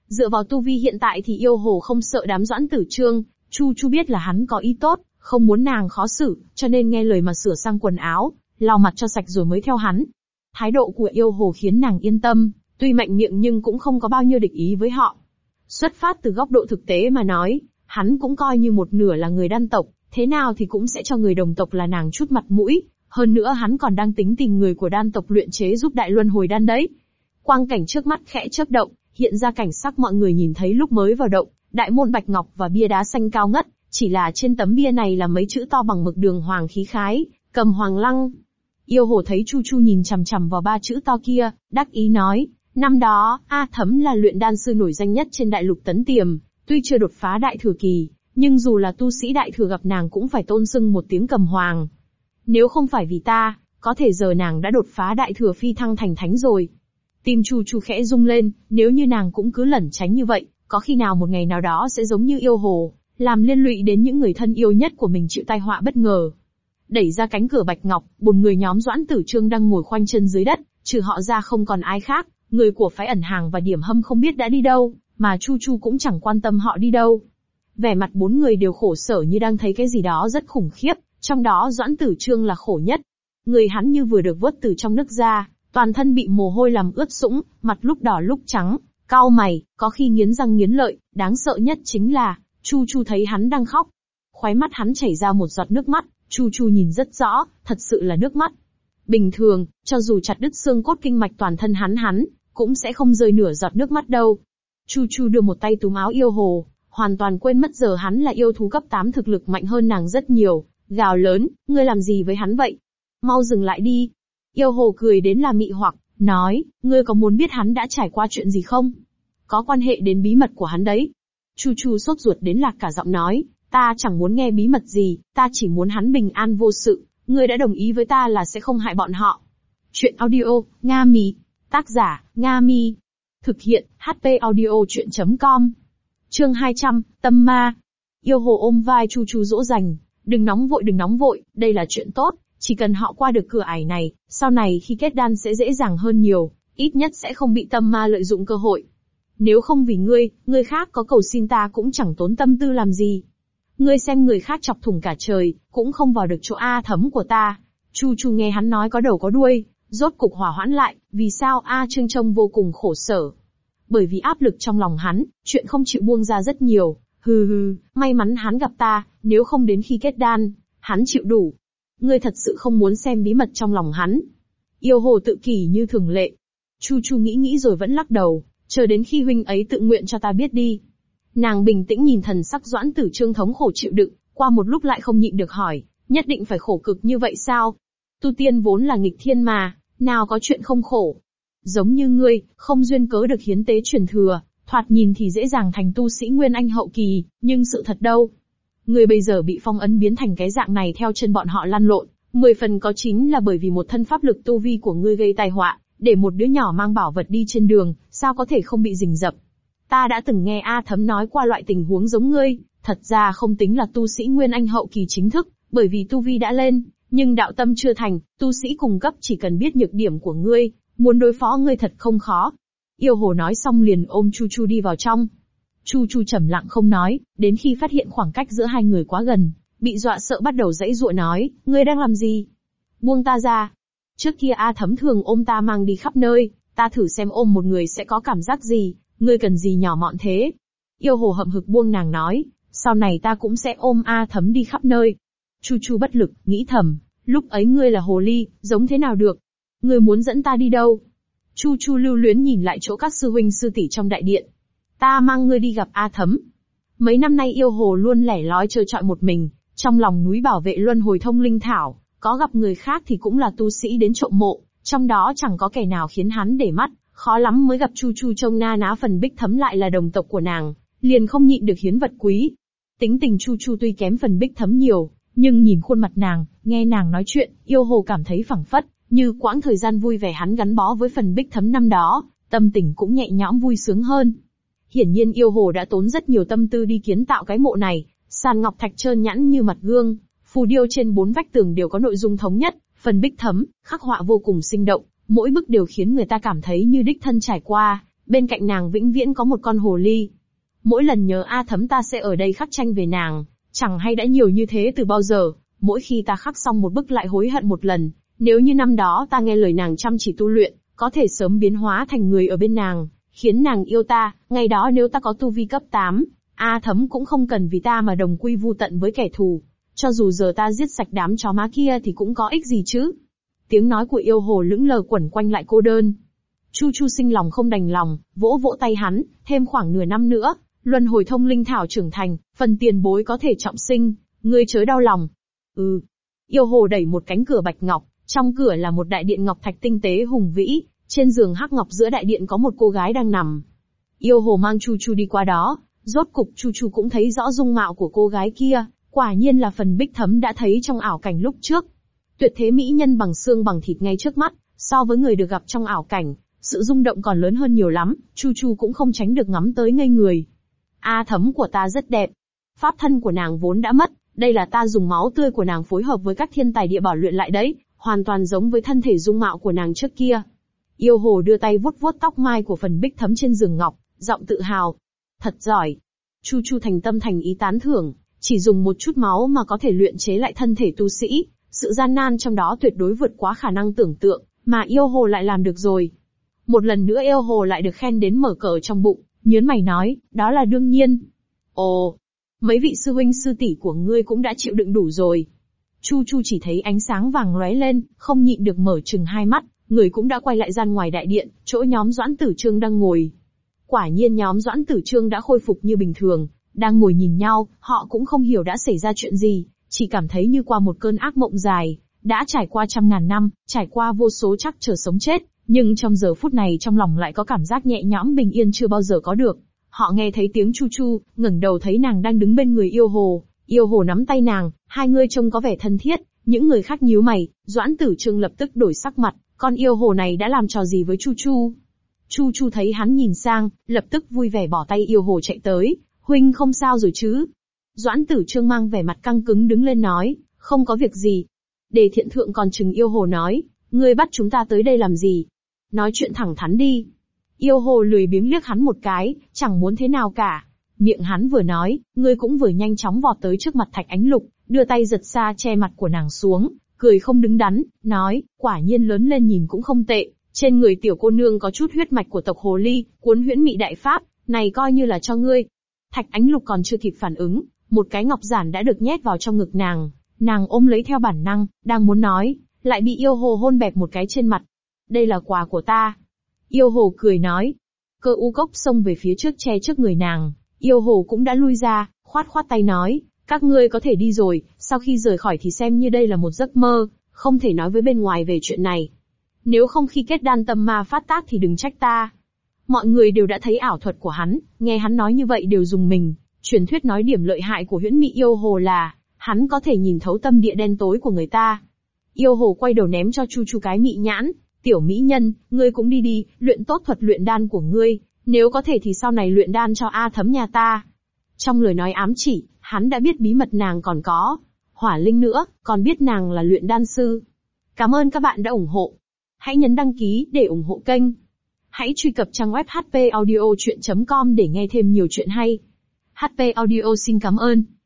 Dựa vào tu vi hiện tại thì yêu hồ không sợ đám doãn tử trương, Chu Chu biết là hắn có ý tốt, không muốn nàng khó xử, cho nên nghe lời mà sửa sang quần áo, lau mặt cho sạch rồi mới theo hắn. Thái độ của yêu hồ khiến nàng yên tâm, tuy mạnh miệng nhưng cũng không có bao nhiêu địch ý với họ. Xuất phát từ góc độ thực tế mà nói, hắn cũng coi như một nửa là người đan tộc, thế nào thì cũng sẽ cho người đồng tộc là nàng chút mặt mũi, Hơn nữa hắn còn đang tính tìm người của đan tộc luyện chế giúp đại luân hồi đan đấy. Quang cảnh trước mắt khẽ chớp động, hiện ra cảnh sắc mọi người nhìn thấy lúc mới vào động, đại môn bạch ngọc và bia đá xanh cao ngất, chỉ là trên tấm bia này là mấy chữ to bằng mực đường hoàng khí khái, cầm hoàng lăng. Yêu hồ thấy Chu Chu nhìn chằm chằm vào ba chữ to kia, đắc ý nói, năm đó, A Thấm là luyện đan sư nổi danh nhất trên đại lục tấn tiềm, tuy chưa đột phá đại thừa kỳ, nhưng dù là tu sĩ đại thừa gặp nàng cũng phải tôn sưng một tiếng cầm hoàng. Nếu không phải vì ta, có thể giờ nàng đã đột phá đại thừa phi thăng thành thánh rồi. Tim Chu Chu khẽ rung lên, nếu như nàng cũng cứ lẩn tránh như vậy, có khi nào một ngày nào đó sẽ giống như yêu hồ, làm liên lụy đến những người thân yêu nhất của mình chịu tai họa bất ngờ. Đẩy ra cánh cửa bạch ngọc, bốn người nhóm Doãn Tử Trương đang ngồi khoanh chân dưới đất, trừ họ ra không còn ai khác, người của phái ẩn hàng và điểm hâm không biết đã đi đâu, mà Chu Chu cũng chẳng quan tâm họ đi đâu. Vẻ mặt bốn người đều khổ sở như đang thấy cái gì đó rất khủng khiếp, trong đó Doãn Tử Trương là khổ nhất. Người hắn như vừa được vớt từ trong nước ra, toàn thân bị mồ hôi làm ướt sũng, mặt lúc đỏ lúc trắng, cau mày, có khi nghiến răng nghiến lợi, đáng sợ nhất chính là, Chu Chu thấy hắn đang khóc. Khóe mắt hắn chảy ra một giọt nước mắt, Chu Chu nhìn rất rõ, thật sự là nước mắt. Bình thường, cho dù chặt đứt xương cốt kinh mạch toàn thân hắn hắn, cũng sẽ không rơi nửa giọt nước mắt đâu. Chu Chu đưa một tay túm áo yêu hồ, hoàn toàn quên mất giờ hắn là yêu thú cấp 8 thực lực mạnh hơn nàng rất nhiều, gào lớn, ngươi làm gì với hắn vậy? Mau dừng lại đi. Yêu hồ cười đến là mị hoặc, nói, ngươi có muốn biết hắn đã trải qua chuyện gì không? Có quan hệ đến bí mật của hắn đấy. Chu Chu sốt ruột đến lạc cả giọng nói, ta chẳng muốn nghe bí mật gì, ta chỉ muốn hắn bình an vô sự, ngươi đã đồng ý với ta là sẽ không hại bọn họ. Chuyện audio, Nga Mi. Tác giả, Nga Mi. Thực hiện, HP audio chuyện.com. Chương 200, Tâm Ma. Yêu hồ ôm vai Chu Chu dỗ dành, đừng nóng vội đừng nóng vội, đây là chuyện tốt, chỉ cần họ qua được cửa ải này, sau này khi kết đan sẽ dễ dàng hơn nhiều, ít nhất sẽ không bị tâm ma lợi dụng cơ hội. Nếu không vì ngươi, người khác có cầu xin ta cũng chẳng tốn tâm tư làm gì. Ngươi xem người khác chọc thủng cả trời, cũng không vào được chỗ A thấm của ta. Chu Chu nghe hắn nói có đầu có đuôi, rốt cục hỏa hoãn lại, vì sao A Trương trông vô cùng khổ sở. Bởi vì áp lực trong lòng hắn, chuyện không chịu buông ra rất nhiều, hừ hừ, may mắn hắn gặp ta, nếu không đến khi kết đan, hắn chịu đủ. Ngươi thật sự không muốn xem bí mật trong lòng hắn. Yêu hồ tự kỷ như thường lệ. Chu Chu nghĩ nghĩ rồi vẫn lắc đầu, chờ đến khi huynh ấy tự nguyện cho ta biết đi. Nàng bình tĩnh nhìn thần sắc doãn tử trương thống khổ chịu đựng, qua một lúc lại không nhịn được hỏi, nhất định phải khổ cực như vậy sao? Tu tiên vốn là nghịch thiên mà, nào có chuyện không khổ. Giống như ngươi, không duyên cớ được hiến tế truyền thừa, thoạt nhìn thì dễ dàng thành tu sĩ nguyên anh hậu kỳ, nhưng sự thật đâu. Ngươi bây giờ bị phong ấn biến thành cái dạng này theo chân bọn họ lăn lộn, mười phần có chính là bởi vì một thân pháp lực tu vi của ngươi gây tai họa, để một đứa nhỏ mang bảo vật đi trên đường, sao có thể không bị rình rập. Ta đã từng nghe A Thấm nói qua loại tình huống giống ngươi, thật ra không tính là tu sĩ Nguyên Anh hậu kỳ chính thức, bởi vì tu vi đã lên, nhưng đạo tâm chưa thành, tu sĩ cùng cấp chỉ cần biết nhược điểm của ngươi, muốn đối phó ngươi thật không khó. Yêu hồ nói xong liền ôm Chu Chu đi vào trong. Chu Chu trầm lặng không nói, đến khi phát hiện khoảng cách giữa hai người quá gần, bị dọa sợ bắt đầu dãy dụa nói, ngươi đang làm gì? Buông ta ra. Trước kia A Thấm thường ôm ta mang đi khắp nơi, ta thử xem ôm một người sẽ có cảm giác gì, ngươi cần gì nhỏ mọn thế? Yêu hồ hậm hực buông nàng nói, sau này ta cũng sẽ ôm A Thấm đi khắp nơi. Chu Chu bất lực, nghĩ thầm, lúc ấy ngươi là hồ ly, giống thế nào được? Ngươi muốn dẫn ta đi đâu? Chu Chu lưu luyến nhìn lại chỗ các sư huynh sư tỷ trong đại điện. Ta mang ngươi đi gặp A Thấm. Mấy năm nay yêu hồ luôn lẻ loi chơi trọi một mình, trong lòng núi bảo vệ luân hồi thông linh thảo, có gặp người khác thì cũng là tu sĩ đến trộm mộ, trong đó chẳng có kẻ nào khiến hắn để mắt, khó lắm mới gặp Chu Chu trông na ná phần bích thấm lại là đồng tộc của nàng, liền không nhịn được hiến vật quý. Tính tình Chu Chu tuy kém phần bích thấm nhiều, nhưng nhìn khuôn mặt nàng, nghe nàng nói chuyện, yêu hồ cảm thấy phẳng phất, như quãng thời gian vui vẻ hắn gắn bó với phần bích thấm năm đó, tâm tình cũng nhẹ nhõm vui sướng hơn. Hiển nhiên yêu hồ đã tốn rất nhiều tâm tư đi kiến tạo cái mộ này, sàn ngọc thạch trơn nhẵn như mặt gương, phù điêu trên bốn vách tường đều có nội dung thống nhất, phần bích thấm, khắc họa vô cùng sinh động, mỗi bức đều khiến người ta cảm thấy như đích thân trải qua, bên cạnh nàng vĩnh viễn có một con hồ ly. Mỗi lần nhớ A thấm ta sẽ ở đây khắc tranh về nàng, chẳng hay đã nhiều như thế từ bao giờ, mỗi khi ta khắc xong một bức lại hối hận một lần, nếu như năm đó ta nghe lời nàng chăm chỉ tu luyện, có thể sớm biến hóa thành người ở bên nàng, khiến nàng yêu ta, ngày đó nếu ta có tu vi cấp 8, A thấm cũng không cần vì ta mà đồng quy vu tận với kẻ thù cho dù giờ ta giết sạch đám chó má kia thì cũng có ích gì chứ. Tiếng nói của yêu hồ lững lờ quẩn quanh lại cô đơn. Chu Chu sinh lòng không đành lòng, vỗ vỗ tay hắn, thêm khoảng nửa năm nữa, luân hồi thông linh thảo trưởng thành, phần tiền bối có thể trọng sinh, ngươi chớ đau lòng. Ừ. Yêu hồ đẩy một cánh cửa bạch ngọc, trong cửa là một đại điện ngọc thạch tinh tế hùng vĩ, trên giường hắc ngọc giữa đại điện có một cô gái đang nằm. Yêu hồ mang Chu Chu đi qua đó, rốt cục Chu Chu cũng thấy rõ dung mạo của cô gái kia, quả nhiên là phần bích thấm đã thấy trong ảo cảnh lúc trước. Tuyệt thế mỹ nhân bằng xương bằng thịt ngay trước mắt, so với người được gặp trong ảo cảnh, sự rung động còn lớn hơn nhiều lắm, Chu Chu cũng không tránh được ngắm tới ngây người. A thấm của ta rất đẹp. Pháp thân của nàng vốn đã mất, đây là ta dùng máu tươi của nàng phối hợp với các thiên tài địa bảo luyện lại đấy, hoàn toàn giống với thân thể dung mạo của nàng trước kia. Yêu hồ đưa tay vuốt vuốt tóc mai của phần bích thấm trên giường ngọc, giọng tự hào. Thật giỏi. Chu Chu thành tâm thành ý tán thưởng, chỉ dùng một chút máu mà có thể luyện chế lại thân thể tu sĩ, sự gian nan trong đó tuyệt đối vượt quá khả năng tưởng tượng, mà yêu hồ lại làm được rồi. Một lần nữa yêu hồ lại được khen đến mở cờ trong bụng, nhớn mày nói, đó là đương nhiên. Ồ, mấy vị sư huynh sư tỷ của ngươi cũng đã chịu đựng đủ rồi. Chu Chu chỉ thấy ánh sáng vàng lóe lên, không nhịn được mở chừng hai mắt, người cũng đã quay lại gian ngoài đại điện, chỗ nhóm Doãn Tử Trương đang ngồi. Quả nhiên nhóm Doãn Tử Trương đã khôi phục như bình thường, đang ngồi nhìn nhau, họ cũng không hiểu đã xảy ra chuyện gì, chỉ cảm thấy như qua một cơn ác mộng dài, đã trải qua trăm ngàn năm, trải qua vô số chắc chờ sống chết, nhưng trong giờ phút này trong lòng lại có cảm giác nhẹ nhõm bình yên chưa bao giờ có được. Họ nghe thấy tiếng chu chu, ngẩng đầu thấy nàng đang đứng bên người yêu hồ, yêu hồ nắm tay nàng, hai người trông có vẻ thân thiết, những người khác nhíu mày, Doãn Tử Trương lập tức đổi sắc mặt, con yêu hồ này đã làm trò gì với Chu Chu? Chu Chu thấy hắn nhìn sang, lập tức vui vẻ bỏ tay yêu hồ chạy tới, huynh không sao rồi chứ? Doãn Tử Trương mang vẻ mặt căng cứng đứng lên nói, không có việc gì. Đề thiện thượng còn chừng yêu hồ nói, ngươi bắt chúng ta tới đây làm gì? Nói chuyện thẳng thắn đi. Yêu hồ lười biếng liếc hắn một cái, chẳng muốn thế nào cả. Miệng hắn vừa nói, ngươi cũng vừa nhanh chóng vọt tới trước mặt thạch ánh lục, đưa tay giật xa che mặt của nàng xuống, cười không đứng đắn, nói, quả nhiên lớn lên nhìn cũng không tệ, trên người tiểu cô nương có chút huyết mạch của tộc hồ ly, cuốn huyễn mị đại pháp, này coi như là cho ngươi. Thạch ánh lục còn chưa kịp phản ứng, một cái ngọc giản đã được nhét vào trong ngực nàng, nàng ôm lấy theo bản năng, đang muốn nói, lại bị yêu hồ hôn bẹp một cái trên mặt. Đây là quà của ta. Yêu hồ cười nói. Cơ u cốc xông về phía trước che trước người nàng, yêu hồ cũng đã lui ra, khoát khoát tay nói, các ngươi có thể đi rồi, sau khi rời khỏi thì xem như đây là một giấc mơ, không thể nói với bên ngoài về chuyện này. Nếu không khi kết đan tâm ma phát tác thì đừng trách ta. Mọi người đều đã thấy ảo thuật của hắn, nghe hắn nói như vậy đều dùng mình. Truyền thuyết nói điểm lợi hại của huyễn mị yêu hồ là, hắn có thể nhìn thấu tâm địa đen tối của người ta. Yêu hồ quay đầu ném cho chu chu cái mị nhãn, tiểu mỹ nhân, ngươi cũng đi đi, luyện tốt thuật luyện đan của ngươi, nếu có thể thì sau này luyện đan cho A thấm nhà ta. Trong lời nói ám chỉ, hắn đã biết bí mật nàng còn có. Hỏa linh nữa, còn biết nàng là luyện đan sư. Cảm ơn các bạn đã ủng hộ. Hãy nhấn đăng ký để ủng hộ kênh. Hãy truy cập trang web hpaudiochuyen.com để nghe thêm nhiều chuyện hay. HP Audio xin cảm ơn.